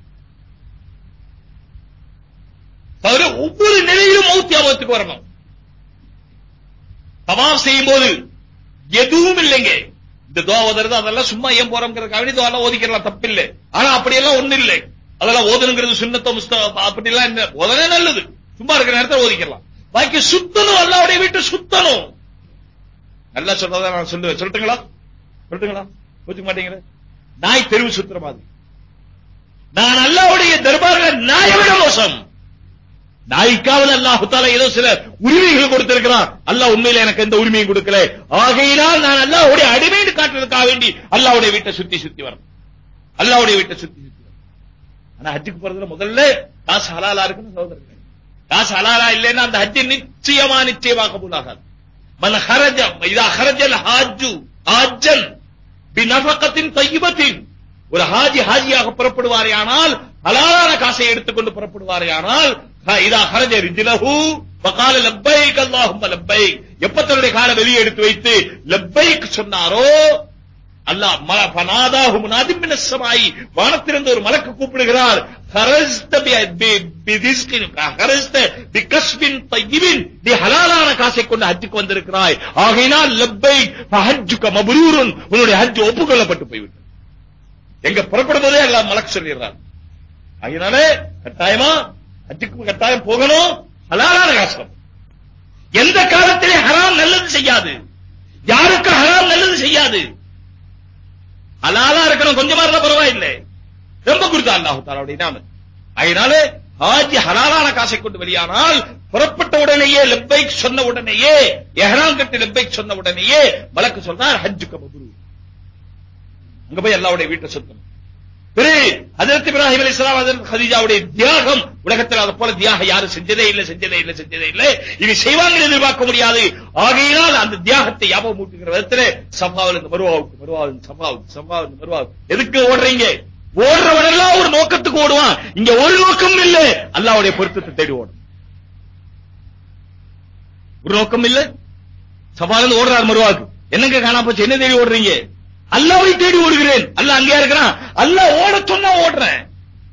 தவிர ஒவ்வொரு நிலையிலும் மௌத்தி ஆபத்துக்கு வரணும். தவாப் செய்யும் போது எதுவும் இல்லைங்க. இந்த துவா ஓதுறது அதெல்லாம் சும்மா ஏன் போறோம்ங்கிறதுக்காக வேண்டி துவா ஓதிக்கலாம் தப்பில்லை. ஆனா அப்படியெல்லாம் ஒண்ணு இல்லை. அதெல்லாம் ஓதணுங்கிறது சுண்ணத்த முஸ்த அப்படிலாம் என்ன? ஓதனே நல்லது. சும்மா இருக்கிற நேரத்தில் ஓதிக்கலாம். பாக்கி சுத்தணும் அல்லாவுடைய வீட்டு சுத்தணும். நல்லா சொல்றதா நான் சொல்லுவேன். சொல்லட்டுங்களா? சொல்லட்டுங்களா? ஒத்துக்க மாட்டேங்கிற? நாய் தெருவு சுத்துற மாதிரி. நான் அல்லாவுடைய தர்பாரில் நாயை விட மோசம். நாய்க்காவது அல்லாஹு தாலா ஏதோ சில உரிமைகள் கொடுத்திருக்கிறான். அல்லாஹ் உண்மையில எனக்கு எந்த உரிமையும் கொடுக்கல. ஆகையினால் நான் அல்லாஹ்வுடைய அடிமைன்னு காட்டுறதுக்காக வேண்டி அல்லாஹ்வுடைய வீட்டை சுத்தி சுத்தி வரணும் அல்லாஹ்வுடைய வீட்டை சுத்தி சுத்தி வரணும் ஆனா ஹஜ்ஜுக்கு போறதுல முதல்ல காசு ஹலாலா இருக்குன்னு சகோதரர்கள். காசு ஹலாலா இல்லைன்னா அந்த ஹஜ்ஜு நிச்சயமா நிச்சயமாக கபூலாகாது. மன் ஹரஜ இதா ஹரஜல் ஹாஜு ஹாஜன் பினஃபகத்தின் தையிபத்தின். ஒரு ஹாஜி ஹாஜியாக புறப்படுவாரே ஆனால் ஹலாலான காசை எடுத்துக்கொண்டு புறப்படுவாரே ஆனால் இதா ஹரஜ ரிஜிலஹு வகால லப்பைக் அல்லாஹும்ம லப்பைக். எப்ப தன்னுடைய காலை வெளியே எடுத்து வைத்து லப்பைக் சொன்னாரோ? அல்லாஹ் ஃபனாதாஹு முனாதிம் மினஸ் ஸமாய் வானத்திலிருந்து ஒரு மலக்கு கூப்பிடுகிறார். ஹரஸ்த பிரிஸ்கின் ஹரஸ்த பிகஸ்பின் தய்யிபின். நீ ஹலாலான காசை கொண்டு ஹஜ்ஜுக்கு வந்திருக்கிறாய். ஆகையினால் லப்பைக் ஃபஹஜ்ஜுக மப்ரூரன். உன்னுடைய ஹஜ் ஒப்புக்கொள்ளப்பட்டு போய்விட்டது. எங்க புறப்படும் போதே எல்லாம் மலக்கு சொல்லிடுறார் அதனால கட்டாயமா? ஹஜ்ஜுக்கு கட்டாயம் போகணும். ஹலாலான காசம் எந்த காலத்திலே ஹராம் நல்லது செய்யாது. யாருக்கு ஹராம் நல்லது செய்யாது? ஹலாலா இருக்கணும் கொஞ்சமா இருந்தா பரவாயில்லை. ரொம்ப கொடுத்தா அல்லாஹு தாலாவுடைய நாம அதனால ஹாஜி ஹலாலான காசை கொண்டு வெளியானால் புறப்பட்ட உடனேயே லெப்பைக் சொன்ன உடனேயே எஹராம் கட்டி லெப்பைக் சொன்ன உடனேயே வழக்கு சொன்னார் ஹஜ்ஜுக்கு மபுரு அங்க போய் அல்லாவுடைய வீட்டை சுத்தணும். திரு ஹஜரத் இப்ராஹிம் இஸ்லாம் ஹஜரத் ஹதீஜாவுடைய தியாகம் உலகத்தில் அது போல தியாகம் யாரும் செஞ்சதே இல்லை செஞ்சதே இல்லை செஞ்சதே இல்லை. இனி செய்வாங்க எதிர்பார்க்க முடியாது. ஆகையினால் அந்த தியாகத்தை ஞாபகம் ஊட்டுகிற விதத்தில் சம்பாவில் இருந்து மருவாவுக்கு மருவாவுக்கு சம்பாவுக்கு சம்பாவுக்கு மருவாவுக்கு. எதுக்கு ஓடுறீங்க? ஓடுறவனெல்லாம் ஒரு நோக்கத்துக்கு ஓடுவான். இங்க ஒரு நோக்கம் இல்ல. அல்லாவுடைய பொருத்தத்தை தேடி ஓடும். ஒரு நோக்கம் இல்ல. சபால ஓடுறாரு மருவாக்கு என்னங்க காணாம போச்சு? என்ன தேடி ஓடுறீங்க? அல்லாவை தேடி ஓடுகிறேன். அல்ல அங்கேயா இருக்கிறான். அல்ல ஓட சொன்னா ஓடுறேன்.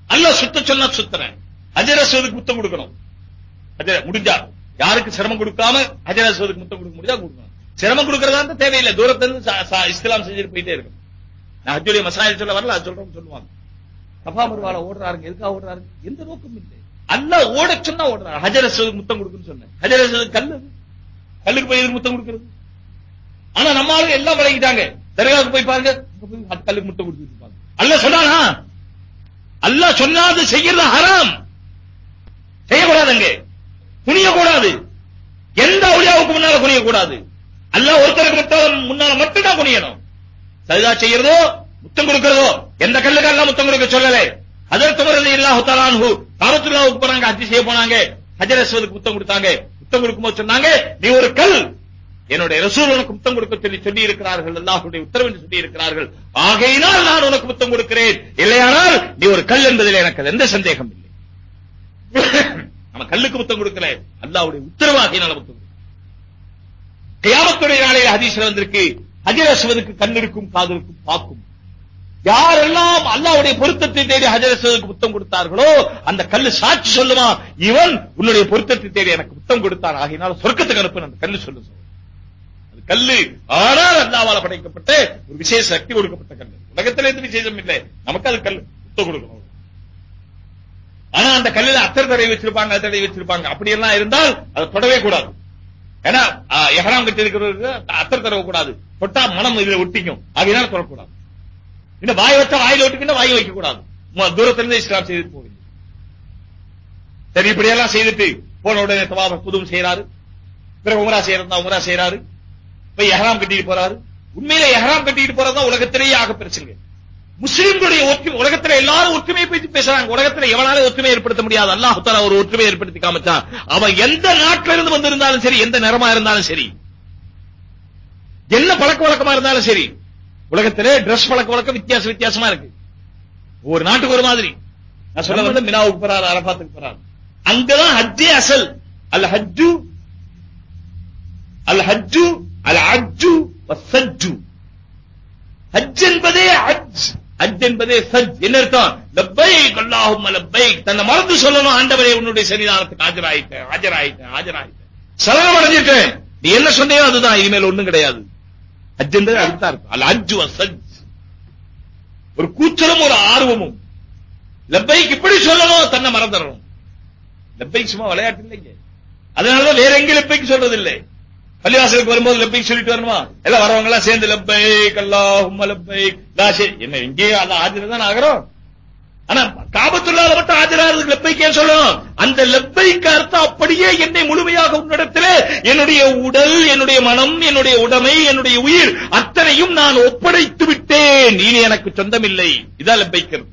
அல்ல சுத்த சொன்னா சுத்துறேன். அஜரஸ்வதுக்கு முத்தம் கொடுக்கணும். அஜர முடிஞ்சா. யாருக்கு சிரமம் கொடுக்காம அஜரஸ்வதுக்கு முத்தம் கொடுக்க முடிஞ்சா கொடுக்கணும். சிரமம் கொடுக்கறதா இருந்தா தேவையில்லை. தூரத்திலிருந்து இஸ்லாம் செஞ்சுட்டு போயிட்டே இருக்கும் நான் அஜுடைய மசாயில் சொல்ல வரல அது சொல்றோம் சொல்லுவாங்க. கபா மருவால ஓடுறாருங்க எதுக்காக ஓடுறாருங்க? எந்த நோக்கம் இல்லை. அல்ல ஓட சொன்னா ஓடுறாரு. ஹஜரசுவதுக்கு முத்தம் கொடுக்குன்னு சொன்னேன். ஹஜரஸ்வது கல்லு. கல்லுக்கு போய் எதுக்கு முத்தம் கொடுக்கறது? ஆனா நம்ம ஆளுங்க எல்லாம் பழகிட்டாங்க தர்காவுக்கு போய் பாருங்க. அங்க போய் ஹத் கல்லுக்கு முத்தம் கொடுத்துட்டு இருப்பாங்க. அல்லாஹ் சொன்னானா? அல்லாஹ் சொன்னாது செய்யறது ஹராம். செய்யக்கூடாதுங்க குனிய கூடாது எந்த ஒளியாவுக்கு முன்னால குனிய கூடாது அல்லாஹ் ஒருத்தருக்கு மட்டும் முன்னால மட்டும் தான் குனியணும் சரிதா செய்யறதோ முத்தம் கொடுக்கிறதோ எந்த கல்லுக்கு அல்லாஹ் முத்தம் கொடுக்க சொல்லலை. அதற்கு வரது இல்லாஹு தலான்ஹு காபத்துல்லாவுக்கு போனாங்க ஹஜ் செய்ய போனாங்க ஹஜரஸ்வதுக்கு முத்தம் கொடுத்தாங்க. முத்தம் கொடுக்கும்போது சொன்னாங்க நீ ஒரு கல் என்னுடைய ரசூல் உனக்கு முத்தம் கொடுக்க சொல்லி சொல்லி இருக்கிறார்கள் அல்லாஹுடைய உத்தரவு என்று சொல்லி இருக்கிறார்கள் ஆகையினால் நான் உனக்கு முத்தம் கொடுக்கிறேன். இல்லையானால் நீ ஒரு கல் என்பதில் எனக்கு எந்த சந்தேகம் இல்லை. நம்ம கல்லுக்கு முத்தம் கொடுக்கல. அல்லாஹ்வுடைய உத்தரவாக முத்தம் கியாமத்துடைய நாளையில் ஹதீஸ்ல வந்திருக்கு. ஹஜர் அஸ்வதுக்கு கண் இருக்கும் பார்க்கும். யாரெல்லாம் அல்லாவுடைய பொருத்தத்தை தேடி ஹஜர் புத்தம் முத்தம் கொடுத்தார்களோ அந்த கல்லு சாட்சி சொல்லுமா இவன் உன்னுடைய பொருத்தத்தை தேடி எனக்கு முத்தம் கொடுத்தான். ஆகினால் சொர்க்கத்துக்கு அனுப்பு அந்த கல்லு சொல்லு அது கல்லு. ஆனால் அல்லாவால் படைக்கப்பட்ட ஒரு விசேஷ சக்தி கொடுக்கப்பட்ட கல்லு. உலகத்துல எந்த விசேஷம் இல்லை. நமக்கு அது கல் கொடுக்கணும். ஆனா அந்த கல்லுல அத்தர் தடவை வச்சிருப்பாங்க அது தடவை வச்சிருப்பாங்க. அப்படி எல்லாம் இருந்தால் அதை தொடவே கூடாது. ஏன்னா எஹராம் கட்டி இருக்கிறவருக்கு அத்தர் தடவை கூடாது. தொட்டா மனம் இதுல ஒட்டிக்கும். அதனால தொடக்கூடாது. இந்த வாய் வச்சா வாயில் ஒட்டிக்கிட்டு வாய் வைக்க கூடாது தூரத்திலிருந்து தூரத்துல இருந்து இஸ்லாம் செய்து போவீங்க சரி இப்படி எல்லாம் செய்துட்டு போன உடனே தவாப புதும் செய்யறாரு பிறகு உமரா செய்யறதா உமரா செய்யறாரு போய் எஹராம் கட்டிட்டு போறாரு. உண்மையில எஹராம் கட்டிட்டு போறதுதான் உலகத்திலேயே ஆக பிரச்சனை முஸ்லிம்களுடைய ஒற்றுமை உலகத்துல எல்லாரும் ஒற்றுமையை பற்றி பேசுறாங்க. உலகத்துல எவனால ஒற்றுமை ஏற்படுத்த முடியாது. அல்லாஹ் தஆலா ஒரு ஒற்றுமை ஏற்படுத்தி காமிச்சான். அவன் எந்த நாட்டில இருந்து வந்திருந்தாலும் சரி எந்த நிறமா இருந்தாலும் சரி என்ன பழக்க வழக்கமா இருந்தாலும் சரி உலகத்திலே Dress பழக்க வழக்கம் வித்தியாச வித்தியாசமா இருக்கு. ஒவ்வொரு நாட்டுக்கு ஒரு மாதிரி. நான் சொல்ல வந்து மினாவுக்கு போறாரு அரபாத்துக்கு போறாரு. அங்கதான் ஹஜ்ஜே அசல். அல் ஹஜ்ஜு அல் ஹஜ்ஜு அல் அஜ்ஜு வசஜ்ஜு ஹஜ் என்பதே ஹஜ். ஹஜ் என்பதே சஜ் என்ன அர்த்தம்? லப்பைக் அல்லாஹும்ம லப்பைக். தன்னை மறந்து சொல்லணும் ஆண்டவரே உன்னுடைய சன்னிதானத்துக்கு ஆஜராயிட்டேன் ஆஜராயிட்டேன் ஆஜராயிட்டேன். சரணம் அடைஞ்சிட்டேன். நீ என்ன சொன்னியோ அதுதான் இனிமேல் ஒண்ணும் கிடையாது. ஹஜ் என்பது அடுத்தா இருக்கும் அல் அஜ் சஜ் ஒரு கூச்சலும் ஒரு ஆர்வமும். லப்பைக் இப்படி சொல்லணும் தன்னை மறந்துடணும். லப்பைக் சும்மா விளையாட்டு இல்லைங்க. அதனாலதான் வேற எங்க லப்பைக்கு சொல்றது இல்லை பள்ளிவாசலுக்கு வரும்போது லப்பை சொல்லிட்டு வரணுமா? எல்லாம் வரவங்க எல்லாம் சேர்ந்து லப்பை கல்லா லப்பைக் என்ன எங்கேயும் அந்த ஆஜர் தான் ஆகிறோம். ஆனா காபத்துள்ளால மட்டும் ஆஜராகிறதுக்கு லெப்பைக்கே சொல்லணும் அந்த லெப்பைக்கு அர்த்தம் அப்படியே என்னை முழுமையாக உன்னிடத்திலே என்னுடைய உடல் என்னுடைய மனம் என்னுடைய உடைமை என்னுடைய உயிர் அத்தனையும் நான் ஒப்படைத்து விட்டேன். இனி எனக்கு சொந்தமில்லை. இதான் லெப்பைக்கிறது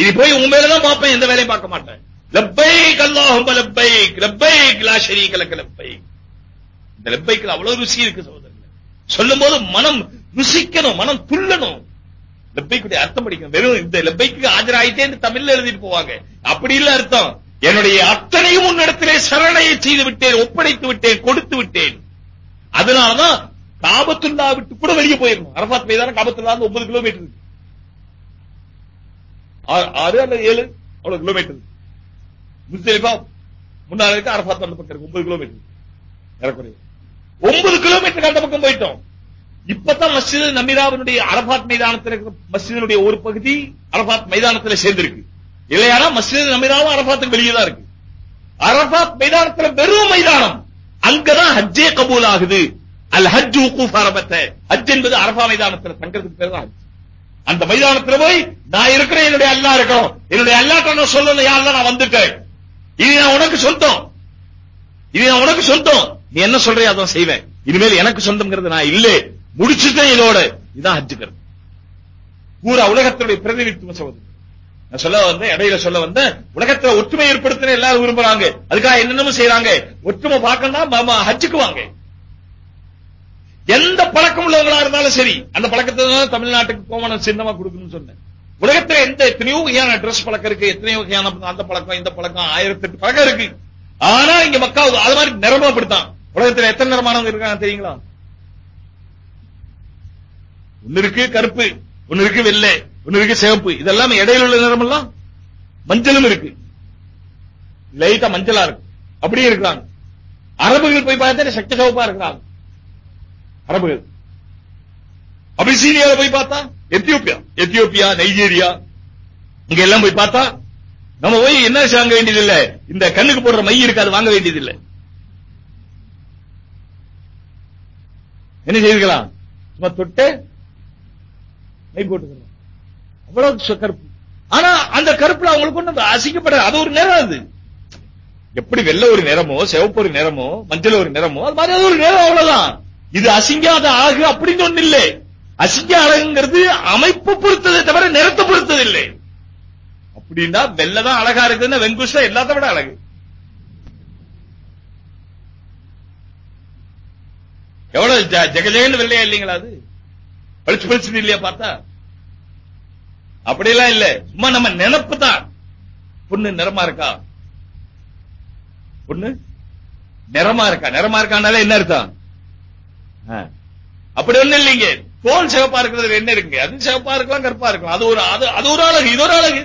இது போய் உன் மேலதான் பார்ப்பேன் எந்த வேலையும் பார்க்க மாட்டேன். லப்பைக் அல்லாஹும்ம லப்பைக் லப்பைக் லா ஷரீக லக லப்பைக். இந்த லப்பைக்கு அவ்வளவு ருசி இருக்கு சகோதரர்களே. சொல்லும்போது மனம் ருசிக்கணும் மனம் துள்ளணும். லப்பைக்குடைய அர்த்தம் படிக்கணும். வெறும் இந்த லப்பைக்கு ஆஜராயிட்டே தமிழ்ல எழுதிட்டு போவாங்க. அப்படி இல்ல அர்த்தம். என்னுடைய அத்தனையும் உன்னிடத்திலே சரணையை செய்து விட்டேன் ஒப்படைத்து விட்டேன் கொடுத்து விட்டேன். அதனாலதான் காபத்துல்லா விட்டு கூட வெளியே போயிடணும். அரபாத் மைதானம் காபத்துல்லா ஒன்பது கிலோமீட்டர் இருக்கு. ஆறு- ஆறு அல்லது ஏழு? அவ்வளவு கிலோமீட்டர் முஸ்தலிஃபா முன்னால இருக்கு அரபாத் அந்த பக்கம் இருக்கு. ஒன்பது கிலோமீட்டர் ஏறக்குறைய. ஒன்பது கிலோமீட்டர் அந்த பக்கம் போயிட்டோம். இப்பதான் மஸ்ஜித் நமீராவினுடைய அரபாத் மைதானத்தில் இருக்கிற ஒரு பகுதி அரபாத் மைதானத்தில் சேர்ந்திருக்கு. இல்லையானா மஸ்ஜித் நமீராவும் அரபாத்துக்கு வெளியே தான் இருக்கு. அரபாத் மைதானத்துல வெறும் மைதானம். அங்கதான் ஹஜ்ஜே கபூல் ஆகுது. அல் ஹஜ் உக்கூஃப் அரபத்த ஹஜ் என்பது அரபா மைதானத்துல தங்கறதுக்கு பேர் தான். அந்த மைதானத்துல போய் நான் இருக்கிறேன் என்னுடைய அல்லா இருக்கணும் என்னுடைய அல்லாட்ட நான் சொல்லணும் யாரெல்லாம் நான் வந்துட்டேன் இது நான் உனக்கு சொந்தம். இது நான் உனக்கு சொந்தம். நீ என்ன சொல்றியா அதான் செய்வேன். இனிமேல் எனக்கு சொந்தம்ங்கிறது நான் இல்ல. முடிச்சுட்டேன் இதோட. இதான் ஹஜ்ஜுக்கிறது பூரா உலகத்தினுடைய பிரதிநிதித்துவம் சொல்வது நான் சொல்ல வந்தேன் இடையில சொல்ல வந்தேன். உலகத்துல ஒற்றுமை ஏற்படுத்தின எல்லாரும் விரும்புறாங்க. அதுக்காக என்னென்னமோ செய்யறாங்க ஒற்றுமை பார்க்கணும் ஹஜ்ஜுக்கு வாங்க. எந்த பழக்கம் உள்ளவங்களா இருந்தாலும் சரி அந்த பழக்கத்தை தான் தமிழ்நாட்டுக்கு கோமணம் சின்னமா கொடுக்கணும்னு சொன்னேன். உலகத்துல எந்த எத்தனையோ வகையான ட்ரெஸ் பழக்கம் இருக்கு எத்தனையோ வகையான அந்த பழக்கம் இந்த பழக்கம் ஆயிரத்தி எட்டு பழக்கம் இருக்கு. ஆனா இங்க மக்கா அது மாதிரி நிறமா அப்படித்தான் உலகத்துல எத்தனை நிறமானவங்க இருக்காங்க தெரியுங்களா? ஒன்னு இருக்கு கருப்பு ஒன்னு இருக்கு வெள்ளை ஒன்னு இருக்கு சிவப்பு. இதெல்லாம் இடையில உள்ள நிறம் எல்லாம் மஞ்சளும் இருக்கு. லைட்டா மஞ்சளா இருக்கு. அப்படியே இருக்கிறாங்க அரபுகள் போய் பார்த்தா சக்தி சிவப்பா இருக்கிறாங்க. அரபுகள். அபிசீனியால போய் பார்த்தா எத்தியோப்பியா எத்தியோப்பியா நைஜீரியா இங்க எல்லாம் போய் பார்த்தா நம்ம போய் என்ன வாங்க வேண்டியது இல்ல இந்த கண்ணுக்கு போடுற மை இருக்கு அது வாங்க இல்ல என்ன செய்திருக்கலாம் சும்மா தொட்டு மை போட்டுக்கலாம் அவ்வளவு கருப்பு. ஆனா அந்த கருப்புல அவங்களுக்கு ஒண்ணு அசிக்கப்பட அது ஒரு நேரம் அது. எப்படி வெள்ளை ஒரு நிறமோ சிவப்பு ஒரு நிறமோ மஞ்சள் ஒரு நிறமோ அது மாதிரி அது ஒரு நிறம் அவ்வளவுதான். இது அசிங்காத ஆகு அப்படின்னு ஒண்ணு இல்லை. அசிங்க அழகுங்கிறது அமைப்பு பொறுத்ததை தவிர நிறத்தை பொறுத்தது இல்லை. அப்படின்னா வெள்ளதான் அழகா இருக்குதுன்னா வெங்குஷ் தான் எல்லாத்த விட அழகு. எவ்வளவு ஜ- ஜெகஜெகன்னு வெள்ளையா இல்லைங்களா அது? பளிச்சு பளிச்சு இல்லையா பார்த்தா? அப்படியெல்லாம் இல்ல. சும்மா நம்ம நினப்பு தான். பொண்ணு நிறமா இருக்கா? பொண்ணு நிறமா இருக்கா? நிறமா இருக்கானால என்ன அர்த்தம்? அப்படி ஒண்ணு இல்லைங்க. தோல் சிவப்பா இருக்கிறது என்ன இருக்குங்க? அது சிவப்பா இருக்கலாம் கருப்பா இருக்கலாம். அது ஒரு அது அது ஒரு அழகு இது ஒரு அழகு.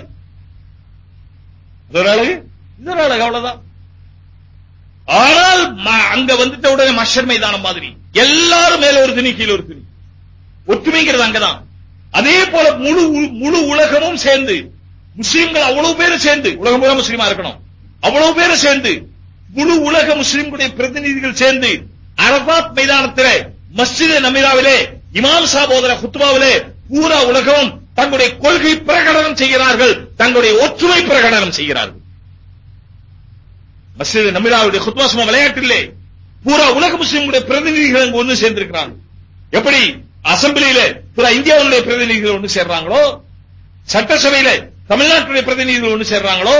இது ஒரு அழகு இது ஒரு அழகு அவ்வளவுதான். ஆனால் அங்க வந்துட்ட உடனே மஷர் மைதானம் மாதிரி. எல்லாரும் மேல ஒரு துணி கீழே ஒரு துணி. ஒற்றுமைங்கிறது அங்கதான். அதே போல முழு முழு உலகமும் சேர்ந்து முஸ்லிம்கள் அவ்வளவு பேரும் சேர்ந்து உலகம் பூரா முஸ்லீமா இருக்கணும். அவ்வளவு பேரும் சேர்ந்து முழு உலக முஸ்லிம்களுடைய பிரதிநிதிகள் சேர்ந்து அரபாத் மைதானத்திலே மஸ்ஜித் நமீராவிலே இமாம் சாபோதர குத்துபாவிலே பூரா உலகம் தங்களுடைய கொள்கை பிரகடனம் செய்கிறார்கள் தங்களுடைய ஒற்றுமை பிரகடனம் செய்கிறார்கள். மஸ்ஜித் நமிராவுடைய குத்பா சும்மா விளையாட்டில்லை பூரா உலக முஸ்லிம்களுடைய பிரதிநிதிகள் அங்கு ஒன்று சேர்ந்திருக்கிறாங்க எப்படி அசம்பிளியில பூரா இந்தியாவுடைய பிரதிநிதிகள் ஒன்று சேர்றாங்களோ சட்டசபையில தமிழ்நாட்டுடைய பிரதிநிதிகள் ஒன்று சேர்றாங்களோ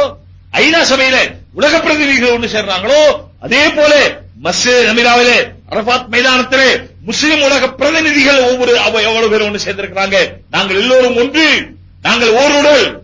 ஐநா சபையில உலக பிரதிநிதிகள் ஒன்று சேர்றாங்களோ அதே போல மஸ்ஜித் நமிராவிலே அரபாத் மைதானத்திலே முஸ்லிம் உலக பிரதிநிதிகள் ஒவ்வொரு எவ்வளவு பேர் ஒன்று சேர்ந்திருக்கிறாங்க? நாங்கள் எல்லோரும் ஒன்று. நாங்கள் ஓர் உடல்.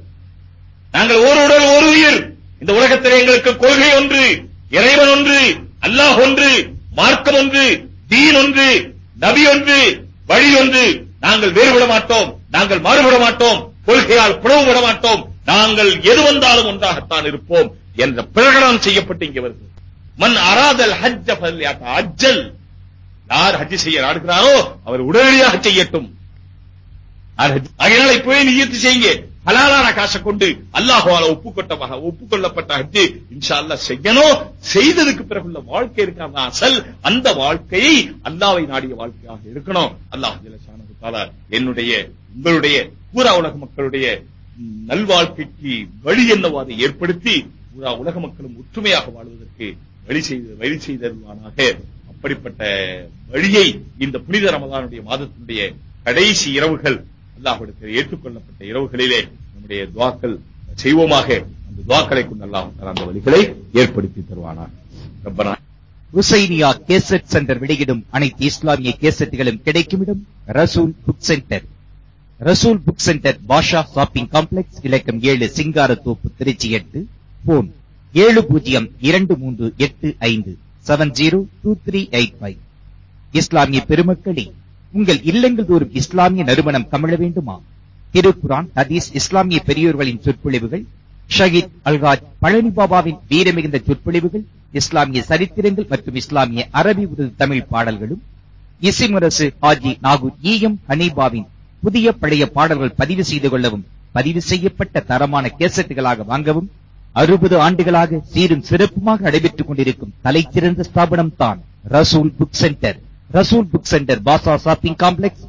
நாங்கள் ஓர் உடல் ஓர் உயிர். இந்த உலகத்தில் எங்களுக்கு கொள்கை ஒன்று இறைவன் ஒன்று அல்லாஹ் ஒன்று மார்க்கம் ஒன்று தீன் ஒன்று நபி ஒன்று வழி ஒன்று. நாங்கள் வேறுபட மாட்டோம். நாங்கள் மாறுபட மாட்டோம். கொள்கையால் பிளவுபட மாட்டோம். நாங்கள் எது வந்தாலும் ஒன்றாகத்தான் இருப்போம் என்ற பிரகடனம் செய்யப்பட்டு இங்கே வருகிறது. மண் அராதல் ஹஜ்ஜ ஃபல்யாத்த யார் ஹஜ் செய்ய நாடுகிறாரோ அவர் உடனடியாக செய்யட்டும் அதனால இப்பவே நியத்து செய்யுங்க. ஹலாலான காசை கொண்டு அல்லாஹுவால ஒப்புக்கொட்ட ஒப்புக்கொள்ளப்பட்ட ஹஜ்ஜு இன்ஷா அல்லாஹ் செய்யணும். செய்ததுக்கு பிறகுள்ள வாழ்க்கை இருக்கிற அசல். அந்த வாழ்க்கையை அல்லாவை நாடிய வாழ்க்கையாக இருக்கணும். அல்லாஹ் என்னுடைய உங்களுடைய பூரா உலக மக்களுடைய நல்வாழ்க்கைக்கு வழி என்னவாதை ஏற்படுத்தி பூரா உலக மக்களும் ஒற்றுமையாக வாழ்வதற்கு வழி செய்த வழி செய்தருவானாக அப்படிப்பட்ட வழியை இந்த புனித ரமதானுடைய மாதத்தினுடைய கடைசி இரவுகள் அல்லாஹுடைய ஏற்றுக்கொள்ளப்பட்ட இரவுகளிலே நம்முடைய துவாக்கள் செய்வோமாக. அந்த துவாக்களை கொண்டு அல்லாஹ் அந்த வழிகளை ஏற்படுத்தி தருவானார் ரப்பனா. ஹுசைனியா கேசட் சென்டர் வெளியிடும் அனைத்து இஸ்லாமிய கேசட்டுகளும் கிடைக்கும் இடம் Rasool book centre. Rasool book centre Basha shopping complex இலக்கம் ஏழு சிங்காரத்தோப்பு திருச்சி எட்டு போன் ஏழு பூஜ்ஜியம் இரண்டு மூன்று எட்டு ஐந்து. Seven zero two three eight five இஸ்லாமிய பெருமக்களே உங்கள் இல்லங்கள் தோறும் இஸ்லாமிய நறுமணம் கமழ வேண்டுமா? திருக்குரான் ஹதீஸ் இஸ்லாமிய பெரியோர்களின் சொற்பொழிவுகள் ஷஹீத் அல்காஜ் பழனி பாபாவின் வீரமிகுந்த சொற்பொழிவுகள் இஸ்லாமிய சரித்திரங்கள் மற்றும் இஸ்லாமிய அரபி உருது தமிழ் பாடல்களும் இசிமுரசு ஹாஜி நாகூர் ஈயம் ஹனீபாவின் புதிய பழைய பாடல்கள் பதிவு செய்து கொள்ளவும் பதிவு செய்யப்பட்ட தரமான கேசட்டுகளாக வாங்கவும் அறுபது ஆண்டுகளாக சீரும் சிறப்புமாக நடைபெற்றுக் கொண்டிருக்கும் தலைச்சிறந்த ஸ்தாபனம் தான் Rasool book centre. Rasool book centre Basha shopping complex.